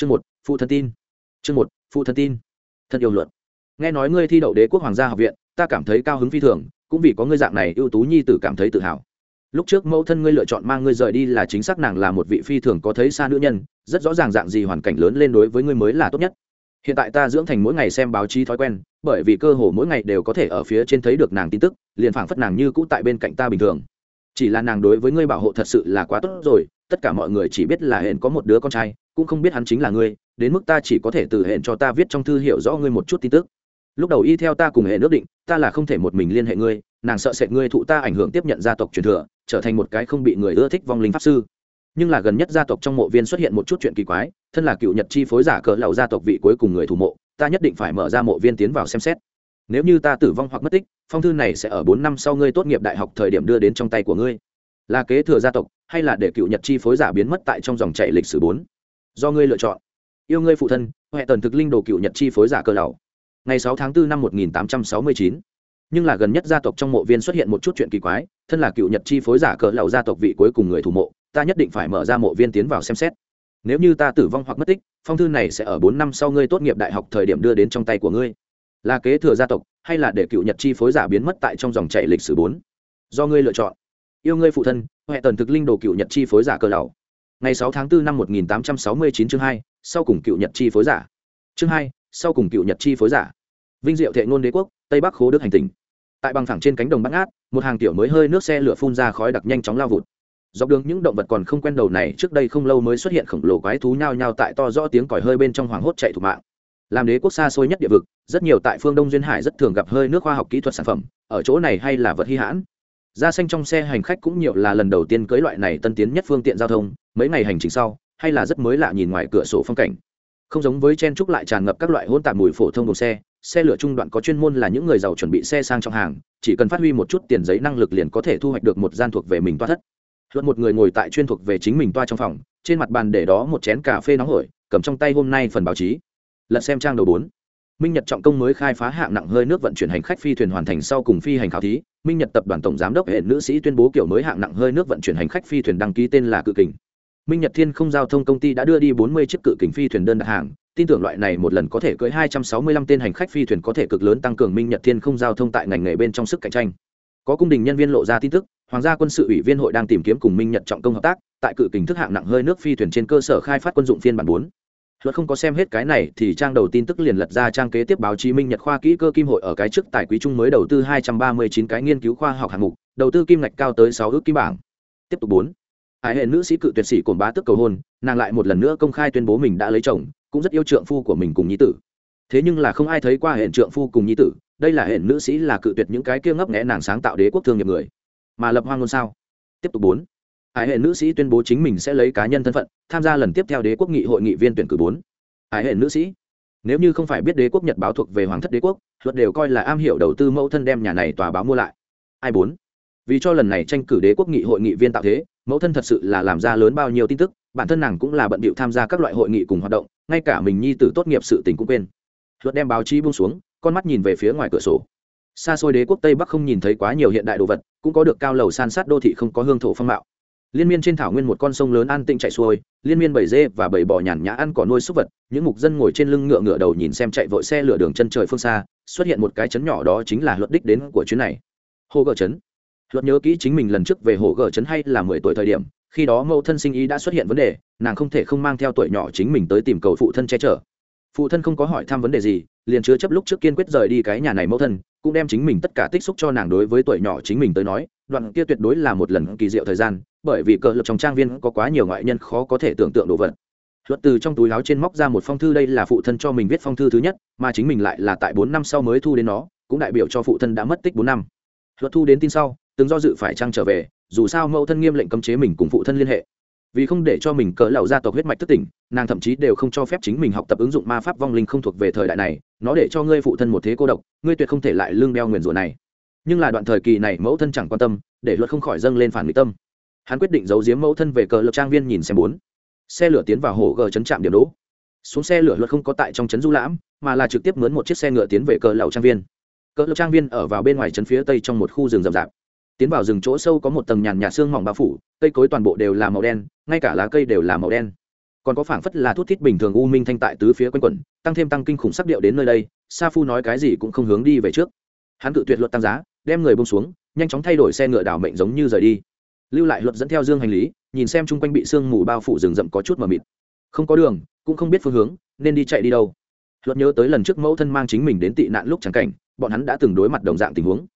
chương một, phụ thân tin. Chương một, phụ thân tin. Thân yêu luận. nghe nói ngươi thi đậu đế quốc hoàng gia học viện, ta cảm thấy cao hứng phi thường, cũng vì có ngươi dạng này ưu tú nhi tử cảm thấy tự hào. Lúc trước mẫu thân ngươi lựa chọn mang ngươi rời đi là chính xác nàng là một vị phi thường có thấy xa nữ nhân, rất rõ ràng dạng gì hoàn cảnh lớn lên đối với ngươi mới là tốt nhất. Hiện tại ta dưỡng thành mỗi ngày xem báo chí thói quen, bởi vì cơ hồ mỗi ngày đều có thể ở phía trên thấy được nàng tin tức, liền phảng phất nàng như cũ tại bên cạnh ta bình thường chỉ là nàng đối với ngươi bảo hộ thật sự là quá tốt rồi, tất cả mọi người chỉ biết là hẹn có một đứa con trai, cũng không biết hắn chính là ngươi, đến mức ta chỉ có thể từ hẹn cho ta viết trong thư hiểu rõ ngươi một chút tin tức. Lúc đầu y theo ta cùng hệ ước định, ta là không thể một mình liên hệ ngươi, nàng sợ sệt ngươi thụ ta ảnh hưởng tiếp nhận gia tộc truyền thừa, trở thành một cái không bị người ưa thích vong linh pháp sư. Nhưng là gần nhất gia tộc trong mộ viên xuất hiện một chút chuyện kỳ quái, thân là cựu nhật chi phối giả cỡ lầu gia tộc vị cuối cùng người thủ mộ, ta nhất định phải mở ra mộ viên tiến vào xem xét nếu như ta tử vong hoặc mất tích, phong thư này sẽ ở bốn năm sau ngươi tốt nghiệp đại học thời điểm đưa đến trong tay của ngươi. Là kế thừa gia tộc, hay là để cựu nhật chi phối giả biến mất tại trong dòng chảy lịch sử bốn? Do ngươi lựa chọn. Yêu ngươi phụ thân, huệ tần thực linh đồ cựu nhật chi phối giả cơ lầu ngày sáu tháng 4 năm 1869. nhưng là gần nhất gia tộc trong mộ viên xuất hiện một chút chuyện kỳ quái, thân là cựu nhật chi phối giả cỡ lầu gia tộc vị cuối cùng người thủ mộ, ta nhất định phải mở ra mộ viên tiến vào xem xét. Nếu như ta tử vong hoặc mất tích, phong thư này sẽ ở bốn năm sau ngươi tốt nghiệp đại học thời điểm đưa đến trong tay của ngươi là kế thừa gia tộc, hay là để cựu nhật chi phối giả biến mất tại trong dòng chảy lịch sử bốn? Do ngươi lựa chọn. Yêu ngươi phụ thân, huệ tần thực linh đồ cựu nhật chi phối giả cơ đầu ngày sáu tháng 4 năm 1869 chương hai, sau cùng cựu nhật chi phối giả. Chương hai, sau cùng cựu nhật chi phối giả. Vinh diệu thệ ngôn đế quốc, tây bắc khố đức hành tỉnh. Tại bằng thẳng trên cánh đồng bắt ngát, một hàng tiểu mới hơi nước xe lửa phun ra khói đặc nhanh chóng lao vụt. Dọc đường những động vật còn không quen đầu này trước đây không lâu mới xuất hiện khổng lồ quái thú nhao nhao tại to rõ tiếng còi hơi bên trong hoàng hốt chạy thủ mạng làm đế quốc xa xôi nhất địa vực, rất nhiều tại phương đông duyên hải rất thường gặp hơi nước khoa học kỹ thuật sản phẩm, ở chỗ này hay là vật hy hãn. Da xanh trong xe hành khách cũng nhiều là lần đầu tiên cưới loại này tân tiến nhất phương tiện giao thông, mấy ngày hành trình sau, hay là rất mới lạ nhìn ngoài cửa sổ phong cảnh. Không giống với chen trúc lại tràn ngập các loại hôn tạp mùi phổ thông đồn xe xe lửa trung đoạn có chuyên môn là những người giàu chuẩn bị xe sang trong hàng, chỉ cần phát huy một chút tiền giấy năng lực liền có thể thu hoạch được một gian thuộc về mình toa thất. Luận một người ngồi tại chuyên thuộc về chính mình toa trong phòng, trên mặt bàn để đó một chén cà phê nóng hổi, cầm trong tay hôm nay phần báo chí lật xem trang đầu bốn. Minh nhật trọng công mới khai phá hạng nặng hơi nước vận chuyển hành khách phi thuyền hoàn thành sau cùng phi hành khảo thí. Minh nhật tập đoàn tổng giám đốc hệ nữ sĩ tuyên bố kiểu mới hạng nặng hơi nước vận chuyển hành khách phi thuyền đăng ký tên là cự kình. Minh nhật thiên không giao thông công ty đã đưa đi bốn mươi chiếc cự kình phi thuyền đơn đặt hàng. Tin tưởng loại này một lần có thể cưỡi 265 tên hành khách phi thuyền có thể cực lớn tăng cường minh nhật thiên không giao thông tại ngành nghề bên trong sức cạnh tranh. Có cung đình nhân viên lộ ra tin tức, hoàng gia quân sự ủy viên hội đang tìm kiếm cùng minh nhật trọng công hợp tác, tại cự kình thức hạng nặng hơi nước phi thuyền trên cơ sở khai phát quân dụng phiên bản 4 luật không có xem hết cái này thì trang đầu tin tức liền lật ra trang kế tiếp báo chí minh nhật khoa kỹ cơ kim hội ở cái trước tài quý trung mới đầu tư 239 cái nghiên cứu khoa học hạng mục, đầu tư kim ngạch cao tới 6 ước kim bảng. Tiếp tục 4. hải hệ nữ sĩ cự tuyệt sĩ cổn bá tức cầu hôn, nàng lại một lần nữa công khai tuyên bố mình đã lấy chồng, cũng rất yêu trượng phu của mình cùng nhi tử. Thế nhưng là không ai thấy qua hệ trượng phu cùng nhi tử, đây là hệ nữ sĩ là cự tuyệt những cái kia ngấp nghẽ nàng sáng tạo đế quốc thương nghiệp người. Mà lập hoang ngôn sao? Tiếp tục 4 hải hệ nữ sĩ tuyên bố chính mình sẽ lấy cá nhân thân phận, tham gia lần tiếp theo đế quốc nghị hội nghị viên tuyển cử bốn. Hải hệ nữ sĩ. Nếu như không phải biết đế quốc nhật báo thuộc về hoàng thất đế quốc, luật đều coi là am hiểu đầu tư mẫu thân đem nhà này tòa báo mua lại. Ai bốn? Vì cho lần này tranh cử đế quốc nghị hội nghị viên tạo thế, mẫu thân thật sự là làm ra lớn bao nhiêu tin tức, bản thân nàng cũng là bận bịu tham gia các loại hội nghị cùng hoạt động, ngay cả mình nhi tử tốt nghiệp sự tình cũng quên. Luật đem báo chí buông xuống, con mắt nhìn về phía ngoài cửa sổ. Xa xôi đế quốc tây bắc không nhìn thấy quá nhiều hiện đại đồ vật, cũng có được cao lầu san sát đô thị không có hương thổ phong mạo liên miên trên thảo nguyên một con sông lớn an tĩnh chạy xuôi, liên miên bầy dê và bầy bò nhàn nhã ăn cỏ nuôi súc vật, những mục dân ngồi trên lưng ngựa ngựa đầu nhìn xem chạy vội xe lửa đường chân trời phương xa, xuất hiện một cái chấn nhỏ đó chính là luật đích đến của chuyến này. Hồ gờ chấn luật nhớ kỹ chính mình lần trước về hồ gờ chấn hay là mười tuổi thời điểm, khi đó mẫu thân sinh ý đã xuất hiện vấn đề, nàng không thể không mang theo tuổi nhỏ chính mình tới tìm cầu phụ thân che chở. Phụ thân không có hỏi thăm vấn đề gì, liền chứa chấp lúc trước kiên quyết rời đi cái nhà này mẫu thân, cũng đem chính mình tất cả tích xúc cho nàng đối với tuổi nhỏ chính mình tới nói, đoạn kia tuyệt đối là một lần kỳ diệu thời gian bởi vì cờ lập trong trang viên có quá nhiều ngoại nhân khó có thể tưởng tượng đồ vật. Luật từ trong túi láo trên móc ra một phong thư, đây là phụ thân cho mình viết phong thư thứ nhất, mà chính mình lại là tại bốn năm sau mới thu đến nó, cũng đại biểu cho phụ thân đã mất tích bốn năm. Luật thu đến tin sau, từng do dự phải trăng trở về, dù sao mẫu thân nghiêm lệnh cấm chế mình cùng phụ thân liên hệ. Vì không để cho mình cỡ lầu gia tộc huyết mạch thất tỉnh, nàng thậm chí đều không cho phép chính mình học tập ứng dụng ma pháp vong linh không thuộc về thời đại này, nó để cho ngươi phụ thân một thế cô độc, ngươi tuyệt không thể lại lương đeo nguyền rủa này. Nhưng là đoạn thời kỳ này mẫu thân chẳng quan tâm, để luật không khỏi dâng lên phản mỹ tâm hắn quyết định giấu giếm mẫu thân về cờ lực trang viên nhìn xem bốn. Xe lửa tiến vào hồ gờ chấn trạm điểm đỗ. Xuống xe lửa luật không có tại trong trấn du lãm, mà là trực tiếp mướn một chiếc xe ngựa tiến về cờ lầu trang viên. Cờ lập trang viên ở vào bên ngoài trấn phía tây trong một khu rừng rậm rạp. Tiến vào rừng chỗ sâu có một tầng nhàn nhạt xương mỏng bao phủ, cây cối toàn bộ đều là màu đen, ngay cả lá cây đều là màu đen. Còn có phảng phất là thuốc thiết bình thường u minh thanh tại tứ phía quanh quẩn, tăng thêm tăng kinh khủng sắc điệu đến nơi đây, sa phu nói cái gì cũng không hướng đi về trước. Hắn cự tuyệt luật tăng giá, đem người bông xuống, nhanh chóng thay đổi xe ngựa đảo mệnh giống như rời đi lưu lại luật dẫn theo dương hành lý, nhìn xem chung quanh bị sương mù bao phủ rừng rậm có chút mờ mịt. Không có đường, cũng không biết phương hướng, nên đi chạy đi đâu. Luật nhớ tới lần trước mẫu thân mang chính mình đến tị nạn lúc trắng cảnh, bọn hắn đã từng đối mặt đồng dạng tình huống.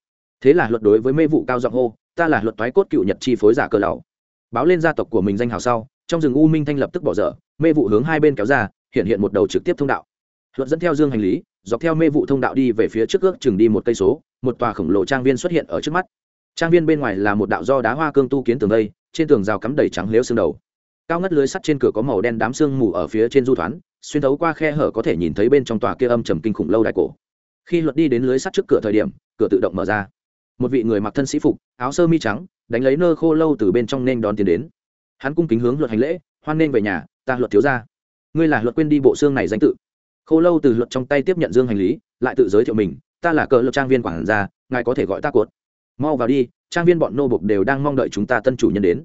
Thế là luật đối với mê vụ cao giọng hô, ta là luật toái cốt cựu nhật chi phối giả cơ lão. Báo lên gia tộc của mình danh hào sau, trong rừng u minh thanh lập tức bỏ dở, mê vụ hướng hai bên kéo ra, hiện hiện một đầu trực tiếp thông đạo. Luật dẫn theo dương hành lý, dọc theo mê vụ thông đạo đi về phía trước ước chừng đi một cây số, một tòa khổng lồ trang viên xuất hiện ở trước mắt trang viên bên ngoài là một đạo do đá hoa cương tu kiến tường đây trên tường rào cắm đầy trắng lếu xương đầu. Cao ngất lưới sắt trên cửa có màu đen đám xương mù ở phía trên du thoán xuyên thấu qua khe hở có thể nhìn thấy bên trong tòa kia âm trầm kinh khủng lâu đài cổ. Khi luật đi đến lưới sắt trước cửa thời điểm, cửa tự động mở ra. Một vị người mặc thân sĩ phục, áo sơ mi trắng, đánh lấy nơ khô lâu từ bên trong nên đón tiền đến. Hắn cung kính hướng luật hành lễ, hoan nên về nhà, ta luật thiếu ra ngươi là luật quên đi bộ xương này danh tự. Khô lâu từ luật trong tay tiếp nhận dương hành lý, lại tự giới thiệu mình, ta là cờ luật trang viên quản gia, ngài có thể gọi ta cột mau vào đi, trang viên bọn nô bục đều đang mong đợi chúng ta tân chủ nhân đến.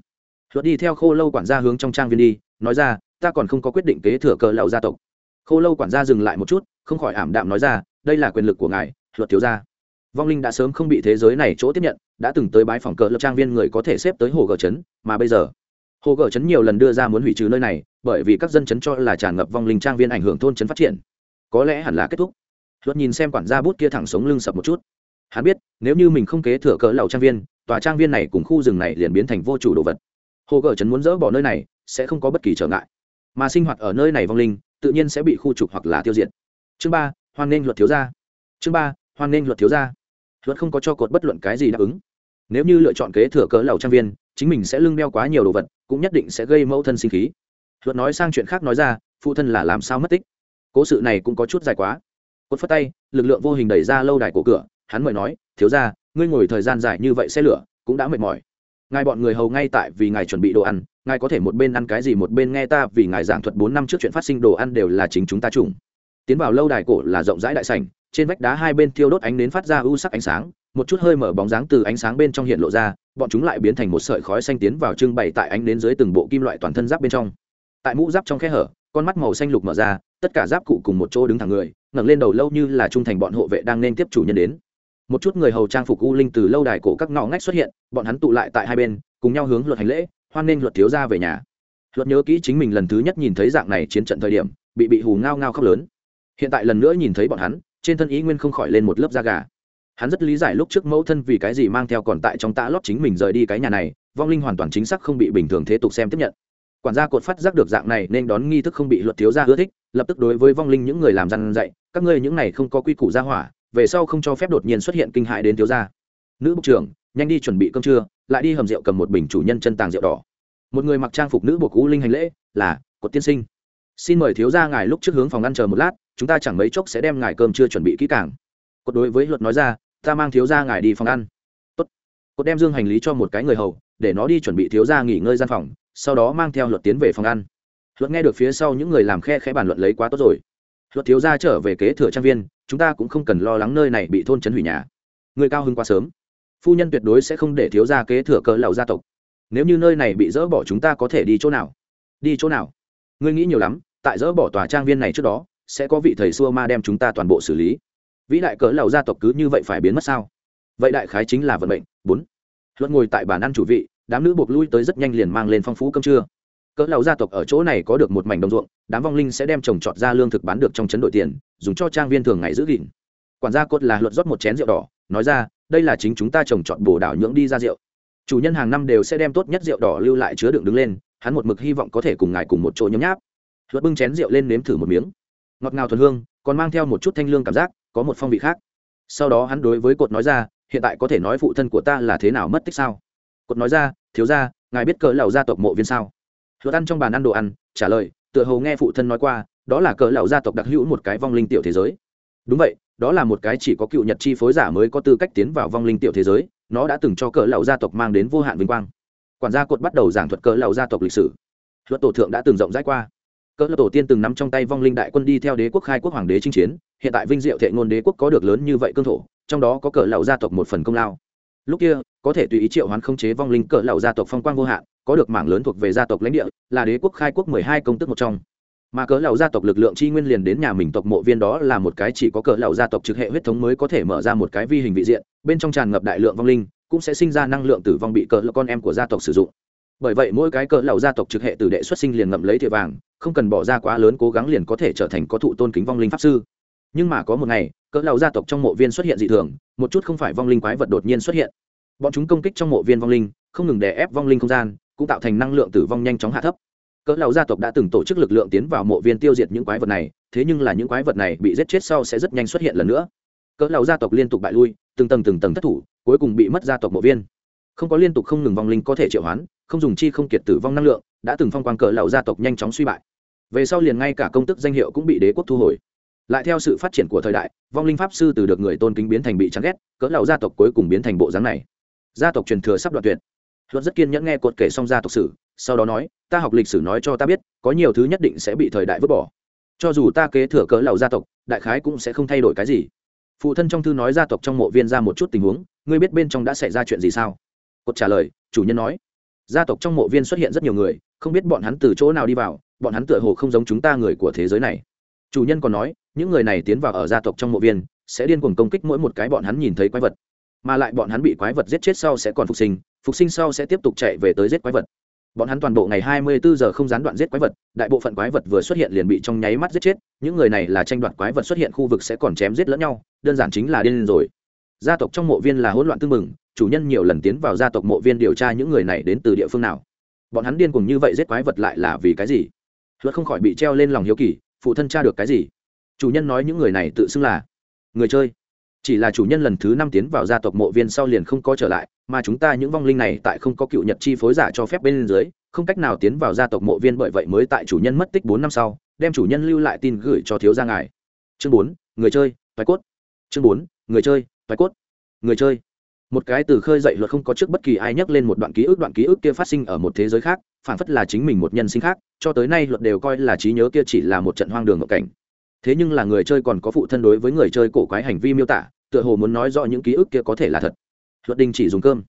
Luật đi theo khô lâu quản gia hướng trong trang viên đi, nói ra, ta còn không có quyết định kế thừa cờ lão gia tộc. Khô lâu quản gia dừng lại một chút, không khỏi ảm đạm nói ra, đây là quyền lực của ngài luật thiếu gia. Vong linh đã sớm không bị thế giới này chỗ tiếp nhận, đã từng tới bái phòng cờ lập trang viên người có thể xếp tới hồ gờ trấn, mà bây giờ, hồ gờ trấn nhiều lần đưa ra muốn hủy trừ nơi này, bởi vì các dân trấn cho là tràn ngập vong linh trang viên ảnh hưởng thôn trấn phát triển. Có lẽ hẳn là kết thúc. Luật nhìn xem quản gia bút kia thẳng sống lưng sập một chút hắn biết, nếu như mình không kế thừa cỡ lầu trang viên, tòa trang viên này cùng khu rừng này liền biến thành vô chủ đồ vật. Hồ gờ trấn muốn dỡ bỏ nơi này, sẽ không có bất kỳ trở ngại. Mà sinh hoạt ở nơi này vong linh, tự nhiên sẽ bị khu trục hoặc là tiêu diệt. Chương ba, hoan nghênh luật thiếu gia. Chương ba, hoan nghênh luật thiếu gia. Luật không có cho cột bất luận cái gì đáp ứng. Nếu như lựa chọn kế thừa cỡ lầu trang viên, chính mình sẽ lưng đeo quá nhiều đồ vật, cũng nhất định sẽ gây mẫu thân sinh khí. Luật nói sang chuyện khác nói ra, phụ thân là làm sao mất tích? Cố sự này cũng có chút dài quá. Cột phất tay, lực lượng vô hình đẩy ra lâu đài cổ cửa hắn mời nói, thiếu ra ngươi ngồi thời gian dài như vậy xe lửa, cũng đã mệt mỏi. Ngài bọn người hầu ngay tại vì ngài chuẩn bị đồ ăn, ngài có thể một bên ăn cái gì một bên nghe ta vì ngài giảng thuật bốn năm trước chuyện phát sinh đồ ăn đều là chính chúng ta trùng tiến vào lâu đài cổ là rộng rãi đại sảnh, trên vách đá hai bên thiêu đốt ánh nến phát ra ưu sắc ánh sáng, một chút hơi mở bóng dáng từ ánh sáng bên trong hiện lộ ra, bọn chúng lại biến thành một sợi khói xanh tiến vào trưng bày tại ánh nến dưới từng bộ kim loại toàn thân giáp bên trong. Tại mũ giáp trong khe hở, con mắt màu xanh lục mở ra, tất cả giáp cụ cùng một chỗ đứng thẳng người, ngẩng lên đầu lâu như là trung thành bọn hộ vệ đang nên tiếp chủ nhân đến một chút người hầu trang phục u linh từ lâu đài cổ các ngõ ngách xuất hiện, bọn hắn tụ lại tại hai bên, cùng nhau hướng luật hành lễ, hoan nên luật thiếu ra về nhà. Luật nhớ kỹ chính mình lần thứ nhất nhìn thấy dạng này chiến trận thời điểm, bị bị hù ngao ngao khóc lớn. Hiện tại lần nữa nhìn thấy bọn hắn, trên thân ý nguyên không khỏi lên một lớp da gà. Hắn rất lý giải lúc trước mẫu thân vì cái gì mang theo còn tại trong tã lót chính mình rời đi cái nhà này, vong linh hoàn toàn chính xác không bị bình thường thế tục xem tiếp nhận. Quản gia cột phát giác được dạng này nên đón nghi thức không bị luật thiếu gia ưa thích, lập tức đối với vong linh những người làm răn dạy, các ngươi những này không có quy củ gia hỏa về sau không cho phép đột nhiên xuất hiện kinh hại đến thiếu gia. Nữ bục trưởng, nhanh đi chuẩn bị cơm trưa, lại đi hầm rượu cầm một bình chủ nhân chân tàng rượu đỏ. Một người mặc trang phục nữ buộc cú linh hành lễ, là, cột tiên sinh, xin mời thiếu gia ngài lúc trước hướng phòng ăn chờ một lát, chúng ta chẳng mấy chốc sẽ đem ngài cơm chưa chuẩn bị kỹ càng. Cột đối với luật nói ra, ta mang thiếu gia ngài đi phòng ăn. Tốt. cột đem dương hành lý cho một cái người hầu, để nó đi chuẩn bị thiếu gia nghỉ ngơi gian phòng, sau đó mang theo luật tiến về phòng ăn. Luật nghe được phía sau những người làm khe khẽ bàn luận lấy quá tốt rồi luật thiếu gia trở về kế thừa trang viên, chúng ta cũng không cần lo lắng nơi này bị thôn chấn hủy nhà. Người cao hơn quá sớm. Phu nhân tuyệt đối sẽ không để thiếu gia kế thừa cỡ lầu gia tộc. Nếu như nơi này bị dỡ bỏ chúng ta có thể đi chỗ nào? Đi chỗ nào? Ngươi nghĩ nhiều lắm, tại dỡ bỏ tòa trang viên này trước đó, sẽ có vị thầy xua ma đem chúng ta toàn bộ xử lý. Vĩ đại cỡ lầu gia tộc cứ như vậy phải biến mất sao? Vậy đại khái chính là vận mệnh. Bốn. Luật ngồi tại bàn ăn chủ vị, đám nữ buộc lui tới rất nhanh liền mang lên phong phú cơm trưa cỡ lão gia tộc ở chỗ này có được một mảnh đồng ruộng, đám vong linh sẽ đem trồng trọt ra lương thực bán được trong chấn đội tiền, dùng cho trang viên thường ngày giữ gìn. Quản gia cốt là luật rót một chén rượu đỏ, nói ra, đây là chính chúng ta trồng trọt bồ đảo nhưỡng đi ra rượu. Chủ nhân hàng năm đều sẽ đem tốt nhất rượu đỏ lưu lại chứa đựng đứng lên, hắn một mực hy vọng có thể cùng ngài cùng một chỗ nhấm nháp. Luật bưng chén rượu lên nếm thử một miếng. Ngọt ngào thuần hương, còn mang theo một chút thanh lương cảm giác, có một phong vị khác. Sau đó hắn đối với cột nói ra, hiện tại có thể nói phụ thân của ta là thế nào mất tích sao? Cột nói ra, thiếu ra ngài biết cỡ lầu gia tộc mộ viên sao? Luật ăn trong bàn ăn đồ ăn, trả lời, tựa hồ nghe phụ thân nói qua, đó là cỡ lão gia tộc đặc hữu một cái vong linh tiểu thế giới. Đúng vậy, đó là một cái chỉ có cựu nhật chi phối giả mới có tư cách tiến vào vong linh tiểu thế giới, nó đã từng cho cỡ lão gia tộc mang đến vô hạn vinh quang. Quản gia cột bắt đầu giảng thuật cỡ lão gia tộc lịch sử. Luật tổ thượng đã từng rộng rãi qua. Cỡ lão tổ tiên từng nắm trong tay vong linh đại quân đi theo đế quốc khai quốc hoàng đế chinh chiến, hiện tại vinh diệu thệ ngôn đế quốc có được lớn như vậy cương thổ, trong đó có cỡ lão gia tộc một phần công lao. Lúc kia, có thể tùy ý triệu hoán không chế vong linh cỡ lão gia tộc phong quang vô hạn có được mảng lớn thuộc về gia tộc lãnh địa, là đế quốc khai quốc mười hai công tức một trong. Mà cỡ lão gia tộc lực lượng chi nguyên liền đến nhà mình tộc mộ viên đó là một cái chỉ có cỡ lão gia tộc trực hệ huyết thống mới có thể mở ra một cái vi hình vị diện, bên trong tràn ngập đại lượng vong linh, cũng sẽ sinh ra năng lượng tử vong bị cỡ lão con em của gia tộc sử dụng. Bởi vậy mỗi cái cỡ lão gia tộc trực hệ tử đệ xuất sinh liền ngậm lấy thìa vàng, không cần bỏ ra quá lớn cố gắng liền có thể trở thành có thụ tôn kính vong linh pháp sư. Nhưng mà có một ngày, cỡ lão gia tộc trong mộ viên xuất hiện dị thường, một chút không phải vong linh quái vật đột nhiên xuất hiện. Bọn chúng công kích trong mộ viên vong linh, không ngừng đè ép vong linh không gian cũng tạo thành năng lượng tử vong nhanh chóng hạ thấp. Cỡ lão gia tộc đã từng tổ chức lực lượng tiến vào mộ viên tiêu diệt những quái vật này, thế nhưng là những quái vật này bị giết chết sau sẽ rất nhanh xuất hiện lần nữa. Cỡ lão gia tộc liên tục bại lui, từng tầng từng tầng thất thủ, cuối cùng bị mất gia tộc mộ viên. Không có liên tục không ngừng vong linh có thể triệu hoán, không dùng chi không kiệt tử vong năng lượng, đã từng phong quang cỡ lão gia tộc nhanh chóng suy bại. Về sau liền ngay cả công tức danh hiệu cũng bị đế quốc thu hồi. Lại theo sự phát triển của thời đại, vong linh pháp sư từ được người tôn kính biến thành bị chán ghét, cỡ lão gia tộc cuối cùng biến thành bộ dáng này. Gia tộc truyền thừa sắp đoạn tuyệt luật rất kiên nhẫn nghe cột kể xong gia tộc sử, sau đó nói, ta học lịch sử nói cho ta biết, có nhiều thứ nhất định sẽ bị thời đại vứt bỏ. Cho dù ta kế thừa cỡ lầu gia tộc, đại khái cũng sẽ không thay đổi cái gì. Phụ thân trong thư nói gia tộc trong mộ viên ra một chút tình huống, ngươi biết bên trong đã xảy ra chuyện gì sao? Cột trả lời, chủ nhân nói, gia tộc trong mộ viên xuất hiện rất nhiều người, không biết bọn hắn từ chỗ nào đi vào, bọn hắn tựa hồ không giống chúng ta người của thế giới này. Chủ nhân còn nói, những người này tiến vào ở gia tộc trong mộ viên, sẽ điên cuồng công kích mỗi một cái bọn hắn nhìn thấy quái vật, mà lại bọn hắn bị quái vật giết chết sau sẽ còn phục sinh phục sinh sau sẽ tiếp tục chạy về tới giết quái vật. Bọn hắn toàn bộ ngày 24 giờ không gián đoạn giết quái vật, đại bộ phận quái vật vừa xuất hiện liền bị trong nháy mắt giết chết, những người này là tranh đoạt quái vật xuất hiện khu vực sẽ còn chém giết lẫn nhau, đơn giản chính là điên rồi. Gia tộc trong mộ viên là hỗn loạn tương mừng chủ nhân nhiều lần tiến vào gia tộc mộ viên điều tra những người này đến từ địa phương nào. Bọn hắn điên cùng như vậy giết quái vật lại là vì cái gì? Luật không khỏi bị treo lên lòng hiếu kỳ, phụ thân tra được cái gì? Chủ nhân nói những người này tự xưng là người chơi. Chỉ là chủ nhân lần thứ năm tiến vào gia tộc mộ viên sau liền không có trở lại mà chúng ta những vong linh này tại không có cựu nhật chi phối giả cho phép bên dưới, không cách nào tiến vào gia tộc mộ viên bởi vậy mới tại chủ nhân mất tích bốn năm sau, đem chủ nhân lưu lại tin gửi cho thiếu gia ngài. Chương bốn, người chơi toái cốt. Chương bốn, người chơi toái cốt. Người chơi. Một cái từ khơi dậy luật không có trước bất kỳ ai nhắc lên một đoạn ký ức, đoạn ký ức kia phát sinh ở một thế giới khác, phản phất là chính mình một nhân sinh khác, cho tới nay luật đều coi là trí nhớ kia chỉ là một trận hoang đường ngộ cảnh. Thế nhưng là người chơi còn có phụ thân đối với người chơi cổ quái hành vi miêu tả, tựa hồ muốn nói rõ những ký ức kia có thể là thật luật đình chỉ dùng cơm.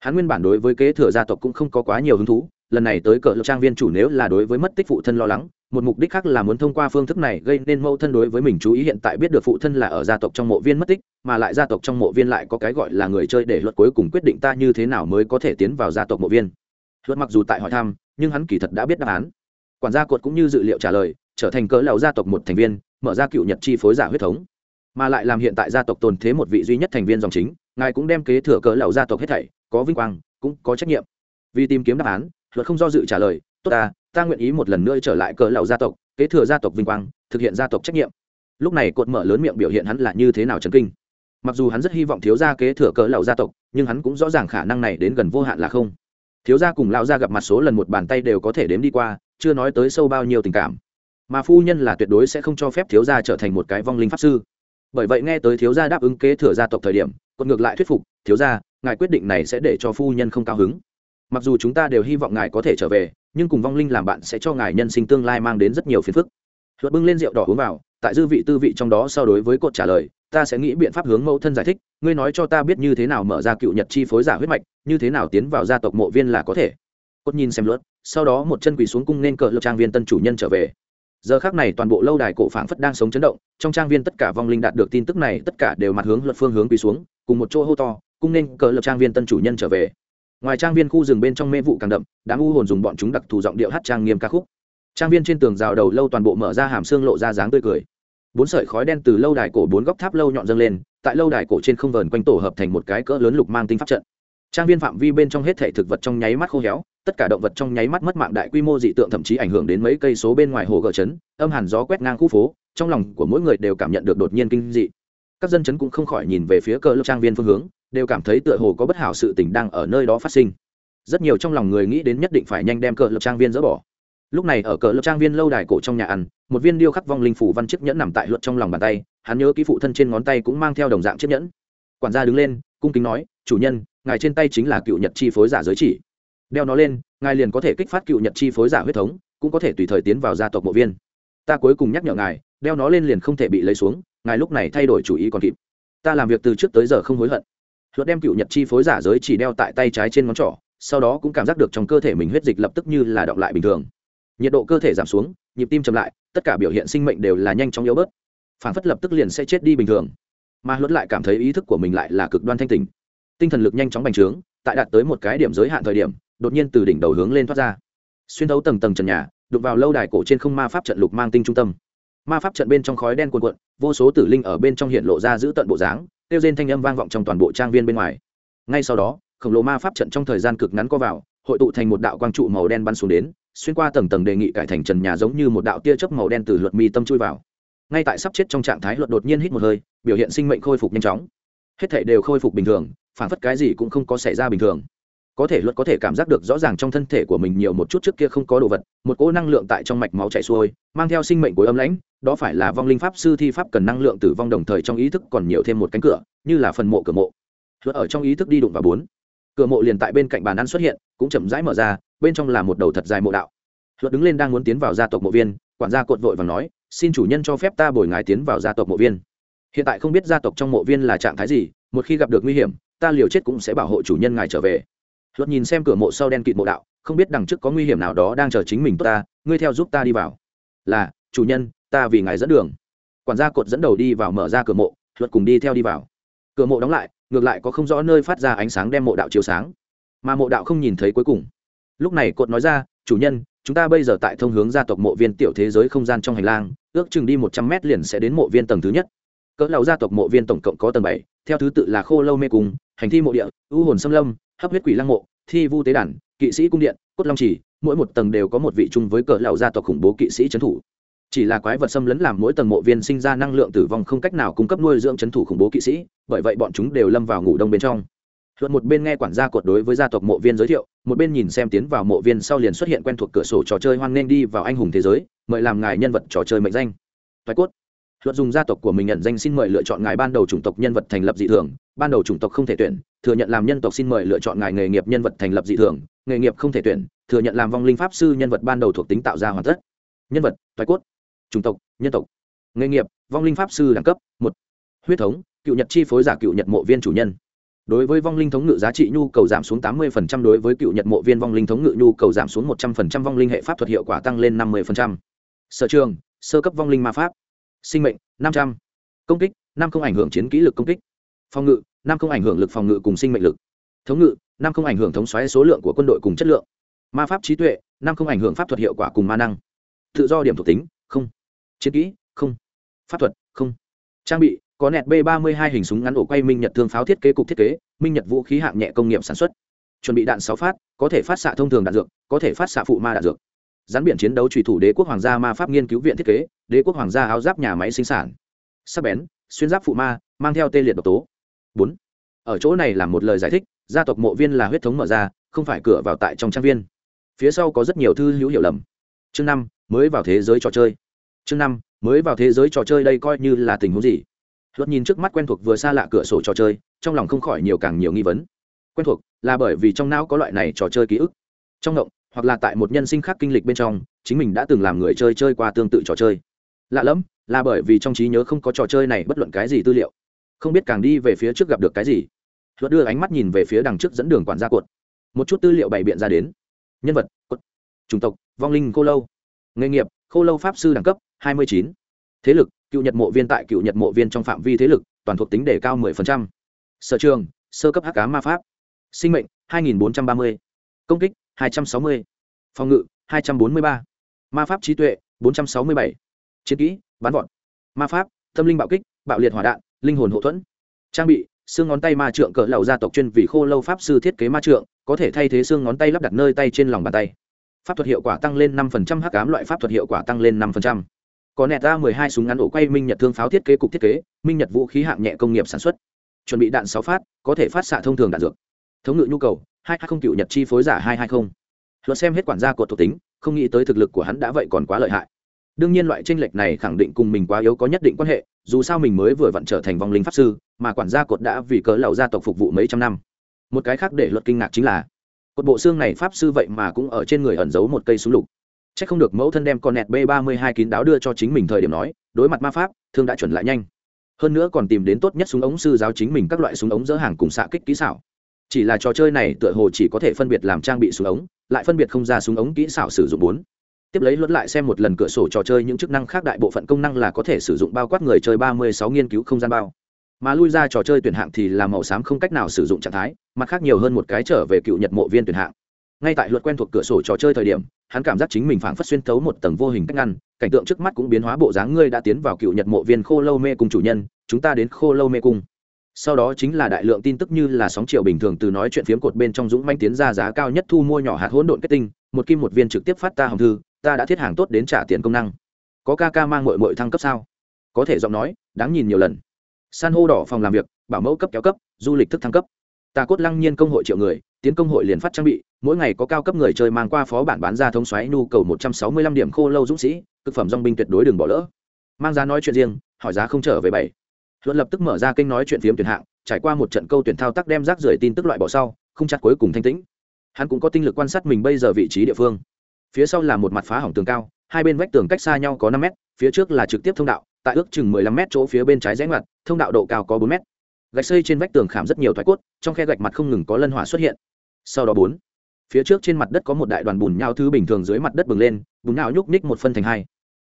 Hắn nguyên bản đối với kế thừa gia tộc cũng không có quá nhiều hứng thú, lần này tới cỡ lộc trang viên chủ nếu là đối với mất tích phụ thân lo lắng, một mục đích khác là muốn thông qua phương thức này gây nên mâu thân đối với mình chú ý hiện tại biết được phụ thân là ở gia tộc trong mộ viên mất tích, mà lại gia tộc trong mộ viên lại có cái gọi là người chơi để luật cuối cùng quyết định ta như thế nào mới có thể tiến vào gia tộc mộ viên. Luật mặc dù tại hỏi thăm, nhưng hắn kỳ thật đã biết đáp án. Quản gia cột cũng như dự liệu trả lời, trở thành cỡ lầu gia tộc một thành viên, mở ra cựu nhật chi phối giả huyết thống mà lại làm hiện tại gia tộc tồn thế một vị duy nhất thành viên dòng chính, ngài cũng đem kế thừa cỡ lầu gia tộc hết thảy, có vinh quang, cũng có trách nhiệm. Vì tìm kiếm đáp án, luật không do dự trả lời, tốt ta ta nguyện ý một lần nữa trở lại cỡ lầu gia tộc, kế thừa gia tộc vinh quang, thực hiện gia tộc trách nhiệm. Lúc này cột mở lớn miệng biểu hiện hắn là như thế nào chấn kinh. Mặc dù hắn rất hy vọng thiếu gia kế thừa cỡ lầu gia tộc, nhưng hắn cũng rõ ràng khả năng này đến gần vô hạn là không. Thiếu gia cùng lão gia gặp mặt số lần một bàn tay đều có thể đếm đi qua, chưa nói tới sâu bao nhiêu tình cảm. Mà phu nhân là tuyệt đối sẽ không cho phép thiếu gia trở thành một cái vong linh pháp sư bởi vậy nghe tới thiếu gia đáp ứng kế thừa gia tộc thời điểm còn ngược lại thuyết phục, thiếu gia, ngài quyết định này sẽ để cho phu nhân không cao hứng. Mặc dù chúng ta đều hy vọng ngài có thể trở về, nhưng cùng vong linh làm bạn sẽ cho ngài nhân sinh tương lai mang đến rất nhiều phiền phức. Luật bưng lên rượu đỏ uống vào, tại dư vị tư vị trong đó so đối với cột trả lời, ta sẽ nghĩ biện pháp hướng mẫu thân giải thích, ngươi nói cho ta biết như thế nào mở ra cựu nhật chi phối giả huyết mạch, như thế nào tiến vào gia tộc mộ viên là có thể. Cốt nhìn xem luật sau đó một chân quỳ xuống cung nên cờ lập trang viên tân chủ nhân trở về giờ khác này toàn bộ lâu đài cổ phảng phất đang sống chấn động, trong trang viên tất cả vong linh đạt được tin tức này, tất cả đều mặt hướng luật phương hướng quỳ xuống, cùng một chỗ hô to, cung nên cờ lập trang viên tân chủ nhân trở về. Ngoài trang viên khu rừng bên trong mê vụ càng đậm, đám u hồn dùng bọn chúng đặc thù giọng điệu hát trang nghiêm ca khúc. Trang viên trên tường rào đầu lâu toàn bộ mở ra hàm xương lộ ra dáng tươi cười. Bốn sợi khói đen từ lâu đài cổ bốn góc tháp lâu nhọn dâng lên, tại lâu đài cổ trên không vờn quanh tổ hợp thành một cái cỡ lớn lục mang tinh pháp trận. Trang viên phạm vi bên trong hết thể thực vật trong nháy mắt khô héo tất cả động vật trong nháy mắt mất mạng đại quy mô dị tượng thậm chí ảnh hưởng đến mấy cây số bên ngoài hồ gờ trấn âm hàn gió quét ngang khu phố, trong lòng của mỗi người đều cảm nhận được đột nhiên kinh dị. Các dân chấn cũng không khỏi nhìn về phía cờ lớp trang viên phương hướng, đều cảm thấy tựa hồ có bất hảo sự tình đang ở nơi đó phát sinh. Rất nhiều trong lòng người nghĩ đến nhất định phải nhanh đem cờ Lộc trang viên dỡ bỏ. Lúc này ở cờ Lộc trang viên lâu đài cổ trong nhà ăn, một viên điêu khắc vong linh phủ văn chiếc nhẫn nằm tại luật trong lòng bàn tay, hắn nhớ ký phụ thân trên ngón tay cũng mang theo đồng dạng chiếc nhẫn. Quản gia đứng lên, cung kính nói, chủ nhân, ngài trên tay chính là cựu nhật chi phối giả giới chỉ đeo nó lên, ngài liền có thể kích phát cựu nhật chi phối giả huyết thống, cũng có thể tùy thời tiến vào gia tộc mộ viên. Ta cuối cùng nhắc nhở ngài, đeo nó lên liền không thể bị lấy xuống, ngài lúc này thay đổi chủ ý còn kịp. Ta làm việc từ trước tới giờ không hối hận. Luật đem cựu nhật chi phối giả giới chỉ đeo tại tay trái trên ngón trỏ, sau đó cũng cảm giác được trong cơ thể mình huyết dịch lập tức như là động lại bình thường. Nhiệt độ cơ thể giảm xuống, nhịp tim chậm lại, tất cả biểu hiện sinh mệnh đều là nhanh chóng yếu bớt. Phản phất lập tức liền sẽ chết đi bình thường. Mà luật lại cảm thấy ý thức của mình lại là cực đoan thanh tình tinh thần lực nhanh chóng bành trướng, tại đạt tới một cái điểm giới hạn thời điểm đột nhiên từ đỉnh đầu hướng lên thoát ra. Xuyên thấu tầng tầng trần nhà đục vào lâu đài cổ trên không ma pháp trận lục mang tinh trung tâm. Ma pháp trận bên trong khói đen cuồn cuộn, vô số tử linh ở bên trong hiện lộ ra giữ tận bộ dáng, kêu rên thanh âm vang vọng trong toàn bộ trang viên bên ngoài. Ngay sau đó, khổng lồ ma pháp trận trong thời gian cực ngắn co vào, hội tụ thành một đạo quang trụ màu đen bắn xuống đến, xuyên qua tầng tầng đề nghị cải thành trần nhà giống như một đạo tia chớp màu đen từ luật mi tâm chui vào. Ngay tại sắp chết trong trạng thái luật đột nhiên hít một hơi, biểu hiện sinh mệnh khôi phục nhanh chóng. Hết thể đều khôi phục bình thường, phản phất cái gì cũng không có xảy ra bình thường có thể luật có thể cảm giác được rõ ràng trong thân thể của mình nhiều một chút trước kia không có đồ vật, một cỗ năng lượng tại trong mạch máu chảy xuôi, mang theo sinh mệnh của âm lãnh, đó phải là vong linh pháp sư thi pháp cần năng lượng tử vong đồng thời trong ý thức còn nhiều thêm một cánh cửa, như là phần mộ, cửa mộ. Luật ở trong ý thức đi đụng vào bốn. Cửa mộ liền tại bên cạnh bàn ăn xuất hiện, cũng chậm rãi mở ra, bên trong là một đầu thật dài mộ đạo. Luật đứng lên đang muốn tiến vào gia tộc mộ viên, quản gia cột vội và nói, xin chủ nhân cho phép ta bồi ngài tiến vào gia tộc mộ viên. Hiện tại không biết gia tộc trong mộ viên là trạng thái gì, một khi gặp được nguy hiểm, ta liều chết cũng sẽ bảo hộ chủ nhân ngài trở về luật nhìn xem cửa mộ sau đen kịt mộ đạo, không biết đằng trước có nguy hiểm nào đó đang chờ chính mình tốt ta, ngươi theo giúp ta đi vào. Là, chủ nhân, ta vì ngài dẫn đường. Quản gia cột dẫn đầu đi vào mở ra cửa mộ, luật cùng đi theo đi vào. Cửa mộ đóng lại, ngược lại có không rõ nơi phát ra ánh sáng đem mộ đạo chiếu sáng. Mà mộ đạo không nhìn thấy cuối cùng. Lúc này cột nói ra, chủ nhân, chúng ta bây giờ tại thông hướng gia tộc mộ viên tiểu thế giới không gian trong hành lang, ước chừng đi một trăm mét liền sẽ đến mộ viên tầng thứ nhất. Cỡ lầu gia tộc mộ viên tổng cộng có tầng bảy, theo thứ tự là khô lâu mê cung, hành thi mộ địa, u hồn xâm lâm hấp huyết quỷ lăng mộ thi vu tế đàn kỵ sĩ cung điện cốt long trì, mỗi một tầng đều có một vị chung với cỡ lão gia tộc khủng bố kỵ sĩ trấn thủ. Chỉ là quái vật xâm lấn làm mỗi tầng mộ viên sinh ra năng lượng tử vong không cách nào cung cấp nuôi dưỡng trấn thủ khủng bố kỵ sĩ bởi vậy bọn chúng đều lâm vào ngủ đông bên trong. Luật một bên nghe quản gia cột đối với gia tộc mộ viên giới thiệu một bên nhìn xem tiến vào mộ viên sau liền xuất hiện quen thuộc cửa sổ trò chơi hoan nghênh đi vào anh hùng thế giới mời làm ngài nhân vật trò chơi mệnh danh. Thoái cốt. Luật dùng gia tộc của mình nhận danh xin mời lựa chọn ngài ban đầu chủng tộc nhân vật thành lập dị thường ban đầu chủng tộc không thể tuyển thừa nhận làm nhân tộc xin mời lựa chọn ngài nghề nghiệp nhân vật thành lập dị thường, nghề nghiệp không thể tuyển, thừa nhận làm vong linh pháp sư nhân vật ban đầu thuộc tính tạo ra hoàn tất. Nhân vật, toái cốt, chủng tộc, nhân tộc. Nghề nghiệp, vong linh pháp sư đẳng cấp, một. Huyết thống, cựu nhật chi phối giả cựu nhật mộ viên chủ nhân. Đối với vong linh thống ngự giá trị nhu cầu giảm xuống 80% đối với cựu nhật mộ viên vong linh thống ngự nhu cầu giảm xuống 100% vong linh hệ pháp thuật hiệu quả tăng lên 50%. sở trường, sơ cấp vong linh ma pháp. Sinh mệnh 500. công kích, năm không ảnh hưởng chiến kỹ lực công kích. Phòng ngự năm không ảnh hưởng lực phòng ngự cùng sinh mệnh lực. Thống ngự, năm không ảnh hưởng thống xoáy số lượng của quân đội cùng chất lượng. Ma pháp trí tuệ, năm không ảnh hưởng pháp thuật hiệu quả cùng ma năng. Tự do điểm thuộc tính, không. Chiến kỹ, không. Pháp thuật, không. Trang bị, có nẹt b 32 hình súng ngắn ổ quay minh nhật thương pháo thiết kế cục thiết kế, minh nhật vũ khí hạng nhẹ công nghiệp sản xuất. Chuẩn bị đạn sáu phát, có thể phát xạ thông thường đạn dược, có thể phát xạ phụ ma đạn dược. Gián biển chiến đấu trùy thủ đế quốc hoàng gia ma pháp nghiên cứu viện thiết kế, đế quốc hoàng gia áo giáp nhà máy sinh sản. Sắc bén, xuyên giáp phụ ma, mang theo tê liệt độc tố bốn. Ở chỗ này là một lời giải thích, gia tộc mộ viên là huyết thống mở ra, không phải cửa vào tại trong trang viên. Phía sau có rất nhiều thư hữu hiểu lầm. Chương năm, mới vào thế giới trò chơi. Chương năm, mới vào thế giới trò chơi đây coi như là tình huống gì? Luật nhìn trước mắt quen thuộc vừa xa lạ cửa sổ trò chơi, trong lòng không khỏi nhiều càng nhiều nghi vấn. Quen thuộc là bởi vì trong não có loại này trò chơi ký ức. Trong động hoặc là tại một nhân sinh khác kinh lịch bên trong, chính mình đã từng làm người chơi chơi qua tương tự trò chơi. Lạ lẫm, là bởi vì trong trí nhớ không có trò chơi này bất luận cái gì tư liệu không biết càng đi về phía trước gặp được cái gì luật đưa ánh mắt nhìn về phía đằng trước dẫn đường quản gia cuộn. một chút tư liệu bày biện ra đến nhân vật, cột chủng tộc, vong linh cô lâu nghề nghiệp, khô lâu pháp sư đẳng cấp 29. thế lực, cựu nhật mộ viên tại cựu nhật mộ viên trong phạm vi thế lực, toàn thuộc tính đề cao 10%. sở trường, sơ cấp hắc cá ma pháp sinh mệnh 2430. công kích 260. phòng ngự 243. ma pháp trí tuệ 467. chiến kỹ bán vọt ma pháp, tâm linh bạo kích, bạo liệt hỏa đạn linh hồn hộ thuẫn. Trang bị, xương ngón tay ma trượng cỡ lầu gia tộc chuyên vì khô lâu pháp sư thiết kế ma trượng, có thể thay thế xương ngón tay lắp đặt nơi tay trên lòng bàn tay. Pháp thuật hiệu quả tăng lên 5% hắc ám loại pháp thuật hiệu quả tăng lên 5% có nẹt ra 12 súng ngắn ổ quay minh nhật thương pháo thiết kế cục thiết kế, minh nhật vũ khí hạng nhẹ công nghiệp sản xuất. Chuẩn bị đạn sáu phát, có thể phát xạ thông thường đạn dược. Thống ngự nhu cầu, hai hai không cựu nhật chi phối giả hai hai không. Luật xem hết quản gia cột thuộc tính, không nghĩ tới thực lực của hắn đã vậy còn quá lợi hại đương nhiên loại tranh lệch này khẳng định cùng mình quá yếu có nhất định quan hệ dù sao mình mới vừa vặn trở thành vong linh pháp sư mà quản gia cột đã vì cớ lầu gia tộc phục vụ mấy trăm năm một cái khác để luật kinh ngạc chính là cột bộ xương này pháp sư vậy mà cũng ở trên người ẩn giấu một cây súng lục Chắc không được mẫu thân đem con nẹt B32 kín đáo đưa cho chính mình thời điểm nói, đối mặt ma pháp, thương đã chuẩn lại nhanh. Hơn nữa còn tìm đến tốt nhất súng ống sư giáo chính mình các loại súng ống dỡ hàng cùng xạ kích kỹ xảo. chỉ là trò chơi này tựa hồ chỉ có thể phân biệt làm trang bị súng ống lại phân biệt không ra súng ống kỹ xảo sử dụng bốn tiếp lấy luật lại xem một lần cửa sổ trò chơi những chức năng khác đại bộ phận công năng là có thể sử dụng bao quát người chơi ba mươi sáu nghiên cứu không gian bao. Mà lui ra trò chơi tuyển hạng thì là màu xám không cách nào sử dụng trạng thái, mặt khác nhiều hơn một cái trở về cựu nhật mộ viên tuyển hạng. Ngay tại luật quen thuộc cửa sổ trò chơi thời điểm, hắn cảm giác chính mình phảng phất xuyên thấu một tầng vô hình cách ngăn, cảnh tượng trước mắt cũng biến hóa bộ dáng ngươi đã tiến vào cựu nhật mộ viên khô lâu mê cùng chủ nhân, chúng ta đến khô lâu mê cung. Sau đó chính là đại lượng tin tức như là sóng triệu bình thường từ nói chuyện phiếm cột bên trong dũng manh tiến ra giá cao nhất thu mua nhỏ hạt hỗn độn kết tinh, một kim một viên trực tiếp phát ta hồng thư ta đã thiết hàng tốt đến trả tiền công năng. Có ca ca mang mội mội thăng cấp sao? Có thể giọng nói, đáng nhìn nhiều lần. San hô đỏ phòng làm việc, bảo mẫu cấp kéo cấp, du lịch thức thăng cấp. Ta cốt lăng nhiên công hội triệu người, tiến công hội liền phát trang bị, mỗi ngày có cao cấp người chơi mang qua phó bản bán ra thống xoáy nhu cầu một trăm sáu mươi lăm điểm khô lâu dũng sĩ, thực phẩm dong binh tuyệt đối đừng bỏ lỡ. Mang giá nói chuyện riêng, hỏi giá không trở về bảy. Luận lập tức mở ra kênh nói chuyện phiếm tuyển hạng, trải qua một trận câu tuyển thao tác đem rác rưởi tin tức loại bỏ sau không chặt cuối cùng thanh tĩnh. Hắn cũng có tinh lực quan sát mình bây giờ vị trí địa phương phía sau là một mặt phá hỏng tường cao, hai bên vách tường cách xa nhau có năm mét, phía trước là trực tiếp thông đạo, tại ước chừng mười lăm mét chỗ phía bên trái rẽ ngoặt, thông đạo độ cao có bốn mét. Gạch xây trên vách tường khảm rất nhiều thoái cốt, trong khe gạch mặt không ngừng có lân hỏa xuất hiện. Sau đó bốn, phía trước trên mặt đất có một đại đoàn bùn nhau thứ bình thường dưới mặt đất bừng lên, bùn nhau nhúc ních một phân thành hai.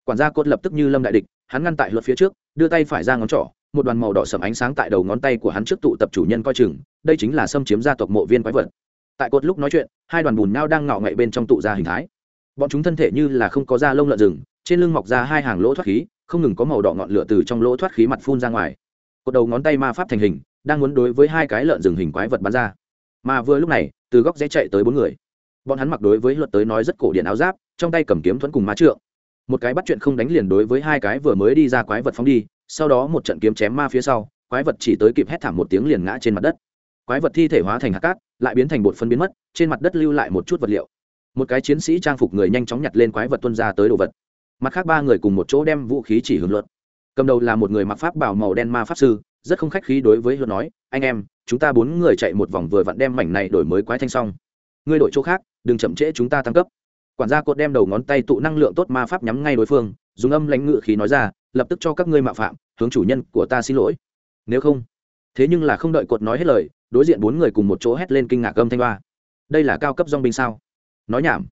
Quản gia cốt lập tức như lâm đại địch, hắn ngăn tại luật phía trước, đưa tay phải ra ngón trỏ, một đoàn màu đỏ sầm ánh sáng tại đầu ngón tay của hắn trước tụ tập chủ nhân coi chừng, đây chính là xâm chiếm gia tộc mộ viên quái vật. Tại cột lúc nói chuyện, hai đoàn bùn nhau đang ngạo ngậy bên trong tụ ra hình thái bọn chúng thân thể như là không có da lông lợn rừng, trên lưng mọc ra hai hàng lỗ thoát khí, không ngừng có màu đỏ ngọn lửa từ trong lỗ thoát khí mặt phun ra ngoài. Cột đầu ngón tay ma pháp thành hình, đang muốn đối với hai cái lợn rừng hình quái vật bắn ra. Mà vừa lúc này, từ góc rẽ chạy tới bốn người. Bọn hắn mặc đối với luật tới nói rất cổ điện áo giáp, trong tay cầm kiếm thuẫn cùng má trượng. Một cái bắt chuyện không đánh liền đối với hai cái vừa mới đi ra quái vật phóng đi, sau đó một trận kiếm chém ma phía sau, quái vật chỉ tới kịp hét thảm một tiếng liền ngã trên mặt đất. Quái vật thi thể hóa thành hạt cát, lại biến thành bột phân biến mất, trên mặt đất lưu lại một chút vật liệu một cái chiến sĩ trang phục người nhanh chóng nhặt lên quái vật tuân ra tới đồ vật. Mặt khác ba người cùng một chỗ đem vũ khí chỉ hướng luật. Cầm đầu là một người mặc pháp bảo màu đen ma pháp sư, rất không khách khí đối với luật nói, anh em, chúng ta bốn người chạy một vòng vừa vặn đem mảnh này đổi mới quái thanh xong. Ngươi đổi chỗ khác, đừng chậm trễ chúng ta tăng cấp. Quản gia cột đem đầu ngón tay tụ năng lượng tốt ma pháp nhắm ngay đối phương, dùng âm lãnh ngự khí nói ra, lập tức cho các ngươi mạo phạm, hướng chủ nhân của ta xin lỗi. Nếu không. Thế nhưng là không đợi cột nói hết lời, đối diện bốn người cùng một chỗ hét lên kinh ngạc âm thanh hoa đây là cao cấp dong binh sao? Nói nhảm.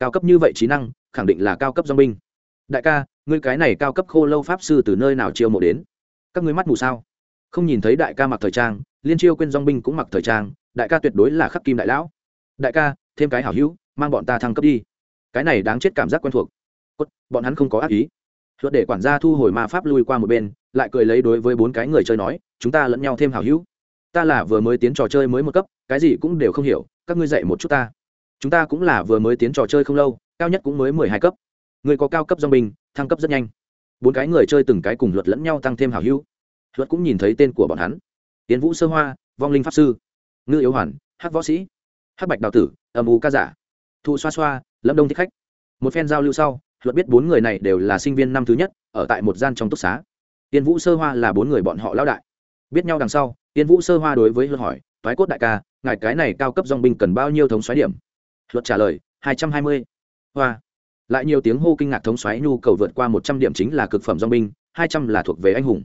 Cao cấp như vậy trí năng khẳng định là cao cấp dong binh. Đại ca ngươi cái này cao cấp khô lâu pháp sư từ nơi nào chiêu mộ đến? Các ngươi mắt mù sao? Không nhìn thấy đại ca mặc thời trang liên chiêu quên dong binh cũng mặc thời trang đại ca tuyệt đối là khắc kim đại lão. Đại ca thêm cái hảo hữu mang bọn ta thăng cấp đi. Cái này đáng chết cảm giác quen thuộc. Cốt, bọn hắn không có ác ý. Luật để quản gia thu hồi ma pháp lui qua một bên lại cười lấy đối với bốn cái người chơi nói chúng ta lẫn nhau thêm hảo hữu. Ta là vừa mới tiến trò chơi mới một cấp cái gì cũng đều không hiểu các ngươi dạy một chút ta chúng ta cũng là vừa mới tiến trò chơi không lâu, cao nhất cũng mới mười hai cấp. Người có cao cấp dong binh, thăng cấp rất nhanh. Bốn cái người chơi từng cái cùng luật lẫn nhau tăng thêm hảo hữu. Luật cũng nhìn thấy tên của bọn hắn. Tiến vũ sơ hoa, vong linh pháp sư. Ngư yếu hoàn, hắc võ sĩ. Hắc bạch đào tử, âm u ca giả. Thụ xoa xoa, lâm đông thích khách. Một phen giao lưu sau, luật biết bốn người này đều là sinh viên năm thứ nhất, ở tại một gian trong túc xá. Tiên vũ sơ hoa là bốn người bọn họ lão đại. Biết nhau đằng sau tiên vũ sơ hoa đối với luật hỏi thoái cốt đại ca, ngài cái này cao cấp dong binh cần bao nhiêu thống xoáy điểm? Luật trả lời, hai trăm hai mươi. Hoa. Lại nhiều tiếng hô kinh ngạc thống xoáy nhu cầu vượt qua một trăm điểm chính là cực phẩm dong binh, hai trăm là thuộc về anh hùng.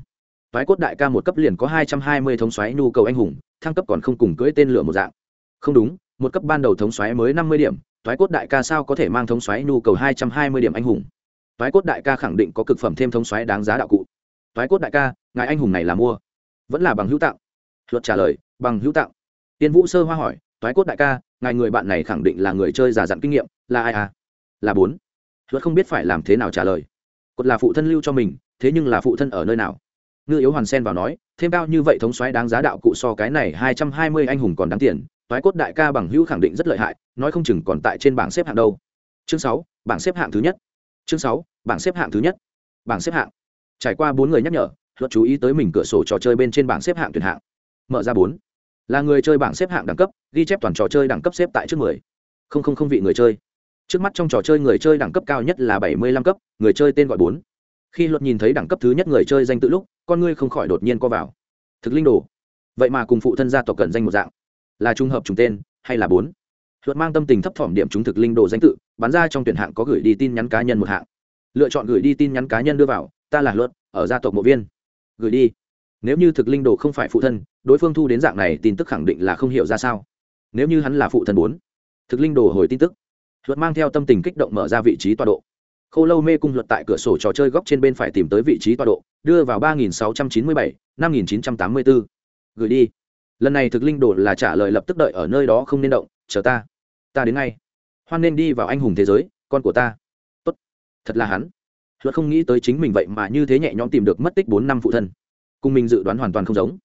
Thoái cốt đại ca một cấp liền có hai trăm hai mươi thống xoáy nhu cầu anh hùng, thăng cấp còn không cùng cưỡi tên lửa một dạng. Không đúng, một cấp ban đầu thống xoáy mới năm mươi điểm thoái cốt đại ca sao có thể mang thống xoáy nhu cầu hai trăm hai mươi điểm anh hùng? Thoái cốt đại ca khẳng định có cực phẩm thêm thống xoáy đáng giá đạo cụ. Thoái cốt đại ca, ngài anh hùng này là mua. Vẫn là bằng hữu tặng. Luật trả lời, bằng hữu tặng. Tiên vũ sơ hoa hỏi thoái cốt đại ca, ngài người bạn này khẳng định là người chơi giả dặn kinh nghiệm, là ai à? Là bốn. Luật không biết phải làm thế nào trả lời. Cột là phụ thân lưu cho mình, thế nhưng là phụ thân ở nơi nào? Ngư yếu hoàn sen vào nói, thêm bao như vậy thống xoáy đáng giá đạo cụ so cái này hai trăm hai mươi anh hùng còn đáng tiền, toái cốt đại ca bằng hữu khẳng định rất lợi hại, nói không chừng còn tại trên bảng xếp hạng đâu. Chương sáu, bảng xếp hạng thứ nhất. Chương sáu, bảng xếp hạng thứ nhất. Bảng xếp hạng. Trải qua bốn người nhắc nhở luật chú ý tới mình cửa sổ trò chơi bên trên bảng xếp hạng tuyển hạng. Mở ra bốn là người chơi bảng xếp hạng đẳng cấp, ghi chép toàn trò chơi đẳng cấp xếp tại trước mười. Không không không vị người chơi. Trước mắt trong trò chơi người chơi đẳng cấp cao nhất là bảy mươi lăm cấp, người chơi tên gọi bốn. Khi luật nhìn thấy đẳng cấp thứ nhất người chơi danh tự lúc, con ngươi không khỏi đột nhiên co vào. Thực linh đồ. Vậy mà cùng phụ thân gia tộc cận danh một dạng. Là trung hợp trùng tên, hay là bốn? Luật mang tâm tình thấp thỏm điểm chúng thực linh đồ danh tự, bán ra trong tuyển hạng có gửi đi tin nhắn cá nhân một hạng. Lựa chọn gửi đi tin nhắn cá nhân đưa vào, ta là luật, ở gia tộc mộ viên. Gửi đi nếu như thực linh đồ không phải phụ thân, đối phương thu đến dạng này tin tức khẳng định là không hiểu ra sao. Nếu như hắn là phụ thân bốn, thực linh đồ hồi tin tức, luật mang theo tâm tình kích động mở ra vị trí tọa độ. Khô lâu mê cung luật tại cửa sổ trò chơi góc trên bên phải tìm tới vị trí tọa độ, đưa vào ba nghìn sáu trăm chín mươi bảy, năm nghìn chín trăm tám mươi bốn. Gửi đi. Lần này thực linh đồ là trả lời lập tức đợi ở nơi đó không nên động, chờ ta. Ta đến ngay. Hoan nên đi vào anh hùng thế giới, con của ta. Tốt. Thật là hắn. Luật không nghĩ tới chính mình vậy mà như thế nhẹ nhõm tìm được mất tích bốn năm phụ thân cùng mình dự đoán hoàn toàn không giống.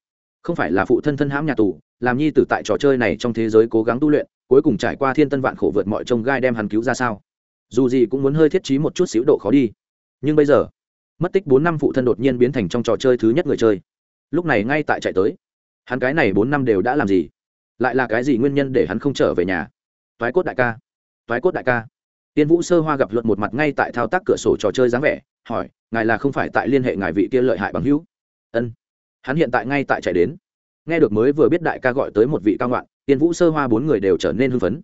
Không phải là phụ thân thân hãm nhà tù, làm nhi tử tại trò chơi này trong thế giới cố gắng tu luyện, cuối cùng trải qua thiên tân vạn khổ vượt mọi trông gai đem hắn cứu ra sao? Dù gì cũng muốn hơi thiết trí một chút xíu độ khó đi. Nhưng bây giờ, mất tích bốn năm phụ thân đột nhiên biến thành trong trò chơi thứ nhất người chơi. Lúc này ngay tại chạy tới. Hắn cái này bốn năm đều đã làm gì? Lại là cái gì nguyên nhân để hắn không trở về nhà? Toái cốt đại ca. Toái cốt đại ca. Tiên vũ sơ hoa gặp luật một mặt ngay tại thao tác cửa sổ trò chơi dáng vẻ, hỏi, ngài là không phải tại liên hệ ngài vị kia lợi hại bằng hữu? Ân. Hắn hiện tại ngay tại chạy đến. Nghe được mới vừa biết đại ca gọi tới một vị cao ngoạn, tiên vũ sơ hoa bốn người đều trở nên hưng phấn.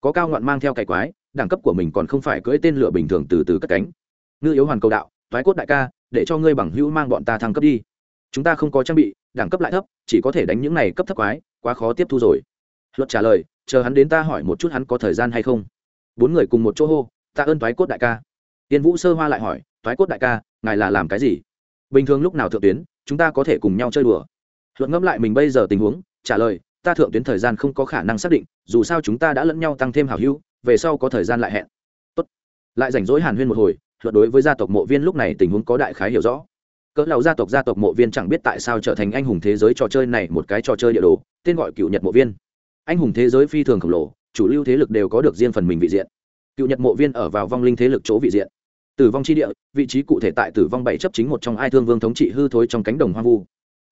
Có cao ngoạn mang theo cày quái, đẳng cấp của mình còn không phải cưỡi tên lửa bình thường từ từ cất cánh. Ngư yếu hoàn cầu đạo thoái cốt đại ca, để cho ngươi bằng hữu mang bọn ta thăng cấp đi. Chúng ta không có trang bị, đẳng cấp lại thấp, chỉ có thể đánh những này cấp thấp quái, quá khó tiếp thu rồi. Luật trả lời, chờ hắn đến ta hỏi một chút hắn có thời gian hay không. Bốn người cùng một chỗ hô, ta ơn thoái cốt đại ca. Tiên vũ sơ hoa lại hỏi thoái cốt đại ca, ngài là làm cái gì? Bình thường lúc nào thượng tuyến, chúng ta có thể cùng nhau chơi đùa. Luận ngẫm lại mình bây giờ tình huống, trả lời, ta thượng tuyến thời gian không có khả năng xác định, dù sao chúng ta đã lẫn nhau tăng thêm hảo hữu, về sau có thời gian lại hẹn. Tốt. lại rảnh rỗi hàn huyên một hồi, luận đối với gia tộc mộ viên lúc này tình huống có đại khái hiểu rõ. Cỡ lầu gia tộc gia tộc mộ viên chẳng biết tại sao trở thành anh hùng thế giới trò chơi này một cái trò chơi địa đồ, tên gọi cựu nhật mộ viên. Anh hùng thế giới phi thường khổng lồ, chủ lưu thế lực đều có được riêng phần mình vị diện. Cựu nhật mộ viên ở vào vong linh thế lực chỗ vị diện tử vong chi địa, vị trí cụ thể tại tử vong bảy chấp chính một trong ai thương vương thống trị hư thối trong cánh đồng hoang vu.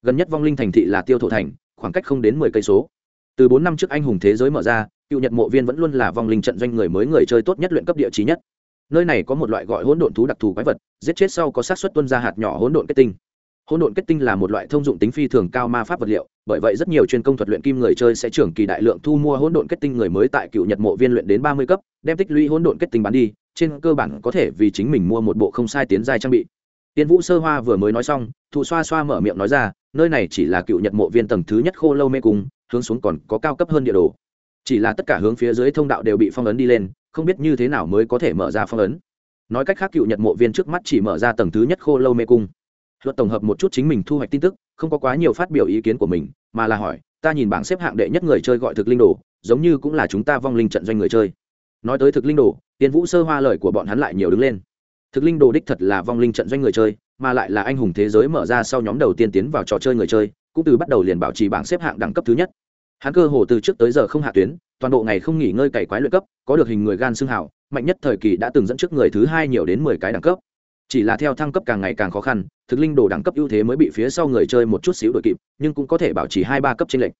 Gần nhất vong linh thành thị là tiêu thổ thành, khoảng cách không đến mười cây số. Từ bốn năm trước anh hùng thế giới mở ra, cựu nhật mộ viên vẫn luôn là vong linh trận doanh người mới người chơi tốt nhất luyện cấp địa trí nhất. Nơi này có một loại gọi hỗn độn thú đặc thù quái vật, giết chết sau có sát xuất tuân ra hạt nhỏ hỗn độn kết tinh. Hỗn độn kết tinh là một loại thông dụng tính phi thường cao ma pháp vật liệu, bởi vậy rất nhiều chuyên công thuật luyện kim người chơi sẽ trưởng kỳ đại lượng thu mua hỗn độn kết tinh người mới tại cựu nhật mộ viên luyện đến ba mươi cấp, đem tích lũy hỗn độn kết tinh bán đi trên cơ bản có thể vì chính mình mua một bộ không sai tiến giai trang bị. Tiên vũ sơ hoa vừa mới nói xong, thụ xoa xoa mở miệng nói ra, nơi này chỉ là cựu nhật mộ viên tầng thứ nhất khô lâu mê cung, hướng xuống còn có cao cấp hơn địa đồ. Chỉ là tất cả hướng phía dưới thông đạo đều bị phong ấn đi lên, không biết như thế nào mới có thể mở ra phong ấn. Nói cách khác, cựu nhật mộ viên trước mắt chỉ mở ra tầng thứ nhất khô lâu mê cung. Luật tổng hợp một chút chính mình thu hoạch tin tức, không có quá nhiều phát biểu ý kiến của mình, mà là hỏi, ta nhìn bảng xếp hạng đệ nhất người chơi gọi thực linh đồ, giống như cũng là chúng ta vong linh trận doanh người chơi nói tới thực linh đồ, tiên vũ sơ hoa lời của bọn hắn lại nhiều đứng lên. Thực linh đồ đích thật là vong linh trận doanh người chơi, mà lại là anh hùng thế giới mở ra sau nhóm đầu tiên tiến vào trò chơi người chơi, cũng từ bắt đầu liền bảo trì bảng xếp hạng đẳng cấp thứ nhất. Hắn cơ hồ từ trước tới giờ không hạ tuyến, toàn bộ ngày không nghỉ ngơi cày quái luyện cấp, có được hình người gan xương hảo mạnh nhất thời kỳ đã từng dẫn trước người thứ hai nhiều đến mười cái đẳng cấp. Chỉ là theo thăng cấp càng ngày càng khó khăn, thực linh đồ đẳng cấp ưu thế mới bị phía sau người chơi một chút xíu đội kịp, nhưng cũng có thể bảo trì hai ba cấp trên lệnh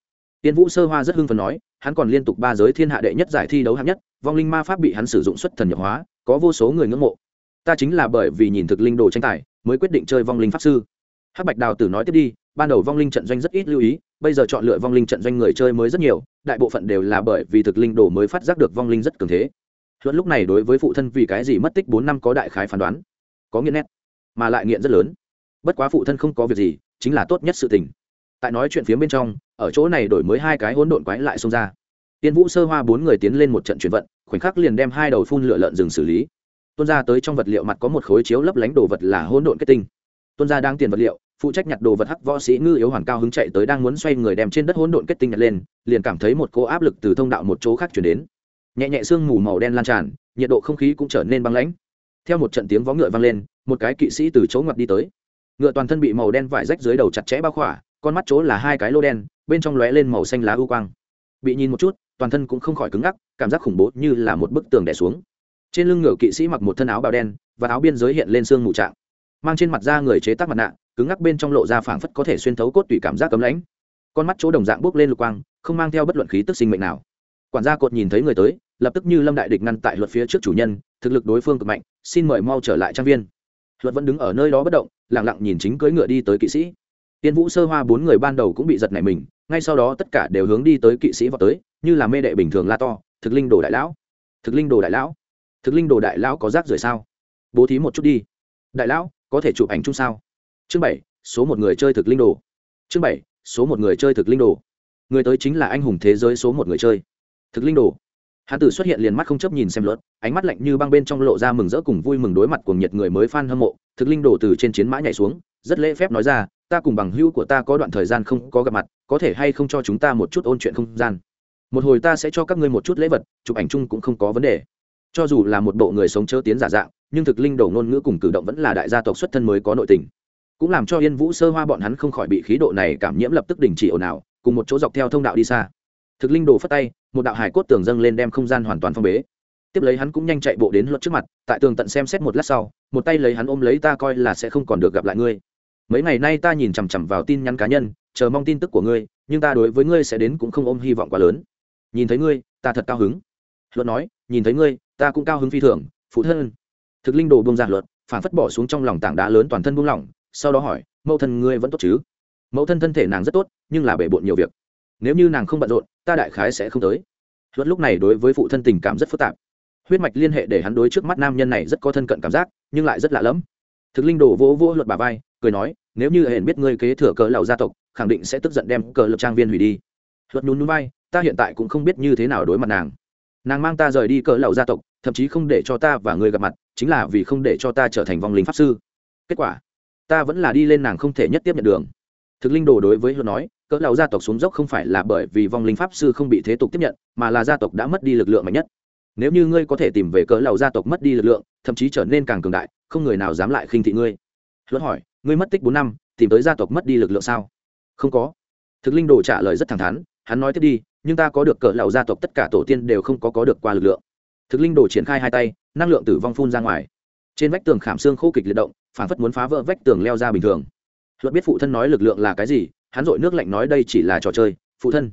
tiên vũ sơ hoa rất hưng phấn nói, hắn còn liên tục ba giới thiên hạ đệ nhất giải thi đấu hạng nhất, vong linh ma pháp bị hắn sử dụng xuất thần nhập hóa, có vô số người ngưỡng mộ. Ta chính là bởi vì nhìn thực linh đồ tranh tài, mới quyết định chơi vong linh pháp sư. Hắc bạch đào tử nói tiếp đi, ban đầu vong linh trận doanh rất ít lưu ý, bây giờ chọn lựa vong linh trận doanh người chơi mới rất nhiều, đại bộ phận đều là bởi vì thực linh đồ mới phát giác được vong linh rất cường thế. Luận lúc này đối với phụ thân vì cái gì mất tích bốn năm có đại khái phán đoán, có nghiện nét, mà lại nghiện rất lớn. Bất quá phụ thân không có việc gì, chính là tốt nhất sự tình. Tại nói chuyện phía bên trong ở chỗ này đổi mới hai cái hỗn độn quái lại xông ra. Tiên vũ sơ hoa bốn người tiến lên một trận chuyển vận, khoảnh khắc liền đem hai đầu phun lửa lợn rừng xử lý. Tuôn ra tới trong vật liệu mặt có một khối chiếu lấp lánh đồ vật là hỗn độn kết tinh. Tuôn ra đang tiền vật liệu, phụ trách nhặt đồ vật hắc võ sĩ ngư yếu hoàn cao hứng chạy tới đang muốn xoay người đem trên đất hỗn độn kết tinh nhặt lên, liền cảm thấy một cô áp lực từ thông đạo một chỗ khác chuyển đến. Nhẹ nhẹ sương mù màu đen lan tràn, nhiệt độ không khí cũng trở nên băng lãnh. Theo một trận tiếng vó ngựa vang lên, một cái kỵ sĩ từ chỗ ngoặt đi tới. Ngựa toàn thân bị màu đen vải rách dưới đầu chặt chẽ bao khỏa, con mắt chỗ là hai cái lô đen bên trong lóe lên màu xanh lá ưu quang. Bị nhìn một chút, toàn thân cũng không khỏi cứng ngắc, cảm giác khủng bố như là một bức tường đè xuống. Trên lưng ngựa kỵ sĩ mặc một thân áo bào đen và áo biên giới hiện lên xương mù trạng. Mang trên mặt da người chế tác mặt nạ, cứng ngắc bên trong lộ ra phảng phất có thể xuyên thấu cốt tủy cảm giác cấm lãnh. Con mắt chỗ đồng dạng bốc lên lục quang, không mang theo bất luận khí tức sinh mệnh nào. Quản gia cột nhìn thấy người tới, lập tức như lâm đại địch ngăn tại luật phía trước chủ nhân, thực lực đối phương cực mạnh, xin mời mau trở lại trang viên. Luật vẫn đứng ở nơi đó bất động lẳng lặng nhìn chính cưỡi ngựa đi tới kỵ sĩ tiên vũ sơ hoa bốn người ban đầu cũng bị giật nảy mình, ngay sau đó tất cả đều hướng đi tới kỵ sĩ vào tới, như là mê đệ bình thường la to, thực linh đồ đại lão! Thực linh đồ đại lão! Thực linh đồ đại lão có rác rưởi sao? Bố thí một chút đi. Đại lão, có thể chụp ảnh chung sao? Chương bảy, số một người chơi thực linh đồ. Chương bảy, số một người chơi thực linh đồ. Người tới chính là anh hùng thế giới số một người chơi. Thực linh đồ. Hắn tử xuất hiện liền mắt không chấp nhìn xem luật ánh mắt lạnh như băng bên trong lộ ra mừng rỡ cùng vui mừng đối mặt cùng nhiệt người mới f hâm mộ, thực linh đồ từ trên chiến mã nhảy xuống, rất lễ phép nói ra ta cùng bằng hữu của ta có đoạn thời gian không có gặp mặt, có thể hay không cho chúng ta một chút ôn chuyện không gian? Một hồi ta sẽ cho các ngươi một chút lễ vật, chụp ảnh chung cũng không có vấn đề. Cho dù là một bộ người sống chớ tiến giả dạng, nhưng thực linh đầu ngôn ngữ cùng cử động vẫn là đại gia tộc xuất thân mới có nội tình. Cũng làm cho yên vũ sơ hoa bọn hắn không khỏi bị khí độ này cảm nhiễm lập tức đình chỉ ồn ào, cùng một chỗ dọc theo thông đạo đi xa. Thực linh đồ phất tay, một đạo hải cốt tường dâng lên đem không gian hoàn toàn phong bế. Tiếp lấy hắn cũng nhanh chạy bộ đến luật trước mặt, tại tường tận xem xét một lát sau, một tay lấy hắn ôm lấy ta coi là sẽ không còn được gặp lại ngươi mấy ngày nay ta nhìn chằm chằm vào tin nhắn cá nhân, chờ mong tin tức của ngươi, nhưng ta đối với ngươi sẽ đến cũng không ôm hy vọng quá lớn. Nhìn thấy ngươi, ta thật cao hứng. Luật nói, nhìn thấy ngươi, ta cũng cao hứng phi thường, phụ thân. Thực linh đồ buông ra luật, phản phất bỏ xuống trong lòng tảng đá lớn toàn thân buông lỏng, sau đó hỏi, mẫu thân ngươi vẫn tốt chứ? Mẫu thân thân thể nàng rất tốt, nhưng là bể bộn nhiều việc. Nếu như nàng không bận rộn, ta đại khái sẽ không tới. Luật lúc này đối với phụ thân tình cảm rất phức tạp. Huyết mạch liên hệ để hắn đối trước mắt nam nhân này rất có thân cận cảm giác, nhưng lại rất lạ lẫm. Thực linh đồ vỗ vỗ luật bà vai, cười nói nếu như hển biết ngươi kế thừa cờ lầu gia tộc, khẳng định sẽ tức giận đem cờ lập trang viên hủy đi. Luật nhún núi vai, ta hiện tại cũng không biết như thế nào đối mặt nàng. Nàng mang ta rời đi cỡ lầu gia tộc, thậm chí không để cho ta và ngươi gặp mặt, chính là vì không để cho ta trở thành vong linh pháp sư. Kết quả, ta vẫn là đi lên nàng không thể nhất tiếp nhận đường. Thực linh đồ đối với luật nói cỡ lão gia tộc xuống dốc không phải là bởi vì vong linh pháp sư không bị thế tục tiếp nhận, mà là gia tộc đã mất đi lực lượng mạnh nhất. Nếu như ngươi có thể tìm về cỡ lão gia tộc mất đi lực lượng, thậm chí trở nên càng cường đại, không người nào dám lại khinh thị ngươi. Luật hỏi ngươi mất tích bốn năm, tìm tới gia tộc mất đi lực lượng sao? Không có. Thực linh đồ trả lời rất thẳng thắn, hắn nói tiếp đi, nhưng ta có được cỡ lão gia tộc tất cả tổ tiên đều không có có được qua lực lượng. Thực linh đồ triển khai hai tay, năng lượng tử vong phun ra ngoài. Trên vách tường khảm xương khô kịch liệt động, phản phất muốn phá vỡ vách tường leo ra bình thường. Luật biết phụ thân nói lực lượng là cái gì, hắn dội nước lạnh nói đây chỉ là trò chơi. Phụ thân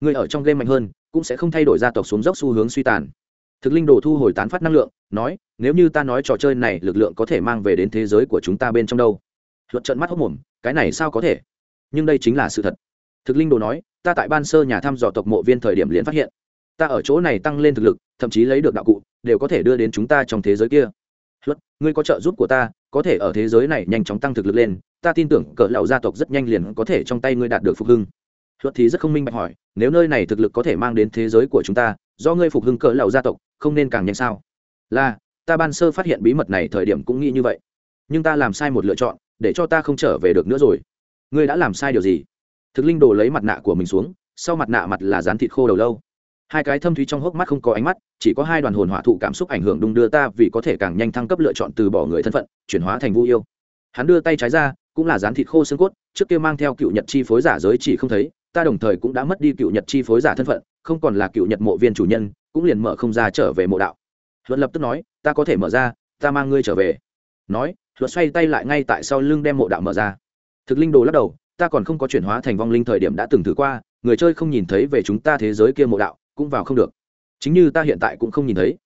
người ở trong game mạnh hơn, cũng sẽ không thay đổi gia tộc xuống dốc xu hướng suy tàn. Thực linh đồ thu hồi tán phát năng lượng, nói, nếu như ta nói trò chơi này lực lượng có thể mang về đến thế giới của chúng ta bên trong đâu? Luật trận mắt hốc mồm, cái này sao có thể? Nhưng đây chính là sự thật. Thực linh đồ nói, ta tại ban sơ nhà thăm dò tộc mộ viên thời điểm liền phát hiện. Ta ở chỗ này tăng lên thực lực, thậm chí lấy được đạo cụ, đều có thể đưa đến chúng ta trong thế giới kia. Luật, ngươi có trợ giúp của ta, có thể ở thế giới này nhanh chóng tăng thực lực lên, ta tin tưởng cỡ lão gia tộc rất nhanh liền có thể trong tay ngươi đạt được phục hưng. Luật thì rất không minh bạch hỏi, nếu nơi này thực lực có thể mang đến thế giới của chúng ta, do ngươi phục hưng cỡ lão gia tộc, không nên càng nhanh sao? Là, ta ban sơ phát hiện bí mật này thời điểm cũng nghĩ như vậy. Nhưng ta làm sai một lựa chọn để cho ta không trở về được nữa rồi. Ngươi đã làm sai điều gì? Thực linh đồ lấy mặt nạ của mình xuống, sau mặt nạ mặt là dán thịt khô đầu lâu. Hai cái thâm thúy trong hốc mắt không có ánh mắt, chỉ có hai đoàn hồn hỏa thụ cảm xúc ảnh hưởng đung đưa ta vì có thể càng nhanh thăng cấp lựa chọn từ bỏ người thân phận, chuyển hóa thành vu yêu. Hắn đưa tay trái ra, cũng là dán thịt khô xương cốt, trước kia mang theo cựu nhật chi phối giả giới chỉ không thấy, ta đồng thời cũng đã mất đi cựu nhật chi phối giả thân phận, không còn là cựu nhật mộ viên chủ nhân, cũng liền mở không ra trở về mộ đạo. Luận lập tức nói, ta có thể mở ra, ta mang ngươi trở về. Nói luật xoay tay lại ngay tại sau lưng đem mộ đạo mở ra. Thực linh đồ lắc đầu, ta còn không có chuyển hóa thành vong linh thời điểm đã từng thử qua, người chơi không nhìn thấy về chúng ta thế giới kia mộ đạo, cũng vào không được. Chính như ta hiện tại cũng không nhìn thấy.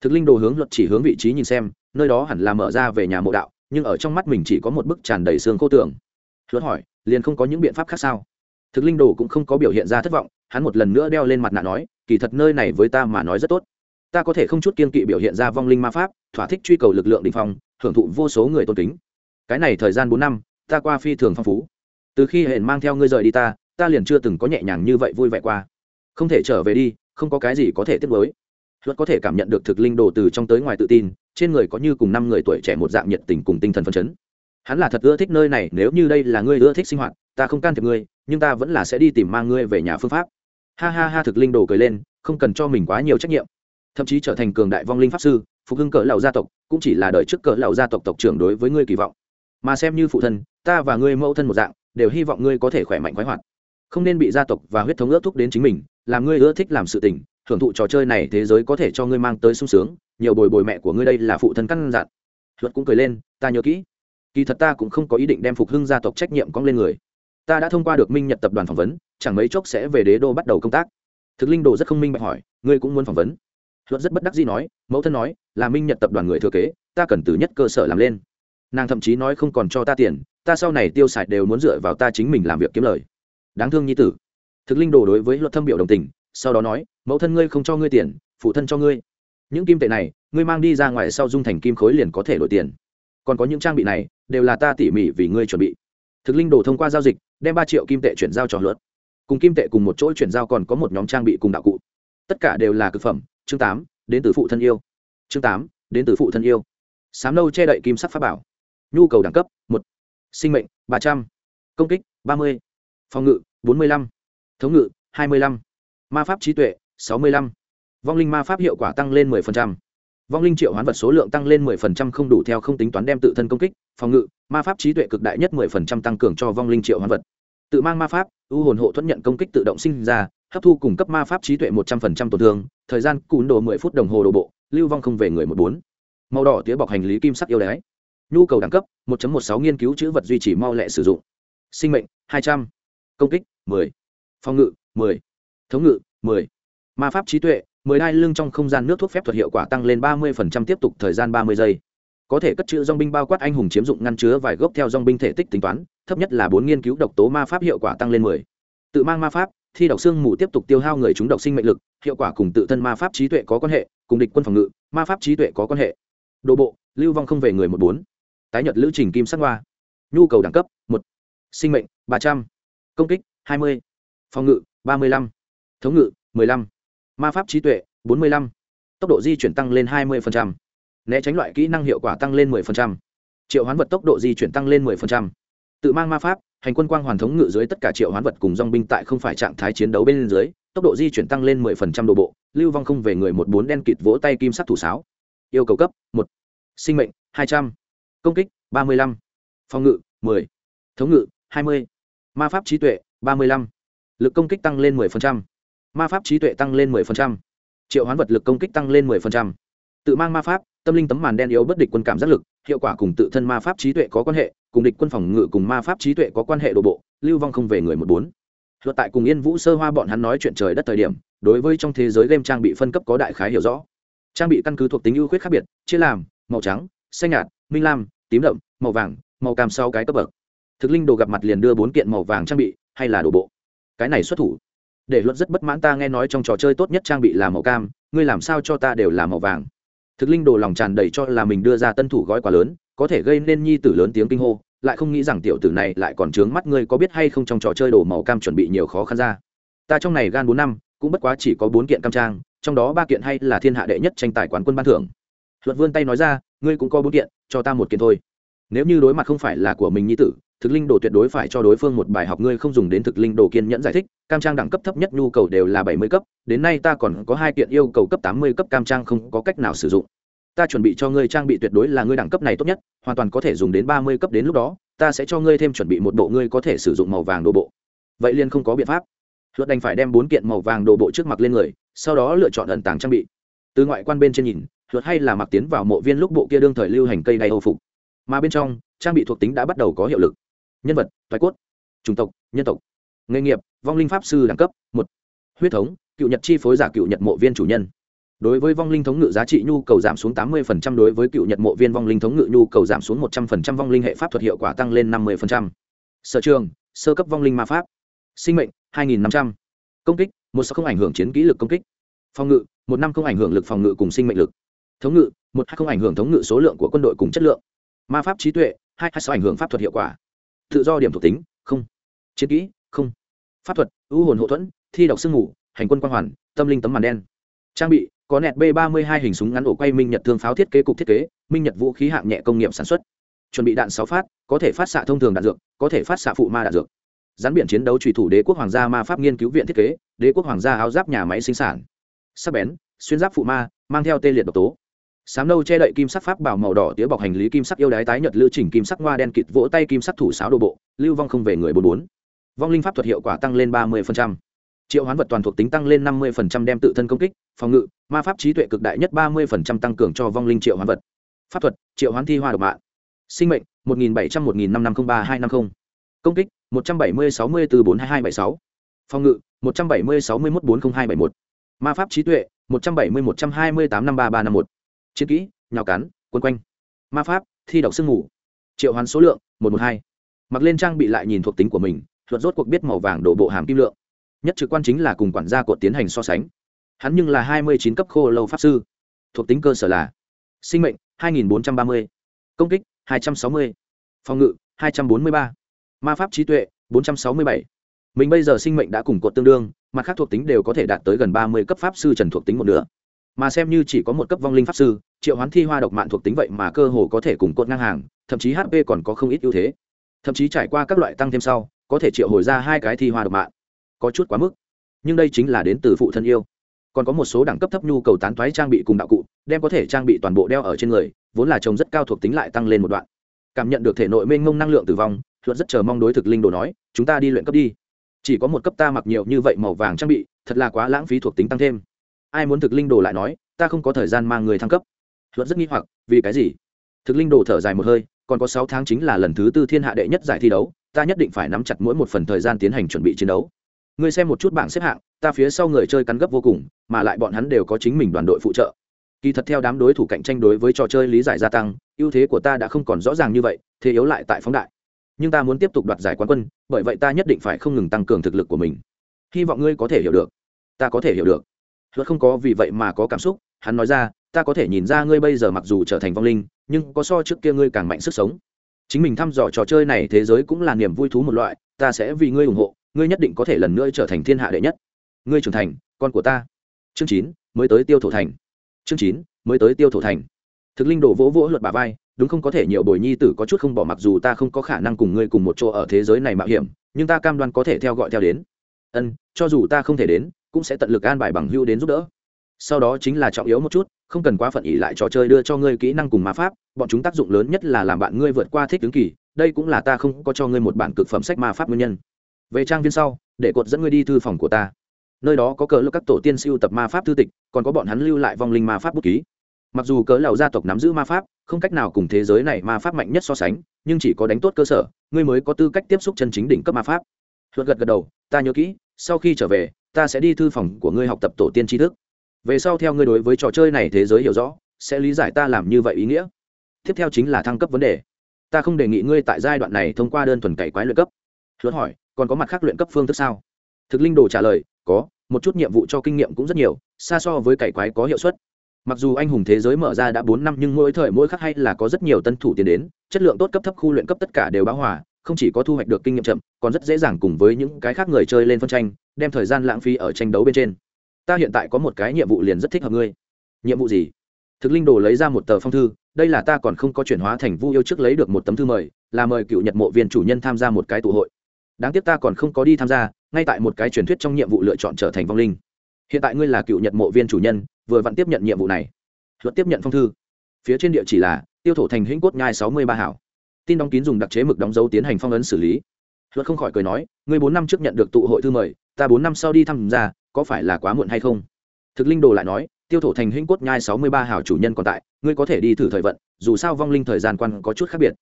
Thực linh đồ hướng luật chỉ hướng vị trí nhìn xem, nơi đó hẳn là mở ra về nhà mộ đạo, nhưng ở trong mắt mình chỉ có một bức tràn đầy xương khô tường. Luật hỏi, liền không có những biện pháp khác sao? Thực linh đồ cũng không có biểu hiện ra thất vọng, hắn một lần nữa đeo lên mặt nạ nói, kỳ thật nơi này với ta mà nói rất tốt. Ta có thể không chút kiên kỵ biểu hiện ra vong linh ma pháp, thỏa thích truy cầu lực lượng đình phong hưởng thụ vô số người tôn kính. Cái này thời gian bốn năm, ta qua phi thường phong phú. Từ khi hẹn mang theo ngươi rời đi ta ta liền chưa từng có nhẹ nhàng như vậy vui vẻ qua. Không thể trở về đi, không có cái gì có thể tiếp với luật có thể cảm nhận được thực linh đồ từ trong tới ngoài tự tin, trên người có như cùng năm người tuổi trẻ một dạng nhiệt tình cùng tinh thần phấn chấn. Hắn là thật ưa thích nơi này, nếu như đây là ngươi ưa thích sinh hoạt, ta không can thiệp ngươi, nhưng ta vẫn là sẽ đi tìm mang ngươi về nhà phương pháp. Ha ha ha, thực linh đồ cười lên, không cần cho mình quá nhiều trách nhiệm. Thậm chí trở thành cường đại vong linh pháp sư phục hưng cỡ lầu gia tộc, cũng chỉ là đời trước cỡ lầu gia tộc tộc trưởng đối với ngươi kỳ vọng. Mà xem như phụ thân, ta và ngươi mẫu thân một dạng, đều hy vọng ngươi có thể khỏe mạnh khoái hoạt. Không nên bị gia tộc và huyết thống ước thúc đến chính mình, làm ngươi ưa thích làm sự tình hưởng thụ trò chơi này thế giới có thể cho ngươi mang tới sung sướng, nhiều bồi bồi mẹ của ngươi đây là phụ thân căn dặn. Luật cũng cười lên, ta nhớ kỹ. Kỳ thật ta cũng không có ý định đem phục hưng gia tộc trách nhiệm cong lên người. Ta đã thông qua được minh nhật tập đoàn phỏng vấn, chẳng mấy chốc sẽ về đế đô bắt đầu công tác. Thực linh đồ rất không minh bạch hỏi, ngươi cũng muốn phỏng vấn? Luật rất bất đắc dĩ nói, mẫu thân nói, là minh nhật tập đoàn người thừa kế, ta cần từ nhất cơ sở làm lên. Nàng thậm chí nói không còn cho ta tiền, ta sau này tiêu xài đều muốn dựa vào ta chính mình làm việc kiếm lời. Đáng thương nhi tử. Thực linh đồ đối với luật thâm biểu đồng tình, sau đó nói, mẫu thân ngươi không cho ngươi tiền, phụ thân cho ngươi. Những kim tệ này, ngươi mang đi ra ngoài sau dung thành kim khối liền có thể đổi tiền. Còn có những trang bị này, đều là ta tỉ mỉ vì ngươi chuẩn bị. Thực linh đồ thông qua giao dịch, đem ba triệu kim tệ chuyển giao cho luật. Cùng kim tệ cùng một chỗ chuyển giao còn có một nhóm trang bị cùng đạo cụ. Tất cả đều là cực phẩm chương tám, đến từ phụ thân yêu. chương tám, đến từ phụ thân yêu. Sám nâu che đậy kim sắc pháp bảo. Nhu cầu đẳng cấp, một. Sinh mệnh, ba trăm. Công kích, ba mươi. Phòng ngự, bốn mươi lăm. Thống ngự, hai mươi lăm. Ma pháp trí tuệ, sáu mươi lăm. Vong linh ma pháp hiệu quả tăng lên mười phần trăm. Vong linh triệu hoán vật số lượng tăng lên mười phần trăm không đủ theo không tính toán đem tự thân công kích, phòng ngự, ma pháp trí tuệ cực đại nhất mười phần trăm tăng cường cho vong linh triệu hoán vật. Tự mang ma pháp u hồn hộ thuẫn nhận công kích tự động sinh ra hấp thu cung cấp ma pháp trí tuệ một trăm phần trăm tổn thương, thời gian cún đồ mười phút đồng hồ đồ bộ, lưu vong không về người một bốn màu đỏ tía bọc hành lý kim sắc yêu đái nhu cầu đẳng cấp 1 một sáu nghiên cứu chữ vật duy trì mau lẹ sử dụng sinh mệnh, hai trăm công kích 10. phòng ngự 10. thống ngự 10. ma pháp trí tuệ 10 đai lưng trong không gian nước thuốc phép thuật hiệu quả tăng lên 30% tiếp tục thời gian 30 giây có thể cất trữ dòng binh bao quát anh hùng chiếm dụng ngăn chứa vài gốc theo dòng binh thể tích tính toán, thấp nhất là bốn nghiên cứu độc tố ma pháp hiệu quả tăng lên 10. tự mang ma pháp thi độc xương mù tiếp tục tiêu hao người chúng độc sinh mệnh lực, hiệu quả cùng tự thân ma pháp trí tuệ có quan hệ, cùng địch quân phòng ngự, ma pháp trí tuệ có quan hệ. Đồ bộ, lưu vong không về người một bốn. Tái nhật lữ trình kim sắc hoa. Nhu cầu đẳng cấp, một. Sinh mệnh, ba trăm. Công kích, hai mươi. Phòng ngự, ba mươi lăm. Thống ngự, mười lăm. Ma pháp trí tuệ, bốn mươi lăm. Tốc độ di chuyển tăng lên hai mươi né tránh loại kỹ năng hiệu quả tăng lên mười triệu hoán vật tốc độ di chuyển tăng lên mười tự mang ma pháp hành quân quang hoàn thống ngự dưới tất cả triệu hoán vật cùng dong binh tại không phải trạng thái chiến đấu bên dưới, tốc độ di chuyển tăng lên mười phần trăm độ bộ, lưu vong không về người một bốn đen kịt vỗ tay kim sắc thủ sáo. Yêu cầu cấp một, sinh mệnh hai trăm, công kích ba mươi lăm, phòng ngự mười, thống ngự hai mươi, ma pháp trí tuệ ba mươi lăm, lực công kích tăng lên mười phần trăm, ma pháp trí tuệ tăng lên mười phần trăm, triệu hoán vật lực công kích tăng lên mười phần trăm tự mang ma pháp, tâm linh tấm màn đen yếu bất địch quân cảm giác lực, hiệu quả cùng tự thân ma pháp trí tuệ có quan hệ, cùng địch quân phòng ngự cùng ma pháp trí tuệ có quan hệ đổ bộ, lưu vong không về người một bốn. Luật tại cùng yên vũ sơ hoa bọn hắn nói chuyện trời đất thời điểm, đối với trong thế giới game trang bị phân cấp có đại khái hiểu rõ. Trang bị căn cứ thuộc tính ưu khuyết khác biệt, chia làm, màu trắng, xanh nhạt, minh lam, tím đậm, màu vàng, màu cam sau cái cấp bậc. Thực linh đồ gặp mặt liền đưa bốn kiện màu vàng trang bị, hay là đồ bộ. Cái này xuất thủ. Để luật rất bất mãn ta nghe nói trong trò chơi tốt nhất trang bị là màu cam, ngươi làm sao cho ta đều là màu vàng? Thực linh đồ lòng tràn đầy cho là mình đưa ra tân thủ gói quá lớn, có thể gây nên nhi tử lớn tiếng kinh hô, lại không nghĩ rằng tiểu tử này lại còn trướng mắt ngươi có biết hay không trong trò chơi đồ màu cam chuẩn bị nhiều khó khăn ra. Ta trong này gan bốn năm, cũng bất quá chỉ có bốn kiện cam trang, trong đó ba kiện hay là thiên hạ đệ nhất tranh tài quán quân ban thưởng. Luật vươn tay nói ra, ngươi cũng có bốn kiện, cho ta một kiện thôi. Nếu như đối mặt không phải là của mình nhi tử thực linh đồ tuyệt đối phải cho đối phương một bài học, ngươi không dùng đến thực linh đồ kiên nhẫn giải thích, cam trang đẳng cấp thấp nhất nhu cầu đều là bảy mươi cấp, đến nay ta còn có hai kiện yêu cầu cấp tám mươi cấp cam trang không có cách nào sử dụng. Ta chuẩn bị cho ngươi trang bị tuyệt đối là ngươi đẳng cấp này tốt nhất, hoàn toàn có thể dùng đến ba mươi cấp đến lúc đó, ta sẽ cho ngươi thêm chuẩn bị một bộ ngươi có thể sử dụng màu vàng đồ bộ. Vậy liên không có biện pháp. Luật đành phải đem bốn kiện màu vàng đồ bộ trước mặt lên người, sau đó lựa chọn ẩn tàng trang bị. Từ ngoại quan bên trên nhìn, luật hay là mặc tiến vào mộ viên lúc bộ kia đương thời lưu hành cây đay âu phục. Mà bên trong, trang bị thuộc tính đã bắt đầu có hiệu lực nhân vật thoái cốt chủng tộc nhân tộc nghề nghiệp vong linh pháp sư đẳng cấp một huyết thống cựu nhật chi phối giả cựu nhật mộ viên chủ nhân. Đối với vong linh thống ngự giá trị nhu cầu giảm xuống 80%, đối với cựu nhật mộ viên vong linh thống ngự nhu cầu giảm xuống 100%, vong linh hệ pháp thuật hiệu quả tăng lên 50%. sở trường sơ cấp vong linh ma pháp. Sinh mệnh 2.500. công kích một sao không ảnh hưởng chiến kỹ lực công kích. Phòng ngự một năm không ảnh hưởng lực phòng ngự cùng sinh mệnh lực. Thống ngự một hai không ảnh hưởng thống ngự số lượng của quân đội cùng chất lượng. Ma pháp trí tuệ hai hai sáu ảnh hưởng pháp thuật hiệu quả tự do điểm thuộc tính, không. Chiến kỹ, không. Pháp thuật, ưu hồn hậu thuẫn, thi độc sương ngủ hành quân quang hoàn, tâm linh tấm màn đen. Trang bị, có nẹt b ba mươi hai hình súng ngắn ổ quay minh nhật thương pháo thiết kế cục thiết kế, minh nhật vũ khí hạng nhẹ công nghiệp sản xuất. Chuẩn bị đạn sáu phát, có thể phát xạ thông thường đạn dược, có thể phát xạ phụ ma đạn dược. Gián biển chiến đấu trùy thủ đế quốc hoàng gia ma pháp nghiên cứu viện thiết kế, đế quốc hoàng gia áo giáp nhà máy sinh sản. Sắc bén, xuyên giáp phụ ma, mang theo tê liệt độc tố sám nâu che đậy kim sắc pháp bảo màu đỏ tía bọc hành lý kim sắc yêu đái tái nhật lưu chỉnh kim sắc hoa đen kịt vỗ tay kim sắc thủ sáo đồ bộ, lưu vong không về người bốn bốn. Vong linh pháp thuật hiệu quả tăng lên ba mươi triệu hoán vật toàn thuộc tính tăng lên năm mươi đem tự thân công kích, phòng ngự, ma pháp trí tuệ cực đại nhất ba mươi tăng cường cho vong linh triệu hoán vật. Pháp thuật, triệu hoán thi hoa độc mạng sinh mệnh, một nghìn bảy trăm một nghìn năm năm không ba hai năm không. Công kích, một trăm bảy mươi sáu mươi từ bốn hai hai bảy sáu. Phòng ngự, một trăm bảy mươi sáu mươi một bốn không hai bảy một. Ma pháp trí tuệ, một trăm bảy mươi một trăm hai mươi tám năm ba ba năm một chiến kỹ, nhào cắn quân quanh. Ma pháp, thi độc sương ngủ triệu hoán số lượng, một trăm một hai. Mặc lên trang bị lại nhìn thuộc tính của mình thuật rốt cuộc biết màu vàng đổ bộ hàm kim lượng. Nhất trực quan chính là cùng quản gia cột tiến hành so sánh. Hắn nhưng là hai mươi chín cấp khô lâu pháp sư. Thuộc tính cơ sở là sinh mệnh, hai nghìn bốn trăm ba mươi. Công kích, hai trăm sáu mươi. Phòng ngự, hai trăm bốn mươi ba. Ma pháp trí tuệ 467. mình bây giờ sinh mệnh đã cùng cột tương đương, mặt khác thuộc tính đều có thể đạt tới gần ba mươi cấp pháp sư trần thuộc tính một nửa mà xem như chỉ có một cấp vong linh pháp sư, triệu hoán thi hoa độc mạng thuộc tính vậy mà cơ hồ có thể cùng cột ngang hàng, thậm chí hp còn có không ít ưu thế. Thậm chí trải qua các loại tăng thêm sau, có thể triệu hồi ra hai cái thi hoa độc mạng có chút quá mức. Nhưng đây chính là đến từ phụ thân yêu. Còn có một số đẳng cấp thấp nhu cầu tán toái trang bị cùng đạo cụ, đem có thể trang bị toàn bộ đeo ở trên người, vốn là trồng rất cao thuộc tính lại tăng lên một đoạn. Cảm nhận được thể nội mênh mông năng lượng tử vong, luật rất chờ mong đối thực linh đồ nói, chúng ta đi luyện cấp đi. Chỉ có một cấp ta mặc nhiều như vậy màu vàng trang bị, thật là quá lãng phí thuộc tính tăng thêm ai muốn thực linh đồ lại nói, ta không có thời gian mang người thăng cấp. Luật rất nghi hoặc, vì cái gì? Thực linh đồ thở dài một hơi, còn có sáu tháng chính là lần thứ tư thiên hạ đệ nhất giải thi đấu, ta nhất định phải nắm chặt mỗi một phần thời gian tiến hành chuẩn bị chiến đấu. Ngươi xem một chút bảng xếp hạng, ta phía sau người chơi cắn gấp vô cùng, mà lại bọn hắn đều có chính mình đoàn đội phụ trợ. Kỳ thật theo đám đối thủ cạnh tranh đối với trò chơi lý giải gia tăng, ưu thế của ta đã không còn rõ ràng như vậy, thế yếu lại tại phóng đại. Nhưng ta muốn tiếp tục đoạt giải quán quân, bởi vậy ta nhất định phải không ngừng tăng cường thực lực của mình. Hy vọng ngươi có thể hiểu được. Ta có thể hiểu được luật không có vì vậy mà có cảm xúc, hắn nói ra, ta có thể nhìn ra ngươi bây giờ mặc dù trở thành vong linh, nhưng có so trước kia ngươi càng mạnh sức sống. Chính mình thăm dò trò chơi này thế giới cũng là niềm vui thú một loại, ta sẽ vì ngươi ủng hộ, ngươi nhất định có thể lần nữa trở thành thiên hạ đệ nhất. Ngươi trưởng thành, con của ta. Chương chín, mới tới tiêu thổ thành. Chương chín, mới tới tiêu thổ thành. Thực linh đổ vỗ vỗ luật bà vai, đúng không có thể nhiều bồi nhi tử có chút không bỏ mặc dù ta không có khả năng cùng ngươi cùng một chỗ ở thế giới này mạo hiểm, nhưng ta cam đoan có thể theo gọi theo đến. Ân, cho dù ta không thể đến cũng sẽ tận lực an bài bằng hưu đến giúp đỡ. Sau đó chính là trọng yếu một chút, không cần quá phận ỉ lại trò chơi đưa cho ngươi kỹ năng cùng ma pháp, bọn chúng tác dụng lớn nhất là làm bạn ngươi vượt qua thích ứng kỳ, đây cũng là ta không có cho ngươi một bản cực phẩm sách ma pháp nguyên nhân. Về trang viên sau, để cột dẫn ngươi đi thư phòng của ta. Nơi đó có cỡ lực các tổ tiên siêu tập ma pháp thư tịch, còn có bọn hắn lưu lại vong linh ma pháp bút ký. Mặc dù cớ lầu gia tộc nắm giữ ma pháp, không cách nào cùng thế giới này ma pháp mạnh nhất so sánh, nhưng chỉ có đánh tốt cơ sở, ngươi mới có tư cách tiếp xúc chân chính đỉnh cấp ma pháp. Luật gật gật đầu, ta nhớ kỹ sau khi trở về, ta sẽ đi thư phòng của ngươi học tập tổ tiên tri thức. Về sau theo ngươi đối với trò chơi này thế giới hiểu rõ, sẽ lý giải ta làm như vậy ý nghĩa. Tiếp theo chính là thăng cấp vấn đề. Ta không đề nghị ngươi tại giai đoạn này thông qua đơn thuần cậy quái luyện cấp. Luật hỏi, còn có mặt khác luyện cấp phương thức sao? Thực linh đồ trả lời, có, một chút nhiệm vụ cho kinh nghiệm cũng rất nhiều, xa so với cày quái có hiệu suất. Mặc dù anh hùng thế giới mở ra đã bốn năm nhưng mỗi thời mỗi khác hay là có rất nhiều tân thủ tiến đến, chất lượng tốt cấp thấp khu luyện cấp tất cả đều báo hòa không chỉ có thu hoạch được kinh nghiệm chậm, còn rất dễ dàng cùng với những cái khác người chơi lên phân tranh, đem thời gian lãng phí ở tranh đấu bên trên. Ta hiện tại có một cái nhiệm vụ liền rất thích hợp ngươi. Nhiệm vụ gì? Thực linh đồ lấy ra một tờ phong thư, đây là ta còn không có chuyển hóa thành vu yêu trước lấy được một tấm thư mời, là mời cựu nhật mộ viên chủ nhân tham gia một cái tụ hội. Đáng tiếc ta còn không có đi tham gia, ngay tại một cái truyền thuyết trong nhiệm vụ lựa chọn trở thành vong linh. Hiện tại ngươi là cựu nhật mộ viên chủ nhân, vừa vặn tiếp nhận nhiệm vụ này. Luật tiếp nhận phong thư. Phía trên địa chỉ là tiêu thổ thành hĩnh cốt nhai sáu mươi ba hảo tin đóng kín dùng đặc chế mực đóng dấu tiến hành phong ấn xử lý. Luật không khỏi cười nói, ngươi bốn năm trước nhận được tụ hội thư mời, ta bốn năm sau đi tham gia có phải là quá muộn hay không? Thực linh đồ lại nói, tiêu thổ thành hĩnh cốt nhai sáu mươi ba hảo chủ nhân còn tại, ngươi có thể đi thử thời vận, dù sao vong linh thời gian quan có chút khác biệt.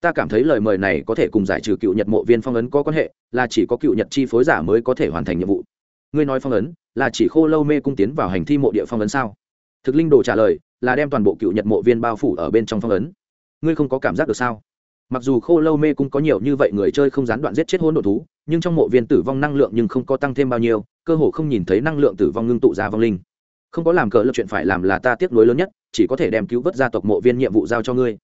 Ta cảm thấy lời mời này có thể cùng giải trừ cựu nhật mộ viên phong ấn có quan hệ, là chỉ có cựu nhật chi phối giả mới có thể hoàn thành nhiệm vụ. Ngươi nói phong ấn, là chỉ khô lâu mê cung tiến vào hành thi mộ địa phong ấn sao? Thực linh đồ trả lời, là đem toàn bộ cựu nhật mộ viên bao phủ ở bên trong phong ấn. Ngươi không có cảm giác được sao? Mặc dù khô lâu mê cũng có nhiều như vậy người chơi không gián đoạn giết chết hôn đ thú, nhưng trong mộ viên tử vong năng lượng nhưng không có tăng thêm bao nhiêu, cơ hồ không nhìn thấy năng lượng tử vong ngưng tụ ra vong linh. Không có làm cờ lập chuyện phải làm là ta tiếc nối lớn nhất, chỉ có thể đem cứu vớt gia tộc mộ viên nhiệm vụ giao cho ngươi.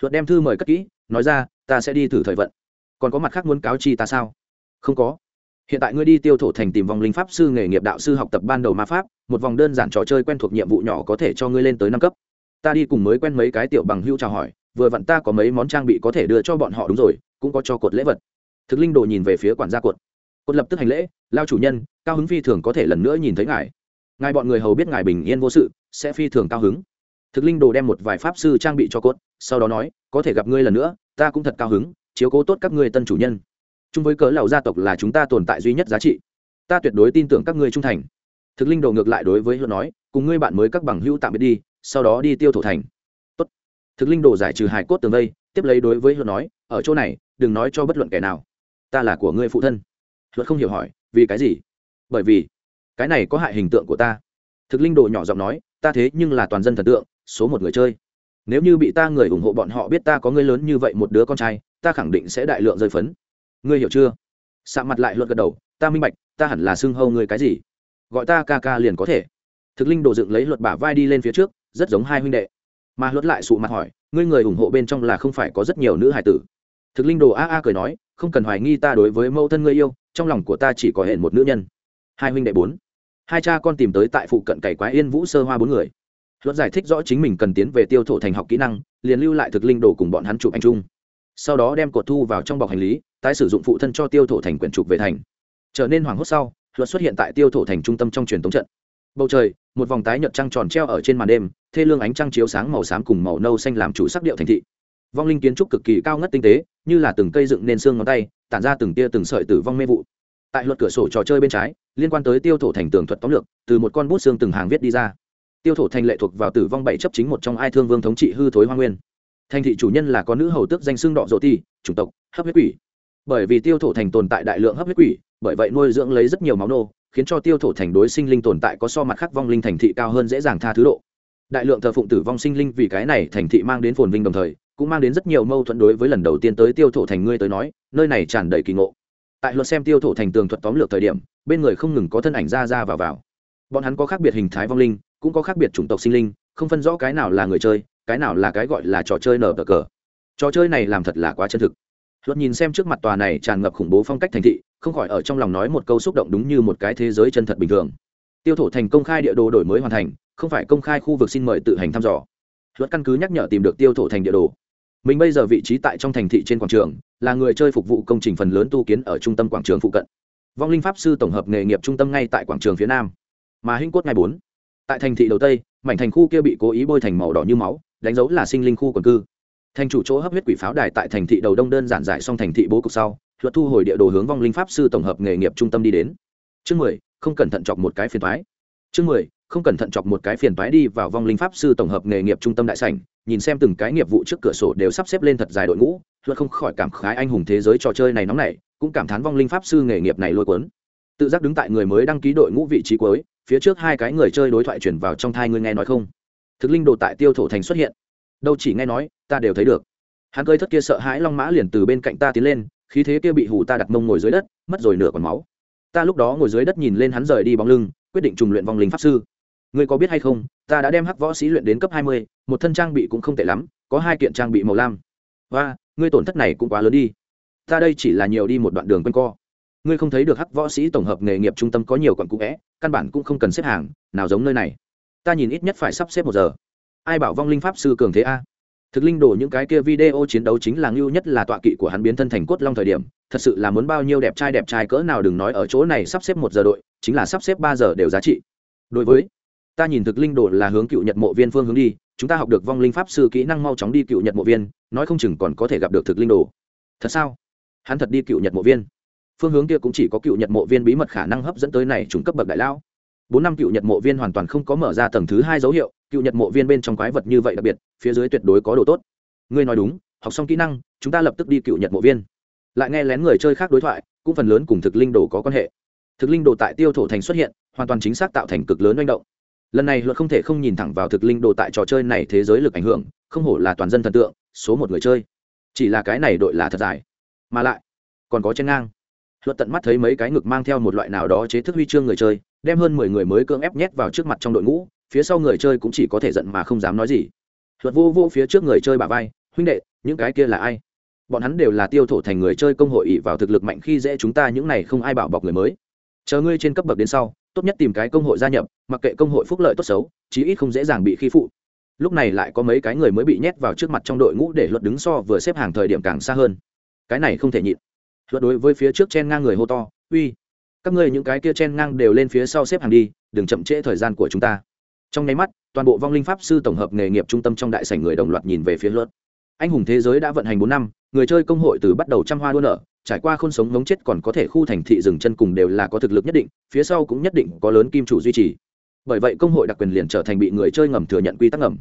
Luật đem thư mời cất kỹ, nói ra, ta sẽ đi thử thời vận. Còn có mặt khác muốn cáo chi ta sao? Không có. Hiện tại ngươi đi tiêu thổ thành tìm vòng linh pháp sư nghề nghiệp đạo sư học tập ban đầu ma pháp, một vòng đơn giản trò chơi quen thuộc nhiệm vụ nhỏ có thể cho ngươi lên tới năm cấp. Ta đi cùng mới quen mấy cái tiểu bằng hưu chào hỏi vừa vặn ta có mấy món trang bị có thể đưa cho bọn họ đúng rồi, cũng có cho cột lễ vật. Thực linh đồ nhìn về phía quản gia cột. Cột lập tức hành lễ, lao chủ nhân, cao hứng phi thường có thể lần nữa nhìn thấy ngài. Ngài bọn người hầu biết ngài bình yên vô sự, sẽ phi thường cao hứng. Thực linh đồ đem một vài pháp sư trang bị cho cốt sau đó nói, có thể gặp ngươi lần nữa, ta cũng thật cao hứng, chiếu cố tốt các ngươi tân chủ nhân. Chung với cớ lầu gia tộc là chúng ta tồn tại duy nhất giá trị, ta tuyệt đối tin tưởng các ngươi trung thành. Thực linh đồ ngược lại đối với hữu nói, cùng ngươi bạn mới các bằng hữu tạm biệt đi, sau đó đi tiêu thổ thành thực linh đồ giải trừ hài cốt tường vây, tiếp lấy đối với hữu nói, ở chỗ này, đừng nói cho bất luận kẻ nào. Ta là của ngươi phụ thân. Hữu không hiểu hỏi, vì cái gì? Bởi vì, cái này có hại hình tượng của ta. Thực linh đồ nhỏ giọng nói, ta thế nhưng là toàn dân thần tượng, số một người chơi. Nếu như bị ta người ủng hộ bọn họ biết ta có người lớn như vậy một đứa con trai, ta khẳng định sẽ đại lượng rơi phấn. Ngươi hiểu chưa? Sạ mặt lại luật gật đầu, ta minh bạch, ta hẳn là xưng hâu ngươi cái gì? Gọi ta ca ca liền có thể. Thực linh đồ dựng lấy luật bả vai đi lên phía trước, rất giống hai huynh đệ mà luật lại sụ mặt hỏi, ngươi người ủng hộ bên trong là không phải có rất nhiều nữ hải tử? Thực linh đồ a a cười nói, không cần hoài nghi ta đối với mẫu thân ngươi yêu, trong lòng của ta chỉ có hẹn một nữ nhân. Hai huynh đệ bốn. Hai cha con tìm tới tại phụ cận cày quái yên vũ sơ hoa bốn người. Luật giải thích rõ chính mình cần tiến về tiêu thổ thành học kỹ năng, liền lưu lại thực linh đồ cùng bọn hắn chụp anh trung sau đó đem cột thu vào trong bọc hành lý, tái sử dụng phụ thân cho tiêu thổ thành quyển trục về thành. Trở nên hoảng hốt sau luật xuất hiện tại tiêu thổ thành trung tâm trong truyền thống trận. Bầu trời, một vòng tái nhợt trăng tròn treo ở trên màn đêm thê lương ánh trăng chiếu sáng màu xám cùng màu nâu xanh làm chủ sắc điệu thành thị. Vong linh kiến trúc cực kỳ cao ngất tinh tế, như là từng cây dựng nên xương ngón tay, tản ra từng tia từng sợi tử vong mê vụ. Tại luật cửa sổ trò chơi bên trái, liên quan tới tiêu thổ thành tường thuật tóm lược, từ một con bút xương từng hàng viết đi ra. Tiêu thổ thành lệ thuộc vào tử vong bảy chấp chính một trong ai thương vương thống trị hư thối hoa nguyên. Thành thị chủ nhân là có nữ hầu tước danh xương đỏ rộ ti, chủng tộc, hấp huyết quỷ. Bởi vì tiêu thổ thành tồn tại đại lượng hấp huyết quỷ, bởi vậy nuôi dưỡng lấy rất nhiều máu nô, khiến cho tiêu thổ thành đối sinh linh tồn tại có so mặt khác vong linh thành thị cao hơn dễ dàng tha thứ độ đại lượng thờ phụng tử vong sinh linh vì cái này thành thị mang đến phồn vinh đồng thời, cũng mang đến rất nhiều mâu thuẫn đối với lần đầu tiên tới tiêu thổ thành ngươi tới nói, nơi này tràn đầy kỳ ngộ. Tại luật xem tiêu thổ thành tường thuật tóm lược thời điểm, bên người không ngừng có thân ảnh ra ra vào vào. Bọn hắn có khác biệt hình thái vong linh, cũng có khác biệt chủng tộc sinh linh, không phân rõ cái nào là người chơi, cái nào là cái gọi là trò chơi nở cờ cờ. Trò chơi này làm thật là quá chân thực. Luật nhìn xem trước mặt tòa này tràn ngập khủng bố phong cách thành thị, không khỏi ở trong lòng nói một câu xúc động đúng như một cái thế giới chân thật bình thường. Tiêu thổ thành công khai địa đồ đổi mới hoàn thành không phải công khai khu vực xin mời tự hành thăm dò. Luật căn cứ nhắc nhở tìm được tiêu thổ thành địa đồ. Mình bây giờ vị trí tại trong thành thị trên quảng trường, là người chơi phục vụ công trình phần lớn tu kiến ở trung tâm quảng trường phụ cận. Vong linh pháp sư tổng hợp nghề nghiệp trung tâm ngay tại quảng trường phía nam. Mà hinh cốt ngày bốn. Tại thành thị đầu tây, mảnh thành khu kia bị cố ý bôi thành màu đỏ như máu, đánh dấu là sinh linh khu quần cư. Thành chủ chỗ hấp huyết quỷ pháo đài tại thành thị đầu đông đơn giản giải xong thành thị bố cục sau, luật thu hồi địa đồ hướng vong linh pháp sư tổng hợp nghề nghiệp trung tâm đi đến. Chương mười, không cẩn thận chọc một cái phiền thoái. Chương mười không cẩn thận chọc một cái phiền toái đi vào vong linh pháp sư tổng hợp nghề nghiệp trung tâm đại sảnh, nhìn xem từng cái nghiệp vụ trước cửa sổ đều sắp xếp lên thật dài đội ngũ luật không khỏi cảm khái anh hùng thế giới trò chơi này nóng nảy, cũng cảm thán vong linh pháp sư nghề nghiệp này lôi cuốn. Tự giác đứng tại người mới đăng ký đội ngũ vị trí cuối, phía trước hai cái người chơi đối thoại chuyển vào trong thai ngươi nghe nói không? Thực linh đồ tại tiêu thổ thành xuất hiện. Đâu chỉ nghe nói, ta đều thấy được. Hắn cơi thất kia sợ hãi long mã liền từ bên cạnh ta tiến lên, khí thế kia bị hù ta đặt mông ngồi dưới đất, mất rồi nửa còn máu. Ta lúc đó ngồi dưới đất nhìn lên hắn rời đi bóng lưng, quyết định trùng luyện vong linh pháp sư ngươi có biết hay không, ta đã đem hắc võ sĩ luyện đến cấp hai mươi, một thân trang bị cũng không tệ lắm, có hai kiện trang bị màu lam. Và ngươi tổn thất này cũng quá lớn đi. Ta đây chỉ là nhiều đi một đoạn đường quanh co. Ngươi không thấy được hắc võ sĩ tổng hợp nghề nghiệp trung tâm có nhiều quận cũ vẽ căn bản cũng không cần xếp hàng, nào giống nơi này. Ta nhìn ít nhất phải sắp xếp một giờ. Ai bảo vong linh pháp sư cường thế a? Thực linh đổ những cái kia video chiến đấu chính là ngưu nhất là tọa kỵ của hắn biến thân thành cốt long thời điểm, thật sự là muốn bao nhiêu đẹp trai đẹp trai cỡ nào đừng nói ở chỗ này sắp xếp một giờ đội, chính là sắp xếp ba giờ đều giá trị. Đối với ta nhìn thực linh đồ là hướng cựu nhật mộ viên phương hướng đi, chúng ta học được vong linh pháp sư kỹ năng mau chóng đi cựu nhật mộ viên, nói không chừng còn có thể gặp được thực linh đồ. Thật sao? Hắn thật đi cựu nhật mộ viên. Phương hướng kia cũng chỉ có cựu nhật mộ viên bí mật khả năng hấp dẫn tới này trùng cấp bậc đại lão. Bốn năm cựu nhật mộ viên hoàn toàn không có mở ra tầng thứ hai dấu hiệu, cựu nhật mộ viên bên trong quái vật như vậy đặc biệt, phía dưới tuyệt đối có đồ tốt. Ngươi nói đúng, học xong kỹ năng, chúng ta lập tức đi cựu nhật mộ viên. Lại nghe lén người chơi khác đối thoại, cũng phần lớn cùng thực linh đồ có quan hệ. Thực linh đồ tại tiêu thổ thành xuất hiện, hoàn toàn chính xác tạo thành cực lớn manh động lần này luật không thể không nhìn thẳng vào thực linh đồ tại trò chơi này thế giới lực ảnh hưởng, không hổ là toàn dân thần tượng, số một người chơi. Chỉ là cái này đội là thật dài. Mà lại, còn có trên ngang. Luật tận mắt thấy mấy cái ngực mang theo một loại nào đó chế thức huy chương người chơi, đem hơn mười người mới cưỡng ép nhét vào trước mặt trong đội ngũ, phía sau người chơi cũng chỉ có thể giận mà không dám nói gì. Luật vô vô phía trước người chơi bà vai, huynh đệ, những cái kia là ai? Bọn hắn đều là tiêu thổ thành người chơi công hội ỉ vào thực lực mạnh khi dễ chúng ta, những này không ai bảo bọc người mới. Chờ ngươi trên cấp bậc đến sau tốt nhất tìm cái công hội gia nhập, mặc kệ công hội phúc lợi tốt xấu, chí ít không dễ dàng bị khi phụ. Lúc này lại có mấy cái người mới bị nhét vào trước mặt trong đội ngũ để luật đứng so vừa xếp hàng thời điểm càng xa hơn. Cái này không thể nhịn. Luật đối với phía trước chen ngang người hô to, uy, các ngươi những cái kia chen ngang đều lên phía sau xếp hàng đi, đừng chậm trễ thời gian của chúng ta. Trong nháy mắt, toàn bộ vong linh pháp sư tổng hợp nghề nghiệp trung tâm trong đại sảnh người đồng loạt nhìn về phía luật anh hùng thế giới đã vận hành bốn năm, người chơi công hội từ bắt đầu trăm hoa đua nở, trải qua khôn sống ngống chết còn có thể khu thành thị dừng chân cùng đều là có thực lực nhất định, phía sau cũng nhất định có lớn kim chủ duy trì. Bởi vậy công hội đặc quyền liền trở thành bị người chơi ngầm thừa nhận quy tắc ngầm.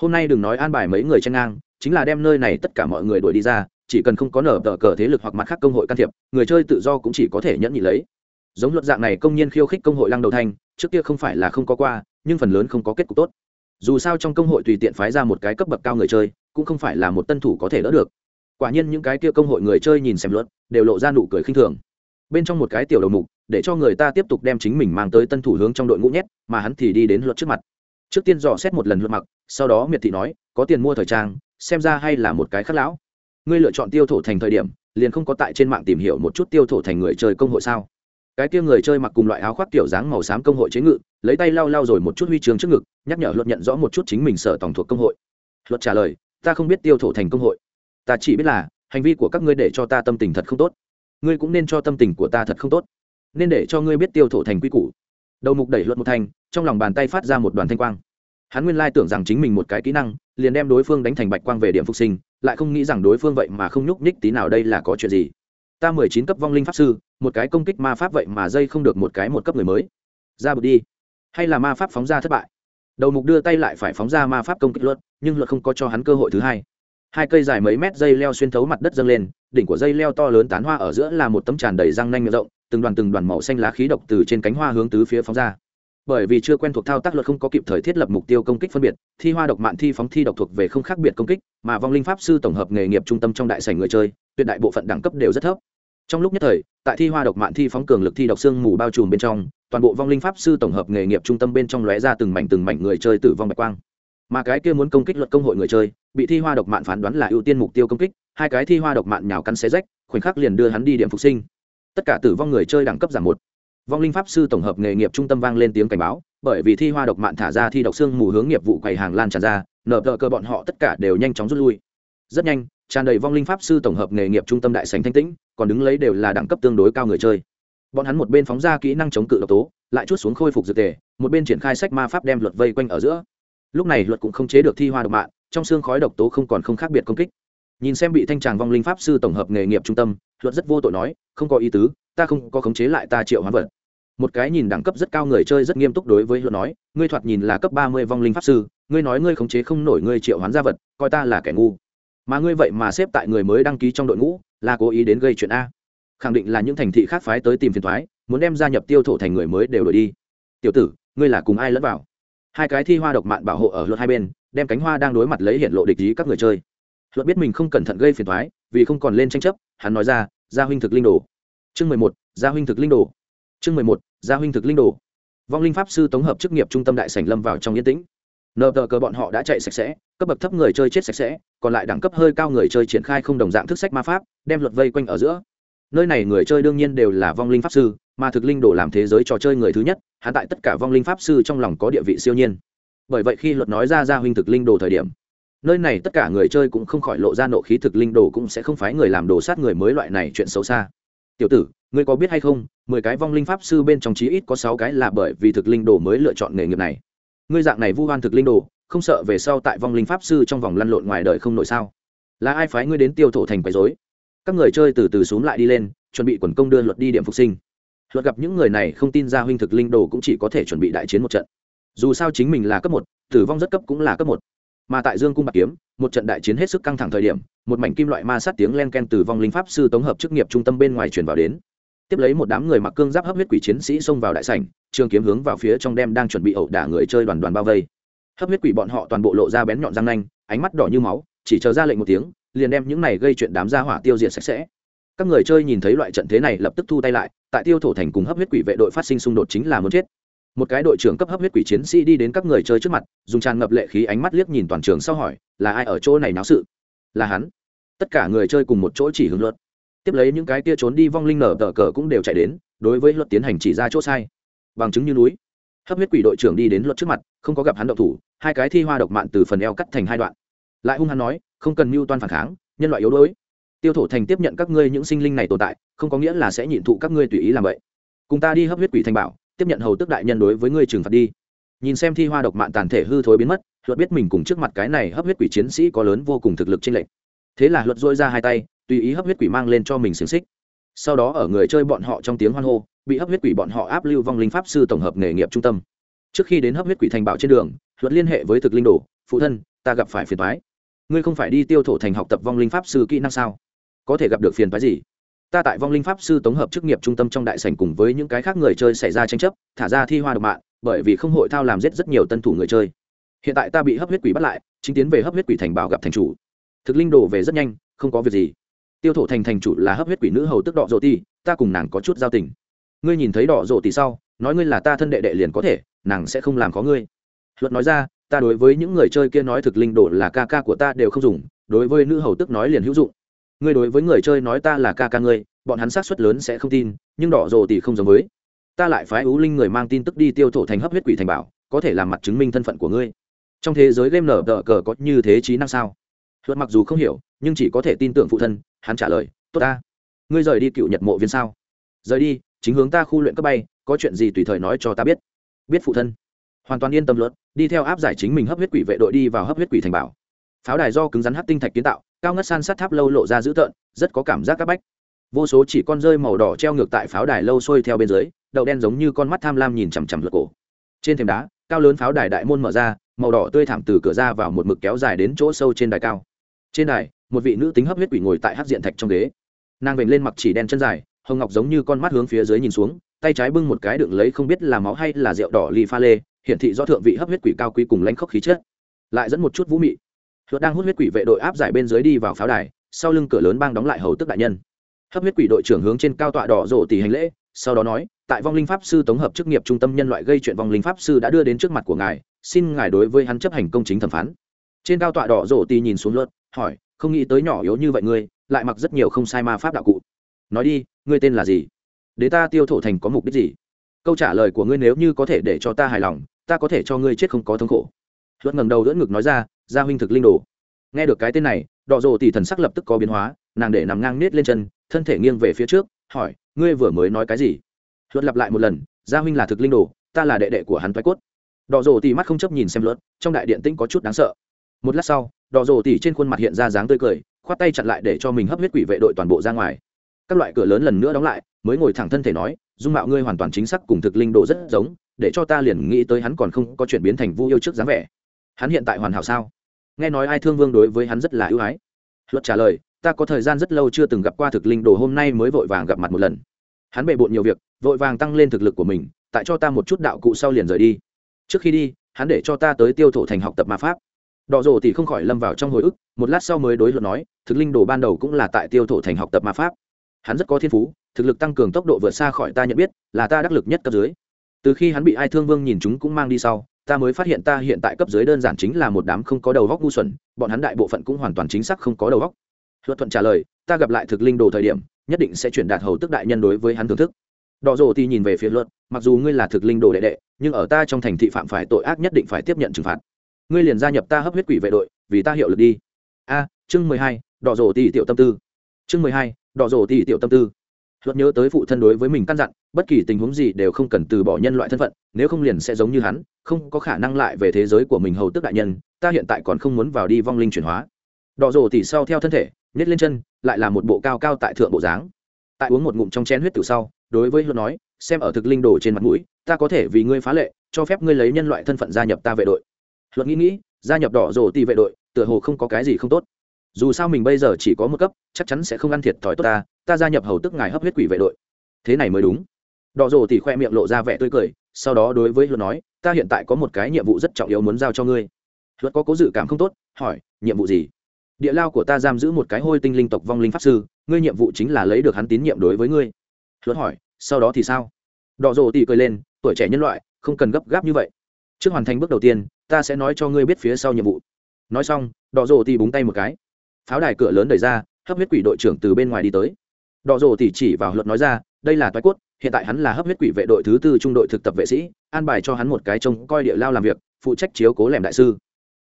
Hôm nay đừng nói an bài mấy người chen ngang, chính là đem nơi này tất cả mọi người đuổi đi ra, chỉ cần không có nở tờ cờ thế lực hoặc mặt khác công hội can thiệp, người chơi tự do cũng chỉ có thể nhẫn nhị lấy. Giống luật dạng này công nhiên khiêu khích công hội lăng đầu thanh trước kia không phải là không có qua, nhưng phần lớn không có kết cục tốt. Dù sao trong công hội tùy tiện phái ra một cái cấp bậc cao người chơi cũng không phải là một tân thủ có thể đỡ được. Quả nhiên những cái kia công hội người chơi nhìn xem luật, đều lộ ra nụ cười khinh thường. Bên trong một cái tiểu đầu mục, để cho người ta tiếp tục đem chính mình mang tới tân thủ hướng trong đội ngũ nhét, mà hắn thì đi đến luật trước mặt. Trước tiên dò xét một lần luật mặc, sau đó miệt thị nói, có tiền mua thời trang, xem ra hay là một cái khắc lão. Ngươi lựa chọn tiêu thổ thành thời điểm, liền không có tại trên mạng tìm hiểu một chút tiêu thổ thành người chơi công hội sao? Cái kia người chơi mặc cùng loại áo khoác kiểu dáng màu xám công hội chế ngự, lấy tay lau lau rồi một chút huy chương trước ngực, nhắc nhở luật nhận rõ một chút chính mình sở tổng thuộc công hội. Luật trả lời ta không biết tiêu thổ thành công hội. Ta chỉ biết là, hành vi của các ngươi để cho ta tâm tình thật không tốt. Ngươi cũng nên cho tâm tình của ta thật không tốt. Nên để cho ngươi biết tiêu thổ thành quy củ. Đầu mục đẩy luật một thành trong lòng bàn tay phát ra một đoàn thanh quang. Hắn nguyên lai tưởng rằng chính mình một cái kỹ năng, liền đem đối phương đánh thành bạch quang về điểm phục sinh, lại không nghĩ rằng đối phương vậy mà không nhúc nhích tí nào đây là có chuyện gì. Ta mười chín cấp vong linh pháp sư, một cái công kích ma pháp vậy mà dây không được một cái một cấp người mới. Ra bực đi. Hay là ma pháp phóng ra thất bại? Đầu mục đưa tay lại phải phóng ra ma pháp công kích luật, nhưng luật không có cho hắn cơ hội thứ hai. Hai cây dài mấy mét dây leo xuyên thấu mặt đất dâng lên, đỉnh của dây leo to lớn tán hoa ở giữa là một tấm tràn đầy răng nanh miệng rộng, từng đoàn từng đoàn màu xanh lá khí độc từ trên cánh hoa hướng tứ phía phóng ra. Bởi vì chưa quen thuộc thao tác luật không có kịp thời thiết lập mục tiêu công kích phân biệt, thi hoa độc mạn thi phóng thi độc thuộc về không khác biệt công kích, mà vong linh pháp sư tổng hợp nghề nghiệp trung tâm trong đại sảnh người chơi, tuyệt đại bộ phận đẳng cấp đều rất thấp. Trong lúc nhất thời, tại thi hoa độc mạn thi phóng cường lực thi độc xương mù bao trùm bên trong toàn bộ vong linh pháp sư tổng hợp nghề nghiệp trung tâm bên trong lóe ra từng mảnh từng mảnh người chơi tử vong bạch quang. Mà cái kia muốn công kích luật công hội người chơi, bị thi hoa độc mạn phán đoán là ưu tiên mục tiêu công kích, hai cái thi hoa độc mạn nhào cắn xé rách, khoảnh khắc liền đưa hắn đi điểm phục sinh. Tất cả tử vong người chơi đẳng cấp giảm một. Vong linh pháp sư tổng hợp nghề nghiệp trung tâm vang lên tiếng cảnh báo, bởi vì thi hoa độc mạn thả ra thi độc xương mù hướng nghiệp vụ quầy hàng lan tràn ra nở tờ cơ bọn họ tất cả đều nhanh chóng rút lui. Rất nhanh, tràn đầy vong linh pháp sư tổng hợp nghề nghiệp trung tâm đại sành thanh tĩnh, còn đứng lấy đều là đẳng cấp tương đối cao người chơi bọn hắn một bên phóng ra kỹ năng chống cự độc tố, lại chút xuống khôi phục dược tề, một bên triển khai sách ma pháp đem luật vây quanh ở giữa. Lúc này luật cũng không chế được thi hoa độc mạng trong xương khói độc tố không còn không khác biệt công kích. Nhìn xem bị thanh tràng vong linh pháp sư tổng hợp nghề nghiệp trung tâm, luật rất vô tội nói, không có ý tứ, ta không có khống chế lại ta triệu hoán vật. Một cái nhìn đẳng cấp rất cao người chơi rất nghiêm túc đối với luật nói, ngươi thoạt nhìn là cấp ba mươi vong linh pháp sư, ngươi nói ngươi khống chế không nổi ngươi triệu hoán gia vật, coi ta là kẻ ngu. Mà ngươi vậy mà xếp tại người mới đăng ký trong đội ngũ, là cố ý đến gây chuyện a? Khẳng định là những thành thị khác phái tới tìm phiền thoái, muốn đem gia nhập tiêu thổ thành người mới đều đổi đi. Tiểu tử, ngươi là cùng ai lẫn vào? Hai cái thi hoa độc mạn bảo hộ ở luật hai bên, đem cánh hoa đang đối mặt lấy hiện lộ địch ý các người chơi. Luật biết mình không cẩn thận gây phiền thoái, vì không còn lên tranh chấp, hắn nói ra, gia huynh thực linh đồ. Chương mười một, gia huynh thực linh đồ. Chương mười một, gia huynh thực linh đồ. Vong linh pháp sư tổng hợp chức nghiệp trung tâm đại sảnh lâm vào trong yên tĩnh. Nợ tờ cờ bọn họ đã chạy sạch sẽ, cấp bậc thấp người chơi chết sạch sẽ, còn lại đẳng cấp hơi cao người chơi triển khai không đồng dạng thức sách ma pháp, đem luật vây quanh ở giữa nơi này người chơi đương nhiên đều là vong linh pháp sư, mà thực linh đồ làm thế giới trò chơi người thứ nhất hạ tại tất cả vong linh pháp sư trong lòng có địa vị siêu nhiên. Bởi vậy khi luật nói ra ra huynh thực linh đồ thời điểm, nơi này tất cả người chơi cũng không khỏi lộ ra nộ khí thực linh đồ cũng sẽ không phái người làm đồ sát người mới loại này chuyện xấu xa. Tiểu tử, ngươi có biết hay không, mười cái vong linh pháp sư bên trong chí ít có sáu cái là bởi vì thực linh đồ mới lựa chọn nghề nghiệp này. Ngươi dạng này vu hoan thực linh đồ, không sợ về sau tại vong linh pháp sư trong vòng lăn lộn ngoài đời không nổi sao? Là ai phái ngươi đến tiêu thổ thành quấy dối các người chơi từ từ xuống lại đi lên, chuẩn bị quần công đưa luật đi điểm phục sinh. Luật gặp những người này không tin ra huynh thực linh đồ cũng chỉ có thể chuẩn bị đại chiến một trận. Dù sao chính mình là cấp một, tử vong rất cấp cũng là cấp một. Mà tại dương cung bạc kiếm, một trận đại chiến hết sức căng thẳng thời điểm, một mảnh kim loại ma sát tiếng len ken từ vong linh pháp sư tổng hợp chức nghiệp trung tâm bên ngoài truyền vào đến. Tiếp lấy một đám người mặc cương giáp hấp huyết quỷ chiến sĩ xông vào đại sảnh, trường kiếm hướng vào phía trong đem đang chuẩn bị ẩu đả người chơi đoàn đoàn bao vây. Hấp huyết quỷ bọn họ toàn bộ lộ ra bén nhọn răng nanh, ánh mắt đỏ như máu, chỉ chờ ra lệnh một tiếng liền đem những này gây chuyện đám gia hỏa tiêu diệt sạch sẽ. Các người chơi nhìn thấy loại trận thế này lập tức thu tay lại, tại tiêu thổ thành cùng hấp huyết quỷ vệ đội phát sinh xung đột chính là muốn chết. Một cái đội trưởng cấp hấp huyết quỷ chiến sĩ đi đến các người chơi trước mặt, dùng tràn ngập lệ khí ánh mắt liếc nhìn toàn trường sau hỏi, là ai ở chỗ này náo sự? Là hắn. Tất cả người chơi cùng một chỗ chỉ hướng luật. Tiếp lấy những cái kia trốn đi vong linh nở tờ cờ cũng đều chạy đến, đối với luật tiến hành chỉ ra chỗ sai. Bằng chứng như núi. Hấp huyết quỷ đội trưởng đi đến luật trước mặt, không có gặp hắn động thủ, hai cái thi hoa độc mạn từ phần eo cắt thành hai đoạn. Lại hung hắn nói không cần mưu toan phản kháng, nhân loại yếu đuối. Tiêu thổ thành tiếp nhận các ngươi những sinh linh này tồn tại, không có nghĩa là sẽ nhịn thụ các ngươi tùy ý làm vậy. Cùng ta đi hấp huyết quỷ thành bảo, tiếp nhận hầu tức đại nhân đối với ngươi trừng phạt đi. Nhìn xem thi hoa độc mạn tàn thể hư thối biến mất, luật biết mình cùng trước mặt cái này hấp huyết quỷ chiến sĩ có lớn vô cùng thực lực trên lệnh thế là luật dôi ra hai tay, tùy ý hấp huyết quỷ mang lên cho mình xiềng xích. Sau đó ở người chơi bọn họ trong tiếng hoan hô, bị hấp huyết quỷ bọn họ áp lưu vong linh pháp sư tổng hợp nghề nghiệp trung tâm. Trước khi đến hấp huyết quỷ thành bảo trên đường, luật liên hệ với thực linh đồ, phụ thân, ta gặp phải phiền thoái ngươi không phải đi tiêu thổ thành học tập vong linh pháp sư kỹ năng sao? Có thể gặp được phiền phái gì? Ta tại vong linh pháp sư tổng hợp chức nghiệp trung tâm trong đại sảnh cùng với những cái khác người chơi xảy ra tranh chấp, thả ra thi hoa độc mạng bởi vì không hội thao làm giết rất nhiều tân thủ người chơi. Hiện tại ta bị hấp huyết quỷ bắt lại, chính tiến về hấp huyết quỷ thành bảo gặp thành chủ. Thực linh đồ về rất nhanh, không có việc gì. Tiêu thổ thành thành chủ là hấp huyết quỷ nữ hầu tức đỏ rộ ti ta cùng nàng có chút giao tình. Ngươi nhìn thấy đỏ rộ ti sau, nói ngươi là ta thân đệ đệ liền có thể, nàng sẽ không làm có ngươi. Luật nói ra ta đối với những người chơi kia nói thực linh đồ là ca ca của ta đều không dùng, đối với nữ hầu tức nói liền hữu dụng. Ngươi đối với người chơi nói ta là ca ca ngươi, bọn hắn sát suất lớn sẽ không tin, nhưng đỏ rồ thì không giống với. Ta lại phái ú linh người mang tin tức đi tiêu thổ thành hấp huyết quỷ thành bảo, có thể làm mặt chứng minh thân phận của ngươi. Trong thế giới game nở đỡ cờ có như thế trí năng sao? Luật mặc dù không hiểu, nhưng chỉ có thể tin tưởng phụ thân, hắn trả lời, tốt ta. Ngươi rời đi cựu nhật mộ viên sao? Rời đi, chính hướng ta khu luyện cấp bay, có chuyện gì tùy thời nói cho ta biết. Biết, phụ thân hoàn toàn yên tâm luật, đi theo áp giải chính mình hấp huyết quỷ vệ đội đi vào hấp huyết quỷ thành bảo. Pháo đài do cứng rắn hấp tinh thạch kiến tạo, cao ngất san sát tháp lâu lộ ra dữ tợn, rất có cảm giác c áp bách. Vô số chỉ con rơi màu đỏ treo ngược tại pháo đài lâu sôi theo bên dưới, đậu đen giống như con mắt tham lam nhìn chằm chằm lượt cổ. Trên thềm đá, cao lớn pháo đài đại môn mở ra, màu đỏ tươi thảm từ cửa ra vào một mực kéo dài đến chỗ sâu trên đài cao. Trên đài, một vị nữ tính hấp huyết quỷ ngồi tại hát diện thạch trong ghế. Nàng vểnh lên mặc chỉ đen chân dài, hồng ngọc giống như con mắt hướng phía dưới nhìn xuống, tay trái bưng một cái đựng lấy không biết là máu hay là rượu đỏ ly pha lê hiển thị do thượng vị hấp huyết quỷ cao quý cùng lãnh khốc khí chất, lại dẫn một chút vũ mị. Luật đang hút huyết quỷ vệ đội áp giải bên dưới đi vào pháo đài, sau lưng cửa lớn bang đóng lại hầu tức đại nhân. Hấp huyết quỷ đội trưởng hướng trên cao tọa đỏ rộ tỷ hành lễ, sau đó nói, tại vong linh pháp sư tổng hợp chức nghiệp trung tâm nhân loại gây chuyện vong linh pháp sư đã đưa đến trước mặt của ngài, xin ngài đối với hắn chấp hành công chính thẩm phán. Trên cao tọa đỏ rộ tỷ nhìn xuống luật, hỏi, không nghĩ tới nhỏ yếu như vậy ngươi, lại mặc rất nhiều không sai ma pháp đạo cụ. Nói đi, ngươi tên là gì? Đế ta tiêu thổ thành có mục đích gì? Câu trả lời của ngươi nếu như có thể để cho ta hài lòng ta có thể cho ngươi chết không có thống khổ. Luật ngầm đầu đỡ ngực nói ra, gia huynh thực linh đồ. Nghe được cái tên này, Đọ rồ tỷ thần sắc lập tức có biến hóa, nàng để nằm ngang nết lên chân, thân thể nghiêng về phía trước, hỏi, ngươi vừa mới nói cái gì? Luật lặp lại một lần, gia huynh là thực linh đồ, ta là đệ đệ của hắn toái cốt. Đọ rồ tỷ mắt không chấp nhìn xem luật trong đại điện tĩnh có chút đáng sợ. Một lát sau đỏ rồ tỷ trên khuôn mặt hiện ra dáng tươi cười, khoát tay chặn lại để cho mình hấp huyết quỷ vệ đội toàn bộ ra ngoài. Các loại cửa lớn lần nữa đóng lại, mới ngồi thẳng thân thể nói, dung mạo ngươi hoàn toàn chính xác cùng thực linh đồ rất giống để cho ta liền nghĩ tới hắn còn không có chuyển biến thành vu yêu trước dáng vẻ. Hắn hiện tại hoàn hảo sao? Nghe nói ai thương vương đối với hắn rất là ưu ái. Luật trả lời, ta có thời gian rất lâu chưa từng gặp qua thực linh đồ hôm nay mới vội vàng gặp mặt một lần. Hắn bề bộn nhiều việc, vội vàng tăng lên thực lực của mình, tại cho ta một chút đạo cụ sau liền rời đi. Trước khi đi, hắn để cho ta tới tiêu thổ thành học tập ma pháp. Đỏ rồ thì không khỏi lâm vào trong hồi ức, một lát sau mới đối luận nói, thực linh đồ ban đầu cũng là tại tiêu thổ thành học tập ma pháp. Hắn rất có thiên phú, thực lực tăng cường tốc độ vượt xa khỏi ta nhận biết, là ta đắc lực nhất cấp dưới từ khi hắn bị ai thương vương nhìn chúng cũng mang đi sau, ta mới phát hiện ta hiện tại cấp dưới đơn giản chính là một đám không có đầu góc ngu xuẩn, bọn hắn đại bộ phận cũng hoàn toàn chính xác không có đầu góc. Luật thuận trả lời, ta gặp lại thực linh đồ thời điểm, nhất định sẽ chuyển đạt hầu tức đại nhân đối với hắn thưởng thức. Đỏ rộ thì nhìn về phía luật mặc dù ngươi là thực linh đồ đệ đệ, nhưng ở ta trong thành thị phạm phải tội ác nhất định phải tiếp nhận trừng phạt. Ngươi liền gia nhập ta hấp huyết quỷ vệ đội, vì ta hiệu lực đi. A, chương mười hai, đỏ rộ thì tiểu tâm tư. Chương mười hai, đỏ rộ thì tiểu tâm tư luật nhớ tới phụ thân đối với mình căn dặn, bất kỳ tình huống gì đều không cần từ bỏ nhân loại thân phận, nếu không liền sẽ giống như hắn, không có khả năng lại về thế giới của mình hầu tức đại nhân, ta hiện tại còn không muốn vào đi vong linh chuyển hóa. Đỏ rồ tỉ sau theo thân thể nhét lên chân, lại là một bộ cao cao tại thượng bộ dáng. Tại uống một ngụm trong chén huyết từ sau, đối với luật nói, xem ở thực linh đồ trên mặt mũi, ta có thể vì ngươi phá lệ, cho phép ngươi lấy nhân loại thân phận gia nhập ta vệ đội. Luật nghĩ nghĩ, gia nhập đỏ rồ tỉ vệ đội, tựa hồ không có cái gì không tốt. Dù sao mình bây giờ chỉ có một cấp, chắc chắn sẽ không ăn thiệt thòi tốt ta ta gia nhập hầu tức ngài hấp huyết quỷ vệ đội. Thế này mới đúng. Đỏ rồ thì khoe miệng lộ ra vẻ tươi cười, sau đó đối với luật nói, ta hiện tại có một cái nhiệm vụ rất trọng yếu muốn giao cho ngươi. Luật có cố dự cảm không tốt, hỏi, nhiệm vụ gì? Địa lao của ta giam giữ một cái hôi tinh linh tộc vong linh pháp sư, ngươi nhiệm vụ chính là lấy được hắn tín nhiệm đối với ngươi. Luật hỏi, sau đó thì sao? Đỏ rồ thì cười lên, tuổi trẻ nhân loại, không cần gấp gáp như vậy. Trước hoàn thành bước đầu tiên, ta sẽ nói cho ngươi biết phía sau nhiệm vụ. Nói xong đỏ rồ thì búng tay một cái. Pháo đài cửa lớn đẩy ra, hấp huyết quỷ đội trưởng từ bên ngoài đi tới đỏ rồ thì chỉ vào luật nói ra, đây là toái cốt, hiện tại hắn là hấp huyết quỷ vệ đội thứ tư trung đội thực tập vệ sĩ, an bài cho hắn một cái trông coi địa lao làm việc, phụ trách chiếu cố lẻm đại sư.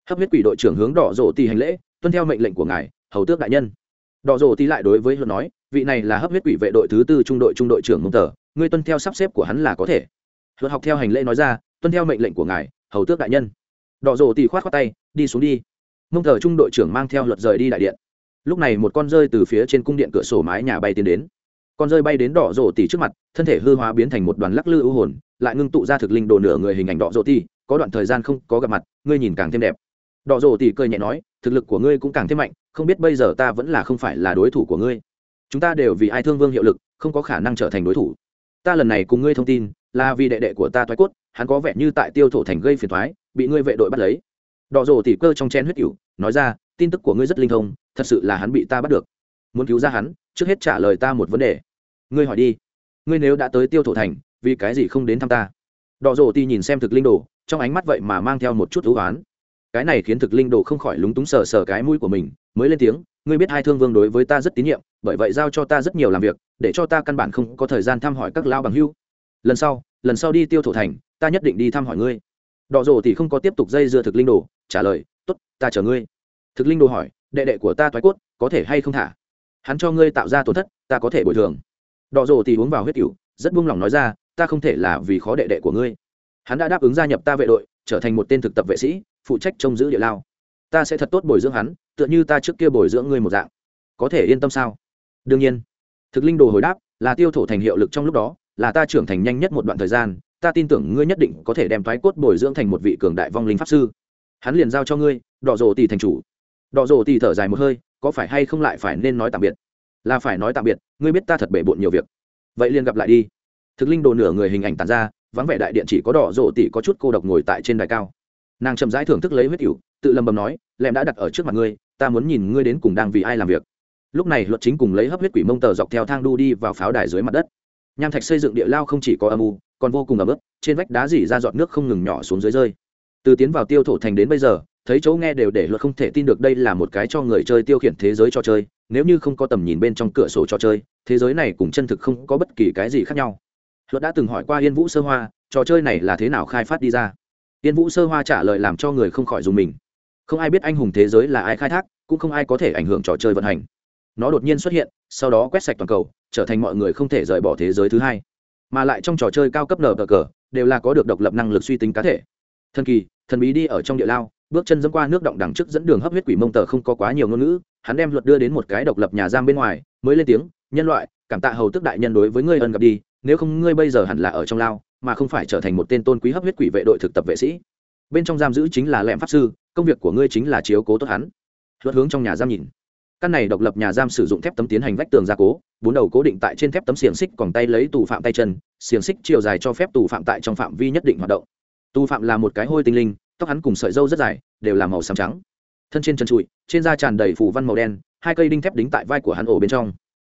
Hấp huyết quỷ đội trưởng hướng đỏ rồ thì hành lễ, tuân theo mệnh lệnh của ngài, hầu tước đại nhân. Đỏ rồ thì lại đối với luật nói, vị này là hấp huyết quỷ vệ đội thứ tư trung đội trung đội trưởng mông tờ, ngươi tuân theo sắp xếp của hắn là có thể. Luật học theo hành lễ nói ra, tuân theo mệnh lệnh của ngài, hầu tước đại nhân. Đỏ rồ thì khoát khoát tay, đi xuống đi. Mông tờ trung đội trưởng mang theo luật rời đi đại điện lúc này một con rơi từ phía trên cung điện cửa sổ mái nhà bay tiến đến. Con rơi bay đến đỏ rổ tỉ trước mặt, thân thể hư hóa biến thành một đoàn lắc lư ưu hồn, lại ngưng tụ ra thực linh đồ nửa người hình ảnh đỏ rổ tỉ, có đoạn thời gian không có gặp mặt, ngươi nhìn càng thêm đẹp. Đỏ rổ tỉ cười nhẹ nói, thực lực của ngươi cũng càng thêm mạnh, không biết bây giờ ta vẫn là không phải là đối thủ của ngươi. Chúng ta đều vì ai thương vương hiệu lực, không có khả năng trở thành đối thủ. Ta lần này cùng ngươi thông tin, là vì đệ đệ của ta thoái cốt, hắn có vẻ như tại tiêu thổ thành gây phiền thoái bị ngươi vệ đội bắt lấy đỏ rổ tỉ cơ trong chén huyết cựu nói ra, tin tức của ngươi rất linh thông, thật sự là hắn bị ta bắt được. Muốn cứu ra hắn, trước hết trả lời ta một vấn đề. Ngươi hỏi đi. Ngươi nếu đã tới tiêu thổ thành, vì cái gì không đến thăm ta? Đỏ rổ ti nhìn xem thực linh đồ, trong ánh mắt vậy mà mang theo một chút thú oán. Cái này khiến thực linh đồ không khỏi lúng túng sờ sờ cái mũi của mình, mới lên tiếng, ngươi biết hai thương vương đối với ta rất tín nhiệm, bởi vậy giao cho ta rất nhiều làm việc, để cho ta căn bản không có thời gian thăm hỏi các lao bằng hưu. Lần sau lần sau đi tiêu thổ thành, ta nhất định đi thăm hỏi ngươi đỏ rồ thì không có tiếp tục dây dưa thực linh đồ, trả lời t ố t ta chờ ngươi. Thực linh đồ hỏi, đệ đệ của ta thoái cốt, có thể hay không thả? Hắn cho ngươi tạo ra tổn thất, ta có thể bồi thường. Đỏ rồ thì uống vào huyết cựu rất buông lỏng nói ra, ta không thể là vì khó đệ đệ của ngươi. Hắn đã đáp ứng gia nhập ta vệ đội, trở thành một tên thực tập vệ sĩ, phụ trách trông giữ địa lao. Ta sẽ thật tốt bồi dưỡng hắn, tựa như ta trước kia bồi dưỡng ngươi một dạng. Có thể yên tâm sao? Đương nhiên. Thực linh đồ hồi đáp, là tiêu thổ thành hiệu lực trong lúc đó, là ta trưởng thành nhanh nhất một đoạn thời gian ta tin tưởng ngươi nhất định có thể đem thoái cốt bồi dưỡng thành một vị cường đại vong linh pháp sư. Hắn liền giao cho ngươi đỏ rồ tỷ thành chủ. Đỏ rồ tỷ thở dài một hơi, có phải hay không lại phải nên nói tạm biệt? Là phải nói tạm biệt, ngươi biết ta thật bể bộn nhiều việc. Vậy liền gặp lại đi. Thực linh đồ nửa người hình ảnh tàn ra, vắng vẻ đại điện chỉ có đỏ rộ tỷ có chút cô độc ngồi tại trên đài cao. Nàng chậm rãi thưởng thức lấy huyết cựu tự lầm bầm nói lẹm đã đặt ở trước mặt ngươi, ta muốn nhìn ngươi đến cùng đang vì ai làm việc. Lúc này luật chính cùng lấy hấp huyết quỷ mông tờ dọc theo thang đu đi vào pháo đài dưới mặt đất. Nham thạch xây dựng địa lao không chỉ có âm u còn vô cùng ấm ướt, trên vách đá dỉ ra giọt nước không ngừng nhỏ xuống dưới rơi. Từ tiến vào tiêu thổ thành đến bây giờ, thấy chỗ nghe đều để luật không thể tin được đây là một cái cho người chơi tiêu khiển thế giới cho chơi, nếu như không có tầm nhìn bên trong cửa sổ cho chơi, thế giới này cùng chân thực không có bất kỳ cái gì khác nhau. Luật đã từng hỏi qua yên vũ sơ hoa, trò chơi này là thế nào khai phát đi ra? Yên vũ sơ hoa trả lời làm cho người không khỏi dùng mình. Không ai biết anh hùng thế giới là ai khai thác, cũng không ai có thể ảnh hưởng trò chơi vận hành. Nó đột nhiên xuất hiện, sau đó quét sạch toàn cầu, trở thành mọi người không thể rời bỏ thế giới thứ hai mà lại trong trò chơi cao cấp nở cờ đều là có được độc lập năng lực suy tính cá thể. Thần kỳ, thần bí đi ở trong địa lao, bước chân dẫm qua nước động đằng trước dẫn đường hấp huyết quỷ mông tờ không có quá nhiều ngôn ngữ, hắn đem luật đưa đến một cái độc lập nhà giam bên ngoài, mới lên tiếng, nhân loại, cảm tạ hầu tức đại nhân đối với ngươi ân gặp đi, nếu không ngươi bây giờ hẳn là ở trong lao, mà không phải trở thành một tên tôn quý hấp huyết quỷ vệ đội thực tập vệ sĩ. Bên trong giam giữ chính là lẹm pháp sư, công việc của ngươi chính là chiếu cố tốt hắn. Luật hướng trong nhà giam nhìn căn này độc lập nhà giam sử dụng thép tấm tiến hành vách tường gia cố, bốn đầu cố định tại trên thép tấm xiềng xích còn tay lấy tù phạm tay chân, xiềng xích chiều dài cho phép tù phạm tại trong phạm vi nhất định hoạt động. Tù phạm là một cái hôi tinh linh, tóc hắn cùng sợi dâu rất dài, đều là màu xám trắng. Thân trên chân trụi, trên da tràn đầy phủ văn màu đen, hai cây đinh thép đính tại vai của hắn ổ bên trong.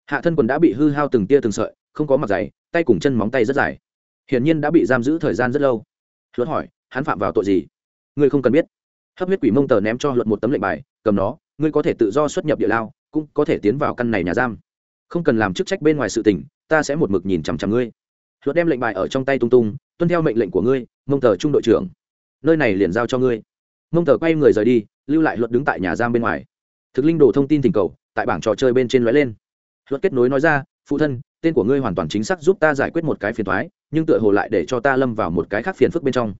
Hạ thân quần đã bị hư hao từng tia từng sợi, không có mặt dày, tay cùng chân móng tay rất dài. Hiển nhiên đã bị giam giữ thời gian rất lâu. Luật hỏi, hắn phạm vào tội gì? Ngươi không cần biết. Hấp huyết quỷ mông tờ ném cho luật một tấm lệnh bài, cầm nó ngươi có thể tự do xuất nhập địa lao, cũng có thể tiến vào căn này nhà giam. Không cần làm chức trách bên ngoài sự tình, ta sẽ một mực nhìn chằm chằm ngươi. Luật đem lệnh bài ở trong tay tung tung, tuân theo mệnh lệnh của ngươi, mông tờ trung đội trưởng. Nơi này liền giao cho ngươi. Mông tờ quay người rời đi, lưu lại luật đứng tại nhà giam bên ngoài. Thực linh đồ thông tin tình cầu, tại bảng trò chơi bên trên lóe lên. Luật kết nối nói ra, phụ thân, tên của ngươi hoàn toàn chính xác giúp ta giải quyết một cái phiền thoái nhưng tựa hồ lại để cho ta lâm vào một cái khác phiền phức bên trong.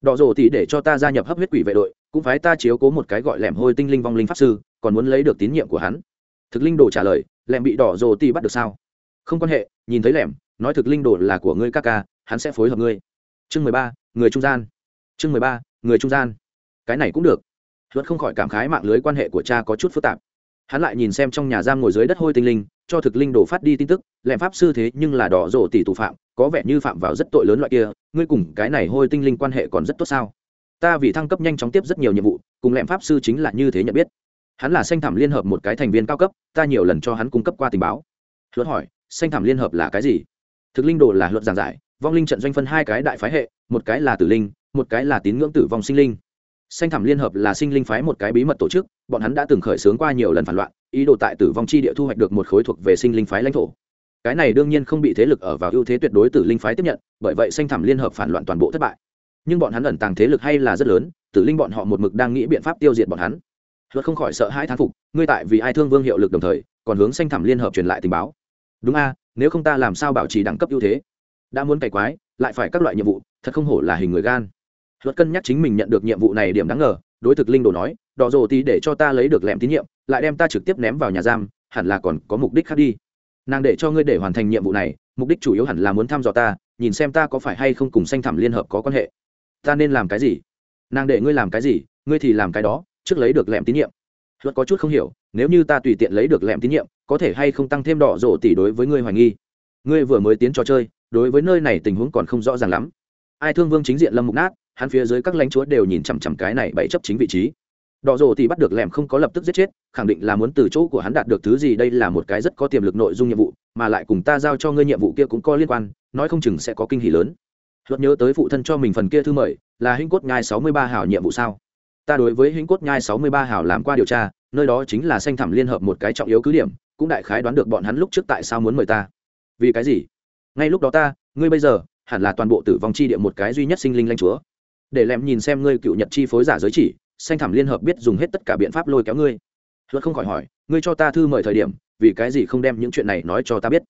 Đỏ rồ thì để cho ta gia nhập hấp huyết quỷ vệ đội cũng phải ta chiếu cố một cái gọi lẻm hôi tinh linh vong linh pháp sư, còn muốn lấy được tín nhiệm của hắn. Thực linh đồ trả lời, lẻm bị đỏ rồ ti bắt được sao? Không quan hệ, nhìn thấy lẻm, nói thực linh đồ là của ngươi ca ca, hắn sẽ phối hợp ngươi. Chương mười ba, người trung gian. Chương mười ba, người trung gian. Cái này cũng được. Luật không khỏi cảm khái mạng lưới quan hệ của cha có chút phức tạp. Hắn lại nhìn xem trong nhà giam ngồi dưới đất hôi tinh linh, cho thực linh đồ phát đi tin tức, lẻm pháp sư thế nhưng là đỏ rộ tỷ tù phạm, có vẻ như phạm vào rất tội lớn loại kia, ngươi cùng cái này hôi tinh linh quan hệ còn rất tốt sao? Ta vì thăng cấp nhanh chóng tiếp rất nhiều nhiệm vụ, cùng lẹm pháp sư chính là như thế nhận biết. Hắn là xanh thảm liên hợp một cái thành viên cao cấp, ta nhiều lần cho hắn cung cấp qua tình báo. Luật hỏi xanh thảm liên hợp là cái gì? Thực linh đồ là luật giảng giải, vong linh trận doanh phân hai cái đại phái hệ, một cái là tử linh, một cái là tín ngưỡng tử vong sinh linh. Xanh thảm liên hợp là sinh linh phái một cái bí mật tổ chức, bọn hắn đã từng khởi xướng qua nhiều lần phản loạn, ý đồ tại tử vong chi địa thu hoạch được một khối thuộc về sinh linh phái lãnh thổ. Cái này đương nhiên không bị thế lực ở vào ưu thế tuyệt đối tử linh phái tiếp nhận, bởi vậy xanh thảm liên hợp phản loạn toàn bộ thất bại nhưng bọn hắn ẩn tàng thế lực hay là rất lớn, tử linh bọn họ một mực đang nghĩ biện pháp tiêu diệt bọn hắn. Luật không khỏi sợ hãi thán phục, ngươi tại vì ai thương vương hiệu lực đồng thời, còn hướng xanh thẳm liên hợp truyền lại tình báo. Đúng a, nếu không ta làm sao bảo trì đẳng cấp ưu thế? Đã muốn cày quái, lại phải các loại nhiệm vụ, thật không hổ là hình người gan. Luật cân nhắc chính mình nhận được nhiệm vụ này điểm đáng ngờ, đối thực linh đồ nói, đỏ rồ tí để cho ta lấy được lẻm tín nhiệm, lại đem ta trực tiếp ném vào nhà giam, hẳn là còn có mục đích khác đi. Nàng để cho ngươi để hoàn thành nhiệm vụ này, mục đích chủ yếu hẳn là muốn thăm dò ta, nhìn xem ta có phải hay không cùng xanh thẳm liên hợp có quan hệ ta nên làm cái gì? Nàng để ngươi làm cái gì, ngươi thì làm cái đó, trước lấy được lẹm tín nhiệm. Luật có chút không hiểu, nếu như ta tùy tiện lấy được lẹm tín nhiệm, có thể hay không tăng thêm đỏ rộ tỷ đối với ngươi hoài nghi? Ngươi vừa mới tiến trò chơi, đối với nơi này tình huống còn không rõ ràng lắm. Ai thương vương chính diện lâm mục nát, hắn phía dưới các lãnh chúa đều nhìn chằm chằm cái này bẫy chấp chính vị trí. Đỏ rộ thì bắt được lẻm không có lập tức giết chết, khẳng định là muốn từ chỗ của hắn đạt được thứ gì đây là một cái rất có tiềm lực nội dung nhiệm vụ, mà lại cùng ta giao cho ngươi nhiệm vụ kia cũng có liên quan, nói không chừng sẽ có kinh hỉ lớn luật nhớ tới phụ thân cho mình phần kia thư mời, là hinh cốt nhai sáu mươi ba nhiệm vụ sao? Ta đối với hinh cốt nhai sáu mươi ba làm qua điều tra, nơi đó chính là xanh thẳm liên hợp một cái trọng yếu cứ điểm, cũng đại khái đoán được bọn hắn lúc trước tại sao muốn mời ta. Vì cái gì? Ngay lúc đó ta, ngươi bây giờ, hẳn là toàn bộ tử vong chi địa một cái duy nhất sinh linh lanh chúa. Để lẹm nhìn xem ngươi cựu nhật chi phối giả giới chỉ, xanh thẳm liên hợp biết dùng hết tất cả biện pháp lôi kéo ngươi. Luật không khỏi hỏi, ngươi cho ta thư mời thời điểm, vì cái gì không đem những chuyện này nói cho ta biết?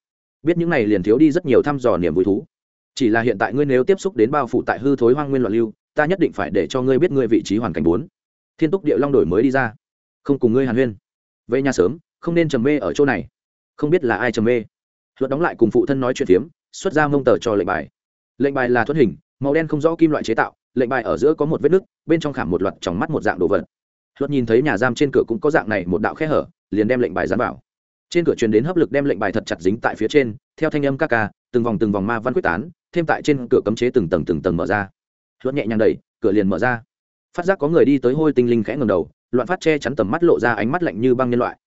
Biết những này liền thiếu đi rất nhiều thăm dò niềm vui thú chỉ là hiện tại ngươi nếu tiếp xúc đến bao phủ tại hư thối hoang nguyên loạn lưu, ta nhất định phải để cho ngươi biết ngươi vị trí hoàn cảnh bốn. Thiên túc địa long đổi mới đi ra. Không cùng ngươi hàn huyên. Về nhà sớm, không nên trầm mê ở chỗ này. Không biết là ai trầm mê. Luật đóng lại cùng phụ thân nói chuyện phiếm, xuất ra mông tờ cho lệnh bài. Lệnh bài là thuất hình, màu đen không rõ kim loại chế tạo, lệnh bài ở giữa có một vết nứt, bên trong khảm một loạt trong mắt một dạng đồ vật. Luật nhìn thấy nhà giam trên cửa cũng có dạng này một đạo khe hở, liền đem lệnh bài dán vào. Trên cửa truyền đến hấp lực đem lệnh bài thật chặt dính tại phía trên, theo thanh âm ca ca, từng vòng từng vòng ma văn quyết tán thêm tại trên cửa cấm chế từng tầng từng tầng mở ra. Luận nhẹ nhàng đẩy, cửa liền mở ra. Phát giác có người đi tới hôi tinh linh khẽ ngầm đầu, loạn phát che chắn tầm mắt lộ ra ánh mắt lạnh như băng nhân loại.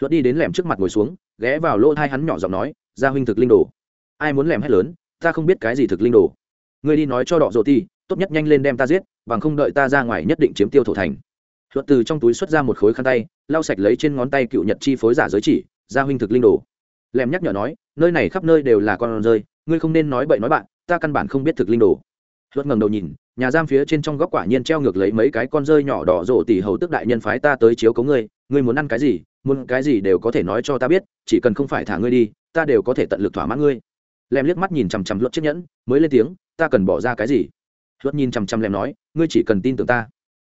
Luận đi đến lẻm trước mặt ngồi xuống, ghé vào lỗ thai hắn nhỏ giọng nói ra huynh thực linh đồ. Ai muốn lẻm hết lớn? Ta không biết cái gì thực linh đồ. Người đi nói cho đỏ rộ ti, tốt nhất nhanh lên đem ta giết, bằng không đợi ta ra ngoài nhất định chiếm tiêu thổ thành. Luận từ trong túi xuất ra một khối khăn tay, lau sạch lấy trên ngón tay cựu nhật chi phối giả giới chỉ ra huynh thực linh đồ. Lẻm nhắc nhở nói, nơi này khắp nơi đều là con rơi ngươi không nên nói bậy nói bạn, ta căn bản không biết thực linh đồ. Luật ngẩng đầu nhìn, nhà giam phía trên trong góc quả nhiên treo ngược lấy mấy cái con rơi nhỏ đỏ rổ tỉ hầu tức đại nhân phái ta tới chiếu cấu ngươi ngươi muốn ăn cái gì, muốn cái gì đều có thể nói cho ta biết, chỉ cần không phải thả ngươi đi, ta đều có thể tận lực thỏa mãn ngươi. Lem liếc mắt nhìn chằm chằm luật chiếc nhẫn, mới lên tiếng, ta cần bỏ ra cái gì? Luật nhìn chằm chằm lem nói, ngươi chỉ cần tin tưởng ta.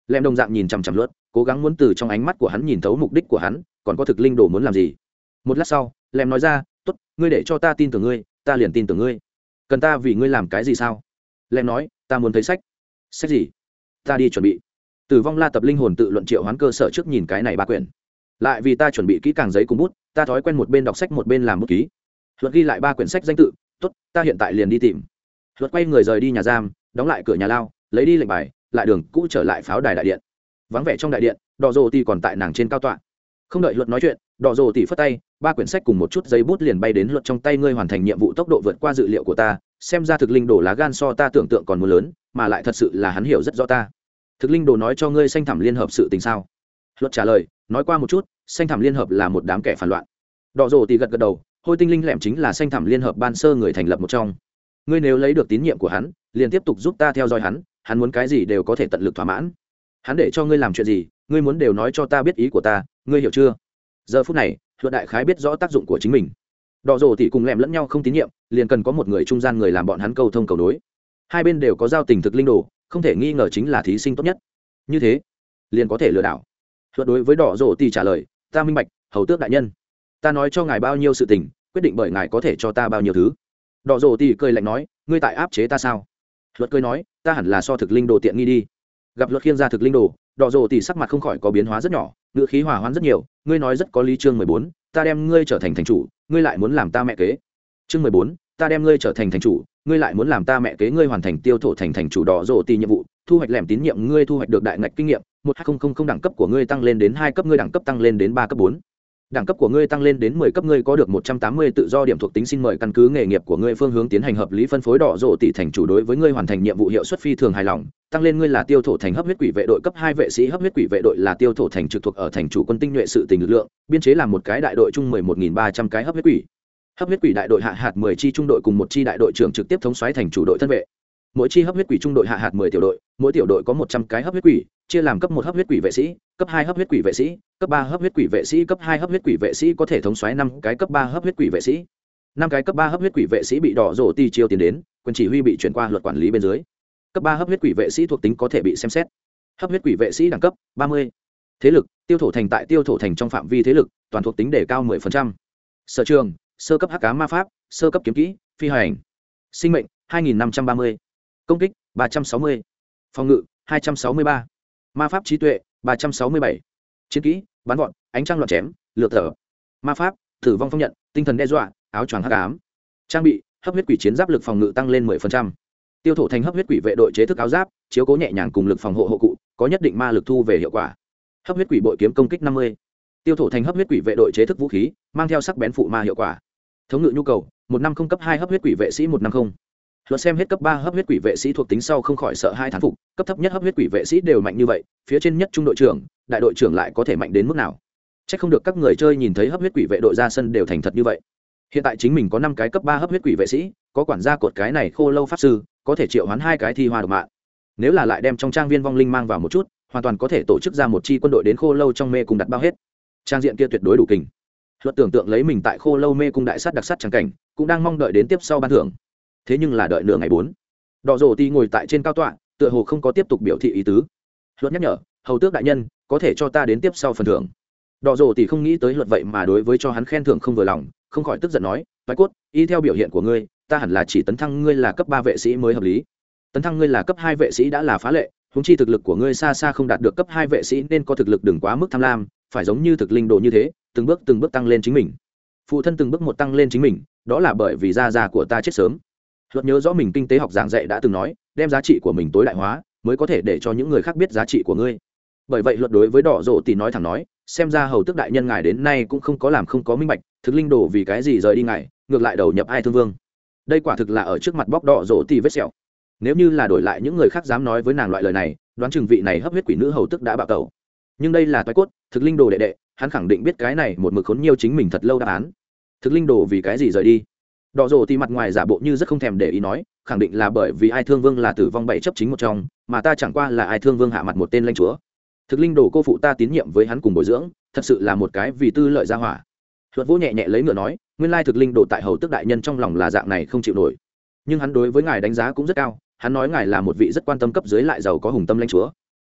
Lem đồng dạng nhìn chằm chằm luật cố gắng muốn từ trong ánh mắt của hắn nhìn thấu mục đích của hắn, còn có thực linh đồ muốn làm gì? Một lát sau, lem nói ra, tốt, ngươi để cho ta tin tưởng ngươi ta liền tin tưởng ngươi. Cần ta vì ngươi làm cái gì sao? Lem nói, ta muốn thấy sách. Sách gì? Ta đi chuẩn bị. Tử vong la tập linh hồn tự luận triệu hoán cơ sở trước nhìn cái này ba quyển. Lại vì ta chuẩn bị kỹ càng giấy cùng bút, ta thói quen một bên đọc sách một bên làm bút ký. Luật ghi lại ba quyển sách danh tự t ố t ta hiện tại liền đi tìm. Luật quay người rời đi nhà giam, đóng lại cửa nhà lao, lấy đi lệnh bài, lại đường cũ trở lại pháo đài đại điện. Vắng vẻ trong đại điện, đỏ rồ thì còn tại nàng trên cao tọa. Không đợi luật nói chuyện, đỏ rồ tỉ phất tay ba quyển sách cùng một chút giấy bút liền bay đến luật trong tay ngươi hoàn thành nhiệm vụ tốc độ vượt qua dự liệu của ta, xem ra thực linh đồ lá gan so ta tưởng tượng còn muốn lớn, mà lại thật sự là hắn hiểu rất rõ ta. Thực linh đồ nói cho ngươi xanh thảm liên hợp sự tình sao? Luật trả lời, nói qua một chút, xanh thảm liên hợp là một đám kẻ phản loạn. Đỏ rồ thì gật gật đầu, hôi tinh linh lẹm chính là xanh thảm liên hợp ban sơ người thành lập một trong. Ngươi nếu lấy được tín nhiệm của hắn, liền tiếp tục giúp ta theo dõi hắn hắn muốn cái gì đều có thể tận lực thỏa mãn. Hắn để cho ngươi làm chuyện gì, ngươi muốn đều nói cho ta biết ý của ta, ngươi hiểu chưa? Giờ phút này luật đại khái biết rõ tác dụng của chính mình. Đỏ rồ thì cùng lẹm lẫn nhau không tín nhiệm, liền cần có một người trung gian người làm bọn hắn câu thông cầu đối hai bên đều có giao tình thực linh đồ, không thể nghi ngờ chính là thí sinh tốt nhất. Như thế, liền có thể lừa đảo. Luật đối với đỏ rồ thì trả lời, ta minh bạch, hầu tước đại nhân. Ta nói cho ngài bao nhiêu sự tình, quyết định bởi ngài có thể cho ta bao nhiêu thứ. Đỏ rồ thì cười lạnh nói, ngươi tại áp chế ta sao? Luật cười nói, ta hẳn là so thực linh đồ tiện nghi đi gặp luật khiên ra thực linh đồ, đỏ rồ thì sắc mặt không khỏi có biến hóa rất nhỏ ngựa khí hỏa hoãn rất nhiều, ngươi nói rất có lý chương mười bốn, ta đem ngươi trở thành thành chủ, ngươi lại muốn làm ta mẹ kế. Chương mười bốn, ta đem ngươi trở thành thành chủ, ngươi lại muốn làm ta mẹ kế, ngươi hoàn thành tiêu thổ thành thành chủ đỏ rồ tì nhiệm vụ, thu hoạch lẻm tín nhiệm, ngươi thu hoạch được đại ngạch kinh nghiệm, một hai không không đẳng cấp của ngươi tăng lên đến hai cấp, ngươi đẳng cấp tăng lên đến ba cấp bốn đẳng cấp của ngươi tăng lên đến mười cấp, ngươi có được một trăm tám mươi tự do điểm thuộc tính, xin mời căn cứ nghề nghiệp của ngươi phương hướng tiến hành hợp lý phân phối đỏ rộ tỷ thành chủ đối với ngươi hoàn thành nhiệm vụ hiệu suất phi thường hài lòng. Tăng lên ngươi là tiêu thổ thành hấp huyết quỷ vệ đội cấp hai vệ sĩ, hấp huyết quỷ vệ đội là tiêu thổ thành trực thuộc ở thành chủ quân tinh nhuệ sự tình lực lượng, biên chế là một cái đại đội chung mười một nghìn ba trăm cái hấp huyết quỷ. Hấp huyết quỷ đại đội hạ hạt mười chi trung đội cùng một chi đại đội trưởng trực tiếp thống xoáy thành chủ đội thân vệ mỗi chi hấp huyết quỷ trung đội hạ hạt mười tiểu đội, mỗi tiểu đội có một trăm cái hấp huyết quỷ, chia làm cấp một hấp huyết quỷ vệ sĩ, cấp hai hấp huyết quỷ vệ sĩ, cấp ba hấp huyết quỷ vệ sĩ, cấp hai hấp huyết quỷ vệ sĩ có thể thống xoáy năm cái cấp ba hấp huyết quỷ vệ sĩ. Năm cái cấp ba hấp huyết quỷ vệ sĩ bị đỏ rổ ti chiêu tiền đến, quyền chỉ huy bị chuyển qua luật quản lý bên dưới. Cấp ba hấp huyết quỷ vệ sĩ thuộc tính có thể bị xem xét. Hấp huyết quỷ vệ sĩ đẳng cấp ba mươi. Thế lực, tiêu thổ thành tại tiêu thổ thành trong phạm vi thế lực, toàn thuộc tính đề cao 10%. sở trường, sơ cấp hắc cá ma pháp, sơ cấp kiếm kỹ, phi hành. Sinh mệnh 2530 công kích 360. phòng ngự 263. ma pháp trí tuệ 367. chiến kỹ, bắn vọt, ánh trăng loạn chém, lượt thở ma pháp thử vong phong nhận, tinh thần đe dọa, áo choàng hắc ám trang bị, hấp huyết quỷ chiến giáp lực phòng ngự tăng lên 10%. tiêu thổ thành hấp huyết quỷ vệ đội chế thức áo giáp, chiếu cố nhẹ nhàng cùng lực phòng hộ hộ cụ, có nhất định ma lực thu về hiệu quả hấp huyết quỷ bội kiếm công kích 50. tiêu thổ thành hấp huyết quỷ vệ đội chế thức vũ khí, mang theo sắc bén phụ ma hiệu quả thống ngự nhu cầu, một năm không cấp hai hấp huyết quỷ vệ sĩ một năm không luật xem hết cấp ba hấp huyết quỷ vệ sĩ thuộc tính sau không khỏi sợ hai thán phục cấp thấp nhất hấp huyết quỷ vệ sĩ đều mạnh như vậy phía trên nhất trung đội trưởng đại đội trưởng lại có thể mạnh đến mức nào Chắc không được các người chơi nhìn thấy hấp huyết quỷ vệ đội ra sân đều thành thật như vậy. Hiện tại chính mình có năm cái cấp ba hấp huyết quỷ vệ sĩ, có quản gia cột cái này khô lâu pháp sư, có thể triệu hoán hai cái thi hoa độc mạng. Nếu là lại đem trong trang viên vong linh mang vào một chút, hoàn toàn có thể tổ chức ra một chi quân đội đến khô lâu trong mê cùng đặt bao hết. Trang diện kia tuyệt đối đủ kình. Luật tưởng tượng lấy mình tại khô lâu mê cung đại sát đặc sát trắng cảnh, cũng đang mong đợi đến tiếp sau ban thưởng. Thế nhưng là đợi nửa ngày bốn. Đỏ rồ ti ngồi tại trên cao tọa, tựa hồ không có tiếp tục biểu thị ý tứ. Luật nhắc nhở, hầu tước đại nhân, có thể cho ta đến tiếp sau phần thưởng đỏ rồ thì không nghĩ tới luật vậy mà đối với cho hắn khen thưởng không vừa lòng không khỏi tức giận nói toái cốt y theo biểu hiện của ngươi ta hẳn là chỉ tấn thăng ngươi là cấp ba vệ sĩ mới hợp lý tấn thăng ngươi là cấp hai vệ sĩ đã là phá lệ húng chi thực lực của ngươi xa xa không đạt được cấp hai vệ sĩ nên có thực lực đừng quá mức tham lam phải giống như thực linh đồ như thế từng bước từng bước tăng lên chính mình phụ thân từng bước một tăng lên chính mình đó là bởi vì gia già của ta chết sớm luật nhớ rõ mình kinh tế học giảng dạy đã từng nói, đem giá trị của mình tối đại hóa, mới có thể để cho những người khác biết giá trị của ngươi. Bởi vậy luật đối với đỏ rộ thì nói thẳng nói, xem ra hầu tức đại nhân ngài đến nay cũng không có làm không có minh bạch, thực linh đồ vì cái gì rời đi ngài, ngược lại đầu nhập ai thương vương. Đây quả thực là ở trước mặt bóc đỏ rộ thì vết sẹo. Nếu như là đổi lại những người khác dám nói với nàng loại lời này, đoán chừng vị này hấp huyết quỷ nữ hầu tức đã bạo tẩu. Nhưng đây là toái cốt, thực linh đồ đệ đệ, hắn khẳng định biết cái này một mực khốn nhiều chính mình thật lâu đáp án. Thực linh đồ vì cái gì rời đi? Đỏ rồ thì mặt ngoài giả bộ như rất không thèm để ý nói, khẳng định là bởi vì ai thương vương là tử vong bảy chấp chính một trong, mà ta chẳng qua là ai thương vương hạ mặt một tên lanh chúa. Thực linh đồ cô phụ ta tín nhiệm với hắn cùng bồi dưỡng, thật sự là một cái vì tư lợi gia hỏa. Luật vỗ nhẹ nhẹ lấy ngựa nói, nguyên lai thực linh đồ tại hầu tức đại nhân trong lòng là dạng này không chịu nổi. Nhưng hắn đối với ngài đánh giá cũng rất cao, hắn nói ngài là một vị rất quan tâm cấp dưới lại giàu có hùng tâm lãnh chúa.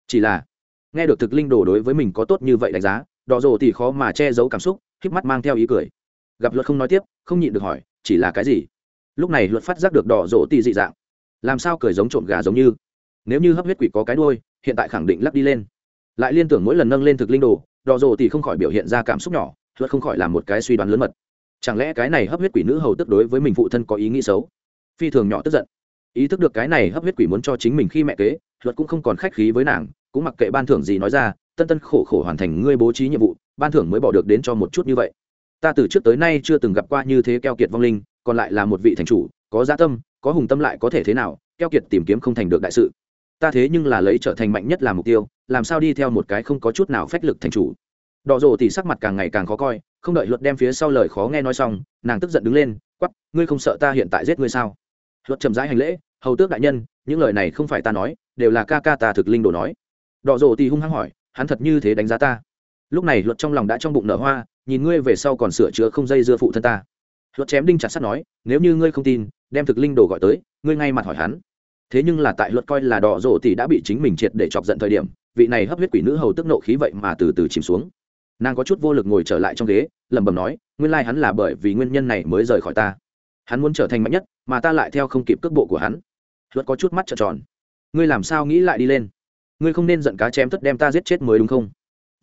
Chỉ là, nghe được thực linh đồ đối với mình có tốt như vậy đánh giá đỏ rồ thì khó mà che giấu cảm xúc k mắt mang theo ý cười gặp luật không nói tiếp, không nhịn được hỏi, chỉ là cái gì? Lúc này luật phát giác được đỏ rộ tì dị dạng. Làm sao cười giống trộm gà giống như? Nếu như hấp huyết quỷ có cái đuôi, hiện tại khẳng định lắp đi lên. Lại liên tưởng mỗi lần nâng lên thực linh đồ, đỏ rộ thì không khỏi biểu hiện ra cảm xúc nhỏ, luật không khỏi làm một cái suy đoán lớn mật. Chẳng lẽ cái này hấp huyết quỷ nữ hầu tức đối với mình phụ thân có ý nghĩ xấu? Phi thường nhỏ tức giận. Ý thức được cái này hấp huyết quỷ muốn cho chính mình khi mẹ kế, luật cũng không còn khách khí với nàng, cũng mặc kệ ban thưởng gì nói ra, tân tân khổ khổ hoàn thành ngươi bố trí nhiệm vụ, ban thưởng mới bỏ được đến cho một chút như vậy ta từ trước tới nay chưa từng gặp qua như thế keo kiệt vong linh, còn lại là một vị thành chủ, có gia tâm, có hùng tâm lại có thể thế nào, keo kiệt tìm kiếm không thành được đại sự. Ta thế nhưng là lấy trở thành mạnh nhất làm mục tiêu, làm sao đi theo một cái không có chút nào phách lực thành chủ. Đỏ rồ thì sắc mặt càng ngày càng khó coi, không đợi luật đem phía sau lời khó nghe nói xong, nàng tức giận đứng lên quắp ngươi không sợ ta hiện tại giết ngươi sao? Luật chậm rãi hành lễ, hầu tước đại nhân, những lời này không phải ta nói, đều là ca ca ta thực linh đồ nói. Đỏ rồ thì hung hăng hỏi, hắn thật như thế đánh giá ta? Lúc này luật trong lòng đã trong bụng nở hoa, nhìn ngươi về sau còn sửa chữa không dây dưa phụ thân ta. Luật chém đinh chặt sắt nói, nếu như ngươi không tin, đem thực linh đồ gọi tới, ngươi ngay mặt hỏi hắn. Thế nhưng là tại luật coi là đỏ rổ thì đã bị chính mình triệt để chọc giận thời điểm, vị này hấp huyết quỷ nữ hầu tức nộ khí vậy mà từ từ chìm xuống. Nàng có chút vô lực ngồi trở lại trong ghế, lẩm bẩm nói, nguyên lai hắn là bởi vì nguyên nhân này mới rời khỏi ta. Hắn muốn trở thành mạnh nhất, mà ta lại theo không kịp cước bộ của hắn. Luật có chút mắt trợn tròn. Ngươi làm sao nghĩ lại đi lên? Ngươi không nên giận cá chém tất đem ta giết chết mới đúng không?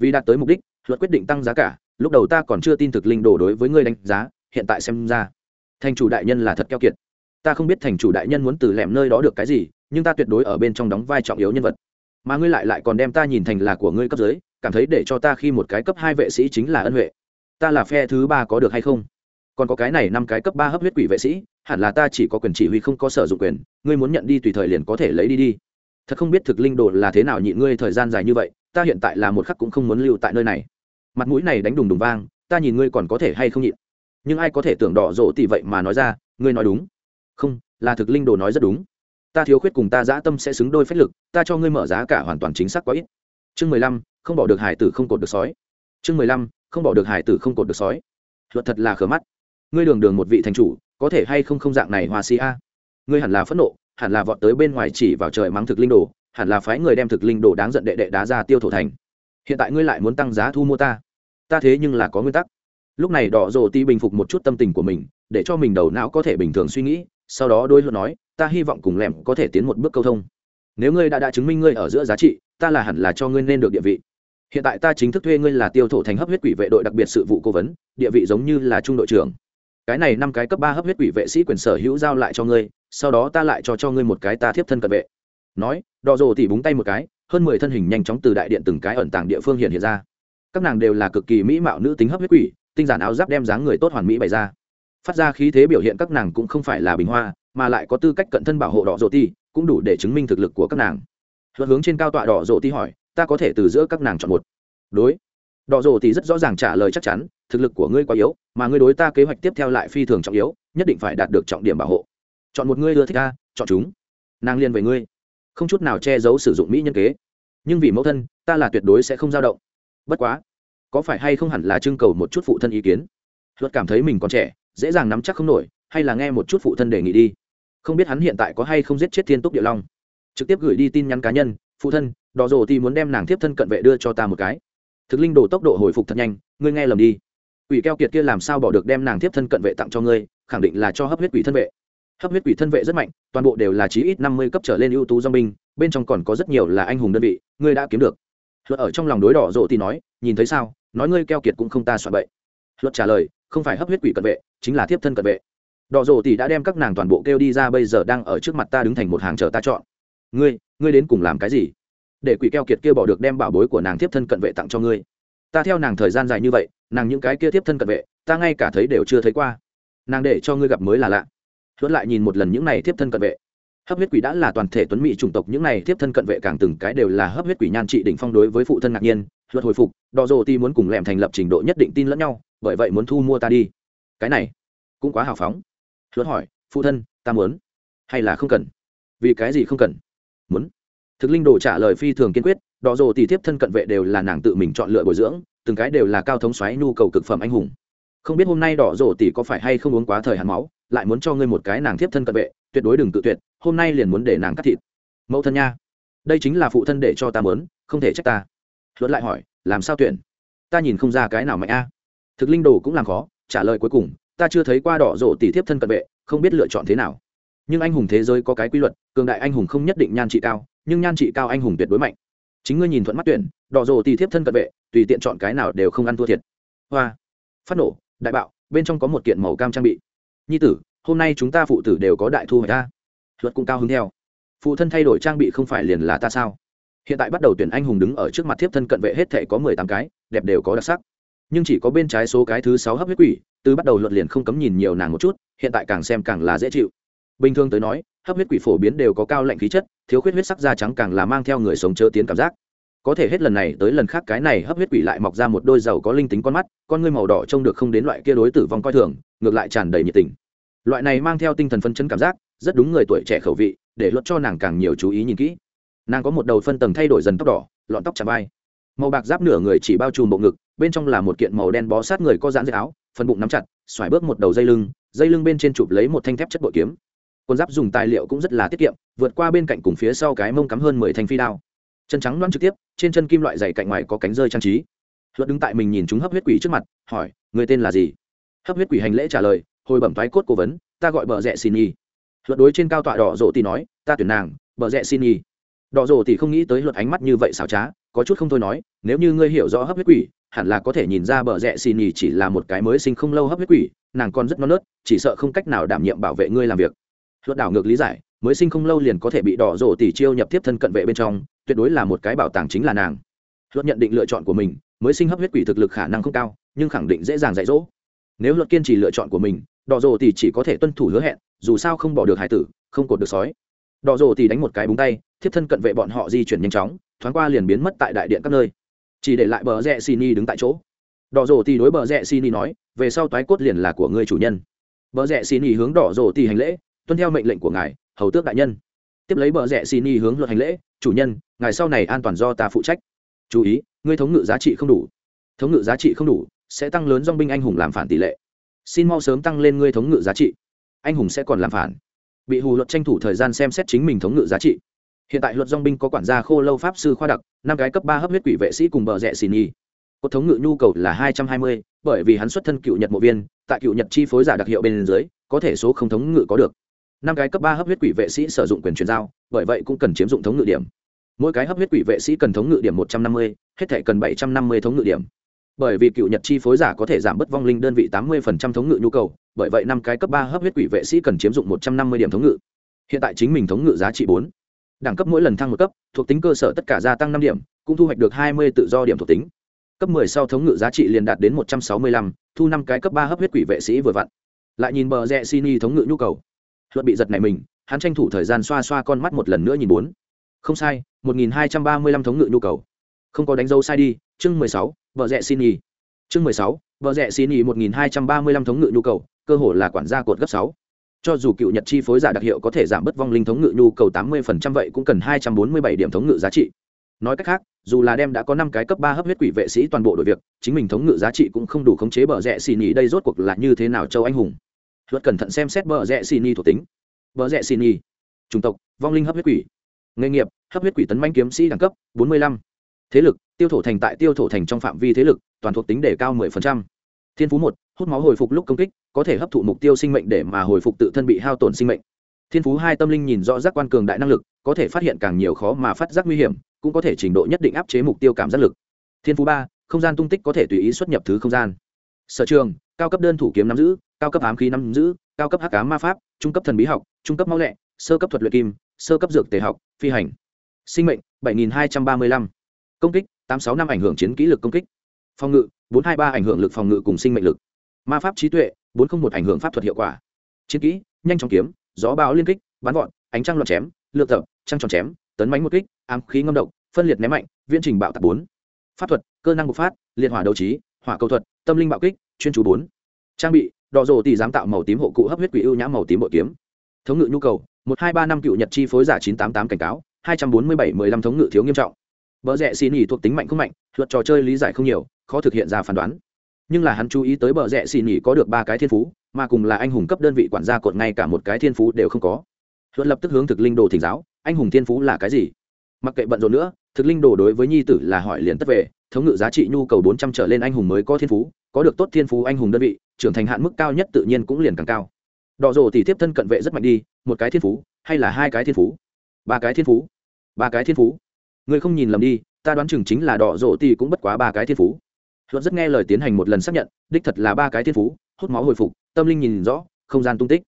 Vì đạt tới mục đích, luật quyết định tăng giá cả, lúc đầu ta còn chưa tin thực linh đồ đối với ngươi đánh giá, hiện tại xem ra, thành chủ đại nhân là thật keo kiệt. Ta không biết thành chủ đại nhân muốn từ lẻm nơi đó được cái gì, nhưng ta tuyệt đối ở bên trong đóng vai trọng yếu nhân vật. Mà ngươi lại lại còn đem ta nhìn thành là của ngươi cấp dưới, cảm thấy để cho ta khi một cái cấp hai vệ sĩ chính là ân huệ. Ta là phe thứ ba có được hay không? Còn có cái này năm cái cấp ba hấp huyết quỷ vệ sĩ, hẳn là ta chỉ có quyền chỉ huy không có sở dụng quyền, ngươi muốn nhận đi tùy thời liền có thể lấy đi đi. Thật không biết thực linh đồ là thế nào nhịn ngươi thời gian dài như vậy ta hiện tại là một khắc cũng không muốn lưu tại nơi này. Mặt mũi này đánh đùng đùng vang, ta nhìn ngươi còn có thể hay không nhịn? Nhưng ai có thể tưởng đỏ rộ thì vậy mà nói ra, ngươi nói đúng. Không, là thực linh đồ nói rất đúng. Ta thiếu khuyết cùng ta dã tâm sẽ xứng đôi phách lực, ta cho ngươi mở giá cả hoàn toàn chính xác quá ít. Chương mười lăm, không bỏ được hải tử không cột được sói. Chương mười lăm, không bỏ được hải tử không cột được sói. Luật thật là khờ mắt. Ngươi đường đường một vị thành chủ, có thể hay không không dạng này hoa si a? Ngươi hẳn là phẫn nộ, hẳn là vọt tới bên ngoài chỉ vào trời mắng thực linh đồ hẳn là phái người đem thực linh đồ đáng giận đệ đệ đá ra tiêu thổ thành. Hiện tại ngươi lại muốn tăng giá thu mua ta. Ta thế nhưng là có nguyên tắc. Lúc này đỏ rồ ti bình phục một chút tâm tình của mình, để cho mình đầu não có thể bình thường suy nghĩ, sau đó đôi luận nói, ta hy vọng cùng lẻm có thể tiến một bước câu thông. Nếu ngươi đã đã chứng minh ngươi ở giữa giá trị, ta là hẳn là cho ngươi nên được địa vị. Hiện tại ta chính thức thuê ngươi là tiêu thổ thành hấp huyết quỷ vệ đội đặc biệt sự vụ cố vấn, địa vị giống như là trung đội trưởng. Cái này năm cái cấp ba hấp huyết quỷ vệ sĩ quyền sở hữu giao lại cho ngươi, sau đó ta lại cho cho ngươi một cái ta thiếp thân cận vệ nói, đỏ rồ thì búng tay một cái, hơn mười thân hình nhanh chóng từ đại điện từng cái ẩn tàng địa phương hiện hiện ra. Các nàng đều là cực kỳ mỹ mạo nữ tính hấp huyết quỷ, tinh giản áo giáp đem dáng người tốt hoàn mỹ bày ra. Phát ra khí thế biểu hiện các nàng cũng không phải là bình hoa, mà lại có tư cách cận thân bảo hộ đỏ rộ ti cũng đủ để chứng minh thực lực của các nàng. Luật hướng trên cao tọa đỏ rộ ti hỏi, ta có thể từ giữa các nàng chọn một? Đối. Đỏ rồ ti rất rõ ràng trả lời chắc chắn, thực lực của ngươi quá yếu, mà ngươi đối ta kế hoạch tiếp theo lại phi thường trọng yếu, nhất định phải đạt được trọng điểm bảo hộ. Chọn một ngươi đưa thích ta, chọn chúng. Nàng liên về ngươi không chút nào che giấu sử dụng mỹ nhân kế. Nhưng vì mẫu thân, ta là tuyệt đối sẽ không dao động. Bất quá, có phải hay không hẳn là trưng cầu một chút phụ thân ý kiến? Luật cảm thấy mình còn trẻ, dễ dàng nắm chắc không nổi, hay là nghe một chút phụ thân đề nghị đi. Không biết hắn hiện tại có hay không giết chết thiên túc địa long. Trực tiếp gửi đi tin nhắn cá nhân, phụ thân đỏ rồ thì muốn đem nàng tiếp thân cận vệ đưa cho ta một cái. Thực linh đồ tốc độ hồi phục thật nhanh, ngươi nghe lầm đi. Ủy keo kiệt kia làm sao bỏ được đem nàng tiếp thân cận vệ tặng cho ngươi, khẳng định là cho hấp huyết quỷ thân vệ hấp huyết quỷ thân vệ rất mạnh, toàn bộ đều là chí ít năm mươi cấp trở lên ưu tú do binh, bên trong còn có rất nhiều là anh hùng đơn vị, ngươi đã kiếm được. Luật ở trong lòng đối đỏ rộ thì nói, nhìn thấy sao? Nói ngươi keo kiệt cũng không ta soạn bậy. Luật trả lời, không phải hấp huyết quỷ cận vệ, chính là thiếp thân cận vệ. Đỏ rộ thì đã đem các nàng toàn bộ kêu đi ra, bây giờ đang ở trước mặt ta đứng thành một hàng chờ ta chọn. Ngươi ngươi đến cùng làm cái gì? Để quỷ keo kiệt kia bỏ được đem bảo bối của nàng thiếp thân cận vệ tặng cho ngươi. Ta theo nàng thời gian dài như vậy, nàng những cái kia thiếp thân cận vệ, ta ngay cả thấy đều chưa thấy qua. Nàng để cho ngươi gặp mới là lạ hớt lại nhìn một lần những này tiếp thân cận vệ. Hấp huyết quỷ đã là toàn thể tuấn mỹ chủng tộc, những này tiếp thân cận vệ càng từng cái đều là hấp huyết quỷ nhan trị đỉnh phong đối với phụ thân ngạc nhiên, luật hồi phục đò dồ ti muốn cùng lẻm thành lập trình độ nhất định tin lẫn nhau, bởi vậy muốn thu mua ta đi. Cái này cũng quá hào phóng. Luật hỏi, phụ thân, ta muốn hay là không cần? Vì cái gì không cần? Muốn. Thực linh đồ trả lời phi thường kiên quyết đò dồ tỷ tiếp thân cận vệ đều là nàng tự mình chọn lựa bồi dưỡng, từng cái đều là cao thống xoáy nhu cầu cực phẩm anh hùng. Không biết hôm nay đỏ rổ tỷ có phải hay không uống quá thời hạn máu lại muốn cho ngươi một cái nàng thiếp thân cận vệ, tuyệt đối đừng tự tuyệt, hôm nay liền muốn để nàng cắt thịt. Mẫu thân nha, đây chính là phụ thân để cho ta mớn không thể trách ta. Luật lại hỏi, làm sao tuyển? Ta nhìn không ra cái nào mạnh a. Thực linh đồ cũng làm khó, trả lời cuối cùng, ta chưa thấy qua đỏ rổ tỷ thiếp thân cận vệ, không biết lựa chọn thế nào. Nhưng anh hùng thế giới có cái quy luật, cường đại anh hùng không nhất định nhan trị cao, nhưng nhan trị cao anh hùng tuyệt đối mạnh. Chính ngươi nhìn thuận mắt tuyển, đỏ rổ tỷ thiếp thân cận vệ, tùy tiện chọn cái nào đều không ăn thua thiệt. Hoa, phát nổ, đại bạo, bên trong có một kiện màu cam trang bị nhi tử, hôm nay chúng ta phụ tử đều có đại thu hoạch ta. Luật cũng cao hứng theo. Phụ thân thay đổi trang bị không phải liền là ta sao? Hiện tại bắt đầu tuyển anh hùng đứng ở trước mặt thiếp thân cận vệ hết thể có mười tám cái, đẹp đều có đặc sắc. Nhưng chỉ có bên trái số cái thứ sáu hấp huyết quỷ, từ bắt đầu luật liền không cấm nhìn nhiều nàng một chút, hiện tại càng xem càng là dễ chịu. Bình thường tới nói, hấp huyết quỷ phổ biến đều có cao lạnh khí chất, thiếu khuyết huyết sắc da trắng càng là mang theo người sống chớ tiến cảm giác có thể hết lần này tới lần khác cái này hấp huyết quỷ lại mọc ra một đôi giàu có linh tính con mắt, con ngươi màu đỏ trông được không đến loại kia đối tử vong coi thường, ngược lại tràn đầy nhiệt tình. Loại này mang theo tinh thần phân chấn cảm giác, rất đúng người tuổi trẻ khẩu vị, để luật cho nàng càng nhiều chú ý nhìn kỹ. Nàng có một đầu phân tầng thay đổi dần tóc đỏ, lọn tóc chạm vai. Màu bạc giáp nửa người chỉ bao trùm bộ ngực, bên trong là một kiện màu đen bó sát người có dán dây áo, phần bụng nắm chặt, xoài bước một đầu dây lưng dây lưng bên trên chụp lấy một thanh thép chất bội kiếm. Quần giáp dùng tài liệu cũng rất là tiết kiệm, vượt qua bên cạnh cùng phía sau cái mông cắm hơn mười thanh phi đao chân trắng loan trực tiếp, trên chân kim loại dày cạnh ngoài có cánh rơi trang trí. Luật đứng tại mình nhìn chúng hấp huyết quỷ trước mặt, hỏi, người tên là gì? Hấp huyết quỷ hành lễ trả lời, hồi bẩm thoái cốt cố vấn, ta gọi bờ rẽ xin nhi luật đối trên cao tọa đỏ rộ tỷ nói, ta tuyển nàng bờ rẽ xin nhi đỏ rộ tỷ không nghĩ tới luật ánh mắt như vậy xảo trá, có chút không thôi nói, nếu như ngươi hiểu rõ hấp huyết quỷ, hẳn là có thể nhìn ra bờ rẽ xin nhi chỉ là một cái mới sinh không lâu hấp huyết quỷ, nàng còn rất non nớt, chỉ sợ không cách nào đảm nhiệm bảo vệ ngươi làm việc. Luật đảo ngược lý giải, mới sinh không lâu liền có thể bị đỏ rộ tỷ chiêu nhập tiếp thân cận vệ bên trong tuyệt đối là một cái bảo tàng chính là nàng. Luật nhận định lựa chọn của mình mới sinh hấp huyết quỷ thực lực khả năng không cao, nhưng khẳng định dễ dàng dạy dỗ. Nếu luật kiên trì lựa chọn của mình, đỏ rồ thì chỉ có thể tuân thủ hứa hẹn, dù sao không bỏ được hải tử, không cột được sói. Đỏ rồ thì đánh một cái búng tay, thiếp thân cận vệ bọn họ di chuyển nhanh chóng, thoáng qua liền biến mất tại đại điện các nơi. Chỉ để lại bờ rẽ xì ni đứng tại chỗ. Đỏ rồ thì đối bờ rẽ xì ni nói, về sau toái cốt liền là của ngươi chủ nhân. Bờ rẽ xì ni hướng đỏ rồ thì hành lễ, tuân theo mệnh lệnh của ngài, hầu tước đại nhân tiếp lấy bờ rẽ xì ni hướng luật hành lễ, chủ nhân, ngài sau này an toàn do ta phụ trách. Chú ý, ngươi thống ngự giá trị không đủ. Thống ngự giá trị không đủ, sẽ tăng lớn dong binh anh hùng làm phản tỷ lệ. Xin mau sớm tăng lên ngươi thống ngự giá trị. Anh hùng sẽ còn làm phản. Bị hù luật tranh thủ thời gian xem xét chính mình thống ngự giá trị. Hiện tại luật dong binh có quản gia khô lâu pháp sư khoa đặc, năm cái cấp ba hấp huyết quỷ vệ sĩ cùng bờ rẽ xì nhi cột thống ngự nhu cầu là hai trăm hai mươi, bởi vì hắn xuất thân cựu nhật mộ viên, tại cựu nhật chi phối giả đặc hiệu bên dưới, có thể số không thống ngự có được năm cái cấp ba hấp huyết quỷ vệ sĩ sử dụng quyền chuyển giao, bởi vậy cũng cần chiếm dụng thống ngự điểm. Mỗi cái hấp huyết quỷ vệ sĩ cần thống ngự điểm một trăm năm mươi, hết thể cần bảy trăm năm mươi thống ngự điểm. Bởi vì cựu nhật chi phối giả có thể giảm bớt vong linh đơn vị tám mươi thống ngự nhu cầu, bởi vậy năm cái cấp ba hấp huyết quỷ vệ sĩ cần chiếm dụng một trăm năm mươi điểm thống ngự. Hiện tại chính mình thống ngự giá trị bốn. Đẳng cấp mỗi lần thăng một cấp, thuộc tính cơ sở tất cả gia tăng năm điểm, cũng thu hoạch được hai mươi tự do điểm thuộc tính. Cấp mười sau thống ngự giá trị liền đạt đến một trăm sáu mươi lăm, thu năm cái cấp ba hấp huyết quỷ vệ sĩ vừa vặn. Lại nhìn bờ rẽ xin y thống ngự nhu cầu luật bị giật này mình, hắn tranh thủ thời gian xoa xoa con mắt một lần nữa nhìn bốn. Không sai, một nghìn hai trăm ba mươi lăm thống ngự nhu cầu. Không có đánh dấu sai đi, chương mười sáu, vợ rẽ xin y chương mười sáu, vợ rẽ xin y một nghìn hai trăm ba mươi lăm thống ngự nhu cầu, cơ hồ là quản gia cột gấp sáu. Cho dù cựu nhật chi phối giả đặc hiệu có thể giảm bớt vong linh thống ngự nhu cầu tám mươi phần trăm vậy cũng cần hai trăm bốn mươi bảy điểm thống ngự giá trị. Nói cách khác, dù là đem đã có năm cái cấp ba hấp huyết quỷ vệ sĩ toàn bộ đội việc, chính mình thống ngự giá trị cũng không đủ khống chế bờ rẽ xì nhì đây rốt cuộc là như thế nào, châu anh hùng? Luật cẩn thận xem xét bờ rẽ xì ni thuộc tính. Bờ rẽ xì ni chủng tộc, vong linh hấp huyết quỷ. Nghề nghiệp, hấp huyết quỷ tấn manh kiếm sĩ đẳng cấp, bốn mươi lăm. Thế lực, tiêu thổ thành tại tiêu thổ thành trong phạm vi thế lực, toàn thuộc tính đề cao 10%. thiên phú một, hút máu hồi phục lúc công kích, có thể hấp thụ mục tiêu sinh mệnh để mà hồi phục tự thân bị hao tổn sinh mệnh. Thiên phú hai, tâm linh nhìn rõ giác quan cường đại năng lực, có thể phát hiện càng nhiều khó mà phát giác nguy hiểm, cũng có thể trình độ nhất định áp chế mục tiêu cảm giác lực. Thiên phú ba, không gian tung tích có thể tùy ý xuất nhập thứ không gian. Sở trường, cao cấp đơn thủ kiếm nắm giữ cao cấp ám khí nắm giữ, cao cấp hắc ám ma pháp, trung cấp thần bí học, trung cấp máu lẹ, sơ cấp thuật luyện kim, sơ cấp dược tề học, phi hành. Sinh mệnh 7235. công kích 86 năm ảnh hưởng chiến kỹ lực công kích. Phòng ngự 423 ảnh hưởng lực phòng ngự cùng sinh mệnh lực. Ma pháp trí tuệ 401 ảnh hưởng pháp thuật hiệu quả. Chiến kỹ, nhanh chóng kiếm, gió bão liên kích, bắn gọn ánh trăng loạn chém lược tập, trăng tròn chém, tấn bánh một kích, ám khí ngâm độc, phân liệt ném mạnh, viễn trình bạo tạc bốn. Pháp thuật, cơ năng bộc phát, liệt hỏa đấu trí, hỏa cầu thuật, tâm linh bạo kích, chuyên chú bốn. Trang bị đỏ rổ tỷ dám tạo màu tím hộ cụ hấp huyết quỷ ưu nhã màu tím bội kiếm. Thống ngự nhu cầu, một hai ba năm cựu nhật chi phối giả chín tám tám cảnh cáo, hai trăm bốn mươi bảy mười lăm thống ngự thiếu nghiêm trọng. Bờ rẽ xì nhì thuộc tính mạnh không mạnh, luật trò chơi lý giải không nhiều, khó thực hiện ra phán đoán. Nhưng là hắn chú ý tới bờ rẽ xì nhì có được ba cái thiên phú, mà cùng là anh hùng cấp đơn vị quản gia cột ngay cả một cái thiên phú đều không có. Luật lập tức hướng thực linh đồ thỉnh giáo, anh hùng thiên phú là cái gì? Mặc kệ bận rộn nữa, thực linh đồ đối với nhi tử là hỏi liền tất về, thống ngự giá trị nhu cầu bốn trăm trở lên anh hùng mới có thiên phú, có được tốt thiên phú anh hùng đơn vị trưởng thành hạn mức cao nhất tự nhiên cũng liền càng cao. Đỏ rồ thì tiếp thân cận vệ rất mạnh đi, một cái thiên phú, hay là hai cái thiên phú? Ba cái thiên phú. Ba cái thiên phú. Người không nhìn lầm đi, ta đoán chừng chính là đỏ rộ thì cũng bất quá ba cái thiên phú. Luật rất nghe lời tiến hành một lần xác nhận, đích thật là ba cái thiên phú, hút máu hồi phục, tâm linh nhìn rõ, không gian tung tích.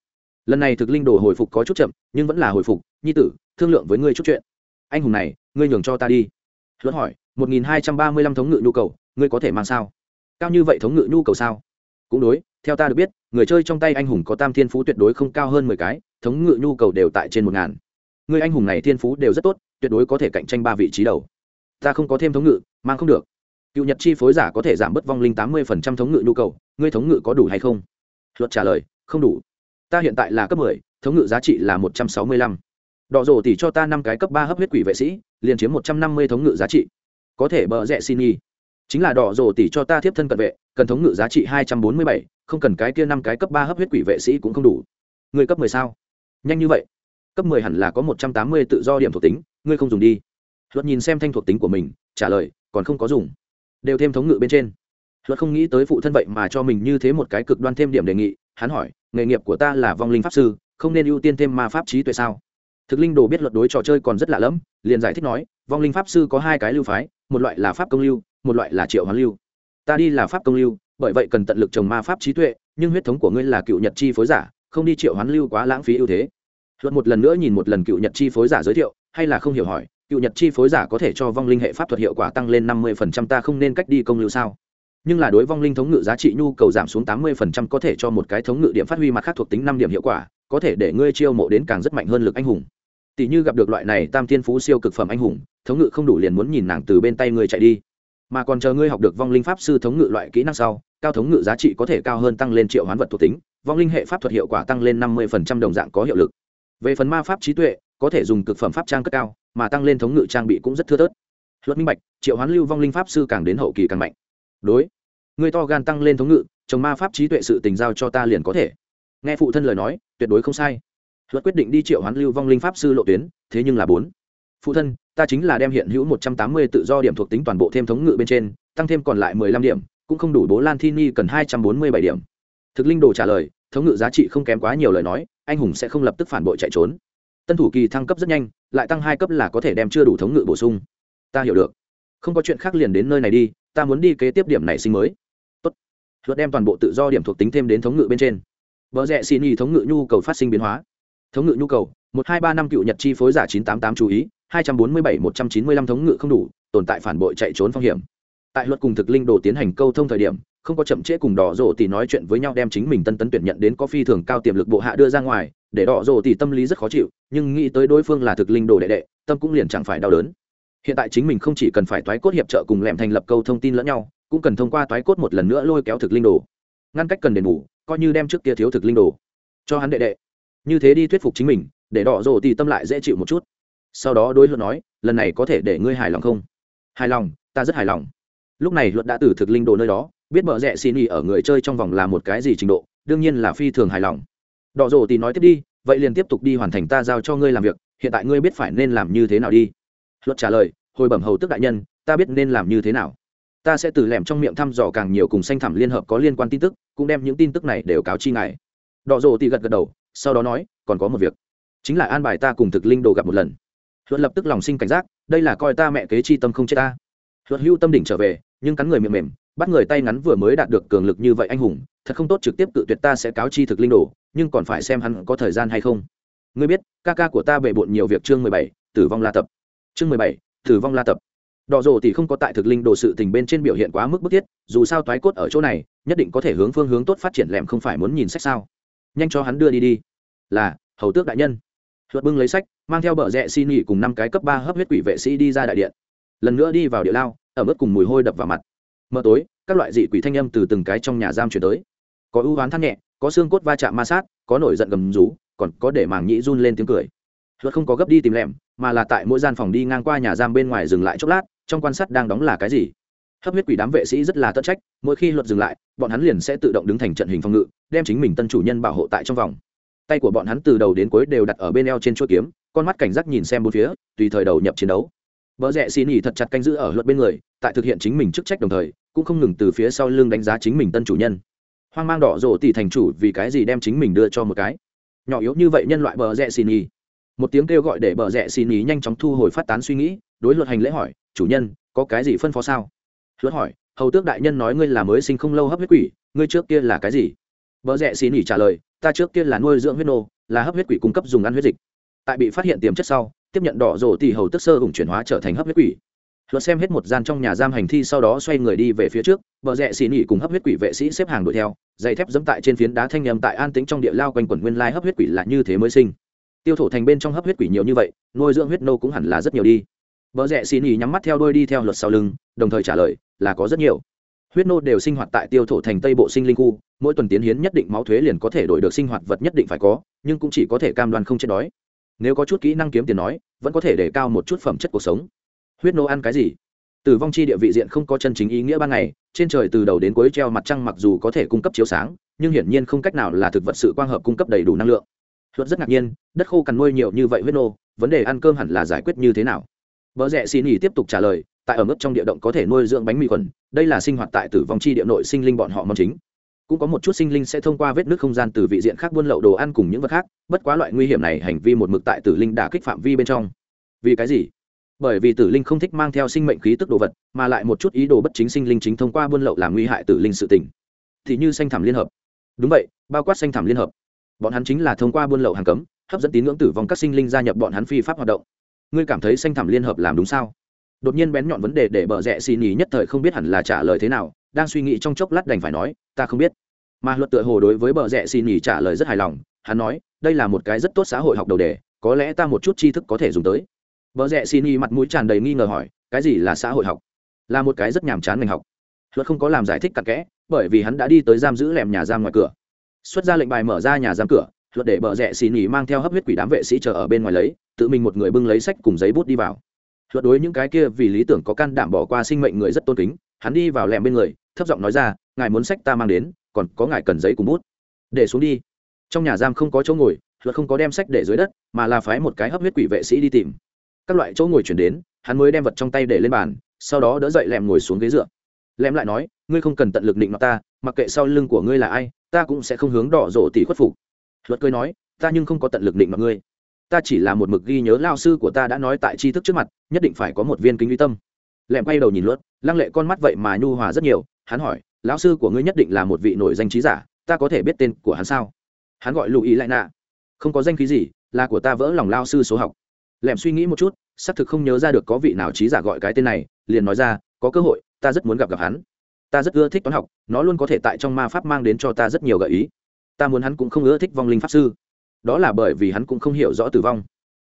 Lần này thực linh đồ hồi phục có chút chậm, nhưng vẫn là hồi phục, nhi tử, thương lượng với ngươi chút chuyện. Anh hùng này, ngươi nhường cho ta đi. Luật hỏi, một nghìn hai trăm ba mươi lăm thống ngự nhu cầu, ngươi có thể mang sao? Cao như vậy thống ngự nhu cầu sao? Cũng đối, theo ta được biết, người chơi trong tay anh hùng có tam thiên phú tuyệt đối không cao hơn mười cái, thống ngự nhu cầu đều tại trên một ngàn. Người anh hùng này thiên phú đều rất tốt, tuyệt đối có thể cạnh tranh ba vị trí đầu. Ta không có thêm thống ngự, mang không được. Cựu nhật chi phối giả có thể giảm bớt vong linh tám mươi phần trăm thống ngự nhu cầu, ngươi thống ngự có đủ hay không? Luật trả lời, không đủ. Ta hiện tại là cấp mười, thống ngự giá trị là một trăm sáu mươi lăm. Đỏ rổ tỷ cho ta năm cái cấp ba hấp huyết quỷ vệ sĩ, liền chiếm một trăm năm mươi thống ngự giá trị. Có thể bờ rẽ xin y chính là đỏ rồ tỷ cho ta tiếp thân cận vệ, cần thống ngự giá trị hai trăm bốn mươi bảy, không cần cái kia năm cái cấp ba hấp huyết quỷ vệ sĩ cũng không đủ. Người cấp mười sao? Nhanh như vậy. Cấp mười hẳn là có một trăm tám mươi tự do điểm thuộc tính, ngươi không dùng đi. Luật nhìn xem thanh thuộc tính của mình, trả lời, còn không có dùng. Đều thêm thống ngự bên trên. Luật không nghĩ tới phụ thân vậy mà cho mình như thế một cái cực đoan thêm điểm đề nghị, hắn hỏi, nghề nghiệp của ta là vong linh pháp sư, không nên ưu tiên thêm ma pháp trí tuệ sao? Thực linh đồ biết luật đối trò chơi còn rất lạ lẫm, liền giải thích nói, vong linh pháp sư có hai cái lưu phái, một loại là pháp công lưu một loại là triệu hoán lưu. Ta đi là pháp công lưu, bởi vậy cần tận lực trồng ma pháp trí tuệ, nhưng huyết thống của ngươi là cựu nhật chi phối giả, không đi triệu hoán lưu quá lãng phí ưu thế. Luật một lần nữa nhìn một lần cựu nhật chi phối giả giới thiệu, hay là không hiểu hỏi, cựu nhật chi phối giả có thể cho vong linh hệ pháp thuật hiệu quả tăng lên năm mươi phần trăm, ta không nên cách đi công lưu sao? Nhưng là đối vong linh thống ngự giá trị nhu cầu giảm xuống tám mươi phần trăm có thể cho một cái thống ngự điểm phát huy mặt khác thuộc tính năm điểm hiệu quả, có thể để ngươi chiêu mộ đến càng rất mạnh hơn lực anh hùng. Tỷ như gặp được loại này tam thiên phú siêu cực phẩm anh hùng, thống ngự không đủ liền muốn nhìn nàng từ bên tay ngươi chạy đi mà còn chờ ngươi học được vong linh pháp sư thống ngự loại kỹ năng sau, cao thống ngự giá trị có thể cao hơn tăng lên triệu hoán vật thuộc tính, vong linh hệ pháp thuật hiệu quả tăng lên năm mươi đồng dạng có hiệu lực. Về phần ma pháp trí tuệ, có thể dùng cực phẩm pháp trang cất cao, mà tăng lên thống ngự trang bị cũng rất thưa thớt. Luật minh bạch, triệu hoán lưu vong linh pháp sư càng đến hậu kỳ càng mạnh. Đối người to gan tăng lên thống ngự chồng ma pháp trí tuệ sự tình giao cho ta liền có thể. Nghe phụ thân lời nói, tuyệt đối không sai. Luật quyết định đi triệu hoán lưu vong linh pháp sư lộ tuyến, thế nhưng là bốn. Phụ thân ta chính là đem hiện hữu một trăm tám mươi tự do điểm thuộc tính toàn bộ thêm thống ngự bên trên, tăng thêm còn lại mười lăm điểm, cũng không đủ bố lan thi ni cần hai trăm bốn mươi bảy điểm. Thực linh đồ trả lời, thống ngự giá trị không kém quá nhiều lời nói, anh hùng sẽ không lập tức phản bội chạy trốn. Tân thủ kỳ thăng cấp rất nhanh, lại tăng hai cấp là có thể đem chưa đủ thống ngự bổ sung. Ta hiểu được. Không có chuyện khác liền đến nơi này đi, ta muốn đi kế tiếp điểm này sinh mới. Tốt. Luật đem toàn bộ tự do điểm thuộc tính thêm đến thống ngự bên trên. Vợ rẽ xin y thống ngự nhu cầu phát sinh biến hóa. Thống ngự nhu cầu, một hai ba năm cựu nhật chi phối giả chín tám tám chú ý hai trăm bốn mươi bảy một trăm chín mươi lăm thống ngự không đủ, tồn tại phản bội chạy trốn phong hiểm. Tại luật cùng thực linh đồ tiến hành câu thông thời điểm, không có chậm trễ cùng đỏ rổ thì nói chuyện với nhau đem chính mình tân tấn tuyển nhận đến có phi thường cao tiềm lực bộ hạ đưa ra ngoài, để đỏ rổ thì tâm lý rất khó chịu, nhưng nghĩ tới đối phương là thực linh đồ đệ đệ, tâm cũng liền chẳng phải đau đớn. Hiện tại chính mình không chỉ cần phải toái cốt hiệp trợ cùng lẻm thành lập câu thông tin lẫn nhau, cũng cần thông qua toái cốt một lần nữa lôi kéo thực linh đồ. Ngăn cách cần đền bù, coi như đem trước kia thiếu thực linh đồ cho hắn đệ đệ. Như thế đi thuyết phục chính mình, để đỏ rổ thì tâm lại dễ chịu một chút sau đó đối luận nói, lần này có thể để ngươi hài lòng không? Hài lòng, ta rất hài lòng. Lúc này luật đã từ thực linh đồ nơi đó, biết bợ rẽ xin ý ở người chơi trong vòng là một cái gì trình độ, đương nhiên là phi thường hài lòng. Đỏ rồ thì nói tiếp đi, vậy liền tiếp tục đi hoàn thành ta giao cho ngươi làm việc, hiện tại ngươi biết phải nên làm như thế nào đi. Luật trả lời, hồi bẩm hầu tức đại nhân, ta biết nên làm như thế nào. Ta sẽ từ lẻm trong miệng thăm dò càng nhiều cùng xanh thẳm liên hợp có liên quan tin tức, cũng đem những tin tức này đều cáo chi ngài. Đỏ rồ thì gật gật đầu, sau đó nói, còn có một việc, chính là an bài ta cùng thực linh đồ gặp một lần luật lập tức lòng sinh cảnh giác, đây là coi ta mẹ kế chi tâm không chết ta. Luật hưu tâm đỉnh trở về, nhưng cắn người miệng mềm, bắt người tay ngắn vừa mới đạt được cường lực như vậy anh hùng, thật không tốt trực tiếp cự tuyệt ta sẽ cáo chi thực linh đồ, nhưng còn phải xem hắn có thời gian hay không. Ngươi biết, ca ca của ta bề bộn nhiều việc chương mười bảy, tử vong la tập. Chương mười bảy, tử vong la tập. Đỏ rồ thì không có tại thực linh đồ sự tình bên trên biểu hiện quá mức bức thiết, dù sao toái cốt ở chỗ này, nhất định có thể hướng phương hướng tốt phát triển lẻm không phải muốn nhìn sách sao. Nhanh cho hắn đưa đi đi. Là, hầu tước đại nhân. Luật bưng lấy sách mang theo bờ rẽ xin nghỉ cùng năm cái cấp ba hấp huyết quỷ vệ sĩ đi ra đại điện. Lần nữa đi vào địa lao ở mức cùng mùi hôi đập vào mặt. Mờ tối các loại dị quỷ thanh âm từ từng cái trong nhà giam chuyển tới. Có ưu oán thắt nhẹ có xương cốt va chạm ma sát có nổi giận gầm rú còn có để màng nhĩ run lên tiếng cười. Luật không có gấp đi tìm lẻm, mà là tại mỗi gian phòng đi ngang qua nhà giam bên ngoài dừng lại chốc lát trong quan sát đang đóng là cái gì. Hấp huyết quỷ đám vệ sĩ rất là tất trách mỗi khi luật dừng lại bọn hắn liền sẽ tự động đứng thành trận hình phòng ngự đem chính mình tân chủ nhân bảo hộ tại trong vòng. Tay của bọn hắn từ đầu đến cuối đều đặt ở bên eo trên chuỗi kiếm con mắt cảnh giác nhìn xem bốn phía, tùy thời đầu nhập chiến đấu. Vợ rẽ xin nỉ thật chặt canh giữ ở luật bên người, tại thực hiện chính mình chức trách đồng thời, cũng không ngừng từ phía sau lưng đánh giá chính mình tân chủ nhân. Hoang mang đỏ rổ tỷ thành chủ vì cái gì đem chính mình đưa cho một cái? Nhỏ yếu như vậy nhân loại bờ rẽ xin nỉ một tiếng kêu gọi để bờ rẽ xin nỉ nhanh chóng thu hồi phát tán suy nghĩ, đối luật hành lễ hỏi, chủ nhân, có cái gì phân phó sao? Luật hỏi, hầu tước đại nhân nói ngươi là mới sinh không lâu hấp huyết quỷ, ngươi trước kia là cái gì? Bờ rẽ xin nỉ trả lời, ta trước kia là nuôi dưỡng huyết nô, là hấp huyết quỷ cung cấp dùng ăn huyết dịch tại bị phát hiện tiềm chất sau, tiếp nhận đỏ rổ thì hầu tức sơ hùng chuyển hóa trở thành hấp huyết quỷ. Luật xem hết một gian trong nhà giam hành thi sau đó xoay người đi về phía trước vợ rẽ xì nỉ cùng hấp huyết quỷ vệ sĩ xếp hàng đuổi theo dây thép dẫm tại trên phiến đá thanh nhầm tại an tính trong địa lao quanh quẩn nguyên lai hấp huyết quỷ là như thế mới sinh. Tiêu thổ thành bên trong hấp huyết quỷ nhiều như vậy, nuôi dưỡng huyết nô cũng hẳn là rất nhiều đi. Vợ rẽ xì nỉ nhắm mắt theo đôi đi theo luật sau lưng, đồng thời trả lời là có rất nhiều. Huyết nô đều sinh hoạt tại tiêu thổ thành tây bộ sinh linh khu, mỗi tuần tiến hiến nhất định máu thuế liền có thể đổi được sinh hoạt vật nhất định phải có, nhưng cũng chỉ có thể cam đoan không chết đói nếu có chút kỹ năng kiếm tiền nói, vẫn có thể để cao một chút phẩm chất cuộc sống. Huyết nô ăn cái gì? Tử vong chi địa vị diện không có chân chính ý nghĩa ban ngày, trên trời từ đầu đến cuối treo mặt trăng mặc dù có thể cung cấp chiếu sáng, nhưng hiển nhiên không cách nào là thực vật sự quang hợp cung cấp đầy đủ năng lượng. Luật rất ngạc nhiên, đất khô cằn nuôi nhiều như vậy huyết nô, vấn đề ăn cơm hẳn là giải quyết như thế nào? Vợ rẽ xin nghỉ tiếp tục trả lời, tại ở mức trong địa động có thể nuôi dưỡng bánh mì khuẩn, đây là sinh hoạt tại tử vong chi địa nội sinh linh bọn họ mong chính cũng có một chút sinh linh sẽ thông qua vết nước không gian từ vị diện khác buôn lậu đồ ăn cùng những vật khác, bất quá loại nguy hiểm này hành vi một mực tại tử linh đả kích phạm vi bên trong. Vì cái gì? Bởi vì tử linh không thích mang theo sinh mệnh khí tức đồ vật, mà lại một chút ý đồ bất chính sinh linh chính thông qua buôn lậu làm nguy hại tử linh sự tỉnh thì như xanh thảm liên hợp. Đúng vậy, bao quát xanh thảm liên hợp. Bọn hắn chính là thông qua buôn lậu hàng cấm, hấp dẫn tín ngưỡng tử vong các sinh linh gia nhập bọn hắn phi pháp hoạt động. Ngươi cảm thấy xanh thảm liên hợp làm đúng sao? Đột nhiên bén nhọn vấn đề để bờ rẽ xì nhì nhất thời không biết hẳn là trả lời thế nào, đang suy nghĩ trong chốc lát đành phải nói, ta không biết. Mà luật tựa hồ đối với bờ rẽ xì nhì trả lời rất hài lòng, hắn nói, đây là một cái rất tốt xã hội học đầu đề, có lẽ ta một chút tri thức có thể dùng tới. Bờ rẽ xì nhì mặt mũi tràn đầy nghi ngờ hỏi, cái gì là xã hội học? Là một cái rất nhàm chán ngành học. Luật không có làm giải thích cặn kẽ, bởi vì hắn đã đi tới giam giữ lèm nhà giam ngoài cửa. Xuất ra lệnh bài mở ra nhà giam cửa, luật để bờ rẽ xì nhì mang theo hấp huyết quỷ đám vệ sĩ chờ ở bên ngoài lấy, tự mình một người bưng lấy sách cùng giấy bút đi vào luật đối những cái kia vì lý tưởng có can đảm bỏ qua sinh mệnh người rất tôn kính, hắn đi vào lèm bên người, thấp giọng nói ra, ngài muốn sách ta mang đến, còn có ngài cần giấy cùng bút. Để xuống đi. Trong nhà giam không có chỗ ngồi luật không có đem sách để dưới đất, mà là phái một cái hấp huyết quỷ vệ sĩ đi tìm. Các loại chỗ ngồi chuyển đến, hắn mới đem vật trong tay để lên bàn, sau đó đỡ dậy lèm ngồi xuống ghế dựa. Lèm lại nói, ngươi không cần tận lực định mặt ta, mặc kệ sau lưng của ngươi là ai, ta cũng sẽ không hướng đỏ rổ tỷ khuất phục. Luật cười nói, ta nhưng không có tận lực định mặt ngươi ta chỉ là một mực ghi nhớ lao sư của ta đã nói tại tri thức trước mặt, nhất định phải có một viên kính uy tâm. Lẹm quay đầu nhìn luật lăng lệ con mắt vậy mà nhu hòa rất nhiều, hắn hỏi, lão sư của ngươi nhất định là một vị nổi danh trí giả, ta có thể biết tên của hắn sao? Hắn gọi lụ ý lại nạ. Không có danh khí gì, là của ta vỡ lòng lao sư số học. Lẹm suy nghĩ một chút, xác thực không nhớ ra được có vị nào trí giả gọi cái tên này, liền nói ra, có cơ hội, ta rất muốn gặp gặp hắn. Ta rất ưa thích toán học, nó luôn có thể tại trong ma pháp mang đến cho ta rất nhiều gợi ý. Ta muốn hắn cũng không ưa thích vong linh pháp sư đó là bởi vì hắn cũng không hiểu rõ tử vong.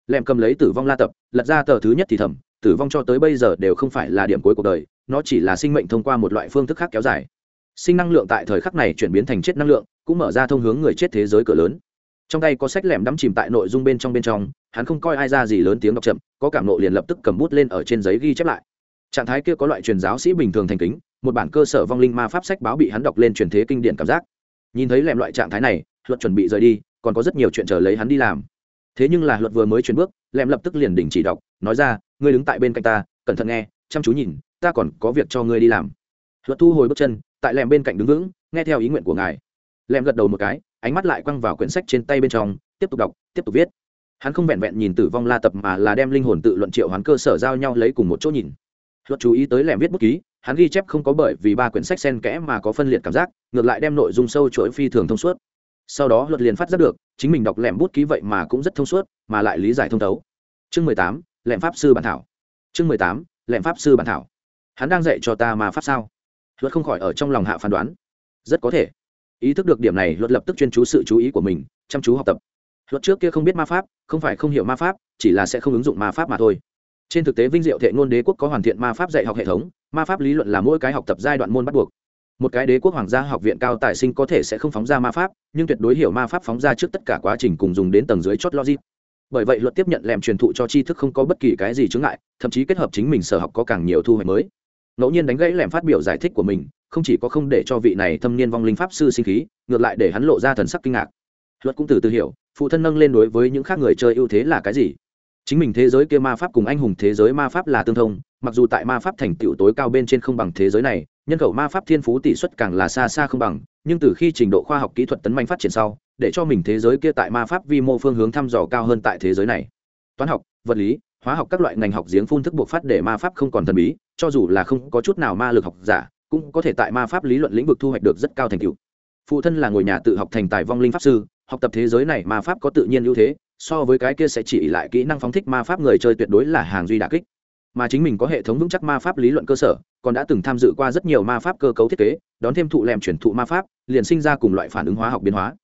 Lẹm cầm lấy tử vong la tập, lật ra tờ thứ nhất thì thầm, tử vong cho tới bây giờ đều không phải là điểm cuối cuộc đời, nó chỉ là sinh mệnh thông qua một loại phương thức khác kéo dài. Sinh năng lượng tại thời khắc này chuyển biến thành chết năng lượng, cũng mở ra thông hướng người chết thế giới cửa lớn. Trong tay có sách lẻm đắm chìm tại nội dung bên trong bên trong, hắn không coi ai ra gì lớn tiếng đọc chậm, có cảm nộ liền lập tức cầm bút lên ở trên giấy ghi chép lại. Trạng thái kia có loại truyền giáo sĩ bình thường thành kính, một bản cơ sở vong linh ma pháp sách báo bị hắn đọc lên truyền thế kinh điển cảm giác. Nhìn thấy lẻm loại trạng thái này, luật chuẩn bị rời đi còn có rất nhiều chuyện chờ lấy hắn đi làm. Thế nhưng là luật vừa mới chuyển bước lẻm lập tức liền đình chỉ đọc, nói ra, ngươi đứng tại bên cạnh ta, cẩn thận nghe, chăm chú nhìn, ta còn có việc cho ngươi đi làm. Luật thu hồi bước chân, tại lẻm bên cạnh đứng vững, nghe theo ý nguyện của ngài. Lẻm gật đầu một cái, ánh mắt lại quăng vào quyển sách trên tay bên trong, tiếp tục đọc, tiếp tục viết. Hắn không vẹn vẹn nhìn tử vong la tập mà là đem linh hồn tự luận triệu hắn cơ sở giao nhau lấy cùng một chỗ nhìn. Luật chú ý tới lẻm viết bút ký, hắn ghi chép không có bởi vì ba quyển sách sen kẽ mà có phân liệt cảm giác, ngược lại đem nội dung sâu chuỗi phi thường thông suốt sau đó luật liền phát giác được, chính mình đọc lẻm bút ký vậy mà cũng rất thông suốt, mà lại lý giải thông thấu. Chương mười tám, lẻm pháp sư bản thảo. Chương mười tám, lẻm pháp sư bản thảo. Hắn đang dạy cho ta mà pháp sao? Luật không khỏi ở trong lòng hạ phán đoán. Rất có thể. Ý thức được điểm này, luật lập tức chuyên chú sự chú ý của mình, chăm chú học tập. Luật trước kia không biết ma pháp, không phải không hiểu ma pháp, chỉ là sẽ không ứng dụng ma pháp mà thôi. Trên thực tế vinh diệu thệ ngôn đế quốc có hoàn thiện ma pháp dạy học hệ thống, ma pháp lý luận là mỗi cái học tập giai đoạn môn bắt buộc một cái đế quốc hoàng gia học viện cao tài sinh có thể sẽ không phóng ra ma pháp, nhưng tuyệt đối hiểu ma pháp phóng ra trước tất cả quá trình cùng dùng đến tầng dưới chót logic. Bởi vậy luật tiếp nhận lèm truyền thụ cho tri thức không có bất kỳ cái gì chướng ngại, thậm chí kết hợp chính mình sở học có càng nhiều thu hoạch mới. Ngẫu nhiên đánh gãy lèm phát biểu giải thích của mình, không chỉ có không để cho vị này thâm niên vong linh pháp sư sinh khí, ngược lại để hắn lộ ra thần sắc kinh ngạc. Luật cũng từ từ hiểu, phụ thân nâng lên đối với những khác người chơi ưu thế là cái gì? Chính mình thế giới kia ma pháp cùng anh hùng thế giới ma pháp là tương thông, mặc dù tại ma pháp thành tựu tối cao bên trên không bằng thế giới này nhân khẩu ma pháp thiên phú tỷ suất càng là xa xa không bằng, nhưng từ khi trình độ khoa học kỹ thuật tấn manh phát triển sau, để cho mình thế giới kia tại ma pháp vi mô phương hướng thăm dò cao hơn tại thế giới này. Toán học, vật lý, hóa học các loại ngành học giếng phun thức buộc phát để ma pháp không còn thần bí, cho dù là không có chút nào ma lực học giả, cũng có thể tại ma pháp lý luận lĩnh vực thu hoạch được rất cao thành tựu. Phụ thân là ngôi nhà tự học thành tài vong linh pháp sư, học tập thế giới này ma pháp có tự nhiên ưu thế, so với cái kia sẽ chỉ lại kỹ năng phóng thích ma pháp người chơi tuyệt đối là hàng duy đà kích mà chính mình có hệ thống vững chắc ma pháp lý luận cơ sở, còn đã từng tham dự qua rất nhiều ma pháp cơ cấu thiết kế, đón thêm thụ lèm chuyển thụ ma pháp, liền sinh ra cùng loại phản ứng hóa học biến hóa.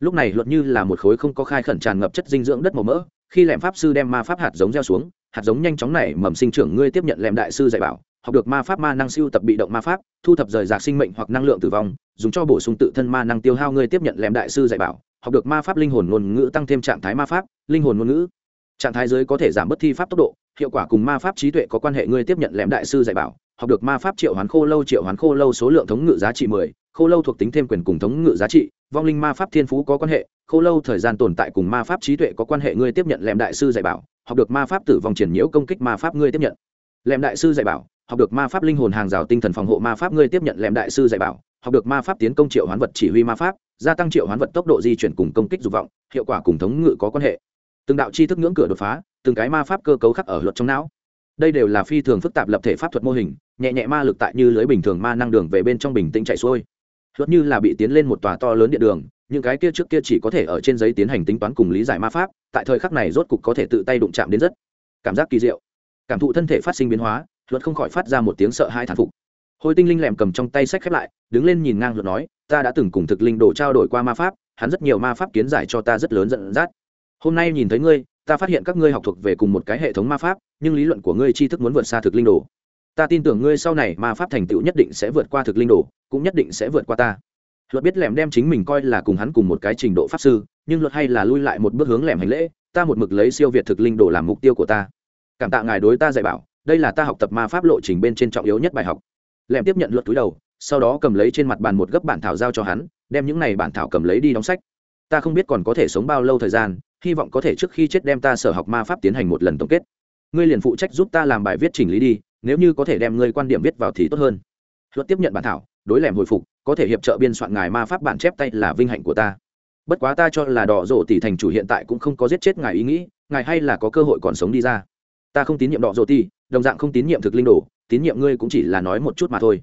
Lúc này luật như là một khối không có khai khẩn tràn ngập chất dinh dưỡng đất màu mỡ, khi lèm pháp sư đem ma pháp hạt giống gieo xuống, hạt giống nhanh chóng này mầm sinh trưởng, ngươi tiếp nhận lèm đại sư dạy bảo, học được ma pháp ma năng siêu tập bị động ma pháp, thu thập rời rạc sinh mệnh hoặc năng lượng tử vong, dùng cho bổ sung tự thân ma năng tiêu hao, ngươi tiếp nhận lèm đại sư dạy bảo, học được ma pháp linh hồn ngôn ngữ tăng thêm trạng thái ma pháp, linh hồn ngôn ngữ. Trạng thái dưới có thể giảm bớt thi pháp tốc độ hiệu quả cùng ma pháp trí tuệ có quan hệ ngươi tiếp nhận lẻm đại sư dạy bảo, học được ma pháp triệu hoán khô lâu, triệu hoán khô lâu số lượng thống ngự giá trị mười, khô lâu thuộc tính thêm quyền cùng thống ngự giá trị, vong linh ma pháp thiên phú có quan hệ, khô lâu thời gian tồn tại cùng ma pháp trí tuệ có quan hệ ngươi tiếp nhận lẻm đại sư dạy bảo, học được ma pháp tử vong triển nhiễu công kích ma pháp ngươi tiếp nhận. Lẻm đại sư dạy bảo, học được ma pháp linh hồn hàng rào tinh thần phòng hộ ma pháp ngươi tiếp nhận lẻm đại sư dạy bảo, học được ma pháp tiến công triệu hoán vật chỉ huy ma pháp, gia tăng triệu hoán vật tốc độ di chuyển cùng công kích dục vọng, hiệu quả cùng thống ngự có quan hệ. Từng đạo tri thức ngưỡng cửa đột phá từng cái ma pháp cơ cấu khắc ở luật trong não. Đây đều là phi thường phức tạp lập thể pháp thuật mô hình, nhẹ nhẹ ma lực tại như lưới bình thường ma năng đường về bên trong bình tĩnh chạy xuôi. Luật như là bị tiến lên một tòa to lớn điện đường, những cái kia trước kia chỉ có thể ở trên giấy tiến hành tính toán cùng lý giải ma pháp, tại thời khắc này rốt cục có thể tự tay đụng chạm đến rất cảm giác kỳ diệu. Cảm thụ thân thể phát sinh biến hóa, luật không khỏi phát ra một tiếng sợ hai thản phục. Hồi tinh linh lèm cầm trong tay sách khép lại, đứng lên nhìn ngang luật nói, ta đã từng cùng thực linh đồ trao đổi qua ma pháp, hắn rất nhiều ma pháp kiến giải cho ta rất lớn dẫn dắt. Hôm nay nhìn thấy ngươi ta phát hiện các ngươi học thuộc về cùng một cái hệ thống ma pháp, nhưng lý luận của ngươi tri thức muốn vượt xa thực linh đồ. Ta tin tưởng ngươi sau này ma pháp thành tựu nhất định sẽ vượt qua thực linh đồ, cũng nhất định sẽ vượt qua ta. Luật biết lẻm đem chính mình coi là cùng hắn cùng một cái trình độ pháp sư, nhưng luật hay là lui lại một bước hướng lẻm hành lễ, ta một mực lấy siêu việt thực linh đồ làm mục tiêu của ta. Cảm tạ ngài đối ta dạy bảo, đây là ta học tập ma pháp lộ trình bên trên trọng yếu nhất bài học. Lẻm tiếp nhận luật túi đầu, sau đó cầm lấy trên mặt bàn một gấp bản thảo giao cho hắn, đem những này bản thảo cầm lấy đi đóng sách. Ta không biết còn có thể sống bao lâu thời gian hy vọng có thể trước khi chết đem ta sở học ma pháp tiến hành một lần tổng kết. Ngươi liền phụ trách giúp ta làm bài viết chỉnh lý đi, nếu như có thể đem ngươi quan điểm viết vào thì tốt hơn. Luật tiếp nhận bản thảo, đối lẻm hồi phục, có thể hiệp trợ biên soạn ngài ma pháp bản chép tay là vinh hạnh của ta. Bất quá ta cho là đỏ rổ tỷ thành chủ hiện tại cũng không có giết chết ngài ý nghĩ, ngài hay là có cơ hội còn sống đi ra. Ta không tín nhiệm đỏ rổ tỷ, đồng dạng không tín nhiệm thực linh đồ, tín nhiệm ngươi cũng chỉ là nói một chút mà thôi.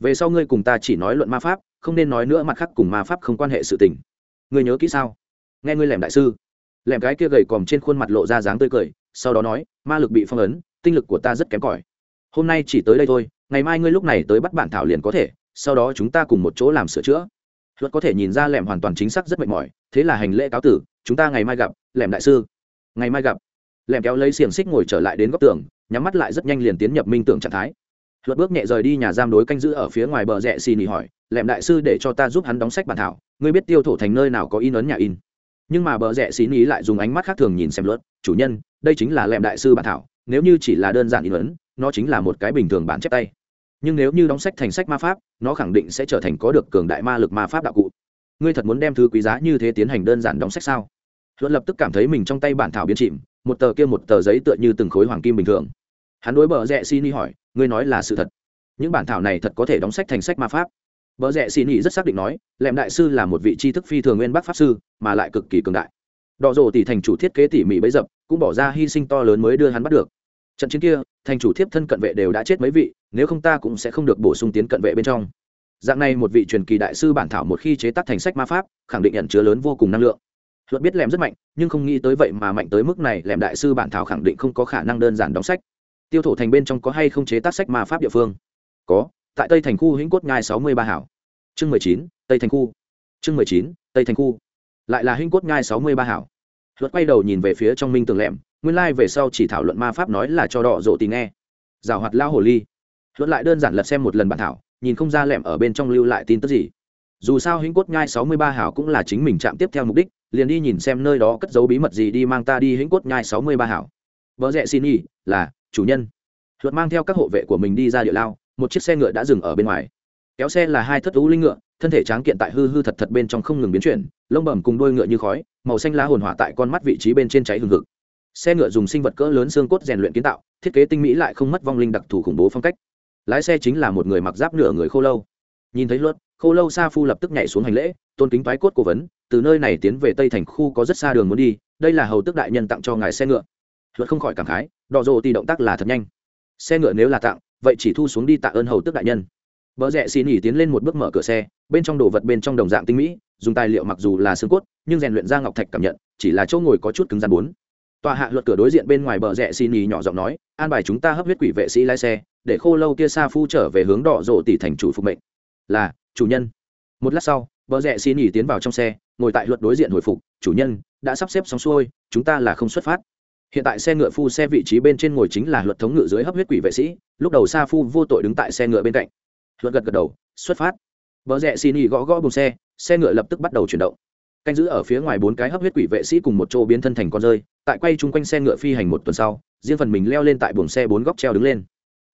Về sau ngươi cùng ta chỉ nói luận ma pháp, không nên nói nữa mặt khác cùng ma pháp không quan hệ sự tình. Ngươi nhớ kỹ sao? Nghe ngươi lẻm đại sư lẻm cái kia gầy còm trên khuôn mặt lộ ra dáng tươi cười, sau đó nói, ma lực bị phong ấn, tinh lực của ta rất kém cỏi. Hôm nay chỉ tới đây thôi, ngày mai ngươi lúc này tới bắt bản thảo liền có thể, sau đó chúng ta cùng một chỗ làm sửa chữa. Luật có thể nhìn ra lẻm hoàn toàn chính xác rất mệt mỏi, thế là hành lễ cáo tử, chúng ta ngày mai gặp, lẻm đại sư. Ngày mai gặp. Lẻm kéo lấy xiềng xích ngồi trở lại đến góc tường, nhắm mắt lại rất nhanh liền tiến nhập minh tưởng trạng thái. Luật bước nhẹ rời đi nhà giam đối canh giữ ở phía ngoài bờ rẽ xì nỉ hỏi lẹm đại sư để cho ta giúp hắn đóng sách bản thảo, ngươi biết tiêu thổ thành nơi nào có in ấn nhà in? Nhưng mà bờ rẽ xin ý lại dùng ánh mắt khác thường nhìn xem luật. Chủ nhân, đây chính là lẹm đại sư bản thảo, nếu như chỉ là đơn giản in ấn, nó chính là một cái bình thường bản chép tay. Nhưng nếu như đóng sách thành sách ma pháp, nó khẳng định sẽ trở thành có được cường đại ma lực ma pháp đạo cụ. Ngươi thật muốn đem thứ quý giá như thế tiến hành đơn giản đóng sách sao? Luận lập tức cảm thấy mình trong tay bản thảo biến chìm, một tờ kia một tờ giấy tựa như từng khối hoàng kim bình thường. Hắn đối bờ rẽ xin ý hỏi, ngươi nói là sự thật. Những bản thảo này thật có thể đóng sách thành sách ma pháp? Bờ rẽ xin nhị rất xác định nói lẹm đại sư là một vị tri thức phi thường nguyên bác pháp sư, mà lại cực kỳ cường đại. Đọ rồ tỷ thành chủ thiết kế tỉ mỉ bấy dập, cũng bỏ ra hy sinh to lớn mới đưa hắn bắt được. Trận chiến kia, thành chủ thiếp thân cận vệ đều đã chết mấy vị, nếu không ta cũng sẽ không được bổ sung tiến cận vệ bên trong. Dạng này một vị truyền kỳ đại sư bản thảo một khi chế tác thành sách ma pháp, khẳng định nhận chứa lớn vô cùng năng lượng. Luật biết Lệm rất mạnh, nhưng không nghĩ tới vậy mà mạnh tới mức này Lệm đại sư bản thảo khẳng định không có khả năng đơn giản đóng sách. Tiêu thổ thành bên trong có hay không chế tác sách ma pháp địa phương? Có tại tây thành khu hĩnh cốt nhai sáu mươi ba hảo. Chương mười chín, tây thành khu. Chương mười chín, tây thành khu. Lại là hĩnh cốt nhai sáu mươi ba hảo. Luật quay đầu nhìn về phía trong minh tường lẻm, nguyên lai、like、về sau chỉ thảo luận ma pháp nói là cho đỏ rộ tì nghe. Rào hoạt lao hồ ly. Luật lại đơn giản lật xem một lần bản thảo, nhìn không ra lẻm ở bên trong lưu lại tin tức gì. Dù sao hĩnh cốt nhai sáu mươi ba hảo cũng là chính mình chạm tiếp theo mục đích, liền đi nhìn xem nơi đó cất giấu bí mật gì đi mang ta đi hĩnh cốt nhai sáu mươi ba hảo. Vợ rẽ xin y là, chủ nhân. Luật mang theo các hộ vệ của mình đi ra địa lao một chiếc xe ngựa đã dừng ở bên ngoài. Kéo xe là hai thất thú linh ngựa, thân thể tráng kiện tại hư hư thật thật bên trong không ngừng biến chuyển, lông bẩm cùng đôi ngựa như khói, màu xanh lá hồn hỏa tại con mắt vị trí bên trên cháy hừng hực. Xe ngựa dùng sinh vật cỡ lớn xương cốt rèn luyện kiến tạo, thiết kế tinh mỹ lại không mất vong linh đặc thù khủng bố phong cách. Lái xe chính là một người mặc giáp nửa người khô lâu. Nhìn thấy luật, khô lâu sa phu lập tức nhảy xuống hành lễ, tôn kính toái cốt cố vấn, từ nơi này tiến về tây thành khu có rất xa đường muốn đi, đây là hầu tức đại nhân tặng cho ngài xe ngựa. Luật không khỏi cảm khái đỏ rộ thì động tác là thật nhanh. Xe ngựa nếu là tặng vậy chỉ thu xuống đi tạ ơn hầu tức đại nhân. Vợ rẽ xì nỉ tiến lên một bước mở cửa xe, bên trong đồ vật bên trong đồng dạng tinh mỹ, dùng tài liệu mặc dù là xương cốt, nhưng rèn luyện ra ngọc thạch cảm nhận, chỉ là chỗ ngồi có chút cứng rắn bốn. Tòa hạ luật cửa đối diện bên ngoài bờ rẽ xì nỉ nhỏ giọng nói, an bài chúng ta hấp huyết quỷ vệ sĩ lái xe, để khô lâu kia xa phu trở về hướng đỏ rộ tỷ thành chủ phục mệnh. Là, chủ nhân. Một lát sau, bờ rẽ xì nỉ tiến vào trong xe, ngồi tại luật đối diện hồi phục, chủ nhân, đã sắp xếp xong xuôi, chúng ta là không xuất phát hiện tại xe ngựa phu xe vị trí bên trên ngồi chính là luật thống ngự dưới hấp huyết quỷ vệ sĩ, lúc đầu sa phu vô tội đứng tại xe ngựa bên cạnh. Luật gật gật đầu, xuất phát. Vợ rẽ xin y gõ gõ bùng xe xe ngựa lập tức bắt đầu chuyển động. Canh giữ ở phía ngoài bốn cái hấp huyết quỷ vệ sĩ cùng một chỗ biến thân thành con rơi, tại quay chung quanh xe ngựa phi hành một tuần sau, riêng phần mình leo lên tại buồng xe bốn góc treo đứng lên.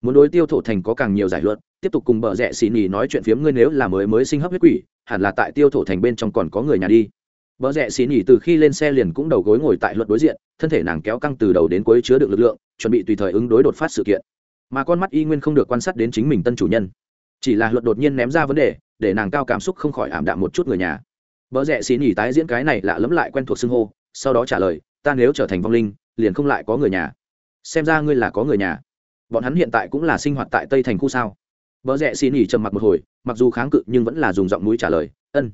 Muốn đối tiêu thổ thành có càng nhiều giải luận tiếp tục cùng bờ rẽ xì nhì nói chuyện phiếm ngươi nếu là mới mới sinh hấp huyết quỷ, hẳn là tại tiêu thổ thành bên trong còn có người nhà đi bờ rẽ xì nhì từ khi lên xe liền cũng đầu gối ngồi tại luật đối diện, thân thể nàng kéo căng từ đầu đến cuối chứa đựng lực lượng, chuẩn bị tùy thời ứng đối đột phát sự kiện. Mà con mắt y nguyên không được quan sát đến chính mình tân chủ nhân. Chỉ là luật đột nhiên ném ra vấn đề, để nàng cao cảm xúc không khỏi ảm đạm một chút người nhà. Vợ rẽ xì nhỉ tái diễn cái này lạ lẫm lại quen thuộc xưng hô, sau đó trả lời, ta nếu trở thành vong linh, liền không lại có người nhà. Xem ra ngươi là có người nhà. Bọn hắn hiện tại cũng là sinh hoạt tại tây thành khu sao? Vợ rẽ xì nhỉ trầm mặc một hồi, mặc dù kháng cự nhưng vẫn là dùng giọng mũi trả lời, ân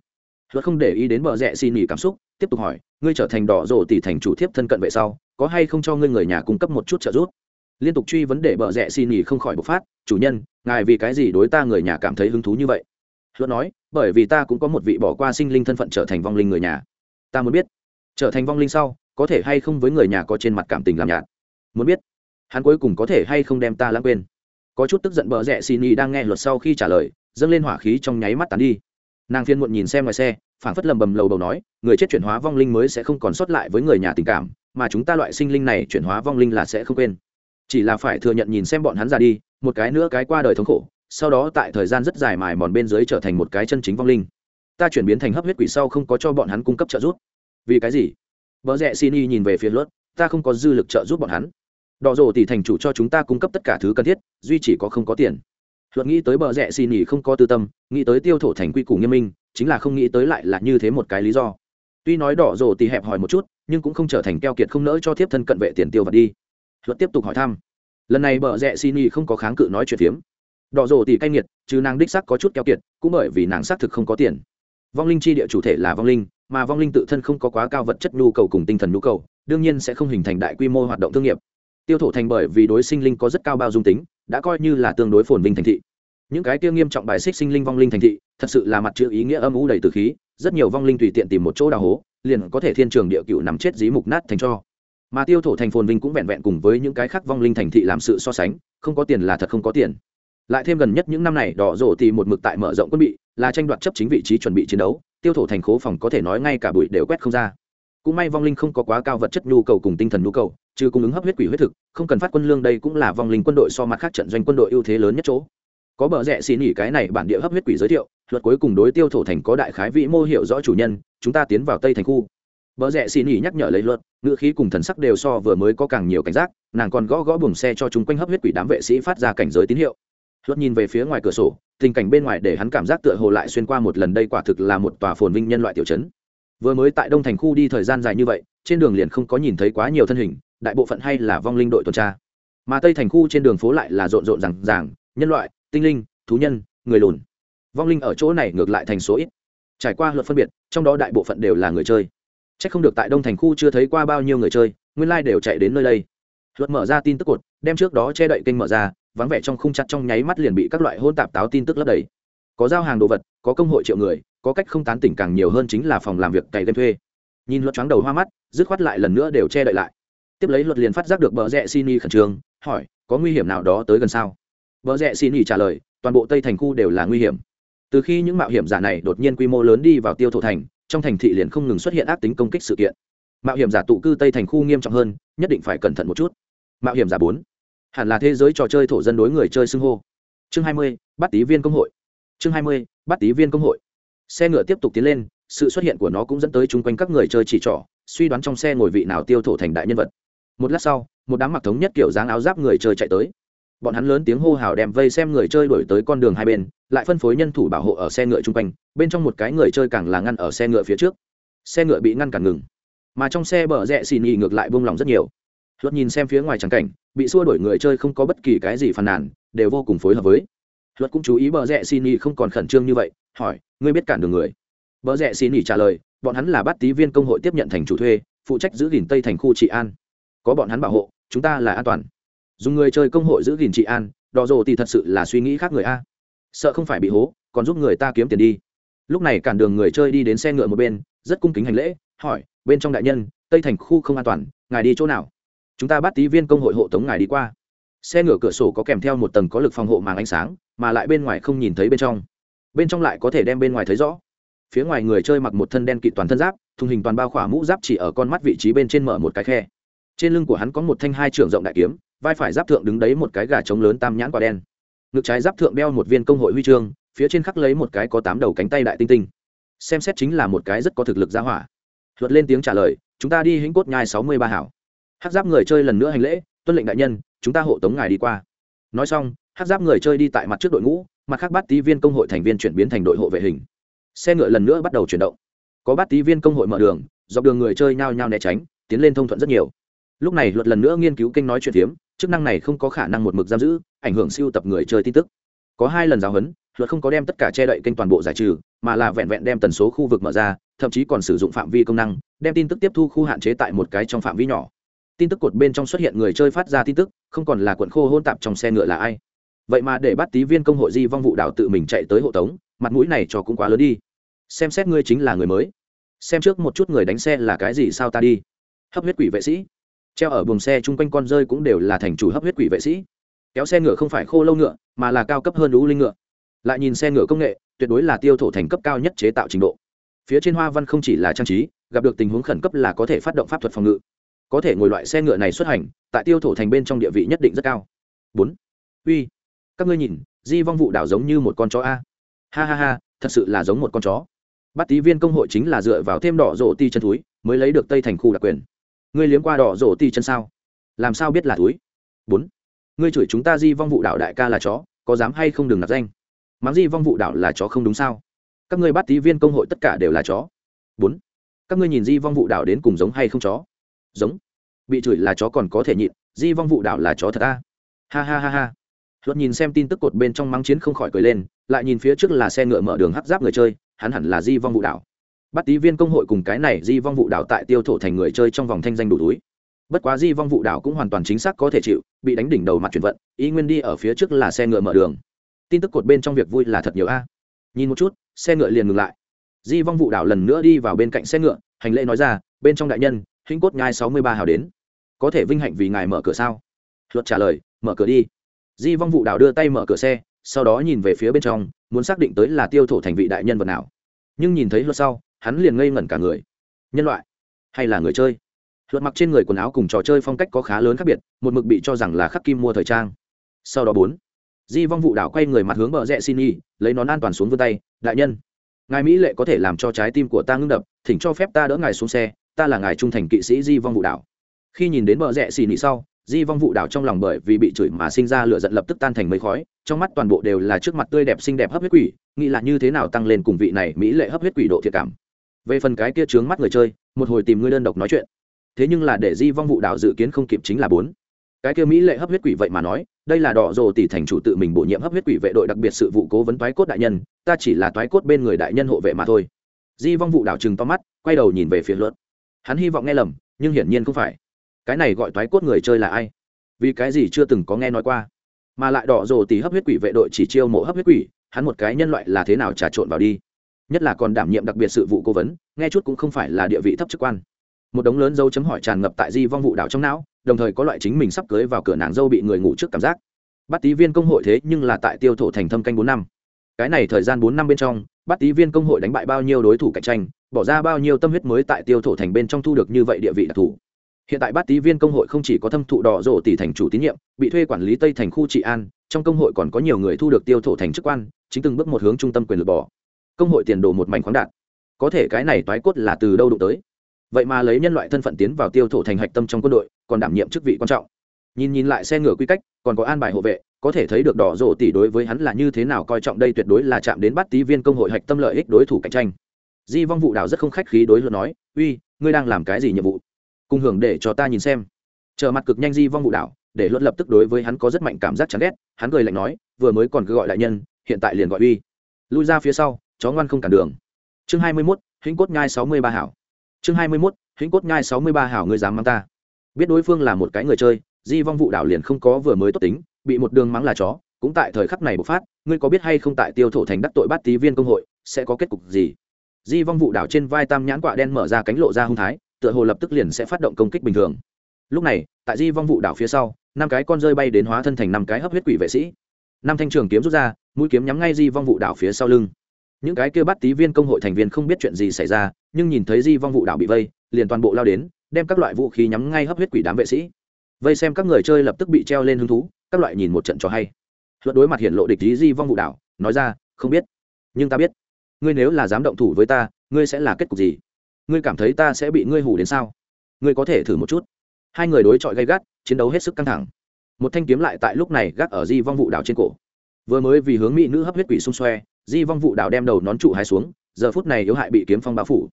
luật không để ý đến bờ rẽ xì nghỉ cảm xúc, tiếp tục hỏi, ngươi trở thành đỏ rổ tỷ thành chủ thiếp thân cận về sau có hay không cho ngươi người nhà cung cấp một chút trợ giúp? Liên tục truy vấn đề bờ rẽ xì nghỉ không khỏi bộc phát, chủ nhân, ngài vì cái gì đối ta người nhà cảm thấy hứng thú như vậy? Luật nói, bởi vì ta cũng có một vị bỏ qua sinh linh thân phận trở thành vong linh người nhà. Ta muốn biết, trở thành vong linh sau, có thể hay không với người nhà có trên mặt cảm tình làm nhạt? Muốn biết, hắn cuối cùng có thể hay không đem ta lãng quên? Có chút tức giận bờ rẽ xì nhỉ đang nghe luật sau khi trả lời, dâng lên hỏa khí trong nháy mắt tán đi nàng phiên muộn nhìn xem ngoài xe, phảng phất lầm bầm lầu đầu nói, người chết chuyển hóa vong linh mới sẽ không còn sót lại với người nhà tình cảm, mà chúng ta loại sinh linh này chuyển hóa vong linh là sẽ không quên. Chỉ là phải thừa nhận nhìn xem bọn hắn ra đi, một cái nữa cái qua đời thống khổ, sau đó tại thời gian rất dài mài mòn bên dưới trở thành một cái chân chính vong linh. Ta chuyển biến thành hấp huyết quỷ sau không có cho bọn hắn cung cấp trợ giúp. Vì cái gì? Vợ rẽ xin y nhìn về phía luật ta không có dư lực trợ giúp bọn hắn. Đỏ rồ thì thành chủ cho chúng ta cung cấp tất cả thứ cần thiết, duy chỉ có không có tiền luật nghĩ tới bờ rẽ xin y không có tư tâm, nghĩ tới tiêu thổ thành quy củ nghiêm minh, chính là không nghĩ tới lại là như thế một cái lý do. Tuy nói đỏ rồ thì hẹp hỏi một chút, nhưng cũng không trở thành keo kiệt không nỡ cho thiếp thân cận vệ tiền tiêu vật đi. Luật tiếp tục hỏi thăm. Lần này bờ rẽ xin y không có kháng cự nói chuyện phiếm. Đỏ rồ thì cay nghiệt, chứ nàng đích sắc có chút keo kiệt, cũng bởi vì nàng xác thực không có tiền. Vong linh chi địa chủ thể là vong linh, mà vong linh tự thân không có quá cao vật chất nhu cầu cùng tinh thần nhu cầu, đương nhiên sẽ không hình thành đại quy mô hoạt động thương nghiệp tiêu thổ thành bởi vì đối sinh linh có rất cao bao dung tính, đã coi như là tương đối phồn vinh thành thị. Những cái kia nghiêm trọng bài xích sinh linh vong linh thành thị, thật sự là mặt chữ ý nghĩa âm u đầy từ khí, rất nhiều vong linh tùy tiện tìm một chỗ đào hố, liền có thể thiên trường địa cựu nằm chết dí mục nát thành cho. Mà tiêu thổ thành phồn vinh cũng vẹn vẹn cùng với những cái khác vong linh thành thị làm sự so sánh, không có tiền là thật không có tiền. Lại thêm gần nhất những năm này, đỏ rổ thì một mực tại mở rộng quân bị, là tranh đoạt chấp chính vị trí chuẩn bị chiến đấu, tiêu thổ thành phố phòng có thể nói ngay cả bụi đều quét không ra cũng may vong linh không có quá cao vật chất nhu cầu cùng tinh thần nhu cầu, trừ cung ứng hấp huyết quỷ huyết thực, không cần phát quân lương đây cũng là vong linh quân đội so mặt khác trận doanh quân đội ưu thế lớn nhất chỗ. Có bờ rẽ xì nỉ cái này bản địa hấp huyết quỷ giới thiệu, luật cuối cùng đối tiêu thổ thành có đại khái vĩ mô hiệu rõ chủ nhân, chúng ta tiến vào tây thành khu. Bờ rẽ xì nỉ nhắc nhở lấy luật, ngữ khí cùng thần sắc đều so vừa mới có càng nhiều cảnh giác, nàng còn gõ gõ buồng xe cho chúng quanh hấp huyết quỷ đám vệ sĩ phát ra cảnh giới tín hiệu. Luật nhìn về phía ngoài cửa sổ, tình cảnh bên ngoài để hắn cảm giác tựa hồ lại xuyên qua một lần đây quả thực là một tòa phồn vinh nhân loại tiểu chấn vừa mới tại đông thành khu đi thời gian dài như vậy, trên đường liền không có nhìn thấy quá nhiều thân hình, đại bộ phận hay là vong linh đội tuần tra. Mà tây thành khu trên đường phố lại là rộn rộn rằng ràng, nhân loại, tinh linh, thú nhân, người lùn. Vong linh ở chỗ này ngược lại thành số ít. Trải qua luật phân biệt, trong đó đại bộ phận đều là người chơi. C h ắ c không được tại đông thành khu chưa thấy qua bao nhiêu người chơi, nguyên lai、like、đều chạy đến nơi đây. Luật mở ra tin tức cột, đem trước đó che đậy kênh mở ra, vắng vẻ trong khung chặt trong nháy mắt liền bị các loại hôn tạp táo tin tức lấp đầy có giao hàng đồ vật, có công hội triệu người, có cách không tán tỉnh càng nhiều hơn chính là phòng làm việc cày game thuê. Nhìn luật choáng đầu hoa mắt, dứt khoát lại lần nữa đều che đậy lại. Tiếp lấy luật liền phát giác được bờ rẽ xin y khẩn trương, hỏi, có nguy hiểm nào đó tới gần sao? Bờ rẽ xin y trả lời, toàn bộ tây thành khu đều là nguy hiểm. Từ khi những mạo hiểm giả này đột nhiên quy mô lớn đi vào tiêu thổ thành, trong thành thị liền không ngừng xuất hiện ác tính công kích sự kiện. Mạo hiểm giả tụ cư tây thành khu nghiêm trọng hơn, nhất định phải cẩn thận một chút. Mạo hiểm giả bốn. Hẳn là thế giới trò chơi thổ dân đối người chơi xưng hô. Chương hai mươi, bắt tí viên công hội chương hai mươi, bắt tí viên công hội. Xe ngựa tiếp tục tiến lên, sự xuất hiện của nó cũng dẫn tới chung quanh các người chơi chỉ trỏ, suy đoán trong xe ngồi vị nào tiêu thổ thành đại nhân vật. Một lát sau, một đám mặc thống nhất kiểu dáng áo giáp người chơi chạy tới. Bọn hắn lớn tiếng hô hào đem vây xem người chơi đổi tới con đường hai bên, lại phân phối nhân thủ bảo hộ ở xe ngựa chung quanh, bên trong một cái người chơi càng là ngăn ở xe ngựa phía trước. Xe ngựa bị ngăn cản ngừng. Mà trong xe bờ rẽ xì nhì ngược lại buông lỏng rất nhiều. Luật nhìn xem phía ngoài trắng cảnh, bị xua đổi người chơi không có bất kỳ cái gì phàn nàn, đều vô cùng phối hợp với luật cũng chú ý bờ rẽ xin nghỉ không còn khẩn trương như vậy, hỏi, ngươi biết cản đường người? Bờ rẽ xin nghỉ trả lời, bọn hắn là bắt tí viên công hội tiếp nhận thành chủ thuê, phụ trách giữ gìn tây thành khu trị an. Có bọn hắn bảo hộ, chúng ta là an toàn. Dùng người chơi công hội giữ gìn trị an, đò rồ thì thật sự là suy nghĩ khác người a. Sợ không phải bị hố, còn giúp người ta kiếm tiền đi. Lúc này cản đường người chơi đi đến xe ngựa một bên, rất cung kính hành lễ, hỏi, bên trong đại nhân, tây thành khu không an toàn, ngài đi chỗ nào? Chúng ta bắt tí viên công hội hộ tống ngài đi qua. Xe ngựa cửa sổ có kèm theo một tầng có lực phòng hộ màng ánh sáng mà lại bên ngoài không nhìn thấy bên trong. Bên trong lại có thể đem bên ngoài thấy rõ. Phía ngoài người chơi mặc một thân đen kịt toàn thân giáp, thùng hình toàn bao khỏa mũ giáp chỉ ở con mắt vị trí bên trên mở một cái khe. Trên lưng của hắn có một thanh hai trưởng rộng đại kiếm, vai phải giáp thượng đứng đấy một cái gà trống lớn tam nhãn quả đen. Ngực trái giáp thượng đeo một viên công hội huy chương, phía trên khắc lấy một cái có tám đầu cánh tay đại tinh tinh. Xem xét chính là một cái rất có thực lực gia hỏa. Luật lên tiếng trả lời, chúng ta đi hĩnh cốt nhai sáu mươi ba hảo. Hát giáp người chơi lần nữa hành lễ, tuân lệnh đại nhân, chúng ta hộ tống ngài đi qua. Nói xong hát giáp người chơi đi tại mặt trước đội ngũ, mặt khác bắt tí viên công hội thành viên chuyển biến thành đội hộ vệ hình. Xe ngựa lần nữa bắt đầu chuyển động. Có bắt tí viên công hội mở đường, dọc đường người chơi nhao nhao né tránh, tiến lên thông thuận rất nhiều. Lúc này luật lần nữa nghiên cứu kênh nói chuyện phiếm, chức năng này không có khả năng một mực giam giữ, ảnh hưởng siêu tập người chơi tin tức. Có hai lần giáo huấn, luật không có đem tất cả che đậy kênh toàn bộ giải trừ, mà là vẹn vẹn đem tần số khu vực mở ra, thậm chí còn sử dụng phạm vi công năng, đem tin tức tiếp thu khu hạn chế tại một cái trong phạm vi nhỏ. Tin tức cột bên trong xuất hiện người chơi phát ra tin tức, không còn là quận khô hôn tạp trong xe ngựa là ai vậy mà để bắt tí viên công hội di vong vụ đảo tự mình chạy tới hộ tống, mặt mũi này cho cũng quá lớn đi. Xem xét ngươi chính là người mới. Xem trước một chút người đánh xe là cái gì sao ta đi. Hấp huyết quỷ vệ sĩ. Treo ở buồng xe chung quanh con rơi cũng đều là thành chủ hấp huyết quỷ vệ sĩ. Kéo xe ngựa không phải khô lâu ngựa, mà là cao cấp hơn lũ linh ngựa. Lại nhìn xe ngựa công nghệ, tuyệt đối là tiêu thổ thành cấp cao nhất chế tạo trình độ. Phía trên hoa văn không chỉ là trang trí, gặp được tình huống khẩn cấp là có thể phát động pháp thuật phòng ngự. Có thể ngồi loại xe ngựa này xuất hành, tại tiêu thổ thành bên trong địa vị nhất định rất cao. Bốn. Uy các ngươi nhìn, di vong vụ đảo giống như một con chó a. Ha ha ha, thật sự là giống một con chó. Bắt tí viên công hội chính là dựa vào thêm đỏ rổ ti chân túi, mới lấy được tây thành khu đặc quyền. Ngươi liếm qua đỏ rổ ti chân sao? Làm sao biết là túi? Bốn. Ngươi chửi chúng ta di vong vụ đảo đại ca là chó, có dám hay không đừng nạp danh. Mắng di vong vụ đảo là chó không đúng sao? Các ngươi bắt tí viên công hội tất cả đều là chó. Bốn. Các ngươi nhìn di vong vụ đảo đến cùng giống hay không chó? Giống. Bị chửi là chó còn có thể nhịn, di vong vụ đảo là chó thật ta ha ha ha ha luật nhìn xem tin tức cột bên trong mắng chiến không khỏi cười lên, lại nhìn phía trước là xe ngựa mở đường hấp giáp người chơi, hắn hẳn là di vong vụ đảo. Bắt tí viên công hội cùng cái này di vong vụ đảo tại tiêu thổ thành người chơi trong vòng thanh danh đủ túi. Bất quá di vong vụ đảo cũng hoàn toàn chính xác có thể chịu, bị đánh đỉnh đầu mặt chuyển vận, ý nguyên đi ở phía trước là xe ngựa mở đường. Tin tức cột bên trong việc vui là thật nhiều a. Nhìn một chút, xe ngựa liền ngừng lại. Di vong vụ đảo lần nữa đi vào bên cạnh xe ngựa, hành lễ nói ra, bên trong đại nhân hinh cốt nhai sáu mươi ba hào đến. Có thể vinh hạnh vì ngài mở cửa sao? Luật trả lời, mở cửa đi di vong vụ đảo đưa tay mở cửa xe, sau đó nhìn về phía bên trong, muốn xác định tới là tiêu thổ thành vị đại nhân vật nào. Nhưng nhìn thấy luật sau, hắn liền ngây ngẩn cả người. Nhân loại? Hay là người chơi? Luật mặc trên người quần áo cùng trò chơi phong cách có khá lớn khác biệt, một mực bị cho rằng là khắc kim mua thời trang. Sau đó bốn, di vong vụ đảo quay người mặt hướng bờ rẽ xin y lấy nón an toàn xuống vươn tay, đại nhân, ngài mỹ lệ có thể làm cho trái tim của ta ngưng đập, thỉnh cho phép ta đỡ ngài xuống xe, ta là ngài trung thành kỵ sĩ di vong vụ đảo. Khi nhìn đến bờ rẽ xì nị sau di vong vụ đảo trong lòng bởi vì bị chửi mà sinh ra lửa giận lập tức tan thành mấy khói, trong mắt toàn bộ đều là trước mặt tươi đẹp xinh đẹp hấp huyết quỷ, nghĩ là như thế nào tăng lên cùng vị này mỹ lệ hấp huyết quỷ độ thiệt cảm. Về phần cái kia trướng mắt người chơi, một hồi tìm ngươi đơn độc nói chuyện. Thế nhưng là để di vong vụ đảo dự kiến không kịp chính là bốn. Cái kia mỹ lệ hấp huyết quỷ vậy mà nói, đây là đỏ rồ tỷ thành chủ tự mình bổ nhiệm hấp huyết quỷ vệ đội đặc biệt sự vụ cố vấn toái cốt đại nhân, ta chỉ là toái cốt bên người đại nhân hộ vệ mà thôi. Di vong vụ đảo chừng to mắt, quay đầu nhìn về phía luật. Hắn hy vọng nghe lầm, nhưng hiển nhiên không phải cái này gọi toái cốt người chơi là ai? Vì cái gì chưa từng có nghe nói qua? Mà lại đỏ rồ tỉ hấp huyết quỷ vệ đội chỉ chiêu mộ hấp huyết quỷ, hắn một cái nhân loại là thế nào trà trộn vào đi? Nhất là còn đảm nhiệm đặc biệt sự vụ cố vấn, nghe chút cũng không phải là địa vị thấp chức quan. Một đống lớn dấu chấm hỏi tràn ngập tại di vong vụ đảo trong não, đồng thời có loại chính mình sắp cưới vào cửa nàng dâu bị người ngủ trước cảm giác. Bắt tí viên công hội thế nhưng là tại tiêu thổ thành thâm canh bốn năm. Cái này thời gian bốn năm bên trong bắt tí viên công hội đánh bại bao nhiêu đối thủ cạnh tranh, bỏ ra bao nhiêu tâm huyết mới tại tiêu thổ thành bên trong thu được như vậy địa vị đặc thù hiện tại bát tý viên công hội không chỉ có thâm thụ đỏ rộ tỷ thành chủ tín nhiệm, bị thuê quản lý tây thành khu trị an, trong công hội còn có nhiều người thu được tiêu thổ thành chức quan, chính từng bước một hướng trung tâm quyền lực bỏ. Công hội tiền đồ một mảnh khoáng đạt. Có thể cái này toái cốt là từ đâu đụng tới? Vậy mà lấy nhân loại thân phận tiến vào tiêu thổ thành hạch tâm trong quân đội, còn đảm nhiệm chức vị quan trọng. Nhìn nhìn lại xe ngựa quy cách, còn có an bài hộ vệ, có thể thấy được đỏ rộ tỷ đối với hắn là như thế nào coi trọng đây tuyệt đối là chạm đến bắt tý viên công hội hạch tâm lợi ích đối thủ cạnh tranh. Di vong vụ đào rất không khách khí đối luận nói, uy, ngươi đang làm cái gì nhiệm vụ? Cùng hưởng để cho ta nhìn xem. Trở mặt cực nhanh di vong vụ đảo để luận lập tức đối với hắn có rất mạnh cảm giác chán ghét, hắn cười lạnh nói, vừa mới còn cứ gọi đại nhân, hiện tại liền gọi uy. Lui ra phía sau, chó ngoan không cản đường. Chương hai mươi mốt hĩnh cốt nhai sáu mươi ba hảo. Chương hai mươi mốt hĩnh cốt nhai sáu mươi ba hảo ngươi dám mắng ta. Biết đối phương là một cái người chơi, di vong vụ đảo liền không có vừa mới tốt tính, bị một đường mắng là chó, cũng tại thời khắc này bộc phát, ngươi có biết hay không tại tiêu thổ thành đắc tội bát tý viên công hội, sẽ có kết cục gì? Di vong vụ đảo trên vai tam nhãn quạ đen mở ra cánh lộ ra hung thái tựa hồ lập tức liền sẽ phát động công kích bình thường. Lúc này, tại di vong vụ đảo phía sau, năm cái con rơi bay đến hóa thân thành năm cái hấp huyết quỷ vệ sĩ. Năm thanh trường kiếm rút ra, mũi kiếm nhắm ngay di vong vụ đảo phía sau lưng. Những cái kia bắt tí viên công hội thành viên không biết chuyện gì xảy ra, nhưng nhìn thấy di vong vụ đảo bị vây, liền toàn bộ lao đến, đem các loại vũ khí nhắm ngay hấp huyết quỷ đám vệ sĩ. Vây xem các người chơi lập tức bị treo lên hứng thú, các loại nhìn một trận cho hay. Luật đối mặt hiện lộ địch ý di vong vụ đảo, nói ra, không biết, nhưng ta biết. Ngươi nếu là dám động thủ với ta, ngươi sẽ là kết cục gì? Ngươi cảm thấy ta sẽ bị ngươi hủ đến sao? Ngươi có thể thử một chút. Hai người đối chọi gay gắt, chiến đấu hết sức căng thẳng. Một thanh kiếm lại tại lúc này gác ở di vong vụ đảo trên cổ. Vừa mới vì hướng mỹ nữ hấp huyết quỷ xung xoe, di vong vụ đảo đem đầu nón trụ hai xuống, giờ phút này yếu hại bị kiếm phong bao phủ.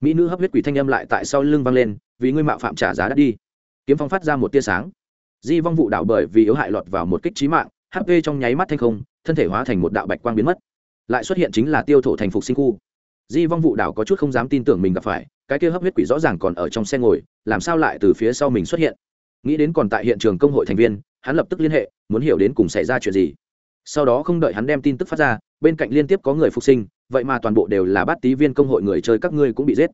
Mỹ nữ hấp huyết quỷ thanh âm lại tại sau lưng văng lên, vì ngươi mạo phạm trả giá đã đi. Kiếm phong phát ra một tia sáng. Di vong vụ đảo bởi vì yếu hại lọt vào một kích trí mạng hp trong nháy mắt thanh không, thân thể hóa thành một đạo bạch quang biến mất. Lại xuất hiện chính là tiêu thổ thành phục sinh khu di vong vụ đảo có chút không dám tin tưởng mình gặp phải, cái kia hấp huyết quỷ rõ ràng còn ở trong xe ngồi, làm sao lại từ phía sau mình xuất hiện? Nghĩ đến còn tại hiện trường công hội thành viên, hắn lập tức liên hệ, muốn hiểu đến cùng xảy ra chuyện gì. Sau đó không đợi hắn đem tin tức phát ra, bên cạnh liên tiếp có người phục sinh, vậy mà toàn bộ đều là bát tý viên công hội người chơi các ngươi cũng bị giết.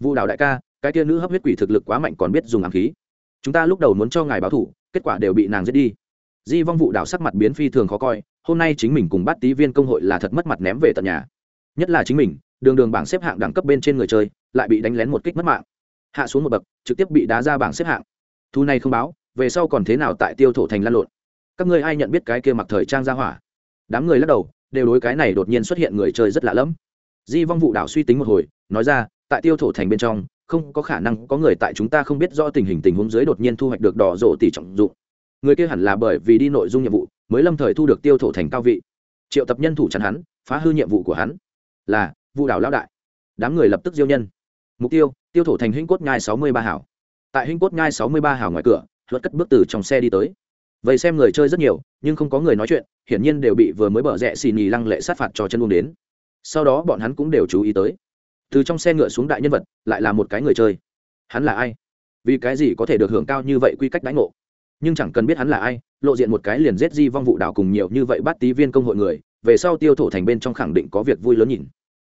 Vụ đảo đại ca, cái kia nữ hấp huyết quỷ thực lực quá mạnh còn biết dùng ám khí. Chúng ta lúc đầu muốn cho ngài báo thủ, kết quả đều bị nàng giết đi. Di vong vụ đảo sắc mặt biến phi thường khó coi, hôm nay chính mình cùng bát tý viên công hội là thật mất mặt ném về tận nhà. Nhất là chính mình đường đường bảng xếp hạng đẳng cấp bên trên người chơi, lại bị đánh lén một kích mất mạng. Hạ xuống một bậc, trực tiếp bị đá ra bảng xếp hạng. Thu này không báo, về sau còn thế nào tại tiêu thổ thành lan lộn? Các ngươi ai nhận biết cái kia mặc thời trang ra hỏa? Đám người lắc đầu, đều đối cái này đột nhiên xuất hiện người chơi rất lạ lẫm. Di vong vụ đảo suy tính một hồi, nói ra, tại tiêu thổ thành bên trong, không có khả năng có người tại chúng ta không biết rõ tình hình tình huống dưới đột nhiên thu hoạch được đỏ rổ tỷ trọng dụng. Người kia hẳn là bởi vì đi nội dung nhiệm vụ, mới lâm thời thu được tiêu thổ thành cao vị. Triệu tập nhân thủ chặn hắn, phá hư nhiệm vụ của hắn. Là vụ đảo lão đại. Đám người lập tức diêu nhân. Mục tiêu tiêu thổ thành hinh cốt nhai sáu mươi ba hảo. Tại hinh cốt nhai sáu mươi ba hảo ngoài cửa, luật cất bước từ trong xe đi tới. Vậy xem người chơi rất nhiều, nhưng không có người nói chuyện, hiển nhiên đều bị vừa mới bở rẽ xì nhì lăng lệ sát phạt cho chân buông đến. Sau đó bọn hắn cũng đều chú ý tới. Từ trong xe ngựa xuống đại nhân vật, lại là một cái người chơi. Hắn là ai? Vì cái gì có thể được hưởng cao như vậy quy cách đánh ngộ? Nhưng chẳng cần biết hắn là ai, lộ diện một cái liền giết di vong vụ đảo cùng nhiều như vậy bắt tí viên công hội người, về sau tiêu thổ thành bên trong khẳng định có việc vui lớn nhìn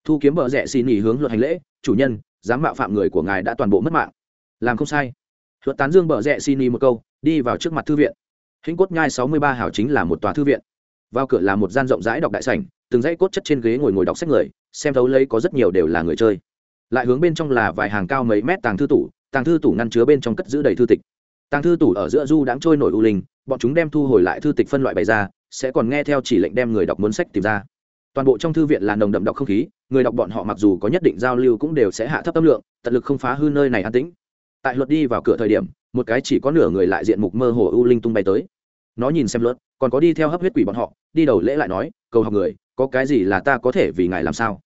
thu kiếm bờ rẽ xin nghỉ hướng luật hành lễ, chủ nhân, dám mạo phạm người của ngài đã toàn bộ mất mạng. Làm không sai. Luật tán dương bờ rẽ xin nghỉ một câu, đi vào trước mặt thư viện. Hình cốt nhai sáu mươi ba hảo chính là một tòa thư viện. Vào cửa là một gian rộng rãi đọc đại sảnh, từng dãy cốt chất trên ghế ngồi ngồi đọc sách người, xem thấu lấy có rất nhiều đều là người chơi. Lại hướng bên trong là vài hàng cao mấy mét tàng thư tủ, tàng thư tủ ngăn chứa bên trong cất giữ đầy thư tịch. Tàng thư tủ ở giữa du đáng trôi nổi u linh, bọn chúng đem thu hồi lại thư tịch phân loại bày ra, sẽ còn nghe theo chỉ lệnh đem người đọc muốn sách tìm ra toàn bộ trong thư viện là nồng đậm đọc không khí, người đọc bọn họ mặc dù có nhất định giao lưu cũng đều sẽ hạ thấp tâm lượng, tận lực không phá hư nơi này an tĩnh. Tại luật đi vào cửa thời điểm, một cái chỉ có nửa người lại diện mục mơ hồ u linh tung bay tới. Nó nhìn xem luật, còn có đi theo hấp huyết quỷ bọn họ, đi đầu lễ lại nói, cầu học người, có cái gì là ta có thể vì ngài làm sao?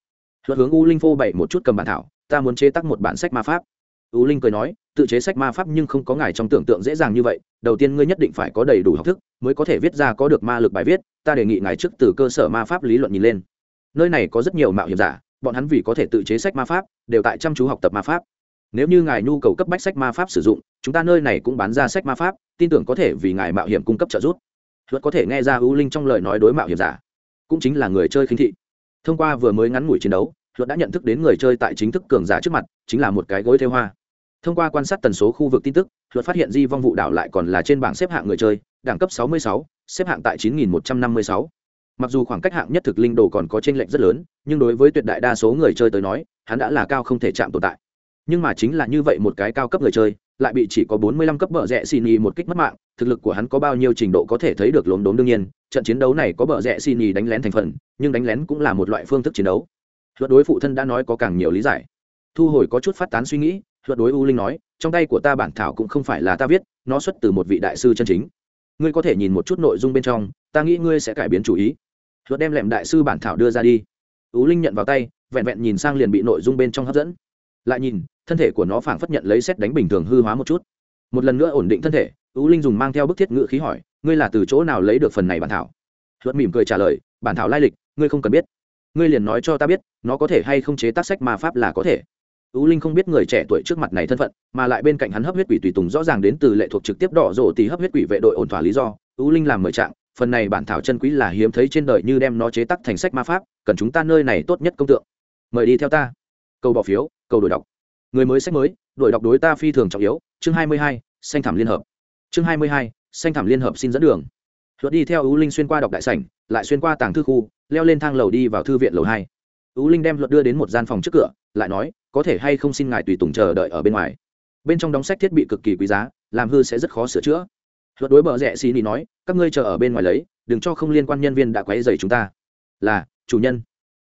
Luật hướng u linh phô bày một chút cầm bản thảo, ta muốn chế tác một bản sách ma pháp u linh cười nói, tự chế sách ma pháp nhưng không có ngài trong tưởng tượng dễ dàng như vậy, đầu tiên ngươi nhất định phải có đầy đủ học thức, mới có thể viết ra có được ma lực bài viết, ta đề nghị ngài trước từ cơ sở ma pháp lý luận nhìn lên. Nơi này có rất nhiều mạo hiểm giả, bọn hắn vì có thể tự chế sách ma pháp, đều tại chăm chú học tập ma pháp. Nếu như ngài nhu cầu cấp bách sách ma pháp sử dụng, chúng ta nơi này cũng bán ra sách ma pháp, tin tưởng có thể vì ngài mạo hiểm cung cấp trợ giúp. Luật có thể nghe ra ưu linh trong lời nói đối mạo hiểm giả, cũng chính là người chơi khinh thị. Thông qua vừa mới ngắn ngủi chiến đấu, luật đã nhận thức đến người chơi tại chính thức cường giả trước mặt, chính là một cái gối theo hoa thông qua quan sát tần số khu vực tin tức luật phát hiện di vong vụ đảo lại còn là trên bảng xếp hạng người chơi đẳng cấp 66, xếp hạng tại 9156. mặc dù khoảng cách hạng nhất thực linh đồ còn có t r ê n lệch rất lớn nhưng đối với tuyệt đại đa số người chơi tới nói hắn đã là cao không thể chạm tồn tại. Nhưng mà chính là như vậy một cái cao cấp người chơi lại bị chỉ có 45 cấp bờ rẽ xin y một kích mất mạng thực lực của hắn có bao nhiêu trình độ có thể thấy được lốm đốm đương nhiên trận chiến đấu này có bờ rẽ xin y đánh lén thành phần nhưng đánh lén cũng là một loại phương thức chiến đấu. Luật đối phụ thân đã nói có càng nhiều lý giải. Thu hồi có chút phát tán suy nghĩ luật đối u linh nói, trong tay của ta bản thảo cũng không phải là ta viết, nó xuất từ một vị đại sư chân chính. Ngươi có thể nhìn một chút nội dung bên trong, ta nghĩ ngươi sẽ cải biến chủ ý. Luật đem lẹm đại sư bản thảo đưa ra đi. U linh nhận vào tay, vẹn vẹn nhìn sang liền bị nội dung bên trong hấp dẫn. Lại nhìn, thân thể của nó phảng phất nhận lấy xét đánh bình thường hư hóa một chút. Một lần nữa ổn định thân thể, u linh dùng mang theo bức thiết ngữ khí hỏi, ngươi là từ chỗ nào lấy được phần này bản thảo? Luật mỉm cười trả lời, bản thảo lai lịch, ngươi không cần biết. Ngươi liền nói cho ta biết, nó có thể hay không chế tác sách ma pháp là có thể. U Linh không biết người trẻ tuổi trước mặt này thân phận, mà lại bên cạnh hắn hấp huyết quỷ tùy tùng rõ ràng đến từ lệ thuộc trực tiếp đỏ rồ tỷ hấp huyết quỷ vệ đội ổn thỏa lý do. U Linh làm mời trạng, phần này bản thảo chân quý là hiếm thấy trên đời như đem nó chế tác thành sách ma pháp, cần chúng ta nơi này tốt nhất công tượng. Mời đi theo ta. Câu bỏ phiếu, câu đổi đọc. Người mới sách mới, đổi đọc đối ta phi thường trọng yếu. Chương 22, xanh thảm liên hợp. Chương 22, xanh thảm liên hợp xin dẫn đường. Luật đi theo U Linh xuyên qua đọc đại sảnh, lại xuyên qua tàng thư khu, leo lên thang lầu đi vào thư viện lầu 2. U Linh đem luật đưa đến một gian phòng trước cửa, lại nói, có thể hay không xin ngài tùy tùng chờ đợi ở bên ngoài. Bên trong đóng sách thiết bị cực kỳ quý giá làm hư sẽ rất khó sửa chữa. Luật đối bờ rẽ xì nỉ nói các ngươi chờ ở bên ngoài lấy đừng cho không liên quan nhân viên đã quấy dày chúng ta. Là chủ nhân.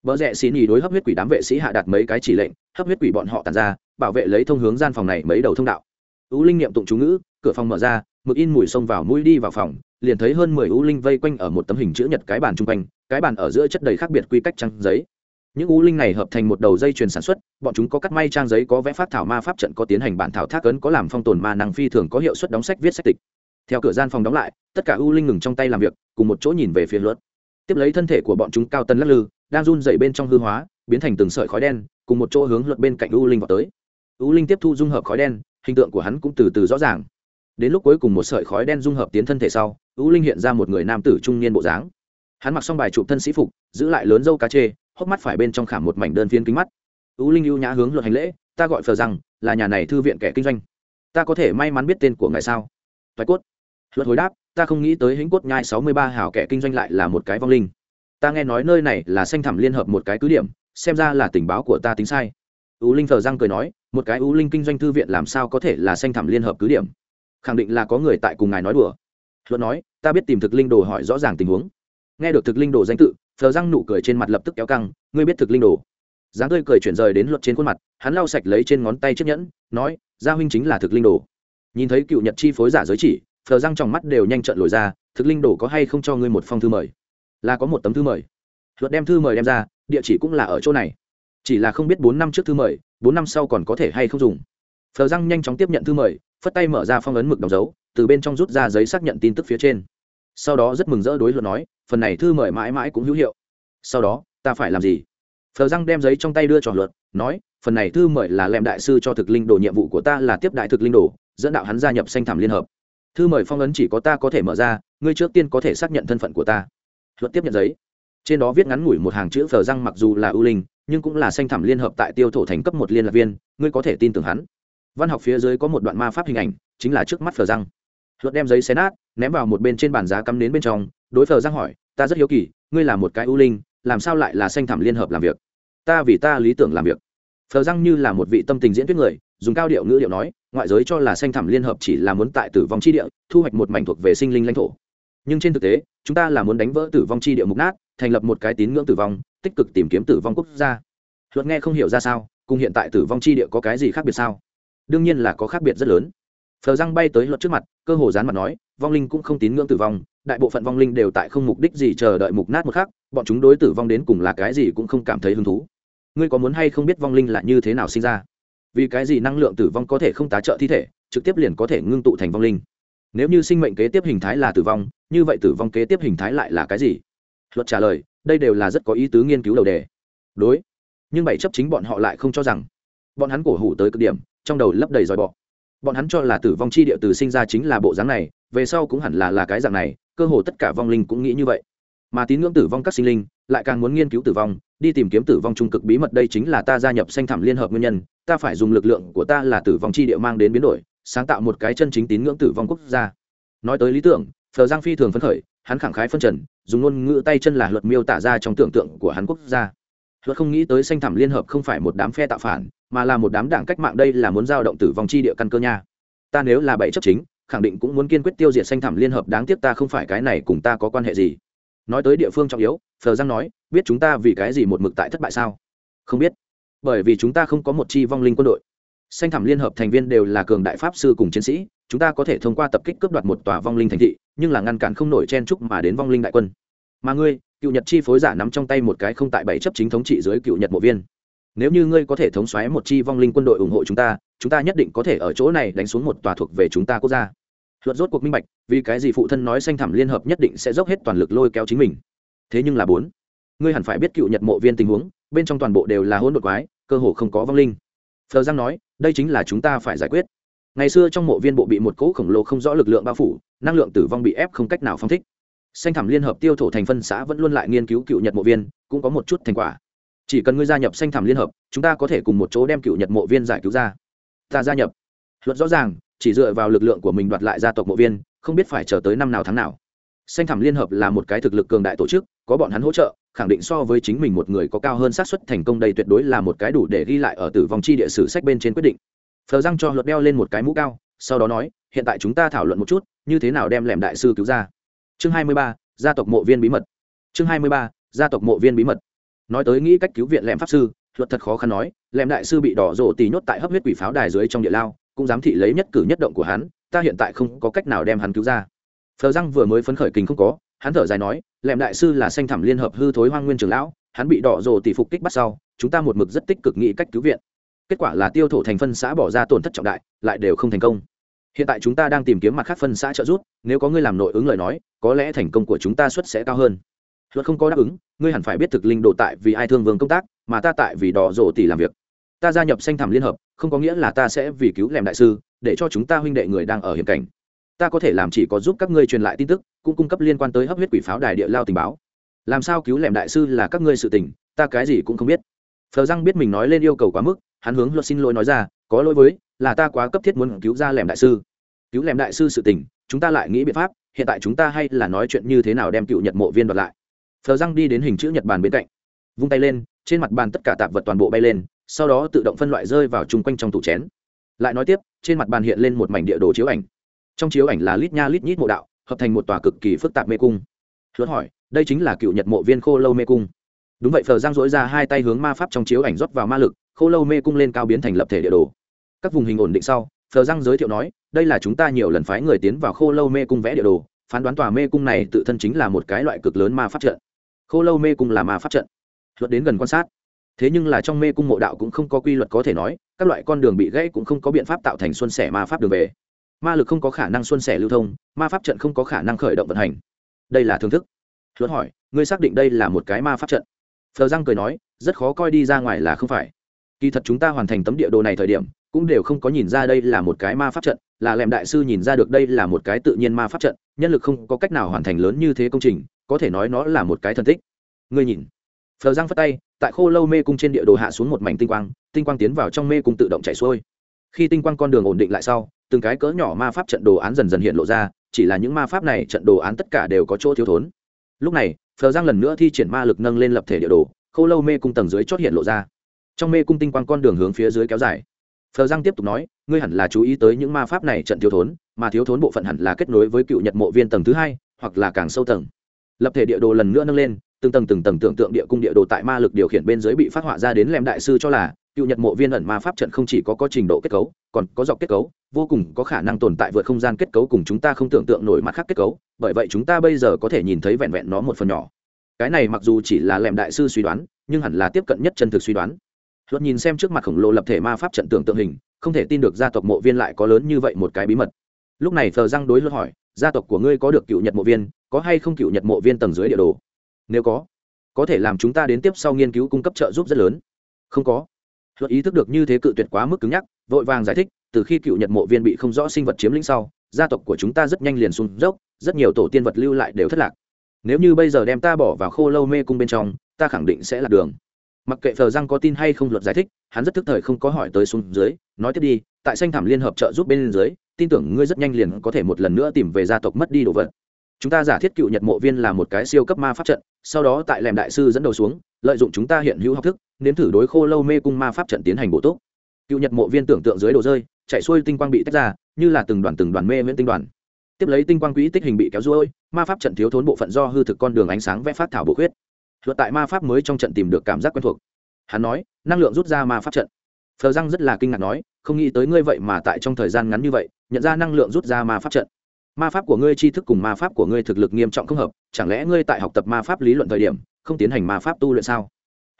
Bờ rẽ xì nỉ đối hấp huyết quỷ đám vệ sĩ hạ đặt mấy cái chỉ lệnh hấp huyết quỷ bọn họ tàn ra bảo vệ lấy thông hướng gian phòng này mấy đầu thông đạo. U linh niệm tụng chú ngữ cửa phòng mở ra mực in mùi xông vào mũi đi vào phòng liền thấy hơn mười u linh vây quanh ở một tấm hình chữ nhật cái bàn chung quanh cái bàn ở giữa chất đầy khác biệt quy cách trăng giấy những u linh này hợp thành một đầu dây chuyền sản xuất, bọn chúng có cắt may trang giấy, có vẽ phát thảo ma pháp trận, có tiến hành bản thảo thác ấn, có làm phong tồn ma năng phi thường, có hiệu suất đóng sách, viết sách tịch. Theo cửa gian phòng đóng lại, tất cả u linh ngừng trong tay làm việc, cùng một chỗ nhìn về phía luật. Tiếp lấy thân thể của bọn chúng cao tân lắc lư, đang run dậy bên trong hư hóa, biến thành từng sợi khói đen, cùng một chỗ hướng luật bên cạnh u linh vào tới. U linh tiếp thu dung hợp khói đen, hình tượng của hắn cũng từ từ rõ ràng. Đến lúc cuối cùng một sợi khói đen dung hợp tiến thân thể sau, u linh hiện ra một người nam tử trung niên bộ dáng. Hắn mặc xong bài chụp thân sĩ phục, giữ lại lớn dâu cá chê hốc mắt phải bên trong khảm một mảnh đơn viên kính mắt. U linh ưu nhã hướng luật hành lễ, ta gọi phờ rằng, là nhà này thư viện kẻ kinh doanh. Ta có thể may mắn biết tên của ngài sao? Toái cốt. Luật hồi đáp, ta không nghĩ tới hĩnh cốt nhai sáu mươi ba hảo kẻ kinh doanh lại là một cái vong linh. Ta nghe nói nơi này là xanh thẳm liên hợp một cái cứ điểm, xem ra là tình báo của ta tính sai. U linh phờ răng cười nói, một cái u linh kinh doanh thư viện làm sao có thể là xanh thẳm liên hợp cứ điểm? Khẳng định là có người tại cùng ngài nói đùa. Luật nói, ta biết tìm thực linh đồ hỏi rõ ràng tình huống. Nghe được thực linh đồ danh tự thờ răng nụ cười trên mặt lập tức kéo căng, ngươi biết thực linh đồ. Dáng tươi cười chuyển rời đến luật trên khuôn mặt, hắn lau sạch lấy trên ngón tay chiếc nhẫn, nói, gia huynh chính là thực linh đồ. Nhìn thấy cựu nhật chi phối giả giới chỉ, thờ răng trong mắt đều nhanh trận lồi ra, thực linh đồ có hay không cho ngươi một phong thư mời? Là có một tấm thư mời. Luật đem thư mời đem ra, địa chỉ cũng là ở chỗ này. Chỉ là không biết bốn năm trước thư mời, bốn năm sau còn có thể hay không dùng. Thờ răng nhanh chóng tiếp nhận thư mời, phất tay mở ra phong ấn mực đóng dấu, từ bên trong rút ra giấy xác nhận tin tức phía trên sau đó rất mừng rỡ đối luận nói, phần này thư mời mãi mãi cũng hữu hiệu. Sau đó, ta phải làm gì? Phờ răng đem giấy trong tay đưa cho luật nói, phần này thư mời là lem đại sư cho thực linh đồ nhiệm vụ của ta là tiếp đại thực linh đồ, dẫn đạo hắn gia nhập sanh thảm liên hợp. Thư mời phong ấn chỉ có ta có thể mở ra, ngươi trước tiên có thể xác nhận thân phận của ta. Luật tiếp nhận giấy. Trên đó viết ngắn ngủi một hàng chữ phờ răng mặc dù là ưu linh, nhưng cũng là sanh thảm liên hợp tại tiêu thổ thành cấp một liên lạc viên, ngươi có thể tin tưởng hắn. Văn học phía dưới có một đoạn ma pháp hình ảnh, chính là trước mắt phờ răng luật đem giấy xé nát, ném vào một bên trên bàn giá cắm đến bên trong, đối phờ răng hỏi, ta rất hiếu kỳ, ngươi là một cái ưu linh, làm sao lại là xanh thảm liên hợp làm việc? Ta vì ta lý tưởng làm việc. Phờ răng như là một vị tâm tình diễn thuyết người, dùng cao điệu ngữ điệu nói, ngoại giới cho là xanh thảm liên hợp chỉ là muốn tại tử vong chi địa, thu hoạch một mảnh thuộc về sinh linh lãnh thổ. Nhưng trên thực tế, chúng ta là muốn đánh vỡ tử vong chi địa mục nát, thành lập một cái tín ngưỡng tử vong, tích cực tìm kiếm tử vong quốc gia. Luật nghe không hiểu ra sao, cùng hiện tại tử vong chi địa có cái gì khác biệt sao? Đương nhiên là có khác biệt rất lớn phờ răng bay tới luật trước mặt, cơ hồ dán mặt nói, vong linh cũng không tín ngưỡng tử vong, đại bộ phận vong linh đều tại không mục đích gì chờ đợi mục nát một khác bọn chúng đối tử vong đến cùng là cái gì cũng không cảm thấy hứng thú. Ngươi có muốn hay không biết vong linh là như thế nào sinh ra? Vì cái gì năng lượng tử vong có thể không tá trợ thi thể, trực tiếp liền có thể ngưng tụ thành vong linh? Nếu như sinh mệnh kế tiếp hình thái là tử vong, như vậy tử vong kế tiếp hình thái lại là cái gì? Luật trả lời, đây đều là rất có ý tứ nghiên cứu đầu đề. Đối. Nhưng bảy chấp chính bọn họ lại không cho rằng. Bọn hắn cổ hủ tới cực điểm, trong đầu lấp đầy dòi bọ bọn hắn cho là tử vong chi địa từ sinh ra chính là bộ dáng này, về sau cũng hẳn là là cái dạng này, cơ hồ tất cả vong linh cũng nghĩ như vậy. Mà tín ngưỡng tử vong các sinh linh, lại càng muốn nghiên cứu tử vong, đi tìm kiếm tử vong trung cực bí mật đây chính là ta gia nhập xanh thảm liên hợp nguyên nhân, ta phải dùng lực lượng của ta là tử vong chi địa mang đến biến đổi, sáng tạo một cái chân chính tín ngưỡng tử vong quốc gia. Nói tới lý tưởng, phờ giang phi thường phấn khởi, hắn khẳng khái phân trần, dùng ngôn ngữ tay chân là luật miêu tả ra trong tưởng tượng của hắn quốc gia. Luật không nghĩ tới xanh thảm liên hợp không phải một đám phe tạo phản mà là một đám đảng cách mạng đây là muốn giao động tử vong chi địa căn cơ nha. Ta nếu là bảy chấp chính, khẳng định cũng muốn kiên quyết tiêu diệt xanh thảm liên hợp đáng tiếc ta không phải cái này cùng ta có quan hệ gì. Nói tới địa phương trọng yếu, phờ giang nói, biết chúng ta vì cái gì một mực tại thất bại sao? Không biết. Bởi vì chúng ta không có một chi vong linh quân đội. Xanh thảm liên hợp thành viên đều là cường đại pháp sư cùng chiến sĩ, chúng ta có thể thông qua tập kích cướp đoạt một tòa vong linh thành thị, nhưng là ngăn cản không nổi chen trúc mà đến vong linh đại quân. Mà ngươi, cựu nhật chi phối giả nắm trong tay một cái không tại bảy chấp chính thống trị dưới cựu nhật mộ viên nếu như ngươi có thể thống xoáy một chi vong linh quân đội ủng hộ chúng ta chúng ta nhất định có thể ở chỗ này đánh xuống một tòa thuộc về chúng ta quốc gia. Luật rốt cuộc minh bạch, vì cái gì phụ thân nói xanh thẳm liên hợp nhất định sẽ dốc hết toàn lực lôi kéo chính mình. Thế nhưng là bốn, ngươi hẳn phải biết cựu nhật mộ viên tình huống, bên trong toàn bộ đều là hỗn độn quái, cơ hồ không có vong linh. Phờ giang nói, đây chính là chúng ta phải giải quyết. Ngày xưa trong mộ viên bộ bị một cỗ khổng lồ không rõ lực lượng bao phủ, năng lượng tử vong bị ép không cách nào phong thích. Xanh thẳm liên hợp tiêu thổ thành phân xã vẫn luôn lại nghiên cứu cựu nhật mộ viên, cũng có một chút thành quả chỉ cần ngươi gia nhập xanh thảm liên hợp chúng ta có thể cùng một chỗ đem cựu nhật mộ viên giải cứu ra. Ta gia nhập. Luật rõ ràng chỉ dựa vào lực lượng của mình đoạt lại gia tộc mộ viên không biết phải chờ tới năm nào tháng nào. Xanh thảm liên hợp là một cái thực lực cường đại tổ chức có bọn hắn hỗ trợ khẳng định so với chính mình một người có cao hơn xác suất thành công đây tuyệt đối là một cái đủ để ghi lại ở tử vong chi địa sử sách bên trên quyết định. Phờ răng cho luật đeo lên một cái mũ cao sau đó nói hiện tại chúng ta thảo luận một chút như thế nào đem lẻm đại sư cứu ra. Chương 23, gia tộc mộ viên bí mật. Chương 23, gia tộc mộ viên bí mật nói tới nghĩ cách cứu viện lẻm pháp sư, luật thật khó khăn nói, lẻm đại sư bị đỏ rổ tì nhốt tại hấp huyết quỷ pháo đài dưới trong địa lao, cũng dám thị lấy nhất cử nhất động của hắn, ta hiện tại không có cách nào đem hắn cứu ra. Phờ răng vừa mới phấn khởi kinh không có, hắn thở dài nói, lẻm đại sư là sanh thẳm liên hợp hư thối hoang nguyên trường lão, hắn bị đỏ rổ tỷ phục kích bắt sau, chúng ta một mực rất tích cực nghĩ cách cứu viện. Kết quả là tiêu thổ thành phân xã bỏ ra tổn thất trọng đại, lại đều không thành công. Hiện tại chúng ta đang tìm kiếm mặt khác phân xã trợ giúp, nếu có ngươi làm nội ứng lời nói, có lẽ thành công của chúng ta suất sẽ cao hơn luật không có đáp ứng, ngươi hẳn phải biết thực linh đồ tại vì ai thương vương công tác, mà ta tại vì đỏ rộ tỷ làm việc. Ta gia nhập xanh thẳm liên hợp, không có nghĩa là ta sẽ vì cứu lèm đại sư, để cho chúng ta huynh đệ người đang ở hiểm cảnh. Ta có thể làm chỉ có giúp các ngươi truyền lại tin tức, cũng cung cấp liên quan tới hấp huyết quỷ pháo đài địa lao tình báo. Làm sao cứu lèm đại sư là các ngươi sự tình, ta cái gì cũng không biết. Phờ răng biết mình nói lên yêu cầu quá mức, hắn hướng luật xin lỗi nói ra, có lỗi với, là ta quá cấp thiết muốn cứu ra lèm đại sư. Cứu lèm đại sư sự tình, chúng ta lại nghĩ biện pháp, hiện tại chúng ta hay là nói chuyện như thế nào đem cựu nhật mộ viên đoạt lại phờ răng đi đến hình chữ nhật bàn bên cạnh. Vung tay lên, trên mặt bàn tất cả tạp vật toàn bộ bay lên, sau đó tự động phân loại rơi vào chung quanh trong tủ chén. Lại nói tiếp, trên mặt bàn hiện lên một mảnh địa đồ chiếu ảnh. Trong chiếu ảnh là lít nha lít nhít mộ đạo, hợp thành một tòa cực kỳ phức tạp mê cung. Luật hỏi, đây chính là cựu nhật mộ viên khô lâu mê cung. Đúng vậy, phờ giang dỗi ra hai tay hướng ma pháp trong chiếu ảnh rót vào ma lực, khô lâu mê cung lên cao biến thành lập thể địa đồ. Các vùng hình ổn định sau, phờ giang giới thiệu nói, đây là chúng ta nhiều lần phái người tiến vào khô lâu mê cung vẽ địa đồ, phán đoán tòa mê cung này tự thân chính là một cái loại cực lớn ma pháp trận khô lâu mê cung là ma pháp trận, luật đến gần quan sát. Thế nhưng là trong mê cung mộ đạo cũng không có quy luật có thể nói, các loại con đường bị gãy cũng không có biện pháp tạo thành xuân sẻ ma pháp đường về. Ma lực không có khả năng xuân sẻ lưu thông, ma pháp trận không có khả năng khởi động vận hành. Đây là thưởng thức. Luật hỏi, ngươi xác định đây là một cái ma pháp trận? Phờ răng cười nói, rất khó coi đi ra ngoài là không phải. Kỳ thật chúng ta hoàn thành tấm địa đồ này thời điểm, cũng đều không có nhìn ra đây là một cái ma pháp trận, là lèm đại sư nhìn ra được đây là một cái tự nhiên ma pháp trận, nhân lực không có cách nào hoàn thành lớn như thế công trình có thể nói nó là một cái thần tích. Ngươi nhìn. Phờ giang phất tay, tại khô lâu mê cung trên địa đồ hạ xuống một mảnh tinh quang tinh quang tiến vào trong mê cung tự động chạy xuôi. Khi tinh quang con đường ổn định lại sau, từng cái cỡ nhỏ ma pháp trận đồ án dần dần hiện lộ ra, chỉ là những ma pháp này trận đồ án tất cả đều có chỗ thiếu thốn. Lúc này, phờ giang lần nữa thi triển ma lực nâng lên lập thể địa đồ, khô lâu mê cung tầng dưới chót hiện lộ ra. Trong mê cung tinh quang con đường hướng phía dưới kéo dài. Phờ giang tiếp tục nói, ngươi hẳn là chú ý tới những ma pháp này trận thiếu thốn, mà thiếu thốn bộ phận hẳn là kết nối với cựu nhật mộ viên tầng thứ hai, hoặc là càng sâu tầng lập thể địa đồ lần nữa nâng lên, từng tầng từng tầng tưởng tượng địa cung địa đồ tại ma lực điều khiển bên dưới bị phát họa ra đến lem đại sư cho là, cựu nhật mộ viên ẩn ma pháp trận không chỉ có có trình độ kết cấu, còn có dọc kết cấu, vô cùng có khả năng tồn tại vượt không gian kết cấu cùng chúng ta không tưởng tượng nổi mặt khác kết cấu, bởi vậy chúng ta bây giờ có thể nhìn thấy vẹn vẹn nó một phần nhỏ. Cái này mặc dù chỉ là lem đại sư suy đoán, nhưng hẳn là tiếp cận nhất chân thực suy đoán. Luật nhìn xem trước mặt khổng lồ lập thể ma pháp trận tưởng tượng hình, không thể tin được gia tộc mộ viên lại có lớn như vậy một cái bí mật. Lúc này thờ răng đối luật hỏi gia tộc của ngươi có được cựu nhật mộ viên, có hay không cựu nhật mộ viên tầng dưới địa đồ? Nếu có có thể làm chúng ta đến tiếp sau nghiên cứu cung cấp trợ giúp rất lớn. Không có. Luật ý thức được như thế cự tuyệt quá mức cứng nhắc, vội vàng giải thích, từ khi cựu nhật mộ viên bị không rõ sinh vật chiếm lĩnh sau, gia tộc của chúng ta rất nhanh liền xuống dốc, rất nhiều tổ tiên vật lưu lại đều thất lạc. Nếu như bây giờ đem ta bỏ vào khô lâu mê cung bên trong, ta khẳng định sẽ là đường. Mặc kệ phờ răng có tin hay không, luật giải thích, hắn rất thức thời không có hỏi tới xuống dưới, nói tiếp đi, tại xanh thảm liên hợp trợ giúp bên dưới tin tưởng ngươi rất nhanh liền có thể một lần nữa tìm về gia tộc mất đi đồ vật. Chúng ta giả thiết cựu nhật mộ viên là một cái siêu cấp ma pháp trận, sau đó tại lèm đại sư dẫn đầu xuống, lợi dụng chúng ta hiện hữu học thức, nếm thử đối khô lâu mê cung ma pháp trận tiến hành bổ túc. Cựu nhật mộ viên tưởng tượng dưới đồ rơi, chạy xuôi tinh quang bị tách ra, như là từng đoàn từng đoàn mê miễn tinh đoàn. Tiếp lấy tinh quang quỹ tích hình bị kéo ruôi, ma pháp trận thiếu thốn bộ phận do hư thực con đường ánh sáng vẽ phát thảo bộ khuyết. Luật tại ma pháp mới trong trận tìm được cảm giác quen thuộc. Hắn nói, năng lượng rút ra ma pháp trận phờ răng rất là kinh ngạc nói, không nghĩ tới ngươi vậy mà tại trong thời gian ngắn như vậy, nhận ra năng lượng rút ra ma pháp trận. Ma pháp của ngươi tri thức cùng ma pháp của ngươi thực lực nghiêm trọng không hợp, chẳng lẽ ngươi tại học tập ma pháp lý luận thời điểm, không tiến hành ma pháp tu luyện sao?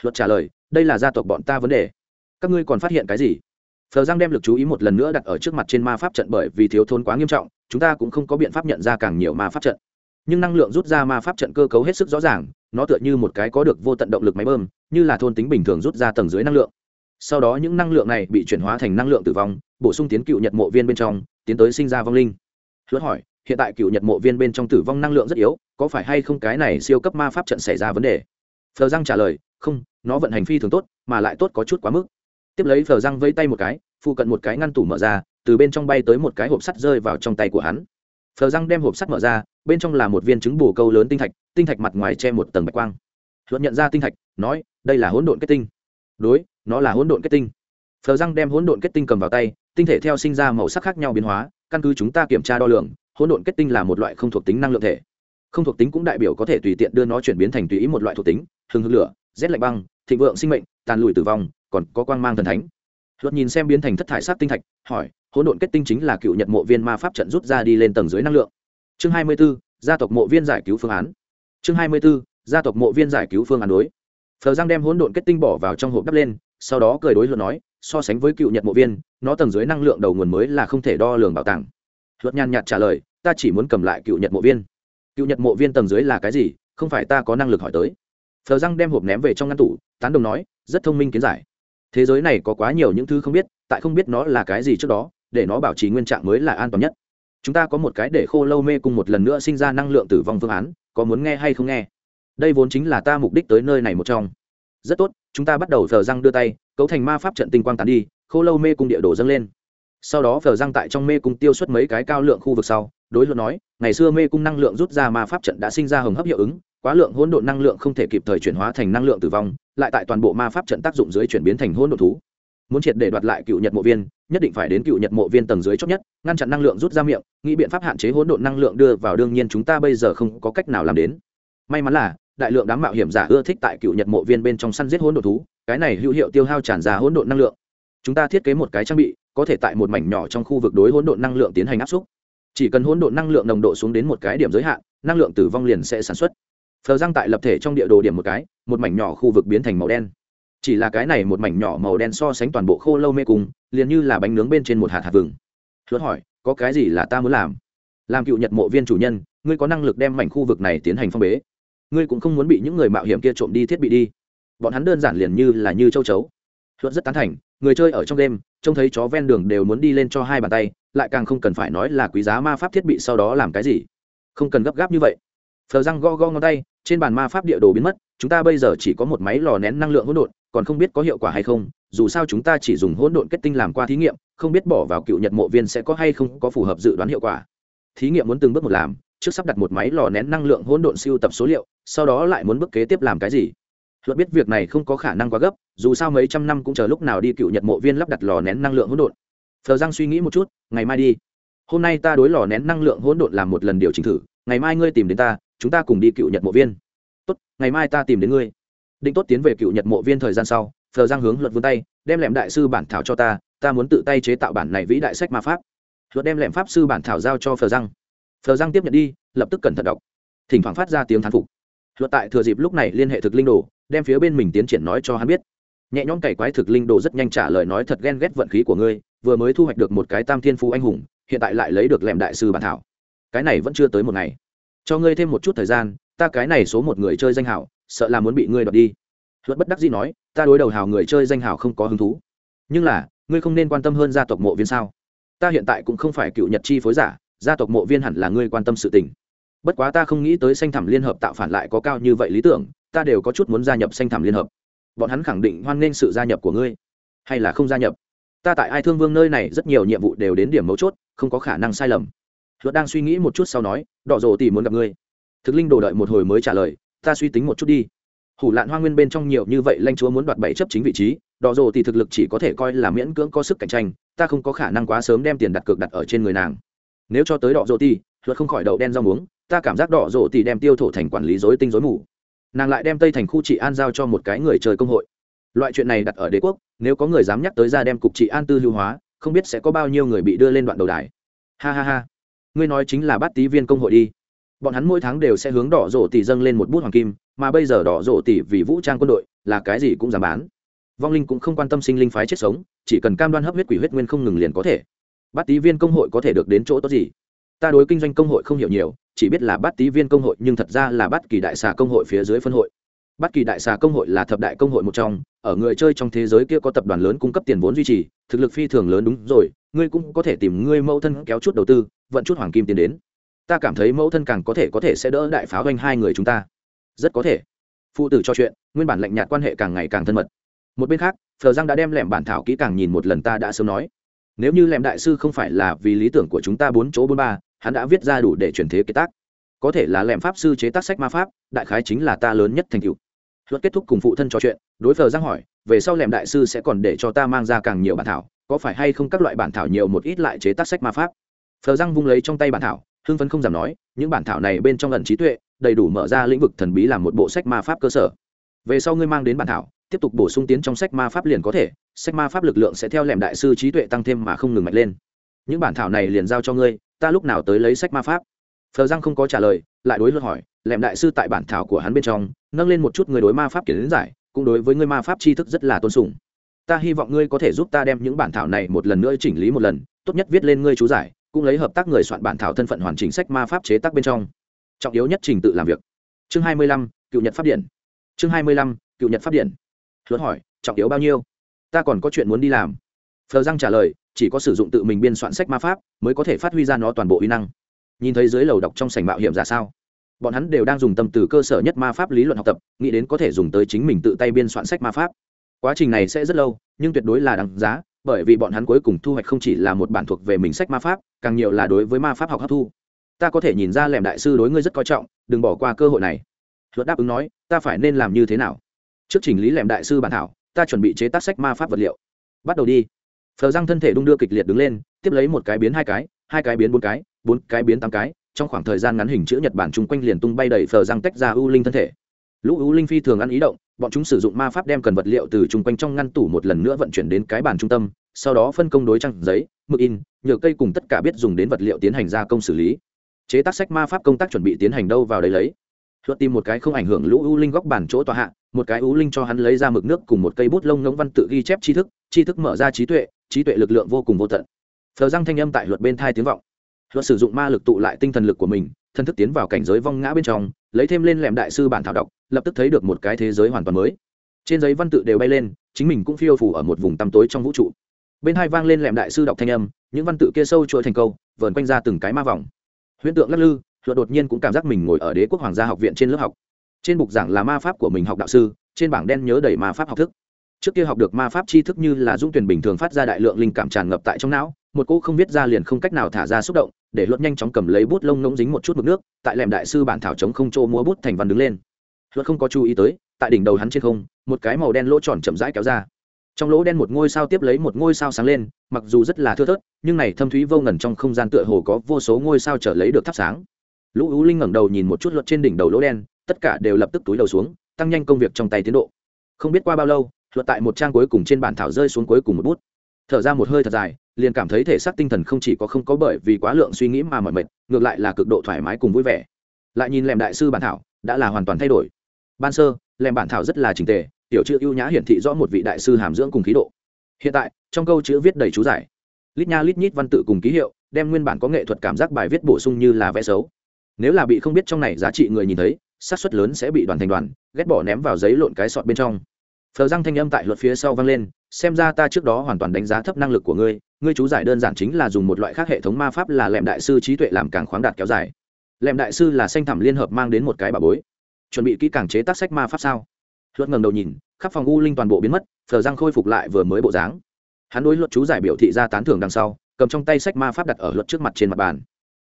Luật trả lời, đây là gia tộc bọn ta vấn đề. Các ngươi còn phát hiện cái gì? Phờ giang đem lực chú ý một lần nữa đặt ở trước mặt trên ma pháp trận bởi vì thiếu thốn quá nghiêm trọng, chúng ta cũng không có biện pháp nhận ra càng nhiều ma pháp trận. Nhưng năng lượng rút ra ma pháp trận cơ cấu hết sức rõ ràng, nó tựa như một cái có được vô tận động lực máy bơm, như là thôn tính bình thường rút ra tầng dưới năng lượng sau đó những năng lượng này bị chuyển hóa thành năng lượng tử vong, bổ sung tiến cựu nhật mộ viên bên trong, tiến tới sinh ra vong linh. Luật hỏi, hiện tại cựu nhật mộ viên bên trong tử vong năng lượng rất yếu, có phải hay không cái này siêu cấp ma pháp trận xảy ra vấn đề? Phờ răng trả lời, không, nó vận hành phi thường tốt, mà lại tốt có chút quá mức. Tiếp lấy phờ răng vây tay một cái phụ cận một cái ngăn tủ mở ra, từ bên trong bay tới một cái hộp sắt rơi vào trong tay của hắn. Phờ răng đem hộp sắt mở ra, bên trong là một viên trứng bù câu lớn tinh thạch tinh thạch mặt ngoài che một tầng bạch quang. Luận nhận ra tinh thạch, nói, đây là hỗn độn kết tinh. Đối nó là hỗn độn kết tinh. Phờ răng đem hỗn độn kết tinh cầm vào tay tinh thể theo sinh ra màu sắc khác nhau biến hóa căn cứ chúng ta kiểm tra đo lường hỗn độn kết tinh là một loại không thuộc tính năng lượng thể. Không thuộc tính cũng đại biểu có thể tùy tiện đưa nó chuyển biến thành tùy ý một loại thuộc tính hừng hực lửa rét lạnh băng thịnh vượng sinh mệnh tàn lùi tử vong còn có quang mang thần thánh. Luật nhìn xem biến thành thất thải sát tinh thạch hỏi hỗn độn kết tinh chính là cựu nhật mộ viên ma pháp trận rút ra đi lên tầng dưới năng lượng. Chương hai mươi 24, gia tộc mộ viên giải cứu phương án. Chương hai mươi 24, gia tộc mộ viên giải cứu phương án đối. Phờ giang đem hỗn độn kết tinh bỏ vào trong hộp đắp lên sau đó cười đối luật nói, so sánh với cựu nhật mộ viên, nó tầng dưới năng lượng đầu nguồn mới là không thể đo lường bảo tàng. Luật nhàn nhạt trả lời, ta chỉ muốn cầm lại cựu nhật mộ viên. Cựu nhật mộ viên tầng dưới là cái gì? Không phải ta có năng lực hỏi tới. Thờ răng đem hộp ném về trong ngăn tủ, tán đồng nói, rất thông minh kiến giải. Thế giới này có quá nhiều những thứ không biết, tại không biết nó là cái gì trước đó, để nó bảo trì nguyên trạng mới là an toàn nhất. Chúng ta có một cái để khô lâu mê cùng một lần nữa sinh ra năng lượng tử vong phương án, có muốn nghe hay không nghe? Đây vốn chính là ta mục đích tới nơi này một trong. Rất tốt chúng ta bắt đầu thờ răng đưa tay, cấu thành ma pháp trận tinh quang tán đi, khô lâu mê cung địa đồ dâng lên. Sau đó thờ răng tại trong mê cung tiêu xuất mấy cái cao lượng khu vực sau, đối luận nói, ngày xưa mê cung năng lượng rút ra ma pháp trận đã sinh ra hồng hấp hiệu ứng, quá lượng hỗn độn năng lượng không thể kịp thời chuyển hóa thành năng lượng tử vong, lại tại toàn bộ ma pháp trận tác dụng dưới chuyển biến thành hỗn độn thú. Muốn triệt để đoạt lại cựu nhật mộ viên, nhất định phải đến cựu nhật mộ viên tầng dưới chót nhất, ngăn chặn năng lượng rút ra miệng, nghĩ biện pháp hạn chế hỗn độn năng lượng đưa vào, đương nhiên chúng ta bây giờ không có cách nào làm đến. May mắn là đại lượng đám mạo hiểm giả ưa thích tại cựu nhật mộ viên bên trong săn giết hỗn độn thú, cái này hữu hiệu tiêu hao tràn ra hỗn độn năng lượng. Chúng ta thiết kế một cái trang bị, có thể tại một mảnh nhỏ trong khu vực đối hỗn độn năng lượng tiến hành áp xúc chỉ cần hỗn độn năng lượng nồng độ xuống đến một cái điểm giới hạn, năng lượng tử vong liền sẽ sản xuất. Phờ răng tại lập thể trong địa đồ điểm một cái, một mảnh nhỏ khu vực biến thành màu đen. Chỉ là cái này một mảnh nhỏ màu đen so sánh toàn bộ khô lâu mê cung, liền như là bánh nướng bên trên một hạt hạt vừng. Luật hỏi, có cái gì là ta muốn làm? Làm cựu nhật mộ viên chủ nhân, ngươi có năng lực đem mảnh khu vực này tiến hành phong bế ngươi cũng không muốn bị những người mạo hiểm kia trộm đi thiết bị đi. Bọn hắn đơn giản liền như là như châu chấu. Luật rất tán thành, người chơi ở trong đêm, trông thấy chó ven đường đều muốn đi lên cho hai bàn tay, lại càng không cần phải nói là quý giá ma pháp thiết bị sau đó làm cái gì. Không cần gấp gáp như vậy. Phờ răng go go ngón tay, trên bàn ma pháp địa đồ biến mất, chúng ta bây giờ chỉ có một máy lò nén năng lượng hỗn độn, còn không biết có hiệu quả hay không, dù sao chúng ta chỉ dùng hỗn độn kết tinh làm qua thí nghiệm, không biết bỏ vào cựu nhật mộ viên sẽ có hay không có phù hợp dự đoán hiệu quả. Thí nghiệm muốn từng bước một làm trước sắp đặt một máy lò nén năng lượng hỗn độn siêu tập số liệu, sau đó lại muốn bước kế tiếp làm cái gì? Luật biết việc này không có khả năng quá gấp, dù sao mấy trăm năm cũng chờ lúc nào đi cựu nhật mộ viên lắp đặt lò nén năng lượng hỗn độn. Phờ giang suy nghĩ một chút, ngày mai đi. Hôm nay ta đối lò nén năng lượng hỗn độn làm một lần điều chỉnh thử, ngày mai ngươi tìm đến ta, chúng ta cùng đi cựu nhật mộ viên. Tốt, ngày mai ta tìm đến ngươi. Định tốt tiến về cựu nhật mộ viên thời gian sau, phờ giang hướng luật vươn tay, đem lẻm đại sư bản thảo cho ta ta muốn tự tay chế tạo bản này vĩ đại sách ma pháp. Luật đem lẻm pháp sư bản thảo giao cho phờ giang phờ giang tiếp nhận đi, lập tức cẩn thận đọc. Thỉnh thoảng phát ra tiếng thán phục. Luật tại thừa dịp lúc này liên hệ thực linh đồ, đem phía bên mình tiến triển nói cho hắn biết. Nhẹ nhõm cày quái thực linh đồ rất nhanh trả lời nói thật ghen ghét vận khí của ngươi, vừa mới thu hoạch được một cái tam thiên phú anh hùng, hiện tại lại lấy được lẹm đại sư bản thảo. Cái này vẫn chưa tới một ngày. Cho ngươi thêm một chút thời gian, ta cái này số một người chơi danh hảo, sợ là muốn bị ngươi đoạt đi. Luật bất đắc dĩ nói, ta đối đầu hào người chơi danh hảo không có hứng thú. Nhưng là, ngươi không nên quan tâm hơn gia tộc mộ viên sao? Ta hiện tại cũng không phải cựu nhật chi phối giả gia tộc mộ viên hẳn là ngươi quan tâm sự tình. Bất quá ta không nghĩ tới xanh thảm liên hợp tạo phản lại có cao như vậy lý tưởng, ta đều có chút muốn gia nhập xanh thảm liên hợp. Bọn hắn khẳng định hoan nghênh sự gia nhập của ngươi, hay là không gia nhập. Ta tại ai thương vương nơi này rất nhiều nhiệm vụ đều đến điểm mấu chốt, không có khả năng sai lầm. Luật đang suy nghĩ một chút sau nói đỏ rồ tỉ muốn gặp ngươi. Thực linh đồ đợi một hồi mới trả lời, ta suy tính một chút đi. Hủ lạn hoa nguyên bên trong nhiều như vậy lanh chúa muốn đoạt bảy chấp chính vị trí đỏ rồ thì thực lực chỉ có thể coi là miễn cưỡng có sức cạnh tranh, ta không có khả năng quá sớm đem tiền đặt cược đặt ở trên người nàng nếu cho tới đỏ rộ thì luật không khỏi đậu đen rau muống, ta cảm giác đỏ rộ thì đem tiêu thổ thành quản lý dối tinh dối mù. Nàng lại đem tây thành khu trị an giao cho một cái người trời công hội. Loại chuyện này đặt ở đế quốc, nếu có người dám nhắc tới ra đem cục trị an tư lưu hóa, không biết sẽ có bao nhiêu người bị đưa lên đoạn đầu đài. Ha ha ha. Ngươi nói chính là bát tý viên công hội đi. Bọn hắn mỗi tháng đều sẽ hướng đỏ rổ tỷ dâng lên một bút hoàng kim, mà bây giờ đỏ rổ tỷ vì vũ trang quân đội, là cái gì cũng dám bán. Vong linh cũng không quan tâm sinh linh phái chết sống, chỉ cần cam đoan hấp huyết quỷ huyết nguyên không ngừng liền có thể bát tý viên công hội có thể được đến chỗ tốt gì? Ta đối kinh doanh công hội không hiểu nhiều, chỉ biết là bát tý viên công hội nhưng thật ra là bát kỳ đại xà công hội phía dưới phân hội. Bát kỳ đại xà công hội là thập đại công hội một trong, ở người chơi trong thế giới kia có tập đoàn lớn cung cấp tiền vốn duy trì, thực lực phi thường lớn đúng rồi, ngươi cũng có thể tìm ngươi mẫu thân kéo chút đầu tư, vận chút hoàng kim tiền đến. Ta cảm thấy mẫu thân càng có thể có thể sẽ đỡ đại pháo doanh hai người chúng ta. Rất có thể. Phụ tử cho chuyện, nguyên bản lạnh nhạt quan hệ càng ngày càng thân mật. Một bên khác, phờ giang đã đem lẻm bản thảo kỹ càng nhìn một lần ta đã sớm nói nếu như lẻm đại sư không phải là vì lý tưởng của chúng ta bốn chỗ bốn ba, hắn đã viết ra đủ để chuyển thế kế tác. Có thể là lẻm pháp sư chế tác sách ma pháp, đại khái chính là ta lớn nhất thành tựu. luật kết thúc cùng phụ thân trò chuyện, đối phờ giang hỏi, về sau lẻm đại sư sẽ còn để cho ta mang ra càng nhiều bản thảo, có phải hay không các loại bản thảo nhiều một ít lại chế tác sách ma pháp? Phờ giang vung lấy trong tay bản thảo, hưng phấn không dám nói, những bản thảo này bên trong lần trí tuệ, đầy đủ mở ra lĩnh vực thần bí làm một bộ sách ma pháp cơ sở. Về sau ngươi mang đến bản thảo tiếp tục bổ sung tiến trong sách ma pháp liền có thể, sách ma pháp lực lượng sẽ theo lẻm đại sư trí tuệ tăng thêm mà không ngừng mạnh lên. Những bản thảo này liền giao cho ngươi, ta lúc nào tới lấy sách ma pháp? Phờ răng không có trả lời, lại đối luật hỏi, lẻm đại sư tại bản thảo của hắn bên trong, nâng lên một chút người đối ma pháp kiến giải, cũng đối với ngươi ma pháp tri thức rất là tôn sùng. Ta hy vọng ngươi có thể giúp ta đem những bản thảo này một lần nữa chỉnh lý một lần, tốt nhất viết lên ngươi chú giải, cũng lấy hợp tác người soạn bản thảo thân phận hoàn chỉnh sách ma pháp chế tác bên trong. Trọng yếu nhất trình tự làm việc. Chương hai mươi lăm, cựu nhật pháp điện. Chương hai mươi lăm, cựu nhật pháp điện luật hỏi, trọng yếu bao nhiêu? Ta còn có chuyện muốn đi làm. Phờ răng trả lời, chỉ có sử dụng tự mình biên soạn sách ma pháp, mới có thể phát huy ra nó toàn bộ uy năng. Nhìn thấy dưới lầu đọc trong sảnh mạo hiểm ra sao? Bọn hắn đều đang dùng tâm từ cơ sở nhất ma pháp lý luận học tập, nghĩ đến có thể dùng tới chính mình tự tay biên soạn sách ma pháp. Quá trình này sẽ rất lâu, nhưng tuyệt đối là đáng giá, bởi vì bọn hắn cuối cùng thu hoạch không chỉ là một bản thuộc về mình sách ma pháp, càng nhiều là đối với ma pháp học hấp thu. Ta có thể nhìn ra lẻm đại sư đối ngươi rất coi trọng, đừng bỏ qua cơ hội này. Luật đáp ứng nói, ta phải nên làm như thế nào? Trước chỉnh lý lẻm đại sư bản thảo, ta chuẩn bị chế tác sách ma pháp vật liệu. Bắt đầu đi. Phờ răng thân thể đung đưa kịch liệt đứng lên, tiếp lấy một cái biến hai cái hai cái biến bốn cái bốn cái biến tám cái, trong khoảng thời gian ngắn hình chữ nhật bản chung quanh liền tung bay đầy phờ răng tách ra u linh thân thể. Lũ u linh phi thường ăn ý động, bọn chúng sử dụng ma pháp đem cần vật liệu từ chung quanh trong ngăn tủ một lần nữa vận chuyển đến cái bàn trung tâm, sau đó phân công đối trang giấy, mực in, nhựa cây cùng tất cả biết dùng đến vật liệu tiến hành gia công xử lý. Chế tác sách ma pháp công tác chuẩn bị tiến hành đâu vào đấy lấy luật tìm một cái không ảnh hưởng lũ u linh góc bàn chỗ tòa hạ, một cái u linh cho hắn lấy ra mực nước cùng một cây bút lông ngỗng văn tự ghi chép tri thức tri thức mở ra trí tuệ trí tuệ lực lượng vô cùng vô tận. Phờ răng thanh âm tại luật bên thai tiếng vọng. Luật sử dụng ma lực tụ lại tinh thần lực của mình thân thức tiến vào cảnh giới vong ngã bên trong, lấy thêm lên lẻm đại sư bản thảo đọc, lập tức thấy được một cái thế giới hoàn toàn mới. Trên giấy văn tự đều bay lên, chính mình cũng phiêu phủ ở một vùng tăm tối trong vũ trụ. Bên hai vang lên lẻm đại sư đọc thanh âm, những văn tự kia sâu chuỗi thành câu, vờn quanh ra từng cái ma vòng. Huyễn tượng lắc lư luật đột nhiên cũng cảm giác mình ngồi ở đế quốc hoàng gia học viện trên lớp học. Trên bục giảng là ma pháp của mình học đạo sư, trên bảng đen nhớ đầy ma pháp học thức. Trước kia học được ma pháp tri thức như là dung tuyển bình thường phát ra đại lượng linh cảm tràn ngập tại trong não, một cô không viết ra liền không cách nào thả ra xúc động, để luật nhanh chóng cầm lấy bút lông ngỗng dính một chút mực nước, tại lẻm đại sư bản thảo chống không trô múa bút thành văn đứng lên. Luật không có chú ý tới, tại đỉnh đầu hắn trên không, một cái màu đen lỗ tròn chậm rãi kéo ra. Trong lỗ đen một ngôi sao tiếp lấy một ngôi sao sáng lên, mặc dù rất là thưa thớt, nhưng này thâm thúy vô ngần trong không gian tựa hồ có vô số ngôi sao trở lấy được thắp sáng lũ ú linh ngẩng đầu nhìn một chút luật trên đỉnh đầu lỗ đen, tất cả đều lập tức túi đầu xuống, tăng nhanh công việc trong tay tiến độ. Không biết qua bao lâu, luật tại một trang cuối cùng trên bản thảo rơi xuống cuối cùng một bút. Thở ra một hơi thật dài, liền cảm thấy thể xác tinh thần không chỉ có không có bởi vì quá lượng suy nghĩ mà mỏi mệt, ngược lại là cực độ thoải mái cùng vui vẻ. Lại nhìn lèm đại sư bản thảo, đã là hoàn toàn thay đổi. Ban sơ lèm bản thảo rất là trình tề, tiểu chữ ưu nhã hiển thị rõ một vị đại sư hàm dưỡng cùng khí độ. Hiện tại, trong câu chữ viết đầy chú giải. Lít nha lít nhít văn tự cùng ký hiệu, đem nguyên bản có nghệ thuật cảm giác bài viết bổ sung như là vẽ xấu nếu là bị không biết trong này giá trị người nhìn thấy, xác suất lớn sẽ bị đoàn thành đoàn, ghét bỏ ném vào giấy lộn cái sọt bên trong. Phờ răng thanh âm tại luật phía sau vang lên, xem ra ta trước đó hoàn toàn đánh giá thấp năng lực của ngươi ngươi chú giải đơn giản chính là dùng một loại khác hệ thống ma pháp là lẹm đại sư trí tuệ làm càng khoáng đạt kéo dài. Lẹm đại sư là xanh thẳm liên hợp mang đến một cái bà bối. Chuẩn bị kỹ càng chế tác sách ma pháp sao? Luật ngầm đầu nhìn, khắp phòng u linh toàn bộ biến mất, phờ răng khôi phục lại vừa mới bộ dáng. Hắn đối luật chú giải biểu thị ra tán thưởng đằng sau, cầm trong tay sách ma pháp đặt ở luật trước mặt trên mặt bàn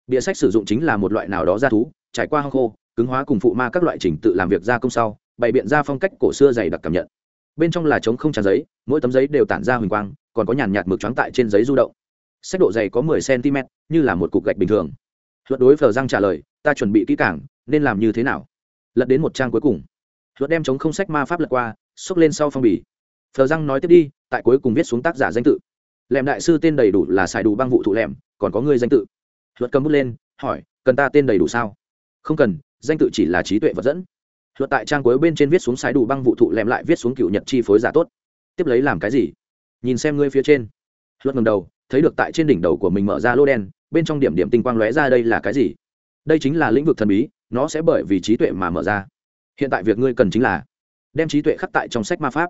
bìa sách sử dụng chính là một loại nào đó ra thú trải qua hong khô cứng hóa cùng phụ ma các loại trình tự làm việc gia công sau bày biện ra phong cách cổ xưa dày đặc cảm nhận. Bên trong là trống không tràn giấy mỗi tấm giấy đều tản ra huỳnh quang còn có nhàn nhạt mực trắng tại trên giấy du động. Sách độ dày có mười cm như là một cục gạch bình thường. Luật đối phờ răng trả lời ta chuẩn bị kỹ cảng nên làm như thế nào? Lật đến một trang cuối cùng. Luật đem chống không sách ma pháp lật qua xốc lên sau phong bì. Phờ răng nói tiếp đi tại cuối cùng viết xuống tác giả danh tự. Lẻm đại sư tên đầy đủ là xài đủ băng vụ thụ lẻm, còn có người danh tự luật cầm bút lên, hỏi, cần ta tên đầy đủ sao? Không cần, danh tự chỉ là trí tuệ vật dẫn. Luật tại trang cuối bên trên viết xuống sai đủ băng vụ thụ lem lại viết xuống cựu nhật chi phối giả tốt. Tiếp lấy làm cái gì? Nhìn xem ngươi phía trên. Luật ngầm đầu, thấy được tại trên đỉnh đầu của mình mở ra lô đen, bên trong điểm điểm tinh quang lóe ra đây là cái gì? Đây chính là lĩnh vực thần bí, nó sẽ bởi vì trí tuệ mà mở ra. Hiện tại việc ngươi cần chính là đem trí tuệ khắc tại trong sách ma pháp.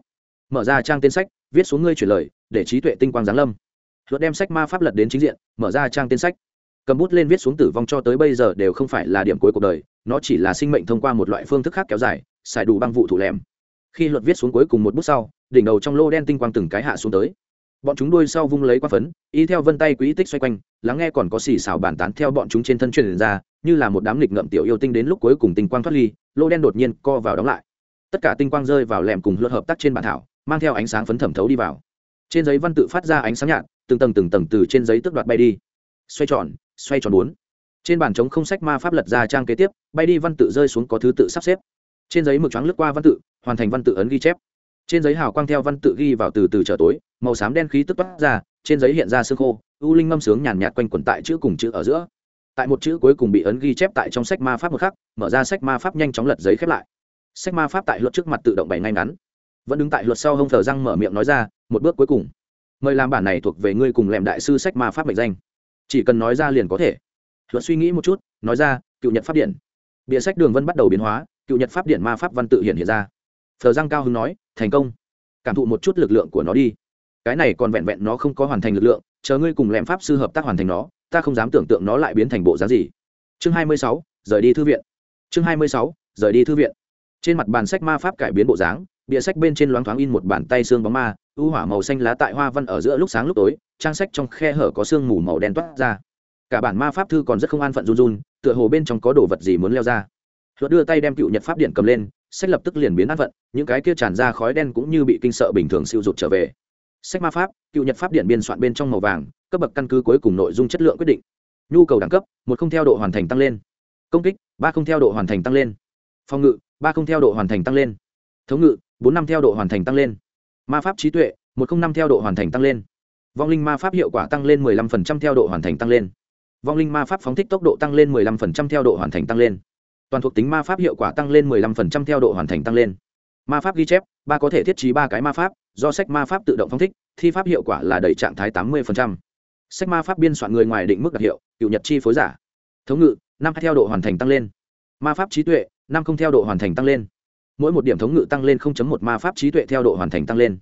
Mở ra trang tên sách, viết xuống ngươi chuyển lời, để trí tuệ tinh quang giáng lâm. Luật đem sách ma pháp lật đến chính diện, mở ra trang tên sách cầm bút lên viết xuống tử vong cho tới bây giờ đều không phải là điểm cuối cuộc đời, nó chỉ là sinh mệnh thông qua một loại phương thức khác kéo dài, xài đủ băng vụ thủ lẻm. Khi luật viết xuống cuối cùng một bút sau, đỉnh đầu trong lô đen tinh quang từng cái hạ xuống tới. Bọn chúng đuôi sau vung lấy qua phấn, y theo vân tay quỹ tích xoay quanh, lắng nghe còn có xì xào bàn tán theo bọn chúng trên thân truyền ra, như là một đám nghịch ngậm tiểu yêu tinh đến lúc cuối cùng tinh quang thoát ly, lô đen đột nhiên co vào đóng lại. Tất cả tinh quang rơi vào lẻm cùng luật hợp tác trên bản thảo, mang theo ánh sáng phấn thẩm thấu đi vào. Trên giấy văn tự phát ra ánh sáng nhạt, từng tầng từng tầng từ trên giấy tước đoạt bay đi xoay tròn xoay tròn bốn. Trên bàn trống không sách ma pháp lật ra trang kế tiếp, bay đi văn tự rơi xuống có thứ tự sắp xếp. Trên giấy mực trắng lướt qua văn tự, hoàn thành văn tự ấn ghi chép. Trên giấy hào quang theo văn tự ghi vào từ từ trở tối, màu xám đen khí tức toát ra, trên giấy hiện ra sương khô, u linh ngâm sướng nhàn nhạt quanh quẩn tại chữ cùng chữ ở giữa. Tại một chữ cuối cùng bị ấn ghi chép tại trong sách ma pháp một khắc, mở ra sách ma pháp nhanh chóng lật giấy khép lại. Sách ma pháp tại luật trước mặt tự động bày ngay ngắn. Vẫn đứng tại luật sau hông thờ răng mở miệng nói ra, một bước cuối cùng. Mời làm bản này thuộc về ngươi cùng lẻm đại sư sách ma pháp mệnh danh chỉ cần nói ra liền có thể. Luật suy nghĩ một chút, nói ra, cựu nhật pháp điện. Bìa sách đường vân bắt đầu biến hóa, cựu nhật pháp điện ma pháp văn tự hiện hiện ra. Thờ giang cao hưng nói, thành công. Cảm thụ một chút lực lượng của nó đi. Cái này còn vẹn vẹn nó không có hoàn thành lực lượng, chờ ngươi cùng lẹm pháp sư hợp tác hoàn thành nó, ta không dám tưởng tượng nó lại biến thành bộ dáng gì. Chương hai mươi sáu, rời đi thư viện. Chương hai mươi sáu, rời đi thư viện. Trên mặt bàn sách ma pháp cải biến bộ dáng bìa sách bên trên loáng thoáng in một bàn tay xương bóng ma ưu hỏa màu xanh lá tại hoa văn ở giữa lúc sáng lúc tối, trang sách trong khe hở có sương mù màu đen toát ra. Cả bản ma pháp thư còn rất không an phận run run, tựa hồ bên trong có đồ vật gì muốn leo ra. Luật đưa tay đem cựu nhật pháp điện cầm lên, sách lập tức liền biến an phận, những cái kia tràn ra khói đen cũng như bị kinh sợ bình thường siêu rụt trở về. Sách ma pháp, cựu nhật pháp điện biên soạn bên trong màu vàng, cấp bậc căn cứ cuối cùng nội dung chất lượng quyết định. Nhu cầu đẳng cấp, một không theo độ hoàn thành tăng lên. Công kích, ba không theo độ hoàn thành tăng lên. Phòng ngự, ba không theo độ hoàn thành tăng lên. Thống ngự bốn năm theo độ hoàn thành tăng lên. Ma pháp trí tuệ, một không năm theo độ hoàn thành tăng lên. Vong linh ma pháp hiệu quả tăng lên 15% theo độ hoàn thành tăng lên. Vong linh ma pháp phóng thích tốc độ tăng lên 15% theo độ hoàn thành tăng lên. Toàn thuộc tính ma pháp hiệu quả tăng lên 15% theo độ hoàn thành tăng lên. Ma pháp ghi chép, ba có thể thiết trí ba cái ma pháp, do sách ma pháp tự động phóng thích, thi pháp hiệu quả là đẩy trạng thái 80%. sách ma pháp biên soạn người ngoài định mức đặc hiệu, cựu nhật chi phối giả. Thống ngự, năm theo độ hoàn thành tăng lên. Ma pháp trí tuệ, năm không theo độ hoàn thành tăng lên mỗi một điểm thống ngự tăng lên 0.1 ma pháp trí tuệ theo độ hoàn thành tăng lên.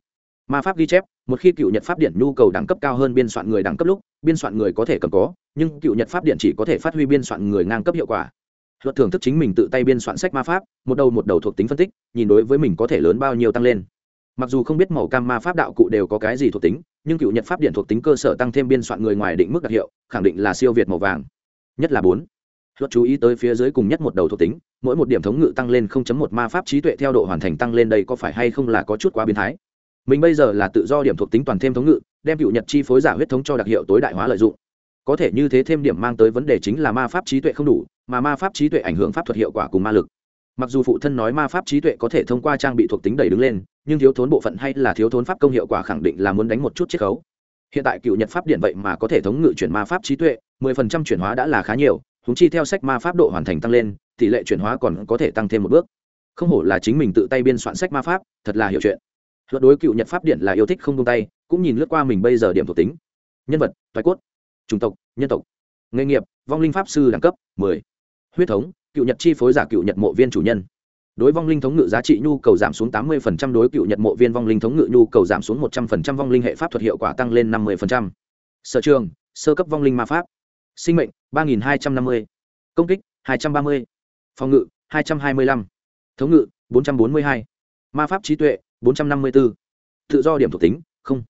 Ma pháp ghi chép, một khi cựu nhật pháp điện nhu cầu đẳng cấp cao hơn biên soạn người đẳng cấp lúc, biên soạn người có thể cầm có, nhưng cựu nhật pháp điện chỉ có thể phát huy biên soạn người ngang cấp hiệu quả. Luật thưởng thức chính mình tự tay biên soạn sách ma pháp, một đầu một đầu thuộc tính phân tích, nhìn đối với mình có thể lớn bao nhiêu tăng lên. Mặc dù không biết màu cam ma pháp đạo cụ đều có cái gì thuộc tính, nhưng cựu nhật pháp điện thuộc tính cơ sở tăng thêm biên soạn người ngoài định mức đặc hiệu, khẳng định là siêu việt màu vàng. Nhất là bốn luật chú ý tới phía dưới cùng nhất một đầu thuộc tính, mỗi một điểm thống ngự tăng lên 0.1 ma pháp trí tuệ theo độ hoàn thành tăng lên đây có phải hay không là có chút quá biến thái? Mình bây giờ là tự do điểm thuộc tính toàn thêm thống ngự, đem cựu nhật chi phối giả huyết thống cho đặc hiệu tối đại hóa lợi dụng. Có thể như thế thêm điểm mang tới vấn đề chính là ma pháp trí tuệ không đủ, mà ma pháp trí tuệ ảnh hưởng pháp thuật hiệu quả cùng ma lực. Mặc dù phụ thân nói ma pháp trí tuệ có thể thông qua trang bị thuộc tính đẩy đứng lên, nhưng thiếu thốn bộ phận hay là thiếu thốn pháp công hiệu quả khẳng định là muốn đánh một chút chiết khấu. Hiện tại cựu nhật pháp điện vậy mà có thể thống ngự chuyển ma pháp trí tuệ, mười phần trăm chuyển hóa đã là khá nhiều húng chi theo sách ma pháp độ hoàn thành tăng lên, tỷ lệ chuyển hóa còn có thể tăng thêm một bước. Không hổ là chính mình tự tay biên soạn sách ma pháp, thật là hiểu chuyện. Luật đối cựu nhật pháp điện là yêu thích không tung tay, cũng nhìn lướt qua mình bây giờ điểm thuộc tính. Nhân vật toái cốt. Chủng tộc, nhân tộc. Nghề nghiệp, vong linh pháp sư đẳng cấp 10. huyết thống, cựu nhật chi phối giả cựu nhật mộ viên chủ nhân. Đối vong linh thống ngự giá trị nhu cầu giảm xuống 80% đối cựu nhật mộ viên vong linh thống ngự nhu cầu giảm xuống 100% vong linh hệ pháp thuật hiệu quả tăng lên 50%. sở trường, sơ cấp vong linh ma pháp sinh mệnh 3250. công kích 230. phòng ngự 225. thống ngự 442. ma pháp trí tuệ 454. tự do điểm thuộc tính, không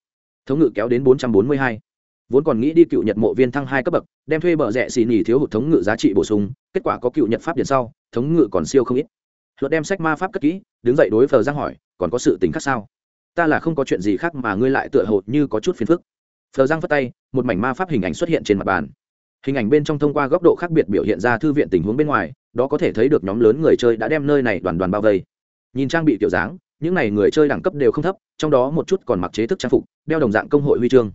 thống ngự kéo đến 442 vốn còn nghĩ đi cựu nhật mộ viên thăng hai cấp bậc, đem thuê bờ rẽ xì nhì thiếu hụt thống ngự giá trị bổ sung, kết quả có cựu nhật pháp điện sau, thống ngự còn siêu không ít luật đem sách ma pháp cất kỹ, đứng dậy đối phờ giang hỏi, còn có sự tình khác sao ta là không có chuyện gì khác mà ngươi lại tựa hồ như có chút phiền phức phờ giang phất tay, một mảnh ma pháp hình ảnh xuất hiện trên mặt bàn hình ảnh bên trong thông qua góc độ khác biệt biểu hiện ra thư viện tình huống bên ngoài, đó có thể thấy được nhóm lớn người chơi đã đem nơi này đoàn đoàn bao vây. Nhìn trang bị kiểu dáng, những n à y người chơi đẳng cấp đều không thấp, trong đó một chút còn mặc chế thức trang phục, đeo đồng dạng công hội huy chương.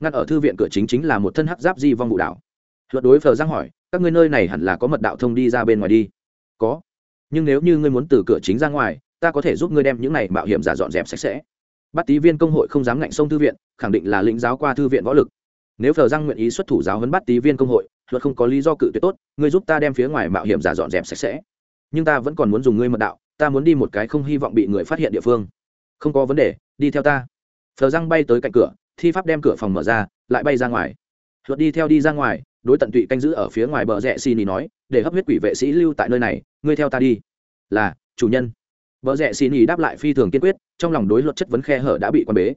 Ngăn ở thư viện cửa chính chính là một thân hắc giáp di vong vụ đảo luật đối phờ giang hỏi, các ngươi nơi này hẳn là có mật đạo thông đi ra bên ngoài đi? Có. Nhưng nếu như ngươi muốn từ cửa chính ra ngoài, ta có thể giúp ngươi đem những này mạo hiểm giả dọn dẹp sạch sẽ. Bắt tý viên công hội không dám ngạnh sông thư viện, khẳng định là lĩnh giáo qua thư viện võ lực nếu phờ giang nguyện ý xuất thủ giáo huấn bắt tý viên công hội, luật không có lý do cự tuyệt tốt, ngươi giúp ta đem phía ngoài mạo hiểm giả dọn dẹp sạch sẽ. Nhưng ta vẫn còn muốn dùng ngươi mật đạo, ta muốn đi một cái không hy vọng bị người phát hiện địa phương. Không có vấn đề, đi theo ta. Phờ giang bay tới cạnh cửa, thi pháp đem cửa phòng mở ra, lại bay ra ngoài. Luật đi theo đi ra ngoài, đối tận tụy canh giữ ở phía ngoài bờ rẽ xì nỉ nói, để hấp huyết quỷ vệ sĩ lưu tại nơi này, ngươi theo ta đi. Là, chủ nhân. Bờ rẽ xì nỉ đáp lại phi thường kiên quyết, trong lòng đối luật chất vấn khe hở đã bị quan bế.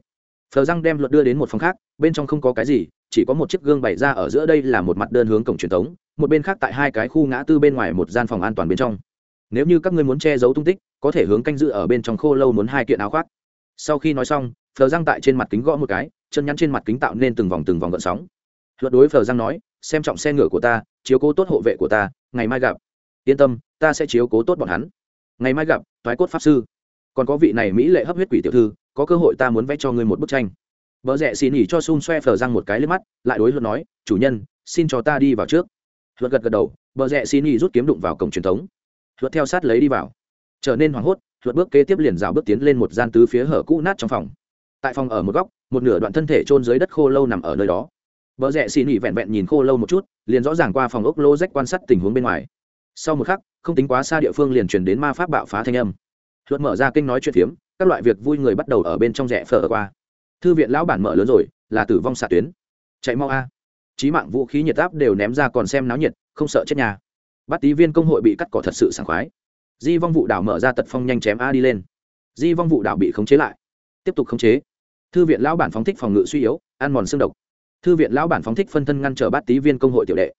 Phờ răng đem luật đưa đến một phòng khác, bên trong không có cái gì chỉ có một chiếc gương bày ra ở giữa đây là một mặt đơn hướng cổng truyền thống, một bên khác tại hai cái khu ngã tư bên ngoài một gian phòng an toàn bên trong. Nếu như các ngươi muốn che giấu tung tích, có thể hướng canh giữ ở bên trong khô lâu muốn hai kiện áo khoác. Sau khi nói xong, phờ răng tại trên mặt kính gõ một cái, chân nhắn trên mặt kính tạo nên từng vòng từng vòng gợn sóng. Luật đối phờ răng nói, xem trọng xe ngựa của ta, chiếu cố tốt hộ vệ của ta, ngày mai gặp. Yên tâm, ta sẽ chiếu cố tốt bọn hắn. Ngày mai gặp thoái cốt pháp sư. Còn có vị này mỹ lệ hấp huyết quỷ tiểu thư, có cơ hội ta muốn vẽ cho ngươi một bức tranh vợ rẽ xì nghỉ cho xung xoe phở răng một cái lên mắt, lại đối luật nói, chủ nhân, xin cho ta đi vào trước. Luật gật gật đầu vợ rẽ xì nghỉ rút kiếm đụng vào cổng truyền thống. Luật theo sát lấy đi vào. Trở nên hoảng hốt, luật bước kế tiếp liền rào bước tiến lên một gian tứ phía hở cũ nát trong phòng. Tại phòng ở một góc, một nửa đoạn thân thể trôn dưới đất khô lâu nằm ở nơi đó. Vợ rẽ xì nghỉ vẹn vẹn nhìn khô lâu một chút, liền rõ ràng qua phòng ốc lô rách quan sát tình huống bên ngoài. Sau một khắc, không tính quá xa địa phương liền chuyển đến ma pháp bạo phá thanh âm. Luật mở ra kênh nói chuyện phiếm, các loại việc vui người bắt đầu ở bên trong rẽ phở qua thư viện lão bản mở lớn rồi, là tử vong xạ tuyến. Chạy mau a. À. trí mạng vũ khí nhiệt áp đều ném ra còn xem náo nhiệt, không sợ chết nhà. Bắt tí viên công hội bị cắt cỏ thật sự sảng khoái. Di vong vụ đảo mở ra tật phong nhanh chém a đi lên. Di vong vụ đảo bị khống chế lại. Tiếp tục khống chế. Thư viện lão bản phóng thích phòng ngự suy yếu, ăn mòn xương độc. Thư viện lão bản phóng thích phân thân ngăn trở bát tý viên công hội tiểu đệ.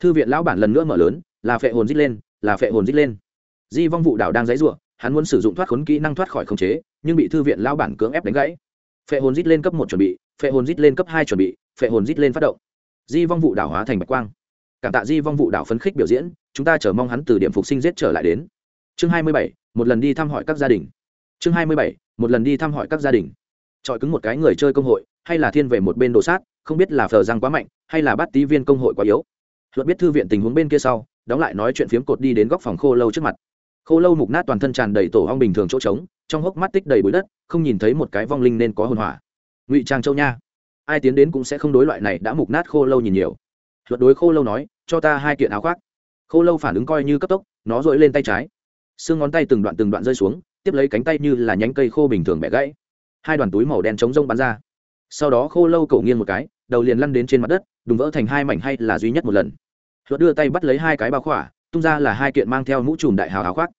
Thư viện lão bản lần nữa mở lớn, là phệ hồn dít lên, là phệ hồn dít lên. Di vong vụ đảo đang dãy ruộng hắn muốn sử dụng thoát khốn kỹ năng thoát khỏi khống chế, nhưng bị thư viện lão bản cưỡng ép đánh gãy phệ hồn rít lên cấp một chuẩn bị, phệ hồn rít lên cấp hai chuẩn bị, phệ hồn rít lên phát động. Di vong vụ đảo hóa thành bạch quang. Cảm tạ di vong vụ đảo phấn khích biểu diễn, chúng ta chờ mong hắn từ điểm phục sinh giết trở lại đến. Chương hai mươi bảy, một lần đi thăm hỏi các gia đình. Chương hai mươi bảy, một lần đi thăm hỏi các gia đình. Chọi cứng một cái người chơi công hội, hay là thiên về một bên đồ sát, không biết là phờ răng quá mạnh, hay là bắt tí viên công hội quá yếu. Luật biết thư viện tình huống bên kia sau, đóng lại nói chuyện phiếm cột đi đến góc phòng khô lâu trước mặt. Khô lâu mục nát toàn thân tràn đầy tổ hong bình thường chỗ trống trong hốc mắt tích đầy bụi đất, không nhìn thấy một cái vong linh nên có hồn hỏa. Ngụy trang châu nha. Ai tiến đến cũng sẽ không đối loại này đã mục nát khô lâu nhìn nhiều. Luật đối khô lâu nói, cho ta hai kiện áo khoác. Khô lâu phản ứng coi như cấp tốc, nó dội lên tay trái. Xương ngón tay từng đoạn từng đoạn rơi xuống, tiếp lấy cánh tay như là nhánh cây khô bình thường bẻ gãy. Hai đoàn túi màu đen chống rông bắn ra. Sau đó khô lâu cậu nghiêng một cái, đầu liền lăn đến trên mặt đất, đùng vỡ thành hai mảnh hay là duy nhất một lần. Luật đưa tay bắt lấy hai cái bao khỏa, tung ra là hai kiện mang theo mũ trùm đại hào áo khoác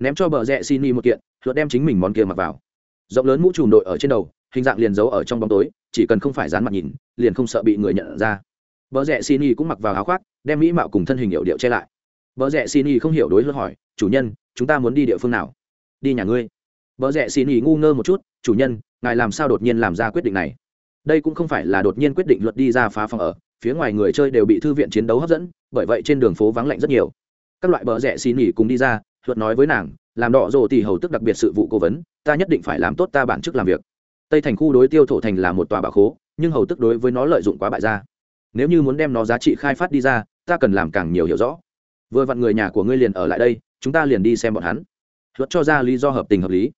ném cho bờ rẽ xin y một kiện luật đem chính mình món kia mặc vào. Rộng lớn mũ trùm đội ở trên đầu, hình dạng liền giấu ở trong bóng tối, chỉ cần không phải dán mặt nhìn, liền không sợ bị người nhận ra. Bờ rẽ xin y cũng mặc vào áo khoác, đem mỹ mạo cùng thân hình hiệu điệu che lại. Bờ rẽ xin y không hiểu đối luật hỏi, chủ nhân, chúng ta muốn đi địa phương nào? Đi nhà ngươi. Bờ rẽ xin y ngu ngơ một chút, chủ nhân, ngài làm sao đột nhiên làm ra quyết định này? Đây cũng không phải là đột nhiên quyết định luật đi ra phá phòng ở, phía ngoài người chơi đều bị thư viện chiến đấu hấp dẫn, bởi vậy trên đường phố vắng lạnh rất nhiều. Các loại bờ rẽ xin nghỉ cùng đi ra luật nói với nàng, làm đỏ rồ thì hầu tức đặc biệt sự vụ cố vấn, ta nhất định phải làm tốt ta bản chức làm việc. Tây thành khu đối tiêu thổ thành là một tòa bạo khố, nhưng hầu tức đối với nó lợi dụng quá bại ra nếu như muốn đem nó giá trị khai phát đi ra, ta cần làm càng nhiều hiểu rõ. Vừa vặn người nhà của ngươi liền ở lại đây, chúng ta liền đi xem bọn hắn. Luật cho ra lý do hợp tình hợp lý.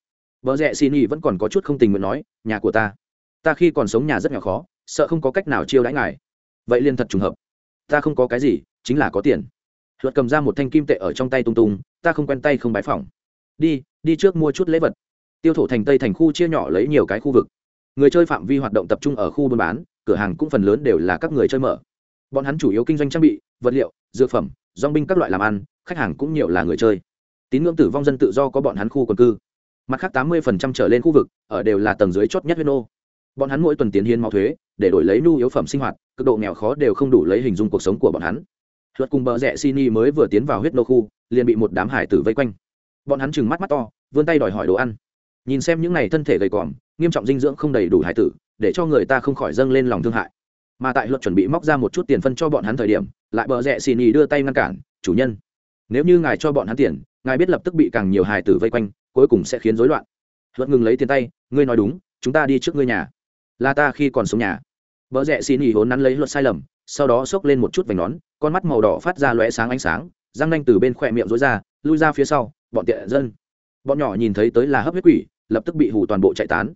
Vợ rẽ xin y vẫn còn có chút không tình nguyện nói, nhà của ta. Ta khi còn sống nhà rất nghèo khó, sợ không có cách nào chiêu đãi ngài. Vậy liền thật trùng hợp. Ta không có cái gì, chính là có tiền. Luật cầm ra một thanh kim tệ ở trong tay tung tung ta không quen tay không bái phòng đi đi trước mua chút lễ vật. Tiêu thổ thành tây thành khu chia nhỏ lấy nhiều cái khu vực. Người chơi phạm vi hoạt động tập trung ở khu buôn bán, cửa hàng cũng phần lớn đều là các người chơi mở. Bọn hắn chủ yếu kinh doanh trang bị, vật liệu, dược phẩm dong binh các loại làm ăn, khách hàng cũng nhiều là người chơi. Tín ngưỡng tử vong dân tự do có bọn hắn khu quần cư. Mặt khác tám mươi trở lên khu vực, ở đều là tầng dưới chót nhất huyết nô. Bọn hắn mỗi tuần tiến hiến máu thuế, để đổi lấy nhu yếu phẩm sinh hoạt, cực độ nghèo khó đều không đủ lấy hình dung cuộc sống của bọn hắn luật cùng bờ rẽ sini mới vừa tiến vào huyết nô khu, liền bị một đám hải tử vây quanh. Bọn hắn chừng mắt mắt to, vươn tay đòi hỏi đồ ăn. Nhìn xem những n à y thân thể gầy còm, nghiêm trọng dinh dưỡng không đầy đủ hải tử, để cho người ta không khỏi dâng lên lòng thương hại. Mà tại luật chuẩn bị móc ra một chút tiền phân cho bọn hắn thời điểm, lại bờ rẽ xì nhì đưa tay ngăn cản, chủ nhân, nếu như ngài cho bọn hắn tiền, ngài biết lập tức bị càng nhiều hải tử vây quanh, cuối cùng sẽ khiến rối loạn. Luật ngừng lấy tiền tay, ngươi nói đúng, chúng ta đi trước ngươi nhà. Là ta khi còn sống nhà. Bờ rẽ xì ý hốn nắn lấy luật sai lầm sau đó xốc lên một chút vành nón, con mắt màu đỏ phát ra lóe sáng ánh sáng, răng nanh từ bên khỏe miệng rối ra, lui ra phía sau, bọn tiện dân. Bọn nhỏ nhìn thấy tới là hấp huyết quỷ, lập tức bị hù toàn bộ chạy tán.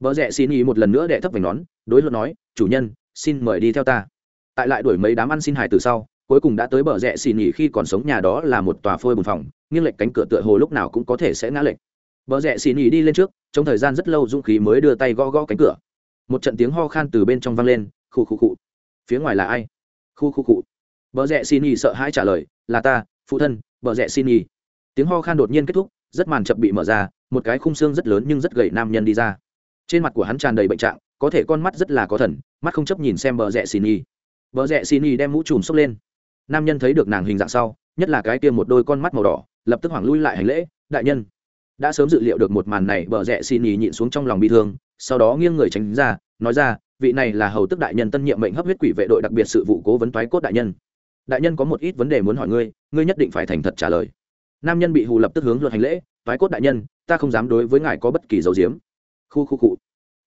Vợ rẽ xin ý một lần nữa đệ thấp vành nón, đối luận nói, chủ nhân, xin mời đi theo ta. Tại lại đuổi mấy đám ăn xin hài từ sau, cuối cùng đã tới bờ rẽ xì nhỉ khi còn sống nhà đó là một tòa phôi bùn phòng, nghiêng lệch cánh cửa tựa hồ lúc nào cũng có thể sẽ ngã lệch. Bờ rẽ xì nhỉ đi lên trước, trong thời gian rất lâu dũng khí mới đưa tay gõ gõ cánh cửa. Một trận tiếng ho khan từ bên trong vang lên, khụ khụ khụ phía ngoài là ai? Khu khu cụ. Bờ rẽ xin y sợ hãi trả lời, là ta, phụ thân, bờ rẽ xin y tiếng ho khan đột nhiên kết thúc, rất màn chập bị mở ra, một cái khung xương rất lớn nhưng rất gầy nam nhân đi ra. Trên mặt của hắn tràn đầy bệnh trạng, có thể con mắt rất là có thần, mắt không chấp nhìn xem bờ rẽ xin y bờ rẽ xin y đem mũ trùm xốc lên. Nam nhân thấy được nàng hình dạng sau, nhất là cái tiêm một đôi con mắt màu đỏ, lập tức hoảng lui lại hành lễ, đại nhân. Đã sớm dự liệu được một màn này, bờ rẽ xin y nhịn xuống trong lòng bị thương, sau đó nghiêng người tránh ra, nói ra vị này là hầu tức đại nhân tân nhiệm mệnh hấp huyết quỷ vệ đội đặc biệt sự vụ cố vấn toái cốt đại nhân. Đại nhân có một ít vấn đề muốn hỏi ngươi ngươi nhất định phải thành thật trả lời. Nam nhân bị hù lập tức hướng luật hành lễ, toái cốt đại nhân, ta không dám đối với ngài có bất kỳ dấu diếm. Khu khu cụ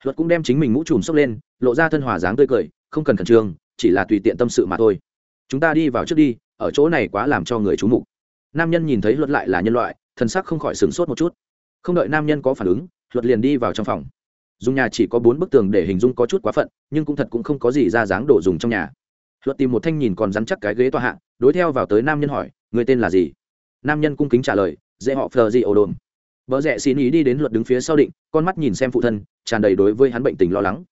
luật cũng đem chính mình mũ trùm sốc lên, lộ ra thân hòa dáng tươi cười, không cần khẩn trương, chỉ là tùy tiện tâm sự mà thôi. Chúng ta đi vào trước đi, ở chỗ này quá làm cho người chú mục. Nam nhân nhìn thấy luật lại là nhân loại thân sắc không khỏi sửng sốt một chút. Không đợi nam nhân có phản ứng, luật liền đi vào trong phòng dùng nhà chỉ có bốn bức tường để hình dung có chút quá phận, nhưng cũng thật cũng không có gì ra dáng đồ dùng trong nhà. Luật tìm một thanh nhìn còn rắn chắc cái ghế tòa hạ, đối theo vào tới nam nhân hỏi, người tên là gì? Nam nhân cung kính trả lời, dễ họ phờ gì ồ đồn vợ rẽ xin ý đi đến luật đứng phía sau định, con mắt nhìn xem phụ thân, tràn đầy đối với hắn bệnh tình lo lắng.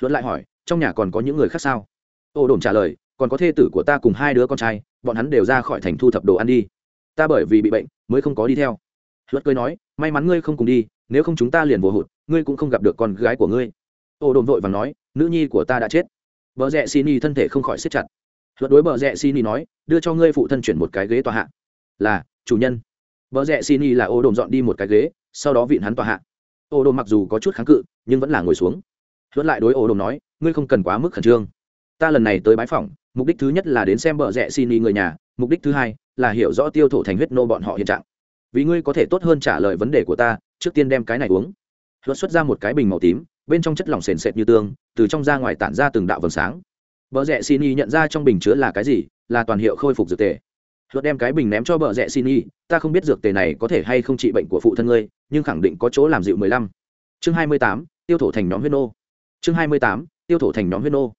Luật lại hỏi, trong nhà còn có những người khác sao? Ồ đồn trả lời, còn có thê tử của ta cùng hai đứa con trai, bọn hắn đều ra khỏi thành thu thập đồ ăn đi. Ta bởi vì bị bệnh, mới không có đi theo. Luật cười nói may mắn ngươi không cùng đi, nếu không chúng ta liền vô hụt, ngươi cũng không gặp được con gái của ngươi. Ô đồn vội và nói, nữ nhi của ta đã chết. Vợ rẽ xin y thân thể không khỏi xếp chặt. Luật đối bờ rẽ xin y nói, đưa cho ngươi phụ thân chuyển một cái ghế tòa hạ. Là, chủ nhân. Vợ rẽ xin y là ô đồn dọn đi một cái ghế, sau đó vịn hắn tòa hạ. Ô đồn mặc dù có chút kháng cự, nhưng vẫn là ngồi xuống. Luật lại đối ô đồn nói, ngươi không cần quá mức khẩn trương. Ta lần này tới bái phỏng, mục đích thứ nhất là đến xem bờ rẽ xin y người nhà, mục đích thứ hai là hiểu rõ tiêu thổ thành huyết nô bọn họ hiện trạng vì ngươi có thể tốt hơn trả lời vấn đề của ta, trước tiên đem cái này uống. Luật xuất ra một cái bình màu tím, bên trong chất lỏng sền sệt như tương, từ trong ra ngoài tản ra từng đạo vầng sáng. Bờ rẽ xin y nhận ra trong bình chứa là cái gì, là toàn hiệu khôi phục dược tề. Luật đem cái bình ném cho bờ rẽ xin y ta không biết dược tề này có thể hay không trị bệnh của phụ thân ngươi, nhưng khẳng định có chỗ làm dịu mười lăm. Chương hai mươi tám, tiêu thổ thành nhóm huyết nô. Chương hai mươi tám, tiêu thổ thành nhóm huyết nô.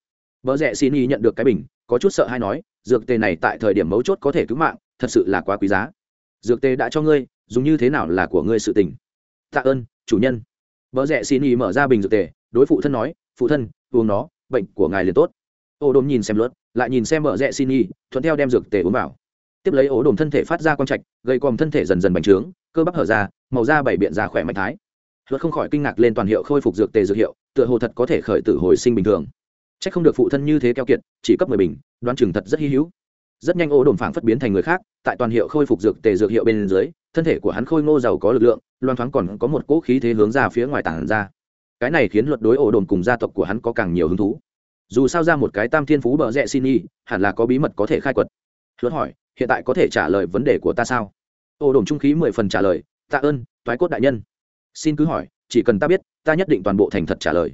Bờ rẽ xin y nhận được cái bình, có chút sợ hay nói, dược tề này tại thời điểm mấu chốt có thể cứu mạng, thật sự là quá quý giá dược tê đã cho ngươi, dùng như thế nào là của ngươi sự tình. Tạ ơn, chủ nhân. Vợ rẽ xin ý mở ra bình dược tề, đối phụ thân nói, phụ thân, uống nó, bệnh của ngài liền tốt. Ô đồn nhìn xem luật, lại nhìn xem vợ rẽ xin ý, thuận theo đem dược tề uống vào. Tiếp lấy ố đồn thân thể phát ra quang trạch, gây còm thân thể dần dần bành trướng, cơ bắp hở ra, màu da bảy biện ra khỏe mạnh thái. Luật không khỏi kinh ngạc lên toàn hiệu khôi phục dược tề dược hiệu, tựa hồ thật có thể khởi tử hồi sinh bình thường. C h ắ c không được phụ thân như thế keo kiệt, chỉ cấp mười bình, đoán chừng thật rất hy hữu rất nhanh ô đồn phảng phất biến thành người khác, tại toàn hiệu khôi phục dược tề dược hiệu bên dưới, thân thể của hắn khôi ngô giàu có lực lượng loan thoáng còn có một cỗ khí thế hướng ra phía ngoài tảng ra. Cái này khiến luật đối ô đồn cùng gia tộc của hắn có càng nhiều hứng thú. Dù sao ra một cái tam thiên phú bờ rẽ xin y, hẳn là có bí mật có thể khai quật. Luật hỏi, hiện tại có thể trả lời vấn đề của ta sao? Ô đồn trung khí mười phần trả lời, tạ ơn thoái cốt đại nhân. Xin cứ hỏi, chỉ cần ta biết, ta nhất định toàn bộ thành thật trả lời.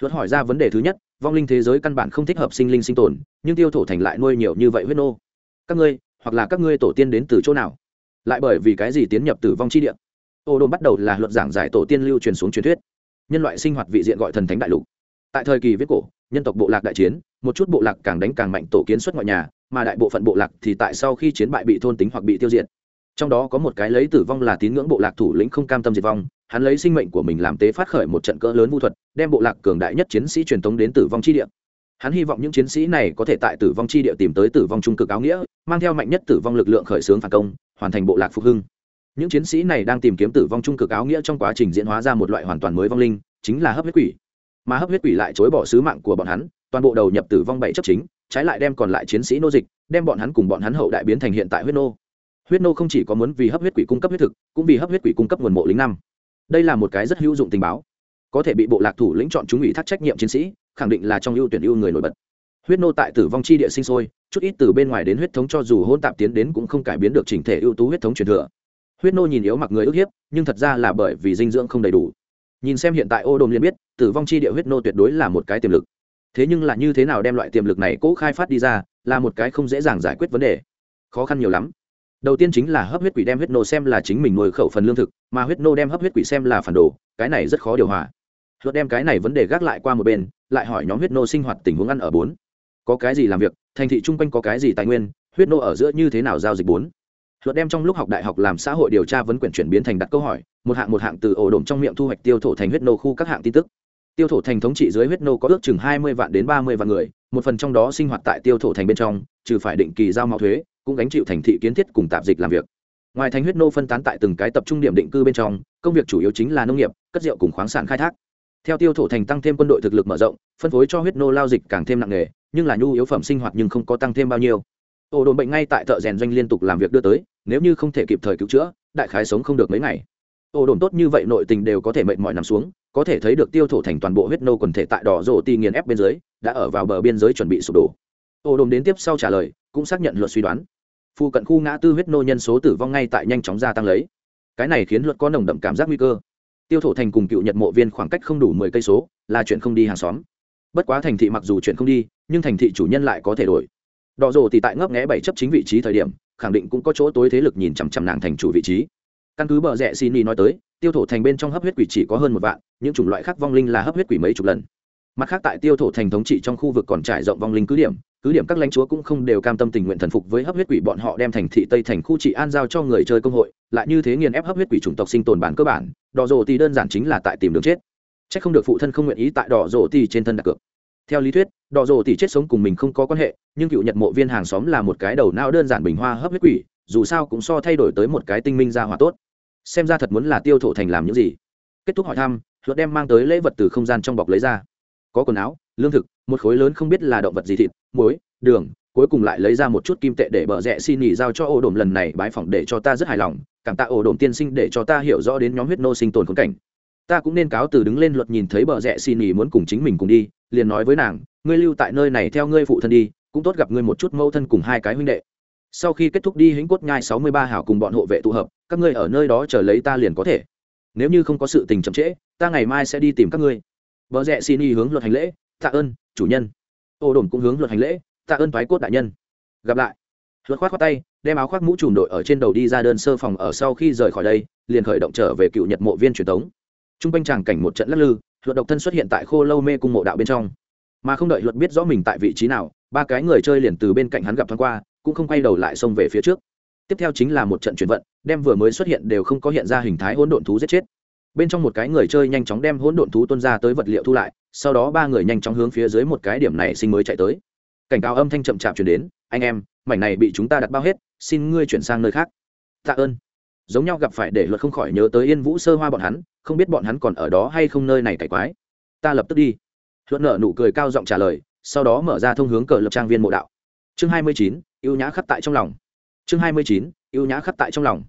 Luật hỏi ra vấn đề thứ nhất, vong linh thế giới căn bản không thích hợp sinh linh sinh tồn, nhưng tiêu thổ thành lại nuôi nhiều như vậy huyết nô các ngươi, hoặc là các ngươi tổ tiên đến từ chỗ nào? Lại bởi vì cái gì tiến nhập tử vong chi địa? Ô đồn bắt đầu là luận giảng giải tổ tiên lưu truyền xuống truyền thuyết. Nhân loại sinh hoạt vị diện gọi thần thánh đại lục. Tại thời kỳ viết cổ, nhân tộc bộ lạc đại chiến, một chút bộ lạc càng đánh càng mạnh tổ kiến xuất ngoại nhà, mà đại bộ phận bộ lạc thì tại sau khi chiến bại bị thôn tính hoặc bị tiêu diệt. Trong đó có một cái lấy tử vong là tín ngưỡng bộ lạc thủ lĩnh không cam tâm diệt vong, hắn lấy sinh mệnh của mình làm tế phát khởi một trận cỡ lớn vũ thuật, đem bộ lạc cường đại nhất chiến sĩ truyền thống đến tử vong chi địa hắn hy vọng những chiến sĩ này có thể tại tử vong chi địa tìm tới tử vong trung cực áo nghĩa, mang theo mạnh nhất tử vong lực lượng khởi xướng phản công, hoàn thành bộ lạc phục hưng. Những chiến sĩ này đang tìm kiếm tử vong trung cực áo nghĩa trong quá trình diễn hóa ra một loại hoàn toàn mới vong linh, chính là hấp huyết quỷ. Mà hấp huyết quỷ lại chối bỏ sứ mạng của bọn hắn, toàn bộ đầu nhập tử vong bảy chấp chính, trái lại đem còn lại chiến sĩ nô dịch, đem bọn hắn cùng bọn hắn hậu đại biến thành hiện tại huyết nô. Huyết nô không chỉ có muốn vì hấp huyết quỷ cung cấp huyết thực, cũng vì hấp huyết quỷ cung cấp nguồn mộ lính năm. Đây là một cái rất hữu dụng tình báo. Có thể bị bộ lạc thủ lĩnh chọn chúng ủy thác trách nhiệm chiến sĩ khẳng định là trong ưu tuyển ưu người nổi bật. Huyết nô tại tử vong chi địa sinh sôi, chút ít từ bên ngoài đến huyết thống cho dù hôn tạp tiến đến cũng không cải biến được chỉnh thể ưu tú huyết thống truyền thừa. Huyết nô nhìn yếu mặc người ức hiếp, nhưng thật ra là bởi vì dinh dưỡng không đầy đủ. Nhìn xem hiện tại ô đồn liền biết, tử vong chi địa huyết nô tuyệt đối là một cái tiềm lực. Thế nhưng là như thế nào đem loại tiềm lực này cố khai phát đi ra, là một cái không dễ dàng giải quyết vấn đề. Khó khăn nhiều lắm. Đầu tiên chính là hấp huyết quỷ đem huyết nô xem là chính mình nuôi khẩu phần lương thực, mà huyết nô đem hấp huyết quỷ xem là phản đồ, cái này rất khó điều hòa. Luật đem cái này vấn đề gác lại qua một bên lại hỏi nhóm huyết nô sinh hoạt tình huống ăn ở bốn. Có cái gì làm việc, thành thị chung quanh có cái gì tài nguyên, huyết nô ở giữa như thế nào giao dịch bốn? Luật đem trong lúc học đại học làm xã hội điều tra vấn quyển chuyển biến thành đặt câu hỏi, một hạng một hạng từ ổ đổm trong miệng thu hoạch tiêu thổ thành huyết nô khu các hạng tin tức. Tiêu thổ thành thống trị dưới huyết nô có ước chừng hai mươi vạn đến ba mươi vạn người, một phần trong đó sinh hoạt tại tiêu thổ thành bên trong, trừ phải định kỳ giao mạo thuế, cũng gánh chịu thành thị kiến thiết cùng tạp dịch làm việc. Ngoài thành huyết nô phân tán tại từng cái tập trung điểm định cư bên trong, công việc chủ yếu chính là nông nghiệp, cất rượu cùng khoáng sản khai thác theo tiêu thổ thành tăng thêm quân đội thực lực mở rộng, phân phối cho huyết nô lao dịch càng thêm nặng nề, nhưng là nhu yếu phẩm sinh hoạt nhưng không có tăng thêm bao nhiêu. Ổ đồn bệnh ngay tại thợ rèn doanh liên tục làm việc đưa tới, nếu như không thể kịp thời cứu chữa, đại khái sống không được mấy ngày. Ổ đồn tốt như vậy nội tình đều có thể mệt mỏi nằm xuống, có thể thấy được tiêu thổ thành toàn bộ huyết nô quần thể tại đỏ rổ ti nghiền ép bên dưới, đã ở vào bờ biên giới chuẩn bị sụp đổ. Ổ đồn đến tiếp sau trả lời, cũng xác nhận luật suy đoán. Phụ cận khu ngã tư huyết nô nhân số tử vong ngay tại nhanh chóng gia tăng lấy. Cái này khiến luật có nồng đậm cảm giác nguy cơ tiêu thổ thành cùng cựu nhật mộ viên khoảng cách không đủ mười cây số, là chuyện không đi hàng xóm. Bất quá thành thị mặc dù chuyện không đi, nhưng thành thị chủ nhân lại có thể đổi. Đỏ rồ thì tại ngấp nghẽ bảy chấp chính vị trí thời điểm, khẳng định cũng có chỗ tối thế lực nhìn chằm chằm nàng thành chủ vị trí. Căn cứ bờ rẽ xin nói tới, tiêu thổ thành bên trong hấp huyết quỷ chỉ có hơn một vạn, những chủng loại khác vong linh là hấp huyết quỷ mấy chục lần. Mặt khác tại tiêu thổ thành thống trị trong khu vực còn trải rộng vong linh cứ điểm cứ điểm các lãnh chúa cũng không đều cam tâm tình nguyện thần phục với hấp huyết quỷ bọn họ đem thành thị tây thành khu trị an giao cho người chơi công hội, lại như thế nghiền ép hấp huyết quỷ chủng tộc sinh tồn bản cơ bản, đỏ rồ thì đơn giản chính là tại tìm đường chết. C h ắ c không được phụ thân không nguyện ý tại đỏ rồ thì trên thân đặt cược. Theo lý thuyết, đỏ rồ thì chết sống cùng mình không có quan hệ, nhưng cựu nhật mộ viên hàng xóm là một cái đầu não đơn giản bình hoa hấp huyết quỷ, dù sao cũng so thay đổi tới một cái tinh minh ra hòa tốt. Xem ra thật muốn là tiêu thổ thành làm những gì. Kết thúc hỏi thăm, luật đem mang tới lễ vật từ không gian trong bọc lấy ra. Có quần áo, lương thực một khối lớn không biết là động vật gì thịt, muối, đường, cuối cùng lại lấy ra một chút kim tệ để bờ rẽ xin nghỉ giao cho ổ đồn lần này bái phỏng để cho ta rất hài lòng, cảm tạ ổ đồn tiên sinh để cho ta hiểu rõ đến nhóm huyết nô sinh tồn khốn cảnh. Ta cũng nên cáo từ đứng lên luật nhìn thấy bờ rẽ xin nghỉ muốn cùng chính mình cùng đi, liền nói với nàng, ngươi lưu tại nơi này theo ngươi phụ thân đi, cũng tốt gặp ngươi một chút mâu thân cùng hai cái huynh đệ. Sau khi kết thúc đi hĩnh cốt nhai sáu mươi ba hảo cùng bọn hộ vệ tụ hợp, các ngươi ở nơi đó chờ lấy ta liền có thể. Nếu như không có sự tình chậm trễ, ta ngày mai sẽ đi tìm các ngươi. Vợ rẽ xin y hướng luật hành lễ, tạ ơn chủ nhân. Ô đồn cũng hướng luật hành lễ, tạ ơn thoái cốt đại nhân. Gặp lại. Luật khoát khoác tay, đem áo khoác mũ trùm đội ở trên đầu đi ra đơn sơ phòng ở sau khi rời khỏi đây, liền khởi động trở về cựu nhật mộ viên truyền thống. T r u n g quanh tràng cảnh một trận lắc lư, luật độc thân xuất hiện tại khô lâu mê cung mộ đạo bên trong. Mà không đợi luật biết rõ mình tại vị trí nào, ba cái người chơi liền từ bên cạnh hắn gặp thoáng qua, cũng không quay đầu lại xông về phía trước. Tiếp theo chính là một trận chuyển vận, đem vừa mới xuất hiện đều không có hiện ra hình thái hỗn độn thú giết chết. Bên trong một cái người chơi nhanh chóng đem hỗn độn thú tuân ra tới vật liệu thu lại sau đó ba người nhanh chóng hướng phía dưới một cái điểm này sinh mới chạy tới. Cảnh cáo âm thanh chậm chạp chuyển đến, anh em, mảnh này bị chúng ta đặt bao hết, xin ngươi chuyển sang nơi khác. Tạ ơn. Giống nhau gặp phải để luật không khỏi nhớ tới yên vũ sơ hoa bọn hắn, không biết bọn hắn còn ở đó hay không nơi này cải quái. Ta lập tức đi. Luật nợ nụ cười cao giọng trả lời, sau đó mở ra thông hướng cờ lập trang viên mộ đạo. Chương hai mươi chín, ưu nhã khắc tại trong lòng. Chương hai mươi chín, ưu nhã khắc tại trong lòng.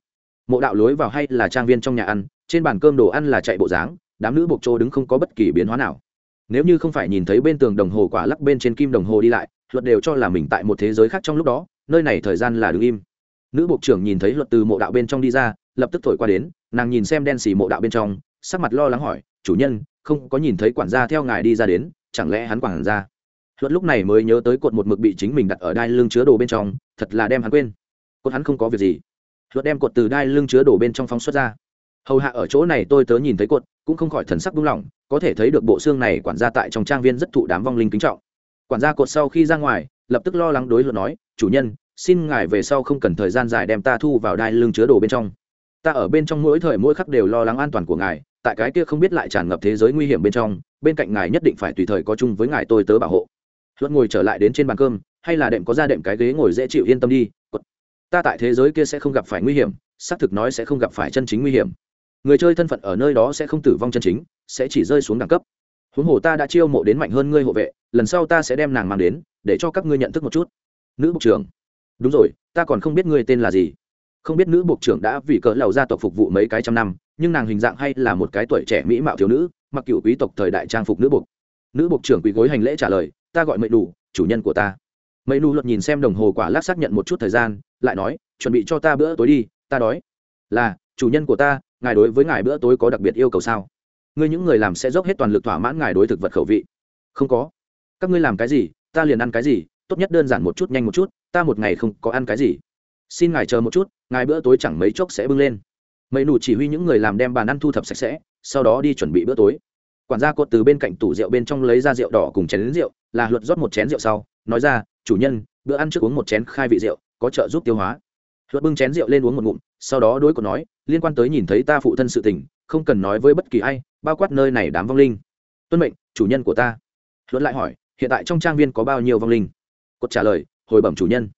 Mộ đạo lối vào hay là trang viên trong nhà ăn, trên bàn cơm đồ ăn là chạy bộ dáng, đám nữ buộc trô đứng không có bất kỳ biến hóa nào nếu như không phải nhìn thấy bên tường đồng hồ quả lắc bên trên kim đồng hồ đi lại, luật đều cho là mình tại một thế giới khác trong lúc đó, nơi này thời gian là đứng im. Nữ bộ trưởng nhìn thấy luật từ mộ đạo bên trong đi ra, lập tức thổi qua đến, nàng nhìn xem đen xì mộ đạo bên trong, sắc mặt lo lắng hỏi, chủ nhân, không có nhìn thấy quản gia theo ngài đi ra đến, chẳng lẽ hắn quản gia? Luật lúc này mới nhớ tới cột một mực bị chính mình đặt ở đai lưng chứa đồ bên trong, thật là đem hắn quên. Cột hắn không có việc gì. Luật đem cột từ đai lưng chứa đồ bên trong phóng xuất ra. Hầu hạ ở chỗ này tôi tớ nhìn thấy cột, cũng không khỏi thần sắc buông lỏng có thể thấy được bộ xương này quản gia tại trong trang viên rất thụ đám vong linh kính trọng. Quản gia cột sau khi ra ngoài, lập tức lo lắng đối luận nói, chủ nhân, xin ngài về sau không cần thời gian dài đem ta thu vào đai lưng chứa đồ bên trong. Ta ở bên trong mỗi thời mỗi khắc đều lo lắng an toàn của ngài, tại cái kia không biết lại tràn ngập thế giới nguy hiểm bên trong, bên cạnh ngài nhất định phải tùy thời có chung với ngài tôi tớ bảo hộ. Luật ngồi trở lại đến trên bàn cơm, hay là đệm có ra đệm cái ghế ngồi dễ chịu yên tâm đi ta tại thế giới kia sẽ không gặp phải nguy hiểm, xác thực nói sẽ không gặp phải chân chính nguy hiểm. Người chơi thân phận ở nơi đó sẽ không tử vong chân chính sẽ chỉ rơi xuống đẳng cấp. Huống hồ ta đã chiêu mộ đến mạnh hơn ngươi hộ vệ, lần sau ta sẽ đem nàng mang đến, để cho các ngươi nhận thức một chút. Nữ bộ trưởng. Đúng rồi, ta còn không biết ngươi tên là gì. Không biết nữ bộ trưởng đã vì cỡ lầu gia tộc phục vụ mấy cái trăm năm, nhưng nàng hình dạng hay là một cái tuổi trẻ mỹ mạo thiếu nữ, mặc cựu quý tộc thời đại trang phục nữ bộ. Nữ bộ trưởng quý gối hành lễ trả lời, ta gọi mệnh đủ chủ nhân của ta. Mệnh đủ luật nhìn xem đồng hồ quả lát xác nhận một chút thời gian, lại nói, chuẩn bị cho ta bữa tối đi, ta đói. Là, chủ nhân của ta, ngài đối với ngài bữa tối có đặc biệt yêu cầu sao? Ngươi những người làm sẽ dốc hết toàn lực thỏa mãn ngài đối thực vật khẩu vị. Không có. Các ngươi làm cái gì, ta liền ăn cái gì, tốt nhất đơn giản một chút, nhanh một chút, ta một ngày không có ăn cái gì. Xin ngài chờ một chút, ngài bữa tối chẳng mấy chốc sẽ bưng lên. Mấy nụ chỉ huy những người làm đem bàn ăn thu thập sạch sẽ, sau đó đi chuẩn bị bữa tối. Quản gia cột từ bên cạnh tủ rượu bên trong lấy ra rượu đỏ cùng chén đến rượu, là luật rót một chén rượu sau, nói ra, chủ nhân, bữa ăn trước uống một chén khai vị rượu, có trợ giúp tiêu hóa. Luật bưng chén rượu lên uống một ngụm sau đó đối của nói, liên quan tới nhìn thấy ta phụ thân sự tình, không cần nói với bất kỳ ai, bao quát nơi này đám vong linh. Tuân mệnh, chủ nhân của ta. Luận lại hỏi, hiện tại trong trang viên có bao nhiêu vong linh? Cột trả lời, hồi bẩm chủ nhân.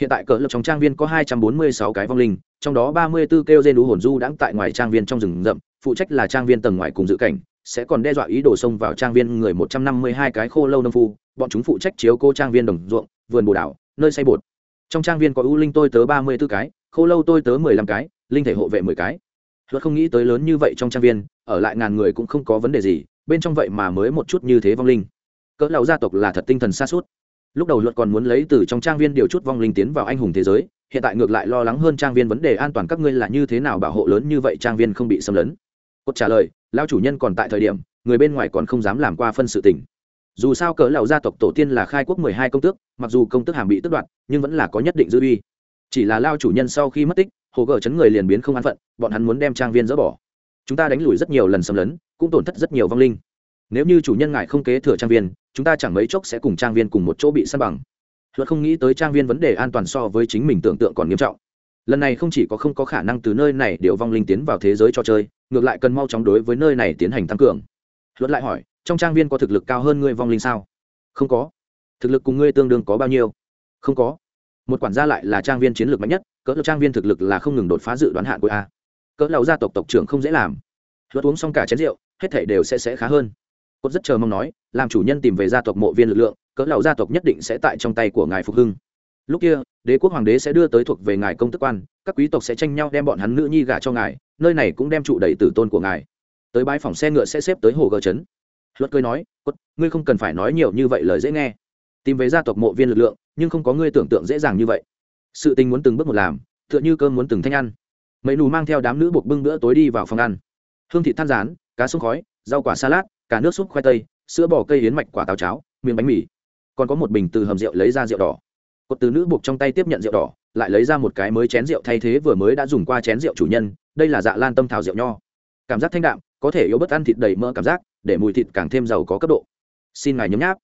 Hiện tại cỡ lập trong trang viên có hai trăm bốn mươi sáu cái vong linh, trong đó ba mươi 34 kêu dê đú hồn du đang tại ngoài trang viên trong rừng rậm, phụ trách là trang viên tầng ngoài cùng dự cảnh, sẽ còn đe dọa ý đồ xông vào trang viên người một trăm năm mươi hai cái khô lâu nông phu, bọn chúng phụ trách chiếu cô trang viên đồng ruộng, vườn bồ đảo nơi xây bột. Trong trang viên có ưu linh tôi tớ ba mươi 34 cái khô lâu tôi tớ mười lăm cái, linh thể hộ vệ mười cái. Luật không nghĩ tới lớn như vậy trong trang viên, ở lại ngàn người cũng không có vấn đề gì, bên trong vậy mà mới một chút như thế vong linh. Cỡ lão gia tộc là thật tinh thần xa suốt lúc đầu luật còn muốn lấy từ trong trang viên điều chút vong linh tiến vào anh hùng thế giới, hiện tại ngược lại lo lắng hơn trang viên vấn đề an toàn các ngươi là như thế nào bảo hộ lớn như vậy trang viên không bị xâm lấn. Cốt trả lời lao chủ nhân còn tại thời điểm, người bên ngoài còn không dám làm qua phân sự tình. Dù sao cỡ lão gia tộc tổ tiên là khai quốc mười hai công tước, mặc dù công tước hàm bị tước đoạt, nhưng vẫn là có nhất định dư uy chỉ là lao chủ nhân sau khi mất tích, hồ gờ chấn người liền biến không an phận, bọn hắn muốn đem trang viên dỡ bỏ. Chúng ta đánh lùi rất nhiều lần xâm lấn, cũng tổn thất rất nhiều vong linh. Nếu như chủ nhân ngài không kế thừa trang viên, chúng ta chẳng mấy chốc sẽ cùng trang viên cùng một chỗ bị săn bằng. Luật không nghĩ tới trang viên vấn đề an toàn so với chính mình tưởng tượng còn nghiêm trọng. Lần này không chỉ có không có khả năng từ nơi này điều vong linh tiến vào thế giới trò chơi, ngược lại cần mau chóng đối với nơi này tiến hành tăng cường. Luật lại hỏi, trong trang viên có thực lực cao hơn ngươi vong linh sao? Không có. Thực lực cùng ngươi tương đương có bao nhiêu? Không có một quản gia lại là trang viên chiến lược mạnh nhất, cỡ trang viên thực lực là không ngừng đột phá dự đoán hạn của a. Cỡ lầu gia tộc tộc trưởng không dễ làm. Luật uống xong cả chén rượu, hết thể đều sẽ sẽ khá hơn. Cốt rất chờ mong nói, làm chủ nhân tìm về gia tộc mộ viên lực lượng, cỡ lầu gia tộc nhất định sẽ tại trong tay của ngài phục hưng. Lúc kia, đế quốc hoàng đế sẽ đưa tới thuộc về ngài công tức quan, các quý tộc sẽ tranh nhau đem bọn hắn nữ nhi gả cho ngài, nơi này cũng đem trụ đầy tử tôn của ngài. Tới bãi phòng xe ngựa sẽ xếp tới hồ gờ trấn. Luật cười nói, cốt, ngươi không cần phải nói nhiều như vậy lời dễ nghe tìm về gia tộc mộ viên lực lượng, nhưng không có ngươi tưởng tượng dễ dàng như vậy. Sự tình muốn từng bước một làm, tựa như cơm muốn từng thanh ăn. Mấy nù mang theo đám nữ buộc bưng bữa tối đi vào phòng ăn. Hương thị than rán, cá sông khói, rau quả salad, cả nước súp khoai tây, sữa bò cây hiến mạch quả táo cháo, miếng bánh mì. Còn có một bình từ hầm rượu lấy ra rượu đỏ. Cột từ nữ buộc trong tay tiếp nhận rượu đỏ, lại lấy ra một cái mới chén rượu thay thế vừa mới đã dùng qua chén rượu chủ nhân, đây là dạ lan tâm thảo rượu nho. Cảm giác thanh đạm, có thể yếu bất ăn thịt đầy mỡ cảm giác, để mùi thịt càng thêm giàu có cấp độ. Xin ngài nhấm nháp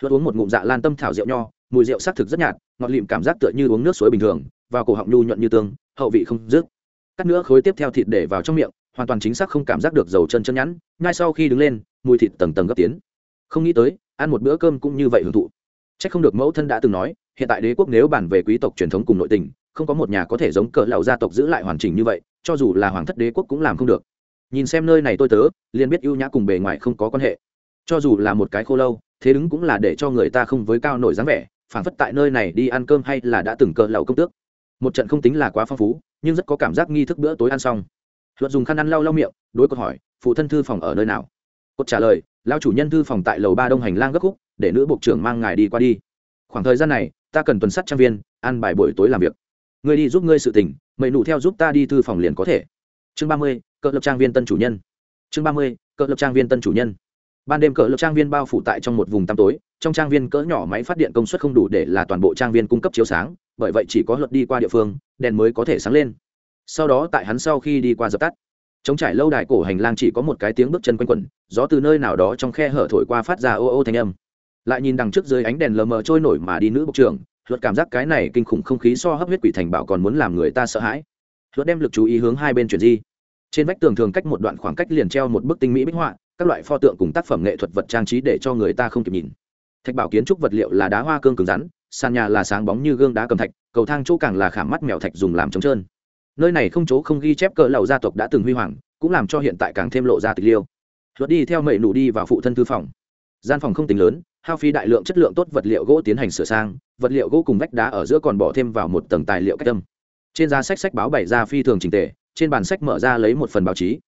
luật uống một ngụm dạ lan tâm thảo rượu nho, mùi rượu xác thực rất nhạt, ngọt lịm cảm giác tựa như uống nước suối bình thường, vào cổ họng nhu nhuận như tương, hậu vị không dứt. Cắt nữa khối tiếp theo thịt để vào trong miệng, hoàn toàn chính xác không cảm giác được dầu chân chân nhẵn, ngay sau khi đứng lên, mùi thịt tầng tầng gấp tiến. Không nghĩ tới, ăn một bữa cơm cũng như vậy hưởng thụ. C h ắ c không được mẫu thân đã từng nói, hiện tại đế quốc nếu bàn về quý tộc truyền thống cùng nội tình, không có một nhà có thể giống cỡ lạo gia tộc giữ lại hoàn chỉnh như vậy, cho dù là hoàng thất đế quốc cũng làm không được. Nhìn xem nơi này tôi tớ, liền biết ưu nhã cùng bề ngoài không có quan hệ. Cho dù là một cái khô lâu thế đứng cũng là để cho người ta không với cao nổi dáng vẻ, phảng phất tại nơi này đi ăn cơm hay là đã từng cờ lầu công tước. Một trận không tính là quá phong phú, nhưng rất có cảm giác nghi thức bữa tối ăn xong. Luật dùng khăn ăn lau lau miệng, đối cột hỏi, phụ thân thư phòng ở nơi nào? Cột trả lời lao chủ nhân thư phòng tại lầu ba đông hành lang gấp khúc, để nữ bộ trưởng mang ngài đi qua đi. Khoảng thời gian này, ta cần tuần sắt trang viên, ăn bài buổi tối làm việc. Người đi giúp ngươi sự tình, mày nụ theo giúp ta đi thư phòng liền có thể. Chương ba mươi cỡ lập trang viên tân chủ nhân. Chương ba mươi cỡ lập trang viên tân chủ nhân ban đêm cỡ lực trang viên bao phủ tại trong một vùng tăm tối, trong trang viên cỡ nhỏ máy phát điện công suất không đủ để là toàn bộ trang viên cung cấp chiếu sáng, bởi vậy chỉ có luật đi qua địa phương, đèn mới có thể sáng lên. Sau đó tại hắn sau khi đi qua dập tắt chống trải lâu đài cổ hành lang chỉ có một cái tiếng bước chân quanh quẩn, gió từ nơi nào đó trong khe hở thổi qua phát ra ô ô thanh âm. Lại nhìn đằng trước dưới ánh đèn lờ mờ trôi nổi mà đi nữ bộc trưởng, luật cảm giác cái này kinh khủng không khí so hấp huyết quỷ thành bảo còn muốn làm người ta sợ hãi. Luật đem lực chú ý hướng hai bên chuyển di. Trên vách tường thường cách một đoạn khoảng cách liền treo một bức tinh mỹ bích họa các loại pho tượng cùng tác phẩm nghệ thuật vật trang trí để cho người ta không kịp nhìn. Thạch bảo kiến trúc vật liệu là đá hoa cương cứng rắn, sàn nhà là sáng bóng như gương đá cầm thạch, cầu thang chỗ càng là khảm mắt mèo thạch dùng làm trống trơn. Nơi này không chỗ không ghi chép cỡ lầu gia tộc đã từng huy hoàng, cũng làm cho hiện tại càng thêm lộ ra tịch liêu. Luật đi theo mệ nụ đi vào phụ thân thư phòng. Gian phòng không tính lớn, hao phí đại lượng chất lượng tốt vật liệu gỗ tiến hành sửa sang, vật liệu gỗ cùng vách đá ở giữa còn bỏ thêm vào một tầng tài liệu cách tâm trên giá sách sách báo bày ra phi thường trình tề, trên bàn sách mở ra lấy một phần báo chí.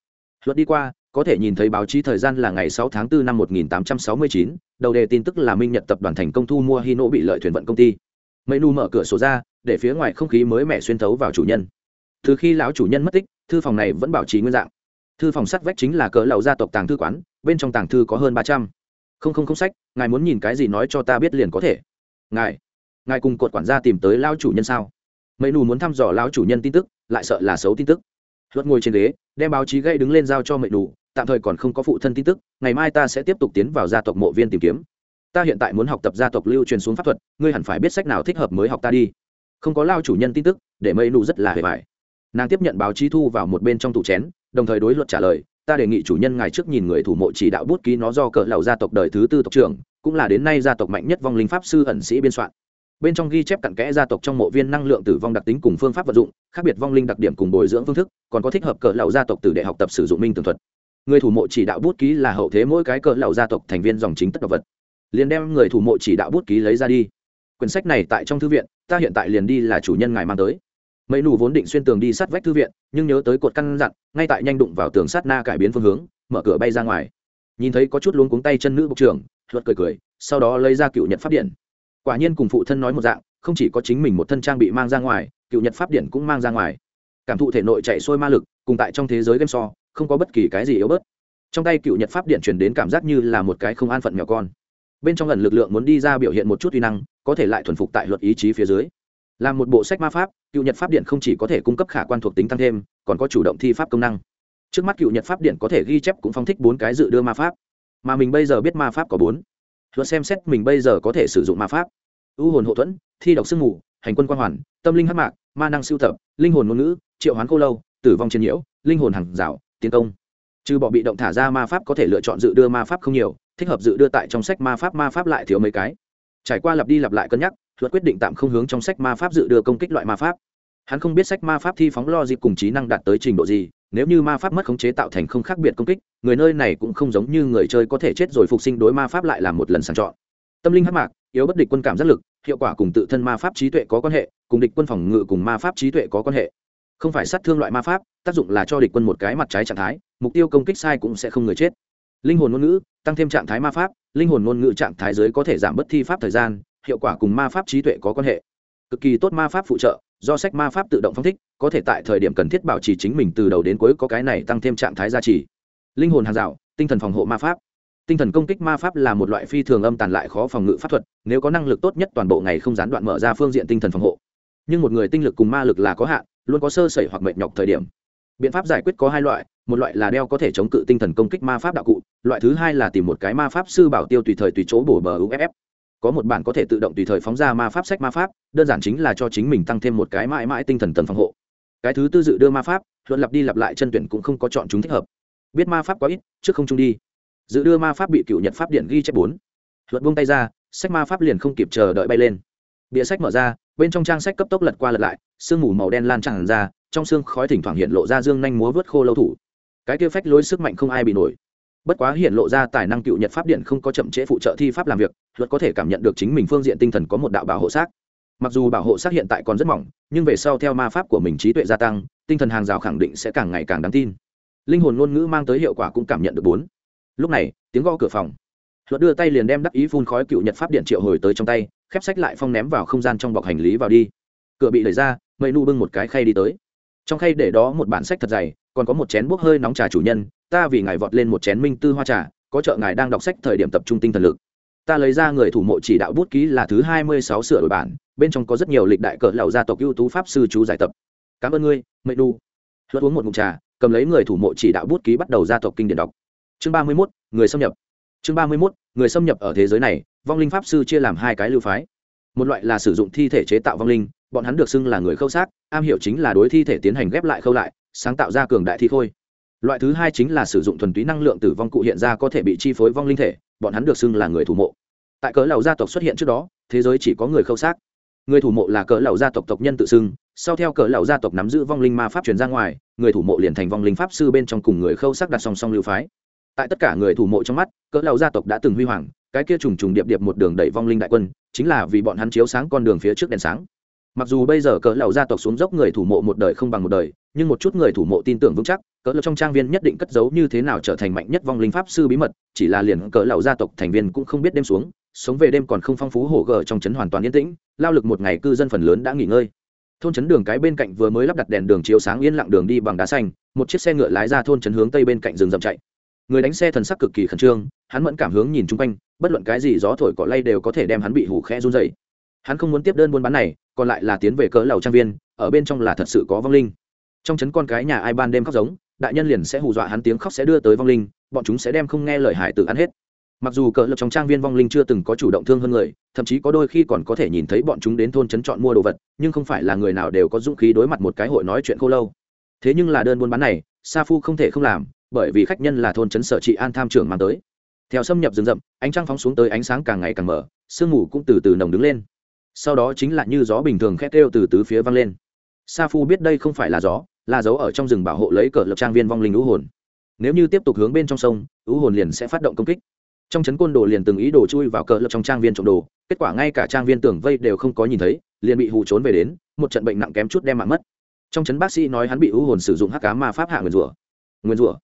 Luật đi qua có thể nhìn thấy báo chí thời gian là ngày 6 tháng 4 năm 1869, đầu đề tin tức là Minh Nhật tập đoàn thành công thu mua Hino bị lợi thuyền vận công ty. Mấy nu mở cửa sổ ra, để phía ngoài không khí mới mẻ xuyên thấu vào chủ nhân. Từ khi lão chủ nhân mất tích, thư phòng này vẫn bảo trì nguyên dạng. Thư phòng sắt vách chính là cỡ lầu gia tộc tàng thư quán, bên trong tàng thư có hơn 300. Không không không sách, ngài muốn nhìn cái gì nói cho ta biết liền có thể. Ngài, ngài cùng cột quản gia tìm tới lão chủ nhân sao? Mấy nu muốn thăm dò lão chủ nhân tin tức, lại sợ là xấu tin tức. Luật ngồi trên ghế, đem báo chí gây đứng lên giao cho mệnh đủ, tạm thời còn không có phụ thân tin tức, ngày mai ta sẽ tiếp tục tiến vào gia tộc mộ viên tìm kiếm. Ta hiện tại muốn học tập gia tộc lưu truyền xuống pháp thuật, ngươi hẳn phải biết sách nào thích hợp mới học ta đi. Không có lao chủ nhân tin tức, để mây nụ rất là hề vải nàng tiếp nhận báo chí thu vào một bên trong tủ chén, đồng thời đối luật trả lời, ta đề nghị chủ nhân ngài trước nhìn người thủ mộ chỉ đạo bút ký nó do cỡ lầu gia tộc đời thứ tư tộc trưởng, cũng là đến nay gia tộc mạnh nhất vong linh pháp sư ẩn sĩ biên soạn. Bên trong ghi chép cặn kẽ gia tộc trong mộ viên năng lượng tử vong đặc tính cùng phương pháp vận dụng, khác biệt vong linh đặc điểm cùng bồi dưỡng phương thức, còn có thích hợp cỡ lầu gia tộc từ để học tập sử dụng minh tường thuật người thủ mộ chỉ đạo bút ký là hậu thế mỗi cái cỡ lầu gia tộc thành viên dòng chính tất đ vật. Liền đem người thủ mộ chỉ đạo bút ký lấy ra đi. Quyển sách này tại trong thư viện, ta hiện tại liền đi là chủ nhân ngài mang tới. Mấy nụ vốn định xuyên tường đi sát vách thư viện, nhưng nhớ tới cột căn dặn, ngay tại nhanh đụng vào tường sát na cải biến phương hướng, mở cửa bay ra ngoài. Nhìn thấy có chút luống cuống tay chân nữ bộ trưởng luật cười cười, sau đó lấy ra cựu nhật pháp điện. Quả nhiên cùng phụ thân nói một dạng, không chỉ có chính mình một thân trang bị mang ra ngoài, cựu nhật pháp điện cũng mang ra ngoài. Cảm thụ thể nội chạy sôi ma lực, cùng tại trong thế giới game so không có bất kỳ cái gì yếu bớt. Trong tay cựu nhật pháp điện truyền đến cảm giác như là một cái không an phận mèo con. Bên trong lần lực lượng muốn đi ra biểu hiện một chút uy năng, có thể lại thuần phục tại luật ý chí phía dưới. Là một bộ sách ma pháp, cựu nhật pháp điện không chỉ có thể cung cấp khả quan thuộc tính tăng thêm, còn có chủ động thi pháp công năng. Trước mắt cựu nhật pháp điện có thể ghi chép cũng phong thích bốn cái dự đưa ma pháp. Mà mình bây giờ biết ma pháp có bốn. Luật xem xét mình bây giờ có thể sử dụng ma pháp. Ưu hồn hộ thuẫn, thi độc sương mù, hành quân quan hoàn, tâm linh hắc mạc, ma năng siêu tập, linh hồn ngôn ngữ, triệu hoán khô lâu, tử vong trên nhiễu, linh hồn hàng rào tiến công. Trừ bỏ bị động thả ra ma pháp có thể lựa chọn dự đưa ma pháp không nhiều, thích hợp dự đưa tại trong sách ma pháp ma pháp lại thiếu mấy cái. Trải qua lặp đi lặp lại cân nhắc, luật quyết định tạm không hướng trong sách ma pháp dự đưa công kích loại ma pháp. Hắn không biết sách ma pháp thi phóng lo dịp cùng trí năng đạt tới trình độ gì, nếu như ma pháp mất khống chế tạo thành không khác biệt công kích, người nơi này cũng không giống như người chơi có thể chết rồi phục sinh đối ma pháp lại là một lần sàng chọn. Tâm linh hắc mạc, yếu bất địch quân cảm giác lực, hiệu quả cùng tự thân ma pháp trí tuệ có quan hệ, cùng địch quân phòng ngự cùng ma pháp trí tuệ có quan hệ không phải sát thương loại ma pháp, tác dụng là cho địch quân một cái mặt trái trạng thái, mục tiêu công kích sai cũng sẽ không người chết. Linh hồn ngôn ngữ, tăng thêm trạng thái ma pháp, linh hồn ngôn ngữ trạng thái giới có thể giảm bất thi pháp thời gian, hiệu quả cùng ma pháp trí tuệ có quan hệ. Cực kỳ tốt ma pháp phụ trợ, do sách ma pháp tự động phong thích, có thể tại thời điểm cần thiết bảo trì chính mình từ đầu đến cuối có cái này tăng thêm trạng thái gia trì. Linh hồn hàng rào, tinh thần phòng hộ ma pháp. Tinh thần công kích ma pháp là một loại phi thường âm tàn lại khó phòng ngự pháp thuật, nếu có năng lực tốt nhất toàn bộ ngày không gián đoạn mở ra phương diện tinh thần phòng hộ. Nhưng một người tinh lực cùng ma lực là có hạn luôn có sơ sẩy hoặc mệt nhọc thời điểm. Biện pháp giải quyết có hai loại, một loại là đeo có thể chống cự tinh thần công kích ma pháp đạo cụ, loại thứ hai là tìm một cái ma pháp sư bảo tiêu tùy thời tùy chỗ bổ bờ uff có một bản có thể tự động tùy thời phóng ra ma pháp sách ma pháp, đơn giản chính là cho chính mình tăng thêm một cái mãi mãi tinh thần tầng phòng hộ. Cái thứ tư dự đưa ma pháp luận lặp đi lặp lại chân tuyển cũng không có chọn chúng thích hợp. Biết ma pháp quá ít, trước không trung đi. Dự đưa ma pháp bị cựu nhật pháp điện ghi chép bốn. Luận buông tay ra, sách ma pháp liền không kịp chờ đợi bay lên. Bìa sách mở ra, bên trong trang sách cấp tốc lật qua lật lại sương mù màu đen lan tràn ra, trong xương khói thỉnh thoảng hiện lộ ra dương nhanh múa vớt khô lâu thủ. Cái kia phách lối sức mạnh không ai bị nổi. Bất quá hiện lộ ra tài năng cựu nhật pháp điện không có chậm trễ phụ trợ thi pháp làm việc, luật có thể cảm nhận được chính mình phương diện tinh thần có một đạo bảo hộ xác. Mặc dù bảo hộ xác hiện tại còn rất mỏng, nhưng về sau theo ma pháp của mình trí tuệ gia tăng, tinh thần hàng rào khẳng định sẽ càng ngày càng đáng tin. Linh hồn ngôn ngữ mang tới hiệu quả cũng cảm nhận được bốn. Lúc này, tiếng gõ cửa phòng. Luật đưa tay liền đem đắc ý phun khói cựu nhật pháp điện triệu hồi tới trong tay, khép sách lại phong ném vào không gian trong bọc hành lý vào đi. Cửa bị đẩy ra mây nu bưng một cái khay đi tới. Trong khay để đó một bản sách thật dày, còn có một chén bốc hơi nóng trà chủ nhân, ta vì ngài vọt lên một chén minh tư hoa trà, có trợ ngài đang đọc sách thời điểm tập trung tinh thần lực. Ta lấy ra người thủ mộ chỉ đạo bút ký là thứ hai mươi sáu sửa đổi bản, bên trong có rất nhiều lịch đại cỡ lầu gia tộc ưu tú pháp sư chú giải tập. Cảm ơn ngươi Mẹ Nu. luật uống một mụn trà, cầm lấy người thủ mộ chỉ đạo bút ký bắt đầu gia tộc kinh điển đọc. Chương ba mươi mốt, người xâm nhập. Chương ba mươi mốt, người xâm nhập ở thế giới này, vong linh pháp sư chia làm hai cái lưu phái. Một loại là sử dụng thi thể chế tạo vong linh bọn hắn được xưng là người khâu xác, am hiểu chính là đối thi thể tiến hành ghép lại khâu lại, sáng tạo ra cường đại thi khôi. Loại thứ hai chính là sử dụng thuần túy năng lượng tử vong cụ hiện ra có thể bị chi phối vong linh thể, bọn hắn được xưng là người thủ mộ. Tại cỡ lầu gia tộc xuất hiện trước đó, thế giới chỉ có người khâu xác. Người thủ mộ là cỡ lầu gia tộc tộc nhân tự xưng, sau theo cỡ lầu gia tộc nắm giữ vong linh ma pháp truyền ra ngoài, người thủ mộ liền thành vong linh pháp sư bên trong cùng người khâu xác đặt song song lưu phái. Tại tất cả người thủ mộ trong mắt, cỡ lầu gia tộc đã từng huy hoàng, cái kia trùng trùng điệp điệp một đường đẩy vong linh đại quân, chính là vì bọn hắn chiếu sáng con đường phía trước đèn sáng mặc dù bây giờ cỡ lầu gia tộc xuống dốc người thủ mộ một đời không bằng một đời, nhưng một chút người thủ mộ tin tưởng vững chắc, cỡ lầu trong trang viên nhất định cất giấu như thế nào trở thành mạnh nhất vong linh pháp sư bí mật, chỉ là liền cỡ lầu gia tộc thành viên cũng không biết đêm xuống, sống về đêm còn không phong phú hổ gờ trong trấn hoàn toàn yên tĩnh, lao lực một ngày cư dân phần lớn đã nghỉ ngơi. Thôn trấn đường cái bên cạnh vừa mới lắp đặt đèn đường chiếu sáng yên lặng đường đi bằng đá xanh, một chiếc xe ngựa lái ra thôn trấn hướng tây bên cạnh rừng rậm chạy. Người đánh xe thần sắc cực kỳ khẩn trương, hắn mẫn cảm hướng nhìn chung quanh, bất luận cái gì gió thổi cỏ lay đều có thể đem hắn bị hủ khe run dày hắn không muốn tiếp đơn buôn bán này, còn lại là tiến về cỡ lầu trang viên, ở bên trong là thật sự có vong linh. Trong trấn con cái nhà ai ban đêm khóc giống, đại nhân liền sẽ hù dọa hắn tiếng khóc sẽ đưa tới vong linh, bọn chúng sẽ đem không nghe lời hải tử ăn hết. Mặc dù cỡ lập trong trang viên vong linh chưa từng có chủ động thương hơn người, thậm chí có đôi khi còn có thể nhìn thấy bọn chúng đến thôn trấn chọn mua đồ vật, nhưng không phải là người nào đều có dũng khí đối mặt một cái hội nói chuyện khô lâu. Thế nhưng là đơn buôn bán này, sa phu không thể không làm, bởi vì khách nhân là thôn trấn sở trị an tham trưởng mang tới. Theo xâm nhập rừng rậm, ánh trăng phóng xuống tới ánh sáng càng ngày càng mở sương mù cũng từ từ nồng đứng lên sau đó chính là như gió bình thường khét kêu từ tứ phía vang lên. Sa phu biết đây không phải là gió, là dấu ở trong rừng bảo hộ lấy cờ lập trang viên vong linh ưu hồn. Nếu như tiếp tục hướng bên trong sông, ưu hồn liền sẽ phát động công kích. Trong trấn côn đồ liền từng ý đồ chui vào cờ lập trong trang viên trộm đồ, kết quả ngay cả trang viên tưởng vây đều không có nhìn thấy, liền bị hù trốn về đến, một trận bệnh nặng kém chút đem mạng mất. Trong trấn bác sĩ nói hắn bị ưu hồn sử dụng hắc cá ma pháp hạ nguyền rủa. Nguyền rủa.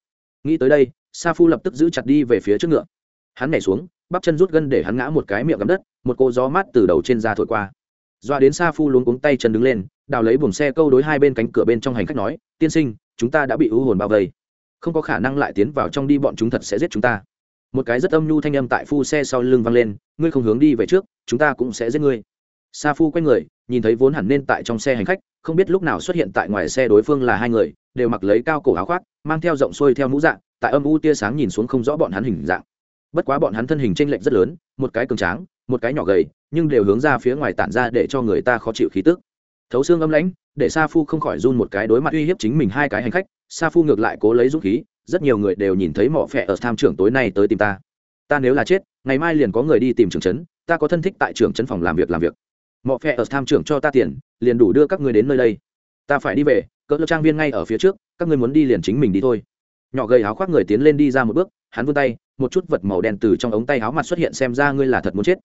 Nghĩ tới đây, sa phu lập tức giữ chặt đi về phía trước ngựa. Hắn nhảy xuống bắp chân rút gân để hắn ngã một cái miệng gắm đất, một cô gió mát từ đầu trên da thổi qua. Doa đến sa phu luống cuống tay chân đứng lên, đào lấy buồng xe câu đối hai bên cánh cửa bên trong hành khách nói, tiên sinh, chúng ta đã bị ưu hồn bao vây. Không có khả năng lại tiến vào trong đi, bọn chúng thật sẽ giết chúng ta. Một cái rất âm nhu thanh âm tại phu xe sau lưng vang lên, ngươi không hướng đi về trước, chúng ta cũng sẽ giết ngươi. Sa phu quay người, nhìn thấy vốn hẳn nên tại trong xe hành khách, không biết lúc nào xuất hiện tại ngoài xe đối phương là hai người, đều mặc lấy cao cổ áo khoác, mang theo rộng xuôi theo mũ dạng, tại âm u tia sáng nhìn xuống không rõ bọn hắn hình dạng bất quá bọn hắn thân hình tranh lệch rất lớn, một cái cường tráng, một cái nhỏ gầy, nhưng đều hướng ra phía ngoài tản ra để cho người ta khó chịu khí tức. Thấu xương âm lãnh, để sa phu không khỏi run một cái đối mặt uy hiếp chính mình hai cái hành khách, sa phu ngược lại cố lấy dũng khí, rất nhiều người đều nhìn thấy mỏ phẹ ở tham trưởng tối nay tới tìm ta. Ta nếu là chết, ngày mai liền có người đi tìm trưởng trấn, ta có thân thích tại trưởng trấn phòng làm việc làm việc. Mỏ phẹ ở tham trưởng cho ta tiền, liền đủ đưa các người đến nơi đây. Ta phải đi về, cỡ trang viên ngay ở phía trước, các người muốn đi liền chính mình đi thôi. Nhỏ gầy áo khoác người tiến lên đi ra một bước, hắn vươn tay một chút vật màu đen từ trong ống tay áo mặt xuất hiện xem ra ngươi là thật muốn chết.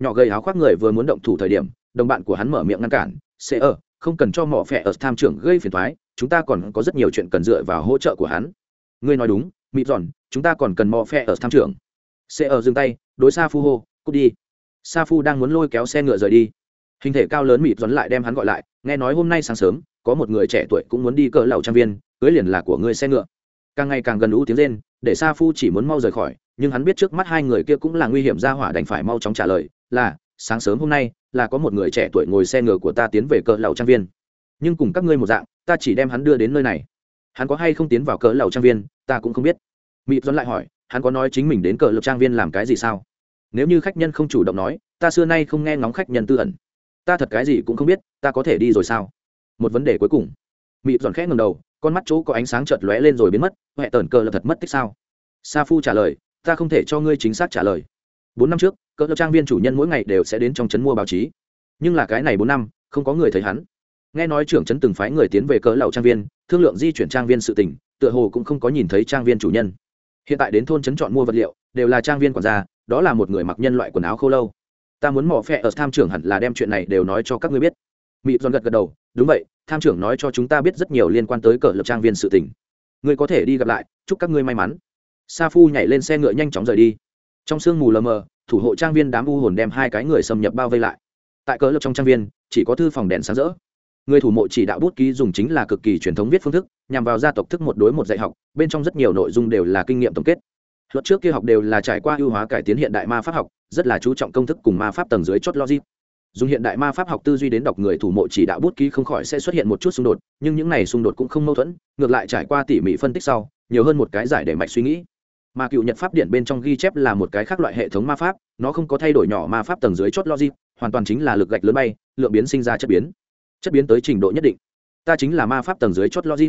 Nhỏ gầy áo khoác người vừa muốn động thủ thời điểm, đồng bạn của hắn mở miệng ngăn cản sẽ ở không cần cho mỏ phệ ở tham trưởng gây phiền thoái chúng ta còn có rất nhiều chuyện cần dựa vào hỗ trợ của hắn. Ngươi nói đúng mịp giòn, chúng ta còn cần mỏ phệ ở tham trưởng. Sẽ ở dừng tay, đối sa phu hô, cút đi. Sa phu đang muốn lôi kéo xe ngựa rời đi. Hình thể cao lớn mịp giòn lại đem hắn gọi lại, nghe nói hôm nay sáng sớm, có một người trẻ tuổi cũng muốn đi cỡ lầu trang viên, cưới liền là của ngươi xe ngựa. Càng ngày càng gần ú tiếng lên để sa phu chỉ muốn mau rời khỏi, nhưng hắn biết trước mắt hai người kia cũng là nguy hiểm ra hỏa đành phải mau chóng trả lời, là, sáng sớm hôm nay, là có một người trẻ tuổi ngồi xe ngựa của ta tiến về cỡ lầu trang viên. Nhưng cùng các ngươi một dạng, ta chỉ đem hắn đưa đến nơi này. Hắn có hay không tiến vào cỡ lầu trang viên, ta cũng không biết. Mịp dẫn lại hỏi, hắn có nói chính mình đến cỡ lầu trang viên làm cái gì sao? Nếu như khách nhân không chủ động nói, ta xưa nay không nghe ngóng khách nhân tư ẩn. Ta thật cái gì cũng không biết, ta có thể đi rồi sao? Một vấn đề cuối cùng mịp dọn khẽ ngầm đầu, con mắt chỗ có ánh sáng chợt lóe lên rồi biến mất, huệ tờn cờ là thật mất tích sao? Sa phu trả lời, ta không thể cho ngươi chính xác trả lời. Bốn năm trước, cỡ trang viên chủ nhân mỗi ngày đều sẽ đến trong trấn mua báo chí. Nhưng là cái này bốn năm, không có người thấy hắn. Nghe nói trưởng trấn từng phái người tiến về cỡ lầu trang viên, thương lượng di chuyển trang viên sự tình, tựa hồ cũng không có nhìn thấy trang viên chủ nhân. Hiện tại đến thôn trấn chọn mua vật liệu, đều là trang viên quản gia, đó là một người mặc nhân loại quần áo khô lâu. Ta muốn mỏ phe ở tham trưởng hẳn là đem chuyện này đều nói cho các ngươi biết. Mị giòn gật gật đầu, đúng vậy tham trưởng nói cho chúng ta biết rất nhiều liên quan tới cờ lập trang viên sự tình. Ngươi có thể đi gặp lại, chúc các ngươi may mắn. Sa phu nhảy lên xe ngựa nhanh chóng rời đi. Trong sương mù lờ mờ, thủ hộ trang viên đám u hồn đem hai cái người xâm nhập bao vây lại. Tại cờ lập trong trang viên, chỉ có thư phòng đèn sáng rỡ. Người thủ mộ chỉ đạo bút ký dùng chính là cực kỳ truyền thống viết phương thức, nhằm vào gia tộc thức một đối một dạy học, bên trong rất nhiều nội dung đều là kinh nghiệm tổng kết. Luật trước kia học đều là trải qua ưu hóa cải tiến hiện đại ma pháp học, rất là chú trọng công thức cùng ma pháp tầng dưới chốt logic dùng hiện đại ma pháp học tư duy đến đọc người thủ mộ chỉ đạo bút ký không khỏi sẽ xuất hiện một chút xung đột, nhưng những này xung đột cũng không mâu thuẫn, ngược lại trải qua tỉ mỉ phân tích sau, nhiều hơn một cái giải để mạch suy nghĩ. Mà cựu nhật pháp điện bên trong ghi chép là một cái khác loại hệ thống ma pháp, nó không có thay đổi nhỏ ma pháp tầng dưới chốt logic, hoàn toàn chính là lực gạch lớn bay, lượng biến sinh ra chất biến. Chất biến tới trình độ nhất định. Ta chính là ma pháp tầng dưới chốt logic.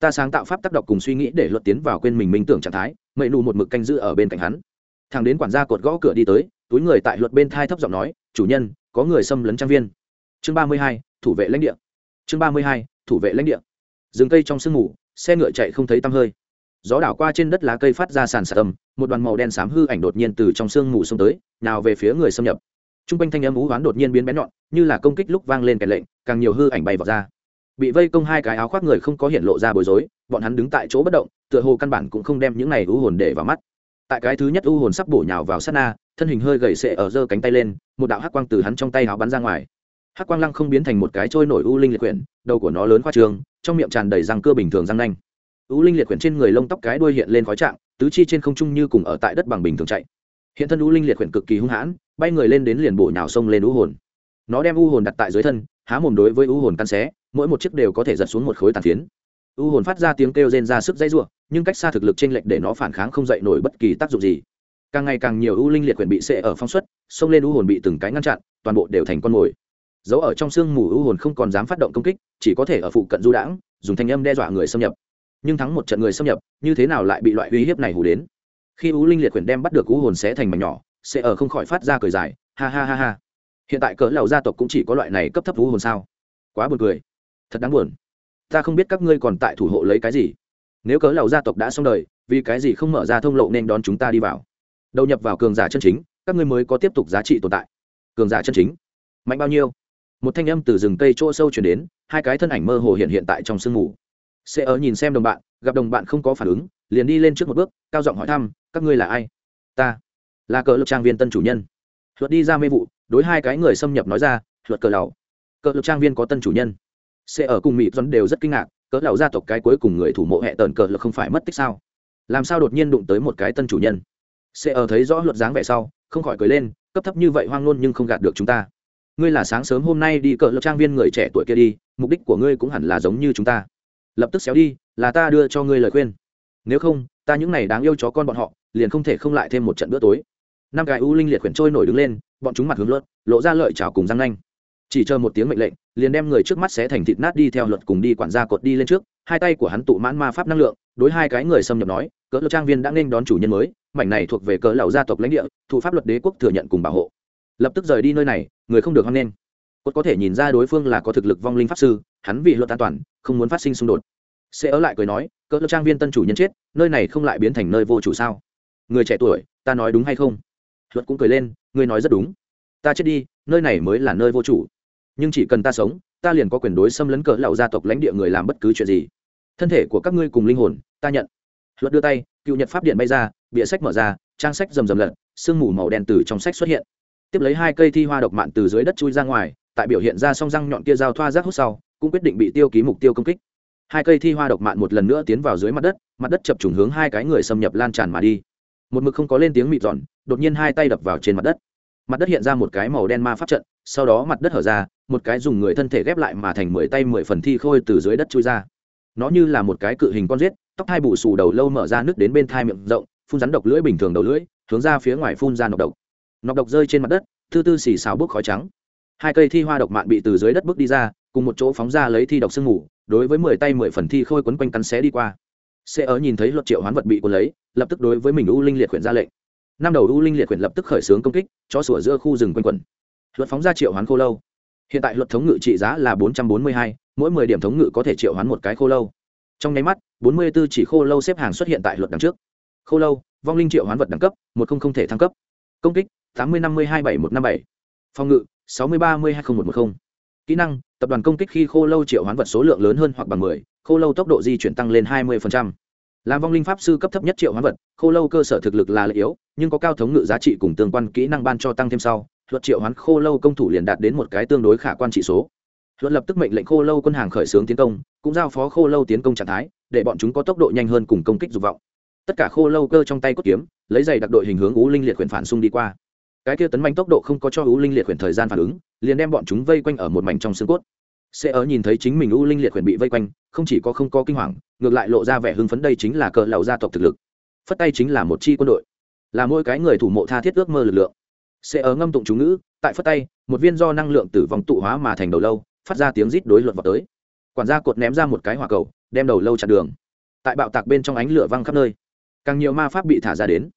Ta sáng tạo pháp tác động cùng suy nghĩ để luật tiến vào quên mình minh tưởng trạng thái mậy nụ một mực canh giữ ở bên cạnh hắn. Thằng đến quản gia cột gõ cửa đi tới, túi người tại luật bên thai thấp giọng nói, chủ nhân có người xâm lấn trang viên. Chương ba mươi hai, thủ vệ lãnh địa. Chương ba mươi hai, thủ vệ lãnh địa. Rừng cây trong sương mù, xe ngựa chạy không thấy tăm hơi. Gió đảo qua trên đất lá cây phát ra sàn sạt tầm một đoàn màu đen xám hư ảnh đột nhiên từ trong sương mù xông tới, nào về phía người xâm nhập. T r u n g quanh thanh âm ú hoán đột nhiên biến bén nhọn, như là công kích lúc vang lên kèn lệnh, càng nhiều hư ảnh bay vào ra. Bị vây công hai cái áo khoác người không có hiện lộ ra bối rối, bọn hắn đứng tại chỗ bất động, tựa hồ căn bản cũng không đem những này u hồn để vào mắt. Tại cái thứ nhất u hồn sắp bổ nhào vào sát na thân hình hơi gầy sệ ở giơ cánh tay lên, một đạo hắc quang từ hắn trong tay áo bắn ra ngoài. Hắc quang lăng không biến thành một cái trôi nổi u linh liệt quyển, đầu của nó lớn khoa trường, trong miệng tràn đầy răng cưa bình thường răng nanh. U linh liệt quyển trên người lông tóc cái đuôi hiện lên khói trạng, tứ chi trên không trung như cùng ở tại đất bằng bình thường chạy. Hiện thân u linh liệt quyển cực kỳ hung hãn, bay người lên đến liền bổ nhào sông lên u hồn. Nó đem u hồn đặt tại dưới thân, há mồm đối với u hồn căn xé, mỗi một chiếc đều có thể giật xuống một khối tàn phiến. U hồn phát ra tiếng kêu rên ra sức dãy rủa, nhưng cách xa thực lực trên lệch để nó phản kháng không dậy nổi bất kỳ tác dụng gì càng ngày càng nhiều u linh liệt quyển bị sệ ở phong suất xông lên u hồn bị từng cái ngăn chặn, toàn bộ đều thành con mồi. Giấu ở trong sương mù u hồn không còn dám phát động công kích, chỉ có thể ở phụ cận du đãng, dùng thanh âm đe dọa người xâm nhập. Nhưng thắng một trận người xâm nhập, như thế nào lại bị loại uy hiếp này hù đến? Khi u linh liệt quyển đem bắt được u hồn sẽ thành mảnh nhỏ, sẽ ở không khỏi phát ra cười dài, ha ha ha ha. Hiện tại cỡ lầu gia tộc cũng chỉ có loại này cấp thấp u hồn sao? Quá buồn cười. Thật đáng buồn. Ta không biết các ngươi còn tại thủ hộ lấy cái gì. Nếu cỡ lầu gia tộc đã xong đời, vì cái gì không mở ra thông lộ nên đón chúng ta đi vào? Đầu nhập vào cường giả chân chính, các ngươi mới có tiếp tục giá trị tồn tại. Cường giả chân chính? Mạnh bao nhiêu? Một thanh âm từ rừng cây chỗ sâu chuyển đến, hai cái thân ảnh mơ hồ hiện hiện tại trong sương mù. Sẽ ở nhìn xem đồng bạn, gặp đồng bạn không có phản ứng, liền đi lên trước một bước, cao giọng hỏi thăm, các ngươi là ai? Ta. Là cờ lực trang viên tân chủ nhân. Luật đi ra mê vụ, đối hai cái người xâm nhập nói ra, luật cờ lầu cờ lực trang viên có tân chủ nhân. Sẽ ở cùng mỹ dẫn đều rất kinh ngạc cỡ lầu gia tộc cái cuối cùng người thủ mộ hệ tần cờ lực không phải mất tích sao? Làm sao đột nhiên đụng tới một cái tân chủ nhân? Sẽ ở thấy rõ luật dáng vẻ sau, không khỏi cười lên, cấp thấp như vậy hoang ngôn nhưng không gạt được chúng ta. Ngươi là sáng sớm hôm nay đi cỡ lập trang viên người trẻ tuổi kia đi, mục đích của ngươi cũng hẳn là giống như chúng ta. Lập tức xéo đi, là ta đưa cho ngươi lời khuyên. Nếu không, ta những này đáng yêu chó con bọn họ, liền không thể không lại thêm một trận bữa tối. Năm gái u linh liệt khuyển trôi nổi đứng lên, bọn chúng mặt hướng luật, lộ ra lợi chảo cùng răng nanh. Chỉ chờ một tiếng mệnh lệnh, liền đem người trước mắt xé thành thịt nát đi theo luật cùng đi quản gia cột đi lên trước, hai tay của hắn tụ mãn ma pháp năng lượng, đối hai cái người xâm nhập nói, cỡ lập trang viên đã nên đón chủ nhân mới mảnh này thuộc về cỡ lão gia tộc lãnh địa thụ pháp luật đế quốc thừa nhận cùng bảo hộ. Lập tức rời đi nơi này, người không được hoan nghênh cốt có thể nhìn ra đối phương là có thực lực vong linh pháp sư, hắn vì luật an toàn, không muốn phát sinh xung đột. Sẽ ở lại cười nói, cỡ trang viên tân chủ nhân chết, nơi này không lại biến thành nơi vô chủ sao? Người trẻ tuổi, ta nói đúng hay không? Luật cũng cười lên, ngươi nói rất đúng. Ta chết đi, nơi này mới là nơi vô chủ. Nhưng chỉ cần ta sống, ta liền có quyền đối xâm lấn cỡ lão gia tộc lãnh địa người làm bất cứ chuyện gì. Thân thể của các ngươi cùng linh hồn, ta nhận. Luật đưa tay cựu nhật pháp điện bay ra bịa sách mở ra, trang sách rầm rầm lật, sương mù màu đen từ trong sách xuất hiện. Tiếp lấy hai cây thi hoa độc mạn từ dưới đất chui ra ngoài, tại biểu hiện ra song răng nhọn kia giao thoa rác hút sau, cũng quyết định bị tiêu ký mục tiêu công kích. Hai cây thi hoa độc mạn một lần nữa tiến vào dưới mặt đất mặt đất chập trùng hướng hai cái người xâm nhập lan tràn mà đi. Một mực không có lên tiếng mịt giòn, đột nhiên hai tay đập vào trên mặt đất. Mặt đất hiện ra một cái màu đen ma pháp trận, sau đó mặt đất hở ra, một cái dùng người thân thể ghép lại mà thành mười tay mười phần thi khôi từ dưới đất chui ra nó như là một cái cự hình con rết tóc hai bù xù đầu lâu mở ra nước đến bên thai miệng rộng, phun rắn độc lưỡi bình thường đầu lưỡi, hướng ra phía ngoài phun ra nọc độc. Nọc độc rơi trên mặt đất, thư tư xì xào bốc khói trắng. Hai cây thi hoa độc mạn bị từ dưới đất bước đi ra, cùng một chỗ phóng ra lấy thi độc sương ngủ đối với mười tay mười phần thi khôi quấn quanh cắn xé đi qua. Sẽ ở nhìn thấy luật triệu hoán vật bị cuốn lấy, lập tức đối với mình u linh liệt quyển ra lệnh. Năm đầu u linh liệt quyển lập tức khởi xướng công kích, cho sủa giữa khu rừng quanh quẩn. Luật phóng ra triệu hoán khô lâu. Hiện tại luật thống ngự trị giá là bốn trăm bốn mươi hai mỗi mười điểm thống ngự có thể triệu hoán một cái khô lâu. Trong nháy mắt, bốn mươi b ố chỉ khô lâu xếp hàng xuất hiện tại luật đằng trước. Khô lâu, vong linh triệu hoán vật đẳng cấp, một không không thể thăng cấp. Công kích, tám mươi năm mươi hai bảy một năm bảy. Phòng ngự, sáu mươi ba mươi hai nghìn một trăm một mươi kỹ năng, tập đoàn công kích khi khô lâu triệu hoán vật số lượng lớn hơn hoặc bằng mười, khô lâu tốc độ di chuyển tăng lên hai mươi làm vong linh pháp sư cấp thấp nhất triệu hoán vật, khô lâu cơ sở thực lực là lợi yếu, nhưng có cao thống ngự giá trị cùng tương quan kỹ năng ban cho tăng thêm sau, luật triệu hoán khô lâu công thủ liền đạt đến một cái tương đối khả quan trị số luận lập tức mệnh lệnh khô lâu quân hàng khởi xướng tiến công, cũng giao phó khô lâu tiến công trạng thái, để bọn chúng có tốc độ nhanh hơn cùng công kích dục vọng. Tất cả khô lâu cơ trong tay cốt kiếm, lấy giày đặc đội hình hướng ú linh liệt khuyển phản xung đi qua. Cái kia tấn manh tốc độ không có cho ú linh liệt khuyển thời gian phản ứng, liền đem bọn chúng vây quanh ở một mảnh trong xương cốt. Sẽ ở nhìn thấy chính mình ú linh liệt khuyển bị vây quanh, không chỉ có không có kinh hoàng, ngược lại lộ ra vẻ hưng phấn đây chính là cờ lầu gia tộc thực lực. Phất tay chính là một chi quân đội. Là mỗi cái người thủ mộ tha thiết ước mơ lực lượng. Sẽ ở ngâm tụng chú ngữ, tại phất tay, một viên do năng lượng tử vong tụ hóa mà thành đầu lâu phát ra tiếng rít đối luận vào tới. Quản gia cột ném ra một cái hỏa cầu, đem đầu lâu chặn đường. Tại bạo tạc bên trong ánh lửa văng khắp nơi, càng nhiều ma pháp bị thả ra đến.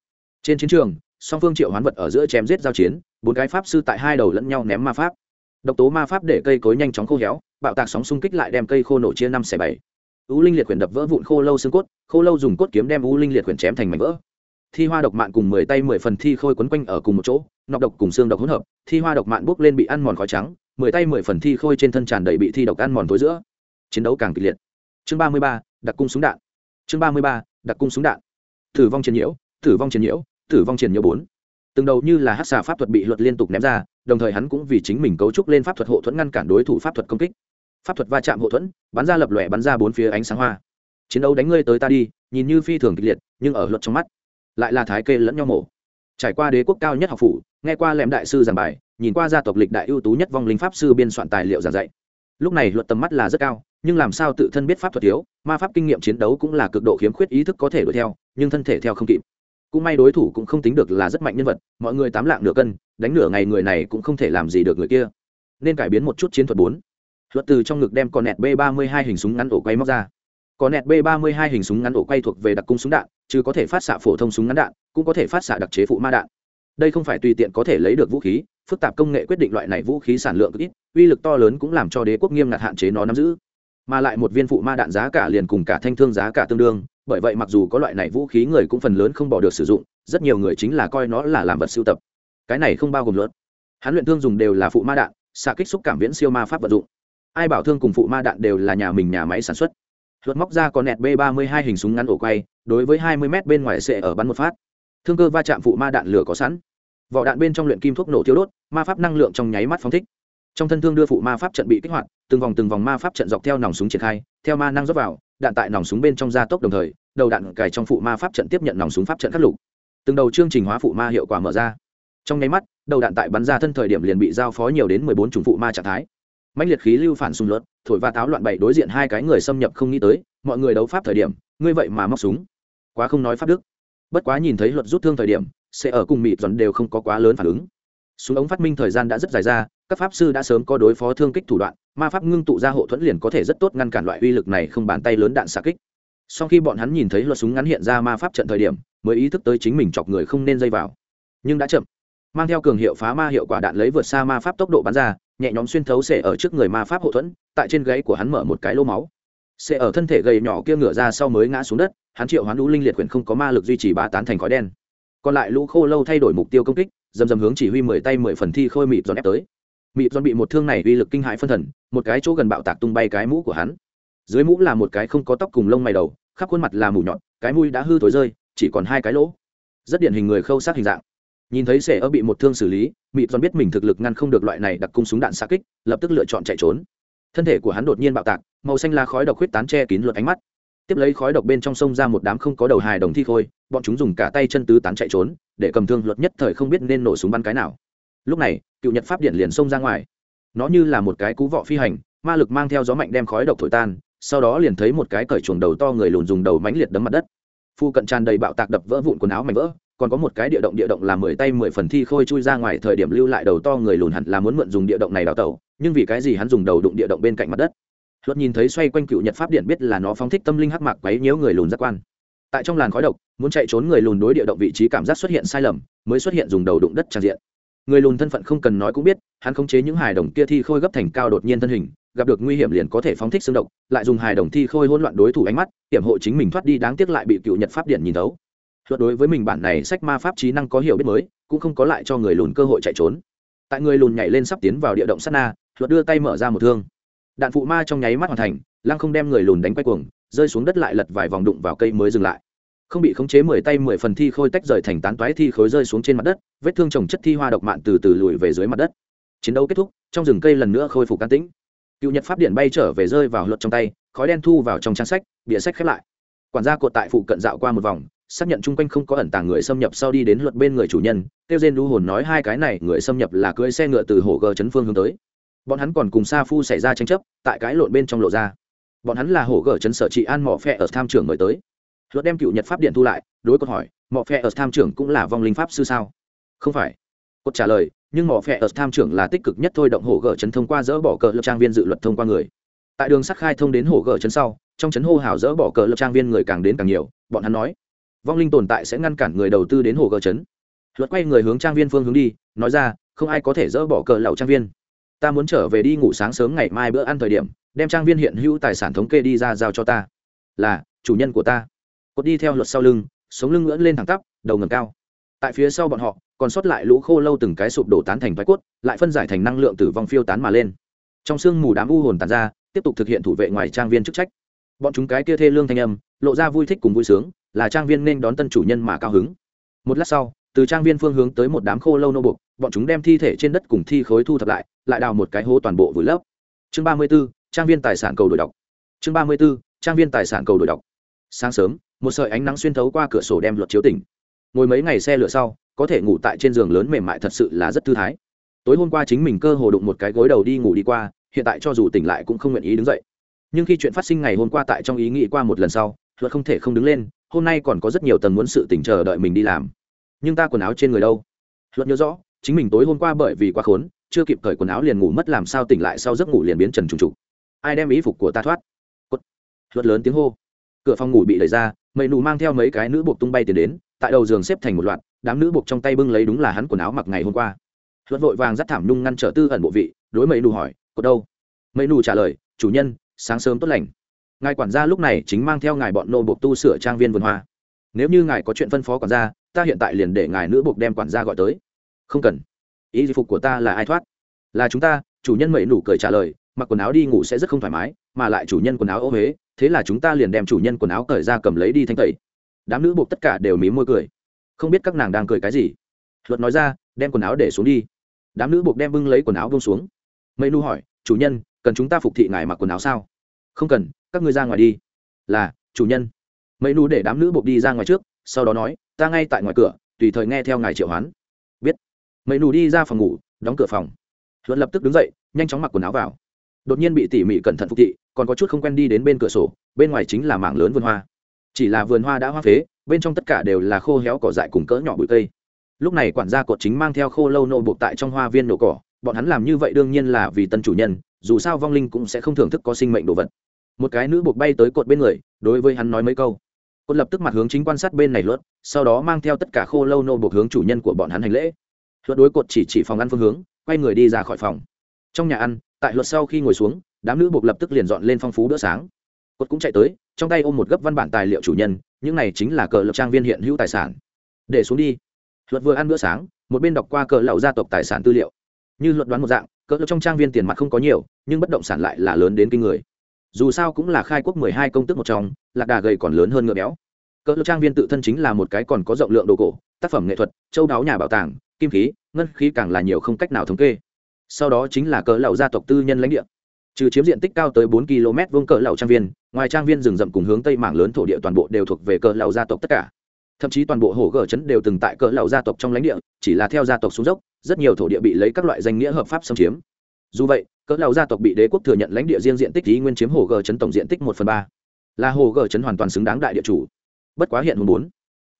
Trên chiến trường, song phương triệu hoán vật ở giữa chém giết giao chiến, bốn cái pháp sư tại hai đầu lẫn nhau ném ma pháp. Độc tố ma pháp để cây cối nhanh chóng khô héo, bạo tạc sóng xung kích lại đem cây khô nổ chia năm xẻ bảy. U linh liệt quyển đập vỡ vụn khô lâu xương cốt, khô lâu dùng cốt kiếm đem u linh liệt quyển chém thành mảnh vỡ. Thi hoa độc mạn cùng mười tay mười phần thi khôi quấn quanh ở cùng một chỗ, nọc độc cùng xương độc hỗn hợp, thi hoa độc mạn bốc lên bị ăn mòn khói trắng mười tay mười phần thi khôi trên thân tràn đầy bị thi độc ăn mòn tối giữa. Chiến đấu càng kịch liệt. Chương ba mươi ba, đặc cung súng đạn. Chương ba mươi ba, đặc cung súng đạn. Tử vong chiến nhiễu, tử vong chiến nhiễu, tử vong chiến nhiễu bốn. Từng đầu như là hát xà pháp thuật bị luật liên tục ném ra, đồng thời hắn cũng vì chính mình cấu trúc lên pháp thuật hộ thuẫn ngăn cản đối thủ pháp thuật công kích. Pháp thuật va chạm hộ thuẫn, bắn ra lập lòe bắn ra bốn phía ánh sáng hoa. Chiến đấu đánh ngươi tới ta đi, nhìn như phi thường kịch liệt, nhưng ở luật trong mắt, lại là thái kê lẫn nhau mổ. Trải qua đế quốc cao nhất học phủ, nghe qua lẻm đại sư giảng bài nhìn qua gia tộc lịch đại ưu tú nhất vong linh pháp sư biên soạn tài liệu giảng dạy. Lúc này luật tầm mắt là rất cao, nhưng làm sao tự thân biết pháp thuật thiếu, ma pháp kinh nghiệm chiến đấu cũng là cực độ khiếm khuyết ý thức có thể đuổi theo, nhưng thân thể theo không kịp. Cũng may đối thủ cũng không tính được là rất mạnh nhân vật, mọi người tám lạng nửa cân, đánh nửa ngày người này cũng không thể làm gì được người kia. Nên cải biến một chút chiến thuật bốn. Luật từ trong ngực đem con nẹt b ba mươi hai hình súng ngắn ổ quay móc ra. Con nẹt b ba mươi hai hình súng ngắn ổ quay thuộc về đặc cung súng đạn, chứ có thể phát xạ phổ thông súng ngắn đạn, cũng có thể phát xạ đặc chế phụ ma đạn. Đây không phải tùy tiện có thể lấy được vũ khí phức tạp công nghệ quyết định loại này vũ khí sản lượng ít, uy lực to lớn cũng làm cho đế quốc nghiêm ngặt hạn chế nó nắm giữ. Mà lại một viên phụ ma đạn giá cả liền cùng cả thanh thương giá cả tương đương, bởi vậy mặc dù có loại này vũ khí người cũng phần lớn không bỏ được sử dụng, rất nhiều người chính là coi nó là làm vật sưu tập. Cái này không bao gồm luật. Hắn luyện thương dùng đều là phụ ma đạn, xạ kích xúc cảm viễn siêu ma pháp vật dụng. Ai bảo thương cùng phụ ma đạn đều là nhà mình nhà máy sản xuất. Luật móc ra con nẹt b ba mươi hai hình súng ngắn ổ quay, đối với hai mươi m bên ngoài sẽ ở bắn một phát. Thương cơ va chạm phụ ma đạn lửa có sẵn vỏ đạn bên trong luyện kim thuốc nổ thiếu đốt, ma pháp năng lượng trong nháy mắt phóng thích. Trong thân thương đưa phụ ma pháp trận bị kích hoạt, từng vòng từng vòng ma pháp trận dọc theo nòng súng triển khai, theo ma năng rót vào, đạn tại nòng súng bên trong gia tốc đồng thời, đầu đạn cài trong phụ ma pháp trận tiếp nhận nòng súng pháp trận khắc lục. Từng đầu chương trình hóa phụ ma hiệu quả mở ra. Trong nháy mắt, đầu đạn tại bắn ra thân thời điểm liền bị giao phó nhiều đến mười bốn chủng phụ ma trạng thái. Mạnh liệt khí lưu phản xung luật thổi và táo loạn bậy đối diện hai cái người xâm nhập không nghĩ tới, mọi người đấu pháp thời điểm, ngươi vậy mà móc súng. Quá không nói pháp đức. Bất quá nhìn thấy luật rút thương thời điểm sẽ ở cùng mịt dọn đều không có quá lớn phản ứng. Súng ống phát minh thời gian đã rất dài ra, các pháp sư đã sớm có đối phó thương kích thủ đoạn, ma pháp ngưng tụ ra hộ thuẫn liền có thể rất tốt ngăn cản loại uy lực này không bàn tay lớn đạn xạ kích. Sau khi bọn hắn nhìn thấy luật súng ngắn hiện ra ma pháp trận thời điểm, mới ý thức tới chính mình chọc người không nên dây vào. Nhưng đã chậm. Mang theo cường hiệu phá ma hiệu quả đạn lấy vượt xa ma pháp tốc độ bắn ra, nhẹ nhóm xuyên thấu sẽ ở trước người ma pháp hộ thuẫn, tại trên gáy của hắn mở một cái lô máu. Sẽ ở thân thể gầy nhỏ kia ngửa ra sau mới ngã xuống đất, hắn triệu hoán lũ linh liệt quyền không có ma lực duy trì bá tán thành khói đen còn lại lũ khô lâu thay đổi mục tiêu công kích, dầm dầm hướng chỉ huy mười tay mười phần thi khôi mịt giòn ép tới. Mịt giòn bị một thương này uy lực kinh hãi phân thần, một cái chỗ gần bạo tạc tung bay cái mũ của hắn. Dưới mũ là một cái không có tóc cùng lông mày đầu, khắp khuôn mặt là mù nhọn, cái mũi đã hư thối rơi, chỉ còn hai cái lỗ. Rất điển hình người khâu sát hình dạng. Nhìn thấy sẻ ở bị một thương xử lý, mịt giòn biết mình thực lực ngăn không được loại này đặc cung súng đạn xa kích, lập tức lựa chọn chạy trốn. Thân thể của hắn đột nhiên bạo tạc, màu xanh la khói độc huyết tán che kín luật ánh mắt tiếp lấy khói độc bên trong sông ra một đám không có đầu hài đồng thi khôi, bọn chúng dùng cả tay chân tứ tán chạy trốn, để cầm thương luật nhất thời không biết nên nổ súng bắn cái nào. Lúc này, cựu nhật pháp điện liền xông ra ngoài. Nó như là một cái cú vọ phi hành, ma lực mang theo gió mạnh đem khói độc thổi tan, sau đó liền thấy một cái cởi chuồng đầu to người lùn dùng đầu mánh liệt đấm mặt đất. Phu cận tràn đầy bạo tạc đập vỡ vụn quần áo mảnh vỡ, còn có một cái địa động địa động là mười tay mười phần thi khôi chui ra ngoài thời điểm lưu lại đầu to người lùn hẳn là muốn mượn dùng địa động này đào tẩu, nhưng vì cái gì hắn dùng đầu đụng địa động bên cạnh mặt đất? Luật nhìn thấy xoay quanh cựu nhật pháp điện biết là nó phóng thích tâm linh hắc mạc quấy nhiễu người lùn giác quan. Tại trong làn khói độc, muốn chạy trốn người lùn đối địa động vị trí cảm giác xuất hiện sai lầm, mới xuất hiện dùng đầu đụng đất tràn diện. Người lùn thân phận không cần nói cũng biết, hắn khống chế những hài đồng kia thi khôi gấp thành cao đột nhiên thân hình, gặp được nguy hiểm liền có thể phóng thích xương độc, lại dùng hài đồng thi khôi hỗn loạn đối thủ ánh mắt, hiểm hộ chính mình thoát đi đáng tiếc lại bị cựu nhật pháp điện nhìn thấu. Luật đối với mình bản này sách ma pháp trí năng có hiểu biết mới, cũng không có lại cho người lùn cơ hội chạy trốn. Tại người lùn nhảy lên sắp tiến vào địa động sát na, luật đưa tay mở ra một thương đạn phụ ma trong nháy mắt hoàn thành, lăng không đem người lùn đánh quay cuồng, rơi xuống đất lại lật vài vòng đụng vào cây mới dừng lại. Không bị khống chế mười tay mười phần thi khôi tách rời thành tán toái thi khối rơi xuống trên mặt đất, vết thương trồng chất thi hoa độc mạn từ từ lùi về dưới mặt đất. Chiến đấu kết thúc, trong rừng cây lần nữa khôi phục can tĩnh. Cựu nhật pháp điện bay trở về rơi vào luật trong tay, khói đen thu vào trong trang sách, bìa sách khép lại. Quản gia cột tại phụ cận dạo qua một vòng, xác nhận chung quanh không có ẩn tàng người xâm nhập sau đi đến luật bên người chủ nhân, tiêu diên đu hồn nói hai cái này người xâm nhập là cưỡi xe ngựa từ hồ gờ chấn phương hướng tới bọn hắn còn cùng sa phu xảy ra tranh chấp, tại cái lộn bên trong lộ ra. Bọn hắn là hổ gở chấn sở trị an mỏ phe ở tham trưởng mời tới. Luật đem cựu nhật pháp điện thu lại, đối cột hỏi, mỏ phe ở tham trưởng cũng là vong linh pháp sư sao? Không phải. Cột trả lời, nhưng mỏ phe ở tham trưởng là tích cực nhất thôi động hổ gở chấn thông qua dỡ bỏ cờ lập trang viên dự luật thông qua người. Tại đường sắt khai thông đến hổ gở chấn sau, trong chấn hô hào dỡ bỏ cờ lập trang viên người càng đến càng nhiều, bọn hắn nói, vong linh tồn tại sẽ ngăn cản người đầu tư đến hồ gở chấn. Luật quay người hướng trang viên phương hướng đi, nói ra, không ai có thể dỡ bỏ cờ lậu trang viên ta muốn trở về đi ngủ sáng sớm ngày mai bữa ăn thời điểm, đem trang viên hiện hữu tài sản thống kê đi ra giao cho ta. Là, chủ nhân của ta. Cột đi theo luật sau lưng, sống lưng ngưỡn lên thẳng tắp, đầu ngầm cao. Tại phía sau bọn họ, còn sót lại lũ khô lâu từng cái sụp đổ tán thành thoái cốt, lại phân giải thành năng lượng tử vong phiêu tán mà lên. Trong sương mù đám u hồn tàn ra, tiếp tục thực hiện thủ vệ ngoài trang viên chức trách. Bọn chúng cái kia thê lương thanh âm, lộ ra vui thích cùng vui sướng, là trang viên nên đón tân chủ nhân mà cao hứng. Một lát sau từ trang viên phương hướng tới một đám khô lâu nô buộc, bọn chúng đem thi thể trên đất cùng thi khối thu thập lại lại đào một cái hố toàn bộ vùi lấp. Chương ba mươi b ố trang viên tài sản cầu đổi đọc. Chương ba mươi b ố trang viên tài sản cầu đổi đọc. Sáng sớm, một sợi ánh nắng xuyên thấu qua cửa sổ đem luật chiếu tỉnh. Ngồi mấy ngày xe lửa sau, có thể ngủ tại trên giường lớn mềm mại thật sự là rất thư thái. Tối hôm qua chính mình cơ hồ đụng một cái gối đầu đi ngủ đi qua, hiện tại cho dù tỉnh lại cũng không nguyện ý đứng dậy. Nhưng khi chuyện phát sinh ngày hôm qua tại trong ý nghĩ qua một lần sau, luật không thể không đứng lên, hôm nay còn có rất nhiều tầng muốn sự tỉnh chờ đợi mình đi làm nhưng ta quần áo trên người đâu? Luật nhớ rõ, chính mình tối hôm qua bởi vì quá khốn, chưa kịp cởi quần áo liền ngủ mất, làm sao tỉnh lại sau giấc ngủ liền biến trần trùng trục. Ai đem ý phục của ta thoát? Cốt. luật lớn tiếng hô. Cửa phòng ngủ bị đẩy ra mầy nụ mang theo mấy cái nữ buộc tung bay tiền đến, tại đầu giường xếp thành một loạt, đám nữ buộc trong tay bưng lấy đúng là hắn quần áo mặc ngày hôm qua. Luật vội vàng dắt thảm nhung ngăn trở tư ẩn bộ vị, đối mầy nụ hỏi có đâu? Mầy nụ trả lời, chủ nhân, sáng sớm tốt lành. Ngài quản gia lúc này chính mang theo ngài bọn nô buộc tu sửa trang viên vườn hoa. Nếu như ngài có chuyện phân phó quản gia ta hiện tại liền để ngài nữ buộc đem quản gia gọi tới. Không cần. Ý phục của ta là ai thoát? Là chúng ta, chủ nhân mẩy nụ cười trả lời, mặc quần áo đi ngủ sẽ rất không thoải mái, mà lại chủ nhân quần áo ô huế, thế là chúng ta liền đem chủ nhân quần áo cởi ra cầm lấy đi thanh tẩy. Đám nữ buộc tất cả đều mí môi cười. Không biết các nàng đang cười cái gì. Luật nói ra, đem quần áo để xuống đi. Đám nữ buộc đem bưng lấy quần áo bông xuống. Mây nu hỏi, chủ nhân, cần chúng ta phục thị ngài mặc quần áo sao? Không cần, các ngươi ra ngoài đi. Là, chủ nhân. Mấy nu để đám nữ buộc đi ra ngoài trước sau đó nói, ta ngay tại ngoài cửa, tùy thời nghe theo ngài triệu hoán. Biết. Mấy nù đi ra phòng ngủ, đóng cửa phòng. Luận lập tức đứng dậy, nhanh chóng mặc quần áo vào. Đột nhiên bị tỉ mỉ cẩn thận phục thị, còn có chút không quen đi đến bên cửa sổ, bên ngoài chính là mảng lớn vườn hoa. Chỉ là vườn hoa đã hoa phế, bên trong tất cả đều là khô héo cỏ dại cùng cỡ nhỏ bụi cây. Lúc này quản gia cột chính mang theo khô lâu nô buộc tại trong hoa viên nổ cỏ, bọn hắn làm như vậy đương nhiên là vì tân chủ nhân, dù sao vong linh cũng sẽ không thưởng thức có sinh mệnh đồ vật. Một cái nữ buộc bay tới cột bên người, đối với hắn nói mấy câu cột lập tức mặt hướng chính quan sát bên này luật sau đó mang theo tất cả khô lâu nô buộc hướng chủ nhân của bọn hắn hành lễ. Luật đối cột chỉ chỉ phòng ăn phương hướng, quay người đi ra khỏi phòng. Trong nhà ăn, tại luật sau khi ngồi xuống, đám nữ buộc lập tức liền dọn lên phong phú bữa sáng. Cột cũng chạy tới, trong tay ôm một gấp văn bản tài liệu chủ nhân, những này chính là cờ lập trang viên hiện hữu tài sản. Để xuống đi. Luật vừa ăn bữa sáng, một bên đọc qua cờ lậu gia tộc tài sản tư liệu. Như luật đoán một dạng cỡ trong trang viên tiền mặt không có nhiều, nhưng bất động sản lại là lớn đến kinh người dù sao cũng là khai quốc mười hai công tức một trong, lạc đà gầy còn lớn hơn ngựa béo. Cỡ trang viên tự thân chính là một cái còn có rộng lượng đồ cổ, tác phẩm nghệ thuật, châu đáo nhà bảo tàng, kim khí, ngân khí càng là nhiều không cách nào thống kê. Sau đó chính là cỡ lão gia tộc tư nhân lãnh địa. Trừ chiếm diện tích cao tới bốn km vuông cỡ lão trang viên, ngoài trang viên rừng rậm cùng hướng tây mảng lớn thổ địa toàn bộ đều thuộc về cỡ lão gia tộc tất cả. Thậm chí toàn bộ hồ gở trấn đều từng tại cỡ lão gia tộc trong lãnh địa, chỉ là theo gia tộc xuống dốc, rất nhiều thổ địa bị lấy các loại danh nghĩa hợp pháp xâm chiếm dù vậy, cỡ lầu gia tộc bị đế quốc thừa nhận lãnh địa riêng diện tích ý nguyên chiếm hồ gờ chấn tổng diện tích một phần ba. Là hồ gờ chấn hoàn toàn xứng đáng đại địa chủ. Bất quá hiện hùng bốn,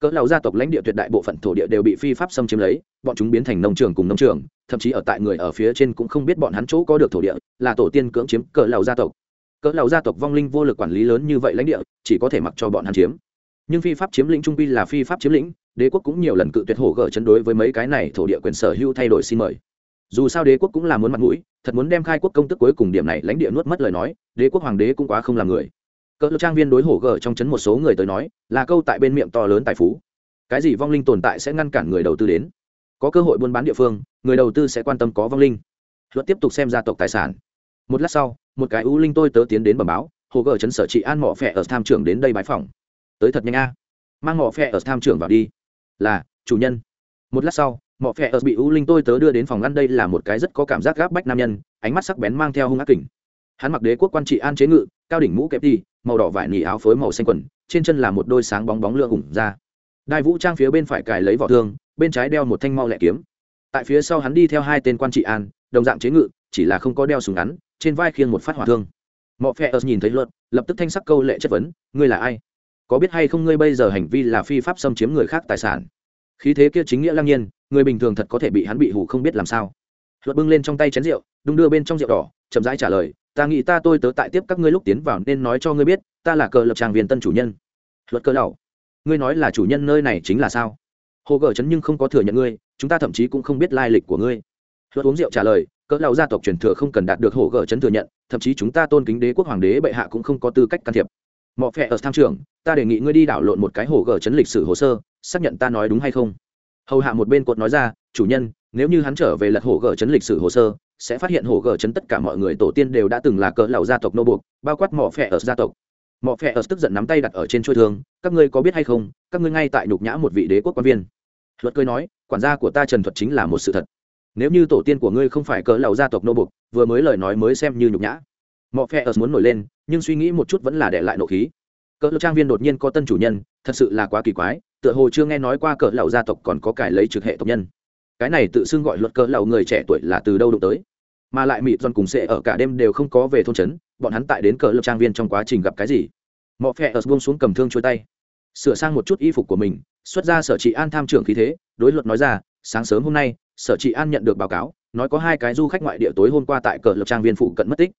cỡ lầu gia tộc lãnh địa tuyệt đại bộ phận thổ địa đều bị phi pháp xâm chiếm lấy, bọn chúng biến thành nông trường cùng nông trường, thậm chí ở tại người ở phía trên cũng không biết bọn hắn chỗ có được thổ địa, là tổ tiên cưỡng chiếm cỡ lầu gia tộc. Cỡ lầu gia tộc vong linh vô lực quản lý lớn như vậy lãnh địa, chỉ có thể mặc cho bọn hắn chiếm. Nhưng phi pháp chiếm lĩnh trung pi là phi pháp chiếm lĩnh, đế quốc cũng nhiều lần cự tuyệt hổ gở chấn đối với mấy cái này thổ địa quyền sở hữu thay đổi xin mời dù sao đế quốc cũng là muốn mặt mũi, thật muốn đem khai quốc công tức cuối cùng điểm này lãnh địa nuốt mất lời nói, đế quốc hoàng đế cũng quá không làm người. Cỡ trang viên đối hổ gở trong chấn một số người tới nói, là câu tại bên miệng to lớn tài phú. Cái gì vong linh tồn tại sẽ ngăn cản người đầu tư đến? Có cơ hội buôn bán địa phương, người đầu tư sẽ quan tâm có vong linh. Luật tiếp tục xem gia tộc tài sản. Một lát sau, một cái ưu linh tôi tớ tiến đến bẩm báo hồ gờ chấn sở trị an mỏ phẹ ở tham trưởng đến đây bãi phòng tới thật nhanh a. Mang mỏ phẹ ở tham trưởng vào đi. Là, chủ nhân. Một lát sau mỏ phẹ ớt bị U linh tôi tớ đưa đến phòng ăn đây là một cái rất có cảm giác gáp bách nam nhân, ánh mắt sắc bén mang theo hung ác kỉnh hắn mặc đế quốc quan trị an chế ngự, cao đỉnh mũ kẹp đi, màu đỏ vải nỉ áo phối màu xanh quần, trên chân là một đôi sáng bóng bóng lượn ủng ra. Đai vũ trang phía bên phải cài lấy vỏ thương, bên trái đeo một thanh mau lẹ kiếm. Tại phía sau hắn đi theo hai tên quan trị an, đồng dạng chế ngự, chỉ là không có đeo súng ngắn, trên vai khiêng một phát hỏa thương. Mọ phe ớt nhìn thấy luật, lập tức thanh sắc câu lệ chất vấn, ngươi là ai? Có biết hay không ngươi bây giờ hành vi là phi pháp xâm chiếm người khác tài sản? Khí thế kia chính nghĩa lăng nhiên người bình thường thật có thể bị hắn bị hủ không biết làm sao. Luật bưng lên trong tay chén rượu, đung đưa bên trong rượu đỏ, chậm rãi trả lời, ta nghĩ ta tôi tớ tại tiếp các ngươi lúc tiến vào nên nói cho ngươi biết, ta là cờ lập tràng viên tân chủ nhân. Luật cờ đầu ngươi nói là chủ nhân nơi này chính là sao? Hồ gờ chấn nhưng không có thừa nhận ngươi, chúng ta thậm chí cũng không biết lai lịch của ngươi. Luật uống rượu trả lời, cỡ lão gia tộc truyền thừa không cần đạt được hồ gờ chấn thừa nhận, thậm chí chúng ta tôn kính đế quốc hoàng đế bệ hạ cũng không có tư cách can thiệp. Mọ phe ở tham trường, ta đề nghị ngươi đi đảo lộn một cái hồ gờ chấn lịch sử hồ sơ, xác nhận ta nói đúng hay không? Hầu hạ một bên cột nói ra, chủ nhân, nếu như hắn trở về lật hồ gờ chấn lịch sử hồ sơ, sẽ phát hiện hồ gờ chấn tất cả mọi người tổ tiên đều đã từng là cỡ lão gia tộc nô buộc, bao quát mỏ phẹ ở gia tộc. Mỏ phẹ ở tức giận nắm tay đặt ở trên chuôi thương, các ngươi có biết hay không, các ngươi ngay tại nhục nhã một vị đế quốc quan viên. Luật cười nói, quản gia của ta trần thuật chính là một sự thật. Nếu như tổ tiên của ngươi không phải cỡ lão gia tộc nô buộc, vừa mới lời nói mới xem như nhục nhã. Mỏ phẹ ở muốn nổi lên, nhưng suy nghĩ một chút vẫn là để lại nộ khí cỡ trang viên đột nhiên có tân chủ nhân, thật sự là quá kỳ quái, tựa hồ chưa nghe nói qua cỡ lão gia tộc còn có cải lấy trực hệ tộc nhân. Cái này tự xưng gọi luật cỡ lão người trẻ tuổi là từ đâu đụng tới? Mà lại mị dọn cùng sẽ ở cả đêm đều không có về thôn trấn, bọn hắn tại đến cỡ lập trang viên trong quá trình gặp cái gì? Mọ phe ở buông xuống cầm thương trôi tay. Sửa sang một chút y phục của mình, xuất ra sở trị an tham trưởng khí thế, đối luật nói ra, sáng sớm hôm nay, sở trị an nhận được báo cáo, nói có hai cái du khách ngoại địa tối hôm qua tại cờ lập trang viên phụ cận mất tích.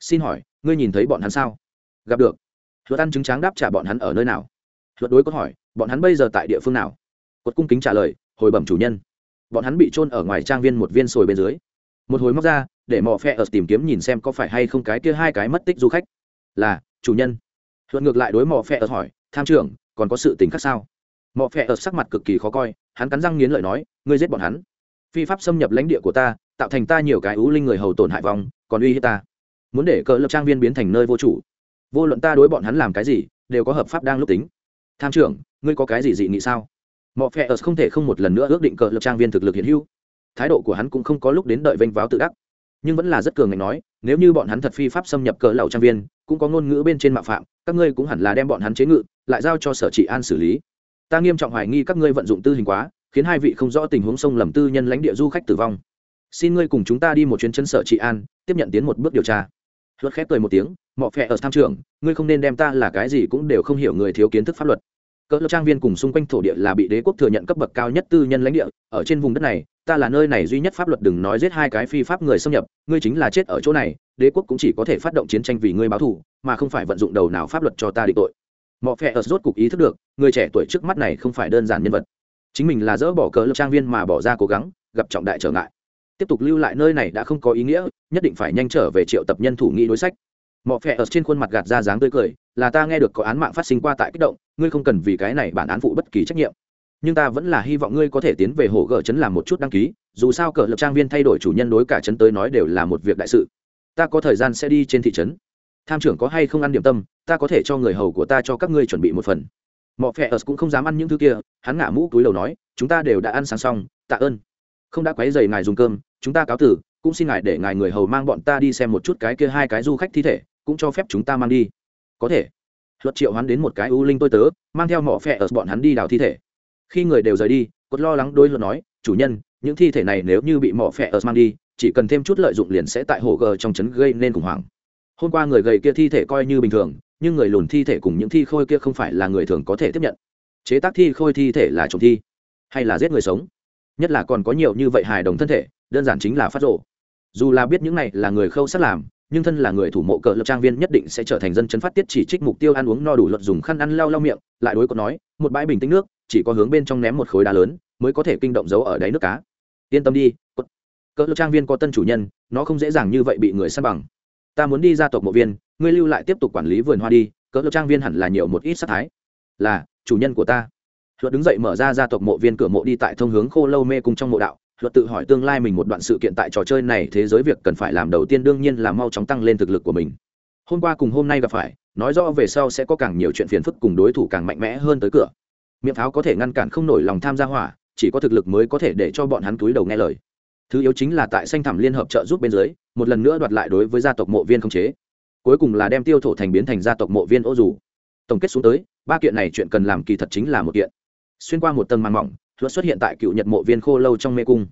Xin hỏi, ngươi nhìn thấy bọn hắn sao? Gặp được luật ăn chứng tráng đáp trả bọn hắn ở nơi nào? Luật đối có hỏi, bọn hắn bây giờ tại địa phương nào? Cột cung kính trả lời, hồi bẩm chủ nhân. Bọn hắn bị trôn ở ngoài trang viên một viên sồi bên dưới. Một hồi móc ra, để mỏ phe ở tìm kiếm nhìn xem có phải hay không cái kia hai cái mất tích du khách. Là, chủ nhân. Luật ngược lại đối mỏ phe ở hỏi, tham trưởng, còn có sự tình khác sao? Mỏ phe ở sắc mặt cực kỳ khó coi, hắn cắn răng nghiến lợi nói, ngươi giết bọn hắn. Phi pháp xâm nhập lãnh địa của ta, tạo thành ta nhiều cái ú linh người hầu tổn hại vong, còn uy hiếp ta. Muốn để cỡ lập trang viên biến thành nơi vô chủ vô luận ta đối bọn hắn làm cái gì, đều có hợp pháp đang lúc tính. Tham trưởng, ngươi có cái gì dị nghị sao? Mọi phe ớt không thể không một lần nữa ước định cờ lập trang viên thực lực hiện hữu. Thái độ của hắn cũng không có lúc đến đợi vênh váo tự đắc. Nhưng vẫn là rất cường ngành nói, nếu như bọn hắn thật phi pháp xâm nhập cờ lầu trang viên, cũng có ngôn ngữ bên trên mạo phạm, các ngươi cũng hẳn là đem bọn hắn chế ngự, lại giao cho sở trị an xử lý. Ta nghiêm trọng hoài nghi các ngươi vận dụng tư hình quá, khiến hai vị không rõ tình huống sông lầm tư nhân lãnh địa du khách tử vong. Xin ngươi cùng chúng ta đi một chuyến chân sở trị an, tiếp nhận tiến một bước điều tra. Luật khép cười một tiếng mọ phẹ ở tham trường, ngươi không nên đem ta là cái gì cũng đều không hiểu người thiếu kiến thức pháp luật. Cỡ trang viên cùng xung quanh thổ địa là bị đế quốc thừa nhận cấp bậc cao nhất tư nhân lãnh địa, ở trên vùng đất này, ta là nơi này duy nhất pháp luật đừng nói giết hai cái phi pháp người xâm nhập, ngươi chính là chết ở chỗ này, đế quốc cũng chỉ có thể phát động chiến tranh vì ngươi báo thù, mà không phải vận dụng đầu nào pháp luật cho ta định tội. Mọ phẹ ở rốt cục ý thức được, người trẻ tuổi trước mắt này không phải đơn giản nhân vật. Chính mình là dỡ bỏ cỡ trang viên mà bỏ ra cố gắng, gặp trọng đại trở ngại. Tiếp tục lưu lại nơi này đã không có ý nghĩa, nhất định phải nhanh trở về triệu tập nhân thủ nghĩ đối sách mọ phẹ ở trên khuôn mặt gạt ra dáng tươi cười, là ta nghe được có án mạng phát sinh qua tại kích động, ngươi không cần vì cái này bản án phụ bất kỳ trách nhiệm. Nhưng ta vẫn là hy vọng ngươi có thể tiến về hồ gờ chấn làm một chút đăng ký, dù sao cờ lập trang viên thay đổi chủ nhân đối cả chấn tới nói đều là một việc đại sự. Ta có thời gian sẽ đi trên thị trấn. Tham trưởng có hay không ăn điểm tâm, ta có thể cho người hầu của ta cho các ngươi chuẩn bị một phần. Mọ phẹ ớt cũng không dám ăn những thứ kia, hắn ngả mũ túi đầu nói, chúng ta đều đã ăn sáng xong, tạ ơn. Không đã quấy dày ngài dùng cơm, chúng ta cáo tử, cũng xin ngài để ngài người hầu mang bọn ta đi xem một chút cái kia hai cái du khách thi thể cũng cho phép chúng ta mang đi. Có thể. Luật triệu hắn đến một cái ưu linh tôi tớ, mang theo mỏ phẹ ở bọn hắn đi đào thi thể. Khi người đều rời đi, cốt lo lắng đôi luật nói, chủ nhân, những thi thể này nếu như bị mỏ phẹ ở mang đi, chỉ cần thêm chút lợi dụng liền sẽ tại hồ gờ trong trấn gây nên khủng hoảng. Hôm qua người gầy kia thi thể coi như bình thường, nhưng người lùn thi thể cùng những thi khôi kia không phải là người thường có thể tiếp nhận. Chế tác thi khôi thi thể là trộm thi, hay là giết người sống? Nhất là còn có nhiều như vậy hài đồng thân thể, đơn giản chính là phát rộ dù là biết những này là người khâu sát làm nhưng thân là người thủ mộ cờ lập trang viên nhất định sẽ trở thành dân chấn phát tiết chỉ trích mục tiêu ăn uống no đủ luật dùng khăn ăn lau lau miệng, lại đối có nói, một bãi bình tĩnh nước, chỉ có hướng bên trong ném một khối đá lớn, mới có thể kinh động giấu ở đáy nước cá. Yên tâm đi cỡ trang viên có tân chủ nhân, nó không dễ dàng như vậy bị người săn bằng. Ta muốn đi gia tộc mộ viên, ngươi lưu lại tiếp tục quản lý vườn hoa đi cỡ trang viên hẳn là nhiều một ít sắc thái. Là, chủ nhân của ta. Luật đứng dậy mở ra gia tộc mộ viên cửa mộ đi tại thông hướng khô lâu mê cung trong mộ đạo luật tự hỏi tương lai mình một đoạn sự kiện tại trò chơi này thế giới việc cần phải làm đầu tiên đương nhiên là mau chóng tăng lên thực lực của mình. Hôm qua cùng hôm nay gặp phải, nói rõ về sau sẽ có càng nhiều chuyện phiền phức cùng đối thủ càng mạnh mẽ hơn tới cửa. Miệng pháo có thể ngăn cản không nổi lòng tham gia hỏa, chỉ có thực lực mới có thể để cho bọn hắn túi đầu nghe lời. Thứ yếu chính là tại xanh thẳm liên hợp trợ giúp bên dưới, một lần nữa đoạt lại đối với gia tộc mộ viên không chế. Cuối cùng là đem tiêu thổ thành biến thành gia tộc mộ viên ô dù. Tổng kết xuống tới, ba kiện này chuyện cần làm kỳ thật chính là một kiện. Xuyên qua một tầng màn mỏng luật xuất hiện tại cựu nhật mộ viên khô lâu trong mê cung.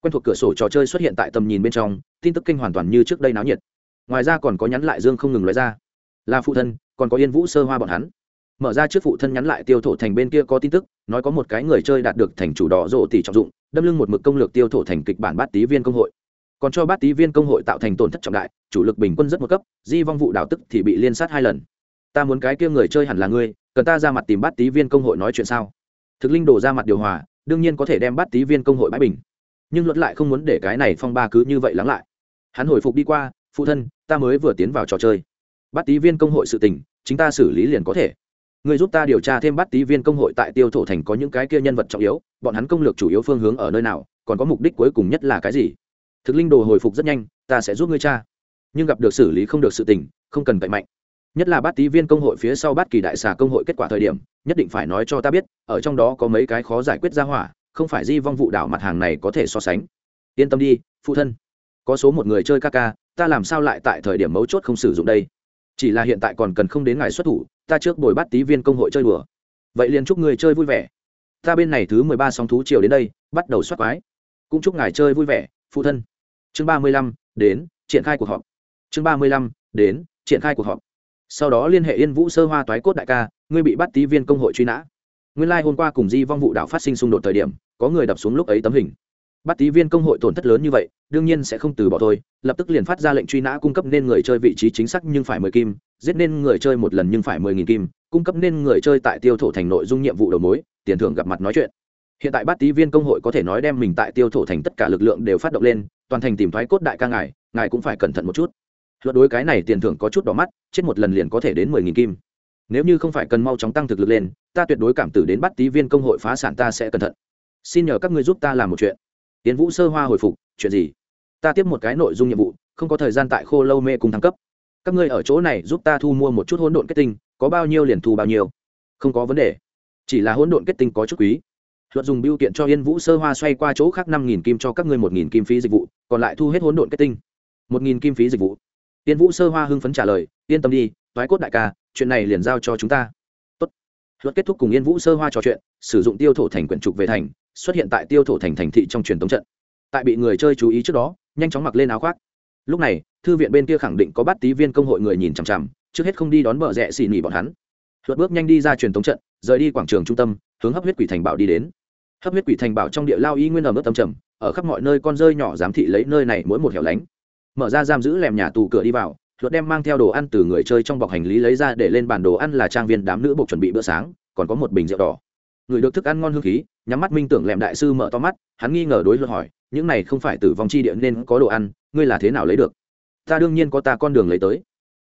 Quen thuộc cửa sổ trò chơi xuất hiện tại tầm nhìn bên trong, tin tức kinh hoàn toàn như trước đây náo nhiệt. Ngoài ra còn có nhắn lại dương không ngừng nói ra. Là phụ thân, còn có yên vũ sơ hoa bọn hắn. Mở ra trước phụ thân nhắn lại tiêu thổ thành bên kia có tin tức, nói có một cái người chơi đạt được thành chủ đỏ rộ tỷ trọng dụng, đâm lưng một mực công lược tiêu thổ thành kịch bản bát tý viên công hội. Còn cho bát tý viên công hội tạo thành tổn thất trọng đại, chủ lực bình quân rất một cấp, di vong vụ đảo tức thì bị liên sát hai lần. Ta muốn cái kia người chơi hẳn là ngươi, cần ta ra mặt tìm bát tý viên công hội nói chuyện sao? Thực linh đổ ra mặt điều hòa, đương nhiên có thể đem bắt tý viên công hội bãi bình. Nhưng luật lại không muốn để cái này phong ba cứ như vậy lắng lại. Hắn hồi phục đi qua, phụ thân, ta mới vừa tiến vào trò chơi. Bắt tý viên công hội sự tình, chính ta xử lý liền có thể. Người giúp ta điều tra thêm bắt tý viên công hội tại tiêu thổ thành có những cái kia nhân vật trọng yếu, bọn hắn công lược chủ yếu phương hướng ở nơi nào, còn có mục đích cuối cùng nhất là cái gì? Thực linh đồ hồi phục rất nhanh, ta sẽ giúp ngươi cha nhưng gặp được xử lý không được sự tình, không cần cậy mạnh nhất là bát tý viên công hội phía sau bát kỳ đại xà công hội kết quả thời điểm, nhất định phải nói cho ta biết, ở trong đó có mấy cái khó giải quyết ra hỏa, không phải di vong vụ đảo mặt hàng này có thể so sánh. Yên tâm đi, phụ thân. Có số một người chơi ca ca, ta làm sao lại tại thời điểm mấu chốt không sử dụng đây? Chỉ là hiện tại còn cần không đến ngày xuất thủ, ta trước bồi bát tí viên công hội chơi đùa. Vậy liền chúc người chơi vui vẻ. Ta bên này thứ mười ba song thú chiều đến đây, bắt đầu soát quái. Cũng chúc ngài chơi vui vẻ, phụ thân. Chương ba mươi lăm, đến, triển khai cuộc họp. Chương ba mươi lăm, đến, triển khai cuộc họp sau đó liên hệ yên vũ sơ hoa toái cốt đại ca, ngươi bị bắt tí viên công hội truy nã. Nguyên lai、like、hôm qua cùng di vong vụ đạo phát sinh xung đột thời điểm, có người đập xuống lúc ấy tấm hình. Bắt tí viên công hội tổn thất lớn như vậy, đương nhiên sẽ không từ bỏ thôi, lập tức liền phát ra lệnh truy nã cung cấp nên người chơi vị trí chính xác nhưng phải mười kim, giết nên người chơi một lần nhưng phải mười nghìn kim, cung cấp nên người chơi tại tiêu thổ thành nội dung nhiệm vụ đầu mối, tiền thưởng gặp mặt nói chuyện. Hiện tại bát tý viên công hội có thể nói đem mình tại tiêu thổ thành tất cả lực lượng đều phát động lên, toàn thành tìm thoái cốt đại ca ngài ngài cũng phải cẩn thận một chút luật đối cái này tiền thưởng có chút đỏ mắt, chết một lần liền có thể đến mười nghìn kim. Nếu như không phải cần mau chóng tăng thực lực lên, ta tuyệt đối cảm tử đến bắt tý viên công hội phá sản ta sẽ cẩn thận. Xin nhờ các ngươi giúp ta làm một chuyện. Tiến vũ sơ hoa hồi phục, chuyện gì? Ta tiếp một cái nội dung nhiệm vụ, không có thời gian tại khô lâu mê cùng thăng cấp. Các ngươi ở chỗ này giúp ta thu mua một chút hỗn độn kết tinh, có bao nhiêu liền thu bao nhiêu. Không có vấn đề. Chỉ là hỗn độn kết tinh có chút quý. Luật dùng biêu kiện cho yên vũ sơ hoa xoay qua chỗ khác năm nghìn kim cho các ngươi một nghìn kim phí dịch vụ, còn lại thu hết hỗn độn kết tinh. Một nghìn kim phí dịch vụ. Tiên vũ sơ hoa hưng phấn trả lời, yên tâm đi, toái cốt đại ca, chuyện này liền giao cho chúng ta. Tốt. luật kết thúc cùng yên vũ sơ hoa trò chuyện, sử dụng tiêu thổ thành quyển trục về thành, xuất hiện tại tiêu thổ thành thành thị trong truyền thống trận. Tại bị người chơi chú ý trước đó, nhanh chóng mặc lên áo khoác. Lúc này, thư viện bên kia khẳng định có bắt tí viên công hội người nhìn chằm chằm, trước hết không đi đón bờ rẹ xì nỉ bọn hắn. Luật bước nhanh đi ra truyền thống trận, rời đi quảng trường trung tâm, hướng hấp huyết quỷ thành bảo đi đến. Hấp huyết quỷ thành bảo trong địa lao y nguyên ở mức tâm trầm, ở khắp mọi nơi con rơi nhỏ giám thị lấy nơi này mỗi một hẻo lánh mở ra giam giữ lèm nhà tù cửa đi vào, luật đem mang theo đồ ăn từ người chơi trong bọc hành lý lấy ra để lên bản đồ ăn là trang viên đám nữ buộc chuẩn bị bữa sáng, còn có một bình rượu đỏ. Người được thức ăn ngon hương khí, nhắm mắt minh tưởng lèm đại sư mở to mắt, hắn nghi ngờ đối luật hỏi, những này không phải tử vong chi địa nên có đồ ăn, ngươi là thế nào lấy được? Ta đương nhiên có ta con đường lấy tới.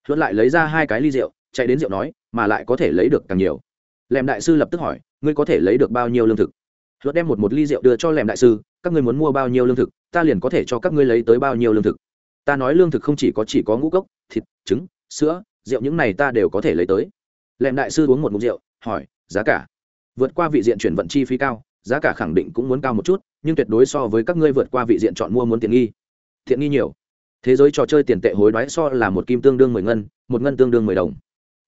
Luật lại lấy ra hai cái ly rượu, chạy đến rượu nói, mà lại có thể lấy được càng nhiều. Lèm đại sư lập tức hỏi, ngươi có thể lấy được bao nhiêu lương thực? Luật đem một một ly rượu đưa cho lèm đại sư, các ngươi muốn mua bao nhiêu lương thực, ta liền có thể cho các ngươi lấy tới bao nhiêu lương thực ta nói lương thực không chỉ có chỉ có ngũ cốc, thịt, trứng, sữa, rượu những này ta đều có thể lấy tới. Lèm đại sư uống một mục rượu, hỏi, giá cả? Vượt qua vị diện chuyển vận chi phí cao, giá cả khẳng định cũng muốn cao một chút, nhưng tuyệt đối so với các ngươi vượt qua vị diện chọn mua muốn tiện nghi. Tiện nghi nhiều. Thế giới trò chơi tiền tệ hối đoái so là một kim tương đương mười ngân, một ngân tương đương mười đồng.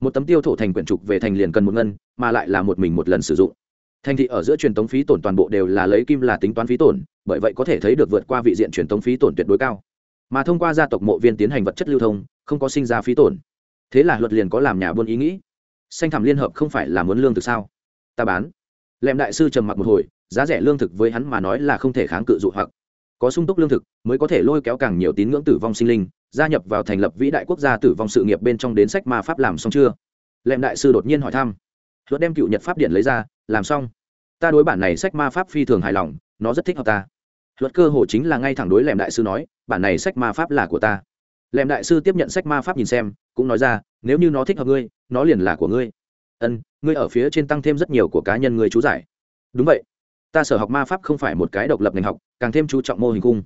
Một tấm tiêu thổ thành quyển trục về thành liền cần một ngân, mà lại là một mình một lần sử dụng. Thành thị ở giữa truyền tống phí tổn toàn bộ đều là lấy kim là tính toán phí tổn, bởi vậy có thể thấy được vượt qua vị diện truyền tống phí tổn tuyệt đối cao mà thông qua gia tộc mộ viên tiến hành vật chất lưu thông, không có sinh ra phí tổn. Thế là luật liền có làm nhà buôn ý nghĩ. Xanh thảm liên hợp không phải là muốn lương thực sao? Ta bán. Lệm đại sư trầm mặc một hồi, giá rẻ lương thực với hắn mà nói là không thể kháng cự dụ hoặc. Có sung túc lương thực mới có thể lôi kéo càng nhiều tín ngưỡng tử vong sinh linh, gia nhập vào thành lập vĩ đại quốc gia tử vong sự nghiệp bên trong đến sách ma pháp làm xong chưa? Lệm đại sư đột nhiên hỏi thăm. Luật đem cựu nhật pháp điện lấy ra, làm xong. Ta đối bản này sách ma pháp phi thường hài lòng, nó rất thích hợp ta luật cơ hồ chính là ngay thẳng đối lèm đại sư nói, bản này sách ma pháp là của ta. Lèm đại sư tiếp nhận sách ma pháp nhìn xem, cũng nói ra, nếu như nó thích hợp ngươi, nó liền là của ngươi. Ân, ngươi ở phía trên tăng thêm rất nhiều của cá nhân ngươi chú giải. Đúng vậy. Ta sở học ma pháp không phải một cái độc lập ngành học, càng thêm chú trọng mô hình cung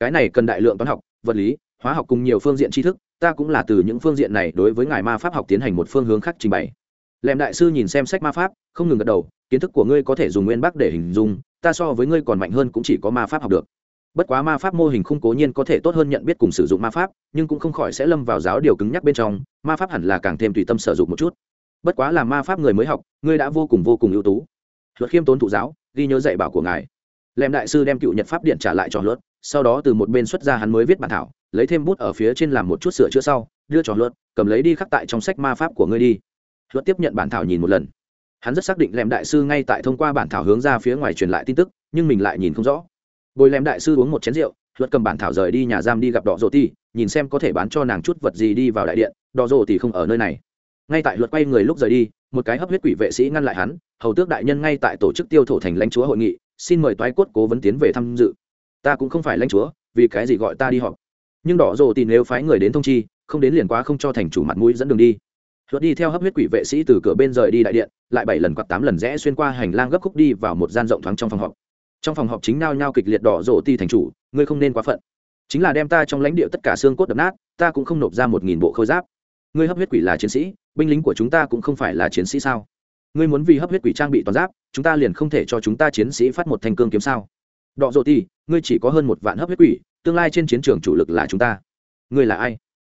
cái này cần đại lượng toán học, vật lý, hóa học cùng nhiều phương diện tri thức, ta cũng là từ những phương diện này đối với ngài ma pháp học tiến hành một phương hướng khác trình bày. Lèm đại sư nhìn xem sách ma pháp, không ngừng gật đầu, kiến thức của ngươi có thể dùng nguyên bắc để hình dung ta so với ngươi còn mạnh hơn cũng chỉ có ma pháp học được. Bất quá ma pháp mô hình không cố nhiên có thể tốt hơn nhận biết cùng sử dụng ma pháp, nhưng cũng không khỏi sẽ lâm vào giáo điều cứng nhắc bên trong, ma pháp hẳn là càng thêm tùy tâm sử dụng một chút. Bất quá là ma pháp người mới học, ngươi đã vô cùng vô cùng ưu tú. Luật khiêm tốn thụ giáo, ghi nhớ dạy bảo của ngài. Lèm đại sư đem cựu nhật pháp điện trả lại cho luật, sau đó từ một bên xuất ra hắn mới viết bản thảo, lấy thêm bút ở phía trên làm một chút sửa chữa sau, đưa cho luật, cầm lấy đi khắc tại trong sách ma pháp của ngươi đi. Luật tiếp nhận bản thảo nhìn một lần hắn rất xác định lèm đại sư ngay tại thông qua bản thảo hướng ra phía ngoài truyền lại tin tức, nhưng mình lại nhìn không rõ. Bồi lèm đại sư uống một chén rượu, luật cầm bản thảo rời đi nhà giam đi gặp đỏ rổ ti nhìn xem có thể bán cho nàng chút vật gì đi vào đại điện đỏ rổ thì không ở nơi này. Ngay tại luật quay người lúc rời đi, một cái hấp huyết quỷ vệ sĩ ngăn lại hắn, hầu tước đại nhân ngay tại tổ chức tiêu thổ thành lãnh chúa hội nghị, xin mời toái cốt cố vấn tiến về tham dự. Ta cũng không phải lãnh chúa, vì cái gì gọi ta đi họp? Nhưng đỏ rộ tỉ nếu phái người đến thông chi, không đến liền quá không cho thành chủ mặt mũi dẫn đường đi luật đi theo hấp huyết quỷ vệ sĩ từ cửa bên rời đi đại điện, lại bảy lần quạt tám lần rẽ xuyên qua hành lang gấp khúc đi vào một gian rộng thoáng trong phòng họp. Trong phòng họp chính nao nhao kịch liệt đỏ rổ ti thành chủ, ngươi không nên quá phận. Chính là đem ta trong lãnh địa tất cả xương cốt đập nát, ta cũng không nộp ra một nghìn bộ khôi giáp. Ngươi hấp huyết quỷ là chiến sĩ, binh lính của chúng ta cũng không phải là chiến sĩ sao? Ngươi muốn vì hấp huyết quỷ trang bị toàn giáp, chúng ta liền không thể cho chúng ta chiến sĩ phát một thanh cương kiếm sao? Đọ dộ ti, ngươi chỉ có hơn một vạn hấp huyết quỷ, tương lai trên chiến trường chủ lực là chúng ta. Ngươi là ai?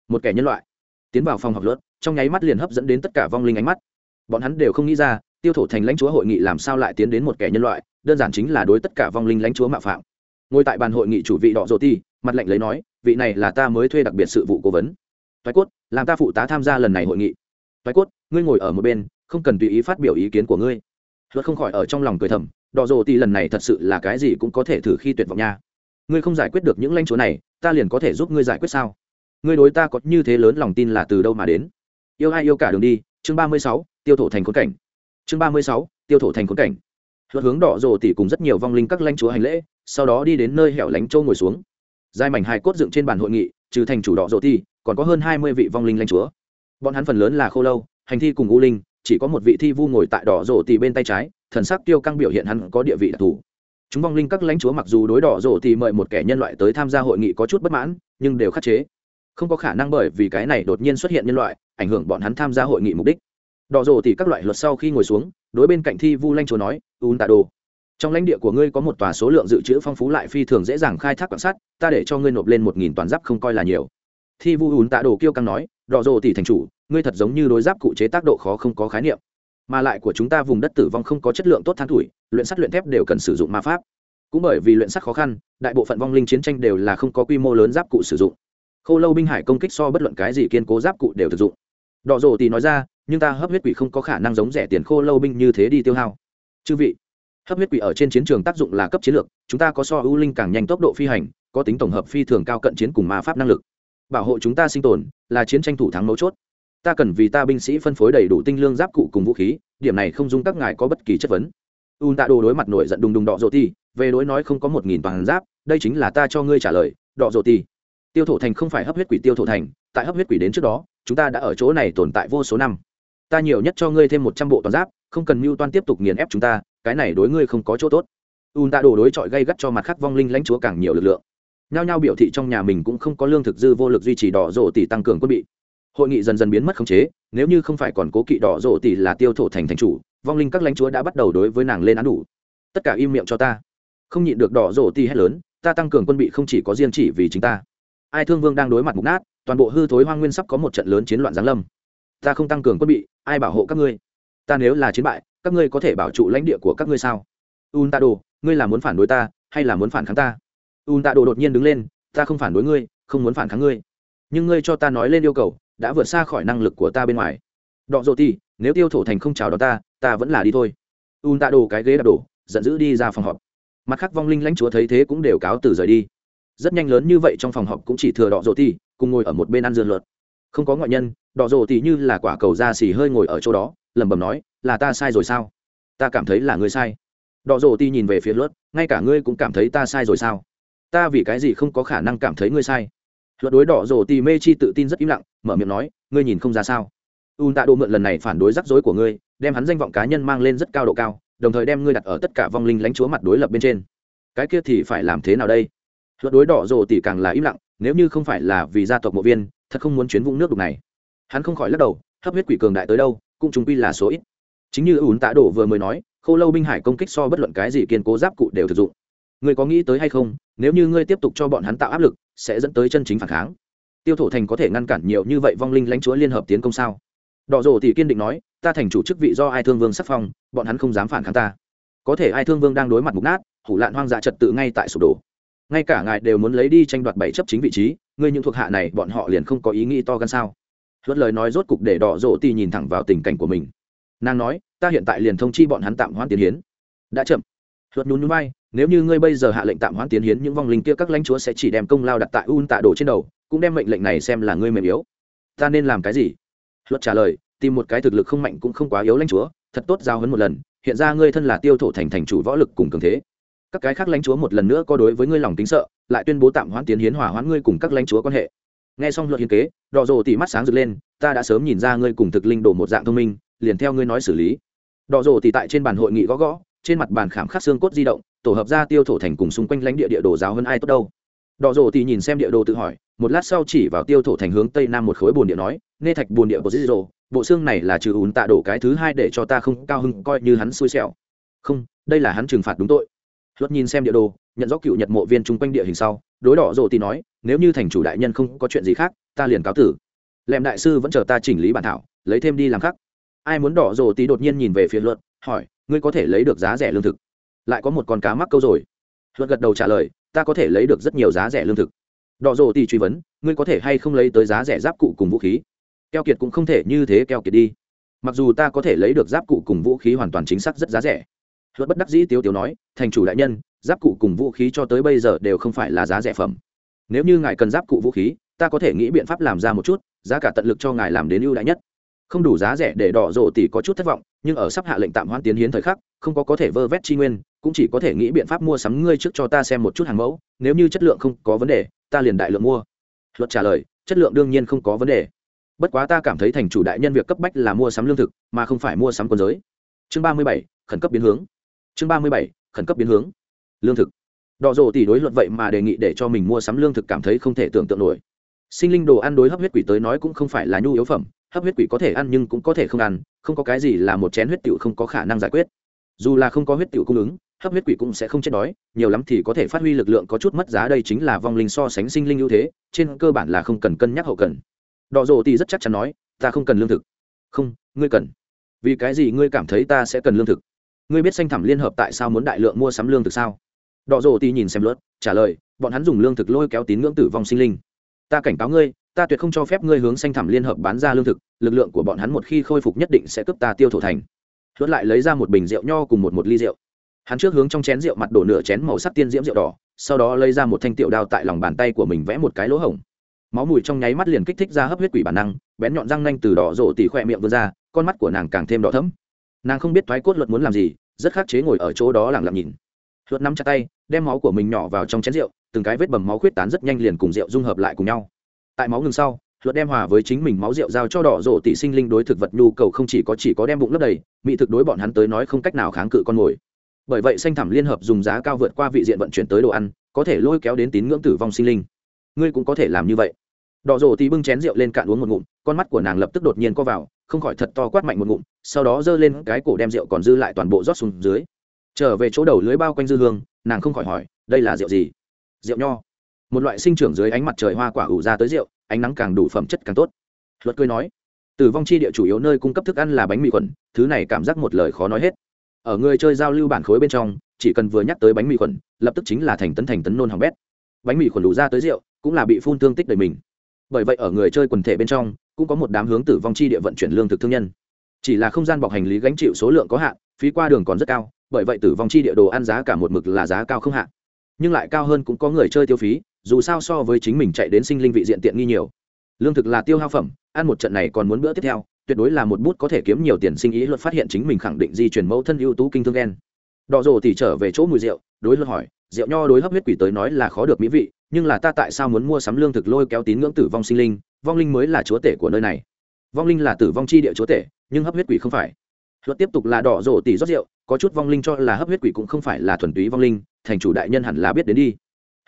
Một kẻ nhân loại. Tiến vào phòng học lớp trong nháy mắt liền hấp dẫn đến tất cả vong linh ánh mắt. Bọn hắn đều không nghĩ ra, tiêu thổ thành lãnh chúa hội nghị làm sao lại tiến đến một kẻ nhân loại, đơn giản chính là đối tất cả vong linh lãnh chúa mạo phạm. Ngồi tại bàn hội nghị chủ vị đọ rô ti, mặt lệnh lấy nói, vị này là ta mới thuê đặc biệt sự vụ cố vấn. Toái cốt, làm ta phụ tá tham gia lần này hội nghị. Toái cốt, ngươi ngồi ở một bên, không cần tùy ý phát biểu ý kiến của ngươi. Luật không khỏi ở trong lòng cười thầm, đỏ rồ thì lần này thật sự là cái gì cũng có thể thử khi tuyệt vọng nha. Ngươi không giải quyết được những lãnh chúa này, ta liền có thể giúp ngươi giải quyết sao? Ngươi đối ta có như thế lớn lòng tin là từ đâu mà đến? Yêu ai yêu cả đường đi, chương ba mươi sáu, tiêu thổ thành khốn cảnh. Chương ba mươi sáu, tiêu thổ thành khốn cảnh. Luật hướng đỏ rồ tỉ cùng rất nhiều vong linh các lãnh chúa hành lễ, sau đó đi đến nơi hẻo lánh châu ngồi xuống. Giai mảnh hai cốt dựng trên bàn hội nghị, trừ thành chủ đỏ rồ tỉ, còn có hơn hai mươi vị vong linh lãnh chúa. Bọn hắn phần lớn là khô lâu, hành thi cùng u linh, chỉ có một vị thi vu ngồi tại đỏ rổ tì bên tay trái, thần sắc tiêu căng biểu hiện hắn có địa vị đặc thù. Chúng vong linh các lãnh chúa mặc dù đối đỏ rổ tì mời một kẻ nhân loại tới tham gia hội nghị có chút bất mãn, nhưng đều khắc chế. Không có khả năng bởi vì cái này đột nhiên xuất hiện nhân loại ảnh hưởng bọn hắn tham gia hội nghị mục đích. Đỏ rổ thì các loại luật sau khi ngồi xuống, đối bên cạnh thi vu Lanh chúa nói un tạ đồ, trong lãnh địa của ngươi có một tòa số lượng dự trữ phong phú lại phi thường dễ dàng khai thác quan sát, ta để cho ngươi nộp lên một nghìn toàn giáp không coi là nhiều. Thi vu un tạ đồ kêu căng nói, đỏ rồ tỷ thành chủ, ngươi thật giống như đối giáp cụ chế tác độ khó không có khái niệm. Mà lại của chúng ta vùng đất tử vong không có chất lượng tốt than thủi luyện sắt luyện thép đều cần sử dụng ma pháp. Cũng bởi vì luyện sắt khó khăn, đại bộ phận vong linh chiến tranh đều là không có quy mô lớn giáp cụ sử dụng. Khô lâu binh hải công kích so bất luận cái gì kiên cố giáp cụ đều thực dụng đỏ rổ thì nói ra, nhưng ta hấp huyết quỷ không có khả năng giống rẻ tiền khô lâu binh như thế đi tiêu hao. Chư vị, hấp huyết quỷ ở trên chiến trường tác dụng là cấp chiến lược, chúng ta có so ưu linh càng nhanh tốc độ phi hành, có tính tổng hợp phi thường cao cận chiến cùng ma pháp năng lực. Bảo hộ chúng ta sinh tồn, là chiến tranh thủ thắng mấu chốt. Ta cần vì ta binh sĩ phân phối đầy đủ tinh lương giáp cụ cùng vũ khí, điểm này không dung các ngài có bất kỳ chất vấn. Un tạ đồ đối mặt nổi giận đùng đùng đọ rộ ti về đối nói không có một nghìn toàn giáp, đây chính là ta cho ngươi trả lời, đọ rộ ti tiêu thổ thành không phải hấp huyết quỷ tiêu thổ thành, tại hấp huyết quỷ đến trước đó chúng ta đã ở chỗ này tồn tại vô số năm. Ta nhiều nhất cho ngươi thêm một trăm bộ toàn giáp, không cần mưu toan tiếp tục nghiền ép chúng ta, cái này đối ngươi không có chỗ tốt. Un ta đổ đối chọi gây gắt cho mặt khắc vong linh lãnh chúa càng nhiều lực lượng. Nhao nhao biểu thị trong nhà mình cũng không có lương thực dư vô lực duy trì đỏ rổ tỷ tăng cường quân bị. Hội nghị dần dần biến mất khống chế, nếu như không phải còn cố kỵ đỏ rổ tỷ là tiêu thổ thành thành chủ, vong linh các lãnh chúa đã bắt đầu đối với nàng lên án đủ. Tất cả im miệng cho ta. Không nhịn được đỏ rổ tỷ hết lớn, ta tăng cường quân bị không chỉ có riêng chỉ vì chính ta. Ai thương vương đang đối mặt mục nát toàn bộ hư thối hoang nguyên sắp có một trận lớn chiến loạn giáng lâm. Ta không tăng cường quân bị, ai bảo hộ các ngươi? Ta nếu là chiến bại, các ngươi có thể bảo trụ lãnh địa của các ngươi sao? Un ta đồ ngươi là muốn phản đối ta, hay là muốn phản kháng ta? Un tạ đồ đột nhiên đứng lên, ta không phản đối ngươi, không muốn phản kháng ngươi. Nhưng ngươi cho ta nói lên yêu cầu, đã vượt xa khỏi năng lực của ta bên ngoài. Đọ dộ ti nếu tiêu thổ thành không chào đón ta ta vẫn là đi thôi. Un tạ đồ cái ghế đạp đổ, giận dữ đi ra phòng họp. Mặt khác vong linh lãnh chúa thấy thế cũng đều cáo từ rời đi. Rất nhanh lớn như vậy trong phòng họp cũng chỉ thừa đọ dộ ti cùng ngồi ở một bên ăn dưa luật không có ngoại nhân, đỏ rồ ti như là quả cầu da xì hơi ngồi ở chỗ đó, lẩm bẩm nói, là ta sai rồi sao? Ta cảm thấy là ngươi sai. Đỏ rồ ti nhìn về phía luật ngay cả ngươi cũng cảm thấy ta sai rồi sao? Ta vì cái gì không có khả năng cảm thấy ngươi sai? Luật đối đỏ rồ thì mê chi tự tin rất im lặng, mở miệng nói, ngươi nhìn không ra sao? Un tạ đồ mượn lần này phản đối rắc rối của ngươi, đem hắn danh vọng cá nhân mang lên rất cao độ cao, đồng thời đem ngươi đặt ở tất cả vong linh lãnh chúa mặt đối lập bên trên. Cái kia thì phải làm thế nào đây? Luật đối đỏ rồ thì càng là im lặng nếu như không phải là vì gia tộc mộ viên, thật không muốn chuyến vũng nước đục này. Hắn không khỏi lắc đầu, hấp huyết quỷ cường đại tới đâu, cũng chúng quy là số ít. Chính như ủn tạ đổ vừa mới nói, khô lâu binh hải công kích so bất luận cái gì kiên cố giáp cụ đều thực dụng. Người có nghĩ tới hay không, nếu như ngươi tiếp tục cho bọn hắn tạo áp lực, sẽ dẫn tới chân chính phản kháng. Tiêu thổ thành có thể ngăn cản nhiều như vậy vong linh lãnh chúa liên hợp tiến công sao? Đỏ rồ thì kiên định nói, ta thành chủ chức vị do ai thương vương sắc phong, bọn hắn không dám phản kháng ta. Có thể ai thương vương đang đối mặt mục nát, hủ lạn hoang dã trật tự ngay tại sụp đổ ngay cả ngài đều muốn lấy đi tranh đoạt bảy chấp chính vị trí, ngươi những thuộc hạ này, bọn họ liền không có ý nghĩ to gan sao? Luật lời nói rốt cục để đỏ rộ tì nhìn thẳng vào tình cảnh của mình. Nàng nói, ta hiện tại liền thông chi bọn hắn tạm hoãn tiến hiến. Đã chậm. Luật nhún nhún vai, nếu như ngươi bây giờ hạ lệnh tạm hoãn tiến hiến, những vong linh kia các lãnh chúa sẽ chỉ đem công lao đặt tại un tạ đổ trên đầu, cũng đem mệnh lệnh này xem là ngươi mềm yếu. Ta nên làm cái gì? Luật trả lời, tìm một cái thực lực không mạnh cũng không quá yếu lãnh chúa, thật tốt giao hấn một lần, hiện ra ngươi thân là tiêu thổ thành thành chủ võ lực cùng cường thế các cái khác lãnh chúa một lần nữa có đối với ngươi lòng tính sợ, lại tuyên bố tạm hoãn tiến hiến hòa hoãn ngươi cùng các lãnh chúa quan hệ. Nghe xong luật hiến kế, đỏ rồ tỉ mắt sáng rực lên, ta đã sớm nhìn ra ngươi cùng thực linh đổ một dạng thông minh, liền theo ngươi nói xử lý. Đỏ rồ tỉ tại trên bàn hội nghị gõ gõ, trên mặt bàn khảm khắc xương cốt di động, tổ hợp ra tiêu thổ thành cùng xung quanh lãnh địa địa đồ giáo hơn ai tốt đâu. Đỏ rồ tỉ nhìn xem địa đồ tự hỏi, một lát sau chỉ vào tiêu thổ thành hướng tây nam một khối bồn địa nói nghe thạch bồn địa của dĩ dồ bộ xương này là trừ ùn tạ đổ cái thứ hai để cho ta không cao hưng coi như hắn xui xẻo. Không, đây là hắn trừng phạt đúng tội luật nhìn xem địa đồ, nhận rõ cựu nhật mộ viên chung quanh địa hình sau, đối đỏ rộ tì nói, nếu như thành chủ đại nhân không có chuyện gì khác, ta liền cáo tử. Lẹm đại sư vẫn chờ ta chỉnh lý bản thảo, lấy thêm đi làm khắc ai muốn đỏ rộ tì đột nhiên nhìn về phía luật hỏi, ngươi có thể lấy được giá rẻ lương thực? Lại có một con cá mắc câu rồi. Luật gật đầu trả lời, ta có thể lấy được rất nhiều giá rẻ lương thực. Đỏ rộ tì truy vấn, ngươi có thể hay không lấy tới giá rẻ giáp cụ cùng vũ khí? Keo kiệt cũng không thể như thế keo kiệt đi. Mặc dù ta có thể lấy được giáp cụ cùng vũ khí hoàn toàn chính xác rất giá rẻ luật bất đắc dĩ tiếu tiếu nói, thành chủ đại nhân, giáp cụ cùng vũ khí cho tới bây giờ đều không phải là giá rẻ phẩm. Nếu như ngài cần giáp cụ vũ khí, ta có thể nghĩ biện pháp làm ra một chút, giá cả tận lực cho ngài làm đến ưu đãi nhất. Không đủ giá rẻ để đỏ rộ tỷ có chút thất vọng, nhưng ở sắp hạ lệnh tạm hoãn tiến hiến thời khắc, không có có thể vơ vét chi nguyên, cũng chỉ có thể nghĩ biện pháp mua sắm ngươi trước cho ta xem một chút hàng mẫu, nếu như chất lượng không có vấn đề, ta liền đại lượng mua. Luật trả lời, chất lượng đương nhiên không có vấn đề. Bất quá ta cảm thấy thành chủ đại nhân việc cấp bách là mua sắm lương thực, mà không phải mua sắm quân giới. Chương ba mươi bảy, khẩn cấp biến hướng chương ba mươi bảy, khẩn cấp biến hướng. Lương thực. Đỏ rộ tỷ đối luận vậy mà đề nghị để cho mình mua sắm lương thực cảm thấy không thể tưởng tượng nổi. Sinh linh đồ ăn đối hấp huyết quỷ tới nói cũng không phải là nhu yếu phẩm, hấp huyết quỷ có thể ăn nhưng cũng có thể không ăn, không có cái gì là một chén huyết tiểu không có khả năng giải quyết. Dù là không có huyết tiểu cung ứng, hấp huyết quỷ cũng sẽ không chết đói, nhiều lắm thì có thể phát huy lực lượng có chút mất giá đây chính là vong linh so sánh sinh linh ưu thế, trên cơ bản là không cần cân nhắc hậu cần. Đỏ rộ tỷ rất chắc chắn nói, ta không cần lương thực. Không, ngươi cần. Vì cái gì ngươi cảm thấy ta sẽ cần lương thực? Ngươi biết xanh thẳm liên hợp tại sao muốn đại lượng mua sắm lương thực sao? Đọ rộ tỷ nhìn xem luật, trả lời, bọn hắn dùng lương thực lôi kéo tín ngưỡng tử vong sinh linh. Ta cảnh cáo ngươi, ta tuyệt không cho phép ngươi hướng xanh thẳm liên hợp bán ra lương thực, lực lượng của bọn hắn một khi khôi phục nhất định sẽ cướp ta tiêu thổ thành. Luật lại lấy ra một bình rượu nho cùng một một ly rượu. Hắn trước hướng trong chén rượu mặt đổ nửa chén màu sắc tiên diễm rượu đỏ, sau đó lấy ra một thanh tiểu đao tại lòng bàn tay của mình vẽ một cái lỗ hổng. Máu mùi trong nháy mắt liền kích thích ra hấp huyết quỷ bản năng, bén nhọn răng nanh từ đỏ rộ tỉ khoe miệng vươn ra, con mắt của nàng càng thêm đỏ thấm nàng không biết thoái cốt luật muốn làm gì, rất khắc chế ngồi ở chỗ đó lặng lặng nhìn. Luật nắm chặt tay, đem máu của mình nhỏ vào trong chén rượu, từng cái vết bầm máu khuyết tán rất nhanh liền cùng rượu dung hợp lại cùng nhau. Tại máu ngừng sau, luật đem hòa với chính mình máu rượu giao cho đỏ rổ tỷ sinh linh đối thực vật nhu cầu không chỉ có chỉ có đem bụng lấp đầy, mỹ thực đối bọn hắn tới nói không cách nào kháng cự con mồi. Bởi vậy xanh thảm liên hợp dùng giá cao vượt qua vị diện vận chuyển tới đồ ăn, có thể lôi kéo đến tín ngưỡng tử vong sinh linh. Ngươi cũng có thể làm như vậy đỏ rổ tí bưng chén rượu lên cạn uống một ngụm, con mắt của nàng lập tức đột nhiên co vào, không khỏi thật to quát mạnh một ngụm, sau đó giơ lên cái cổ đem rượu còn dư lại toàn bộ rót xuống dưới. Trở về chỗ đầu lưới bao quanh dư hương, nàng không khỏi hỏi, đây là rượu gì? Rượu nho. Một loại sinh trưởng dưới ánh mặt trời hoa quả ủ ra tới rượu, ánh nắng càng đủ phẩm chất càng tốt. Luật cười nói, tử vong chi địa chủ yếu nơi cung cấp thức ăn là bánh mì khuẩn, thứ này cảm giác một lời khó nói hết. Ở người chơi giao lưu bản khối bên trong, chỉ cần vừa nhắc tới bánh mì khuẩn, lập tức chính là thành tấn thành tấn nôn hỏng bét. Bánh mì khuẩn đủ ra tới rượu, cũng là bị phun thương tích đầy mình bởi vậy ở người chơi quần thể bên trong, cũng có một đám hướng tử vong chi địa vận chuyển lương thực thương nhân. Chỉ là không gian bọc hành lý gánh chịu số lượng có hạn, phí qua đường còn rất cao, bởi vậy tử vong chi địa đồ ăn giá cả một mực là giá cao không hạn. Nhưng lại cao hơn cũng có người chơi tiêu phí, dù sao so với chính mình chạy đến sinh linh vị diện tiện nghi nhiều. Lương thực là tiêu hao phẩm, ăn một trận này còn muốn bữa tiếp theo, tuyệt đối là một bút có thể kiếm nhiều tiền sinh ý luật phát hiện chính mình khẳng định di chuyển mẫu thân ưu tú kinh thương ghen đỏ rồ thì trở về chỗ mùi rượu, đối luật hỏi, rượu nho đối hấp huyết quỷ tới nói là khó được mỹ vị nhưng là ta tại sao muốn mua sắm lương thực lôi kéo tín ngưỡng tử vong sinh linh? Vong linh mới là chúa tể của nơi này. Vong linh là tử vong chi địa chúa tể, nhưng hấp huyết quỷ không phải. Luật tiếp tục là đỏ rổ tỷ rót rượu, có chút vong linh cho là hấp huyết quỷ cũng không phải là thuần túy vong linh, thành chủ đại nhân hẳn là biết đến đi.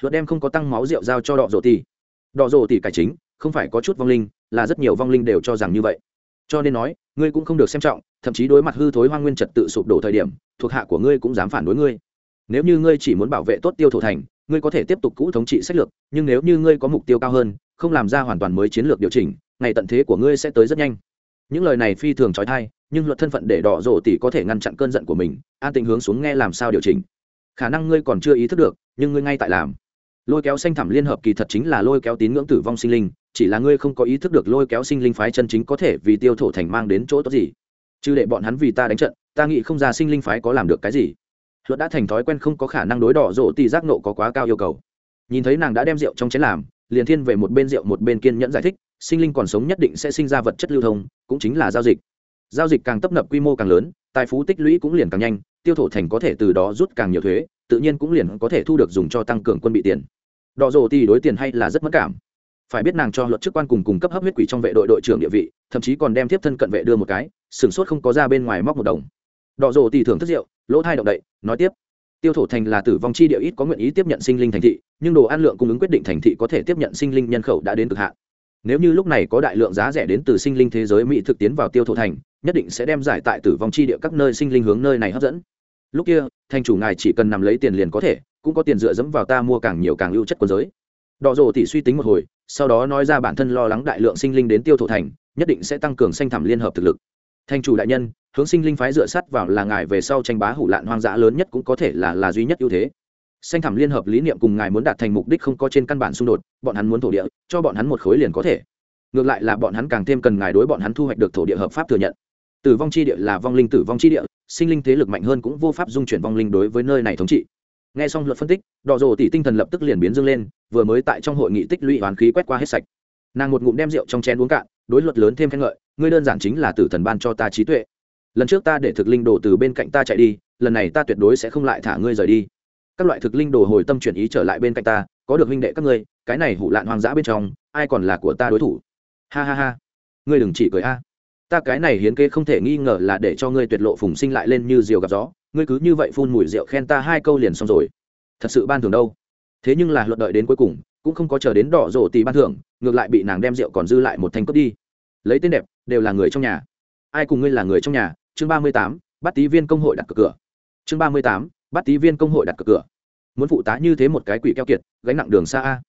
Luật đem không có tăng máu rượu giao cho đỏ rổ tỷ đỏ rổ tỷ cải chính, không phải có chút vong linh, là rất nhiều vong linh đều cho rằng như vậy. Cho nên nói, ngươi cũng không được xem trọng, thậm chí đối mặt hư thối hoang nguyên trật tự sụp đổ thời điểm, thuộc hạ của ngươi cũng dám phản đối ngươi. Nếu như ngươi chỉ muốn bảo vệ tốt tiêu thổ thành ngươi có thể tiếp tục cũ thống trị sách lược, nhưng nếu như ngươi có mục tiêu cao hơn, không làm ra hoàn toàn mới chiến lược điều chỉnh, ngày tận thế của ngươi sẽ tới rất nhanh. Những lời này phi thường trói thai, nhưng luật thân phận để đỏ rổ tỷ có thể ngăn chặn cơn giận của mình, an tình hướng xuống nghe làm sao điều chỉnh. Khả năng ngươi còn chưa ý thức được, nhưng ngươi ngay tại làm. Lôi kéo xanh thẳm liên hợp kỳ thật chính là lôi kéo tín ngưỡng tử vong sinh linh, chỉ là ngươi không có ý thức được lôi kéo sinh linh phái chân chính có thể vì tiêu thổ thành mang đến chỗ tốt gì. Chứ để bọn hắn vì ta đánh trận, ta nghĩ không ra sinh linh phái có làm được cái gì luật đã thành thói quen không có khả năng đối đỏ rộ tì giác nộ có quá cao yêu cầu. Nhìn thấy nàng đã đem rượu trong chén làm, liền thiên về một bên rượu một bên kiên nhẫn giải thích, sinh linh còn sống nhất định sẽ sinh ra vật chất lưu thông, cũng chính là giao dịch. Giao dịch càng tấp nập quy mô càng lớn, tài phú tích lũy cũng liền càng nhanh, tiêu thổ thành có thể từ đó rút càng nhiều thuế, tự nhiên cũng liền có thể thu được dùng cho tăng cường quân bị tiền. Đỏ rộ tì đối tiền hay là rất mất cảm. Phải biết nàng cho luật chức quan cùng cung cấp hấp huyết quỷ trong vệ đội đội trưởng địa vị, thậm chí còn đem tiếp thân cận vệ đưa một cái sửng sốt không có ra bên ngoài móc một đồng đỏ rộ tỷ thưởng thức rượu, lỗ thai động đậy, nói tiếp. Tiêu thổ thành là tử vong chi địa ít có nguyện ý tiếp nhận sinh linh thành thị, nhưng đồ ăn lượng cung ứng quyết định thành thị có thể tiếp nhận sinh linh nhân khẩu đã đến cực hạn. Nếu như lúc này có đại lượng giá rẻ đến từ sinh linh thế giới mỹ thực tiến vào tiêu thổ thành, nhất định sẽ đem giải tại tử vong chi địa các nơi sinh linh hướng nơi này hấp dẫn. Lúc kia, thành chủ ngài chỉ cần nằm lấy tiền liền có thể, cũng có tiền dựa dẫm vào ta mua càng nhiều càng ưu chất quân giới. Đọ rồ tỷ suy tính một hồi, sau đó nói ra bản thân lo lắng đại lượng sinh linh đến tiêu thổ thành, nhất định sẽ tăng cường xanh thẳm liên hợp thực lực. Thành chủ đại nhân hướng sinh linh phái dựa sắt vào là ngài về sau tranh bá hủ lạn hoang dã lớn nhất cũng có thể là là duy nhất ưu thế. Xanh thẳm liên hợp lý niệm cùng ngài muốn đạt thành mục đích không có trên căn bản xung đột, bọn hắn muốn thổ địa, cho bọn hắn một khối liền có thể. Ngược lại là bọn hắn càng thêm cần ngài đối bọn hắn thu hoạch được thổ địa hợp pháp thừa nhận. Tử vong chi địa là vong linh tử vong chi địa, sinh linh thế lực mạnh hơn cũng vô pháp dung chuyển vong linh đối với nơi này thống trị. Nghe xong luật phân tích đỏ rồ tỷ tinh thần lập tức liền biến dâng lên, vừa mới tại trong hội nghị tích lũy hoàn khí quét qua hết sạch. Nàng một ngụm đem rượu trong chén uống cạn, đối luật lớn thêm khen ngợi, ngươi đơn giản chính là tử thần ban cho ta trí tuệ lần trước ta để thực linh đồ từ bên cạnh ta chạy đi, lần này ta tuyệt đối sẽ không lại thả ngươi rời đi. Các loại thực linh đồ hồi tâm chuyển ý trở lại bên cạnh ta, có được huynh đệ các ngươi, cái này hủ lạn hoang dã bên trong, ai còn là của ta đối thủ? Ha ha ha. Ngươi đừng chỉ cười a. Ta cái này hiến kế không thể nghi ngờ là để cho ngươi tuyệt lộ phùng sinh lại lên như diều gặp gió. Ngươi cứ như vậy phun mùi rượu khen ta hai câu liền xong rồi. Thật sự ban thường đâu? Thế nhưng là luận đợi đến cuối cùng, cũng không có chờ đến đỏ rổ tì ban thưởng, ngược lại bị nàng đem rượu còn dư lại một thanh cướp đi. Lấy tên đẹp, đều là người trong nhà. Ai cùng ngươi là người trong nhà? Chương ba mươi tám, bắt tí viên công hội đặt cửa cửa. chương ba mươi tám, bắt tí viên công hội đặt cửa cửa. muốn phụ tá như thế một cái quỷ keo kiệt, gánh nặng đường xa a.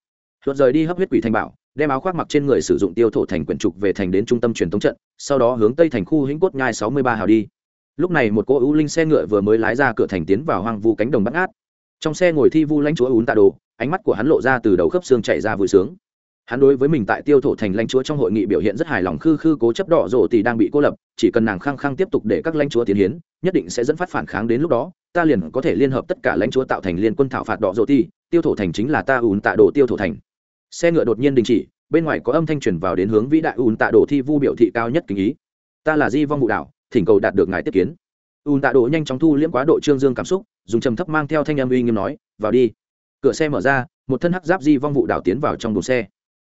Luật rời đi hấp huyết quỷ thanh bảo, đem áo khoác mặc trên người sử dụng tiêu thổ thành quyển trục về thành đến trung tâm truyền thống trận, sau đó hướng tây thành khu hĩnh cốt nhai sáu mươi ba hào đi. Lúc này một cô ưu linh xe ngựa vừa mới lái ra cửa thành tiến vào hoang vu cánh đồng bắt ngát. Trong xe ngồi thi vu lãnh chúa ún tạ đồ, ánh mắt của hắn lộ ra từ đầu khớp xương chạy ra vui sướng hắn đối với mình tại tiêu thổ thành lãnh chúa trong hội nghị biểu hiện rất hài lòng, khư khư cố chấp đỏ rộ thì đang bị cô lập, chỉ cần nàng khăng khăng tiếp tục để các lãnh chúa tiến hiến, nhất định sẽ dẫn phát phản kháng đến lúc đó, ta liền có thể liên hợp tất cả lãnh chúa tạo thành liên quân thảo phạt đỏ rộ thì tiêu thổ thành chính là ta ún tạ đồ tiêu thổ thành. Xe ngựa đột nhiên đình chỉ, bên ngoài có âm thanh truyền vào đến hướng vĩ đại ún tạ đồ thi vu biểu thị cao nhất kính ý. Ta là di vong vụ đạo, thỉnh cầu đạt được ngài tiếp kiến. Ùn tạ đồ nhanh chóng thu liễm quá độ trương dương cảm xúc, dùng trầm thấp mang theo thanh âm uy nghiêm nói, vào đi. Cửa xe mở ra, một thân hắc giáp di vong vụ đảo tiến vào trong đồn xe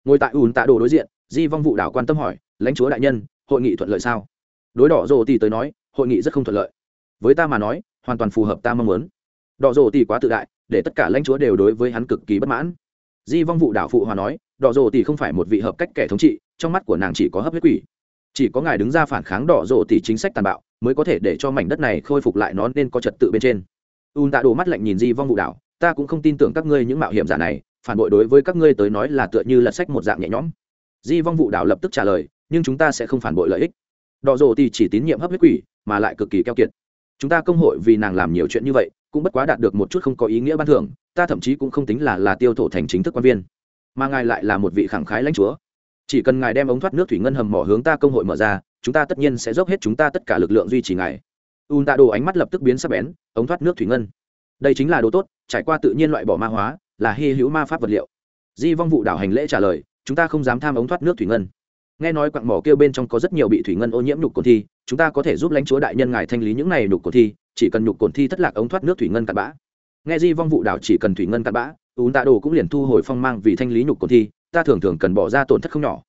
ngồi tại ùn tạ đồ đối diện, di vong vụ đảo quan tâm hỏi, lãnh chúa đại nhân, hội nghị thuận lợi sao? Đối đỏ rồ tỷ tới nói, hội nghị rất không thuận lợi. Với ta mà nói, hoàn toàn phù hợp ta mong muốn. Đỏ rồ tỷ quá tự đại, để tất cả lãnh chúa đều đối với hắn cực kỳ bất mãn. Di vong vụ đảo phụ hòa nói, đỏ rồ tỷ không phải một vị hợp cách kẻ thống trị, trong mắt của nàng chỉ có hấp huyết quỷ. Chỉ có ngài đứng ra phản kháng đỏ rồ tỷ chính sách tàn bạo, mới có thể để cho mảnh đất này khôi phục lại nó nên có trật tự bên trên. Un tạ đồ mắt lạnh nhìn di vong vụ đảo, ta cũng không tin tưởng các ngươi những mạo hiểm giả này phản bội đối với các ngươi tới nói là tựa như lật sách một dạng nhẹ nhõm. Di vong vụ đảo lập tức trả lời, nhưng chúng ta sẽ không phản bội lợi ích. Đỏ rồ thì chỉ tín nhiệm hấp huyết quỷ, mà lại cực kỳ keo kiệt. Chúng ta công hội vì nàng làm nhiều chuyện như vậy, cũng bất quá đạt được một chút không có ý nghĩa ban thưởng, ta thậm chí cũng không tính là là tiêu thổ thành chính thức quan viên. Mà ngài lại là một vị khẳng khái lãnh chúa. Chỉ cần ngài đem ống thoát nước thủy ngân hầm mỏ hướng ta công hội mở ra, chúng ta tất nhiên sẽ dốc hết chúng ta tất cả lực lượng duy trì ngài. Un tạ đồ ánh mắt lập tức biến sắc bén, ống thoát nước thủy ngân. Đây chính là đồ tốt, trải qua tự nhiên loại bỏ ma hóa là hy hữu ma pháp vật liệu. Di vong vụ đảo hành lễ trả lời, chúng ta không dám tham ống thoát nước thủy ngân. Nghe nói quặng mỏ kêu bên trong có rất nhiều bị thủy ngân ô nhiễm nhục cồn thi, chúng ta có thể giúp lãnh chúa đại nhân ngài thanh lý những này nhục cồn thi, chỉ cần nhục cồn thi thất lạc ống thoát nước thủy ngân cặn bã. Nghe di vong vụ đảo chỉ cần thủy ngân cặn bã, ún tạ đồ cũng liền thu hồi phong mang vì thanh lý nhục cồn thi, ta thường thường cần bỏ ra tổn thất không nhỏ.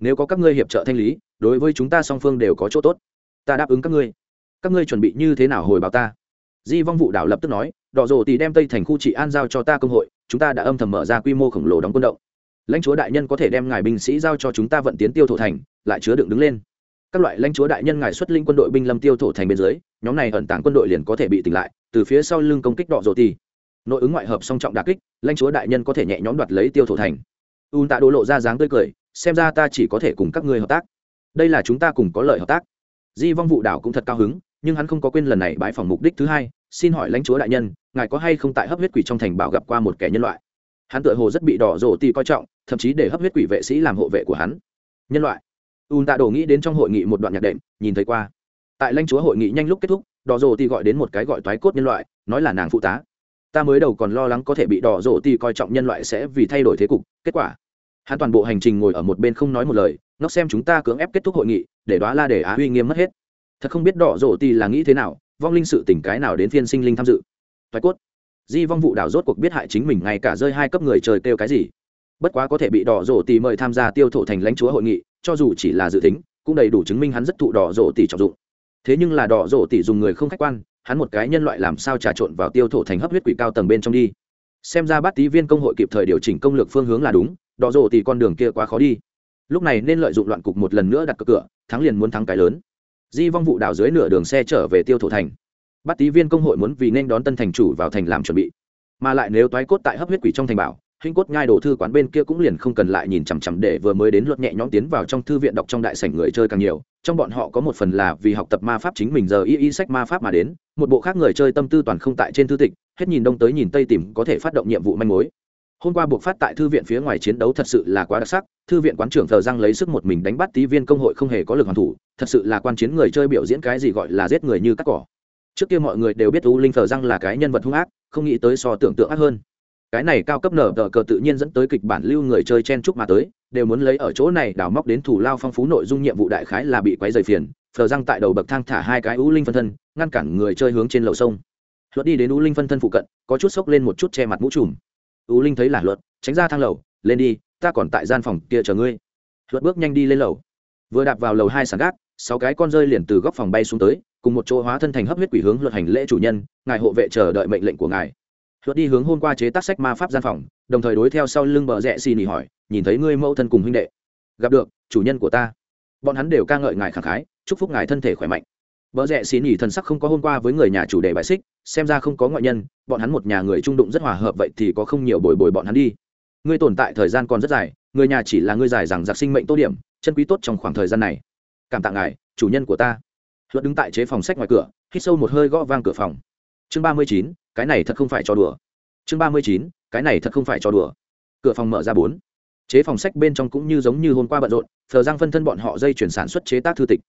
Nếu có các ngươi hiệp trợ thanh lý, đối với chúng ta song phương đều có chỗ tốt. Ta đáp ứng các ngươi. Các ngươi chuẩn bị như thế nào hồi báo ta? Di vong vụ đảo lập tức nói đỏ rổ tì đem tây thành khu trị an giao cho ta công hội, chúng ta đã âm thầm mở ra quy mô khổng lồ đóng quân động. Lãnh chúa đại nhân có thể đem ngài binh sĩ giao cho chúng ta vận tiến tiêu thổ thành, lại chứa đựng đứng lên. Các loại lãnh chúa đại nhân ngài xuất linh quân đội binh lâm tiêu thổ thành bên dưới, nhóm này ẩn tàng quân đội liền có thể bị tỉnh lại, từ phía sau lưng công kích đỏ rổ tì nội ứng ngoại hợp song trọng đà kích, lãnh chúa đại nhân có thể nhẹ nhõm đoạt lấy tiêu thổ thành. Un tạ đỗ lộ ra dáng tươi cười, xem ra ta chỉ có thể cùng các ngươi hợp tác. Đây là chúng ta cùng có lợi hợp tác. Di vong vụ đảo cũng thật cao hứng, nhưng hắn không có quên lần này bãi phòng mục đích thứ hai xin hỏi lãnh chúa đại nhân, ngài có hay không tại hấp huyết quỷ trong thành bảo gặp qua một kẻ nhân loại? Hắn tựa hồ rất bị đỏ rổ tì coi trọng, thậm chí để hấp huyết quỷ vệ sĩ làm hộ vệ của hắn. Nhân loại. Un tạ đổ nghĩ đến trong hội nghị một đoạn nhạc đệm, nhìn thấy qua. Tại lãnh chúa hội nghị nhanh lúc kết thúc, đỏ rổ tì gọi đến một cái gọi toái cốt nhân loại, nói là nàng phụ tá. Ta mới đầu còn lo lắng có thể bị đỏ rổ tì coi trọng nhân loại sẽ vì thay đổi thế cục, kết quả. Hắn toàn bộ hành trình ngồi ở một bên không nói một lời ngóc xem chúng ta cưỡng ép kết thúc hội nghị, để đoá la để á uy nghiêm mất hết. Thật không biết đỏ rổ tì là nghĩ thế nào vong linh sự tỉnh cái nào đến phiên sinh linh tham dự? Toái cốt. Di vong vụ đảo rốt cuộc biết hại chính mình ngay cả rơi hai cấp người trời kêu cái gì. Bất quá có thể bị đỏ rổ tì mời tham gia tiêu thổ thành lãnh chúa hội nghị, cho dù chỉ là dự tính, cũng đầy đủ chứng minh hắn rất thụ đỏ rổ tì trọng dụng. Thế nhưng là đỏ rổ tì dùng người không khách quan, hắn một cái nhân loại làm sao trà trộn vào tiêu thổ thành hấp huyết quỷ cao tầng bên trong đi? Xem ra bát tý viên công hội kịp thời điều chỉnh công lược phương hướng là đúng, đỏ rổ tì con đường kia quá khó đi. Lúc này nên lợi dụng loạn cục một lần nữa đặt cược cửa, thắng liền muốn thắng cái lớn di vong vụ đảo dưới nửa đường xe trở về tiêu thổ thành. Bắt tý viên công hội muốn vì nên đón tân thành chủ vào thành làm chuẩn bị. Mà lại nếu toái cốt tại hấp huyết quỷ trong thành bảo, hình cốt nhai đồ thư quán bên kia cũng liền không cần lại nhìn chằm chằm để vừa mới đến luật nhẹ nhõm tiến vào trong thư viện đọc trong đại sảnh người chơi càng nhiều, trong bọn họ có một phần là vì học tập ma pháp chính mình giờ y y sách ma pháp mà đến, một bộ khác người chơi tâm tư toàn không tại trên thư tịch, hết nhìn đông tới nhìn tây tìm có thể phát động nhiệm vụ manh mối hôm qua buộc phát tại thư viện phía ngoài chiến đấu thật sự là quá đặc sắc, thư viện quán trưởng thờ răng lấy sức một mình đánh bắt tí viên công hội không hề có lực hoàn thủ, thật sự là quan chiến người chơi biểu diễn cái gì gọi là giết người như cắt cỏ. Trước kia mọi người đều biết u linh thờ răng là cái nhân vật hung ác, không nghĩ tới so tưởng tượng ác hơn. Cái này cao cấp nở tờ cờ tự nhiên dẫn tới kịch bản lưu người chơi chen chúc mà tới, đều muốn lấy ở chỗ này đào móc đến thủ lao phong phú nội dung nhiệm vụ đại khái là bị quấy dày phiền phờ răng tại đầu bậc thang thả hai cái u linh phân thân, ngăn cản người chơi hướng trên lầu sông. Luật đi đến u linh phân thân phụ cận, có chút sốc lên một chút che mặt mũ trùm u linh thấy là luật, tránh ra thang lầu, lên đi, ta còn tại gian phòng kia chờ ngươi. Luật bước nhanh đi lên lầu. Vừa đạp vào lầu hai sàn gác, sáu cái con rơi liền từ góc phòng bay xuống tới, cùng một chỗ hóa thân thành hấp huyết quỷ hướng luật hành lễ chủ nhân, ngài hộ vệ chờ đợi mệnh lệnh của ngài. Luật đi hướng hôm qua chế tác sách ma pháp gian phòng, đồng thời đối theo sau lưng bờ rẽ xì nỉ hỏi, nhìn thấy ngươi mẫu thân cùng huynh đệ, gặp được chủ nhân của ta? Bọn hắn đều ca ngợi ngài khẳng khái, chúc phúc ngài thân thể khỏe mạnh. Bỡ rẽ xì nhì thần sắc không có hôm qua với người nhà chủ đề bại xích, xem ra không có ngoại nhân, bọn hắn một nhà người trung đụng rất hòa hợp vậy thì có không nhiều bồi bồi bọn hắn đi. Ngươi tồn tại thời gian còn rất dài, người nhà chỉ là ngươi dài rằng giặc sinh mệnh tốt điểm, chân quý tốt trong khoảng thời gian này. Cảm tạ ngài, chủ nhân của ta. Luật đứng tại chế phòng sách ngoài cửa, hít sâu một hơi gõ vang cửa phòng. Chương ba mươi chín, cái này thật không phải cho đùa. Chương ba mươi chín, cái này thật không phải cho đùa. Cửa phòng mở ra bốn. Chế phòng sách bên trong cũng như giống như hôm qua bận rộn, thờ Giang phân thân bọn họ dây chuyển sản xuất chế tác thư tịch.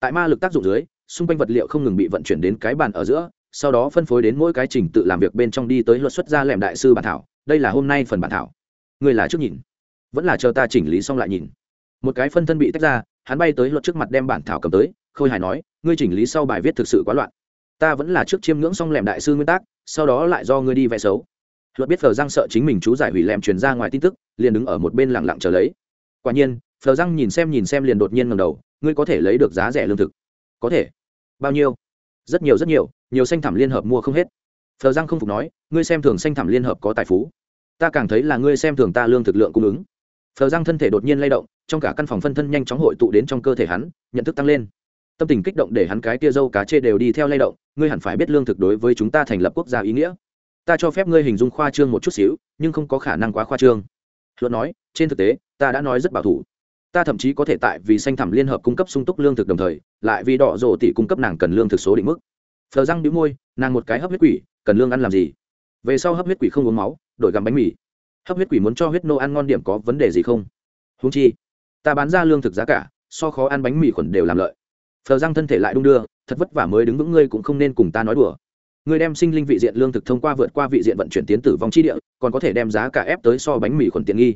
Tại ma lực tác dụng dưới, xung quanh vật liệu không ngừng bị vận chuyển đến cái bàn ở giữa, sau đó phân phối đến mỗi cái trình tự làm việc bên trong đi tới luật xuất ra lẻm đại sư bản thảo. Đây là hôm nay phần bản thảo. Người là trước nhìn, vẫn là chờ ta chỉnh lý xong lại nhìn. Một cái phân thân bị tách ra, hắn bay tới luật trước mặt đem bản thảo cầm tới, khôi hài nói, ngươi chỉnh lý sau bài viết thực sự quá loạn. Ta vẫn là trước chiêm ngưỡng xong lẻm đại sư nguyên tắc sau đó lại do ngươi đi vẽ xấu. Luật biết phờ răng sợ chính mình chú giải hủy lẻm truyền ra ngoài tin tức, liền đứng ở một bên lặng lặng chờ lấy. Quả nhiên, phờ răng nhìn xem nhìn xem liền đột nhiên ngầm đầu, ngươi có thể lấy được giá rẻ lương thực? Có thể bao nhiêu? Rất nhiều rất nhiều nhiều xanh thảm liên hợp mua không hết. Thờ giang không phục nói, ngươi xem thường xanh thảm liên hợp có tài phú. Ta càng thấy là ngươi xem thường ta lương thực lượng cung ứng. Thờ giang thân thể đột nhiên lay động, trong cả căn phòng phân thân nhanh chóng hội tụ đến trong cơ thể hắn, nhận thức tăng lên. Tâm tình kích động để hắn cái tia dâu cá chê đều đi theo lay động, ngươi hẳn phải biết lương thực đối với chúng ta thành lập quốc gia ý nghĩa. Ta cho phép ngươi hình dung khoa trương một chút xíu, nhưng không có khả năng quá khoa trương. Luật nói, trên thực tế, ta đã nói rất bảo thủ ta thậm chí có thể tại vì xanh thẳm liên hợp cung cấp sung túc lương thực đồng thời, lại vì đỏ rổ tỷ cung cấp nàng cần lương thực số định mức. Phờ răng đĩu môi, nàng một cái hấp huyết quỷ, cần lương ăn làm gì? Về sau hấp huyết quỷ không uống máu, đổi gắm bánh mì. Hấp huyết quỷ muốn cho huyết nô ăn ngon điểm có vấn đề gì không? Húng chi, ta bán ra lương thực giá cả, so khó ăn bánh mì khuẩn đều làm lợi. Phờ răng thân thể lại đung đưa, thật vất vả mới đứng vững, ngươi cũng không nên cùng ta nói đùa. Ngươi đem sinh linh vị diện lương thực thông qua vượt qua vị diện vận chuyển tiến tử vong chi địa, còn có thể đem giá cả ép tới so bánh mì khuẩn tiện nghi.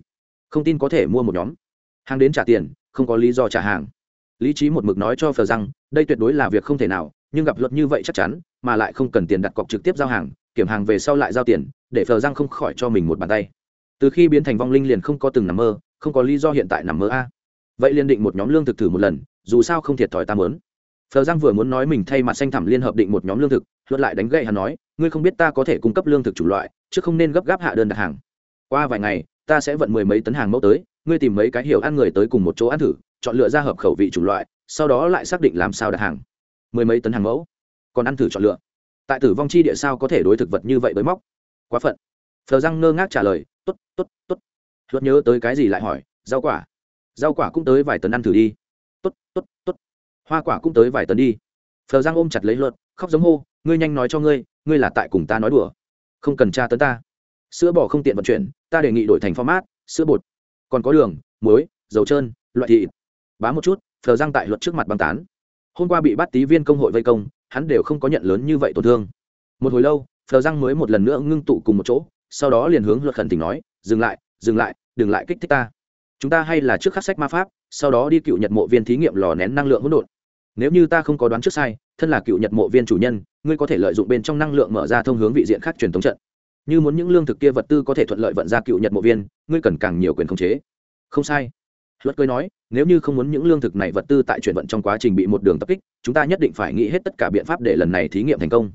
Không tin có thể mua một nhóm hàng đến trả tiền, không có lý do trả hàng. Lý trí một mực nói cho phờ rằng, đây tuyệt đối là việc không thể nào, nhưng gặp luật như vậy chắc chắn, mà lại không cần tiền đặt cọc trực tiếp giao hàng, kiểm hàng về sau lại giao tiền, để phờ giang không khỏi cho mình một bàn tay. Từ khi biến thành vong linh liền không có từng nằm mơ, không có lý do hiện tại nằm mơ a. Vậy liền định một nhóm lương thực thử một lần, dù sao không thiệt thòi ta mớn phờ giang vừa muốn nói mình thay mặt xanh thẳm liên hợp định một nhóm lương thực, luật lại đánh gậy hắn nói, ngươi không biết ta có thể cung cấp lương thực chủng loại, chứ không nên gấp gáp hạ đơn đặt hàng. Qua vài ngày ta sẽ vận mười mấy tấn hàng mẫu tới, ngươi tìm mấy cái hiểu ăn người tới cùng một chỗ ăn thử, chọn lựa ra hợp khẩu vị chủng loại, sau đó lại xác định làm sao đặt hàng. Mười mấy tấn hàng mẫu, còn ăn thử chọn lựa. Tại tử vong chi địa sao có thể đối thực vật như vậy với móc? Quá phận. Phờ răng ngơ ngác trả lời t ố t t ố t t ố t luật nhớ tới cái gì lại hỏi, rau quả. Rau quả cũng tới vài tấn ăn thử đi. T ố t t ố t t ố t hoa quả cũng tới vài tấn đi. Phờ răng ôm chặt lấy luật, khóc giống hô, ngươi nhanh nói cho ngươi ngươi là tại cùng ta nói đùa. Không cần tra tấn ta. Sữa bò không tiện vận chuyển ta đề nghị đổi thành format, sữa bột. Còn có đường, muối, dầu trơn, loại thị bá một chút phờ răng tại luật trước mặt băng tán. Hôm qua bị bắt tí viên công hội vây công, hắn đều không có nhận lớn như vậy tổn thương. Một hồi lâu phờ răng mới một lần nữa ngưng tụ cùng một chỗ, sau đó liền hướng luật khẩn tình nói, dừng lại dừng lại, đừng lại kích thích ta. Chúng ta hay là trước khắc sách ma pháp, sau đó đi cựu nhật mộ viên thí nghiệm lò nén năng lượng hỗn độn. Nếu như ta không có đoán trước sai, thân là cựu nhật mộ viên chủ nhân, ngươi có thể lợi dụng bên trong năng lượng mở ra thông hướng vị diện khác truyền thống trận như muốn những lương thực kia vật tư có thể thuận lợi vận ra cựu nhật mộ viên, ngươi cần càng nhiều quyền khống chế. Không sai. Luật cười nói, nếu như không muốn những lương thực này vật tư tại chuyển vận trong quá trình bị một đường tập kích, chúng ta nhất định phải nghĩ hết tất cả biện pháp để lần này thí nghiệm thành công.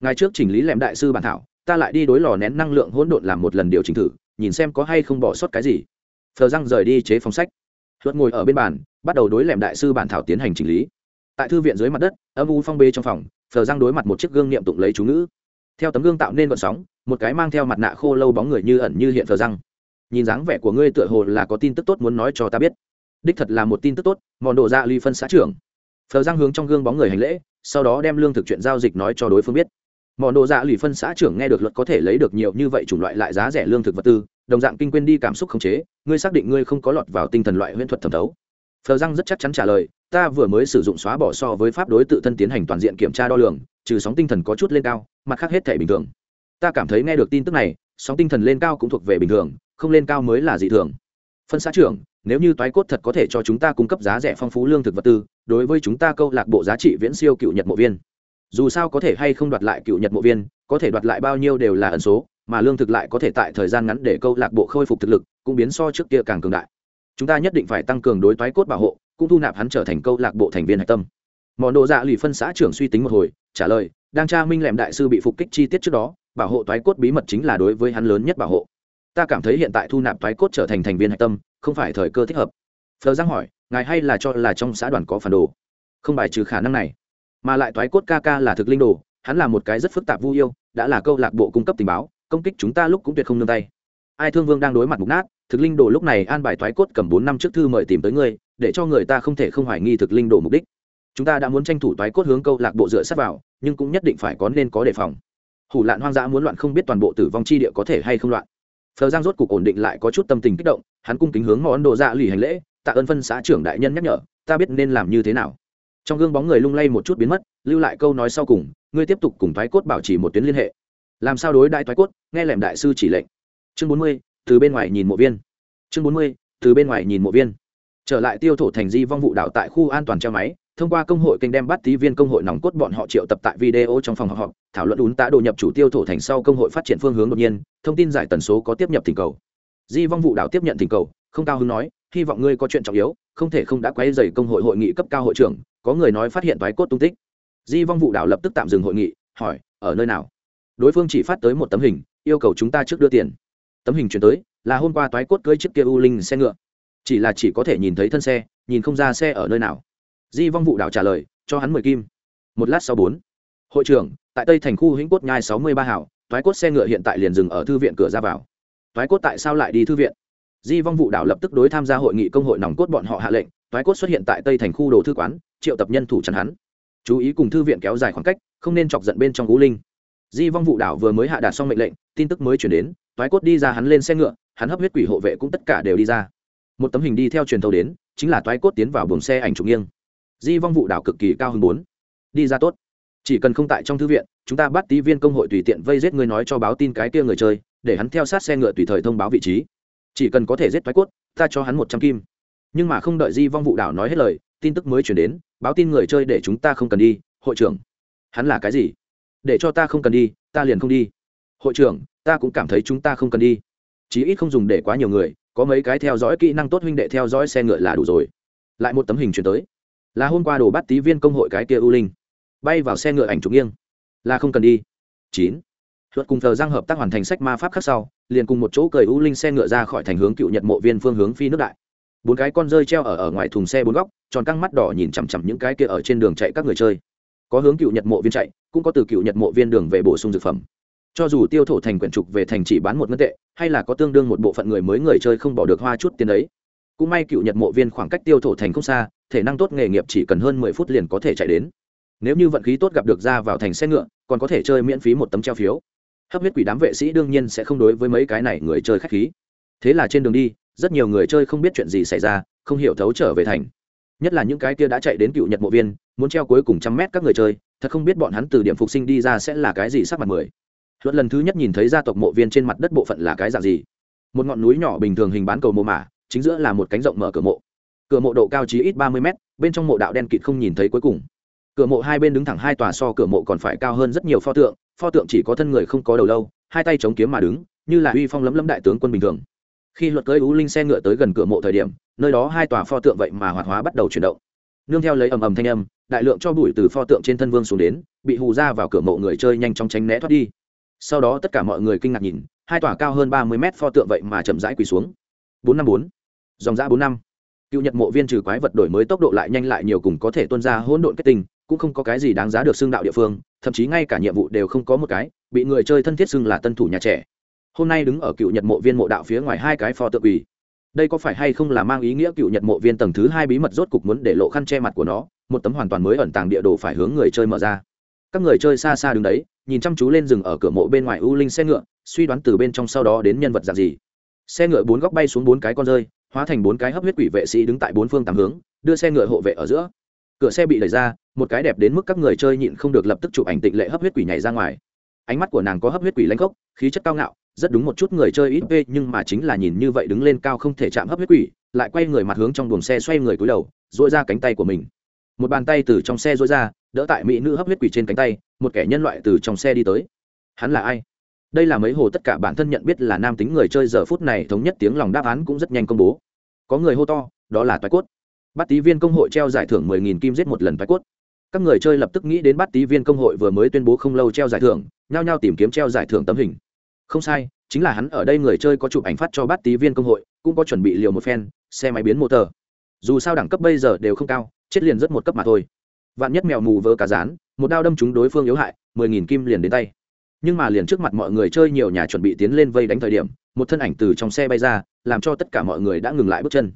Ngày trước chỉnh lý lẻm đại sư bản thảo, ta lại đi đối lò nén năng lượng hỗn độn làm một lần điều chỉnh thử, nhìn xem có hay không bỏ sót cái gì. Phờ răng rời đi chế phòng sách. Luật ngồi ở bên bàn, bắt đầu đối lẻm đại sư bản thảo tiến hành chỉnh lý. Tại thư viện dưới mặt đất, âm u phong bê trong phòng, phờ răng đối mặt một chiếc gương niệm tụng lấy chú ngữ. Theo tấm gương tạo nên vận sóng một cái mang theo mặt nạ khô lâu bóng người như ẩn như hiện thờ răng. Nhìn dáng vẻ của ngươi tựa hồ là có tin tức tốt muốn nói cho ta biết. Đích thật là một tin tức tốt, mòn đồ ra ly phân xã trưởng. Phờ răng hướng trong gương bóng người hành lễ, sau đó đem lương thực chuyện giao dịch nói cho đối phương biết. Mòn đồ dạ lì phân xã trưởng nghe được luật có thể lấy được nhiều như vậy chủng loại lại giá rẻ lương thực vật tư, đồng dạng kinh quên đi cảm xúc khống chế, ngươi xác định ngươi không có lọt vào tinh thần loại huyễn thuật thẩm thấu. Phờ răng rất chắc chắn trả lời, ta vừa mới sử dụng xóa bỏ so với pháp đối tự thân tiến hành toàn diện kiểm tra đo lường, trừ sóng tinh thần có chút lên cao, mặt khác hết thể bình thường ta cảm thấy nghe được tin tức này, sóng tinh thần lên cao cũng thuộc về bình thường, không lên cao mới là dị thường. Phân xã trưởng, nếu như toái cốt thật có thể cho chúng ta cung cấp giá rẻ phong phú lương thực vật tư, đối với chúng ta câu lạc bộ giá trị viễn siêu cựu nhật mộ viên. Dù sao có thể hay không đoạt lại cựu nhật mộ viên, có thể đoạt lại bao nhiêu đều là ẩn số, mà lương thực lại có thể tại thời gian ngắn để câu lạc bộ khôi phục thực lực, cũng biến so trước kia càng cường đại. Chúng ta nhất định phải tăng cường đối toái cốt bảo hộ, cũng thu nạp hắn trở thành câu lạc bộ thành viên hạch tâm. Món đồ dạ lì phân xã trưởng suy tính một hồi, trả lời, đang tra minh lẻm đại sư bị phục kích chi tiết trước đó bảo hộ toái cốt bí mật chính là đối với hắn lớn nhất bảo hộ. Ta cảm thấy hiện tại thu nạp toái cốt trở thành thành viên hạch tâm, không phải thời cơ thích hợp. Phờ giang hỏi, ngài hay là cho là trong xã đoàn có phản đồ? Không bài trừ khả năng này. Mà lại toái cốt ca ca là thực linh đồ, hắn là một cái rất phức tạp vu yêu, đã là câu lạc bộ cung cấp tình báo, công kích chúng ta lúc cũng tuyệt không nương tay. Ai thương vương đang đối mặt mục nát, thực linh đồ lúc này an bài toái cốt cầm bốn năm trước thư mời tìm tới ngươi, để cho người ta không thể không hoài nghi thực linh đồ mục đích. Chúng ta đã muốn tranh thủ toái cốt hướng câu lạc bộ dựa sát vào, nhưng cũng nhất định phải có nên có đề phòng hủ lạn hoang dã muốn loạn không biết toàn bộ tử vong chi địa có thể hay không loạn. Phờ giang rốt cục ổn định lại có chút tâm tình kích động, hắn cung kính hướng món đồ dạ lì hành lễ, tạ ơn phân xã trưởng đại nhân nhắc nhở, ta biết nên làm như thế nào. Trong gương bóng người lung lay một chút biến mất, lưu lại câu nói sau cùng, ngươi tiếp tục cùng thoái cốt bảo trì một tuyến liên hệ. Làm sao đối đại thoái cốt? Nghe lẻm đại sư chỉ lệnh. Chương bốn mươi, từ bên ngoài nhìn mộ viên. Chương bốn mươi, từ bên ngoài nhìn mộ viên. Trở lại tiêu thổ thành di vong vụ đạo tại khu an toàn treo máy thông qua công hội kênh đem bắt tí viên công hội nòng cốt bọn họ triệu tập tại video trong phòng họp thảo luận ún tá đồ nhập chủ tiêu thổ thành sau công hội phát triển phương hướng đột nhiên, thông tin giải tần số có tiếp nhập thỉnh cầu. Di vong vụ đạo tiếp nhận thỉnh cầu, không cao hứng nói, hy vọng ngươi có chuyện trọng yếu, không thể không đã quay dày công hội hội nghị cấp cao hội trưởng, có người nói phát hiện toái cốt tung tích. Di vong vụ đạo lập tức tạm dừng hội nghị, hỏi, ở nơi nào? Đối phương chỉ phát tới một tấm hình, yêu cầu chúng ta trước đưa tiền. Tấm hình chuyển tới, là hôm qua toái cốt cưới chiếc kia u linh xe ngựa. Chỉ là chỉ có thể nhìn thấy thân xe, nhìn không ra xe ở nơi nào di vong vụ đảo trả lời, cho hắn mười kim. Một lát sau bốn. Hội trưởng, tại tây thành khu hĩnh cốt nhai sáu mươi ba hảo, toái cốt xe ngựa hiện tại liền dừng ở thư viện cửa ra vào. Toái cốt tại sao lại đi thư viện? Di vong vụ đảo lập tức đối tham gia hội nghị công hội nòng cốt bọn họ hạ lệnh, toái cốt xuất hiện tại tây thành khu đồ thư quán, triệu tập nhân thủ chặn hắn. Chú ý cùng thư viện kéo dài khoảng cách, không nên chọc giận bên trong gú linh. Di vong vụ đảo vừa mới hạ đạt xong mệnh lệnh, tin tức mới chuyển đến, toái cốt đi ra hắn lên xe ngựa, hắn hấp huyết quỷ hộ vệ cũng tất cả đều đi ra. Một tấm hình đi theo truyền thâu đến, chính là toái cốt tiến vào buồng xe ảnh trục nghiêng di vong vụ đảo cực kỳ cao hơn bốn. Đi ra tốt. Chỉ cần không tại trong thư viện, chúng ta bắt tí viên công hội tùy tiện vây giết người nói cho báo tin cái kia người chơi, để hắn theo sát xe ngựa tùy thời thông báo vị trí. Chỉ cần có thể giết thoái cốt, ta cho hắn một trăm kim. Nhưng mà không đợi di vong vụ đảo nói hết lời, tin tức mới chuyển đến, báo tin người chơi để chúng ta không cần đi, hội trưởng. Hắn là cái gì? Để cho ta không cần đi, ta liền không đi. Hội trưởng, ta cũng cảm thấy chúng ta không cần đi. Chí ít không dùng để quá nhiều người, có mấy cái theo dõi kỹ năng tốt huynh đệ theo dõi xe ngựa là đủ rồi. Lại một tấm hình chuyển tới là hôm qua đồ bắt tí viên công hội cái kia ưu linh. Bay vào xe ngựa ảnh trục nghiêng. Là không cần đi. Chín. Luật cùng thờ giang hợp tác hoàn thành sách ma pháp khác sau, liền cùng một chỗ cởi ưu linh xe ngựa ra khỏi thành hướng cựu nhật mộ viên phương hướng phi nước đại. Bốn cái con rơi treo ở ở ngoài thùng xe bốn góc, tròn căng mắt đỏ nhìn chằm chằm những cái kia ở trên đường chạy các người chơi. Có hướng cựu nhật mộ viên chạy, cũng có từ cựu nhật mộ viên đường về bổ sung dược phẩm. Cho dù tiêu thổ thành quyển trục về thành chỉ bán một ngân tệ, hay là có tương đương một bộ phận người mới người chơi không bỏ được hoa chút tiền ấy. Cũng may cựu nhật mộ viên khoảng cách tiêu thổ thành không xa thể năng tốt nghề nghiệp chỉ cần hơn mười phút liền có thể chạy đến. Nếu như vận khí tốt gặp được ra vào thành xe ngựa, còn có thể chơi miễn phí một tấm treo phiếu. Hấp huyết quỷ đám vệ sĩ đương nhiên sẽ không đối với mấy cái này người chơi khách khí. Thế là trên đường đi, rất nhiều người chơi không biết chuyện gì xảy ra, không hiểu thấu trở về thành. Nhất là những cái kia đã chạy đến cựu nhật mộ viên, muốn treo cuối cùng trăm mét các người chơi, thật không biết bọn hắn từ điểm phục sinh đi ra sẽ là cái gì sắc mặt mười. Luật lần thứ nhất nhìn thấy gia tộc mộ viên trên mặt đất bộ phận là cái dạng gì? Một ngọn núi nhỏ bình thường hình bán cầu mộ mả, chính giữa là một cánh rộng mở cửa mộ cửa mộ độ cao chí ít ba mươi mét, bên trong mộ đạo đen kịt không nhìn thấy cuối cùng. Cửa mộ hai bên đứng thẳng hai tòa so cửa mộ còn phải cao hơn rất nhiều pho tượng pho tượng chỉ có thân người không có đầu lâu, hai tay chống kiếm mà đứng, như là uy phong lấm lấm đại tướng quân bình thường. Khi luật cưỡi ú linh xe ngựa tới gần cửa mộ thời điểm, nơi đó hai tòa pho tượng vậy mà hoạt hóa bắt đầu chuyển động. Nương theo lấy ầm ầm thanh âm, đại lượng cho bụi từ pho tượng trên thân vương xuống đến, bị hù ra vào cửa mộ người chơi nhanh chóng tránh né thoát đi. Sau đó tất cả mọi người kinh ngạc nhìn, hai tòa cao hơn ba mươi mét pho tượng vậy mà chậm rãi quỳ xuống. Bốn năm bốn. Dòng giã bốn năm cựu nhật mộ viên trừ quái vật đổi mới tốc độ lại nhanh lại nhiều cùng có thể tuân ra hỗn độn kết tinh, cũng không có cái gì đáng giá được xưng đạo địa phương, thậm chí ngay cả nhiệm vụ đều không có một cái, bị người chơi thân thiết xưng là tân thủ nhà trẻ. Hôm nay đứng ở cựu nhật mộ viên mộ đạo phía ngoài hai cái pho tượng quỳ. Đây có phải hay không là mang ý nghĩa cựu nhật mộ viên tầng thứ hai bí mật rốt cục muốn để lộ khăn che mặt của nó, một tấm hoàn toàn mới ẩn tàng địa đồ phải hướng người chơi mở ra. Các người chơi xa xa đứng đấy, nhìn chăm chú lên rừng ở cửa mộ bên ngoài u linh xe ngựa, suy đoán từ bên trong sau đó đến nhân vật dạng gì. Xe ngựa bốn góc bay xuống bốn cái con rơi hóa thành bốn cái hấp huyết quỷ vệ sĩ đứng tại bốn phương tám hướng, đưa xe ngựa hộ vệ ở giữa. Cửa xe bị đẩy ra, một cái đẹp đến mức các người chơi nhịn không được lập tức chụp ảnh tịnh lệ hấp huyết quỷ nhảy ra ngoài. Ánh mắt của nàng có hấp huyết quỷ lãnh gốc, khí chất cao ngạo, rất đúng một chút người chơi ít vê nhưng mà chính là nhìn như vậy đứng lên cao không thể chạm hấp huyết quỷ, lại quay người mặt hướng trong buồng xe xoay người cúi đầu dội ra cánh tay của mình. Một bàn tay từ trong xe dội ra, đỡ tại mỹ nữ hấp huyết quỷ trên cánh tay, một kẻ nhân loại từ trong xe đi tới. Hắn là ai? Đây là mấy hồ tất cả bản thân nhận biết là nam tính người chơi giờ phút này thống nhất tiếng lòng đáp án cũng rất nhanh công bố. Có người hô to, đó là toái cốt. Bát tý viên công hội treo giải thưởng mười nghìn kim giết một lần toái cốt. Các người chơi lập tức nghĩ đến bát tý viên công hội vừa mới tuyên bố không lâu treo giải thưởng, nhao nhao tìm kiếm treo giải thưởng tấm hình. Không sai, chính là hắn ở đây người chơi có chụp ảnh phát cho bát tý viên công hội, cũng có chuẩn bị liều một phen, xe máy biến motor. Dù sao đẳng cấp bây giờ đều không cao, chết liền rất một cấp mà thôi. Vạn nhất mèo mù vỡ cả rán một đao đâm chúng đối phương yếu hại, mười nghìn kim liền đến tay nhưng mà liền trước mặt mọi người chơi nhiều nhà chuẩn bị tiến lên vây đánh thời điểm, một thân ảnh từ trong xe bay ra, làm cho tất cả mọi người đã ngừng lại bước chân.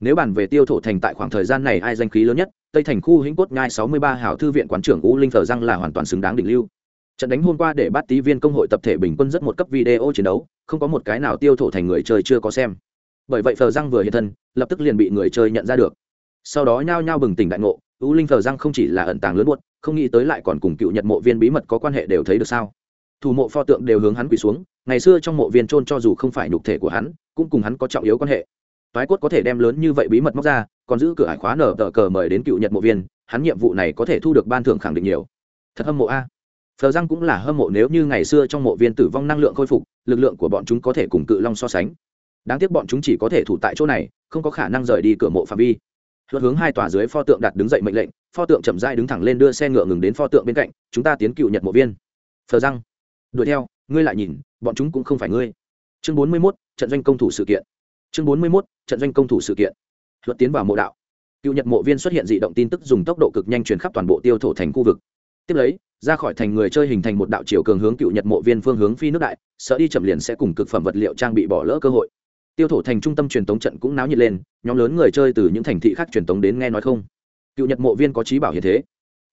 Nếu bàn về tiêu thổ thành tại khoảng thời gian này ai danh khí lớn nhất, tây thành khu hĩnh cốt nhai sáu mươi ba hảo thư viện quán trưởng u linh thờ răng là hoàn toàn xứng đáng đỉnh lưu. Trận đánh hôm qua để bắt tí viên công hội tập thể bình quân rất một cấp video chiến đấu, không có một cái nào tiêu thổ thành người chơi chưa có xem. Bởi vậy thờ răng vừa hiện thân, lập tức liền bị người chơi nhận ra được. Sau đó nhao nhao bừng tỉnh đại ngộ u linh thờ răng không chỉ là ẩn tàng lớn buốt không nghĩ tới lại còn cùng cựu nhật mộ viên bí mật có quan hệ đều thấy được sao thủ mộ pho tượng đều hướng hắn quỳ xuống, ngày xưa trong mộ viên trôn cho dù không phải nhục thể của hắn, cũng cùng hắn có trọng yếu quan hệ. Toái cốt có thể đem lớn như vậy bí mật móc ra, còn giữ cửa hải khóa nở tờ cờ mời đến cựu nhật mộ viên, hắn nhiệm vụ này có thể thu được ban thưởng khẳng định nhiều. Thật hâm mộ a. Phờ răng cũng là hâm mộ nếu như ngày xưa trong mộ viên tử vong năng lượng khôi phục, lực lượng của bọn chúng có thể cùng cự long so sánh. Đáng tiếc bọn chúng chỉ có thể thủ tại chỗ này, không có khả năng rời đi cửa mộ phạm vi. Luật hướng hai tòa dưới pho tượng đặt đứng dậy mệnh lệnh, pho tượng chậm dai đứng thẳng lên đưa xe ngựa ngừng đến pho tượng bên cạnh, chúng ta tiến cựu nhật mộ viên. Phờ răng đuổi theo, ngươi lại nhìn, bọn chúng cũng không phải ngươi. Chương bốn mươi mốt, trận doanh công thủ sự kiện. Chương bốn mươi mốt, trận doanh công thủ sự kiện. Luật tiến vào mộ đạo. Cựu nhật mộ viên xuất hiện dị động tin tức dùng tốc độ cực nhanh truyền khắp toàn bộ tiêu thổ thành khu vực. Tiếp lấy, ra khỏi thành người chơi hình thành một đạo chiều cường hướng cựu nhật mộ viên phương hướng phi nước đại, sợ đi chậm liền sẽ cùng cực phẩm vật liệu trang bị bỏ lỡ cơ hội. Tiêu thổ thành trung tâm truyền tống trận cũng náo nhiệt lên, nhóm lớn người chơi từ những thành thị khác truyền tống đến nghe nói không. Cựu nhật mộ viên có trí bảo hiện thế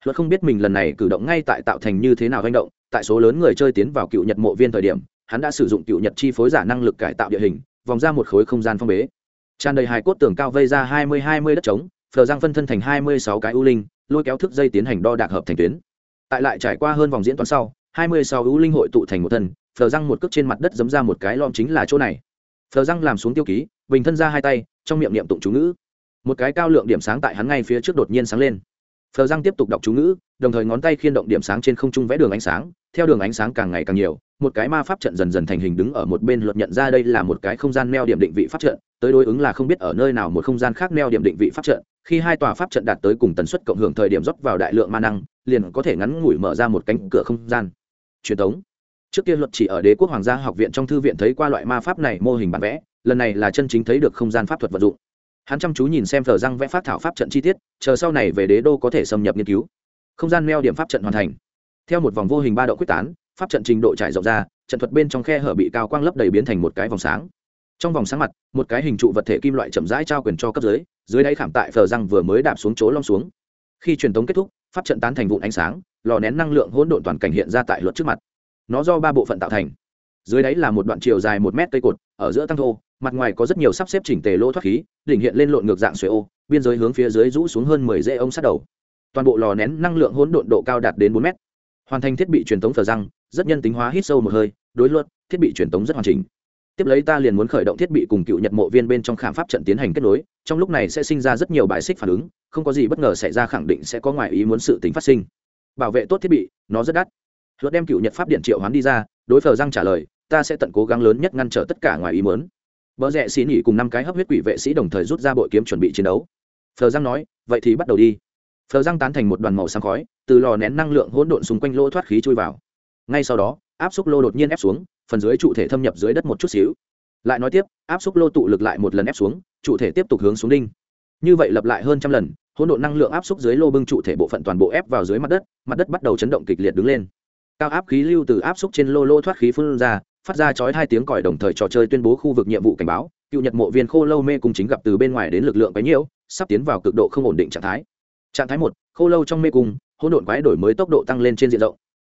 luật không biết mình lần này cử động ngay tại tạo thành như thế nào hành động, tại số lớn người chơi tiến vào cựu nhật mộ viên thời điểm, hắn đã sử dụng cựu nhật chi phối giả năng lực cải tạo địa hình, vòng ra một khối không gian phong bế. Tràn đầy hài cốt tường cao vây ra hai mươi hai mươi đất trống, phờ giang phân thân thành hai mươi sáu cái ưu linh, lôi kéo thức dây tiến hành đo đạc hợp thành tuyến. Tại lại trải qua hơn vòng diễn toán sau, hai mươi sáu ưu linh hội tụ thành một thân, phờ răng một cước trên mặt đất giấm ra một cái lom chính là chỗ này. Phờ răng làm xuống tiêu ký, bình thân ra hai tay, trong miệng niệm tụng chú ngữ. Một cái cao lượng điểm sáng tại hắn ngay phía trước đột nhiên sáng lên phờ răng tiếp tục đọc chú ngữ, đồng thời ngón tay khiên động điểm sáng trên không trung vẽ đường ánh sáng, theo đường ánh sáng càng ngày càng nhiều, một cái ma pháp trận dần dần thành hình đứng ở một bên luật nhận ra đây là một cái không gian neo điểm định vị pháp trận, tới đối ứng là không biết ở nơi nào một không gian khác neo điểm định vị pháp trận, khi hai tòa pháp trận đạt tới cùng tần suất cộng hưởng thời điểm dốc vào đại lượng ma năng, liền có thể ngắn ngủi mở ra một cánh cửa không gian. Truyền thống. Trước kia luật chỉ ở đế quốc hoàng gia học viện trong thư viện thấy qua loại ma pháp này mô hình bản vẽ, lần này là chân chính thấy được không gian pháp thuật vận dụng hắn chăm chú nhìn xem thờ răng vẽ phát thảo pháp trận chi tiết, chờ sau này về đế đô có thể xâm nhập nghiên cứu. Không gian neo điểm pháp trận hoàn thành. Theo một vòng vô hình ba độ quyết tán, pháp trận trình độ trải rộng ra, trận thuật bên trong khe hở bị cao quang lấp đầy biến thành một cái vòng sáng. Trong vòng sáng mặt, một cái hình trụ vật thể kim loại chậm rãi trao quyền cho cấp dưới dưới đáy khảm tại phờ răng vừa mới đạp xuống chỗ long xuống. Khi truyền tống kết thúc, pháp trận tán thành vụn ánh sáng, lò nén năng lượng hỗn độn toàn cảnh hiện ra tại luật trước mặt. Nó do ba bộ phận tạo thành. Dưới đáy là một đoạn chiều dài một mét cây cột, ở giữa tăng thô mặt ngoài có rất nhiều sắp xếp chỉnh tề lỗ thoát khí, đỉnh hiện lên lộn ngược dạng xuế ô, biên giới hướng phía dưới rũ xuống hơn mười dãy ống sát đầu. Toàn bộ lò nén năng lượng hỗn độn độ cao đạt đến bốn mét. Hoàn thành thiết bị truyền tống phờ răng, rất nhân tính hóa hít sâu một hơi, đối luật thiết bị truyền tống rất hoàn chỉnh. Tiếp lấy ta liền muốn khởi động thiết bị cùng cựu nhật mộ viên bên trong khảm pháp trận tiến hành kết nối, trong lúc này sẽ sinh ra rất nhiều bài xích phản ứng, không có gì bất ngờ xảy ra khẳng định sẽ có ngoài ý muốn sự tính phát sinh. Bảo vệ tốt thiết bị, nó rất đắt. Luật đem cựu nhật pháp điện triệu hoán đi ra, đối phờ răng trả lời, ta sẽ tận cố gắng lớn nhất ngăn trở tất cả ngoài ý muốn vợ rẽ xì nhỉ cùng năm cái hấp huyết quỷ vệ sĩ đồng thời rút ra bội kiếm chuẩn bị chiến đấu. Phờ giang nói, vậy thì bắt đầu đi. Phờ giang tán thành một đoàn màu sáng khói, từ lò nén năng lượng hỗn độn xung quanh lỗ thoát khí chui vào. Ngay sau đó, áp xúc lô đột nhiên ép xuống, phần dưới trụ thể thâm nhập dưới đất một chút xíu. Lại nói tiếp, áp xúc lô tụ lực lại một lần ép xuống, trụ thể tiếp tục hướng xuống đinh. Như vậy lặp lại hơn trăm lần, hỗn độn năng lượng áp xúc dưới lô bưng trụ thể bộ phận toàn bộ ép vào dưới mặt đất mặt đất bắt đầu chấn động kịch liệt đứng lên. Cao áp khí lưu từ áp xúc trên lô lô thoát khí phun ra phát ra chói hai tiếng còi đồng thời trò chơi tuyên bố khu vực nhiệm vụ cảnh báo, cựu nhật mộ viên khô lâu mê cung chính gặp từ bên ngoài đến lực lượng bấy nhiêu, sắp tiến vào cực độ không ổn định trạng thái. Trạng thái một, khô lâu trong mê cung, hỗn độn quái đổi mới tốc độ tăng lên trên diện rộng.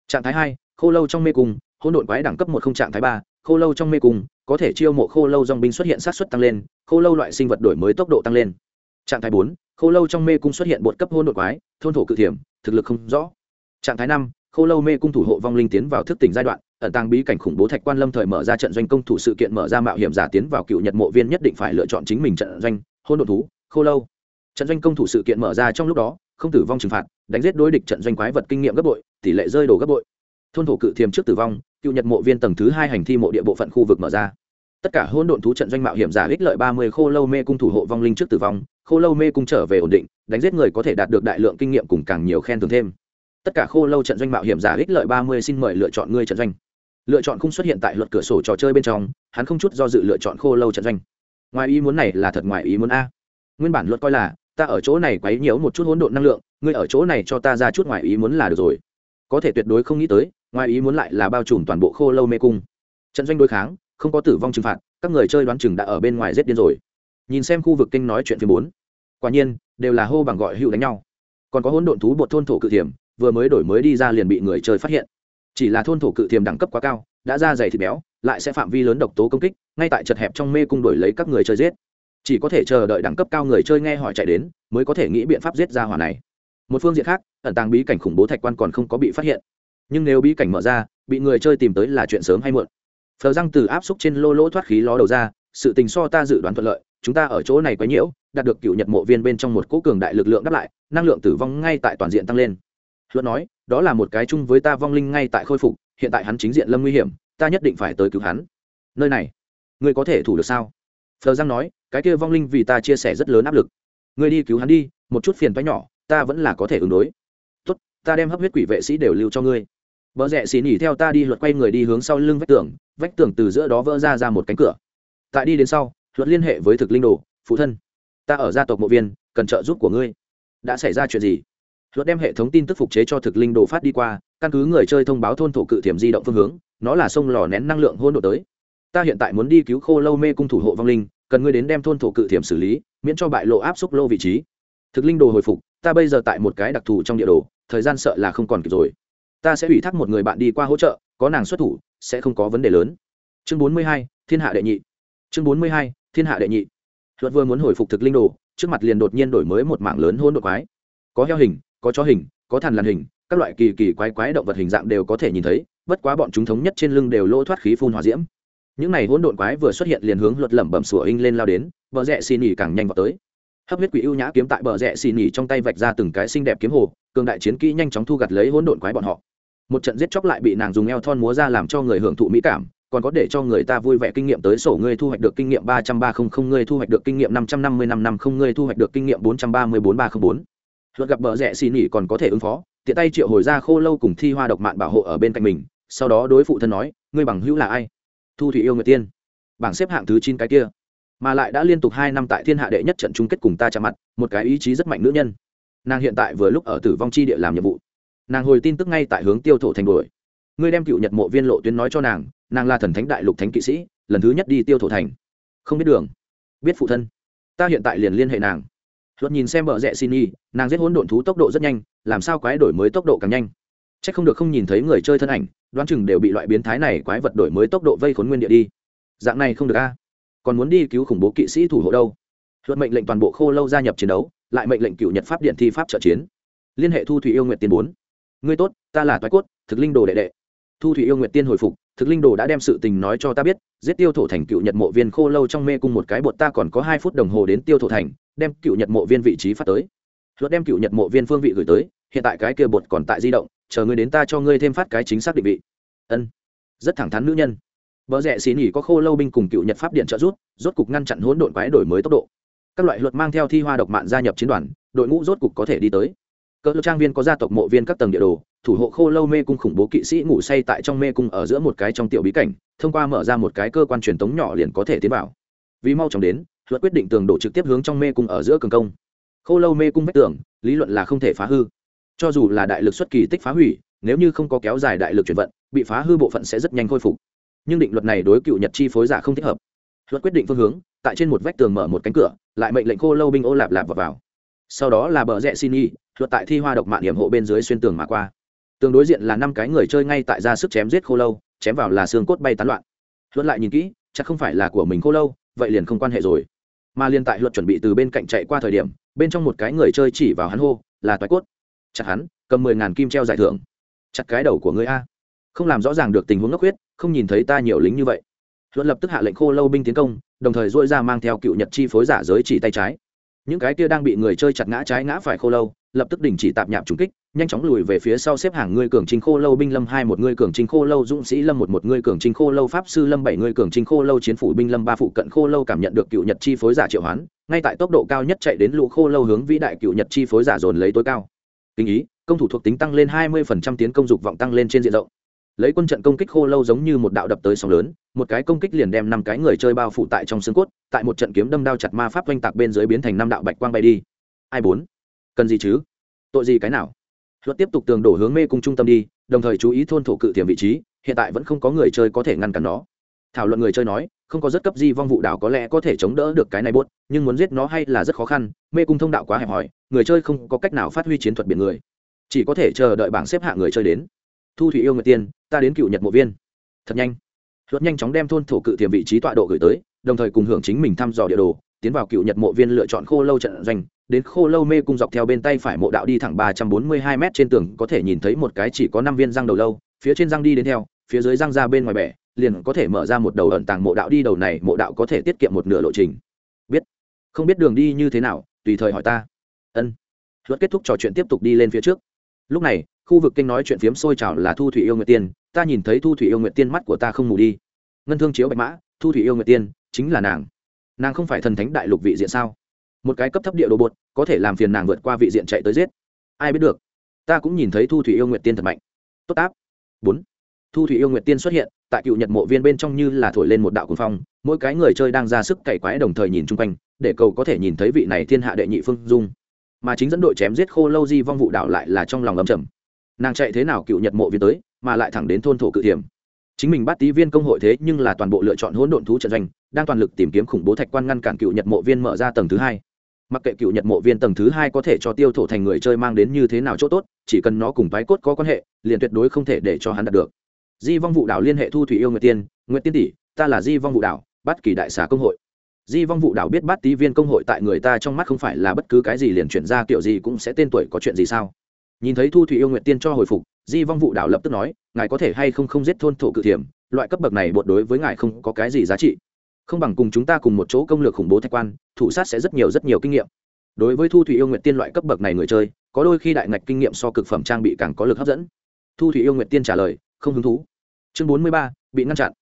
Trạng thái hai, khô lâu trong mê cung, hỗn độn quái đẳng cấp một không trạng thái ba, khô lâu trong mê cung, có thể chiêu mộ khô lâu dòng binh xuất hiện sát xuất tăng lên, khô lâu loại sinh vật đổi mới tốc độ tăng lên. Trạng thái bốn, khô lâu trong mê cung xuất hiện bột cấp hôn đột quái, thôn thổ cự thiểm, thực lực không rõ. Trạng thái năm, khô lâu mê cung thủ hộ vong linh tiến vào thức tỉnh giai đoạn ẩn tàng bí cảnh khủng bố thạch quan lâm thời mở ra trận doanh công thủ sự kiện mở ra mạo hiểm giả tiến vào cựu nhật mộ viên nhất định phải lựa chọn chính mình trận doanh, hôn đột thú, khô lâu. Trận doanh công thủ sự kiện mở ra trong lúc đó, không tử vong trừng phạt, đánh giết đối địch trận doanh quái vật kinh nghiệm gấp bội, tỷ lệ rơi đổ gấp bội. Thôn thổ cự thiềm trước tử vong, cựu nhật mộ viên tầng thứ hai hành thi mộ địa bộ phận khu vực mở ra. Tất cả hôn độn thú trận doanh mạo hiểm giả ích lợi ba mươi khô lâu mê cung thủ hộ vong linh trước tử vong, khô lâu mê cung trở về ổn định, đánh giết người có thể đạt được đại lượng kinh nghiệm cùng càng nhiều khen thưởng thêm. Tất cả khô lâu trận doanh mạo hiểm giả ích lợi ba mươi xin mời lựa chọn ngươi trận doanh lựa chọn không xuất hiện tại luật cửa sổ trò chơi bên trong, hắn không chút do dự lựa chọn khô lâu trận doanh. Ngoài ý muốn này là thật ngoài ý muốn a. Nguyên bản luật coi là, ta ở chỗ này quấy nhiễu một chút hỗn độn năng lượng, ngươi ở chỗ này cho ta ra chút ngoài ý muốn là được rồi. Có thể tuyệt đối không nghĩ tới, ngoài ý muốn lại là bao trùm toàn bộ khô lâu mê cung. Trận doanh đối kháng, không có tử vong trừng phạt, các người chơi đoán chừng đã ở bên ngoài rét điên rồi. Nhìn xem khu vực kinh nói chuyện phía bốn. Quả nhiên, đều là hô bằng gọi hữu đánh nhau. Còn có hỗn độn thú bột thôn thổ cự thiểm, vừa mới đổi mới đi ra liền bị người chơi phát hiện chỉ là thôn thổ cự thiềm đẳng cấp quá cao, đã ra dày thịt béo, lại sẽ phạm vi lớn độc tố công kích, ngay tại chật hẹp trong mê cung đổi lấy các người chơi giết. Chỉ có thể chờ đợi đẳng cấp cao người chơi nghe hỏi chạy đến, mới có thể nghĩ biện pháp giết ra hỏa này. Một phương diện khác, ẩn tàng bí cảnh khủng bố thạch quan còn không có bị phát hiện. Nhưng nếu bí cảnh mở ra, bị người chơi tìm tới là chuyện sớm hay muộn. Phờ răng từ áp xúc trên lô lỗ thoát khí ló đầu ra, sự tình so ta dự đoán thuận lợi, chúng ta ở chỗ này quấy nhiễu, đạt được cựu nhật mộ viên bên trong một cỗ cường đại lực lượng đáp lại, năng lượng tử vong ngay tại toàn diện tăng lên. Luận nói đó là một cái chung với ta vong linh ngay tại khôi phục hiện tại hắn chính diện lâm nguy hiểm ta nhất định phải tới cứu hắn nơi này ngươi có thể thủ được sao phờ Giang nói cái kia vong linh vì ta chia sẻ rất lớn áp lực ngươi đi cứu hắn đi một chút phiền toái nhỏ ta vẫn là có thể ứng đối tốt ta đem hấp huyết quỷ vệ sĩ đều lưu cho ngươi Bờ rẽ xì nhỉ theo ta đi luật quay người đi hướng sau lưng vách tường, vách tường từ giữa đó vỡ ra ra một cánh cửa. Tại đi đến sau, luật liên hệ với thực linh đồ, phụ thân. Ta ở gia tộc mộ viên, cần trợ giúp của ngươi. Đã xảy ra chuyện gì? Luật đem hệ thống tin tức phục chế cho thực linh đồ phát đi qua, căn cứ người chơi thông báo thôn thổ cự thiểm di động phương hướng, nó là sông lò nén năng lượng hôn độ tới. Ta hiện tại muốn đi cứu Khô Lâu Mê cung thủ hộ vong linh, cần ngươi đến đem thôn thổ cự thiểm xử lý, miễn cho bại lộ áp xúc lô vị trí. Thực linh đồ hồi phục, ta bây giờ tại một cái đặc thù trong địa đồ, thời gian sợ là không còn kịp rồi. Ta sẽ ủy thác một người bạn đi qua hỗ trợ có nàng xuất thủ sẽ không có vấn đề lớn. Chương bốn mươi hai thiên hạ đệ nhị. Chương bốn mươi hai thiên hạ đệ nhị. Luật vừa muốn hồi phục thực linh đồ trước mặt liền đột nhiên đổi mới một mảng lớn hôn đột quái. Có heo hình có chó hình, có thằn lằn hình, các loại kỳ kỳ quái quái động vật hình dạng đều có thể nhìn thấy, bất quá bọn chúng thống nhất trên lưng đều lỗ thoát khí phun hòa diễm. Những này hỗn độn quái vừa xuất hiện liền hướng luật lẩm bẩm sủa in lên lao đến, bờ rẽ xì nỉ càng nhanh vào tới. Hấp huyết quỷ ưu nhã kiếm tại bờ rẽ xì nỉ trong tay vạch ra từng cái xinh đẹp kiếm hồ, cường đại chiến kỹ nhanh chóng thu gặt lấy hỗn độn quái bọn họ. Một trận giết chóc lại bị nàng dùng eo thon múa ra làm cho người hưởng thụ mỹ cảm, còn có để cho người ta vui vẻ kinh nghiệm tới sổ ngươi thu hoạch được kinh nghiệm ba trăm ba không không, ngươi thu hoạch được kinh nghiệm năm trăm năm mươi năm năm không, ngươi thu hoạch được kinh nghiệm bốn trăm ba mươi bốn ba không bốn luật gặp bờ rẽ xì nỉ còn có thể ứng phó, tiện tay triệu hồi ra khô lâu cùng thi hoa độc mạn bảo hộ ở bên cạnh mình, sau đó đối phụ thân nói, ngươi bằng hữu là ai? Thu thủy yêu người tiên. Bảng xếp hạng thứ chín cái kia. Mà lại đã liên tục hai năm tại thiên hạ đệ nhất trận chung kết cùng ta chạm mặt, một cái ý chí rất mạnh nữ nhân. Nàng hiện tại vừa lúc ở tử vong chi địa làm nhiệm vụ. Nàng hồi tin tức ngay tại hướng tiêu thổ thành đuổi. Ngươi đem cựu nhật mộ viên lộ tuyến nói cho nàng nàng là thần thánh đại lục thánh kỵ sĩ, lần thứ nhất đi tiêu thổ thành. Không biết đường. Biết phụ thân. Ta hiện tại liền liên hệ nàng luật nhìn xem bờ rẽ xin y, nàng giết hỗn độn thú tốc độ rất nhanh, làm sao quái đổi mới tốc độ càng nhanh? C h ắ c không được không nhìn thấy người chơi thân ảnh, đoán chừng đều bị loại biến thái này quái vật đổi mới tốc độ vây khốn nguyên địa đi. Dạng này không được a. Còn muốn đi cứu khủng bố kỵ sĩ thủ hộ đâu? Luật mệnh lệnh toàn bộ khô lâu gia nhập chiến đấu, lại mệnh lệnh cựu nhật pháp điện thi pháp trợ chiến. Liên hệ thu thủy yêu nguyện tiền bốn. Ngươi tốt, ta là toái cốt, thực linh đồ đệ đệ. Thu thủy yêu nguyện tiên hồi phục, thực linh đồ đã đem sự tình nói cho ta biết, giết tiêu thổ thành cựu nhật mộ viên khô lâu trong mê cung một cái bột ta còn có hai phút đồng hồ đến tiêu thổ thành đem cựu nhật mộ viên vị trí phát tới. Luật đem cựu nhật mộ viên phương vị gửi tới, hiện tại cái kia bột còn tại di động, chờ ngươi đến ta cho ngươi thêm phát cái chính xác định vị. Ân. Rất thẳng thắn nữ nhân. Vợ rẻ xì nỉ có khô lâu binh cùng cựu nhật pháp điện trợ rút rốt cục ngăn chặn hỗn độn quái đổi mới tốc độ. Các loại luật mang theo thi hoa độc mạng gia nhập chiến đoàn, đội ngũ rốt cục có thể đi tới. Cỡ trang viên có gia tộc mộ viên các tầng địa đồ, thủ hộ khô lâu mê cung khủng bố kỵ sĩ ngủ say tại trong mê cung ở giữa một cái trong tiểu bí cảnh, thông qua mở ra một cái cơ quan truyền tống nhỏ liền có thể tiến vào. Vì mau chóng đến luật quyết định tường đổ trực tiếp hướng trong mê cung ở giữa cường công. Khô lâu mê cung vách tường lý luận là không thể phá hư. Cho dù là đại lực xuất kỳ tích phá hủy nếu như không có kéo dài đại lực chuyển vận bị phá hư bộ phận sẽ rất nhanh khôi phục. Nhưng định luật này đối cựu nhật chi phối giả không thích hợp. Luật quyết định phương hướng tại trên một vách tường mở một cánh cửa lại mệnh lệnh khô lâu binh ô lạp lạp vào, vào. sau đó là bờ rẽ xin y luật tại thi hoa độc mạng điểm hộ bên dưới xuyên tường mà qua. Tường đối diện là năm cái người chơi ngay tại ra sức chém giết khô lâu chém vào là xương cốt bay tán loạn. Luật lại nhìn kỹ chắc không phải là của mình khô lâu vậy liền không quan hệ rồi mà liên tại luật chuẩn bị từ bên cạnh chạy qua thời điểm, bên trong một cái người chơi chỉ vào hắn hô, là toái cốt. Chặt hắn, cầm mười ngàn kim treo giải thưởng. Chặt cái đầu của ngươi a. Không làm rõ ràng được tình huống ngốc huyết, không nhìn thấy ta nhiều lính như vậy. Luận lập tức hạ lệnh khô lâu binh tiến công, đồng thời dội ra mang theo cựu nhật chi phối giả giới chỉ tay trái. Những cái kia đang bị người chơi chặt ngã trái ngã phải khô lâu lập tức đình chỉ tạp nhạp trùng kích, nhanh chóng lùi về phía sau xếp hàng ngươi cường trinh khô lâu binh lâm hai một, ngươi cường trinh khô lâu dũng sĩ lâm một một, ngươi cường trinh khô lâu pháp sư lâm bảy, ngươi cường trinh khô lâu chiến phủ binh lâm ba phụ cận khô lâu cảm nhận được cựu nhật chi phối giả triệu hoán, ngay tại tốc độ cao nhất chạy đến lũ khô lâu hướng vĩ đại cựu nhật chi phối giả dồn lấy tối cao. Kinh ý, công thủ thuộc tính tăng lên hai mươi tiến công dục vọng tăng lên trên diện rộng. Lấy quân trận công kích khô lâu giống như một đạo đập tới sóng lớn, một cái công kích liền đem năm cái người chơi bao phủ tại trong xương cốt, tại một trận kiếm đâm đao chặt ma pháp oanh tạc bên dưới biến thành năm đạo bạch quang bay đi. Ai bốn? Cần gì chứ? Tội gì cái nào? Luật tiếp tục tường đổ hướng mê cung trung tâm đi, đồng thời chú ý thôn thổ cự tiềm vị trí, hiện tại vẫn không có người chơi có thể ngăn cản nó. Thảo luận người chơi nói, không có rất cấp di vong vụ đảo có lẽ có thể chống đỡ được cái này bốt nhưng muốn giết nó hay là rất khó khăn, mê cung thông đạo quá hẹp hòi, người chơi không có cách nào phát huy chiến thuật biển người. Chỉ có thể chờ đợi bảng xếp hạng người chơi đến. Thu thủy yêu người tiên, ta đến cựu nhật mộ viên. Thật nhanh. Luật nhanh chóng đem thôn thổ cự tiềm vị trí tọa độ gửi tới, đồng thời cùng hưởng chính mình thăm dò địa đồ tiến vào cựu nhật mộ viên lựa chọn khô lâu trận doanh, đến khô lâu mê cung dọc theo bên tay phải mộ đạo đi thẳng ba trăm bốn mươi hai m trên tường, có thể nhìn thấy một cái chỉ có năm viên răng đầu lâu, phía trên răng đi đến theo, phía dưới răng ra bên ngoài bẻ, liền có thể mở ra một đầu ẩn tàng mộ đạo đi đầu này, mộ đạo có thể tiết kiệm một nửa lộ trình. Biết. Không biết đường đi như thế nào, tùy thời hỏi ta. Ân. Luật kết thúc trò chuyện tiếp tục đi lên phía trước. Lúc này, khu vực kinh nói chuyện phiếm sôi trào là thu thủy yêu nguyệt tiên, ta nhìn thấy thu thủy yêu nguyệt tiên mắt của ta không mù đi. Ngân thương chiếu bạch mã, thu thủy yêu nguyệt tiên chính là nàng nàng không phải thần thánh đại lục vị diện sao? Một cái cấp thấp địa đồ bột, có thể làm phiền nàng vượt qua vị diện chạy tới giết. Ai biết được? Ta cũng nhìn thấy thu thủy yêu nguyệt tiên thật mạnh. Tốt áp. Bốn. Thu thủy yêu nguyệt tiên xuất hiện, tại cựu nhật mộ viên bên trong như là thổi lên một đạo cuồng phong, mỗi cái người chơi đang ra sức cày quái đồng thời nhìn chung quanh, để cầu có thể nhìn thấy vị này thiên hạ đệ nhị phương dung. Mà chính dẫn đội chém giết khô lâu di vong vụ đạo lại là trong lòng ấm trầm. Nàng chạy thế nào cựu nhật mộ viên tới, mà lại thẳng đến thôn thổ cự thiểm chính mình bắt tí viên công hội thế nhưng là toàn bộ lựa chọn hỗn độn thú trận doanh, đang toàn lực tìm kiếm khủng bố thạch quan ngăn cản cựu nhật mộ viên mở ra tầng thứ hai. Mặc kệ cựu nhật mộ viên tầng thứ hai có thể cho tiêu thổ thành người chơi mang đến như thế nào chỗ tốt, chỉ cần nó cùng tái cốt có quan hệ, liền tuyệt đối không thể để cho hắn đạt được. Di vong vụ đảo liên hệ thu thủy yêu nguyệt tiên nguyệt tiên tỷ, ta là di vong vụ đảo, bắt kỳ đại xà công hội. Di vong vụ đảo biết bắt tí viên công hội tại người ta trong mắt không phải là bất cứ cái gì liền chuyển ra kiểu gì cũng sẽ tên tuổi có chuyện gì sao? Nhìn thấy thu thủy yêu nguyệt tiên cho hồi phục di vong vụ đảo lập tức nói, ngài có thể hay không không giết thôn thổ cự thiểm, loại cấp bậc này bột đối với ngài không có cái gì giá trị. Không bằng cùng chúng ta cùng một chỗ công lược khủng bố thạch quan, thủ sát sẽ rất nhiều rất nhiều kinh nghiệm. Đối với thu thủy yêu nguyện tiên loại cấp bậc này người chơi, có đôi khi đại ngạch kinh nghiệm so cực phẩm trang bị càng có lực hấp dẫn. Thu thủy yêu nguyện tiên trả lời, không hứng thú. Chương bốn mươi ba, bị ngăn chặn.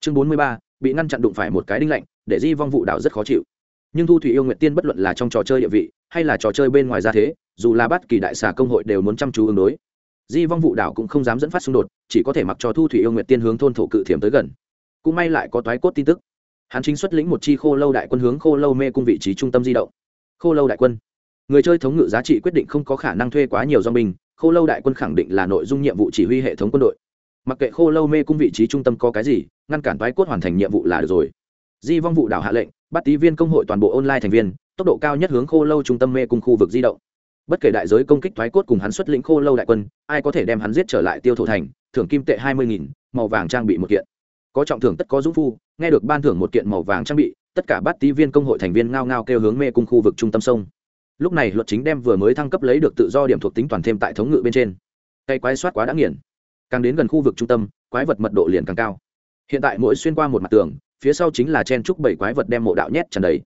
Chương bốn mươi ba, bị ngăn chặn đụng phải một cái đinh lạnh, để di vong vụ đảo rất khó chịu. Nhưng thu thủy yêu nguyện tiên bất luận là trong trò chơi địa vị, hay là trò chơi bên ngoài ra thế, dù là bất kỳ đại xà công hội đều muốn chăm chú ứng đối di vong vụ đảo cũng không dám dẫn phát xung đột, chỉ có thể mặc cho thu thủy yêu nguyệt tiên hướng thôn thổ cự thiểm tới gần. Cũng may lại có toái cốt tin tức. Hắn chính xuất lĩnh một chi khô lâu đại quân hướng khô lâu mê cung vị trí trung tâm di động. Khô lâu đại quân. Người chơi thống ngự giá trị quyết định không có khả năng thuê quá nhiều do binh, khô lâu đại quân khẳng định là nội dung nhiệm vụ chỉ huy hệ thống quân đội. Mặc kệ khô lâu mê cung vị trí trung tâm có cái gì, ngăn cản toái cốt hoàn thành nhiệm vụ là được rồi. Di vong vụ đảo hạ lệnh, bắt tí viên công hội toàn bộ online thành viên, tốc độ cao nhất hướng khô lâu trung tâm mê cung khu vực di động bất kể đại giới công kích thoái cốt cùng hắn xuất lĩnh khô lâu đại quân, ai có thể đem hắn giết trở lại tiêu thổ thành, thưởng kim tệ hai mươi nghìn, màu vàng trang bị một kiện. Có trọng thưởng tất có dũng phu, nghe được ban thưởng một kiện màu vàng trang bị, tất cả bắt tí viên công hội thành viên ngao ngao kêu hướng mê cung khu vực trung tâm sông. Lúc này luật chính đem vừa mới thăng cấp lấy được tự do điểm thuộc tính toàn thêm tại thống ngự bên trên. Cây quái soát quá đã nghiền. Càng đến gần khu vực trung tâm, quái vật mật độ liền càng cao. Hiện tại mỗi xuyên qua một mặt tường, phía sau chính là chen trúc bảy quái vật đem mộ đạo nhét tràn đầy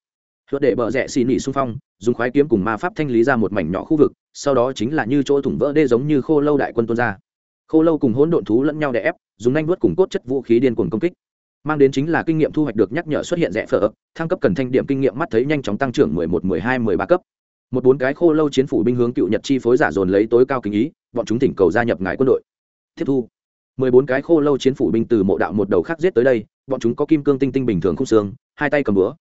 luật để bờ rẽ xì nỉ xung phong, dùng khoái kiếm cùng ma pháp thanh lý ra một mảnh nhỏ khu vực, sau đó chính là như chỗ thủng vỡ đê giống như khô lâu đại quân tuôn ra. Khô lâu cùng hỗn độn thú lẫn nhau đè ép, dùng nhanh vuốt cùng cốt chất vũ khí điên cuồng công kích. Mang đến chính là kinh nghiệm thu hoạch được nhắc nhở xuất hiện rẽ phở thăng cấp cần thanh điểm kinh nghiệm mắt thấy nhanh chóng tăng trưởng mười một, mười hai, mười ba cấp. Một bốn cái khô lâu chiến phủ binh hướng cựu nhật chi phối giả dồn lấy tối cao kinh ý, bọn chúng thỉnh cầu gia nhập ngài quân đội. Tiếp thu. Mười bốn cái khô lâu chiến phủ binh từ mộ đạo một đầu khác giết tới đây, bọn chúng có kim cương tinh tinh bình thường không xương, hai tay cầm búa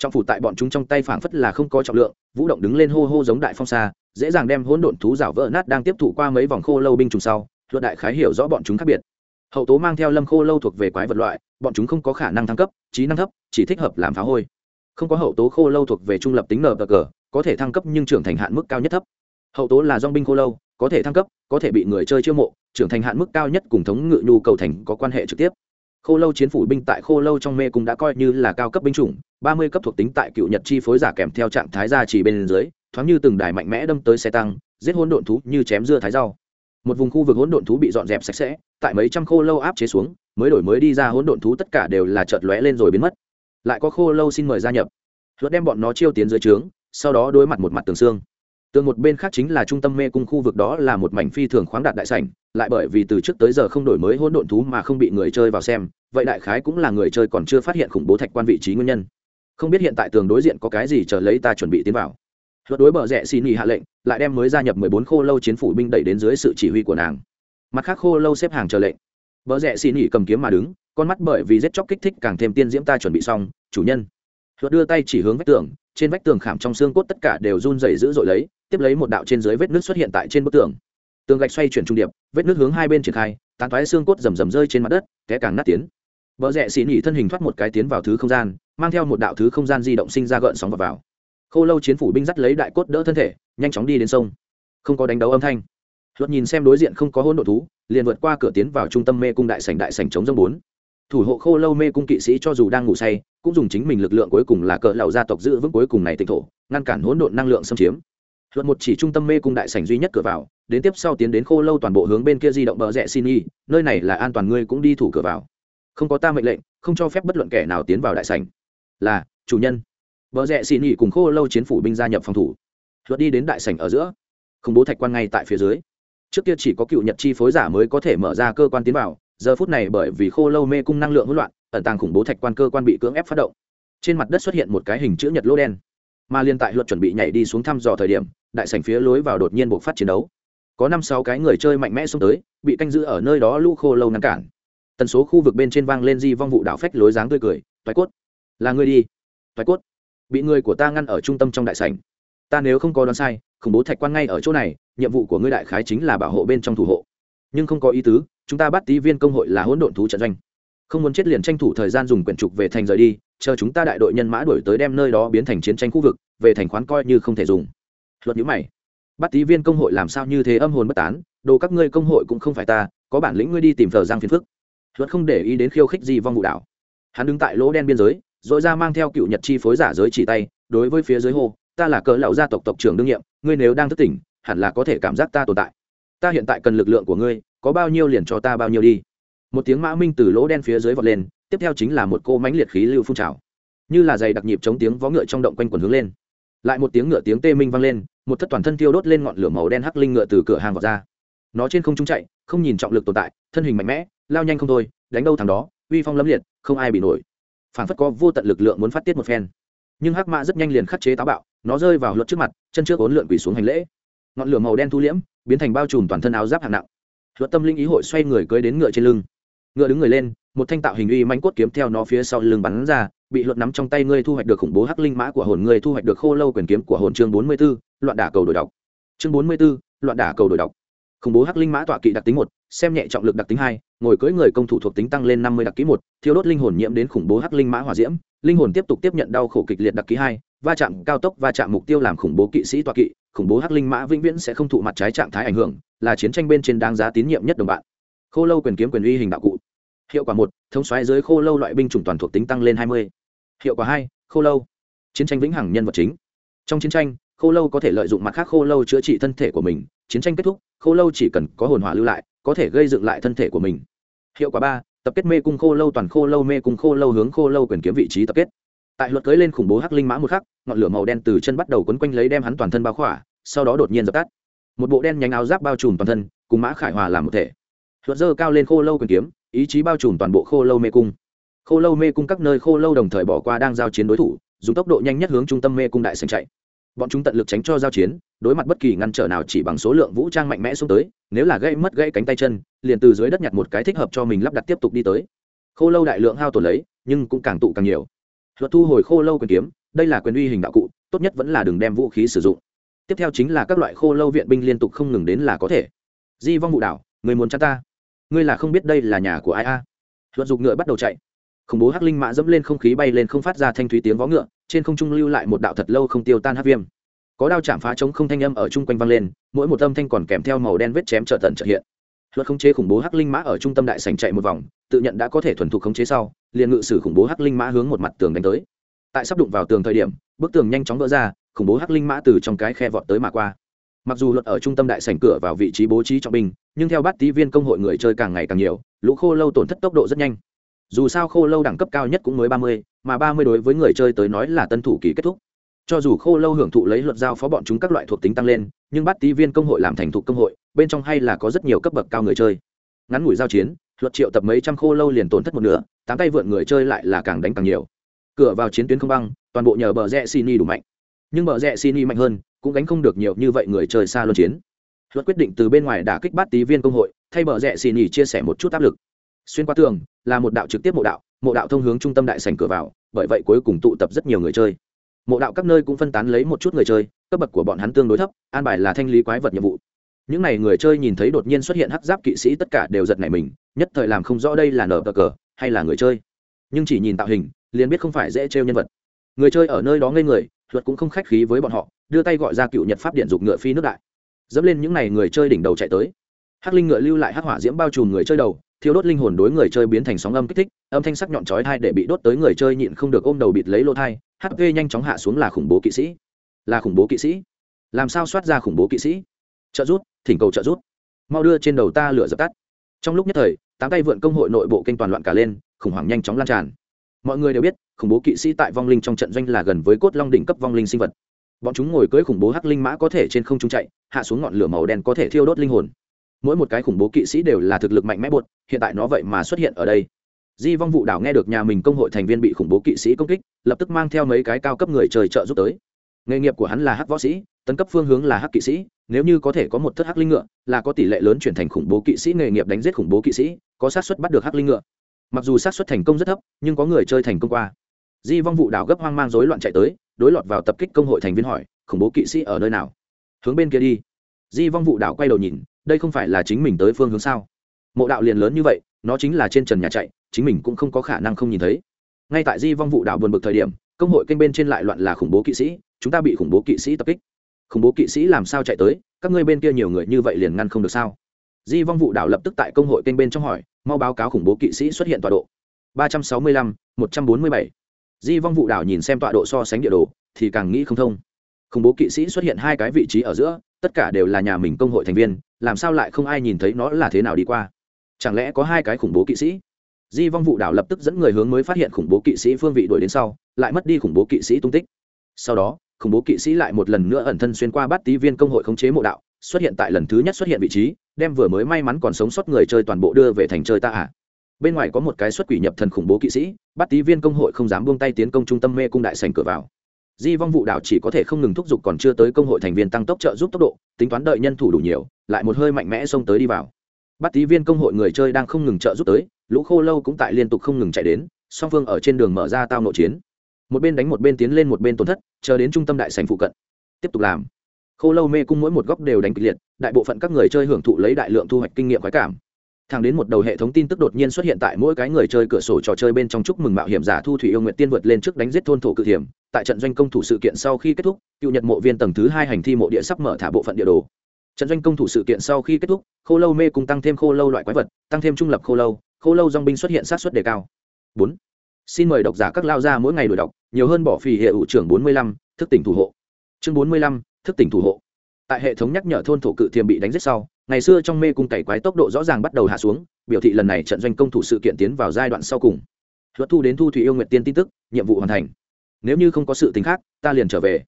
trọng phủ tại bọn chúng trong tay phảng phất là không có trọng lượng, vũ động đứng lên hô hô giống đại phong xa dễ dàng đem hỗn độn thú rảo vỡ nát đang tiếp thụ qua mấy vòng khô lâu binh trùng sau luật đại khái hiểu rõ bọn chúng khác biệt. Hậu tố mang theo lâm khô lâu thuộc về quái vật loại, bọn chúng không có khả năng thăng cấp, trí năng thấp, chỉ thích hợp làm phá hôi. Không có hậu tố khô lâu thuộc về trung lập tính nờ cờ, có thể thăng cấp nhưng trưởng thành hạn mức cao nhất thấp. Hậu tố là dong binh khô lâu, có thể thăng cấp, có thể bị người chơi chiêu mộ, trưởng thành hạn mức cao nhất cùng thống ngự nhu cầu thành có quan hệ trực tiếp khô lâu chiến phủ binh tại khô lâu trong mê cung đã coi như là cao cấp binh chủng, ba mươi cấp thuộc tính tại cựu nhật chi phối giả kèm theo trạng thái gia chỉ bên dưới, thoáng như từng đài mạnh mẽ đâm tới xe tăng, giết hỗn độn thú như chém dưa thái rau. Một vùng khu vực hỗn độn thú bị dọn dẹp sạch sẽ, tại mấy trăm khô lâu áp chế xuống, mới đổi mới đi ra hỗn độn thú tất cả đều là chợt lóe lên rồi biến mất. Lại có khô lâu xin mời gia nhập. Luật đem bọn nó chiêu tiến dưới trướng, sau đó đối mặt một mặt tường xương tường một bên khác chính là trung tâm mê cung khu vực đó là một mảnh phi thường khoáng đạt đại sảnh, lại bởi vì từ trước tới giờ không đổi mới hỗn độn thú mà không bị người chơi vào xem, vậy đại khái cũng là người chơi còn chưa phát hiện khủng bố thạch quan vị trí nguyên nhân. Không biết hiện tại tường đối diện có cái gì chờ lấy ta chuẩn bị tiến vào. Luật đối bờ rẽ xin nghỉ hạ lệnh, lại đem mới gia nhập mười bốn khô lâu chiến phủ binh đẩy đến dưới sự chỉ huy của nàng. Mặt khác khô lâu xếp hàng chờ lệnh. Bờ rẽ xin nghỉ cầm kiếm mà đứng, con mắt bởi vì giết chóc kích thích càng thêm tiên diễm ta chuẩn bị xong, chủ nhân. Luật đưa tay chỉ hướng vách tường trên vách tường khảm trong xương cốt tất cả đều run rẩy dữ dội lấy tiếp lấy một đạo trên dưới vết nước xuất hiện tại trên bức tường. Tường gạch xoay chuyển trung điệp vết nước hướng hai bên triển khai tán thoái xương cốt rầm rầm rơi trên mặt đất té càng nát tiến. Vợ rẽ xỉ nhỉ thân hình thoát một cái tiến vào thứ không gian mang theo một đạo thứ không gian di động sinh ra gợn sóng vào, vào. khô lâu chiến phủ binh dắt lấy đại cốt đỡ thân thể nhanh chóng đi đến sông. Không có đánh đấu âm thanh. Luật nhìn xem đối diện không có hôn độ thú liền vượt qua cửa tiến vào trung tâm mê cung đại sảnh đại sảnh chống rỗng bốn thủ hộ khô lâu mê cung kỵ sĩ cho dù đang ngủ say, cũng dùng chính mình lực lượng cuối cùng là cỡ lão gia tộc giữ vững cuối cùng này tịnh thổ, ngăn cản hỗn độn năng lượng xâm chiếm. Luật một chỉ trung tâm mê cung đại sảnh duy nhất cửa vào, đến tiếp sau tiến đến khô lâu toàn bộ hướng bên kia di động bờ rẽ xin y, nơi này là an toàn ngươi cũng đi thủ cửa vào. Không có ta mệnh lệnh, không cho phép bất luận kẻ nào tiến vào đại sảnh. Là, chủ nhân. Bờ rẽ xin y cùng khô lâu chiến phủ binh gia nhập phòng thủ. Luật đi đến đại sảnh ở giữa. Không bố thạch quan ngay tại phía dưới. Trước kia chỉ có cựu nhật chi phối giả mới có thể mở ra cơ quan tiến vào giờ phút này bởi vì khô lâu mê cung năng lượng hỗn loạn, ẩn tàng khủng bố thạch quan cơ quan bị cưỡng ép phát động. Trên mặt đất xuất hiện một cái hình chữ nhật lỗ đen. Mà liên tại luật chuẩn bị nhảy đi xuống thăm dò thời điểm, đại sảnh phía lối vào đột nhiên buộc phát chiến đấu. Có năm sáu cái người chơi mạnh mẽ xông tới, bị canh giữ ở nơi đó lũ khô lâu ngăn cản. Tần số khu vực bên trên vang lên di vong vụ đảo phách lối dáng tươi cười, toái cốt, là người đi. Toái cốt, bị người của ta ngăn ở trung tâm trong đại sảnh. Ta nếu không có đoán sai, khủng bố thạch quan ngay ở chỗ này, nhiệm vụ của ngươi đại khái chính là bảo hộ bên trong thủ hộ. Nhưng không có ý tứ chúng ta bắt tí viên công hội là hỗn độn thú trận doanh. Không muốn chết liền tranh thủ thời gian dùng quyển trục về thành rời đi, chờ chúng ta đại đội nhân mã đuổi tới đem nơi đó biến thành chiến tranh khu vực, về thành khoán coi như không thể dùng. Luật nhữ mày. Bắt tí viên công hội làm sao như thế âm hồn bất tán, đồ các ngươi công hội cũng không phải ta, có bản lĩnh ngươi đi tìm thờ giang phiền phức luật không để ý đến khiêu khích gì vong vụ đảo hắn đứng tại lỗ đen biên giới dội ra mang theo cựu nhật chi phối giả giới chỉ tay, đối với phía dưới hồ ta là cỡ lão gia tộc tộc trưởng đương nhiệm, ngươi nếu đang thức tỉnh, hẳn là có thể cảm giác ta tồn tại. Ta hiện tại cần lực lượng của ngươi có bao nhiêu liền cho ta bao nhiêu đi. Một tiếng mã minh từ lỗ đen phía dưới vọt lên, tiếp theo chính là một cô mánh liệt khí lưu phun trào. Như là giày đặc nhịp chống tiếng vó ngựa trong động quanh quần hướng lên. Lại một tiếng ngựa tiếng tê minh vang lên, một thất toàn thân tiêu đốt lên ngọn lửa màu đen hắc linh ngựa từ cửa hàng vọt ra. Nó trên không trung chạy, không nhìn trọng lực tồn tại, thân hình mạnh mẽ, lao nhanh không thôi, đánh đâu thằng đó, uy phong lấm liệt, không ai bị nổi. Phản phất có vô tận lực lượng muốn phát tiết một phen. Nhưng hắc mã rất nhanh liền khắc chế táo bạo, nó rơi vào luật trước mặt, chân trước ốn lượn quỳ xuống hành lễ. Ngọn lửa màu đen thu liễm, biến thành bao trùm toàn thân áo giáp hạng nặng luật tâm linh ý hội xoay người cưới đến ngựa trên lưng. Ngựa đứng người lên một thanh tạo hình uy manh cốt kiếm theo nó phía sau lưng bắn ra bị luật nắm trong tay ngươi thu hoạch được khủng bố hắc linh mã của hồn ngươi thu hoạch được khô lâu quyền kiếm của hồn chương bốn mươi 44, loạn đả cầu đổi đọc. Chương bốn mươi 44, loạn đả cầu đổi đọc. Khủng bố hắc linh mã tọa kỵ đặc tính một xem nhẹ trọng lực đặc tính hai ngồi cưỡi người công thủ thuộc tính tăng lên năm mươi đặc ký một thiêu đốt linh hồn nhiễm đến khủng bố hắc linh mã hỏa diễm. Linh hồn tiếp tục tiếp nhận đau khổ kịch liệt đặc ký hai va chạm cao tốc, va chạm mục tiêu làm khủng bố kỵ sĩ tọa kỵ, khủng bố hắc linh mã vĩnh viễn sẽ không thụ mặt trái trạng thái ảnh hưởng, là chiến tranh bên trên đáng giá tín nhiệm nhất đồng bạn. Khô lâu quyền kiếm quyền uy hình đạo cụ. Hiệu quả một, thống xoáy dưới khô lâu loại binh chủng toàn thuộc tính tăng lên hai mươi. Hiệu quả hai, khô lâu. Chiến tranh vĩnh hằng nhân vật chính. Trong chiến tranh, khô lâu có thể lợi dụng mặt khác khô lâu chữa trị thân thể của mình. Chiến tranh kết thúc, khô lâu chỉ cần có hồn hỏa lưu lại, có thể gây dựng lại thân thể của mình. Hiệu quả ba, tập kết mê cung khô lâu toàn khô lâu mê cung khô lâu hướng khô lâu quyền kiếm vị trí tập kết tại luật cưới lên khủng bố hắc linh mã một khắc, ngọn lửa màu đen từ chân bắt đầu quấn quanh lấy đem hắn toàn thân bao khỏa, sau đó đột nhiên dập tắt. Một bộ đen nhánh áo giáp bao trùm toàn thân, cùng mã khải hòa làm một thể. Luật dơ cao lên khô lâu quyền kiếm, ý chí bao trùm toàn bộ khô lâu mê cung. Khô lâu mê cung các nơi khô lâu đồng thời bỏ qua đang giao chiến đối thủ, dùng tốc độ nhanh nhất hướng trung tâm mê cung đại sành chạy. Bọn chúng tận lực tránh cho giao chiến, đối mặt bất kỳ ngăn trở nào chỉ bằng số lượng vũ trang mạnh mẽ xuống tới, nếu là gây mất gãy cánh tay chân, liền từ dưới đất nhặt một cái thích hợp cho mình lắp đặt tiếp tục đi tới. Khô lâu đại lượng hao tổn lấy, nhưng cũng càng tụ càng nhiều luật thu hồi khô lâu quyền kiếm, đây là quyền uy hình đạo cụ, tốt nhất vẫn là đừng đem vũ khí sử dụng. Tiếp theo chính là các loại khô lâu viện binh liên tục không ngừng đến là có thể. Di vong vụ đảo, người muốn chăn ta? Ngươi là không biết đây là nhà của ai a? À. luật dục ngựa bắt đầu chạy. Khủng bố hắc linh mã dẫm lên không khí bay lên không phát ra thanh thúy tiếng vó ngựa, trên không trung lưu lại một đạo thật lâu không tiêu tan hắc viêm. Có đao chạm phá trống không thanh âm ở chung quanh vang lên, mỗi một âm thanh còn kèm theo màu đen vết chém trợ tận trợ hiện. Luật khống chế khủng bố hắc linh mã ở trung tâm đại sảnh chạy một vòng, tự nhận đã có thể thuần thục khống chế sau liền ngự sử khủng bố hắc linh mã hướng một mặt tường đánh tới. Tại sắp đụng vào tường thời điểm, bức tường nhanh chóng vỡ ra, khủng bố hắc linh mã từ trong cái khe vọt tới mà qua. Mặc dù luật ở trung tâm đại sảnh cửa vào vị trí bố trí trọng binh, nhưng theo bát tí viên công hội người chơi càng ngày càng nhiều, lũ khô lâu tổn thất tốc độ rất nhanh. Dù sao khô lâu đẳng cấp cao nhất cũng mới ba mươi, mà ba mươi đối với người chơi tới nói là tân thủ kỳ kết thúc. Cho dù khô lâu hưởng thụ lấy luật giao phó bọn chúng các loại thuộc tính tăng lên, nhưng bát tí viên công hội làm thành thục công hội, bên trong hay là có rất nhiều cấp bậc cao người chơi. Ngắn ngủi giao chiến, luật triệu tập mấy trăm khô lâu liền tổn thất một nửa tám tay vượn người chơi lại là càng đánh càng nhiều. Cửa vào chiến tuyến không băng, toàn bộ nhờ bờ rẽ xin y đủ mạnh. Nhưng bờ rẽ xin y mạnh hơn, cũng gánh không được nhiều như vậy người chơi xa luân chiến. Luật quyết định từ bên ngoài đả kích bát tí viên công hội, thay bờ rẽ xin y chia sẻ một chút áp lực. Xuyên qua tường, là một đạo trực tiếp mộ đạo mộ đạo thông hướng trung tâm đại sành cửa vào, bởi vậy cuối cùng tụ tập rất nhiều người chơi. Mộ đạo các nơi cũng phân tán lấy một chút người chơi, cấp bậc của bọn hắn tương đối thấp, an bài là thanh lý quái vật nhiệm vụ. Những n à y người chơi nhìn thấy đột nhiên xuất hiện hắc giáp kỵ sĩ tất cả đều giật nảy mình, nhất thời làm không rõ đây là nở cờ cờ hay là người chơi. Nhưng chỉ nhìn tạo hình, liền biết không phải dễ trêu nhân vật. Người chơi ở nơi đó ngây người, luật cũng không khách khí với bọn họ, đưa tay gọi ra cựu nhật pháp điện dục ngựa phi nước đại. Dẫm lên những n à y người chơi đỉnh đầu chạy tới. Hắc linh ngựa lưu lại hắc hỏa diễm bao trùm người chơi đầu thiếu đốt linh hồn đối người chơi biến thành sóng âm kích thích, âm thanh sắc nhọn chói thai để bị đốt tới người chơi nhịn không được ôm đầu bịt lấy lỗ thai hp nhanh chóng hạ xuống là khủng bố kỵ sĩ. Là khủng bố kỵ sĩ. Làm sao soát ra khủng bố kỵ sĩ? Trợ rút thỉnh cầu trợ rút mau đưa trên đầu ta lửa dập tắt. Trong lúc nhất thời tám tay vượn công hội nội bộ kênh toàn loạn cả lên, khủng hoảng nhanh chóng lan tràn. Mọi người đều biết, khủng bố kỵ sĩ tại vong linh trong trận doanh là gần với cốt long đỉnh cấp vong linh sinh vật. Bọn chúng ngồi cưỡi khủng bố hắc linh mã có thể trên không trung chạy, hạ xuống ngọn lửa màu đen có thể thiêu đốt linh hồn. Mỗi một cái khủng bố kỵ sĩ đều là thực lực mạnh mẽ bột hiện tại nó vậy mà xuất hiện ở đây. Di vong vụ đảo nghe được nhà mình công hội thành viên bị khủng bố kỵ sĩ công kích, lập tức mang theo mấy cái cao cấp người trời trợ giúp tới. Nghề nghiệp của hắn là hắc võ sĩ tấn cấp phương hướng là hắc kỵ sĩ, nếu như có thể có một thất hắc linh ngựa, là có tỷ lệ lớn chuyển thành khủng bố kỵ sĩ nghề nghiệp đánh giết khủng bố kỵ sĩ, có sát xuất bắt được hắc linh ngựa. Mặc dù sát xuất thành công rất thấp, nhưng có người chơi thành công qua. Di vong vụ đảo gấp hoang mang rối loạn chạy tới, đối lọt vào tập kích công hội thành viên hỏi, khủng bố kỵ sĩ ở nơi nào? Hướng bên kia đi. Di vong vụ đảo quay đầu nhìn, đây không phải là chính mình tới phương hướng sao? Mộ đạo liền lớn như vậy, nó chính là trên trần nhà chạy, chính mình cũng không có khả năng không nhìn thấy. Ngay tại di vong vụ đảo buồn bực thời điểm, công hội kênh bên trên lại loạn là khủng bố kỵ sĩ, chúng ta bị khủng bố kỵ sĩ tập kích khủng bố kỵ sĩ làm sao chạy tới, các ngươi bên kia nhiều người như vậy liền ngăn không được sao? Di vong vụ Đảo lập tức tại công hội kênh bên trong hỏi, mau báo cáo khủng bố kỵ sĩ xuất hiện tọa độ. Ba trăm sáu mươi lăm, một trăm bốn mươi bảy. Di vong vụ đảo nhìn xem tọa độ so sánh địa đồ, thì càng nghĩ không thông. Khủng bố kỵ sĩ xuất hiện hai cái vị trí ở giữa, tất cả đều là nhà mình công hội thành viên, làm sao lại không ai nhìn thấy nó là thế nào đi qua? Chẳng lẽ có hai cái khủng bố kỵ sĩ? Di vong vụ đảo lập tức dẫn người hướng mới phát hiện khủng bố kỵ sĩ phương vị đuổi đến sau, lại mất đi khủng bố kỵ sĩ tung tích. Sau đó khủng bố kỵ sĩ lại một lần nữa ẩn thân xuyên qua bát tí viên công hội khống chế mộ đạo, xuất hiện tại lần thứ nhất xuất hiện vị trí, đem vừa mới may mắn còn sống sót người chơi toàn bộ đưa về thành chơi ta ạ bên ngoài có một cái xuất quỷ nhập thần khủng bố kỵ sĩ bắt tí viên công hội không dám buông tay tiến công trung tâm mê cung đại sành cửa vào. Di vong vụ đảo chỉ có thể không ngừng thúc giục còn chưa tới công hội thành viên tăng tốc trợ giúp tốc độ, tính toán đợi nhân thủ đủ nhiều, lại một hơi mạnh mẽ xông tới đi vào. Bắt tí viên công hội người chơi đang không ngừng trợ giúp tới, lũ khô lâu cũng tại liên tục không ngừng chạy đến, song phương ở trên đường mở ra tao nội chiến một bên đánh một bên tiến lên một bên tổn thất, chờ đến trung tâm đại sành phụ cận. Tiếp tục làm. Khô lâu mê cung mỗi một góc đều đánh kịch liệt, đại bộ phận các người chơi hưởng thụ lấy đại lượng thu hoạch kinh nghiệm khoái cảm. Thẳng đến một đầu hệ thống tin tức đột nhiên xuất hiện tại mỗi cái người chơi cửa sổ trò chơi bên trong chúc mừng mạo hiểm giả thu thủy yêu nguyện tiên vượt lên trước đánh giết thôn thổ cự hiểm tại trận doanh công thủ sự kiện sau khi kết thúc, cựu nhật mộ viên tầng thứ hai hành thi mộ địa sắp mở thả bộ phận địa đồ. Trận doanh công thủ sự kiện sau khi kết thúc, khô lâu mê cung tăng thêm khô lâu loại quái vật, tăng thêm trung lập khô lâu khô lâu dong binh xuất hiện sát xuất đề cao. Bốn xin mời độc giả các lao ra mỗi ngày đổi đọc, nhiều hơn bỏ phì hệ ủ trưởng bốn mươi lăm, thức tỉnh thủ hộ. Chương bốn mươi lăm, thức tỉnh thủ hộ. Tại hệ thống nhắc nhở thôn thổ cự thiềm bị đánh giết sau, ngày xưa trong mê cung cày quái tốc độ rõ ràng bắt đầu hạ xuống, biểu thị lần này trận doanh công thủ sự kiện tiến vào giai đoạn sau cùng. Luật thu đến thu thủy yêu nguyện tiên tin tức, nhiệm vụ hoàn thành. Nếu như không có sự tính khác, ta liền trở về.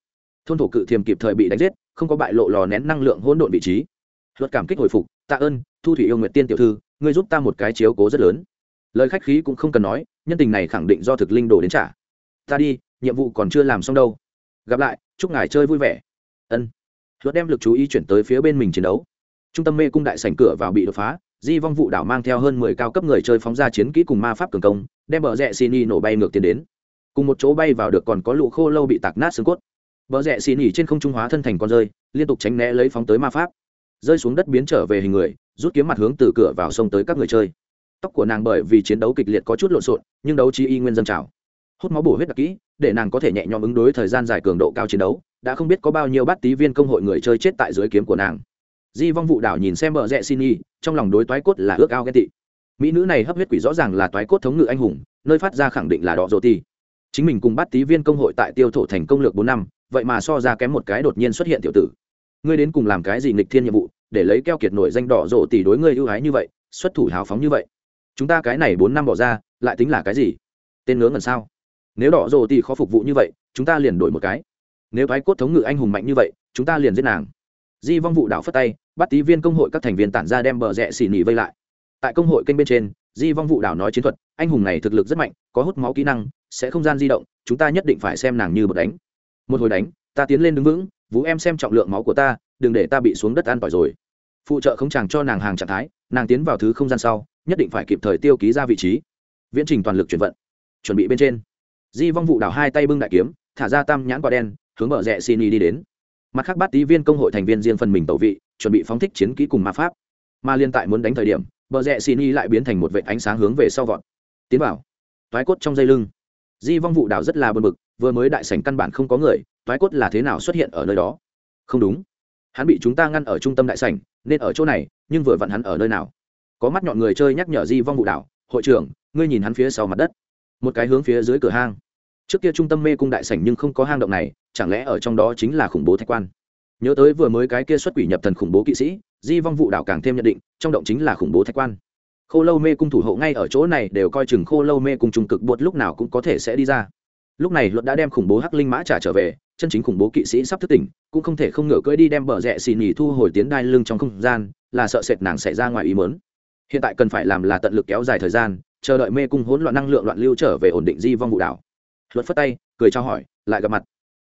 Thôn thổ cự thiềm kịp thời bị đánh giết, không có bại lộ lò nén năng lượng hỗn độn vị trí. Luật cảm kích hồi phục, tạ ơn, thu thủy yêu nguyện tiên tiểu thư, ngươi giúp ta một cái chiếu cố rất lớn lời khách khí cũng không cần nói, nhân tình này khẳng định do thực linh đồ đến trả. Ta đi, nhiệm vụ còn chưa làm xong đâu. Gặp lại, chúc ngài chơi vui vẻ. Ân. Luật đem lực chú ý chuyển tới phía bên mình chiến đấu. Trung tâm mê cung đại sảnh cửa vào bị đột phá, di vong vụ đảo mang theo hơn mười cao cấp người chơi phóng ra chiến kỹ cùng ma pháp cường công, đem bờ rẽ xin y nổ bay ngược tiến đến. Cùng một chỗ bay vào được còn có lũ khô lâu bị tạc nát xương cốt. Bờ rẽ xin y trên không trung hóa thân thành con rơi, liên tục tránh né lấy phóng tới ma pháp. Rơi xuống đất biến trở về hình người, rút kiếm mặt hướng từ cửa vào sông tới các người chơi tóc của nàng bởi vì chiến đấu kịch liệt có chút lộn xộn, nhưng đấu trí y nguyên dân trào. Hút máu bổ huyết đặc kỹ, để nàng có thể nhẹ nhõm ứng đối thời gian dài cường độ cao chiến đấu, đã không biết có bao nhiêu bát tí viên công hội người chơi chết tại dưới kiếm của nàng. Di vong vụ đảo nhìn xem bờ rẽ xin y trong lòng đối toái cốt là ước ao ghen tị. Mỹ nữ này hấp huyết quỷ rõ ràng là toái cốt thống ngự anh hùng, nơi phát ra khẳng định là đỏ rô ti chính mình cùng bắt tí viên công hội tại tiêu thổ thành công lược bốn năm, vậy mà so ra kém một cái đột nhiên xuất hiện tiểu tử. Ngươi đến cùng làm cái gì nghịch thiên nhiệm vụ, để lấy keo kiệt nổi danh đỏ rộ tỷ đối ngươi ưu ái như vậy, xuất thủ hào phóng như vậy chúng ta cái này bốn năm bỏ ra, lại tính là cái gì? Tên ngớ ngẩn sao? Nếu đỏ rồ thì khó phục vụ như vậy, chúng ta liền đổi một cái. Nếu thoái cốt thống ngự anh hùng mạnh như vậy, chúng ta liền giết nàng. Di vong vụ đảo phất tay, bắt tí viên công hội các thành viên tản ra đem bờ rẽ xỉ nỉ vây lại. Tại công hội kênh bên trên, di vong vụ đảo nói chiến thuật, anh hùng này thực lực rất mạnh, có hút máu kỹ năng, sẽ không gian di động, chúng ta nhất định phải xem nàng như bật đánh. Một hồi đánh, ta tiến lên đứng vững, vũ em xem trọng lượng máu của ta, đừng để ta bị xuống đất ăn tỏi rồi. Phụ trợ không chàng cho nàng hàng trạng thái nàng tiến vào thứ không gian sau, nhất định phải kịp thời tiêu ký ra vị trí. Viễn trình toàn lực chuyển vận. Chuẩn bị bên trên. Di vong vụ đảo hai tay bưng đại kiếm, thả ra tam nhãn quả đen, hướng bờ rẽ xin đi đến. Mặt khác bát tí viên công hội thành viên riêng phần mình tẩu vị, chuẩn bị phóng thích chiến kỹ cùng ma pháp. Mà liên tại muốn đánh thời điểm, bờ rẽ xin y lại biến thành một vệ ánh sáng hướng về sau vọt. Tiến vào. Toái cốt trong dây lưng. Di vong vụ đảo rất là bơn bực, vừa mới đại sảnh căn bản không có người, toái cốt là thế nào xuất hiện ở nơi đó? Không đúng. Hắn bị chúng ta ngăn ở trung tâm đại sảnh, nên ở chỗ này nhưng vừa vặn hắn ở nơi nào? Có mắt nhọn người chơi nhắc nhở di vong vụ đảo hội trưởng, ngươi nhìn hắn phía sau mặt đất. Một cái hướng phía dưới cửa hang. Trước kia trung tâm mê cung đại sảnh nhưng không có hang động này, chẳng lẽ ở trong đó chính là khủng bố thạch quan? Nhớ tới vừa mới cái kia xuất quỷ nhập thần khủng bố kỵ sĩ, di vong vụ đảo càng thêm nhận định, trong động chính là khủng bố thạch quan. Khô lâu mê cung thủ hộ ngay ở chỗ này đều coi chừng khô lâu mê cung trung cực, bột lúc nào cũng có thể sẽ đi ra. Lúc này luật đã đem khủng bố hắc linh mã trả trở về, chân chính khủng bố kỵ sĩ sắp thức tỉnh, cũng không thể không ngựa cưỡi đi đem bờ rẽ xì nhì thu hồi tiến đai lưng trong không gian là sợ sệt nàng xảy ra ngoài ý mớn hiện tại cần phải làm là tận lực kéo dài thời gian, chờ đợi mê cung hỗn loạn năng lượng loạn lưu trở về ổn định di vong vụ đảo. Luật phất tay, cười trao hỏi, lại gặp mặt.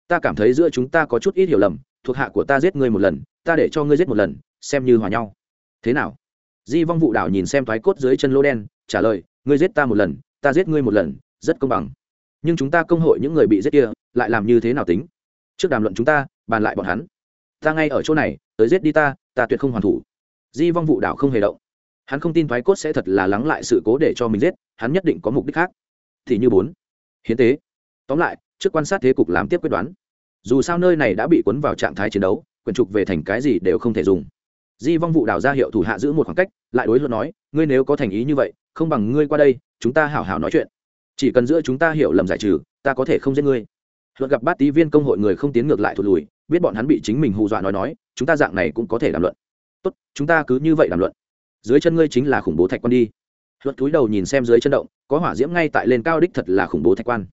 Ta cảm thấy giữa chúng ta có chút ít hiểu lầm, thuộc hạ của ta giết ngươi một lần, ta để cho ngươi giết một lần, xem như hòa nhau. Thế nào? Di vong vụ đảo nhìn xem thoái cốt dưới chân lô đen, trả lời, ngươi giết ta một lần, ta giết ngươi một lần, rất công bằng. Nhưng chúng ta công hội những người bị giết kia, lại làm như thế nào tính? Trước đàm luận chúng ta, bàn lại bọn hắn. Ta ngay ở chỗ này, tới giết đi ta ta tuyệt không hoàn thủ di vong vụ đảo không hề động. Hắn không tin thoái cốt sẽ thật là lắng lại sự cố để cho mình giết, hắn nhất định có mục đích khác. Thì như bốn. Hiến tế. Tóm lại, trước quan sát thế cục làm tiếp quyết đoán. Dù sao nơi này đã bị cuốn vào trạng thái chiến đấu, quyền trục về thành cái gì đều không thể dùng. Di vong vụ đảo ra hiệu thủ hạ giữ một khoảng cách, lại đối luận nói, ngươi nếu có thành ý như vậy, không bằng ngươi qua đây, chúng ta hảo hảo nói chuyện. Chỉ cần giữa chúng ta hiểu lầm giải trừ, ta có thể không giết ngươi. Luật gặp bát tí viên công hội người không tiến ngược lại thụt lùi, biết bọn hắn bị chính mình hù dọa nói nói, chúng ta dạng này cũng có thể làm luận tốt, chúng ta cứ như vậy đàm luận. Dưới chân ngươi chính là khủng bố thạch quan đi. Luật túi đầu nhìn xem dưới chân động, có hỏa diễm ngay tại lên cao đích thật là khủng bố thạch quan.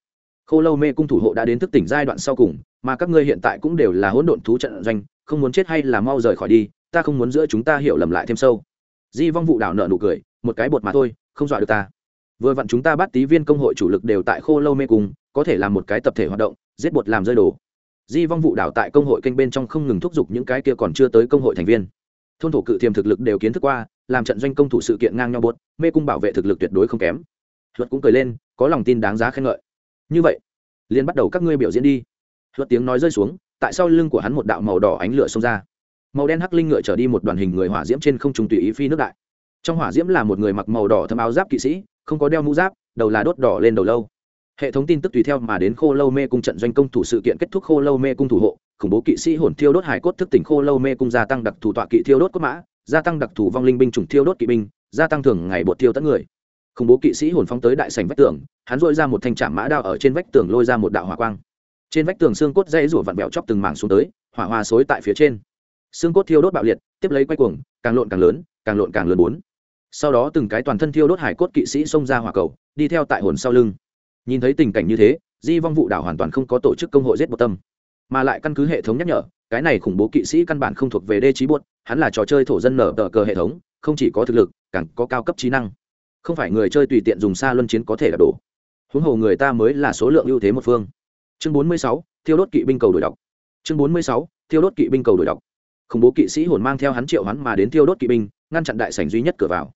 Khô lâu mê cung thủ hộ đã đến thức tỉnh giai đoạn sau cùng, mà các ngươi hiện tại cũng đều là hỗn độn thú trận doanh, không muốn chết hay là mau rời khỏi đi, ta không muốn giữa chúng ta hiểu lầm lại thêm sâu. Di vong vụ đảo nợ nụ cười, một cái bột mà thôi, không dọa được ta. Vừa vặn chúng ta bắt tí viên công hội chủ lực đều tại khô lâu mê cung, có thể làm một cái tập thể hoạt động, giết bột làm rơi đồ. Di vong vụ đảo tại công hội kênh bên trong không ngừng thúc giục những cái kia còn chưa tới công hội thành viên thôn thổ cự thiềm thực lực đều kiến thức qua, làm trận doanh công thủ sự kiện ngang nhau bột mê cung bảo vệ thực lực tuyệt đối không kém. Luật cũng cười lên, có lòng tin đáng giá khen ngợi. Như vậy, liền bắt đầu các ngươi biểu diễn đi. Luật tiếng nói rơi xuống, tại sau lưng của hắn một đạo màu đỏ ánh lửa xông ra. Màu đen hắc linh ngựa trở đi một đoàn hình người hỏa diễm trên không trung tùy ý phi nước đại. Trong hỏa diễm là một người mặc màu đỏ thâm áo giáp kỵ sĩ, không có đeo mũ giáp, đầu là đốt đỏ lên đầu lâu hệ thống tin tức tùy theo mà đến khô lâu mê cung trận doanh công thủ sự kiện kết thúc khô lâu mê cung thủ hộ, khủng bố kỵ sĩ hồn thiêu đốt hải cốt thức tỉnh khô lâu mê cung gia tăng đặc thù tọa kỵ thiêu đốt cốt mã, gia tăng đặc thù vong linh binh chủng thiêu đốt kỵ binh, gia tăng thường ngày bột thiêu tất người. Khủng bố kỵ sĩ hồn phóng tới đại sành vách tường, hắn dội ra một thanh trạm mã đao ở trên vách tường lôi ra một đạo hỏa quang. Trên vách tường xương cốt dây rủa vặn bẹo chóc từng mảng xuống tới, hỏa hoa xối tại phía trên. Xương cốt thiêu đốt bạo liệt, tiếp lấy quay cuồng, càng lộn càng lớn, càng lộn càng lớn bốn. Sau đó từng cái toàn thân thiêu đốt hải cốt kỵ sĩ xông ra hỏa cầu, đi theo tại hồn sau lưng nhìn thấy tình cảnh như thế di vong vụ đảo hoàn toàn không có tổ chức công hội giết bột tâm mà lại căn cứ hệ thống nhắc nhở cái này khủng bố kỵ sĩ căn bản không thuộc về đê trí buốt hắn là trò chơi thổ dân nở tờ cờ hệ thống không chỉ có thực lực càng có cao cấp trí năng. Không phải người chơi tùy tiện dùng xa luân chiến có thể là đổ. Huống hồ người ta mới là số lượng ưu thế một phương. Chương 46, thiêu đốt kỵ binh cầu đổi đọc. Chương 46, thiêu đốt kỵ binh cầu đổi đọc. Khủng bố kỵ sĩ hồn mang theo hắn triệu hắn mà đến thiêu đốt kỵ binh ngăn chặn đại sảnh duy nhất cửa vào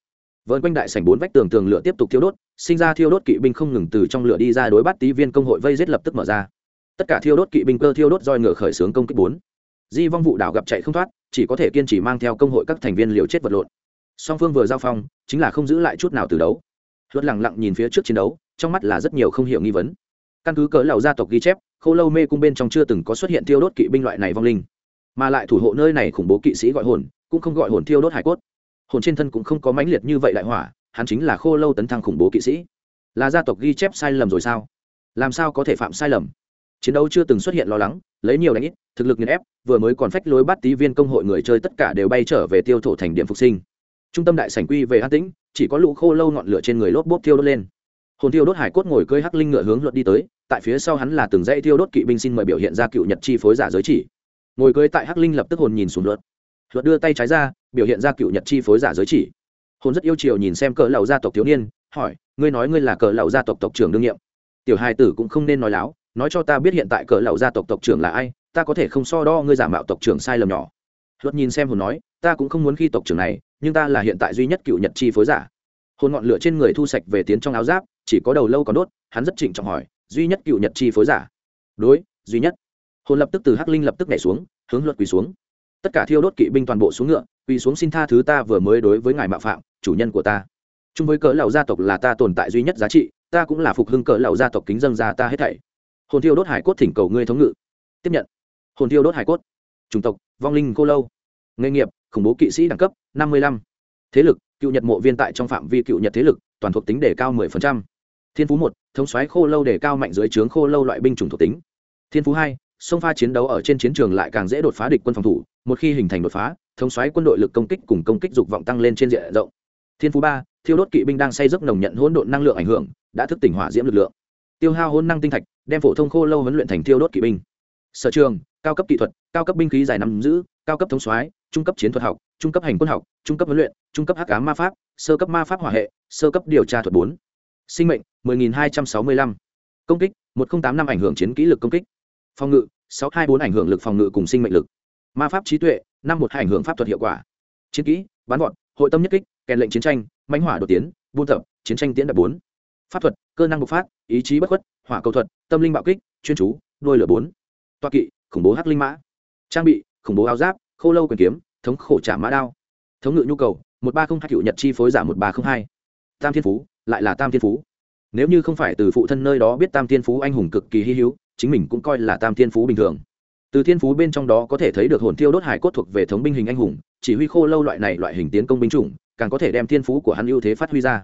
vợn quanh đại sảnh bốn vách tường tường lửa tiếp tục thiêu đốt, sinh ra thiêu đốt kỵ binh không ngừng từ trong lửa đi ra đối bắt tí viên công hội vây giết lập tức mở ra. Tất cả thiêu đốt kỵ binh cơ thiêu đốt roi ngựa khởi xướng công kích bốn. Di vong vụ đảo gặp chạy không thoát, chỉ có thể kiên trì mang theo công hội các thành viên liều chết vật lộn. Song phương vừa giao phong, chính là không giữ lại chút nào từ đấu. Luật lẳng lặng nhìn phía trước chiến đấu, trong mắt là rất nhiều không hiểu nghi vấn. Căn cứ cỡ lầu gia tộc ghi chép, khâu lâu mê cung bên trong chưa từng có xuất hiện thiêu đốt kỵ binh loại này vong linh. Mà lại thủ hộ nơi này khủng bố kỵ sĩ gọi hồn, cũng không gọi hồn thiêu đốt hải cốt hồn trên thân cũng không có mãnh liệt như vậy đại hỏa, hắn chính là khô lâu tấn thăng khủng bố kỵ sĩ. Là gia tộc ghi chép sai lầm rồi sao? Làm sao có thể phạm sai lầm? Chiến đấu chưa từng xuất hiện lo lắng, lấy nhiều đánh ít, thực lực nghiền ép, vừa mới còn phách lối bắt tí viên công hội người chơi tất cả đều bay trở về tiêu thổ thành điểm phục sinh. Trung tâm đại sảnh quy về an tĩnh, chỉ có lũ khô lâu ngọn lửa trên người lốp bốp thiêu đốt lên. Hồn thiêu đốt hải cốt ngồi cơi hắc linh ngựa hướng luật đi tới, tại phía sau hắn là từng dãy thiêu đốt kỵ binh xin mời biểu hiện ra cựu nhật chi phối giả giới chỉ. Ngồi cưới tại hắc linh lập tức hồn nhìn xuống luật luật đưa tay trái ra, biểu hiện ra cựu nhật chi phối giả giới chỉ. Hồn rất yêu chiều nhìn xem cỡ lầu gia tộc thiếu niên, hỏi, ngươi nói ngươi là cỡ lầu gia tộc tộc trưởng đương nhiệm? Tiểu hai tử cũng không nên nói láo, nói cho ta biết hiện tại cỡ lầu gia tộc tộc trưởng là ai, ta có thể không so đo ngươi giả mạo tộc trưởng sai lầm nhỏ. Luật nhìn xem hồn nói, ta cũng không muốn khi tộc trưởng này, nhưng ta là hiện tại duy nhất cựu nhật chi phối giả. Hồn ngọn lửa trên người thu sạch về tiến trong áo giáp, chỉ có đầu lâu còn đốt, hắn rất trịnh trọng hỏi, duy nhất cựu nhật chi phối giả? Đối, duy nhất. Hồn lập tức từ hắc linh lập tức nhảy xuống, hướng luật quỳ xuống tất cả thiêu đốt kỵ binh toàn bộ xuống ngựa, quỳ xuống xin tha thứ ta vừa mới đối với ngài mạo phạm, chủ nhân của ta. Chung với cỡ lầu gia tộc là ta tồn tại duy nhất giá trị, ta cũng là phục hưng cỡ lầu gia tộc kính dân ra ta hết thảy. Hồn thiêu đốt hải cốt thỉnh cầu ngươi thống ngự. Tiếp nhận. Hồn thiêu đốt hải cốt. Chủng tộc, vong linh cô lâu. Nghề nghiệp, khủng bố kỵ sĩ đẳng cấp, năm mươi lăm. Thế lực, cựu nhật mộ viên tại trong phạm vi cựu nhật thế lực, toàn thuộc tính đề cao mười phần trăm. Thiên phú một, thống xoáy khô lâu đề cao mạnh dưới trướng khô lâu loại binh chủng thuộc tính. Thiên phú hai sông pha chiến đấu ở trên chiến trường lại càng dễ đột phá địch quân phòng thủ, một khi hình thành đột phá, thống xoáy quân đội lực công kích cùng công kích dục vọng tăng lên trên diện rộng. Thiên phú ba, thiêu đốt kỵ binh đang say giấc nồng nhận hỗn độn năng lượng ảnh hưởng, đã thức tỉnh hỏa diễm lực lượng. Tiêu hao hôn năng tinh thạch, đem phổ thông khô lâu huấn luyện thành thiêu đốt kỵ binh. Sở trường, cao cấp kỹ thuật, cao cấp binh khí dài nắm giữ, cao cấp thống soái, trung cấp chiến thuật học, trung cấp hành quân học, trung cấp huấn luyện, trung cấp hắc ám ma pháp, sơ cấp ma pháp hỏa hệ, sơ cấp điều tra thuật bốn. Sinh mệnh 10.265. công kích 1085 ảnh hưởng chiến kỹ lực công kích phòng ngự 624 ảnh hưởng lực phòng ngự cùng sinh mệnh lực. Ma pháp trí tuệ, năm một ảnh hưởng pháp thuật hiệu quả. Chiến kỹ, bắn gọn hội tâm nhất kích, kèn lệnh chiến tranh, mãnh hỏa đột tiến, buôn tập, chiến tranh tiến đạt bốn. Pháp thuật, cơ năng bộc phát, ý chí bất khuất, hỏa cầu thuật, tâm linh bạo kích, chuyên chú đôi lửa bốn. Toa kỵ, khủng bố hắc linh mã. Trang bị, khủng bố áo giáp, khô lâu quyền kiếm, thống khổ trả mã đao. Thống ngự nhu cầu, một ba không hai cựu nhật chi phối giả một ba không hai. Tam thiên phú, lại là tam thiên phú. Nếu như không phải từ phụ thân nơi đó biết tam thiên phú anh hùng cực kỳ hy hữu chính mình cũng coi là tam thiên phú bình thường từ thiên phú bên trong đó có thể thấy được hồn thiêu đốt hải cốt thuộc về thống binh hình anh hùng, chỉ huy khô lâu loại này loại hình tiến công binh chủng, càng có thể đem thiên phú của hắn ưu thế phát huy ra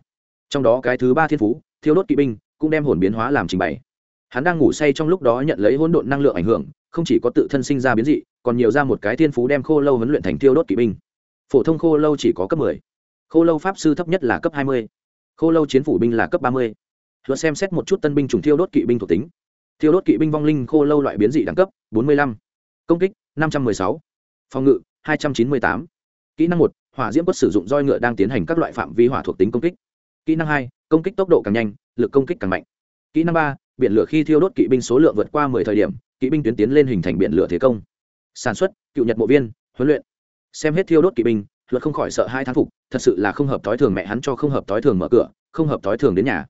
trong đó cái thứ ba thiên phú, thiêu đốt kỵ binh, cũng đem hồn biến hóa làm trình bày hắn đang ngủ say trong lúc đó nhận lấy hỗn độn năng lượng ảnh hưởng, không chỉ có tự thân sinh ra biến dị, còn nhiều ra một cái thiên phú đem khô lâu huấn luyện thành thiêu đốt kỵ binh phổ thông khô lâu chỉ có cấp 10. khô lâu pháp sư thấp nhất là cấp 20. khô lâu chiến phủ binh là cấp 30. luật xem xét một chút tân binh chủng thiêu đốt kỵ binh thuộc tính thiêu đốt kỵ binh vong linh khô lâu loại biến dị đẳng cấp 45. công kích 516. phòng ngự 298. kỹ năng một, hỏa diễm quất sử dụng roi ngựa đang tiến hành các loại phạm vi hỏa thuộc tính công kích kỹ năng hai, công kích tốc độ càng nhanh, lực công kích càng mạnh kỹ năng ba, biển lửa khi thiêu đốt kỵ binh số lượng vượt qua mười thời điểm, kỵ binh tuyến tiến lên hình thành biển lửa thế công sản xuất, cựu nhật mộ viên, huấn luyện xem hết thiêu đốt kỵ binh, luật không khỏi sợ hai thán phục, thật sự là không hợp thói thường mẹ hắn cho không hợp thói thường mở cửa, không hợp thói thường đến nhà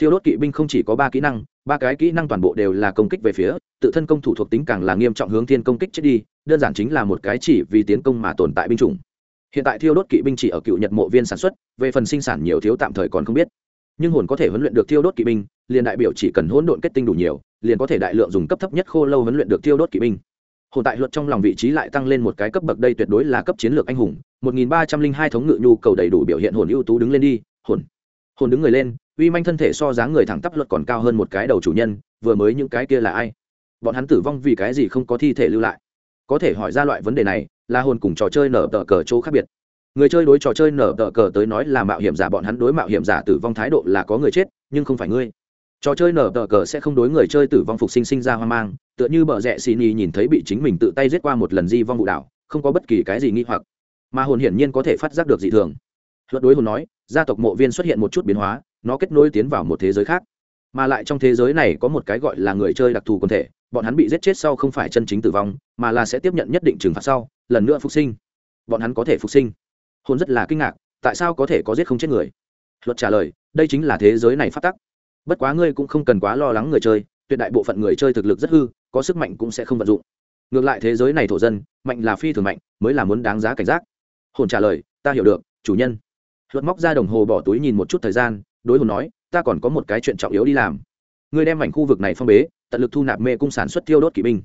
thiêu đốt kỵ binh không chỉ có ba kỹ năng, ba cái kỹ năng toàn bộ đều là công kích về phía, tự thân công thủ thuộc tính càng là nghiêm trọng hướng thiên công kích chết đi, đơn giản chính là một cái chỉ vì tiến công mà tồn tại binh chủng. Hiện tại thiêu đốt kỵ binh chỉ ở cựu nhật mộ viên sản xuất, về phần sinh sản nhiều thiếu tạm thời còn không biết. Nhưng hồn có thể huấn luyện được thiêu đốt kỵ binh, liền đại biểu chỉ cần hỗn độn kết tinh đủ nhiều, liền có thể đại lượng dùng cấp thấp nhất khô lâu huấn luyện được thiêu đốt kỵ binh. Hồn tại luật trong lòng vị trí lại tăng lên một cái cấp bậc đây tuyệt đối là cấp chiến lược anh hùng, một nghìn ba trăm linh hai thống ngự nhu cầu đầy đủ biểu hiện hồn ưu tú đứng lên đi, hồn. Hồn đứng người lên uy manh thân thể so dáng người thẳng tắp luật còn cao hơn một cái đầu chủ nhân, vừa mới những cái kia là ai? Bọn hắn tử vong vì cái gì không có thi thể lưu lại? Có thể hỏi ra loại vấn đề này, là hồn cùng trò chơi nở tờ cờ chỗ khác biệt. Người chơi đối trò chơi nở tờ cờ tới nói là mạo hiểm giả, bọn hắn đối mạo hiểm giả tử vong thái độ là có người chết, nhưng không phải ngươi. Trò chơi nở tờ cờ sẽ không đối người chơi tử vong phục sinh sinh ra hoang mang, tựa như bờ rẽ xì nhì nhìn thấy bị chính mình tự tay giết qua một lần di vong vụ đảo, không có bất kỳ cái gì nghi hoặc. Mà hồn hiển nhiên có thể phát giác được dị thường. Luật đối hồn nói, gia tộc mộ viên xuất hiện một chút biến hóa nó kết nối tiến vào một thế giới khác. Mà lại trong thế giới này có một cái gọi là người chơi đặc thù quần thể, bọn hắn bị giết chết sau không phải chân chính tử vong, mà là sẽ tiếp nhận nhất định trừng phạt sau, lần nữa phục sinh. Bọn hắn có thể phục sinh. Hồn rất là kinh ngạc, tại sao có thể có giết không chết người? Luật trả lời, đây chính là thế giới này phát tắc. Bất quá ngươi cũng không cần quá lo lắng người chơi, tuyệt đại bộ phận người chơi thực lực rất hư, có sức mạnh cũng sẽ không vận dụng. Ngược lại thế giới này thổ dân, mạnh là phi thường mạnh, mới là muốn đáng giá cảnh giác. Hồn trả lời, ta hiểu được, chủ nhân. Luật móc ra đồng hồ bỏ túi nhìn một chút thời gian đối hồn nói, ta còn có một cái chuyện trọng yếu đi làm. Ngươi đem mảnh khu vực này phong bế, tận lực thu nạp mê cung sản xuất tiêu đốt kỵ binh.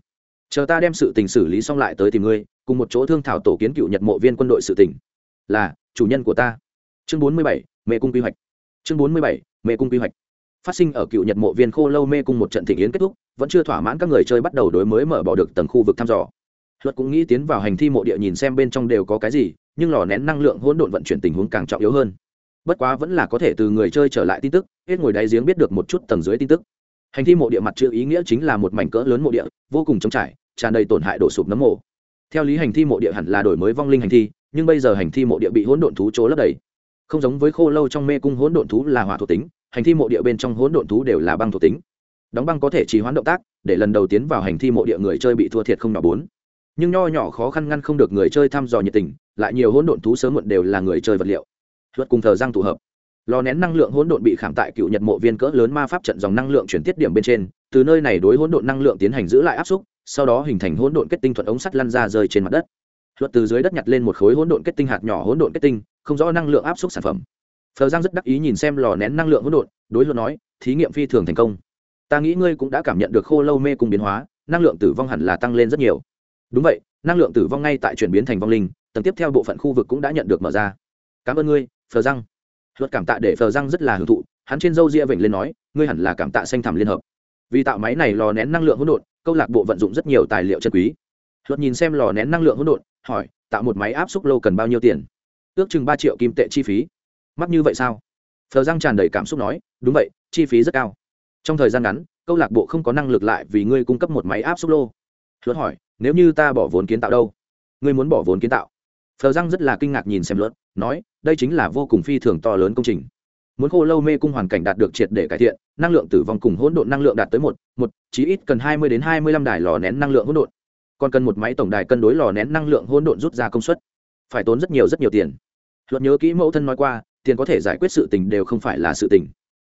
Chờ ta đem sự tình xử lý xong lại tới tìm ngươi, cùng một chỗ thương thảo tổ kiến cựu nhật mộ viên quân đội sự tỉnh là, chủ nhân của ta. Chương bốn mươi bảy, mê cung quy hoạch. Chương bốn mươi bảy, mê cung quy hoạch. Phát sinh ở cựu nhật mộ viên khô lâu mê cung một trận thịnh yến kết thúc, vẫn chưa thỏa mãn các người chơi bắt đầu đối mới mở bỏ được tầng khu vực thăm dò. Luật cũng nghĩ tiến vào hành thi mộ địa nhìn xem bên trong đều có cái gì, nhưng lò nén năng lượng hỗn độn vận chuyển tình huống càng trọng yếu hơn bất quá vẫn là có thể từ người chơi trở lại tin tức, hết ngồi đáy giếng biết được một chút tầng dưới tin tức. Hành thi mộ địa mặt chữ ý nghĩa chính là một mảnh cỡ lớn mộ địa, vô cùng trống trải, tràn đầy tổn hại đổ sụp nấm mộ. Theo lý hành thi mộ địa hẳn là đổi mới vong linh hành thi, nhưng bây giờ hành thi mộ địa bị hỗn độn thú chỗ lấp đầy. Không giống với khô lâu trong mê cung hỗn độn thú là hỏa thuộc tính, hành thi mộ địa bên trong hỗn độn thú đều là băng thuộc tính. Đóng băng có thể trì hoãn động tác, để lần đầu tiến vào hành thi mộ địa người chơi bị thua thiệt không nhỏ bốn. Nhưng nho nhỏ khó khăn ngăn không được người chơi thăm dò nhiệt tình, lại nhiều hỗn độn thú sớm muộn đều là người chơi vật liệu luật cùng thờ răng tụ hợp. Lò nén năng lượng hỗn độn bị khảm tại cựu nhật mộ viên cỡ lớn ma pháp trận dòng năng lượng chuyển tiết điểm bên trên, từ nơi này đối hỗn độn năng lượng tiến hành giữ lại áp xúc, sau đó hình thành hỗn độn kết tinh thuận ống sắt lăn ra rơi trên mặt đất. Luật từ dưới đất nhặt lên một khối hỗn độn kết tinh hạt nhỏ hỗn độn kết tinh, không rõ năng lượng áp xúc sản phẩm. Phờ giang rất đắc ý nhìn xem lò nén năng lượng hỗn độn, đối luật nói, thí nghiệm phi thường thành công. Ta nghĩ ngươi cũng đã cảm nhận được khô lâu mê cùng biến hóa, năng lượng tử vong hẳn là tăng lên rất nhiều. Đúng vậy, năng lượng tử vong ngay tại chuyển biến thành vong linh, tầng tiếp theo bộ phận khu vực cũng đã nhận được mở ra. Cảm ơn ngươi phờ răng. Luật cảm tạ để phờ răng rất là hưởng thụ, hắn trên râu ria vểnh lên nói, ngươi hẳn là cảm tạ xanh thẳm liên hợp. Vì tạo máy này lò nén năng lượng hỗn độn, câu lạc bộ vận dụng rất nhiều tài liệu chân quý. Luật nhìn xem lò nén năng lượng hỗn độn, hỏi, tạo một máy áp suất lâu cần bao nhiêu tiền? Ước chừng ba triệu kim tệ chi phí. Mắc như vậy sao? Phờ răng tràn đầy cảm xúc nói, đúng vậy, chi phí rất cao. Trong thời gian ngắn, câu lạc bộ không có năng lực lại vì ngươi cung cấp một máy áp suất lô. Luật hỏi, nếu như ta bỏ vốn kiến tạo đâu? Ngươi muốn bỏ vốn kiến tạo. Phờ răng rất là kinh ngạc nhìn xem luật nói, đây chính là vô cùng phi thường to lớn công trình. Muốn khô lâu mê cung hoàn cảnh đạt được triệt để cải thiện, năng lượng tử vong cùng hỗn độn năng lượng đạt tới một một, chí ít cần hai mươi đến hai mươi lăm đài lò nén năng lượng hỗn độn. Còn cần một máy tổng đài cân đối lò nén năng lượng hỗn độn rút ra công suất. Phải tốn rất nhiều rất nhiều tiền. Luật nhớ kỹ mẫu thân nói qua, tiền có thể giải quyết sự tình đều không phải là sự tình.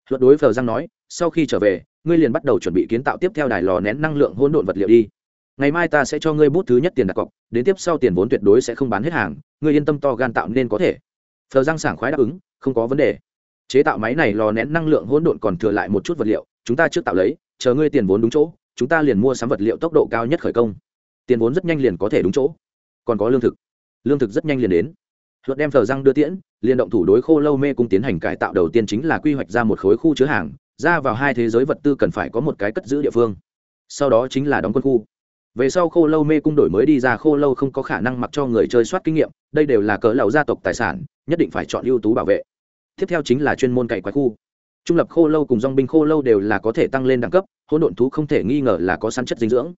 Luật đối phờ giang nói, sau khi trở về, ngươi liền bắt đầu chuẩn bị kiến tạo tiếp theo đài lò nén năng lượng hỗn độn vật liệu đi ngày mai ta sẽ cho ngươi bút thứ nhất tiền đặt cọc, đến tiếp sau tiền vốn tuyệt đối sẽ không bán hết hàng, ngươi yên tâm to gan tạo nên có thể. Thờ giang sảng khoái đáp ứng, không có vấn đề. Chế tạo máy này lò nén năng lượng hỗn độn còn thừa lại một chút vật liệu, chúng ta trước tạo lấy, chờ ngươi tiền vốn đúng chỗ, chúng ta liền mua sắm vật liệu tốc độ cao nhất khởi công. Tiền vốn rất nhanh liền có thể đúng chỗ. Còn có lương thực. Lương thực rất nhanh liền đến. Luật đem thờ răng đưa tiễn, liền động thủ đối khô lâu mê cung tiến hành cải tạo đầu tiên chính là quy hoạch ra một khối khu chứa hàng, ra vào hai thế giới vật tư cần phải có một cái cất giữ địa phương. Sau đó chính là đóng quân khu về sau khô lâu mê cung đổi mới đi ra, khô lâu không có khả năng mặc cho người chơi soát kinh nghiệm, đây đều là cỡ lầu gia tộc tài sản, nhất định phải chọn ưu tú bảo vệ. Tiếp theo chính là chuyên môn cày quái khu. Trung lập khô lâu cùng dong binh khô lâu đều là có thể tăng lên đẳng cấp, hỗn độn thú không thể nghi ngờ là có săn chất dinh dưỡng.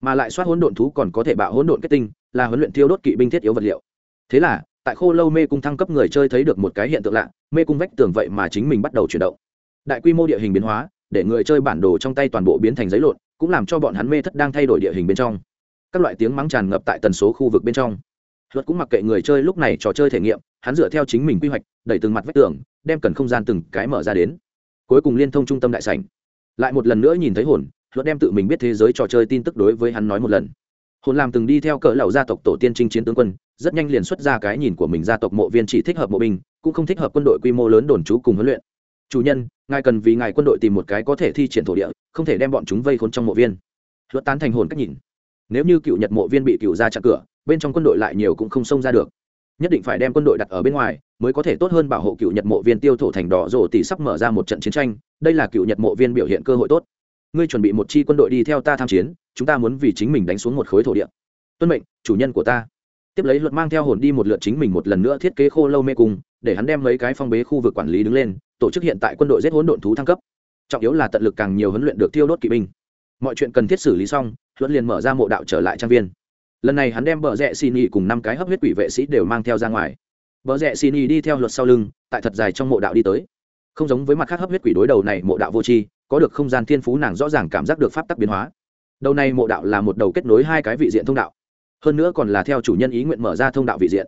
Mà lại soát hỗn độn thú còn có thể bạo hỗn độn kết tinh, là huấn luyện tiêu đốt kỵ binh thiết yếu vật liệu. Thế là, tại khô lâu mê cung thăng cấp người chơi thấy được một cái hiện tượng lạ, mê cung vách tường vậy mà chính mình bắt đầu chuyển động. Đại quy mô địa hình biến hóa, để người chơi bản đồ trong tay toàn bộ biến thành giấy lộn cũng làm cho bọn hắn mê thất đang thay đổi địa hình bên trong. Các loại tiếng mắng tràn ngập tại tần số khu vực bên trong. Luật cũng mặc kệ người chơi lúc này trò chơi thể nghiệm, hắn dựa theo chính mình quy hoạch, đẩy từng mặt vách tường, đem cần không gian từng cái mở ra đến. Cuối cùng liên thông trung tâm đại sảnh. Lại một lần nữa nhìn thấy hồn, luật đem tự mình biết thế giới trò chơi tin tức đối với hắn nói một lần. Hồn làm từng đi theo cỡ lầu gia tộc tổ tiên trinh chiến tướng quân, rất nhanh liền xuất ra cái nhìn của mình gia tộc mộ viên chỉ thích hợp mộ binh, cũng không thích hợp quân đội quy mô lớn đồn trú cùng huấn luyện. Chủ nhân ngài cần vì ngài quân đội tìm một cái có thể thi triển thổ địa, không thể đem bọn chúng vây khốn trong mộ viên. Luật tán thành hồn cách nhìn. Nếu như cựu nhật mộ viên bị cựu ra chặn cửa, bên trong quân đội lại nhiều cũng không xông ra được. Nhất định phải đem quân đội đặt ở bên ngoài, mới có thể tốt hơn bảo hộ cựu nhật mộ viên tiêu thổ thành đỏ rổ tỷ sắp mở ra một trận chiến tranh. Đây là cựu nhật mộ viên biểu hiện cơ hội tốt. Ngươi chuẩn bị một chi quân đội đi theo ta tham chiến, chúng ta muốn vì chính mình đánh xuống một khối thổ địa. Tuân mệnh, chủ nhân của ta tiếp lấy luật mang theo hồn đi một lượt chính mình một lần nữa thiết kế khô lâu mê cung, để hắn đem mấy cái phong bế khu vực quản lý đứng lên, tổ chức hiện tại quân đội giết hỗn độn thú thăng cấp. Trọng yếu là tận lực càng nhiều huấn luyện được tiêu đốt kỵ binh. Mọi chuyện cần thiết xử lý xong luận liền mở ra mộ đạo trở lại trang viên. Lần này hắn đem bờ rẽ xin y cùng năm cái hấp huyết quỷ vệ sĩ đều mang theo ra ngoài. Bờ rẽ xin y đi theo luật sau lưng, tại thật dài trong mộ đạo đi tới. Không giống với mặt khác hấp huyết quỷ đối đầu này, mộ đạo vô tri, có được không gian thiên phú nàng rõ ràng cảm giác được pháp tắc biến hóa. Đầu này mộ đạo là một đầu kết nối hai cái vị diện thông đạo hơn nữa còn là theo chủ nhân ý nguyện mở ra thông đạo vị diện.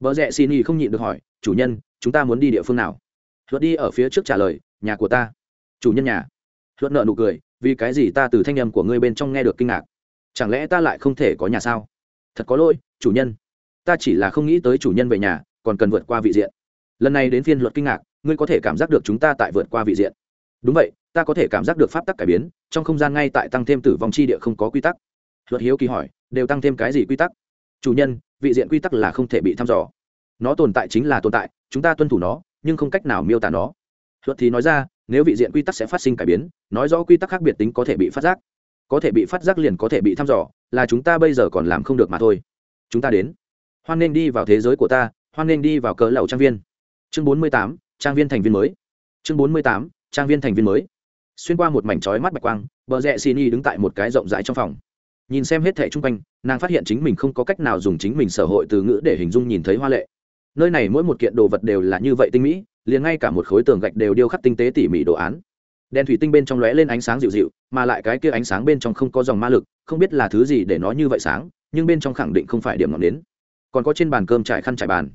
Vợ rẽ xin y không nhịn được hỏi, chủ nhân, chúng ta muốn đi địa phương nào? Luật đi ở phía trước trả lời, nhà của ta. Chủ nhân nhà? Luật nợ nụ cười, vì cái gì ta từ thanh âm của ngươi bên trong nghe được kinh ngạc? Chẳng lẽ ta lại không thể có nhà sao? Thật có lỗi, chủ nhân. Ta chỉ là không nghĩ tới chủ nhân về nhà, còn cần vượt qua vị diện. Lần này đến phiên luật kinh ngạc, ngươi có thể cảm giác được chúng ta tại vượt qua vị diện. Đúng vậy, ta có thể cảm giác được pháp tắc cải biến, trong không gian ngay tại tăng thêm tử vong chi địa không có quy tắc. Luật hiếu kỳ hỏi đều tăng thêm cái gì quy tắc? Chủ nhân, vị diện quy tắc là không thể bị thăm dò. Nó tồn tại chính là tồn tại, chúng ta tuân thủ nó, nhưng không cách nào miêu tả nó. Luật thì nói ra, nếu vị diện quy tắc sẽ phát sinh cải biến, nói rõ quy tắc khác biệt tính có thể bị phát giác. Có thể bị phát giác liền có thể bị thăm dò, là chúng ta bây giờ còn làm không được mà thôi. Chúng ta đến. Hoan nên đi vào thế giới của ta, hoan nên đi vào cỡ lầu trang viên. Chương bốn mươi tám, trang viên thành viên mới. Chương bốn mươi tám, trang viên thành viên mới. Xuyên qua một mảnh trói mắt bạch quang, bờ rẽ xin y đứng tại một cái rộng rãi trong phòng nhìn xem hết thẻ chung quanh, nàng phát hiện chính mình không có cách nào dùng chính mình sở hội từ ngữ để hình dung nhìn thấy hoa lệ. Nơi này mỗi một kiện đồ vật đều là như vậy tinh mỹ, liền ngay cả một khối tường gạch đều điêu khắc tinh tế tỉ mỉ đồ án. Đèn thủy tinh bên trong lóe lên ánh sáng dịu dịu, mà lại cái kia ánh sáng bên trong không có dòng ma lực, không biết là thứ gì để nó như vậy sáng, nhưng bên trong khẳng định không phải điểm ngọn đến còn có trên bàn cơm trải khăn trải bàn.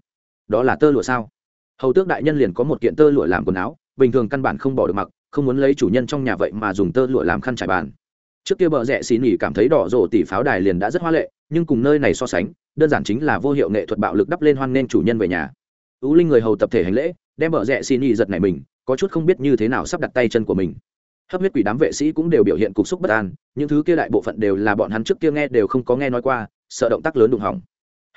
Đó là tơ lụa sao? Hầu tước đại nhân liền có một kiện tơ lụa làm quần áo, bình thường căn bản không bỏ được mặc, không muốn lấy chủ nhân trong nhà vậy mà dùng tơ lụa làm khăn trải bàn trước kia bờ rẽ xì nỉ cảm thấy đỏ rộ tỷ pháo đài liền đã rất hoa lệ, nhưng cùng nơi này so sánh, đơn giản chính là vô hiệu nghệ thuật bạo lực đắp lên hoan nên chủ nhân về nhà. Tú linh người hầu tập thể hành lễ, đem bờ rẽ xì nỉ giật này mình, có chút không biết như thế nào sắp đặt tay chân của mình. Hấp huyết quỷ đám vệ sĩ cũng đều biểu hiện cục xúc bất an, những thứ kia đại bộ phận đều là bọn hắn trước kia nghe đều không có nghe nói qua, sợ động tác lớn đụng hỏng.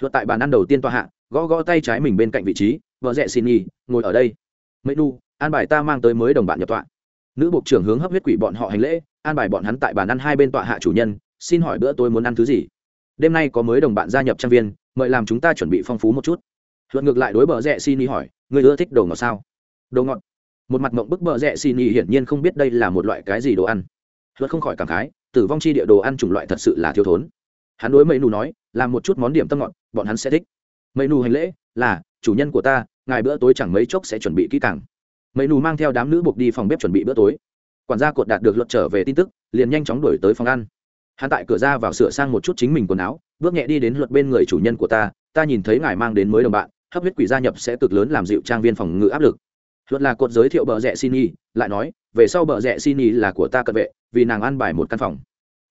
Luật tại bàn ăn đầu tiên tòa hạ, gõ gõ tay trái mình bên cạnh vị trí vợ rẽ xin nhi ngồi ở đây. Mấy nu, an bài ta mang tới mới đồng bạn nhập tọa. Nữ bộ trưởng hướng hấp huyết quỷ bọn họ hành lễ an bài bọn hắn tại bàn ăn hai bên tọa hạ chủ nhân, xin hỏi bữa tôi muốn ăn thứ gì? Đêm nay có mới đồng bạn gia nhập trang viên, mời làm chúng ta chuẩn bị phong phú một chút. Luận ngược lại đối bờ rẽ xin y hỏi người ưa thích đồ ngọt sao? Đồ ngọt. Một mặt mộng bức bờ rẽ xin y hiển nhiên không biết đây là một loại cái gì đồ ăn. Luật không khỏi cảm khái, tử vong chi địa đồ ăn chủng loại thật sự là thiếu thốn. Hắn đối mấy nù nói, làm một chút món điểm tâm ngọt, bọn hắn sẽ thích. Mấy nù hành lễ, là, chủ nhân của ta, ngài bữa tối chẳng mấy chốc sẽ chuẩn bị kỹ càng. Mấy nù mang theo đám nữ buộc đi phòng bếp chuẩn bị bữa tối quản gia cột đạt được luật trở về tin tức, liền nhanh chóng đuổi tới phòng ăn. Hắn tại cửa ra vào sửa sang một chút chính mình quần áo, bước nhẹ đi đến luật bên người chủ nhân của ta ta nhìn thấy ngài mang đến mới đồng bạn, hấp huyết quỷ gia nhập sẽ cực lớn làm dịu trang viên phòng ngự áp lực. Luật là cột giới thiệu bờ rẽ xin y, lại nói, về sau bờ rẽ xin y là của ta cận vệ, vì nàng ăn bài một căn phòng.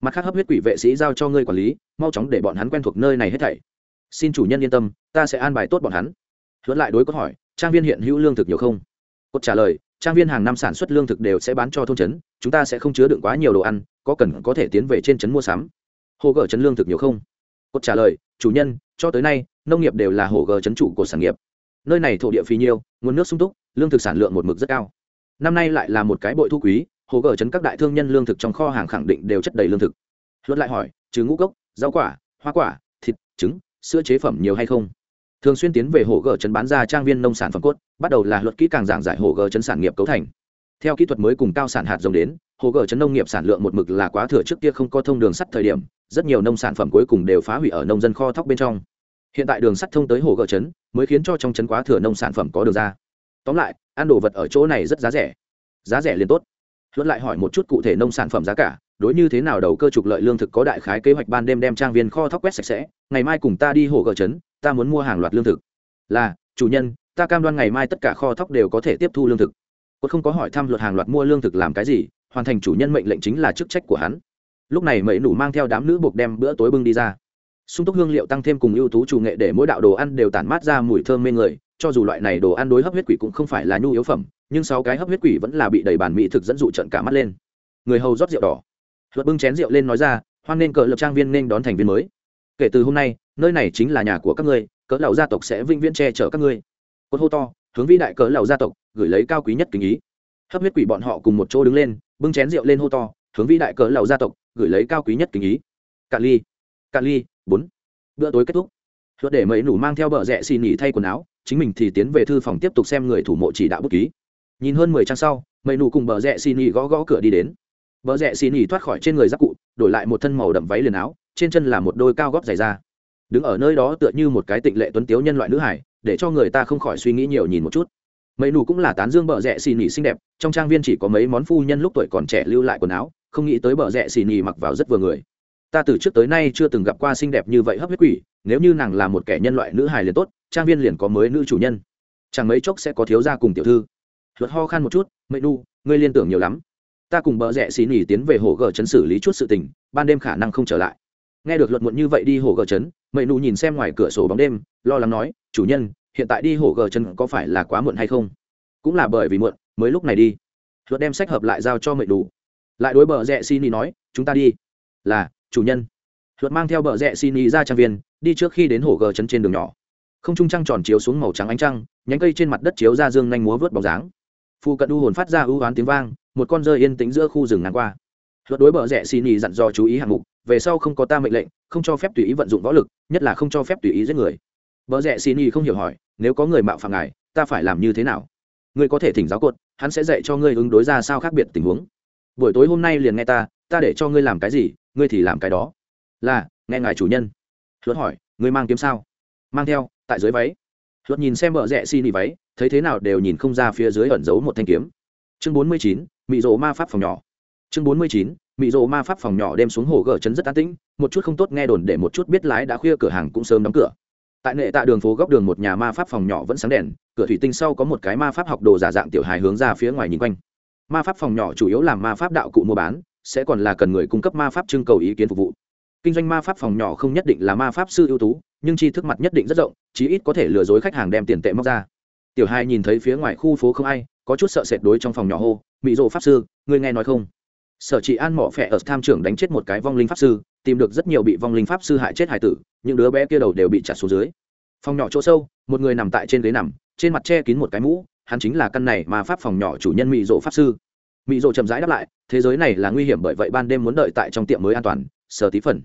Mặt khác hấp huyết quỷ vệ sĩ giao cho ngươi quản lý, mau chóng để bọn hắn quen thuộc nơi này hết thảy. Xin chủ nhân yên tâm, ta sẽ an bài tốt bọn hắn. Luật lại đối cốt hỏi, trang viên hiện hữu lương thực nhiều không? Cốt trả lời trang viên hàng năm sản xuất lương thực đều sẽ bán cho thôn trấn, chúng ta sẽ không chứa đựng quá nhiều đồ ăn, có cần có thể tiến về trên trấn mua sắm. Hồ gờ trấn lương thực nhiều không? Cột trả lời, chủ nhân, cho tới nay, nông nghiệp đều là hồ gờ trấn chủ của sản nghiệp. Nơi này thổ địa phì nhiêu nguồn nước sung túc, lương thực sản lượng một mực rất cao. Năm nay lại là một cái bội thu quý, hồ gờ trấn các đại thương nhân lương thực trong kho hàng khẳng định đều chất đầy lương thực. Luật lại hỏi, trừ ngũ cốc, rau quả, hoa quả, thịt, trứng, sữa chế phẩm nhiều hay không? Thường xuyên tiến về hồ gờ trấn bán ra trang viên nông sản phẩm cốt, bắt đầu là luật kỹ càng giảng giải hồ gờ trấn sản nghiệp cấu thành. Theo kỹ thuật mới cùng cao sản hạt giống đến, hồ gờ trấn nông nghiệp sản lượng một mực là quá thừa trước kia không có thông đường sắt thời điểm, rất nhiều nông sản phẩm cuối cùng đều phá hủy ở nông dân kho thóc bên trong. Hiện tại đường sắt thông tới hồ gờ trấn mới khiến cho trong trấn quá thừa nông sản phẩm có được ra. Tóm lại, ăn đồ vật ở chỗ này rất giá rẻ. Giá rẻ liền tốt. Luận lại hỏi một chút cụ thể nông sản phẩm giá cả, đối như thế nào đầu cơ trục lợi lương thực có đại khái kế hoạch ban đêm đem trang viên kho thóc quét sạch sẽ, ngày mai cùng ta đi hồ gờ trấn ta muốn mua hàng loạt lương thực. Là, chủ nhân, ta cam đoan ngày mai tất cả kho thóc đều có thể tiếp thu lương thực. Cốt không có hỏi thăm luật hàng loạt mua lương thực làm cái gì, hoàn thành chủ nhân mệnh lệnh chính là chức trách của hắn. Lúc này mẩy nủ mang theo đám nữ buộc đem bữa tối bưng đi ra. Sung túc hương liệu tăng thêm cùng ưu tú chủ nghệ để mỗi đạo đồ ăn đều tản mát ra mùi thơm mê người, cho dù loại này đồ ăn đối hấp huyết quỷ cũng không phải là nhu yếu phẩm, nhưng sáu cái hấp huyết quỷ vẫn là bị đầy bản mỹ thực dẫn dụ trận cả mắt lên. Người hầu rót rượu đỏ. Luật bưng chén rượu lên nói ra, hoan nên cỡ lập trang viên nên đón thành viên mới. Kể từ hôm nay nơi này chính là nhà của các ngươi, cỡ lầu gia tộc sẽ vĩnh viễn che chở các ngươi. Cốt hô to, hướng vĩ đại cỡ lầu gia tộc, gửi lấy cao quý nhất kính ý. Hấp huyết quỷ bọn họ cùng một chỗ đứng lên, bưng chén rượu lên hô to, hướng vĩ đại cỡ lầu gia tộc, gửi lấy cao quý nhất kính ý. Cạn ly cạn ly, bốn. Bữa tối kết thúc. Luật để mấy nủ mang theo bờ rẽ xì nỉ thay quần áo, chính mình thì tiến về thư phòng tiếp tục xem người thủ mộ chỉ đạo bút ký. Nhìn hơn mười trang sau, mấy nủ cùng bờ rẽ xì nỉ gõ gõ cửa đi đến. Bờ rẽ xì nỉ thoát khỏi trên người giáp cụ, đổi lại một thân màu đậm váy liền áo, trên chân là một đôi cao gót dày da đứng ở nơi đó tựa như một cái tịnh lệ tuấn tiếu nhân loại nữ hải, để cho người ta không khỏi suy nghĩ nhiều nhìn một chút. Mấy nụ cũng là tán dương bờ rẽ xì nỉ xinh đẹp, trong trang viên chỉ có mấy món phu nhân lúc tuổi còn trẻ lưu lại quần áo, không nghĩ tới bờ rẽ xì nỉ mặc vào rất vừa người. Ta từ trước tới nay chưa từng gặp qua xinh đẹp như vậy hấp huyết quỷ, nếu như nàng là một kẻ nhân loại nữ hài liền tốt, trang viên liền có mới nữ chủ nhân. Chẳng mấy chốc sẽ có thiếu gia cùng tiểu thư. Luật ho khan một chút mậy nu ngươi liên tưởng nhiều lắm. Ta cùng bờ rẽ xì nỉ tiến về hồ gờ chấn xử lý chút sự tình, ban đêm khả năng không trở lại nghe được luật muộn như vậy đi hồ gờ chấn mậy nụ nhìn xem ngoài cửa sổ bóng đêm, lo lắng nói, chủ nhân, hiện tại đi hồ gờ chấn có phải là quá muộn hay không? Cũng là bởi vì muộn, mới lúc này đi. Luật đem sách hợp lại giao cho mậy đủ lại đối bờ rẽ xin nỉ nói, chúng ta đi. Là, chủ nhân. Luật mang theo bờ rẽ xin ý ra trang viên, đi trước khi đến hồ gờ chấn trên đường nhỏ. Không trung trăng tròn chiếu xuống màu trắng ánh trăng, nhánh cây trên mặt đất chiếu ra dương nhanh múa vớt bóng dáng. Phu cận u hồn phát ra ưu oán tiếng vang, một con rơi yên tĩnh giữa khu rừng ngang qua. Luật đối bờ rẽ xin ý dặn dò chú ý hạng mục về sau không có ta mệnh lệnh, không cho phép tùy ý vận dụng võ lực, nhất là không cho phép tùy ý giết người. Vợ rẽ xin y không hiểu hỏi, nếu có người mạo phạm ngài, ta phải làm như thế nào? Ngươi có thể thỉnh giáo cột, hắn sẽ dạy cho ngươi ứng đối ra sao khác biệt tình huống. Buổi tối hôm nay liền nghe ta ta để cho ngươi làm cái gì, ngươi thì làm cái đó. Là, nghe ngài chủ nhân. Luật hỏi, ngươi mang kiếm sao? Mang theo, tại dưới váy. Luật nhìn xem vợ rẽ xin y váy, thấy thế nào đều nhìn không ra phía dưới ẩn giấu một thanh kiếm. Chương bốn mươi chín, mị rộ ma pháp phòng nhỏ. Chương bốn mươi chín mị rộ ma pháp phòng nhỏ đem xuống hồ gờ chấn rất an tĩnh, một chút không tốt nghe đồn để một chút biết lái đã khuya cửa hàng cũng sớm đóng cửa. Tại nệ tạ đường phố góc đường một nhà ma pháp phòng nhỏ vẫn sáng đèn, cửa thủy tinh sau có một cái ma pháp học đồ giả dạng tiểu hài hướng ra phía ngoài nhìn quanh. Ma pháp phòng nhỏ chủ yếu làm ma pháp đạo cụ mua bán, sẽ còn là cần người cung cấp ma pháp trưng cầu ý kiến phục vụ. Kinh doanh ma pháp phòng nhỏ không nhất định là ma pháp sư ưu tú, nhưng chi thức mặt nhất định rất rộng, chí ít có thể lừa dối khách hàng đem tiền tệ móc ra. Tiểu hai nhìn thấy phía ngoài khu phố không ai, có chút sợ sệt đối trong phòng nhỏ hô mỹ rộ pháp sư, ngươi nghe nói không? Sở chị an mỏ phẹ ở tham trưởng đánh chết một cái vong linh pháp sư, tìm được rất nhiều bị vong linh pháp sư hại chết hải tử, những đứa bé kia đầu đều bị chặt xuống dưới. Phòng nhỏ chỗ sâu, một người nằm tại trên ghế nằm, trên mặt che kín một cái mũ, hắn chính là căn này mà pháp phòng nhỏ chủ nhân mỹ rộ pháp sư. Mỹ rộ chậm rãi đáp lại, thế giới này là nguy hiểm bởi vậy ban đêm muốn đợi tại trong tiệm mới an toàn sở tí phần.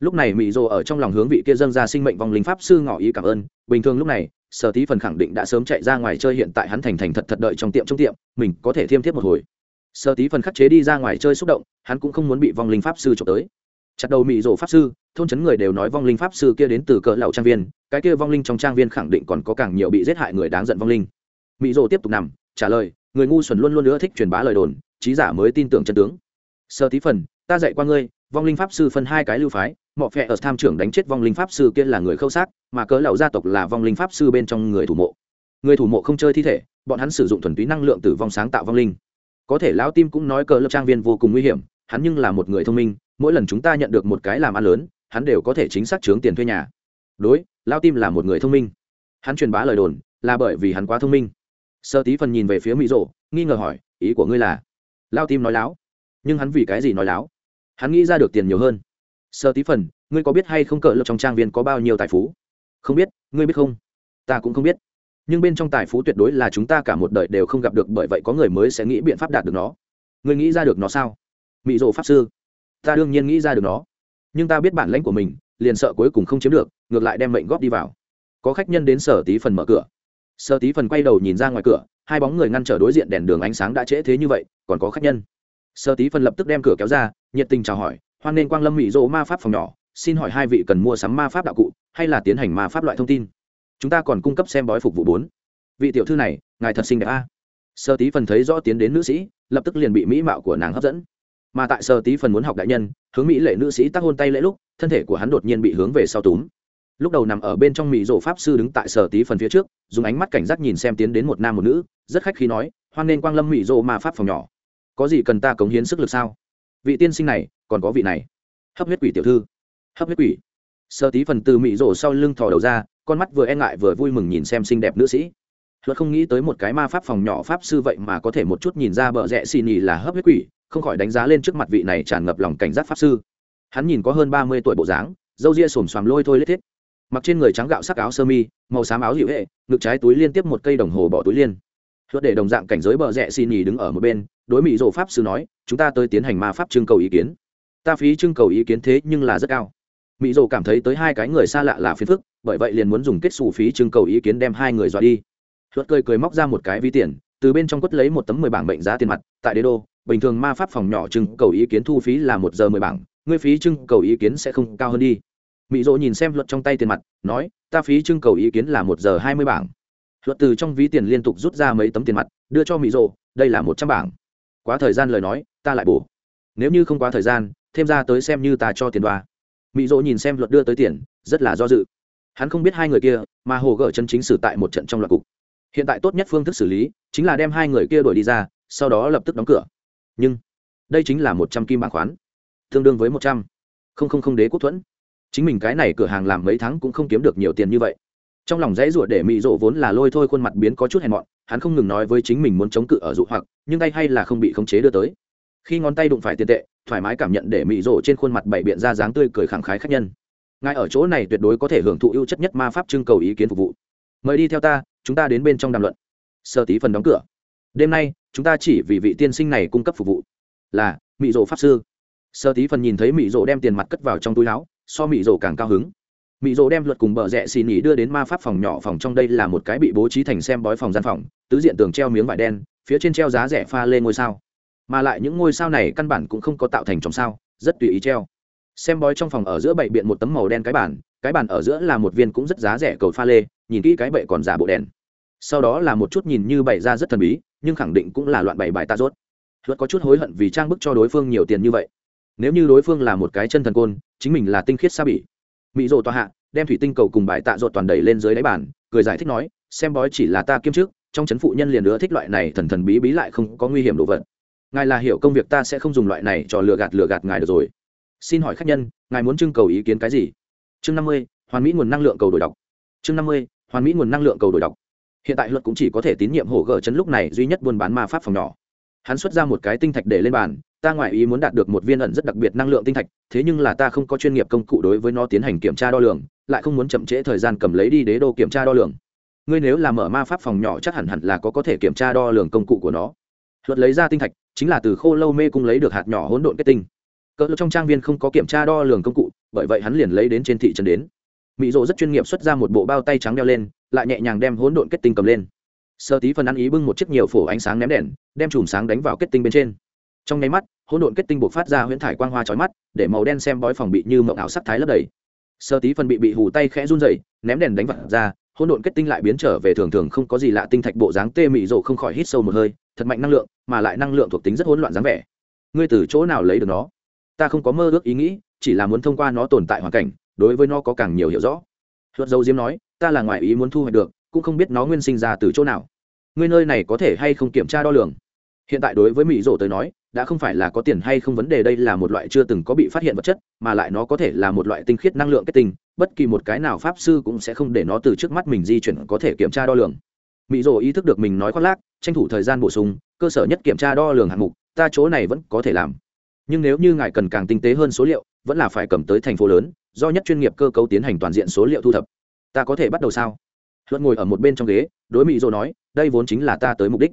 Lúc này mỹ rộ ở trong lòng hướng vị kia dâng ra sinh mệnh vong linh pháp sư ngỏ ý cảm ơn, bình thường lúc này sở tí phần khẳng định đã sớm chạy ra ngoài chơi hiện tại hắn thành thành thật thật đợi trong tiệm trong tiệm, mình có thể thiêm thiếp một hồi. Sơ tí phần khắc chế đi ra ngoài chơi xúc động, hắn cũng không muốn bị vong linh pháp sư trộm tới. Chặt đầu mỹ rộ pháp sư, thôn chấn người đều nói vong linh pháp sư kia đến từ cỡ lậu trang viên, cái kia vong linh trong trang viên khẳng định còn có càng nhiều bị giết hại người đáng giận vong linh. Mỹ rộ tiếp tục nằm, trả lời, người ngu xuẩn luôn luôn nữa thích truyền bá lời đồn, trí giả mới tin tưởng chân tướng. Sơ tí phần, ta dạy qua ngươi, vong linh pháp sư phân hai cái lưu phái, mọ phẹ ở tham trưởng đánh chết vong linh pháp sư kia là người khâu sát mà cớ lậu gia tộc là vong linh pháp sư bên trong người thủ mộ. Người thủ mộ không chơi thi thể, bọn hắn sử dụng thuần túy năng lượng tử vong sáng tạo vong linh có thể lão tim cũng nói cờ lớp trang viên vô cùng nguy hiểm, hắn nhưng là một người thông minh, mỗi lần chúng ta nhận được một cái làm ăn lớn, hắn đều có thể chính xác chướng tiền thuê nhà. Đối, lão tim là một người thông minh. Hắn truyền bá lời đồn là bởi vì hắn quá thông minh. Sơ tí phần nhìn về phía mỹ rộ, nghi ngờ hỏi, ý của ngươi là? Lao tim nói láo. Nhưng hắn vì cái gì nói láo? Hắn nghĩ ra được tiền nhiều hơn. Sơ tí phần, ngươi có biết hay không cỡ lập trong trang viên có bao nhiêu tài phú? Không biết, ngươi biết không? Ta cũng không biết nhưng bên trong tài phú tuyệt đối là chúng ta cả một đời đều không gặp được bởi vậy có người mới sẽ nghĩ biện pháp đạt được nó. Người nghĩ ra được nó sao? Mỹ rộ pháp sư. Ta đương nhiên nghĩ ra được nó. Nhưng ta biết bản lãnh của mình, liền sợ cuối cùng không chiếm được, ngược lại đem mệnh góp đi vào. Có khách nhân đến sở tí phần mở cửa. Sở tí phần quay đầu nhìn ra ngoài cửa, hai bóng người ngăn trở đối diện đèn đường ánh sáng đã trễ thế như vậy, còn có khách nhân. Sơ tí phần lập tức đem cửa kéo ra, nhiệt tình chào hỏi, hoan nên quang lâm mỹ dỗ ma pháp phòng nhỏ, xin hỏi hai vị cần mua sắm ma pháp đạo cụ, hay là tiến hành ma pháp loại thông tin? Chúng ta còn cung cấp xem bói phục vụ bốn. Vị tiểu thư này, ngài thật xinh đẹp a. Sơ tí phần thấy rõ tiến đến nữ sĩ, lập tức liền bị mỹ mạo của nàng hấp dẫn. Mà tại sơ tí phần muốn học đại nhân, hướng mỹ lệ nữ sĩ tác hôn tay lễ lúc, thân thể của hắn đột nhiên bị hướng về sau túm. Lúc đầu nằm ở bên trong mỹ rổ pháp sư đứng tại sở tí phần phía trước, dùng ánh mắt cảnh giác nhìn xem tiến đến một nam một nữ, rất khách khí nói, hoan nên quang lâm mỹ rổ mà pháp phòng nhỏ. Có gì cần ta cống hiến sức lực sao? Vị tiên sinh này, còn có vị này. Hấp huyết quỷ tiểu thư. Hấp huyết quỷ. Sở tí phần từ mỹ rổ sau lưng thò đầu ra con mắt vừa e ngại vừa vui mừng nhìn xem xinh đẹp nữ sĩ. Luật không nghĩ tới một cái ma pháp phòng nhỏ pháp sư vậy mà có thể một chút nhìn ra bợ rẽ xì nhì là hấp huyết quỷ, không khỏi đánh giá lên trước mặt vị này tràn ngập lòng cảnh giác pháp sư. Hắn nhìn có hơn ba mươi tuổi bộ dáng dâu ria xồm xoàm lôi thôi lết thiết. Mặc trên người trắng gạo sắc áo sơ mi, màu xám áo hữu hệ, ngực trái túi liên tiếp một cây đồng hồ bỏ túi liên. Luật để đồng dạng cảnh giới bợ rẽ xì nhì đứng ở một bên, đối mỹ rộ pháp sư nói, chúng ta tới tiến hành ma pháp trưng cầu ý kiến. Ta phí trưng cầu ý kiến thế nhưng là rất cao mỹ rộ cảm thấy tới hai cái người xa lạ là phiền phức, bởi vậy liền muốn dùng kết xù phí trưng cầu ý kiến đem hai người dọa đi. Luật cười cười móc ra một cái ví tiền, từ bên trong quất lấy một tấm mười bảng mệnh giá tiền mặt, tại đế đô, bình thường ma pháp phòng nhỏ trưng cầu ý kiến thu phí là một giờ mười bảng, ngươi phí trưng cầu ý kiến sẽ không cao hơn đi. Mỹ dỗ nhìn xem luật trong tay tiền mặt, nói, ta phí trưng cầu ý kiến là một giờ hai mươi bảng. Luật từ trong ví tiền liên tục rút ra mấy tấm tiền mặt, đưa cho mỹ dỗ, đây là một trăm bảng. Quá thời gian lời nói, ta lại bổ. Nếu như không quá thời gian, thêm ra tới xem như ta cho tiền đoa mỹ dỗ nhìn xem luật đưa tới tiền, rất là do dự. Hắn không biết hai người kia, mà hồ gỡ chân chính xử tại một trận trong loạt cục. Hiện tại tốt nhất phương thức xử lý, chính là đem hai người kia đuổi đi ra, sau đó lập tức đóng cửa. Nhưng, đây chính là một trăm kim bảng khoán. Tương đương với một trăm. Không không không đế quốc thuẫn. Chính mình cái này cửa hàng làm mấy tháng cũng không kiếm được nhiều tiền như vậy. Trong lòng dãy ruột để mị rộ vốn là lôi thôi khuôn mặt biến có chút hèn mọn, hắn không ngừng nói với chính mình muốn chống cự ở dụ hoặc, nhưng tay hay là không bị khống chế đưa tới khi ngón tay đụng phải tiền tệ, thoải mái cảm nhận để mị rổ trên khuôn mặt bảy biện ra dáng tươi cười khẳng khái khách nhân. Ngài ở chỗ này tuyệt đối có thể hưởng thụ ưu chất nhất ma pháp trưng cầu ý kiến phục vụ. Mời đi theo ta, chúng ta đến bên trong đàm luận. Sơ tí phần đóng cửa. Đêm nay, chúng ta chỉ vì vị tiên sinh này cung cấp phục vụ. Là mỹ rổ pháp sư. Sơ tí phần nhìn thấy mỹ rổ đem tiền mặt cất vào trong túi áo, so mỹ rổ càng cao hứng. Mỹ rộ đem luật cùng bờ rẽ xì nỉ đưa đến ma pháp phòng nhỏ phòng trong đây là một cái bị bố trí thành xem bói phòng gian phòng, tứ diện tường treo miếng vải đen, phía trên treo giá rẻ pha lên ngôi sao mà lại những ngôi sao này căn bản cũng không có tạo thành trong sao, rất tùy ý treo. Xem bói trong phòng ở giữa bậy biện một tấm màu đen cái bản cái bàn ở giữa là một viên cũng rất giá rẻ cầu pha lê, nhìn kỹ cái bậy còn giả bộ đèn. Sau đó là một chút nhìn như bày ra rất thần bí, nhưng khẳng định cũng là loạn bày bài ta rốt. Luật có chút hối hận vì trang bức cho đối phương nhiều tiền như vậy. Nếu như đối phương là một cái chân thần côn, chính mình là tinh khiết sa bỉ. Mỹ rồ tòa hạ, đem thủy tinh cầu cùng bài tạ rột toàn đầy lên dưới đáy bàn, cười giải thích nói, xem bói chỉ là ta kiêm trước trong c h ấ n phụ nhân liền nữa thích loại này thần thần bí bí lại không có nguy hiểm đồ vật ngài là hiểu công việc ta sẽ không dùng loại này cho lừa gạt lừa gạt ngài được rồi. Xin hỏi khách nhân, ngài muốn trưng cầu ý kiến cái gì? Chương năm mươi, hoàn mỹ nguồn năng lượng cầu đổi đọc. Chương năm mươi, hoàn mỹ nguồn năng lượng cầu đổi đọc. Hiện tại luật cũng chỉ có thể tín nhiệm hổ gờ chấn lúc này duy nhất buôn bán ma pháp phòng nhỏ. Hắn xuất ra một cái tinh thạch để lên bàn, ta ngoại ý muốn đạt được một viên ẩn rất đặc biệt năng lượng tinh thạch, thế nhưng là ta không có chuyên nghiệp công cụ đối với nó tiến hành kiểm tra đo lường, lại không muốn chậm trễ thời gian cầm lấy đi đế đô kiểm tra đo lường. Ngươi nếu là mở ma pháp phòng nhỏ chắc hẳn hẳn là có có thể kiểm tra đo lường công cụ của nó luật lấy ra tinh thạch, chính là từ khô lâu mê cung lấy được hạt nhỏ hỗn độn kết tinh. Cỡ trong trang viên không có kiểm tra đo lường công cụ, bởi vậy hắn liền lấy đến trên thị trấn đến. Mỹ rỗ rất chuyên nghiệp xuất ra một bộ bao tay trắng đeo lên, lại nhẹ nhàng đem hỗn độn kết tinh cầm lên. Sơ tí phần ăn ý bưng một chiếc nhiều phổ ánh sáng ném đèn, đem chùm sáng đánh vào kết tinh bên trên. Trong nháy mắt, hỗn độn kết tinh buộc phát ra huyễn thải quang hoa trói mắt, để màu đen xem bói phòng bị như mộng ảo sắc thái lấp đầy. Sơ tí phần bị bị hù tay khẽ run rẩy, ném đèn đánh vặt ra, hỗn độn kết tinh lại biến trở về thường thường không có gì lạ tinh thạch bộ dáng tê mị rộ không khỏi hít sâu một hơi, thật mạnh năng lượng mà lại năng lượng thuộc tính rất hỗn loạn dáng vẻ. Ngươi từ chỗ nào lấy được nó? Ta không có mơ ước ý nghĩ, chỉ là muốn thông qua nó tồn tại hoàn cảnh, đối với nó có càng nhiều hiểu rõ. Luật dâu diếm nói, ta là ngoại ý muốn thu hoạch được, cũng không biết nó nguyên sinh ra từ chỗ nào. Ngươi nơi này có thể hay không kiểm tra đo lường? Hiện tại đối với mỹ rổ tới nói, đã không phải là có tiền hay không vấn đề, đây là một loại chưa từng có bị phát hiện vật chất, mà lại nó có thể là một loại tinh khiết năng lượng kết tinh, bất kỳ một cái nào pháp sư cũng sẽ không để nó từ trước mắt mình di chuyển có thể kiểm tra đo lường. Mỹ rổ ý thức được mình nói khoác lác, tranh thủ thời gian bổ sung cơ sở nhất kiểm tra đo lường hạng mục, ta chỗ này vẫn có thể làm. Nhưng nếu như ngài cần càng tinh tế hơn số liệu, vẫn là phải cầm tới thành phố lớn, do nhất chuyên nghiệp cơ cấu tiến hành toàn diện số liệu thu thập. Ta có thể bắt đầu sao? Luận ngồi ở một bên trong ghế, đối mỹ dô nói, đây vốn chính là ta tới mục đích.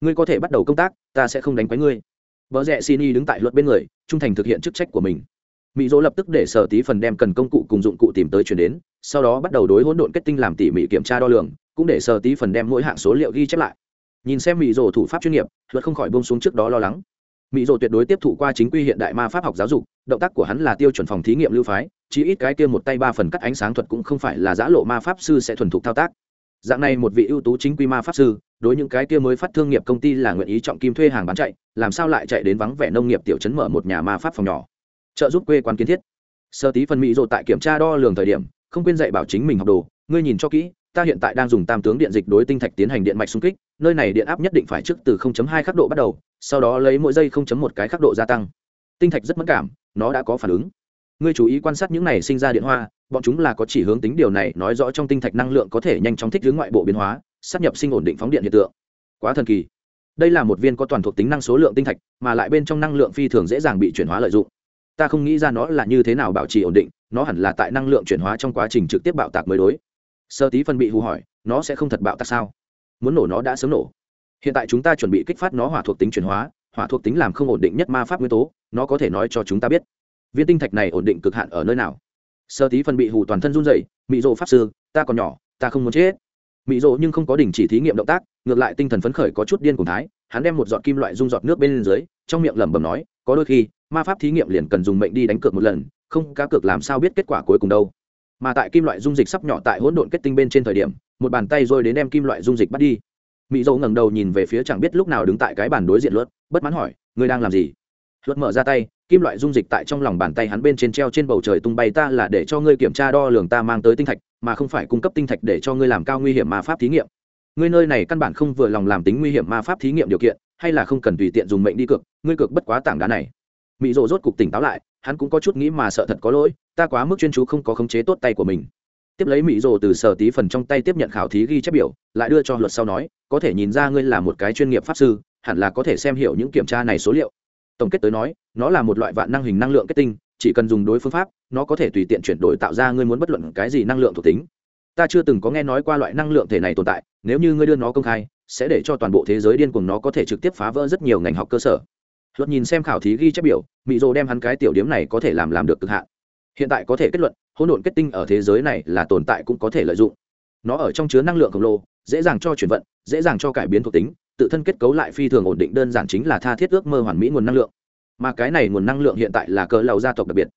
Ngươi có thể bắt đầu công tác, ta sẽ không đánh quái ngươi. Vợ rẽ xin y đứng tại luật bên người, trung thành thực hiện chức trách của mình. Mỹ dỗ lập tức để sở tí phần đem cần công cụ cùng dụng cụ tìm tới chuyển đến, sau đó bắt đầu đối hỗn độn kết tinh làm tỉ mỉ kiểm tra đo lường, cũng để sở tí phần đem mỗi hạng số liệu ghi chép lại nhìn xem mỹ rồ thủ pháp chuyên nghiệp, luật không khỏi bông xuống trước đó lo lắng. Mỹ rồ tuyệt đối tiếp thụ qua chính quy hiện đại ma pháp học giáo dục, động tác của hắn là tiêu chuẩn phòng thí nghiệm lưu phái chỉ ít cái kia một tay ba phần cắt ánh sáng thuật cũng không phải là giã lộ ma pháp sư sẽ thuần thục thao tác. Dạng này một vị ưu tú chính quy ma pháp sư, đối những cái kia mới phát thương nghiệp công ty là nguyện ý trọng kim thuê hàng bán chạy, làm sao lại chạy đến vắng vẻ nông nghiệp tiểu chấn mở một nhà ma pháp phòng nhỏ? Trợ giúp quê quán kiến thiết. Sơ tí phần mỹ rồ tại kiểm tra đo lường thời điểm, không quên dạy bảo chính mình học đồ, ngươi nhìn cho kỹ, ta hiện tại đang dùng tam tướng điện dịch đối tinh thạch tiến hành điện mạch xung kích nơi này điện áp nhất định phải trước từ 0.2 khắc độ bắt đầu, sau đó lấy mỗi giây 0.1 cái khắc độ gia tăng. Tinh thạch rất mất cảm, nó đã có phản ứng. Ngươi chú ý quan sát những này sinh ra điện hoa, bọn chúng là có chỉ hướng tính điều này nói rõ trong tinh thạch năng lượng có thể nhanh chóng thích ứng ngoại bộ biến hóa sắp nhập sinh ổn định phóng điện hiện tượng. Quá thần kỳ. Đây là một viên có toàn thuộc tính năng số lượng tinh thạch, mà lại bên trong năng lượng phi thường dễ dàng bị chuyển hóa lợi dụng. Ta không nghĩ ra nó là như thế nào bảo trì ổn định, nó hẳn là tại năng lượng chuyển hóa trong quá trình trực tiếp bạo tạc mới đối. Sơ tí phân bị hù hỏi, nó sẽ không thật bạo tạc sao? Muốn nổ nó đã sớm nổ. Hiện tại chúng ta chuẩn bị kích phát nó hỏa thuộc tính chuyển hóa, hỏa thuộc tính làm không ổn định nhất ma pháp nguyên tố, nó có thể nói cho chúng ta biết. Viên tinh thạch này ổn định cực hạn ở nơi nào? Sơ tí phân bị hù toàn thân run rẩy, mị rộ pháp sư, ta còn nhỏ, ta không muốn chết. Mị rộ nhưng không có đình chỉ thí nghiệm động tác, ngược lại tinh thần phấn khởi có chút điên cùng thái, hắn đem một giọt kim loại dung giọt nước bên dưới, trong miệng lẩm bẩm nói, có đôi khi, ma pháp thí nghiệm liền cần dùng mệnh đi đánh cược một lần, không cá cược làm sao biết kết quả cuối cùng đâu. Mà tại kim loại dung dịch sắp nhỏ tại hỗn độn kết tinh bên trên thời điểm một bàn tay rồi đến đem kim loại dung dịch bắt đi. Mỹ dâu ngẩng đầu nhìn về phía chẳng biết lúc nào đứng tại cái bàn đối diện luật, bất mãn hỏi, ngươi đang làm gì? Luật mở ra tay, kim loại dung dịch tại trong lòng bàn tay hắn bên trên treo trên bầu trời tung bay, ta là để cho ngươi kiểm tra đo lường ta mang tới tinh thạch, mà không phải cung cấp tinh thạch để cho ngươi làm cao nguy hiểm ma pháp thí nghiệm. Ngươi nơi này căn bản không vừa lòng làm tính nguy hiểm ma pháp thí nghiệm điều kiện, hay là không cần tùy tiện dùng mệnh đi cược, ngươi cược bất quá tảng đá này. Mỹ rộ rốt cục tỉnh táo lại, hắn cũng có chút nghĩ mà sợ thật có lỗi, ta quá mức chuyên chú không có khống chế tốt tay của mình tiếp lấy mỹ rồ từ sở tí phần trong tay tiếp nhận khảo thí ghi chép biểu, lại đưa cho luật sau nói, có thể nhìn ra ngươi là một cái chuyên nghiệp pháp sư, hẳn là có thể xem hiểu những kiểm tra này số liệu. Tổng kết tới nói, nó là một loại vạn năng hình năng lượng kết tinh, chỉ cần dùng đối phương pháp, nó có thể tùy tiện chuyển đổi tạo ra ngươi muốn bất luận cái gì năng lượng thuộc tính. Ta chưa từng có nghe nói qua loại năng lượng thể này tồn tại, nếu như ngươi đưa nó công khai, sẽ để cho toàn bộ thế giới điên cuồng nó có thể trực tiếp phá vỡ rất nhiều ngành học cơ sở. Luật nhìn xem khảo thí ghi chép biểu, mỹ rồ đem hắn cái tiểu điếm này có thể làm làm được cực hạn hiện tại có thể kết luận, hỗn độn kết tinh ở thế giới này là tồn tại cũng có thể lợi dụng. Nó ở trong chứa năng lượng khổng lồ, dễ dàng cho chuyển vận, dễ dàng cho cải biến thuộc tính, tự thân kết cấu lại phi thường ổn định, đơn giản chính là tha thiết ước mơ hoàn mỹ nguồn năng lượng. Mà cái này nguồn năng lượng hiện tại là cờ lầu gia tộc đặc biệt.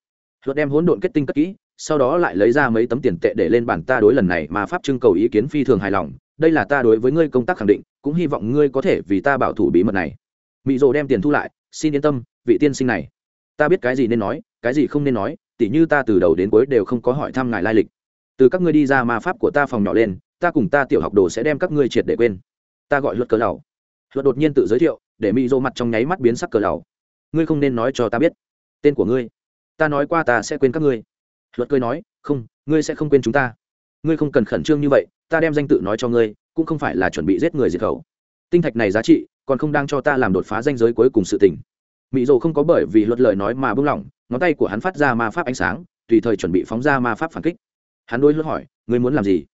Luật đem hỗn độn kết tinh cất kỹ, sau đó lại lấy ra mấy tấm tiền tệ để lên bản ta đối lần này mà pháp trưng cầu ý kiến phi thường hài lòng. Đây là ta đối với ngươi công tác khẳng định, cũng hy vọng ngươi có thể vì ta bảo thủ bí mật này. Mỹ rồ đem tiền thu lại, xin yên tâm, vị tiên sinh này. Ta biết cái gì nên nói, cái gì không nên nói tỉ như ta từ đầu đến cuối đều không có hỏi thăm ngài lai lịch. Từ các ngươi đi ra ma pháp của ta phòng nhỏ lên, ta cùng ta tiểu học đồ sẽ đem các ngươi triệt để quên. Ta gọi luật cờ lầu luật đột nhiên tự giới thiệu, để mỹ dô mặt trong nháy mắt biến sắc cờ lầu ngươi không nên nói cho ta biết. Tên của ngươi. Ta nói qua ta sẽ quên các ngươi. Luật cười nói, không, ngươi sẽ không quên chúng ta. Ngươi không cần khẩn trương như vậy, ta đem danh tự nói cho ngươi, cũng không phải là chuẩn bị giết người diệt khẩu. Tinh thạch này giá trị còn không đang cho ta làm đột phá danh giới cuối cùng sự tình. Mỹ dô không có bởi vì luật lời nói mà bưng lỏng ngón tay của hắn phát ra ma pháp ánh sáng, tùy thời chuẩn bị phóng ra ma pháp phản kích. Hắn đôi luật hỏi, ngươi muốn làm gì?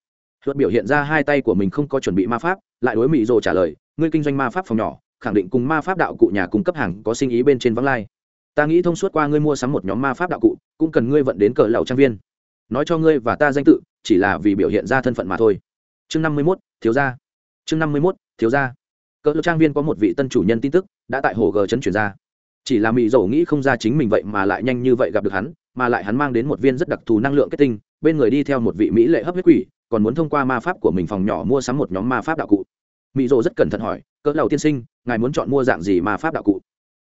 Luật biểu hiện ra hai tay của mình không có chuẩn bị ma pháp, lại đối mỹ rồ trả lời, ngươi kinh doanh ma pháp phòng nhỏ, khẳng định cùng ma pháp đạo cụ nhà cung cấp hàng có sinh ý bên trên vắng lai. Ta nghĩ thông suốt qua ngươi mua sắm một nhóm ma pháp đạo cụ, cũng cần ngươi vận đến cờ lầu trang viên. Nói cho ngươi và ta danh tự, chỉ là vì biểu hiện ra thân phận mà thôi. Chương năm mươi mốt, thiếu gia. Chương năm mươi mốt, thiếu gia. Cỡ trang viên có một vị tân chủ nhân tin tức, đã tại hồ gờ trấn chuyển ra chỉ là mỹ dầu nghĩ không ra chính mình vậy mà lại nhanh như vậy gặp được hắn, mà lại hắn mang đến một viên rất đặc thù năng lượng kết tinh, bên người đi theo một vị mỹ lệ hấp huyết quỷ, còn muốn thông qua ma pháp của mình phòng nhỏ mua sắm một nhóm ma pháp đạo cụ. Mỹ dầu rất cẩn thận hỏi, cỡ đầu tiên sinh, ngài muốn chọn mua dạng gì ma pháp đạo cụ?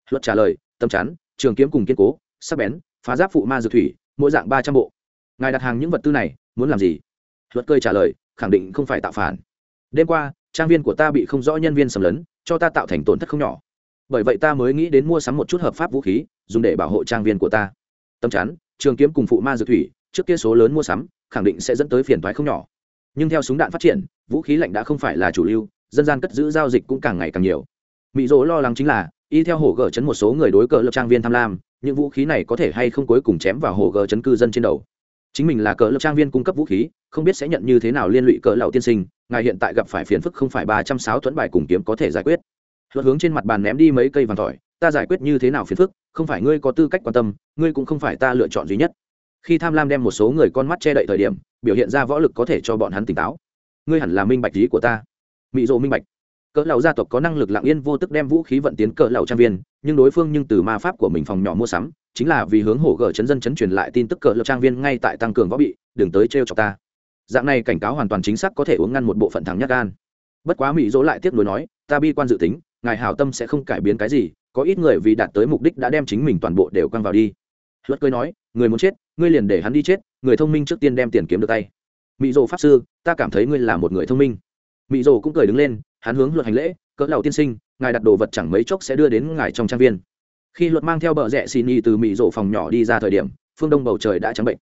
Luật trả lời, tâm chắn trường kiếm cùng kiên cố, sắc bén, phá giáp phụ ma dược thủy, mỗi dạng ba trăm bộ. Ngài đặt hàng những vật tư này, muốn làm gì? Luật cơi trả lời, khẳng định không phải tạo phản. Đêm qua, trang viên của ta bị không rõ nhân viên xâm lấn, cho ta tạo thành tổn thất không nhỏ bởi vậy ta mới nghĩ đến mua sắm một chút hợp pháp vũ khí, dùng để bảo hộ trang viên của ta. Tâm chắn trường kiếm cùng phụ ma dược thủy, trước kia số lớn mua sắm, khẳng định sẽ dẫn tới phiền toái không nhỏ. Nhưng theo súng đạn phát triển, vũ khí lạnh đã không phải là chủ lưu, dân gian cất giữ giao dịch cũng càng ngày càng nhiều. Mỹ dỗ lo lắng chính là, y theo hổ gờ chấn một số người đối cờ lập trang viên tham lam, những vũ khí này có thể hay không cuối cùng chém vào hổ gờ chấn cư dân trên đầu. Chính mình là cờ lập trang viên cung cấp vũ khí, không biết sẽ nhận như thế nào liên lụy cờ lậu tiên sinh, ngài hiện tại gặp phải phiền phức không phải ba trăm sáu thuẫn bài cùng kiếm có thể giải quyết luật hướng trên mặt bàn ném đi mấy cây vàng tỏi ta giải quyết như thế nào phiền phức, không phải ngươi có tư cách quan tâm, ngươi cũng không phải ta lựa chọn duy nhất. Khi tham lam đem một số người con mắt che đậy thời điểm, biểu hiện ra võ lực có thể cho bọn hắn tỉnh táo. Ngươi hẳn là minh bạch lý của ta. Mỹ dỗ minh bạch. Cỡ lầu gia tộc có năng lực lặng yên vô tức đem vũ khí vận tiến cỡ lầu trang viên, nhưng đối phương nhưng từ ma pháp của mình phòng nhỏ mua sắm, chính là vì hướng hổ gở chấn dân chấn truyền lại tin tức cỡ lầu trang viên ngay tại tăng cường võ bị, đừng tới trêu chọc ta. Dạng này cảnh cáo hoàn toàn chính xác có thể uống ngăn một bộ phận thằng nhát gan. Bất quá mỹ dỗ lại tiếp nối nói, ta bi quan dự tính ngài hảo tâm sẽ không cải biến cái gì, có ít người vì đạt tới mục đích đã đem chính mình toàn bộ đều quăng vào đi. Luật cười nói, người muốn chết, ngươi liền để hắn đi chết, người thông minh trước tiên đem tiền kiếm được tay. Mỹ dỗ pháp sư, ta cảm thấy ngươi là một người thông minh. Mỹ dỗ cũng cười đứng lên, hắn hướng luật hành lễ, cỡ lầu tiên sinh, ngài đặt đồ vật chẳng mấy chốc sẽ đưa đến ngài trong trang viên. Khi luật mang theo bờ rẽ xì nhi từ mỹ dỗ phòng nhỏ đi ra thời điểm, phương đông bầu trời đã trắng bệnh.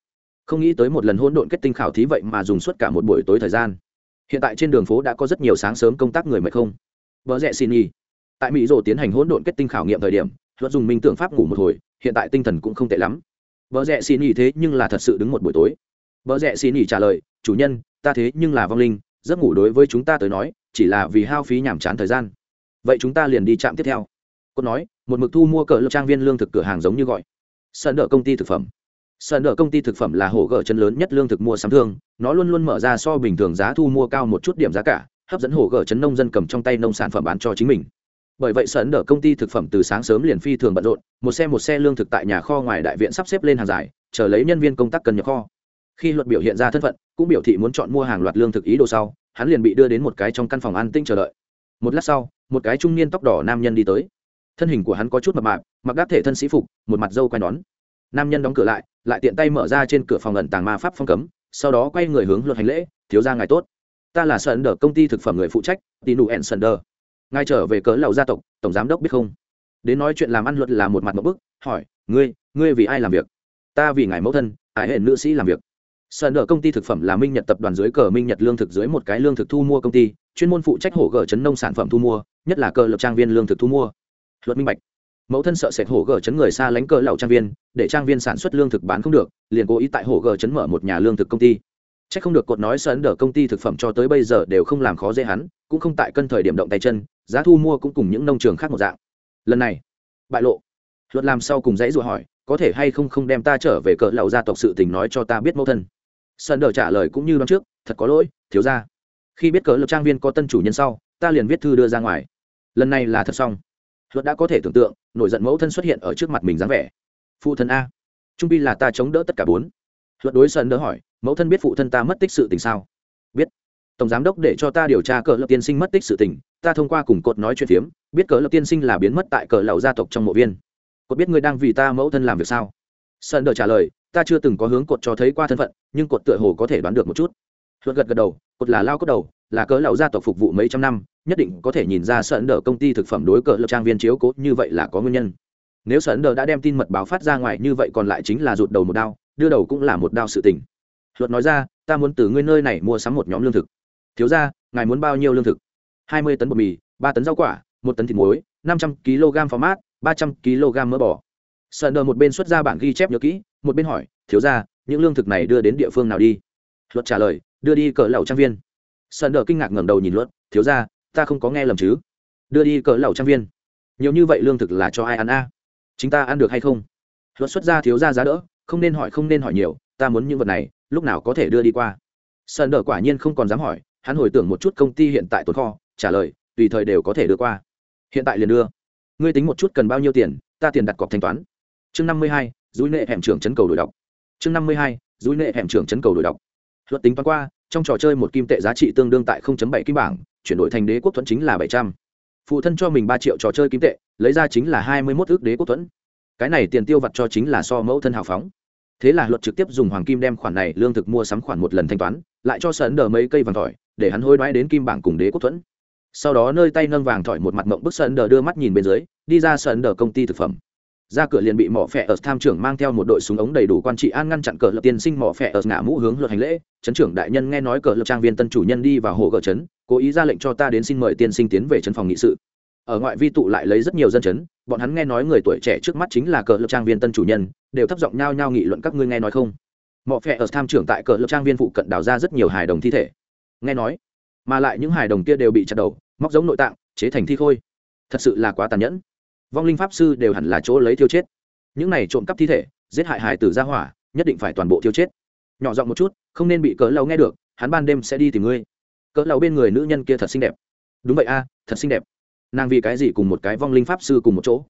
Không nghĩ tới một lần hôn độn kết tinh khảo thí vậy mà dùng suốt cả một buổi tối thời gian. Hiện tại trên đường phố đã có rất nhiều sáng sớm công tác người mệt không? Bờ rẽ xin nhi tại mỹ rồ tiến hành hỗn độn kết tinh khảo nghiệm thời điểm luật dùng minh tưởng pháp ngủ một hồi hiện tại tinh thần cũng không tệ lắm. Vợ rẽ xin nghỉ thế nhưng là thật sự đứng một buổi tối. Vợ rẽ xin nghỉ trả lời chủ nhân ta thế nhưng là vong linh giấc ngủ đối với chúng ta tới nói chỉ là vì hao phí nhàm chán thời gian. Vậy chúng ta liền đi chạm tiếp theo. Cô nói một mực thu mua cỡ lập trang viên lương thực cửa hàng giống như gọi. Sân đỡ công ty thực phẩm. Sân đỡ công ty thực phẩm là hổ gở chân lớn nhất lương thực mua sắm thương, nó luôn luôn mở ra so bình thường giá thu mua cao một chút điểm giá cả, hấp dẫn hổ gở chấn nông dân cầm trong tay nông sản phẩm bán cho chính mình. Bởi vậy Sơn đỡ công ty thực phẩm từ sáng sớm liền phi thường bận rộn, một xe một xe lương thực tại nhà kho ngoài đại viện sắp xếp lên hàng dài, chờ lấy nhân viên công tác cần nhập kho. Khi luật biểu hiện ra thân phận, cũng biểu thị muốn chọn mua hàng loạt lương thực ý đồ sau, hắn liền bị đưa đến một cái trong căn phòng an tinh chờ đợi. Một lát sau, một cái trung niên tóc đỏ nam nhân đi tới. Thân hình của hắn có chút mập mạp, mặc đáp thể thân sĩ phục, một mặt râu quai nón nam nhân đóng cửa lại lại tiện tay mở ra trên cửa phòng ẩn tàng ma pháp phong cấm sau đó quay người hướng luật hành lễ thiếu ra ngài tốt ta là sơn đờ công ty thực phẩm người phụ trách tinu en sơn đờ ngài trở về cớ lầu gia tộc, tổng giám đốc biết không? Đến nói chuyện làm ăn luật là một mặt một bức, hỏi, ngươi ngươi vì ai làm việc? Ta vì ngài mẫu thân, ải hệ nữ sĩ làm việc. Sơn đỡ công ty thực phẩm là minh nhật tập đoàn dưới cờ minh nhật lương thực dưới một cái lương thực thu mua công ty, chuyên môn phụ trách hổ gở chấn nông sản phẩm thu mua, nhất là cờ lập trang viên lương thực thu mua. Luật minh bạch. Mẫu thân sợ sệt hổ gờ chấn người xa lánh cờ lậu trang viên, để trang viên sản xuất lương thực bán không được, liền cố ý tại hổ gờ chấn mở một nhà lương thực công ty. Chắc không được cột nói sơn đờ công ty thực phẩm cho tới bây giờ đều không làm khó dễ hắn, cũng không tại cân thời điểm động tay chân giá thu mua cũng cùng những nông trường khác một dạng. Lần này, bại lộ. Luật làm sau cùng dãy dụ hỏi, có thể hay không không đem ta trở về cỡ lầu gia tộc sự tình nói cho ta biết mẫu thân. Sơn đờ trả lời cũng như đ trước, thật có lỗi, thiếu ra khi biết cỡ lập trang viên có tân chủ nhân sau, ta liền viết thư đưa ra ngoài. Lần này là thật xong. Luật đã có thể tưởng tượng, nổi giận mẫu thân xuất hiện ở trước mặt mình dáng vẻ. Phụ thân a. Trung bi là ta chống đỡ tất cả bốn. Luật đối sơn đỡ hỏi, mẫu thân biết phụ thân ta mất tích sự tình sao? Biết. Tổng giám đốc để cho ta điều tra cỡ lập tiên sinh mất tích sự tình ta thông qua cùng cột nói chuyện phiếm, biết cờ lập tiên sinh là biến mất tại cờ lầu gia tộc trong mộ viên. Cột biết ngươi đang vì ta mẫu thân làm việc sao? Sơn đờ trả lời, ta chưa từng có hướng cột cho thấy qua thân phận, nhưng cột tựa hồ có thể đoán được một chút. Luật gật gật đầu, cột là lao cốt đầu, là cỡ lầu gia tộc phục vụ mấy trăm năm, nhất định có thể nhìn ra Sơn đờ công ty thực phẩm đối cỡ lập trang viên chiếu cố như vậy là có nguyên nhân. Nếu Sơn đờ đã đem tin mật báo phát ra ngoài, như vậy còn lại chính là rụt đầu một đao, đưa đầu cũng là một đao sự tình. Luật nói ra, ta muốn từ ngươi nơi này mua sắm một nhóm lương thực. Thiếu ra ngài muốn bao nhiêu lương thực? Hai mươi tấn bột mì, ba tấn rau quả, một tấn thịt muối, năm trăm kg phó mát, ba trăm kg mỡ bò. Sợ đờ một bên xuất ra bản ghi chép nhớ kỹ, một bên hỏi, thiếu ra những lương thực này đưa đến địa phương nào đi? Luật trả lời, đưa đi cỡ lầu trang viên. Sơn đờ kinh ngạc ngẩng đầu nhìn luật, thiếu ra ta không có nghe lầm chứ? Đưa đi cỡ lầu trang viên? Nhiều như vậy lương thực là cho ai ăn a? À? chính ta ăn được hay không? Luật xuất ra thiếu ra giá đỡ, không nên hỏi, không nên hỏi nhiều, ta muốn những vật này, lúc nào có thể đưa đi qua? Sơn đờ quả nhiên không còn dám hỏi, hắn hồi tưởng một chút công ty hiện tại tồn kho trả lời, tùy thời đều có thể đưa qua. Hiện tại liền đưa. Ngươi tính một chút cần bao nhiêu tiền, ta tiền đặt cọc thanh toán. Chương năm mươi hai dối nệ hẻm trưởng chấn cầu đổi đọc. Chương năm mươi hai dối nệ hẻm trưởng chấn cầu đổi đọc. Luật tính toán qua, trong trò chơi một kim tệ giá trị tương đương tại 0.7 kim bảng, chuyển đổi thành đế quốc thuẫn chính là 700. phụ thân cho mình ba triệu trò chơi kim tệ, lấy ra chính là 21 ước đế quốc thuẫn. Cái này tiền tiêu vặt cho chính là so mẫu thân hào phóng. Thế là luật trực tiếp dùng hoàng kim đem khoản này lương thực mua sắm khoản một lần thanh toán, lại cho sơn đờ mấy cây vàng tỏi để hắn hôi đoái đến kim bảng cùng đế quốc thuẫn sau đó nơi tay nâng vàng thỏi một mặt mộng bức sơn đờ đưa mắt nhìn bên dưới, đi ra sơn đờ công ty thực phẩm. Ra cửa liền bị mỏ phẹ ở tham trưởng mang theo một đội súng ống đầy đủ quan trị an ngăn chặn cờ lập tiên sinh mỏ phẹ ở ngã mũ hướng luật hành lễ. Trấn trưởng đại nhân nghe nói cờ lập trang viên tân chủ nhân đi vào hồ cờ trấn cố ý ra lệnh cho ta đến xin mời tiên sinh tiến về trấn phòng nghị sự. Ở ngoại vi tụ lại lấy rất nhiều dân chấn, bọn hắn nghe nói người tuổi trẻ trước mắt chính là cờ lập trang viên tân chủ nhân, đều thấp giọng nhao nhao nghị luận các ngươi nghe nói không? Mỏ phẹ ở tham trưởng tại cờ lập trang viên phụ cận đào ra rất nhiều hài đồng thi thể. Nghe nói mà lại những hài đồng kia đều bị chặt đầu, móc giống nội tạng, chế thành thi khôi. Thật sự là quá tàn nhẫn. Vong linh pháp sư đều hẳn là chỗ lấy thiêu chết. Những này trộm cắp thi thể, giết hại hài tử ra hỏa, nhất định phải toàn bộ thiêu chết. Nhỏ giọng một chút, không nên bị cỡ lầu nghe được, hắn ban đêm sẽ đi tìm ngươi. Cỡ lầu bên người nữ nhân kia thật xinh đẹp. Đúng vậy a, thật xinh đẹp. Nàng vì cái gì cùng một cái vong linh pháp sư cùng một chỗ?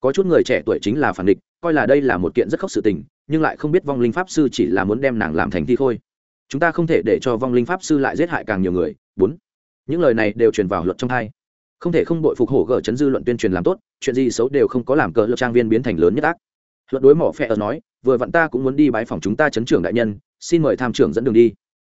Có chút người trẻ tuổi chính là phản địch, coi là đây là một kiện rất khóc sự tình, nhưng lại không biết vong linh pháp sư chỉ là muốn đem nàng làm thành thi khôi. Chúng ta không thể để cho vong linh pháp sư lại giết hại càng nhiều người bốn. Những lời này đều truyền vào luật trong hai không thể không bội phục hổ gở chấn dư luận tuyên truyền làm tốt, chuyện gì xấu đều không có làm cờ lập trang viên biến thành lớn nhất ác. Luật đối mỏ phe ở nói, vừa vặn ta cũng muốn đi bái phòng chúng ta chấn trưởng đại nhân, xin mời tham trưởng dẫn đường đi.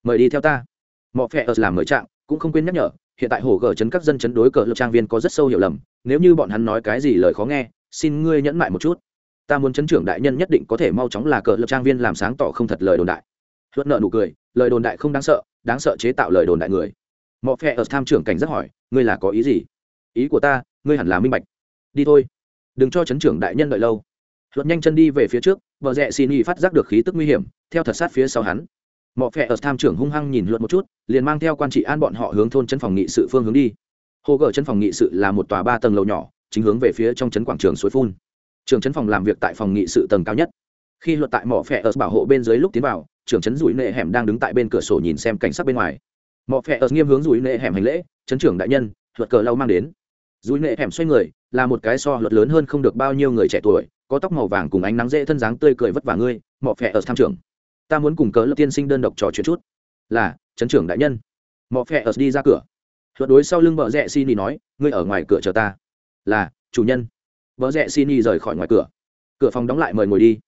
Mời đi theo ta. Mỏ phe ở làm mời trạng, cũng không quên nhắc nhở, hiện tại hổ gở chấn các dân chấn đối cờ lập trang viên có rất sâu hiểu lầm, nếu như bọn hắn nói cái gì lời khó nghe, xin ngươi nhẫn mại một chút. Ta muốn chấn trưởng đại nhân nhất định có thể mau chóng là cờ lập trang viên làm sáng tỏ không thật lời đồn đại. Luật nợ nụ cười, lời đồn đại không đáng sợ đáng sợ chế tạo lời đồn đại người mọ phe ở tham trưởng cảnh rất hỏi, ngươi là có ý gì? Ý của ta, ngươi hẳn là minh bạch. Đi thôi, đừng cho chấn trưởng đại nhân đợi lâu. Luật nhanh chân đi về phía trước, vợ rẽ xin y phát giác được khí tức nguy hiểm, theo thật sát phía sau hắn. Mọ phe ở tham trưởng hung hăng nhìn luật một chút, liền mang theo quan trị an bọn họ hướng thôn chân phòng nghị sự phương hướng đi. Hồ gở chân phòng nghị sự là một tòa ba tầng lầu nhỏ, chính hướng về phía trong trấn quảng trường suối phun. Trường trấn phòng làm việc tại phòng nghị sự tầng cao nhất. Khi luật tại mỏ phe ở bảo hộ bên dưới lúc tiến vào, trưởng trấn rủi nệ hẻm đang đứng tại bên cửa sổ nhìn xem cảnh sắc bên ngoài mọ phẹ ở nghiêm hướng dùi nệ hẻm hành lễ trấn trưởng đại nhân luật cờ lâu mang đến. Dùi nệ hẻm xoay người, là một cái so luật lớn hơn không được bao nhiêu người trẻ tuổi, có tóc màu vàng cùng ánh nắng dễ thân dáng tươi cười vất vả ngươi, mọ phẹ ở tham trưởng. Ta muốn cùng cớ lập tiên sinh đơn độc trò chuyện chút. Là trấn trưởng đại nhân. Mọ phẹ ở đi ra cửa. Luật đối sau lưng vợ rẽ xin đi nói, ngươi ở ngoài cửa chờ ta. Là, chủ nhân. Vợ rẽ xin đi rời khỏi ngoài cửa. Cửa phòng đóng lại mời ngồi đi.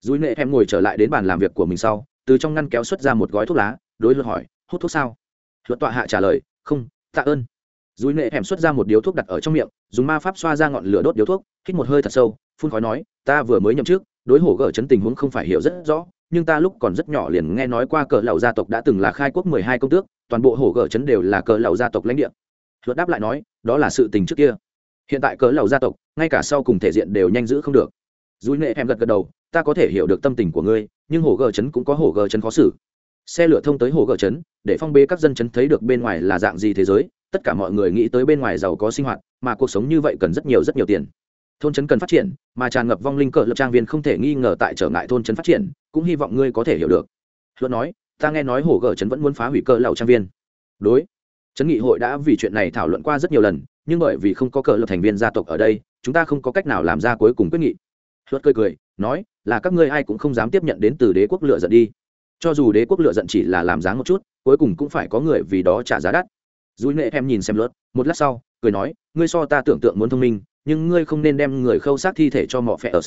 Dùi nệ Hẻm ngồi trở lại đến bàn làm việc của mình sau, từ trong ngăn kéo xuất ra một gói thuốc lá, đối luật hỏi, hút thuốc sao? Luật tọa hạ trả lời, không, tạ ơn. Dùi nệ em xuất ra một điếu thuốc đặt ở trong miệng, dùng ma pháp xoa ra ngọn lửa đốt điếu thuốc, hít một hơi thật sâu, phun khói nói, ta vừa mới nhậm trước đối hổ gở chấn tình huống không phải hiểu rất rõ, nhưng ta lúc còn rất nhỏ liền nghe nói qua cờ lầu gia tộc đã từng là khai quốc mười hai công tước, toàn bộ hổ gở chấn đều là cờ lầu gia tộc lãnh địa. Luật đáp lại nói, đó là sự tình trước kia. Hiện tại cờ lầu gia tộc, ngay cả sau cùng thể diện đều nhanh giữ không được. Dùi nệ em gật gật đầu, ta có thể hiểu được tâm tình của ngươi, nhưng hồ gờ chấn cũng có hồ gờ chấn khó xử xe lửa thông tới hồ gợ chấn để phong bê các dân chấn thấy được bên ngoài là dạng gì thế giới, tất cả mọi người nghĩ tới bên ngoài giàu có sinh hoạt, mà cuộc sống như vậy cần rất nhiều rất nhiều tiền. Thôn trấn cần phát triển, mà tràn ngập vong linh cỡ lập trang viên không thể nghi ngờ tại trở ngại thôn trấn phát triển, cũng hy vọng ngươi có thể hiểu được. Luận nói, ta nghe nói hồ gờ trấn vẫn muốn phá hủy cỡ lầu trang viên. Đối. Trấn nghị hội đã vì chuyện này thảo luận qua rất nhiều lần, nhưng bởi vì không có cờ lập thành viên gia tộc ở đây, chúng ta không có cách nào làm ra cuối cùng quyết nghị. Luật cười cười, nói, là các ngươi ai cũng không dám tiếp nhận đến từ đế quốc lựa giận đi cho dù đế quốc lựa giận chỉ là làm dáng một chút cuối cùng cũng phải có người vì đó trả giá đắt. Dùi nệ em nhìn xem lướt, một lát sau cười nói ngươi so ta tưởng tượng muốn thông minh nhưng ngươi không nên đem người khâu xác thi thể cho mỏ phe ở.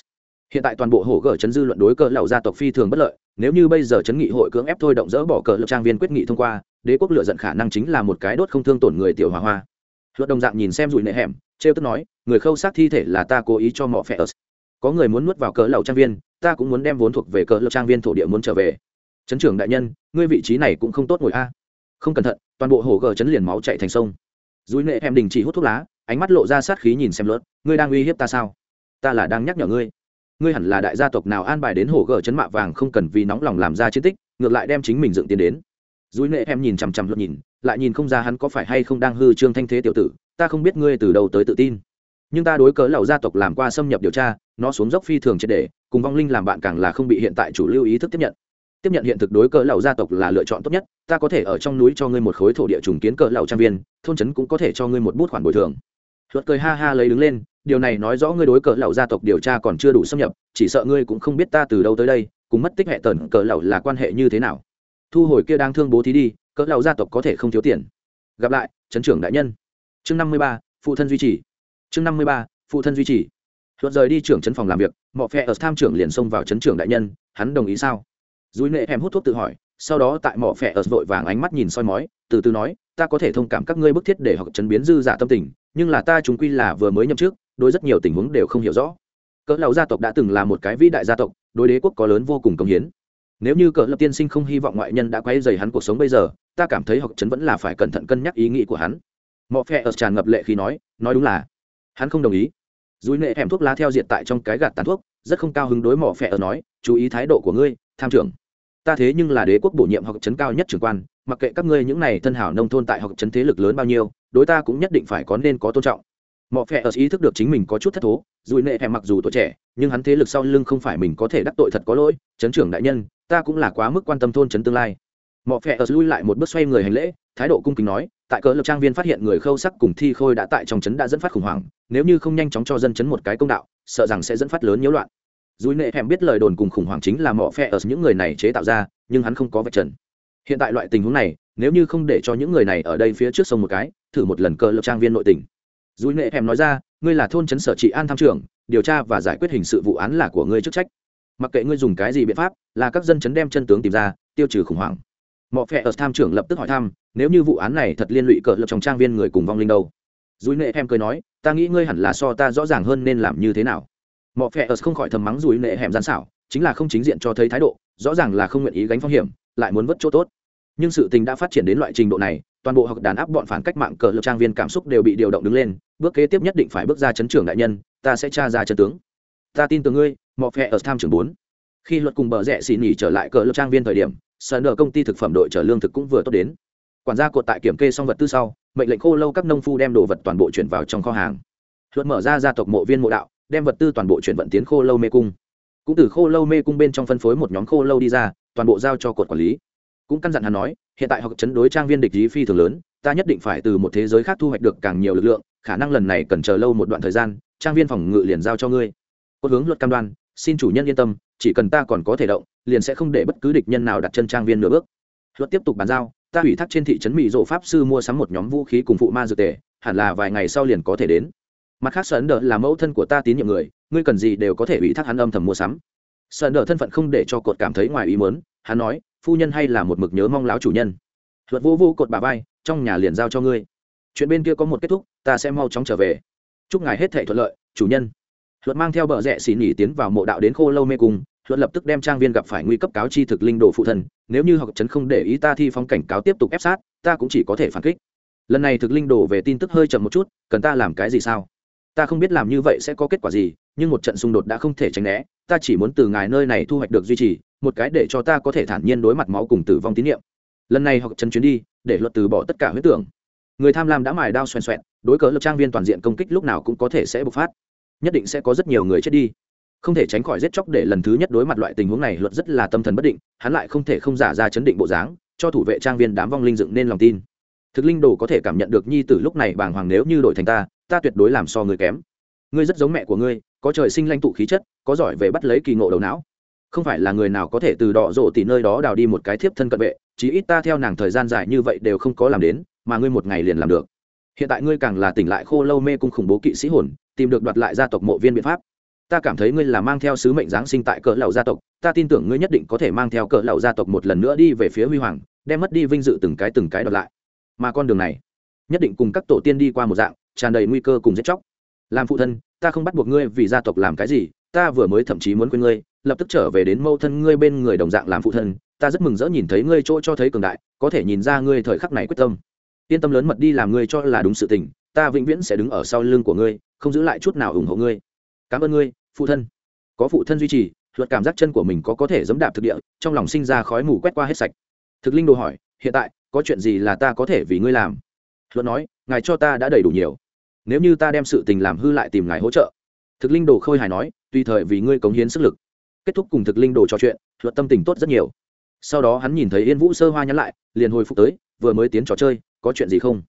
Hiện tại toàn bộ hổ gở chấn dư luận đối cờ lão gia tộc phi thường bất lợi nếu như bây giờ chấn nghị hội cưỡng ép thôi động dỡ bỏ cờ lập trang viên quyết nghị thông qua đế quốc lựa giận khả năng chính là một cái đốt không thương tổn người tiểu hòa hoa. Luật đồng dạng nhìn xem rụi nệ hẻm trêu tức nói người khâu xác thi thể là ta cố ý cho mỏ phe ớt có người muốn nuốt vào cờ lão trang viên ta cũng muốn đem vốn thuộc về cờ lầu trang viên thổ địa muốn trở về chấn trưởng đại nhân, ngươi vị trí này cũng không tốt ngồi a. Không cẩn thận, toàn bộ hồ gờ chấn liền máu chạy thành sông. Dùi nệ em đình chỉ hút thuốc lá, ánh mắt lộ ra sát khí nhìn xem luật, ngươi đang uy hiếp ta sao? Ta là đang nhắc nhở ngươi. Ngươi hẳn là đại gia tộc nào an bài đến hồ gờ chấn mạ vàng không cần vì nóng lòng làm ra chiến tích, ngược lại đem chính mình dựng tiến đến. Dùi nệ em nhìn chằm chằm luật nhìn, lại nhìn không ra hắn có phải hay không đang hư trương thanh thế tiểu tử, ta không biết ngươi từ đầu tới tự tin. Nhưng ta đối cớ lầu gia tộc làm qua xâm nhập điều tra, nó xuống dốc phi thường triệt để, cùng vong linh làm bạn càng là không bị hiện tại chủ lưu ý thức tiếp nhận tiếp nhận hiện thực đối cỡ lầu gia tộc là lựa chọn tốt nhất, ta có thể ở trong núi cho ngươi một khối thổ địa trùng kiến cỡ lầu trang viên, thôn trấn cũng có thể cho ngươi một bút khoản bồi thường. Luật cười ha ha lấy đứng lên, điều này nói rõ ngươi đối cỡ lầu gia tộc điều tra còn chưa đủ xâm nhập, chỉ sợ ngươi cũng không biết ta từ đâu tới đây, cùng mất tích hệ tần cỡ lầu là quan hệ như thế nào. Thu hồi kia đang thương bố thí đi cỡ lầu gia tộc có thể không thiếu tiền. Gặp lại, trấn trưởng đại nhân. Chương năm mươi ba, phụ thân duy trì. Chương năm mươi ba, phụ thân duy trì. Luật rời đi trưởng trấn phòng làm việc mọi phe ở tham trưởng liền xông vào trấn trưởng đại nhân, hắn đồng ý sao? Dùi nệ em hút thuốc tự hỏi, sau đó tại mỏ phẹ ở vội vàng ánh mắt nhìn soi mói, từ từ nói, ta có thể thông cảm các ngươi bức thiết để học chấn biến dư giả tâm tình, nhưng là ta chúng quy là vừa mới nhậm chức, đối rất nhiều tình huống đều không hiểu rõ. Cỡ lão gia tộc đã từng là một cái vĩ đại gia tộc, đối đế quốc có lớn vô cùng công hiến. Nếu như cỡ lập tiên sinh không hy vọng ngoại nhân đã quay dày hắn cuộc sống bây giờ, ta cảm thấy học chấn vẫn là phải cẩn thận cân nhắc ý nghĩ của hắn. Mọi phe ở tràn ngập lệ khi nói nói đúng là, hắn không đồng ý. Dùi nệ hẻm thuốc lá theo diệt tại trong cái gạt tàn thuốc, rất không cao hứng đối mỏ phe ở nói, chú ý thái độ của ngươi, tham trưởng ta thế nhưng là đế quốc bổ nhiệm học trấn cao nhất trưởng quan, mặc kệ các ngươi những này thân hảo nông thôn tại học trấn thế lực lớn bao nhiêu, đối ta cũng nhất định phải có nên có tôn trọng. Mọi phe ở ý thức được chính mình có chút thất thố dùi nệ hẻm mặc dù tuổi trẻ, nhưng hắn thế lực sau lưng không phải mình có thể đắc tội thật có lỗi, trấn trưởng đại nhân, ta cũng là quá mức quan tâm thôn trấn tương lai. Mọi phe ở lui lại một bước xoay người hành lễ, thái độ cung kính nói, tại cỡ lập trang viên phát hiện người khâu sắc cùng thi khôi đã tại trong trấn đã dẫn phát khủng hoảng, nếu như không nhanh chóng cho dân chấn một cái công đạo, sợ rằng sẽ dẫn phát lớn nhiễu loạn dùi nệ hẻm biết lời đồn cùng khủng hoảng chính là mỏ phe ở những người này chế tạo ra, nhưng hắn không có vạch trần. Hiện tại loại tình huống này, nếu như không để cho những người này ở đây phía trước sông một cái, thử một lần cơ lập trang viên nội tình. Dùi nệ hẻm nói ra, ngươi là thôn trấn sở trị an tham trưởng, điều tra và giải quyết hình sự vụ án là của ngươi chức trách. Mặc kệ ngươi dùng cái gì biện pháp, là các dân chấn đem chân tướng tìm ra, tiêu trừ khủng hoảng. Mọi phe ở tham trưởng lập tức hỏi thăm, nếu như vụ án này thật liên lụy cờ lập trong trang viên người cùng vong linh đâu? Dùi nệ em cười nói, ta nghĩ ngươi hẳn là so ta rõ ràng hơn nên làm như thế nào mọ phe ớt không khỏi thầm mắng dùi nệ hẻm gian xảo, chính là không chính diện cho thấy thái độ, rõ ràng là không nguyện ý gánh phong hiểm, lại muốn vất chỗ tốt. Nhưng sự tình đã phát triển đến loại trình độ này, toàn bộ học đàn áp bọn phản cách mạng cờ lực trang viên cảm xúc đều bị điều động đứng lên, bước kế tiếp nhất định phải bước ra chấn trưởng đại nhân, ta sẽ tra ra chân tướng. Ta tin tưởng ngươi, mọ phe ở tham trưởng bốn. Khi luật cùng bờ rẽ xì nỉ trở lại cờ lực trang viên thời điểm, sơn nợ công ty thực phẩm đội chở lương thực cũng vừa tốt đến. Quản gia cột tại kiểm kê xong vật tư sau, mệnh lệnh khô lâu các nông phu đem đồ vật toàn bộ chuyển vào trong kho hàng. Luật mở ra gia tộc mộ viên mộ đạo đem vật tư toàn bộ chuyển vận tiến khô lâu mê cung. Cũng từ khô lâu mê cung bên trong phân phối một nhóm khô lâu đi ra, toàn bộ giao cho cột quản lý. Cũng căn dặn hắn nói, hiện tại học chấn đối trang viên địch lý phi thường lớn, ta nhất định phải từ một thế giới khác thu hoạch được càng nhiều lực lượng, khả năng lần này cần chờ lâu một đoạn thời gian, trang viên phòng ngự liền giao cho ngươi. Cốt hướng luật cam đoan, xin chủ nhân yên tâm, chỉ cần ta còn có thể động, liền sẽ không để bất cứ địch nhân nào đặt chân trang viên nửa bước. Luật tiếp tục bàn giao, ta ủy thác trên thị trấn mỹ rộ pháp sư mua sắm một nhóm vũ khí cùng phụ ma dược tề, hẳn là vài ngày sau liền có thể đến mặt khác, sơn đờ là mẫu thân của ta tín nhiệm người, ngươi cần gì đều có thể ủy thác hắn âm thầm mua sắm. Sơn đờ thân phận không để cho cột cảm thấy ngoài ý mớn hắn nói, phu nhân hay là một mực nhớ mong láo chủ nhân. Luật vô vô cột bà vai, trong nhà liền giao cho ngươi. Chuyện bên kia có một kết thúc, ta sẽ mau chóng trở về. Chúc ngài hết thể thuận lợi, chủ nhân. Luật mang theo bờ rẽ xỉ nhỉ tiến vào mộ đạo đến khô lâu mê cung, luật lập tức đem trang viên gặp phải nguy cấp cáo chi thực linh đồ phụ thần. nếu như học trấn không để ý ta thi phong cảnh cáo tiếp tục ép sát, ta cũng chỉ có thể phản kích. Lần này thực linh đồ về tin tức hơi chậm một chút, cần ta làm cái gì sao? Ta không biết làm như vậy sẽ có kết quả gì, nhưng một trận xung đột đã không thể tránh né, ta chỉ muốn từ ngài nơi này thu hoạch được duy trì, một cái để cho ta có thể thản nhiên đối mặt máu cùng tử vong tín nhiệm lần này học chân chuyến đi, để luật từ bỏ tất cả huyết tưởng. Người tham lam đã mài đao xoèn xoẹn, đối cớ lập trang viên toàn diện công kích lúc nào cũng có thể sẽ bộc phát. Nhất định sẽ có rất nhiều người chết đi. Không thể tránh khỏi giết chóc để lần thứ nhất đối mặt loại tình huống này, luật rất là tâm thần bất định, hắn lại không thể không giả ra chấn định bộ dáng, cho thủ vệ trang viên đám vong linh dựng nên lòng tin. Thực linh đồ có thể cảm nhận được nhi tử lúc này bàng hoàng nếu như đổi thành ta ta tuyệt đối làm so người kém. Ngươi rất giống mẹ của ngươi, có trời sinh lanh tụ khí chất, có giỏi về bắt lấy kỳ ngộ đầu não. Không phải là người nào có thể từ đỏ rổ tỉ nơi đó đào đi một cái thiếp thân cận vệ, chí ít ta theo nàng thời gian dài như vậy đều không có làm đến, mà ngươi một ngày liền làm được. Hiện tại ngươi càng là tỉnh lại khô lâu mê cung khủng bố kỵ sĩ hồn, tìm được đoạt lại gia tộc mộ viên biện pháp. Ta cảm thấy ngươi là mang theo sứ mệnh giáng sinh tại cỡ lầu gia tộc, ta tin tưởng ngươi nhất định có thể mang theo cỡ lầu gia tộc một lần nữa đi về phía huy hoàng, đem mất đi vinh dự từng cái từng cái đoạt lại. Mà con đường này, nhất định cùng các tổ tiên đi qua một dạng tràn đầy nguy cơ cùng giết chóc. Làm phụ thân, ta không bắt buộc ngươi vì gia tộc làm cái gì, ta vừa mới thậm chí muốn quên ngươi, lập tức trở về đến mâu thân ngươi bên người đồng dạng làm phụ thân, ta rất mừng rỡ nhìn thấy ngươi chỗ cho thấy cường đại, có thể nhìn ra ngươi thời khắc này quyết tâm. Yên tâm lớn mật đi làm ngươi cho là đúng sự tình, ta vĩnh viễn sẽ đứng ở sau lưng của ngươi, không giữ lại chút nào ủng hộ ngươi. Cảm ơn ngươi, phụ thân. Có phụ thân duy trì, luật cảm giác chân của mình có có thể dẫm đạp thực địa, trong lòng sinh ra khói mù quét qua hết sạch. Thực linh đồ hỏi, hiện tại, có chuyện gì là ta có thể vì ngươi làm? Luật nói, ngài cho ta đã đầy đủ nhiều nếu như ta đem sự tình làm hư lại tìm ngài hỗ trợ. Thực linh đồ khôi hài nói, tùy thời vì ngươi cống hiến sức lực. Kết thúc cùng thực linh đồ trò chuyện, luật tâm tình tốt rất nhiều. Sau đó hắn nhìn thấy yên vũ sơ hoa nhắn lại, liền hồi phục tới, vừa mới tiến trò chơi, có chuyện gì không?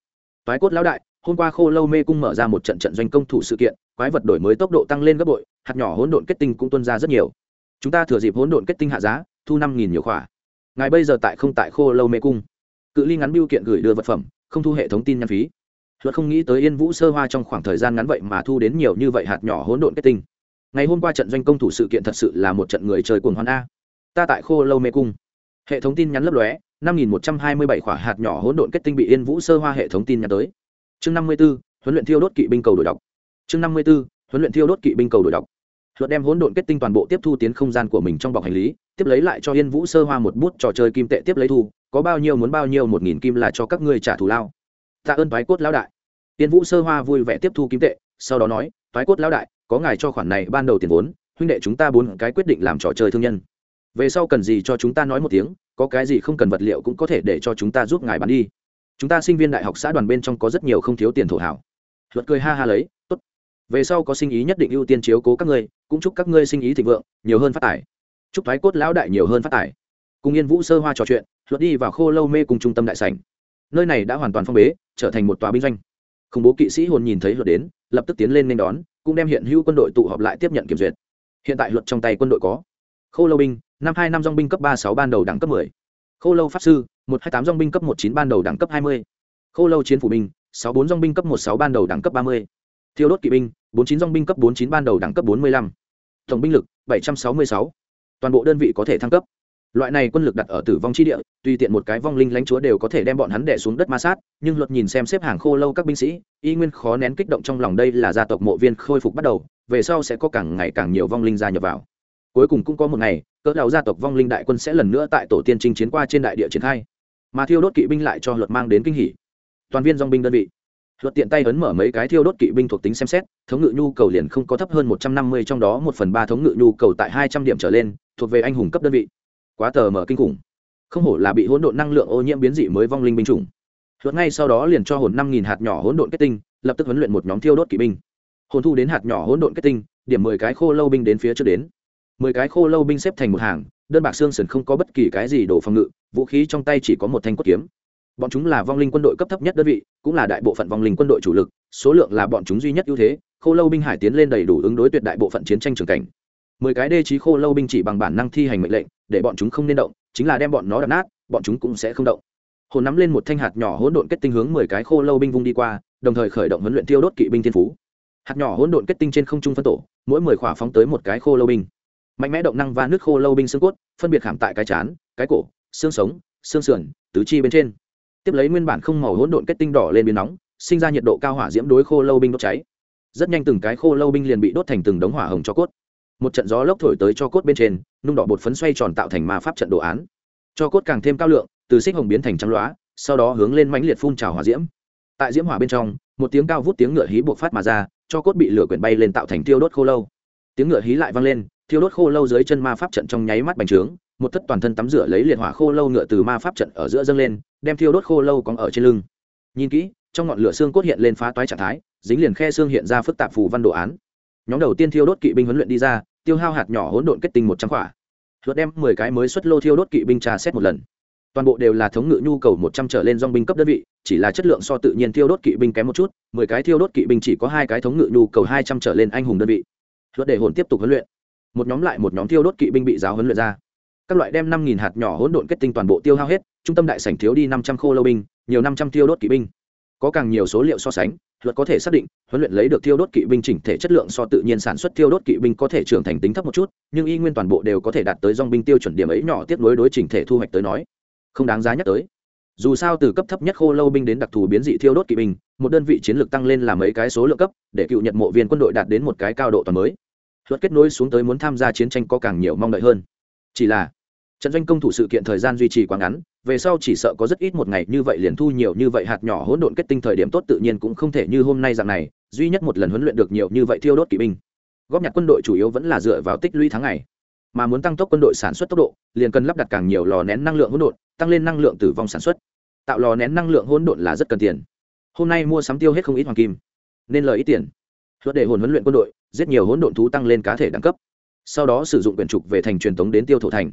Toái cốt lão đại, hôm qua khô lâu mê cung mở ra một trận trận doanh công thủ sự kiện, quái vật đổi mới tốc độ tăng lên gấp bội, hạt nhỏ hỗn độn kết tinh cũng tuân ra rất nhiều. Chúng ta thừa dịp hỗn độn kết tinh hạ giá, thu năm nghìn nhiều khỏa. Ngài bây giờ tại không tại khô lâu mê cung? Cự ly ngắn biêu kiện gửi đưa vật phẩm, không thu hệ thống tin nhắn phí luật không nghĩ tới yên vũ sơ hoa trong khoảng thời gian ngắn vậy mà thu đến nhiều như vậy hạt nhỏ hỗn độn kết tinh. Ngày hôm qua trận doanh công thủ sự kiện thật sự là một trận người chơi cuồng hoan a. Ta tại khô lâu mê cung. Hệ thống tin nhắn lấp lóe, năm nghìn một trăm hai mươi bảy khỏa hạt nhỏ hỗn độn kết tinh bị yên vũ sơ hoa hệ thống tin nhắn tới. Chương năm mươi b ố huấn luyện thiêu đốt kỵ binh cầu đổi đọc. Chương năm mươi b ố huấn luyện thiêu đốt kỵ binh cầu đổi đọc. Luật đem hỗn độn kết tinh toàn bộ tiếp thu tiến không gian của mình trong bọc hành lý, tiếp lấy lại cho yên vũ sơ hoa một bút trò chơi kim tệ tiếp lấy thu, có bao nhiêu muốn bao nhiêu một nghìn kim là cho các ngươi trả thù lao tạ ơn thoái cốt lão đại. Yên vũ sơ hoa vui vẻ tiếp thu kim tệ, sau đó nói thoái cốt lão đại, có ngài cho khoản này ban đầu tiền vốn, huynh đệ chúng ta bốn cái quyết định làm trò chơi thương nhân. Về sau cần gì cho chúng ta nói một tiếng, có cái gì không cần vật liệu cũng có thể để cho chúng ta giúp ngài bán đi. Chúng ta sinh viên đại học xã đoàn bên trong có rất nhiều không thiếu tiền thổ hảo. Luật cười ha ha lấy, tốt. Về sau có sinh ý nhất định ưu tiên chiếu cố các ngươi, cũng chúc các ngươi sinh ý thịnh vượng, nhiều hơn phát tài. Chúc thoái cốt lão đại nhiều hơn phát tài. Cùng yên vũ sơ hoa trò chuyện, luật đi vào khô lâu mê cùng trung tâm đại sảnh nơi này đã hoàn toàn phong bế, trở thành một tòa binh doanh. Khủng bố kỵ sĩ hồn nhìn thấy luật đến, lập tức tiến lên nên đón, cũng đem hiện hữu quân đội tụ họp lại tiếp nhận kiểm duyệt. Hiện tại luật trong tay quân đội có khô lâu binh, năm hai năm dong binh cấp ba sáu ban đầu đẳng cấp mười. Khô lâu pháp sư, một hai tám dong binh cấp một chín ban đầu đẳng cấp hai mươi. Khô lâu chiến phủ binh, sáu bốn dong binh cấp một sáu ban đầu đẳng cấp ba mươi. Thiêu đốt kỵ binh, bốn chín dong binh cấp bốn chín ban đầu đẳng cấp bốn mươi lăm. Tổng binh lực, bảy trăm sáu mươi sáu. Toàn bộ đơn vị có thể thăng cấp loại này quân lực đặt ở tử vong chi địa, tùy tiện một cái vong linh lãnh chúa đều có thể đem bọn hắn đẻ xuống đất ma sát, nhưng luật nhìn xem xếp hàng khô lâu các binh sĩ, y nguyên khó nén kích động trong lòng đây là gia tộc mộ viên khôi phục bắt đầu, về sau sẽ có càng ngày càng nhiều vong linh gia nhập vào. Cuối cùng cũng có một ngày, cỡ đầu gia tộc vong linh đại quân sẽ lần nữa tại tổ tiên chinh chiến qua trên đại địa triển khai. Mà thiêu đốt kỵ binh lại cho luật mang đến kinh hỉ. Toàn viên dong binh đơn vị. Luật tiện tay ấn mở mấy cái thiêu đốt kỵ binh thuộc tính xem xét, thống ngự nhu cầu liền không có thấp hơn một trăm năm mươi, trong đó một phần ba thống ngự nhu cầu tại hai trăm điểm trở lên, thuộc về anh hùng cấp đơn vị quá tờ mờ kinh khủng. Không hổ là bị hỗn độn năng lượng ô nhiễm biến dị mới vong linh binh chủng. Luật ngay sau đó liền cho hồn năm nghìn hạt nhỏ hỗn độn kết tinh, lập tức huấn luyện một nhóm thiêu đốt kỵ binh. Hồn thu đến hạt nhỏ hỗn độn kết tinh, điểm mười cái khô lâu binh đến phía trước đến. Mười cái khô lâu binh xếp thành một hàng, đơn bạc xương sần không có bất kỳ cái gì đổ phòng ngự, vũ khí trong tay chỉ có một thanh cốt kiếm. Bọn chúng là vong linh quân đội cấp thấp nhất đơn vị, cũng là đại bộ phận vong linh quân đội chủ lực, số lượng là bọn chúng duy nhất ưu thế, khô lâu binh hải tiến lên đầy đủ ứng đối tuyệt đại bộ phận chiến tranh trường cảnh mười cái đê trí khô lâu binh chỉ bằng bản năng thi hành mệnh lệnh, để bọn chúng không nên động, chính là đem bọn nó đập nát, bọn chúng cũng sẽ không động. Hồn nắm lên một thanh hạt nhỏ hỗn độn kết tinh hướng mười cái khô lâu binh vung đi qua, đồng thời khởi động huấn luyện tiêu đốt kỵ binh thiên phú. Hạt nhỏ hỗn độn kết tinh trên không trung phân tổ, mỗi mười khỏa phóng tới một cái khô lâu binh. Mạnh mẽ động năng và nước khô lâu binh xương cốt, phân biệt khảm tại cái chán, cái cổ, xương sống, xương sườn, tứ chi bên trên. Tiếp lấy nguyên bản không màu hỗn độn kết tinh đỏ lên biến nóng, sinh ra nhiệt độ cao hỏa diễm đối khô lâu binh đốt cháy. Rất nhanh từng cái khô lâu binh liền bị đốt thành từng đống hỏa hồng cho cốt một trận gió lốc thổi tới cho cốt bên trên, nung đỏ bột phấn xoay tròn tạo thành ma pháp trận đồ án. Cho cốt càng thêm cao lượng, từ xích hồng biến thành trắng loá, sau đó hướng lên mãnh liệt phun trào hỏa diễm. Tại diễm hỏa bên trong, một tiếng cao vút tiếng ngựa hí buộc phát mà ra, cho cốt bị lửa quyển bay lên tạo thành tiêu đốt khô lâu. Tiếng ngựa hí lại vang lên, thiêu đốt khô lâu dưới chân ma pháp trận trong nháy mắt bành trướng, một thất toàn thân tắm rửa lấy liệt hỏa khô lâu ngựa từ ma pháp trận ở giữa dâng lên, đem thiêu đốt khô lâu còn ở trên lưng. Nhìn kỹ, trong ngọn lửa xương cốt hiện lên phá toái trạng thái, dính liền khe xương hiện ra phức tạp phù văn đồ án. Nhóm đầu tiên thiêu đốt kỵ binh huấn luyện đi ra tiêu hao hạt nhỏ hỗn độn kết tinh một trăm quả. Luật đem mười cái mới xuất lô thiêu đốt kỵ binh trà xét một lần. Toàn bộ đều là thống ngự nhu cầu một trăm trở lên dong binh cấp đơn vị, chỉ là chất lượng so tự nhiên thiêu đốt kỵ binh kém một chút, mười cái thiêu đốt kỵ binh chỉ có hai cái thống ngự nhu cầu hai trăm trở lên anh hùng đơn vị. Luật để hồn tiếp tục huấn luyện. Một nhóm lại một nhóm thiêu đốt kỵ binh bị giáo huấn luyện ra. Các loại đem năm nghìn hạt nhỏ hỗn độn kết tinh toàn bộ tiêu hao hết, trung tâm đại sảnh thiếu đi năm trăm khô lâu binh, nhiều năm trăm thiêu đốt kỵ binh có càng nhiều số liệu so sánh, luật có thể xác định, huấn luyện lấy được thiêu đốt kỵ binh chỉnh thể chất lượng so tự nhiên sản xuất thiêu đốt kỵ binh có thể trưởng thành tính thấp một chút, nhưng y nguyên toàn bộ đều có thể đạt tới dòng binh tiêu chuẩn điểm ấy nhỏ tiếp nối đối chỉnh thể thu hoạch tới nói. Không đáng giá nhắc tới. Dù sao từ cấp thấp nhất khô lâu binh đến đặc thù biến dị thiêu đốt kỵ binh, một đơn vị chiến lược tăng lên là mấy cái số lượng cấp, để cựu nhật mộ viên quân đội đạt đến một cái cao độ toàn mới. Luật kết nối xuống tới muốn tham gia chiến tranh có càng nhiều mong đợi hơn. Chỉ là, trận doanh công thủ sự kiện thời gian duy trì quá ngắn về sau chỉ sợ có rất ít một ngày như vậy liền thu nhiều như vậy hạt nhỏ hỗn độn kết tinh thời điểm tốt tự nhiên cũng không thể như hôm nay dạng này, duy nhất một lần huấn luyện được nhiều như vậy thiêu đốt kỵ binh. Góp nhặt quân đội chủ yếu vẫn là dựa vào tích lũy tháng ngày. Mà muốn tăng tốc quân đội sản xuất tốc độ, liền cần lắp đặt càng nhiều lò nén năng lượng hỗn độn, tăng lên năng lượng tử vong sản xuất. Tạo lò nén năng lượng hỗn độn là rất cần tiền. Hôm nay mua sắm tiêu hết không ít hoàng kim, nên lời ít tiền. Luật để hồn huấn luyện quân đội, giết nhiều hỗn độn thú tăng lên cá thể đẳng cấp. Sau đó sử dụng quyền trục về thành truyền tống đến tiêu thổ thành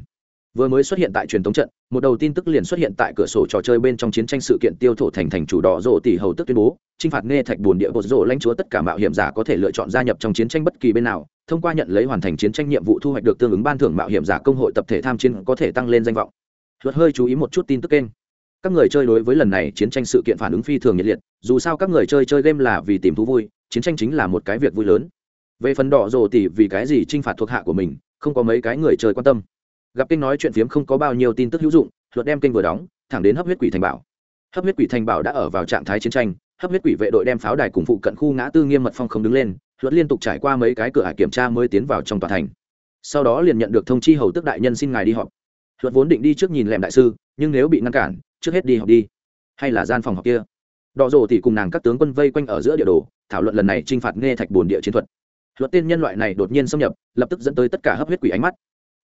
vừa mới xuất hiện tại truyền thống trận, một đầu tin tức liền xuất hiện tại cửa sổ trò chơi bên trong chiến tranh sự kiện tiêu thổ thành thành chủ đỏ rộ tỷ hầu tức tuyên bố, chinh phạt nghe thạch bồn địa bột rộ lãnh chúa tất cả mạo hiểm giả có thể lựa chọn gia nhập trong chiến tranh bất kỳ bên nào, thông qua nhận lấy hoàn thành chiến tranh nhiệm vụ thu hoạch được tương ứng ban thưởng mạo hiểm giả công hội tập thể tham chiến có thể tăng lên danh vọng. Luật hơi chú ý một chút tin tức kênh. Các người chơi đối với lần này chiến tranh sự kiện phản ứng phi thường nhiệt liệt, dù sao các người chơi chơi game là vì tìm thú vui, chiến tranh chính là một cái việc vui lớn. Về phần đỏ rộ tỷ vì cái gì t phạt thuộc hạ của mình, không có mấy cái người chơi quan tâm gặp kênh nói chuyện phiếm không có bao nhiêu tin tức hữu dụng, luật đem kênh vừa đóng, thẳng đến hấp huyết quỷ thành bảo. Hấp huyết quỷ thành bảo đã ở vào trạng thái chiến tranh, hấp huyết quỷ vệ đội đem pháo đài cùng phụ cận khu ngã tư nghiêm mật phong không đứng lên, luật liên tục trải qua mấy cái cửa hải kiểm tra mới tiến vào trong tòa thành. Sau đó liền nhận được thông chi hầu tức đại nhân xin ngài đi họp. Luật vốn định đi trước nhìn lẻm đại sư, nhưng nếu bị ngăn cản, trước hết đi học đi. Hay là gian phòng học kia. Đỏ rồ thì cùng nàng các tướng quân vây quanh ở giữa địa đồ, thảo luận lần này t r i n h phạt nghe thạch bồn địa chiến thuật. Luật tên nhân loại này đột nhiên xâm nhập, lập tức dẫn tới tất cả hấp huyết quỷ ánh mắt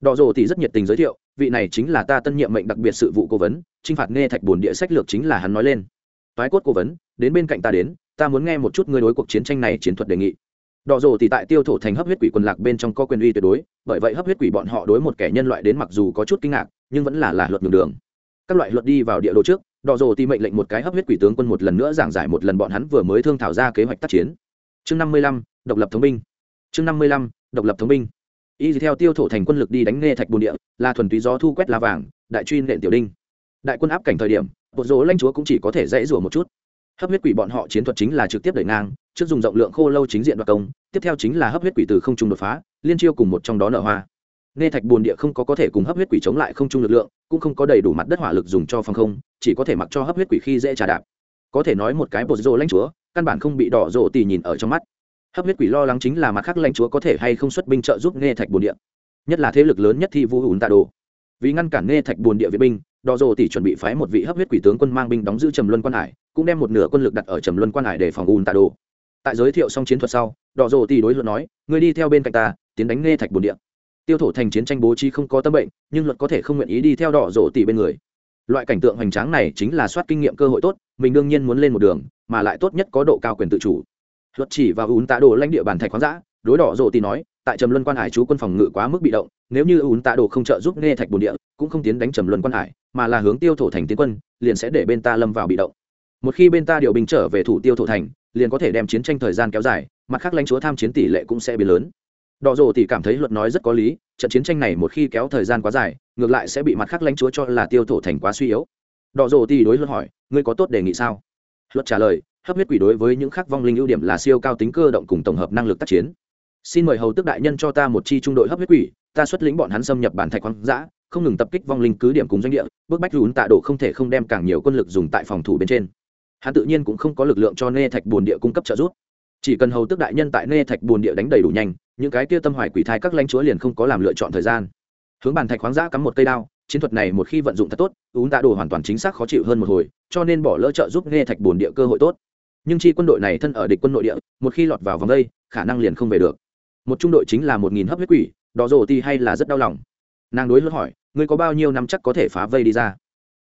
đỏ rồ thì rất nhiệt tình giới thiệu, vị này chính là ta tân nhiệm mệnh đặc biệt sự vụ cố vấn t r i n h phạt nghe thạch bồn địa sách lược chính là hắn nói lên. Toái cốt cố vấn, đến bên cạnh ta đến, ta muốn nghe một chút ngươi đối cuộc chiến tranh này chiến thuật đề nghị. Đỏ rồ thì tại tiêu thổ thành hấp huyết quỷ quần lạc bên trong có quyền uy tuyệt đối, bởi vậy hấp huyết quỷ bọn họ đối một kẻ nhân loại đến mặc dù có chút kinh ngạc, nhưng vẫn là là luật đường đường. Các loại luật đi vào địa đồ trước đỏ rồ thì mệnh lệnh một cái hấp huyết quỷ tướng quân một lần nữa giảng giải một lần bọn hắn vừa mới thương thảo ra kế hoạch tác chiến. Chương năm mươi lăm, độc lập thống binh. Chương năm mươi lăm, độc lập thống binh y theo tiêu thổ thành quân lực đi đánh nghe thạch bồn địa, là thuần túy gió thu quét la vàng, đại truy nện tiểu đinh. Đại quân áp cảnh thời điểm, bộ rỗ lanh chúa cũng chỉ có thể dãy rủa một chút. Hấp huyết quỷ bọn họ chiến thuật chính là trực tiếp đẩy ngang, trước dùng rộng lượng khô lâu chính diện đoạt công, tiếp theo chính là hấp huyết quỷ từ không trung đột phá, liên chiêu cùng một trong đó nở hoa. Nghe thạch bồn địa không có có thể cùng hấp huyết quỷ chống lại không trung lực lượng, cũng không có đầy đủ mặt đất hỏa lực dùng cho phòng không, chỉ có thể mặc cho hấp huyết quỷ khi dễ trà đạp. Có thể nói một cái bộ rỗ lãnh chúa, căn bản không bị đỏ rộ tì nhìn ở trong mắt hấp huyết quỷ lo lắng chính là mặt khác lãnh chúa có thể hay không xuất binh trợ giúp nghe thạch bồn địa. Nhất là thế lực lớn nhất thi vu hùn tạ đồ. Vì ngăn cản nghe thạch bồn địa vệ binh đỏ dồ tỷ chuẩn bị phái một vị hấp huyết quỷ tướng quân mang binh đóng giữ trầm luân quan hải, cũng đem một nửa quân lực đặt ở trầm luân quan hải để phòng hùn tạ đồ. Tại giới thiệu xong chiến thuật sau đỏ dồ tỷ đối luận nói người đi theo bên cạnh ta, tiến đánh nghe thạch bồn địa. Tiêu thổ thành chiến tranh bố trí không có tâm bệnh, nhưng luật có thể không nguyện ý đi theo đỏ rộ tỷ bên người. Loại cảnh tượng hoành tráng này chính là soát kinh nghiệm cơ hội tốt, mình đương nhiên muốn lên một đường, mà lại tốt nhất có độ cao quyền tự chủ luật chỉ và ún tạ đồ lãnh địa bàn thạch khoáng giã đối đỏ rộ tỷ nói, tại trầm luân quan hải chú quân phòng ngự quá mức bị động, nếu như ún tạ đồ không trợ giúp nghe thạch bồn địa, cũng không tiến đánh trầm luân quan hải, mà là hướng tiêu thổ thành tiến quân, liền sẽ để bên ta lâm vào bị động. Một khi bên ta điều binh trở về thủ tiêu thổ thành, liền có thể đem chiến tranh thời gian kéo dài, mặt khác lãnh chúa tham chiến tỷ lệ cũng sẽ biến lớn. Đỏ rồ thì cảm thấy luật nói rất có lý, trận chiến tranh này một khi kéo thời gian quá dài, ngược lại sẽ bị mặt khác lãnh chúa cho là tiêu thổ thành quá suy yếu. Đỏ rồ thì đối luật hỏi, ngươi có tốt đề nghị sao? Luật trả lời hấp huyết quỷ đối với những khác vong linh ưu điểm là siêu cao tính cơ động cùng tổng hợp năng lực tác chiến. Xin mời hầu tức đại nhân cho ta một chi trung đội hấp huyết quỷ, ta xuất lĩnh bọn hắn xâm nhập bản thạch hoang dã, không ngừng tập kích vong linh cứ điểm cùng doanh địa, bức bách lún tạ độ không thể không đem càng nhiều quân lực dùng tại phòng thủ bên trên. Hắn tự nhiên cũng không có lực lượng cho nê thạch bồn địa cung cấp trợ giúp. Chỉ cần hầu tức đại nhân tại nê thạch bồn địa đánh đầy đủ nhanh, những cái kia tâm hoài quỷ thai các lãnh chúa liền không có làm lựa chọn thời gian. Hướng bàn thạch khoáng giã cắm một cây đao, chiến thuật này một khi vận dụng thật tốt ún tạ đồ hoàn toàn chính xác khó chịu hơn một hồi, cho nên bỏ lỡ trợ giúp nghe thạch bồn địa cơ hội tốt nhưng chi quân đội này thân ở địch quân nội địa, một khi lọt vào vòng đây, khả năng liền không về được. Một trung đội chính là một nghìn hấp huyết quỷ đỏ rồ ti hay là rất đau lòng. Nàng đối luật hỏi, ngươi có bao nhiêu năm chắc có thể phá vây đi ra?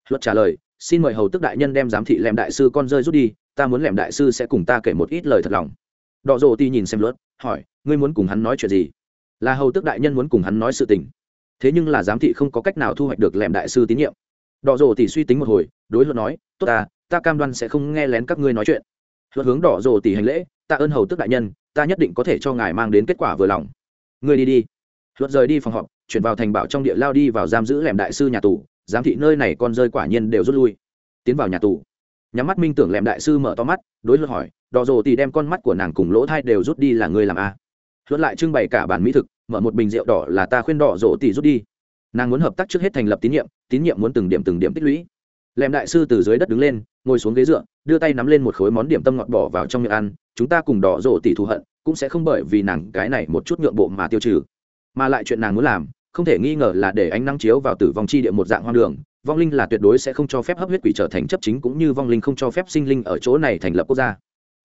Luật trả lời, xin mời hầu tức đại nhân đem giám thị lẻm đại sư con rơi rút đi, ta muốn lẻm đại sư sẽ cùng ta kể một ít lời thật lòng. Đỏ rồ ti nhìn xem luật hỏi, ngươi muốn cùng hắn nói chuyện gì? Là hầu tức đại nhân muốn cùng hắn nói sự tình. Thế nhưng là giám thị không có cách nào thu hoạch được lẻm đại sư tín nhiệm. Đỏ rồ thì suy tính một hồi, đối luật nói, tốt ta ta cam đoan sẽ không nghe lén các ngươi nói chuyện luật hướng đỏ rồ tỷ hành lễ ta ơn hầu tức đại nhân, ta nhất định có thể cho ngài mang đến kết quả vừa lòng. Ngươi đi đi. Luật rời đi phòng họp, chuyển vào thành bảo trong địa lao đi vào giam giữ lẻm đại sư nhà tù, giám thị nơi này con rơi quả nhiên đều rút lui. Tiến vào nhà tù. Nhắm mắt minh tưởng lẻm đại sư mở to mắt, đối luật hỏi, đỏ rồ tỷ đem con mắt của nàng cùng lỗ thai đều rút đi là ngươi làm a luật lại trưng bày cả bản mỹ thực, mở một bình rượu đỏ là ta khuyên đỏ rồ tỷ rút đi. Nàng muốn hợp tác trước hết thành lập tín nhiệm tín nhiệm muốn từng điểm từng điểm tích lũy lẻm đại sư từ dưới đất đứng lên, ngồi xuống ghế dựa, đưa tay nắm lên một khối món điểm tâm ngọt bỏ vào trong miệng ăn, chúng ta cùng đỏ rộ tỷ thù hận, cũng sẽ không bởi vì nàng cái này một chút nhượng bộ mà tiêu trừ. Mà lại chuyện nàng muốn làm, không thể nghi ngờ là để ánh nắng chiếu vào tử vong chi địa một dạng hoang đường, vong linh là tuyệt đối sẽ không cho phép hấp huyết quỷ trở thành chấp chính cũng như vong linh không cho phép sinh linh ở chỗ này thành lập quốc gia.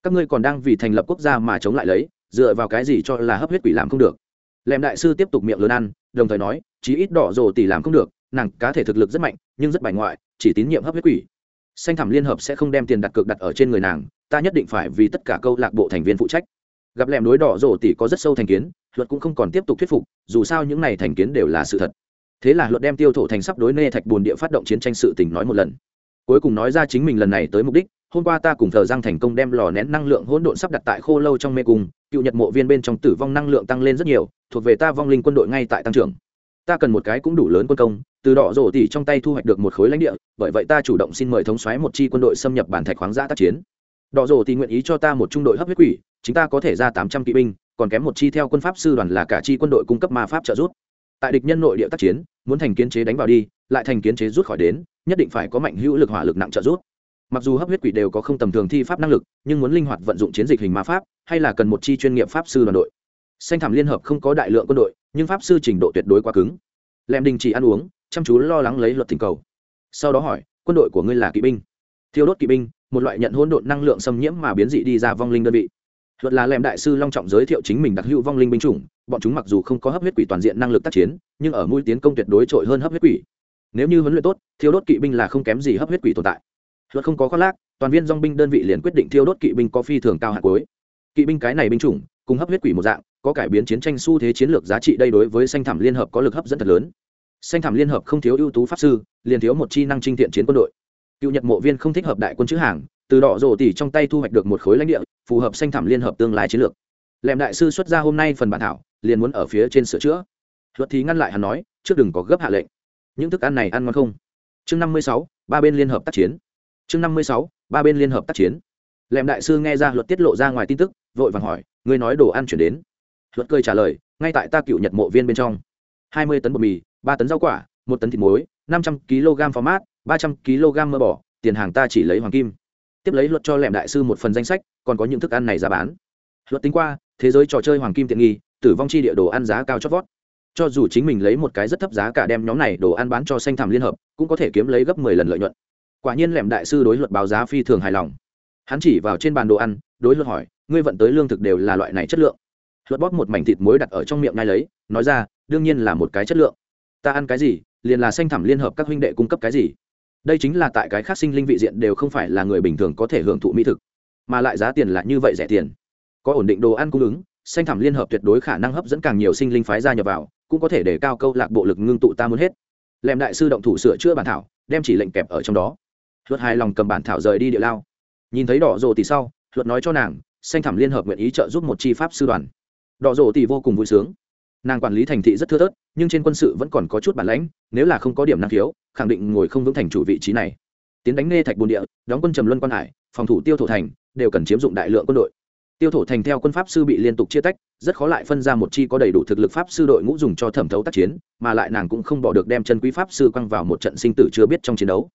Các ngươi còn đang vì thành lập quốc gia mà chống lại lấy, dựa vào cái gì cho là hấp huyết quỷ làm không được? Lèm đại sư tiếp tục miệng lớn ăn, đồng thời nói, chí ít đỏ rồ tỷ làm không được, nàng cá thể thực lực rất mạnh nhưng rất bài ngoại, chỉ tín nhiệm hấp huyết quỷ. Xanh thẳm liên hợp sẽ không đem tiền đặt cược đặt ở trên người nàng, ta nhất định phải vì tất cả câu lạc bộ thành viên phụ trách. Gặp lẻm đối đỏ rổ tỷ có rất sâu thành kiến, luật cũng không còn tiếp tục thuyết phục, dù sao những này thành kiến đều là sự thật. Thế là luật đem tiêu thổ thành sắp đối nê thạch bồn địa phát động chiến tranh sự tình nói một lần. Cuối cùng nói ra chính mình lần này tới mục đích, hôm qua ta cùng thờ giang thành công đem lò nén năng lượng hỗn độn sắp đặt tại khô lâu trong mê cung, cựu nhật mộ viên bên trong tử vong năng lượng tăng lên rất nhiều, thuộc về ta vong linh quân đội ngay tại tăng trưởng ta cần một cái cũng đủ lớn quân công, từ đỏ rổ tỉ trong tay thu hoạch được một khối lãnh địa, bởi vậy ta chủ động xin mời thống xoáy một chi quân đội xâm nhập bản thạch khoáng giã tác chiến. Đỏ rổ tỉ nguyện ý cho ta một trung đội hấp huyết quỷ chúng ta có thể ra tám trăm kỵ binh, còn kém một chi theo quân pháp sư đoàn là cả chi quân đội cung cấp ma pháp trợ giúp. Tại địch nhân nội địa tác chiến, muốn thành kiến chế đánh vào đi, lại thành kiến chế rút khỏi đến, nhất định phải có mạnh hữu lực hỏa lực nặng trợ giúp. Mặc dù hấp huyết quỷ đều có không tầm thường thi pháp năng lực, nhưng muốn linh hoạt vận dụng chiến dịch hình ma pháp, hay là cần một chi chuyên nghiệp pháp sư đoàn đội. Xanh thảm liên hợp không có đại lượng quân đội nhưng pháp sư trình độ tuyệt đối quá cứng. Lem đình chỉ ăn uống, chăm chú lo lắng lấy luật tình cầu. Sau đó hỏi, quân đội của ngươi là kỵ binh? Thiêu đốt kỵ binh, một loại nhận hỗn độn năng lượng xâm nhiễm mà biến dị đi ra vong linh đơn vị. Luật là lem đại sư long trọng giới thiệu chính mình đặc hữu vong linh binh chủng, bọn chúng mặc dù không có hấp huyết quỷ toàn diện năng lực tác chiến, nhưng ở mũi tiến công tuyệt đối trội hơn hấp huyết quỷ. Nếu như huấn luyện tốt, thiêu đốt kỵ binh là không kém gì hấp huyết quỷ tồn tại. Luật không có khoác lác, toàn viên dong binh đơn vị liền quyết định thiêu đốt kỵ binh có phi thường cao hạt cuối. Kỵ binh cái này binh chủng, cùng hấp huyết quỷ một dạng có cải biến chiến tranh xu thế chiến lược giá trị đây đối với xanh thảm liên hợp có lực hấp dẫn thật lớn. Xanh thảm liên hợp không thiếu ưu tú pháp sư, liền thiếu một chi năng trinh thiện chiến quân đội. Cựu nhật mộ viên không thích hợp đại quân chữ hàng, từ đỏ rổ tỉ trong tay thu hoạch được một khối lãnh địa, phù hợp xanh thảm liên hợp tương lai chiến lược. Lẹm đại sư xuất ra hôm nay phần bản thảo, liền muốn ở phía trên sửa chữa. Luật thì ngăn lại hắn nói, trước đừng có gấp hạ lệnh. Những thức ăn này ăn ngon không? Chương năm mươi sáu, ba bên liên hợp tác chiến. Chương năm mươi sáu, ba bên liên hợp tác chiến. Lẹm đại sư nghe ra luật tiết lộ ra ngoài tin tức, vội vàng hỏi, ngươi nói đồ ăn chuyển đến? Luật cười trả lời, ngay tại ta cựu nhật mộ viên bên trong. Hai mươi tấn bột mì, ba tấn rau quả, một tấn thịt muối, năm trăm kg phó mát, ba trăm kg mơ bỏ tiền hàng ta chỉ lấy hoàng kim. Tiếp lấy luật cho lẻm đại sư một phần danh sách, còn có những thức ăn này giá bán. Luật tính qua, thế giới trò chơi hoàng kim tiện nghi, tử vong chi địa đồ ăn giá cao chót vót. Cho dù chính mình lấy một cái rất thấp giá cả đem nhóm này đồ ăn bán cho xanh thảm liên hợp, cũng có thể kiếm lấy gấp mười lần lợi nhuận. Quả nhiên lẻm đại sư đối luật báo giá phi thường hài lòng. Hắn chỉ vào trên bàn đồ ăn, đối luật hỏi, ngươi vận tới lương thực đều là loại này chất lượng? Luật bóp một mảnh thịt muối đặt ở trong miệng ngay lấy, nói ra, đương nhiên là một cái chất lượng. Ta ăn cái gì, liền là xanh thẳm liên hợp các huynh đệ cung cấp cái gì. Đây chính là tại cái khác sinh linh vị diện đều không phải là người bình thường có thể hưởng thụ mỹ thực, mà lại giá tiền là như vậy rẻ tiền. Có ổn định đồ ăn cung ứng, xanh thẳm liên hợp tuyệt đối khả năng hấp dẫn càng nhiều sinh linh phái gia nhập vào, cũng có thể để cao câu lạc bộ lực ngưng tụ ta muốn hết. Lèm đại sư động thủ sửa chữa bản thảo, đem chỉ lệnh kẹp ở trong đó. Luật hài lòng cầm bản thảo rời đi địa lao. Nhìn thấy đỏ rồ thì sau, luật nói cho nàng, xanh thẳm liên hợp nguyện ý trợ giúp một chi pháp sư đoàn đỏ rổ thì vô cùng vui sướng. Nàng quản lý thành thị rất thưa thớt, nhưng trên quân sự vẫn còn có chút bản lãnh, nếu là không có điểm năng khiếu, khẳng định ngồi không vững thành chủ vị trí này. Tiến đánh nghe thạch bồn địa, đóng quân trầm luân quan hải, phòng thủ tiêu thổ thành, đều cần chiếm dụng đại lượng quân đội. Tiêu thổ thành theo quân pháp sư bị liên tục chia tách, rất khó lại phân ra một chi có đầy đủ thực lực pháp sư đội ngũ dùng cho thẩm thấu tác chiến, mà lại nàng cũng không bỏ được đem chân quý pháp sư quăng vào một trận sinh tử chưa biết trong chiến đấu.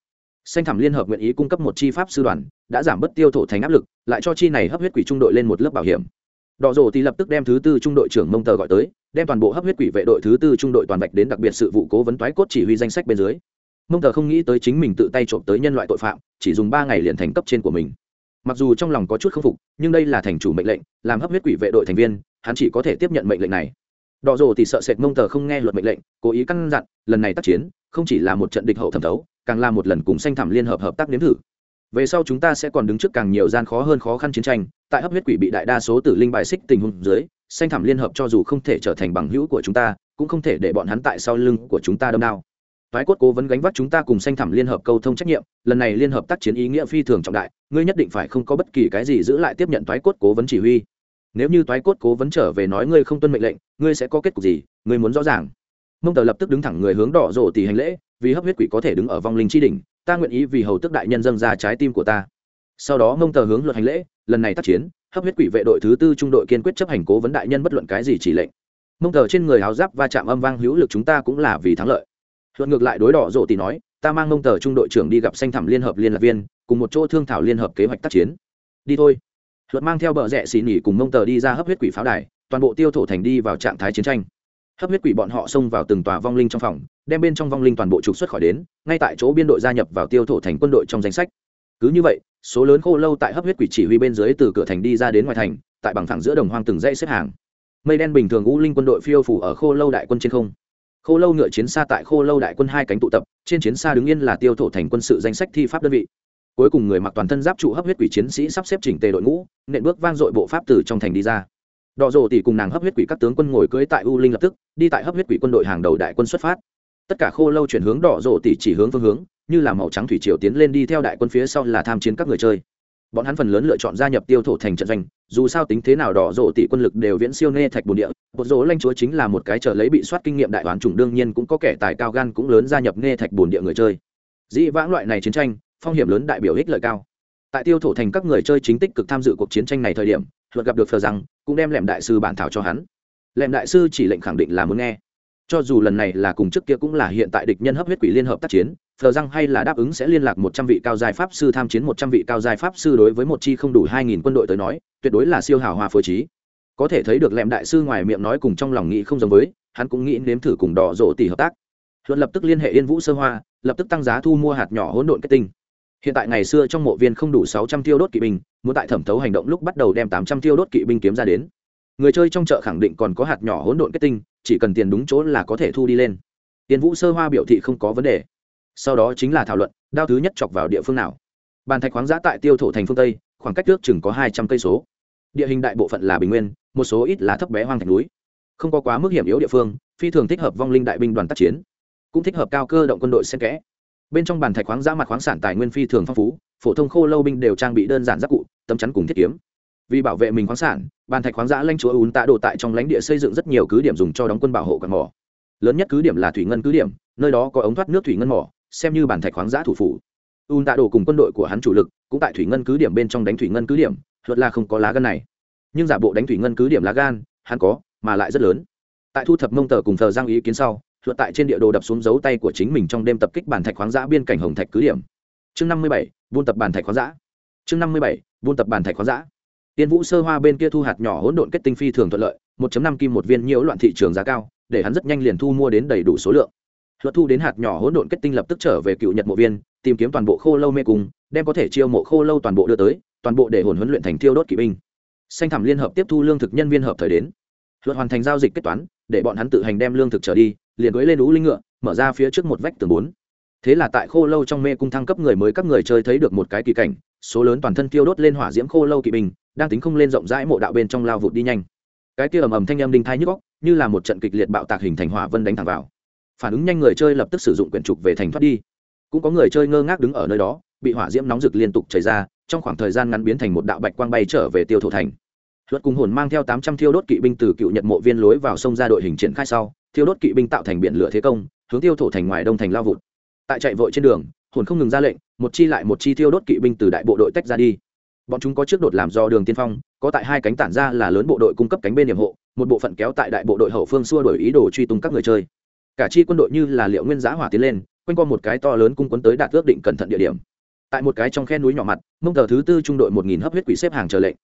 Xanh thảm liên hợp nguyện ý cung cấp một chi pháp sư đoàn, đã giảm bớt tiêu thổ thành áp lực, lại cho chi này hấp huyết quỷ trung đội lên một lớp bảo hiểm đỏ rổ thì lập tức đem thứ tư trung đội trưởng mông tờ gọi tới, đem toàn bộ hấp huyết quỷ vệ đội thứ tư trung đội toàn bạch đến đặc biệt sự vụ cố vấn toái cốt chỉ huy danh sách bên dưới. Mông tờ không nghĩ tới chính mình tự tay trộm tới nhân loại tội phạm, chỉ dùng ba ngày liền thành cấp trên của mình. Mặc dù trong lòng có chút k phục, nhưng đây là thành chủ mệnh lệnh, làm hấp huyết quỷ vệ đội thành viên, hắn chỉ có thể tiếp nhận mệnh lệnh này. Đỏ rồ thì sợ sệt mông tờ không nghe luật mệnh lệnh, cố ý căn dặn, lần này tác chiến, không chỉ là một trận địch hậu thẩm thấu, càng là một lần cùng sanh thảm liên hợp hợp tác nếm thử về sau chúng ta sẽ còn đứng trước càng nhiều gian khó hơn khó khăn chiến tranh tại hấp huyết quỷ bị đại đa số tử linh bài xích tình huống dưới sanh thảm liên hợp cho dù không thể trở thành bằng hữu của chúng ta cũng không thể để bọn hắn tại sau lưng của chúng ta đâm đao Toái cốt cố vấn gánh vác chúng ta cùng sanh thảm liên hợp câu thông trách nhiệm, lần này liên hợp tác chiến ý nghĩa phi thường trọng đại, ngươi nhất định phải không có bất kỳ cái gì giữ lại tiếp nhận toái cốt cố vấn chỉ huy. Nếu như toái cốt cố vấn trở về nói ngươi không tuân mệnh lệnh, ngươi sẽ có kết cục gì, ngươi muốn rõ ràng. Mông Tờ lập tức đứng thẳng người hướng đỏ rồ tỷ hành lễ, vì hấp huyết quỷ có thể đứng ở vong linh tri đỉnh, ta nguyện ý vì hầu tức đại nhân dâng ra trái tim của ta. Sau đó Mông Tờ hướng luật hành lễ, lần này tác chiến, hấp huyết quỷ vệ đội thứ tư trung đội kiên quyết chấp hành cố vấn đại nhân bất luận cái gì chỉ lệnh. Mông Tờ trên người áo giáp va chạm âm vang hữu lực chúng ta cũng là vì thắng lợi luận ngược lại đối đỏ rộ tỷ nói ta mang mông tờ trung đội trưởng đi gặp xanh thẳm liên hợp liên lạc viên cùng một chỗ thương thảo liên hợp kế hoạch tác chiến đi thôi luật mang theo bờ rẽ xì nỉ cùng mông tờ đi ra hấp huyết quỷ pháo đài toàn bộ tiêu thổ thành đi vào trạng thái chiến tranh hấp huyết quỷ bọn họ xông vào từng tòa vong linh trong phòng, đem bên trong vong linh toàn bộ trục xuất khỏi đến, ngay tại chỗ biên đội gia nhập vào tiêu thổ thành quân đội trong danh sách. Cứ như vậy, số lớn khô lâu tại hấp huyết quỷ chỉ huy bên dưới từ cửa thành đi ra đến ngoài thành, tại bằng thẳng giữa đồng hoang từng dãy xếp hàng. Mây đen bình thường u linh quân đội phiêu phủ ở khô lâu đại quân trên không. Khô lâu ngựa chiến xa tại khô lâu đại quân hai cánh tụ tập, trên chiến xa đứng yên là tiêu thổ thành quân sự danh sách thi pháp đơn vị. Cuối cùng người mặc toàn thân giáp trụ hấp huyết quỷ chiến sĩ sắp xếp chỉnh tề đội ngũ, nện bước vang dội bộ pháp từ trong thành đi ra đỏ rồ tỷ cùng nàng hấp huyết quỷ các tướng quân ngồi cưới tại u linh lập tức, đi tại hấp huyết quỷ quân đội hàng đầu đại quân xuất phát. Tất cả khô lâu chuyển hướng đỏ rồ tỷ chỉ hướng phương hướng, như là màu trắng thủy triều tiến lên đi theo đại quân phía sau là tham chiến các người chơi. Bọn hắn phần lớn lựa chọn gia nhập tiêu thổ thành trận doanh, dù sao tính thế nào đỏ rộ tỷ quân lực đều viễn siêu nê thạch bồn địa. Một rỗ lanh chúa chính là một cái chờ lấy bị soát kinh nghiệm đại đoán chủng đương nhiên cũng có kẻ tài cao gan cũng lớn gia nhập nê thạch bồn địa người chơi. Dĩ vãng loại này chiến tranh, phong hiểm lớn đại biểu ích lợi cao. Tại tiêu thổ thành các người chơi chính tích cực tham dự cuộc chiến tranh này thời điểm, luật gặp được phờ rằng cũng đem lẻm đại sư bản thảo cho hắn. Lẻm đại sư chỉ lệnh khẳng định là muốn nghe. Cho dù lần này là cùng trước kia cũng là hiện tại địch nhân hấp huyết quỷ liên hợp tác chiến, thờ răng hay là đáp ứng sẽ liên lạc một trăm vị cao giai pháp sư tham chiến một trăm vị cao giai pháp sư đối với một chi không đủ hai nghìn quân đội tới nói, tuyệt đối là siêu hào hòa phối trí. Có thể thấy được lẹm đại sư ngoài miệng nói cùng trong lòng nghĩ không giống với, hắn cũng nghĩ nếm thử cùng đỏ rộ tỷ hợp tác. Luận lập tức liên hệ yên vũ sơ hoa, lập tức tăng giá thu mua hạt nhỏ hỗn độn kết tinh hiện tại ngày xưa trong mộ viên không đủ sáu trăm tiêu đốt kỵ binh, muốn tại thẩm thấu hành động lúc bắt đầu đem tám trăm tiêu đốt kỵ binh kiếm ra đến. Người chơi trong chợ khẳng định còn có hạt nhỏ hỗn độn kết tinh, chỉ cần tiền đúng chỗ là có thể thu đi lên. Tiền vũ sơ hoa biểu thị không có vấn đề. Sau đó chính là thảo luận, đao thứ nhất chọc vào địa phương nào. Bàn thạch khoáng giã tại tiêu thổ thành phương tây, khoảng cách trước chừng có hai trăm cây số. Địa hình đại bộ phận là bình nguyên, một số ít là thấp bé hoang thành núi. Không có quá mức hiểm yếu địa phương, phi thường thích hợp vong linh đại binh đoàn tác chiến. Cũng thích hợp cao cơ động quân đội xen kẽ bên trong bàn thạch khoáng giã mặt khoáng sản tài nguyên phi thường phong phú, phổ thông khô lâu binh đều trang bị đơn giản giáp cụ, tấm chắn cùng thiết kiếm. Vì bảo vệ mình khoáng sản, bàn thạch khoáng giã lanh chúa ún tạ đồ tại trong lãnh địa xây dựng rất nhiều cứ điểm dùng cho đóng quân bảo hộ quạt mỏ. Lớn nhất cứ điểm là thủy ngân cứ điểm, nơi đó có ống thoát nước thủy ngân mỏ, xem như bàn thạch khoáng giã thủ phủ. Ún tạ đồ cùng quân đội của hắn chủ lực cũng tại thủy ngân cứ điểm bên trong đánh thủy ngân cứ điểm, luật là không có lá gan này. Nhưng giả bộ đánh thủy ngân cứ điểm lá gan, hắn có, mà lại rất lớn. Tại thu thập mông tờ cùng thờ giang ý kiến sau luật tại trên địa đồ đập xuống dấu tay của chính mình trong đêm tập kích bản thạch khoáng giã biên cảnh hồng thạch cứ điểm. Chương năm mươi bảy, buôn tập bản thạch khoáng giã chương năm mươi bảy, buôn tập bản thạch khoáng giã tiên vũ sơ hoa bên kia thu hạt nhỏ hỗn độn kết tinh phi thường thuận lợi 1 năm kim một viên nhiễu loạn thị trường giá cao, để hắn rất nhanh liền thu mua đến đầy đủ số lượng. Luật thu đến hạt nhỏ hỗn độn kết tinh lập tức trở về cựu nhật mộ viên, tìm kiếm toàn bộ khô lâu mê cung, đem có thể chiêu mộ khô lâu toàn bộ đưa tới, toàn bộ để hồn huấn luyện thành thiêu đốt kỵ binh. Xanh thẳm liên hợp tiếp thu lương thực nhân viên hợp thời đến. Luật hoàn thành giao dịch kết toán, để bọn hắn tự hành đem lương thực trở đi liền cưới lên ú linh ngựa, mở ra phía trước một vách tường bốn. Thế là tại khô lâu trong mê cung thăng cấp người mới các người chơi thấy được một cái kỳ cảnh, số lớn toàn thân tiêu đốt lên hỏa diễm khô lâu kỵ binh, đang tính không lên rộng rãi mộ đạo bên trong lao vụt đi nhanh. Cái kia ầm ầm thanh âm đinh thai nhức góc như là một trận kịch liệt bạo tạc hình thành hỏa vân đánh thẳng vào. Phản ứng nhanh người chơi lập tức sử dụng quyển trục về thành thoát đi. Cũng có người chơi ngơ ngác đứng ở nơi đó, bị hỏa diễm nóng rực liên tục chảy ra, trong khoảng thời gian ngắn biến thành một đạo bạch quang bay trở về tiêu thổ thành. Luật cùng hồn mang theo tám trăm thiêu đốt kỵ binh từ cựu nhật mộ viên lối vào sông ra đội hình triển khai sau thiêu đốt kỵ binh tạo thành biển lửa thế công, hướng tiêu thổ thành ngoài đông thành lao vụt. Tại chạy vội trên đường, hồn không ngừng ra lệnh, một chi lại một chi thiêu đốt kỵ binh từ đại bộ đội tách ra đi. Bọn chúng có trước đột làm do đường tiên phong, có tại hai cánh tản ra là lớn bộ đội cung cấp cánh bên điểm hộ, một bộ phận kéo tại đại bộ đội hậu phương xua đổi ý đồ truy tung các người chơi. Cả chi quân đội như là liệu nguyên giá hỏa tiến lên, quanh qua một cái to lớn cung quấn tới đạt ước định cẩn thận địa điểm. Tại một cái trong khe núi nhỏ mặt, mông tờ thứ tư trung đội một nghìn hấp huyết quỷ xếp hàng chờ lệnh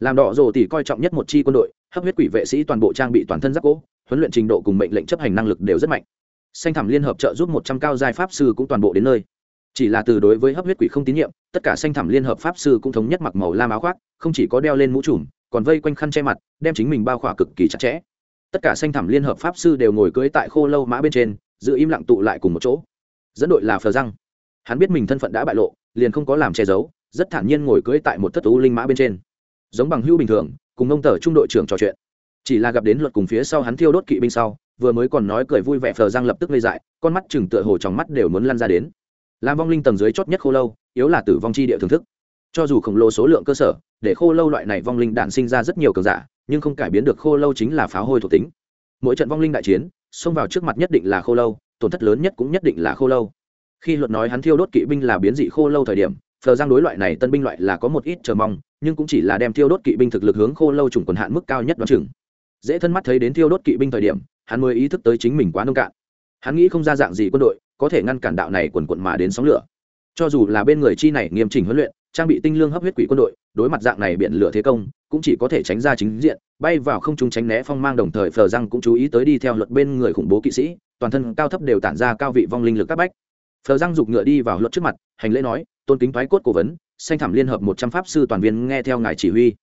làm đỏ rồ tỷ coi trọng nhất một chi quân đội, hấp huyết quỷ vệ sĩ toàn bộ trang bị toàn thân giáp cỗ, huấn luyện trình độ cùng mệnh lệnh chấp hành năng lực đều rất mạnh. Xanh thẳm liên hợp trợ giúp một trăm cao giai pháp sư cũng toàn bộ đến nơi. Chỉ là từ đối với hấp huyết quỷ không tín nhiệm, tất cả xanh thẳm liên hợp pháp sư cũng thống nhất mặc màu lam áo khoác, không chỉ có đeo lên mũ trùm, còn vây quanh khăn che mặt, đem chính mình bao khỏa cực kỳ chặt chẽ. Tất cả xanh thẳm liên hợp pháp sư đều ngồi cưới tại khô lâu mã bên trên, giữ im lặng tụ lại cùng một chỗ. Dẫn đội là phờ răng. Hắn biết mình thân phận đã bại lộ, liền không có làm che giấu, rất thản nhiên ngồi cưới tại một thất tú linh mã bên trên giống bằng hữu bình thường, cùng ông tờ trung đội trưởng trò chuyện. Chỉ là gặp đến luật cùng phía sau hắn thiêu đốt kỵ binh sau, vừa mới còn nói cười vui vẻ phờ răng lập tức gây dại, con mắt chừng tựa hồ trong mắt đều muốn lăn ra đến. Làm vong linh tầng dưới chót nhất khô lâu, yếu là tử vong chi địa thưởng thức. Cho dù khổng lồ số lượng cơ sở, để khô lâu loại này vong linh đạn sinh ra rất nhiều cường giả, nhưng không cải biến được khô lâu chính là pháo hôi thuộc tính. Mỗi trận vong linh đại chiến, xông vào trước mặt nhất định là khô lâu, tổn thất lớn nhất cũng nhất định là khô lâu. Khi luật nói hắn thiêu đốt kỵ binh là biến dị khô lâu thời điểm phờ giang đối loại này tân binh loại là có một ít chờ mong, nhưng cũng chỉ là đem thiêu đốt kỵ binh thực lực hướng khô lâu trùng quần hạn mức cao nhất đoán chừng. Dễ thân mắt thấy đến thiêu đốt kỵ binh thời điểm, hắn mới ý thức tới chính mình quá nông cạn. Hắn nghĩ không ra dạng gì quân đội có thể ngăn cản đạo này quần quận mà đến sóng lửa. Cho dù là bên người chi này nghiêm chỉnh huấn luyện, trang bị tinh lương hấp huyết quỷ quân đội, đối mặt dạng này biện lửa thế công, cũng chỉ có thể tránh ra chính diện, bay vào không trung tránh né phong mang đồng thời phờ răng cũng chú ý tới đi theo luật bên người khủng bố kỵ sĩ, toàn thân cao thấp đều tản ra cao vị vong linh lực các bách. Phờ răng giục ngựa đi vào luật trước mặt, hành lễ nói tôn kính thoái cốt cố vấn xanh thảm liên hợp một trăm pháp sư toàn viên nghe theo ngài chỉ huy.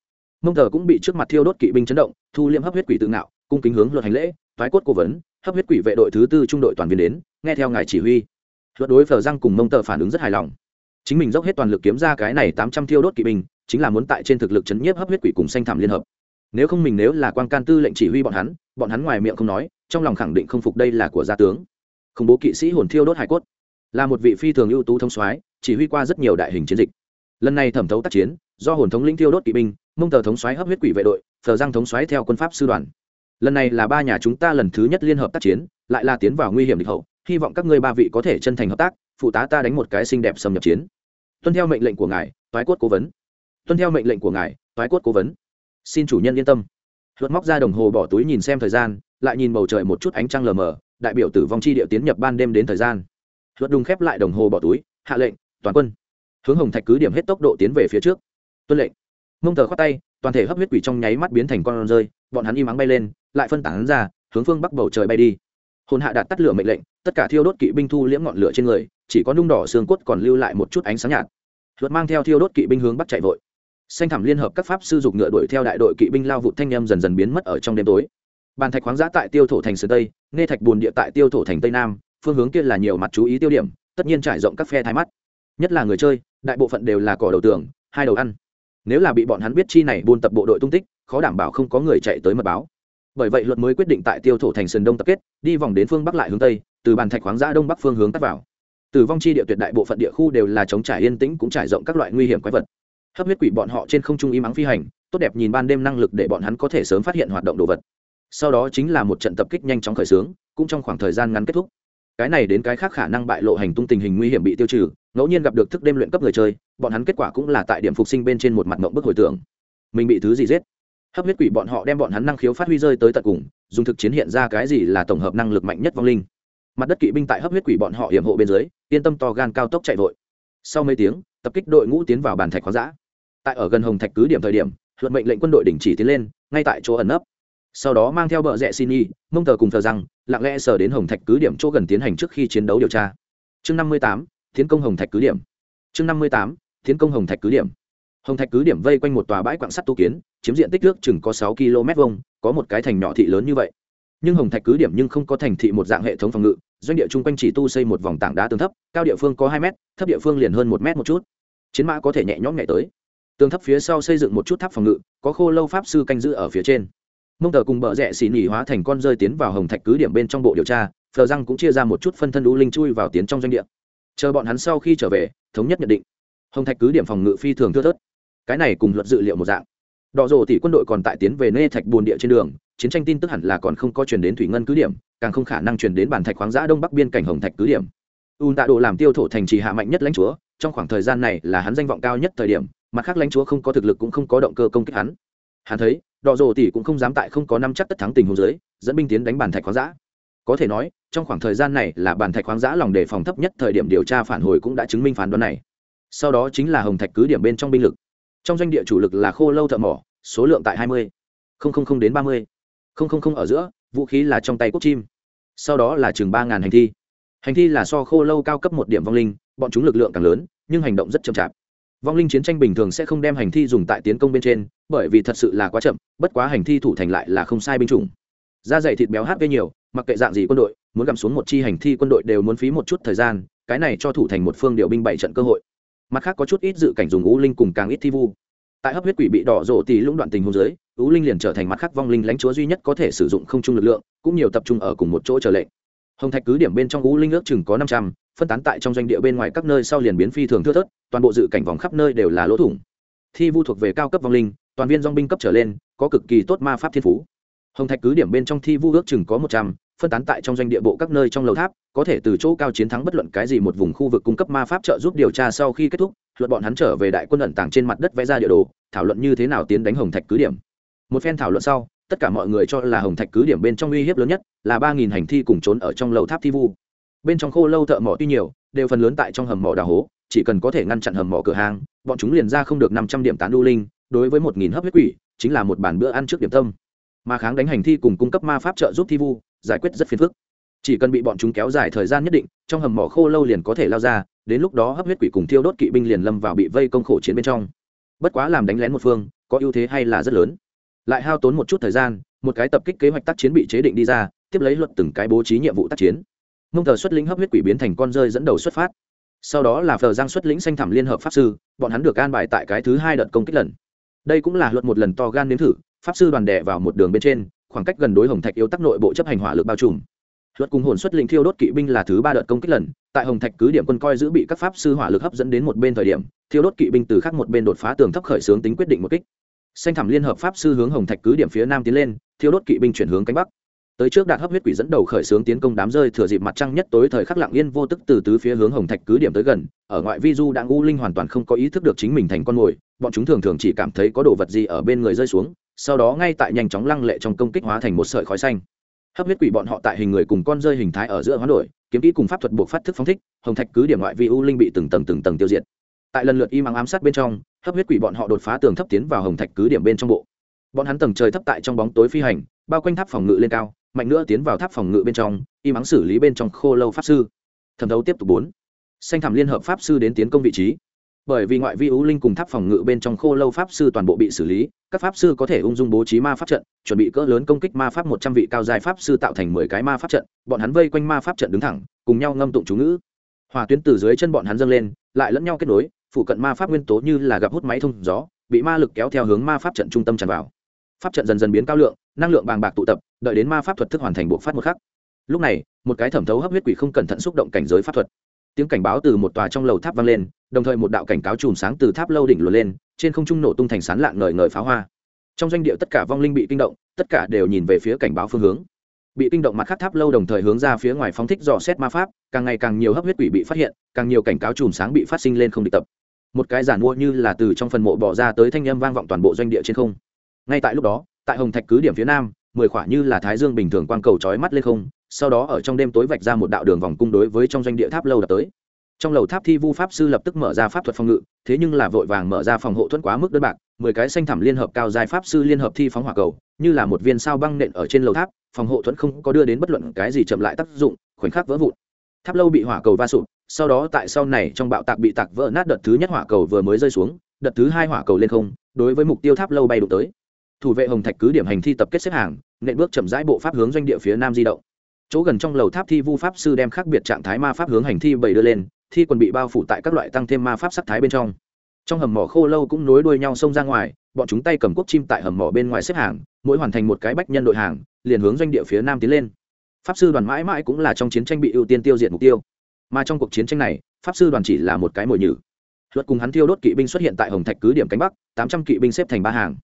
Mông thờ cũng bị trước mặt thiêu đốt kỵ binh chấn động, thu liêm hấp huyết quỷ tự ngạo, cung kính hướng luật hành lễ, thoái cốt cố vấn, hấp huyết quỷ vệ đội thứ tư trung đội toàn viên đến, nghe theo ngài chỉ huy. Luật đối phờ răng cùng mông tờ phản ứng rất hài lòng. Chính mình dốc hết toàn lực kiếm ra cái này tám trăm thiêu đốt kỵ binh, chính là muốn tại trên thực lực chấn nhiếp hấp huyết quỷ cùng xanh thảm liên hợp. Nếu không mình nếu là quan can tư lệnh chỉ huy bọn hắn bọn hắn ngoài miệng không nói, trong lòng khẳng định không phục đây là của gia tướng. Khủng bố kỵ sĩ hồn thiêu đốt hải cốt là một vị phi thường ưu tú thông soái, chỉ huy qua rất nhiều đại hình chiến dịch. Lần này thẩm thấu tác chiến, do hồn thống lĩnh thiêu đốt kỵ binh, mông tờ thống soái hấp huyết quỷ vệ đội thờ giang thống soái theo quân pháp sư đoàn. Lần này là ba nhà chúng ta lần thứ nhất liên hợp tác chiến, lại là tiến vào nguy hiểm địch hậu, hy vọng các ngươi ba vị có thể chân thành hợp tác, phụ tá ta đánh một cái xinh đẹp xâm nhập chiến. Tuân theo mệnh lệnh của ngài, toái cốt cố vấn. Tuân theo mệnh lệnh của ngài, toái cốt cố vấn. Xin chủ nhân yên tâm. Luật móc ra đồng hồ bỏ túi nhìn xem thời gian, lại nhìn bầu trời một chút ánh trăng lờ mờ, đại biểu tử vong chi địa tiến nhập ban đêm đến thời gian luật đùng khép lại đồng hồ bỏ túi, hạ lệnh, toàn quân. Hướng hồng thạch cứ điểm hết tốc độ tiến về phía trước. Tuân lệnh. Mông tờ khoát tay, toàn thể hấp huyết quỷ trong nháy mắt biến thành con rơi, bọn hắn im ắng bay lên, lại phân tán ra, hướng phương bắc bầu trời bay đi. Hồn hạ đạt tắt lửa mệnh lệnh, tất cả thiêu đốt kỵ binh thu liễm ngọn lửa trên người, chỉ có nung đỏ xương cốt còn lưu lại một chút ánh sáng nhạt. Luật mang theo thiêu đốt kỵ binh hướng bắc chạy vội. Xanh thẳm liên hợp các pháp sư dục ngựa đuổi theo đại đội kỵ binh lao vụ thanh em dần dần biến mất ở trong đêm tối. Bàn thạch khoáng giã tại tiêu thổ thành sơn tây, nghe thạch bùn địa tại tiêu thổ thành tây nam phương hướng kia là nhiều mặt chú ý tiêu điểm, tất nhiên trải rộng các phe thái mắt. Nhất là người chơi, đại bộ phận đều là cỏ đầu tường, hai đầu ăn. Nếu là bị bọn hắn biết chi này buôn tập bộ đội tung tích, khó đảm bảo không có người chạy tới mật báo. Bởi vậy luật mới quyết định tại tiêu thổ thành sườn đông tập kết, đi vòng đến phương bắc lại hướng tây, từ bàn thạch khoáng giã đông bắc phương hướng tắt vào. Từ vong chi địa tuyệt đại bộ phận địa khu đều là chống trải yên tĩnh cũng trải rộng các loại nguy hiểm quái vật. Hấp huyết quỷ bọn họ trên không trung im ắng phi hành, tốt đẹp nhìn ban đêm năng lực để bọn hắn có thể sớm phát hiện hoạt động đồ vật. Sau đó chính là một trận tập kích nhanh chóng khởi xướng, cũng trong khoảng thời gian ngắn kết thúc cái này đến cái khác khả năng bại lộ hành tung tình hình nguy hiểm bị tiêu trừ, ngẫu nhiên gặp được thức đêm luyện cấp người chơi, bọn hắn kết quả cũng là tại điểm phục sinh bên trên một mặt mộng bức hồi tưởng. Mình bị thứ gì giết? Hấp huyết quỷ bọn họ đem bọn hắn năng khiếu phát huy rơi tới tận cùng, dùng thực chiến hiện ra cái gì là tổng hợp năng lực mạnh nhất vong linh. Mặt đất kỵ binh tại hấp huyết quỷ bọn họ hiểm hộ bên dưới, yên tâm to gan cao tốc chạy vội. Sau mấy tiếng, tập kích đội ngũ tiến vào bàn thạch khoáng giã tại ở gần hồng thạch cứ điểm thời điểm, luật mệnh lệnh quân đội đình chỉ tiến lên, ngay tại chỗ ẩn nấp sau đó mang theo bờ rẽ xin y, mông tờ cùng thờ rằng, lặng lẽ sờ đến hồng thạch cứ điểm chỗ gần tiến hành trước khi chiến đấu điều tra. Chương năm mươi tám, tiến công hồng thạch cứ điểm. Chương năm mươi tám, tiến công hồng thạch cứ điểm. Hồng thạch cứ điểm vây quanh một tòa bãi quạng sắt tu kiến, chiếm diện tích nước chừng có sáu km vông có một cái thành nhỏ thị lớn như vậy. Nhưng hồng thạch cứ điểm nhưng không có thành thị một dạng hệ thống phòng ngự, doanh địa chung quanh chỉ tu xây một vòng tảng đá tường thấp, cao địa phương có hai m thấp địa phương liền hơn một m một chút. Chiến mã có thể nhẹ nhõm nhẹ tới. Tường thấp phía sau xây dựng một chút tháp phòng ngự, có khô lâu pháp sư canh giữ ở phía trên mông tờ cùng bờ rẽ xỉ nỉ hóa thành con rơi tiến vào hồng thạch cứ điểm bên trong bộ điều tra, phờ răng cũng chia ra một chút phân thân đũ linh chui vào tiến trong doanh địa. Chờ bọn hắn sau khi trở về, thống nhất nhận định, hồng thạch cứ điểm phòng ngự phi thường thưa thớt. Cái này cùng luật dự liệu một dạng. Đỏ rộ tỷ quân đội còn tại tiến về nê thạch bồn địa trên đường, chiến tranh tin tức hẳn là còn không có chuyển đến thủy ngân cứ điểm, càng không khả năng chuyển đến bản thạch khoáng giã đông bắc biên cảnh hồng thạch cứ điểm. Un tạ độ làm tiêu thổ thành trì hạ mạnh nhất lãnh chúa, trong khoảng thời gian này là hắn danh vọng cao nhất thời điểm, mặt khác lãnh chúa không có thực lực cũng không có động cơ công kích hắn. Hắn thấy đỏ rổ tỷ cũng không dám tại không có năm chắc tất thắng tình huống dưới, dẫn binh tiến đánh bản thạch khoáng giã có thể nói, trong khoảng thời gian này là bản thạch khoáng giã lòng đề phòng thấp nhất thời điểm điều tra phản hồi cũng đã chứng minh phán đoán này. Sau đó chính là hồng thạch cứ điểm bên trong binh lực. Trong doanh địa chủ lực là khô lâu thợ mỏ, số lượng tại hai mươi đến ba mươi ở giữa, vũ khí là trong tay quốc chim. Sau đó là chừng ba ngàn hành thi. Hành thi là so khô lâu cao cấp một điểm vong linh, bọn chúng lực lượng càng lớn, nhưng hành động rất chậm chạp vong linh chiến tranh bình thường sẽ không đem hành thi dùng tại tiến công bên trên, bởi vì thật sự là quá chậm, bất quá hành thi thủ thành lại là không sai binh chủng. Da dày thịt béo hát gây nhiều, mặc kệ dạng gì quân đội, muốn gặm xuống một chi hành thi quân đội đều muốn phí một chút thời gian, cái này cho thủ thành một phương điều binh bảy trận cơ hội. Mặt khác có chút ít dự cảnh dùng ú linh cùng càng ít thi vu. Tại hấp huyết quỷ bị đỏ rộ thì lũng đoạn tình hôn giới ú linh liền trở thành mặt khác vong linh lãnh chúa duy nhất có thể sử dụng không chung lực lượng, cũng nhiều tập trung ở cùng một chỗ trở lệnh. Hồng thạch cứ điểm bên trong ú linh ước chừng có năm trăm phân tán tại trong doanh địa bên ngoài các nơi sau liền biến phi thường thưa thớt, toàn bộ dự cảnh vòng khắp nơi đều là lỗ thủng. Thi vu thuộc về cao cấp vong linh, toàn viên dong binh cấp trở lên, có cực kỳ tốt ma pháp thiên phú. Hồng thạch cứ điểm bên trong thi vu ước chừng có một trăm, phân tán tại trong doanh địa bộ các nơi trong lầu tháp, có thể từ chỗ cao chiến thắng bất luận cái gì một vùng khu vực cung cấp ma pháp trợ giúp điều tra sau khi kết thúc, luật bọn hắn trở về đại quân ẩn tàng trên mặt đất vẽ ra địa đồ, thảo luận như thế nào tiến đánh hồng thạch cứ điểm. Một phen thảo luận sau, tất cả mọi người cho là hồng thạch cứ điểm bên trong uy hiếp lớn nhất là ba nghìn hành thi cùng trốn ở trong lầu tháp thi vu bên trong khô lâu thợ mỏ tuy nhiều, đều phần lớn tại trong hầm mỏ đào hố, chỉ cần có thể ngăn chặn hầm mỏ cửa hàng bọn chúng liền ra không được năm trăm điểm tán đu linh, đối với một nghìn hấp huyết quỷ, chính là một bản bữa ăn trước điểm tâm. Mà kháng đánh hành thi cùng cung cấp ma pháp trợ giúp thi vu, giải quyết rất phiền phức. Chỉ cần bị bọn chúng kéo dài thời gian nhất định, trong hầm mỏ khô lâu liền có thể lao ra, đến lúc đó hấp huyết quỷ cùng thiêu đốt kỵ binh liền lâm vào bị vây công khổ chiến bên trong. Bất quá làm đánh lén một phương, có ưu thế hay là rất lớn. Lại hao tốn một chút thời gian, một cái tập kích kế hoạch tác chiến bị chế định đi ra, tiếp lấy luật từng cái bố trí nhiệm vụ tác chiến mông tờ xuất lĩnh hấp huyết quỷ biến thành con rơi dẫn đầu xuất phát. Sau đó là phờ giang xuất lĩnh xanh thẳm liên hợp pháp sư, bọn hắn được an bài tại cái thứ hai đợt công kích lần. Đây cũng là luật một lần to gan nếm thử, pháp sư đoàn đẻ vào một đường bên trên, khoảng cách gần đối hồng thạch yếu tắc nội bộ chấp hành hỏa lực bao trùm. Luật cùng hồn xuất linh thiêu đốt kỵ binh là thứ ba đợt công kích lần, tại hồng thạch cứ điểm quân coi giữ bị các pháp sư hỏa lực hấp dẫn đến một bên thời điểm, thiêu đốt kỵ binh từ khác một bên đột phá tường thấp khởi xướng tính quyết định một kích. Xanh thẳm liên hợp pháp sư hướng hồng thạch cứ điểm phía nam tiến lên, thiêu đốt kỵ binh chuyển hướng cánh bắc tới trước đạt hấp huyết quỷ dẫn đầu khởi xướng tiến công đám rơi thừa dịp mặt trăng nhất tối thời khắc lặng yên vô tức từ tứ phía hướng hồng thạch cứ điểm tới gần, ở ngoại vi du đặng u linh hoàn toàn không có ý thức được chính mình thành con mồi, bọn chúng thường thường chỉ cảm thấy có đồ vật gì ở bên người rơi xuống, sau đó ngay tại nhanh chóng lăng lệ trong công kích hóa thành một sợi khói xanh. Hấp huyết quỷ bọn họ tại hình người cùng con rơi hình thái ở giữa hoán đổi, kiếm kỹ cùng pháp thuật buộc phát thức phóng thích, hồng thạch cứ điểm ngoại vi u linh bị từng tầng từng tầng tiêu diệt. Tại lần lượt y mắng ám sát bên trong, hấp huyết quỷ bọn họ đột phá tường thấp tiến vào hồng thạch cứ điểm bên trong bộ. Bọn hắn tầng trời thấp tại trong bóng tối phi hành, bao quanh tháp phòng ngự lên cao mạnh nữa tiến vào tháp phòng ngự bên trong, y mắng xử lý bên trong khô lâu pháp sư. Thẩm thấu tiếp tục bốn. Xanh thảm liên hợp pháp sư đến tiến công vị trí. Bởi vì ngoại vi ưu linh cùng tháp phòng ngự bên trong khô lâu pháp sư toàn bộ bị xử lý, các pháp sư có thể ung dung bố trí ma pháp trận, chuẩn bị cỡ lớn công kích ma pháp một trăm vị cao dài pháp sư tạo thành mười cái ma pháp trận, bọn hắn vây quanh ma pháp trận đứng thẳng, cùng nhau ngâm tụng chú ngữ. Hòa tuyến từ dưới chân bọn hắn dâng lên, lại lẫn nhau kết nối, phụ cận ma pháp nguyên tố như là gặp hút máy thông gió, bị ma lực kéo theo hướng ma pháp trận trung tâm tràn vào. Pháp trận dần dần biến cao lượng, năng lượng bàng bạc tụ tập đợi đến ma pháp thuật thức hoàn thành bộ phát một khắc. Lúc này, một cái thẩm thấu hấp huyết quỷ không cẩn thận xúc động cảnh giới pháp thuật. Tiếng cảnh báo từ một tòa trong lầu tháp vang lên, đồng thời một đạo cảnh cáo chùm sáng từ tháp lâu đỉnh lùa lên, trên không trung nổ tung thành sán lạng ngời ngời pháo hoa. Trong doanh địa tất cả vong linh bị kinh động, tất cả đều nhìn về phía cảnh báo phương hướng. Bị kinh động mặt khắc tháp lâu đồng thời hướng ra phía ngoài phóng thích dò xét ma pháp, càng ngày càng nhiều hấp huyết quỷ bị phát hiện, càng nhiều cảnh cáo chùm sáng bị phát sinh lên không địch tập. Một cái giản mua như là từ trong phần mộ bỏ ra tới thanh âm vang vọng toàn bộ doanh địa trên không. Ngay tại lúc đó, tại hồng thạch cứ điểm phía nam mười khỏa như là thái dương bình thường quang cầu trói mắt lên không, sau đó ở trong đêm tối vạch ra một đạo đường vòng cung đối với trong doanh địa tháp lâu đập tới. Trong lầu tháp thi vu pháp sư lập tức mở ra pháp thuật phòng ngự, thế nhưng là vội vàng mở ra phòng hộ thuẫn quá mức đơn bạc, mười cái xanh thẳm liên hợp cao dài pháp sư liên hợp thi phóng hỏa cầu, như là một viên sao băng nện ở trên lầu tháp, phòng hộ thuẫn không có đưa đến bất luận cái gì chậm lại tác dụng, khoảnh khắc vỡ vụn. Tháp lâu bị hỏa cầu va sụp, sau đó tại sau này trong bạo tạc bị tạc vỡ nát đợt thứ nhất hỏa cầu vừa mới rơi xuống, đợt thứ hai hỏa cầu lên không, đối với mục tiêu tháp lâu bay đụng tới. Thủ vệ hồng thạch cứ điểm hành thi tập kết xếp hàng nện bước chậm rãi bộ pháp hướng doanh địa phía nam di động. Chỗ gần trong lầu tháp thi vu pháp sư đem khác biệt trạng thái ma pháp hướng hành thi bảy đưa lên, thi quần bị bao phủ tại các loại tăng thêm ma pháp sắc thái bên trong. Trong hầm mỏ khô lâu cũng nối đuôi nhau xông ra ngoài, bọn chúng tay cầm quốc chim tại hầm mỏ bên ngoài xếp hàng, mỗi hoàn thành một cái bách nhân đội hàng, liền hướng doanh địa phía nam tiến lên. Pháp sư đoàn mãi mãi cũng là trong chiến tranh bị ưu tiên tiêu diệt mục tiêu. Mà trong cuộc chiến tranh này, pháp sư đoàn chỉ là một cái mồi nhử. Luật cùng hắn thiêu đốt kỵ binh xuất hiện tại hồng thạch cứ điểm cánh bắc, tám trăm kỵ binh xếp thành ba hàng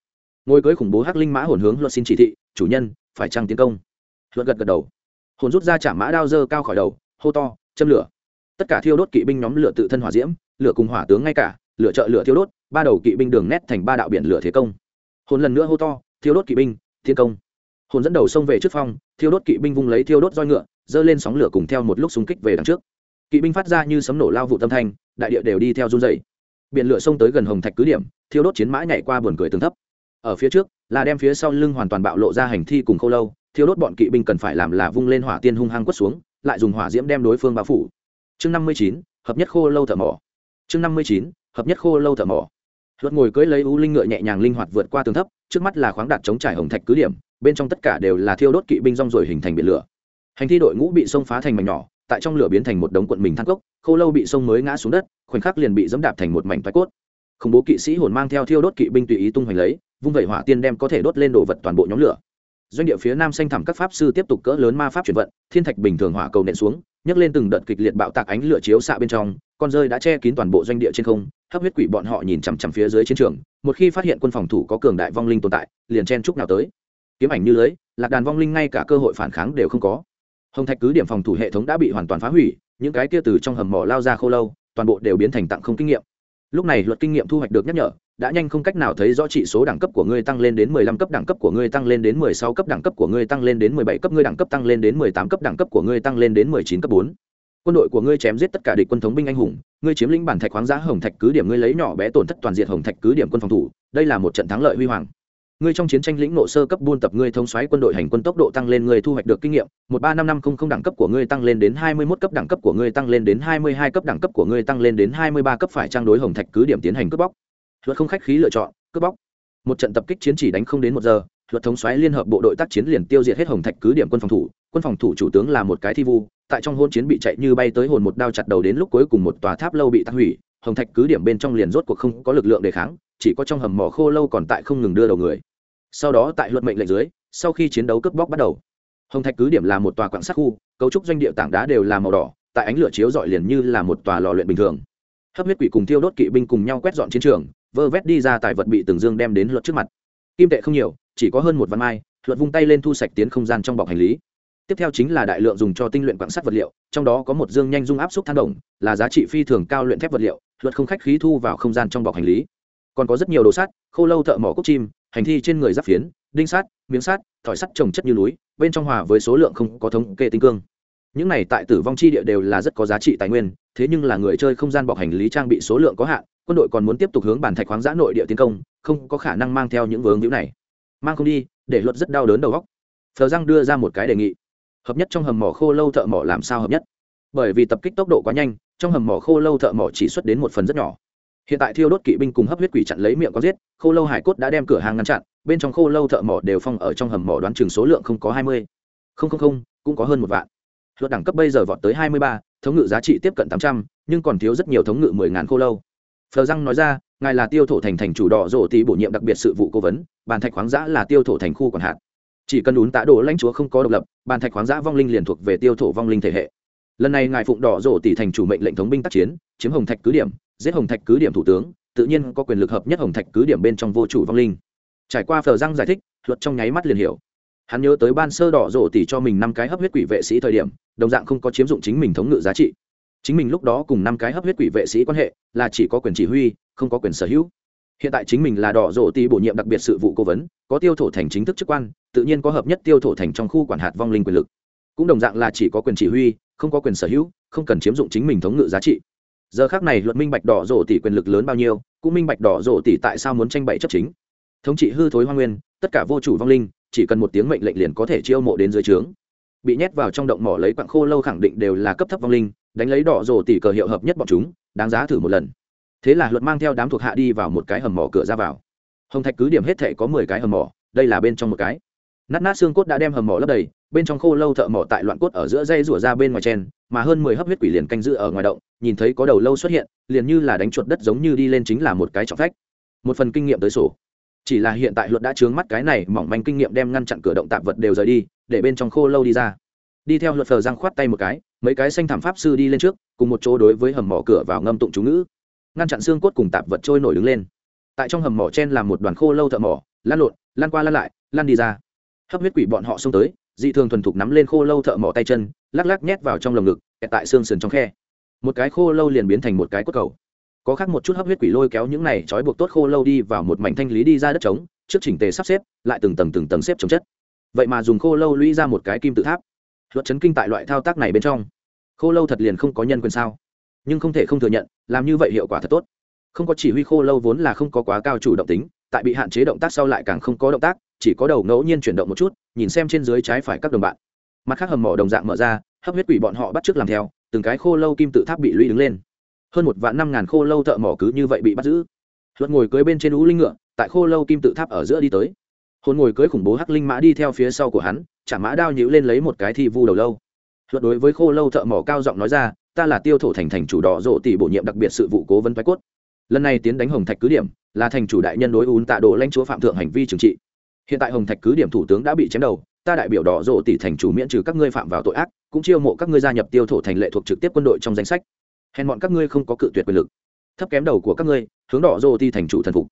ngồi cưới khủng bố hắc linh mã hồn hướng luật xin chỉ thị, chủ nhân, phải trăng tiến công? Luật gật gật đầu. Hồn rút ra chạm mã đao dơ cao khỏi đầu, hô to, châm lửa. Tất cả thiêu đốt kỵ binh nhóm lửa tự thân hỏa diễm, lửa cùng hỏa tướng ngay cả, lửa trợ lửa thiêu đốt, ba đầu kỵ binh đường nét thành ba đạo biển lửa thế công. Hồn lần nữa hô to, thiêu đốt kỵ binh thiên công. Hồn dẫn đầu xông về trước phong, thiêu đốt kỵ binh vung lấy thiêu đốt roi ngựa, dơ lên sóng lửa cùng theo một lúc xung kích về đằng trước. Kỵ binh phát ra như sấm nổ lao vụ tâm thanh, đại địa đều đi theo run dày biển lửa xông tới gần hồng thạch cứ điểm, thiêu đốt chiến mã nhảy qua buồn cười tường thấp ở phía trước, là đem phía sau lưng hoàn toàn bạo lộ ra hành thi cùng khâu lâu, thiêu đốt bọn kỵ binh cần phải làm là vung lên hỏa tiên hung hăng quất xuống, lại dùng hỏa diễm đem đối phương bao phủ. Chương năm mươi chín, hợp nhất khô lâu thợ mỏ. Chương năm mươi chín, hợp nhất khô lâu thợ mỏ. Luật ngồi cưỡi lấy u linh ngựa nhẹ nhàng linh hoạt vượt qua tường thấp, trước mắt là khoáng đạt chống trải hồng thạch cứ điểm, bên trong tất cả đều là thiêu đốt kỵ binh rong rồi hình thành biển lửa. Hành thi đội ngũ bị sông phá thành mảnh nhỏ, tại trong lửa biến thành một đống quận mình thang cốc, khô lâu bị sông mới ngã xuống đất, khoảnh khắc liền bị dẫm đạp thành một mảnh toái cốt. Khủng bố kỵ sĩ hồn mang theo thiêu đốt kỵ binh tùy ý tung hoành lấy vung vẩy hỏa tiên đem có thể đốt lên đồ vật toàn bộ nhóm lửa. Doanh địa phía nam xanh thẳm các pháp sư tiếp tục cỡ lớn ma pháp chuyển vận, thiên thạch bình thường hỏa cầu nện xuống, nhấc lên từng đợt kịch liệt bạo tạc ánh lửa chiếu xạ bên trong, con rơi đã che kín toàn bộ doanh địa trên không, hấp huyết quỷ bọn họ nhìn chằm chằm phía dưới chiến trường, một khi phát hiện quân phòng thủ có cường đại vong linh tồn tại, liền chen chúc nào tới. Kiếm ảnh như lưới, lạc đàn vong linh ngay cả cơ hội phản kháng đều không có. Hồng thạch cứ điểm phòng thủ hệ thống đã bị hoàn toàn phá hủy, những cái kia từ trong hầm mỏ lao ra khô lâu, toàn bộ đều biến thành tặng không kinh nghiệm. Lúc này luật kinh nghiệm thu hoạch được nhắc nhở đã nhanh không cách nào thấy rõ trị số đẳng cấp của ngươi tăng lên đến 15 cấp đẳng cấp của ngươi tăng lên đến 16 cấp đẳng cấp của ngươi tăng lên đến 17 cấp ngươi đẳng cấp tăng lên đến 18 cấp đẳng cấp của ngươi tăng lên đến 19 cấp 4. Quân đội của ngươi chém giết tất cả địch quân thống binh anh hùng, ngươi chiếm lĩnh bản thạch khoáng giá hồng thạch cứ điểm ngươi lấy nhỏ bé tổn thất toàn diện hồng thạch cứ điểm quân phòng thủ, đây là một trận thắng lợi huy hoàng. Ngươi trong chiến tranh lĩnh nộ sơ cấp buôn tập ngươi thông soái quân đội hành quân tốc độ tăng lên ngươi thu hoạch được kinh nghiệm, 135500 đẳng cấp của ngươi tăng lên đến 21 cấp đẳng cấp của ngươi tăng lên đến 22 cấp đẳng cấp của ngươi tăng lên đến 23 cấp phải trang đối hồng thạch cứ điểm tiến hành cướp bóc. Luật không khách khí lựa chọn, cướp bóc. Một trận tập kích chiến chỉ đánh không đến một giờ luật thống xoáy liên hợp bộ đội tác chiến liền tiêu diệt hết hồng thạch cứ điểm quân phòng thủ. Quân phòng thủ chủ tướng là một cái thi vu tại trong hôn chiến bị chạy như bay tới hồn một đao chặt đầu đến lúc cuối cùng một tòa tháp lâu bị tắc hủy. Hồng thạch cứ điểm bên trong liền rốt cuộc không có lực lượng đề kháng chỉ có trong hầm mỏ khô lâu còn tại không ngừng đưa đầu người. Sau đó tại luật mệnh lệnh dưới sau khi chiến đấu cướp bóc bắt đầu. Hồng thạch cứ điểm là một tòa quảng sắc khu cấu trúc doanh địa tảng đá đều là màu đỏ tại ánh lửa chiếu dọi liền như là một tòa lò luyện bình thường. Hấp huyết quỷ cùng tiêu đốt kỵ binh cùng nhau quét dọn chiến trường vơ vét đi ra tài vật bị từng dương đem đến luật trước mặt. Kim tệ không nhiều, chỉ có hơn một văn mai, luật vung tay lên thu sạch tiến không gian trong bọc hành lý. Tiếp theo chính là đại lượng dùng cho tinh luyện quảng sắt vật liệu, trong đó có một dương nhanh dung áp suất than đồng, là giá trị phi thường cao luyện thép vật liệu, luật không khách khí thu vào không gian trong bọc hành lý. Còn có rất nhiều đồ sắt, khô lâu thợ mỏ cốc chim, hành thi trên người giáp phiến, đinh sắt, miếng sắt, thỏi sắt trồng chất như núi, bên trong hòa với số lượng không có thống kê tinh cương. Những này tại tử vong chi địa đều là rất có giá trị tài nguyên, thế nhưng là người chơi không gian bọc hành lý trang bị số lượng có hạn quân đội còn muốn tiếp tục hướng bản thạch khoáng giã nội địa tiến công, không có khả năng mang theo những vướng hữu này. Mang không đi, để luật rất đau đớn đầu góc thờ răng đưa ra một cái đề nghị. Hợp nhất trong hầm mỏ khô lâu thợ mỏ làm sao hợp nhất? Bởi vì tập kích tốc độ quá nhanh, trong hầm mỏ khô lâu thợ mỏ chỉ xuất đến một phần rất nhỏ. Hiện tại thiêu đốt kỵ binh cùng hấp huyết quỷ chặn lấy miệng có giết, khô lâu hải cốt đã đem cửa hàng ngăn chặn, bên trong khô lâu thợ mỏ đều phong ở trong hầm mỏ đoán chừng số lượng không có hai mươi. Không không không, cũng có hơn một vạn. Luật đẳng cấp bây giờ vọt tới hai mươi ba, thống ngự giá trị tiếp cận tám trăm, nhưng còn thiếu rất nhiều thống ngự mười ngàn khô lâu phờ răng nói ra, ngài là tiêu thổ thành thành chủ đỏ rổ tí bổ nhiệm đặc biệt sự vụ cố vấn, bàn thạch khoáng giã là tiêu thổ thành khu còn hạn chỉ cần ún tạ đồ lãnh chúa không có độc lập, bàn thạch khoáng giã vong linh liền thuộc về tiêu thổ vong linh thể hệ. Lần này ngài phụng đỏ rổ tỷ thành chủ mệnh lệnh thống binh tác chiến, chiếm hồng thạch cứ điểm, giết hồng thạch cứ điểm thủ tướng, tự nhiên có quyền lực hợp nhất hồng thạch cứ điểm bên trong vô chủ vong linh. Trải qua phờ răng giải thích, luật trong nháy mắt liền hiểu. Hắn nhớ tới ban sơ đỏ rổ tỷ cho mình năm cái hấp huyết quỷ vệ sĩ thời điểm, đồng dạng không có chiếm dụng chính mình thống ngự giá trị chính mình lúc đó cùng năm cái hấp huyết quỷ vệ sĩ quan hệ là chỉ có quyền chỉ huy, không có quyền sở hữu. Hiện tại chính mình là đỏ rổ tỷ bổ nhiệm đặc biệt sự vụ cố vấn, có tiêu thổ thành chính thức chức quan, tự nhiên có hợp nhất tiêu thổ thành trong khu quản hạt vong linh quyền lực. Cũng đồng dạng là chỉ có quyền chỉ huy, không có quyền sở hữu, không cần chiếm dụng chính mình thống ngự giá trị. Giờ khác này luật minh bạch đỏ rổ tỷ quyền lực lớn bao nhiêu, cũng minh bạch đỏ rổ tỷ tại sao muốn tranh bậy chấp chính. Thống trị hư thối hoa nguyên, tất cả vô chủ vong linh, chỉ cần một tiếng mệnh lệnh liền có thể chiêu mộ đến dưới trướng. Bị nhét vào trong động mỏ lấy quặng khô lâu khẳng định đều là cấp thấp vong linh đánh lấy đỏ rổ tỉ cờ hiệu hợp nhất bọn chúng, đáng giá thử một lần. Thế là luật mang theo đám thuộc hạ đi vào một cái hầm mỏ cửa ra vào. Hồng thạch cứ điểm hết thể có mười cái hầm mỏ, đây là bên trong một cái. Nát nát xương cốt đã đem hầm mỏ lấp đầy, bên trong khô lâu thợ mỏ tại loạn cốt ở giữa dây rủa ra bên ngoài chen, mà hơn mười hấp huyết quỷ liền canh giữ ở ngoài động, nhìn thấy có đầu lâu xuất hiện, liền như là đánh chuột đất giống như đi lên chính là một cái trọng phách. Một phần kinh nghiệm tới sổ. Chỉ là hiện tại luật đã trướng mắt cái này, mỏng manh kinh nghiệm đem ngăn chặn cửa động tạp vật đều rời đi, để bên trong khô lâu đi ra đi theo luật phờ răng khoát tay một cái, mấy cái xanh thảm pháp sư đi lên trước, cùng một chỗ đối với hầm mỏ cửa vào ngâm tụng chú ngữ. Ngăn chặn xương cốt cùng tạp vật trôi nổi đứng lên. Tại trong hầm mỏ chen là một đoàn khô lâu thợ mỏ lan lộn lan qua lan lại lan đi ra. Hấp huyết quỷ bọn họ xông tới, dị thường thuần thục nắm lên khô lâu thợ mỏ tay chân, lắc lắc nhét vào trong lồng ngực, kẹt tại xương sườn trong khe. Một cái khô lâu liền biến thành một cái cốt cầu. Có khác một chút hấp huyết quỷ lôi kéo những này trói buộc tốt khô lâu đi vào một mảnh thanh lý đi ra đất trống, trước chỉnh tề sắp xếp, lại từng tầng từng tầng xếp chống chất. Vậy mà dùng khô lâu lũy ra một cái kim tự tháp luật chấn kinh tại loại thao tác này bên trong. Khô lâu thật liền không có nhân quyền sao? Nhưng không thể không thừa nhận, làm như vậy hiệu quả thật tốt. Không có chỉ huy khô lâu vốn là không có quá cao chủ động tính, tại bị hạn chế động tác sau lại càng không có động tác, chỉ có đầu ngẫu nhiên chuyển động một chút, nhìn xem trên dưới trái phải các đồng bạn. Mặt khác hầm mỏ đồng dạng mở ra, hấp huyết quỷ bọn họ bắt t r ư ớ c làm theo, từng cái khô lâu kim tự tháp bị lũy đứng lên. Hơn một vạn năm ngàn khô lâu thợ mỏ cứ như vậy bị bắt giữ. Luật ngồi cưới bên trên ú linh ngựa, tại khô lâu kim tự tháp ở giữa đi tới. Hôn ngồi cưới khủng bố hắc linh mã đi theo phía sau của hắn chả mã đao nhữ lên lấy một cái thi vu đầu lâu. Luật đối với khô lâu thợ mỏ cao giọng nói ra, ta là tiêu thổ thành thành chủ đỏ rộ tỷ bổ nhiệm đặc biệt sự vụ cố vấn thoái cốt. Lần này tiến đánh hồng thạch cứ điểm, là thành chủ đại nhân đối ún tạ đồ lãnh chúa phạm thượng hành vi trừng trị. Hiện tại hồng thạch cứ điểm thủ tướng đã bị chém đầu, ta đại biểu đỏ rộ tỷ thành chủ miễn trừ các ngươi phạm vào tội ác, cũng chiêu mộ các ngươi gia nhập tiêu thổ thành lệ thuộc trực tiếp quân đội trong danh sách. Hèn bọn các ngươi không có cự tuyệt quyền lực. Thấp kém đầu của các ngươi, hướng đỏ rộ tỷ thành chủ thần phục.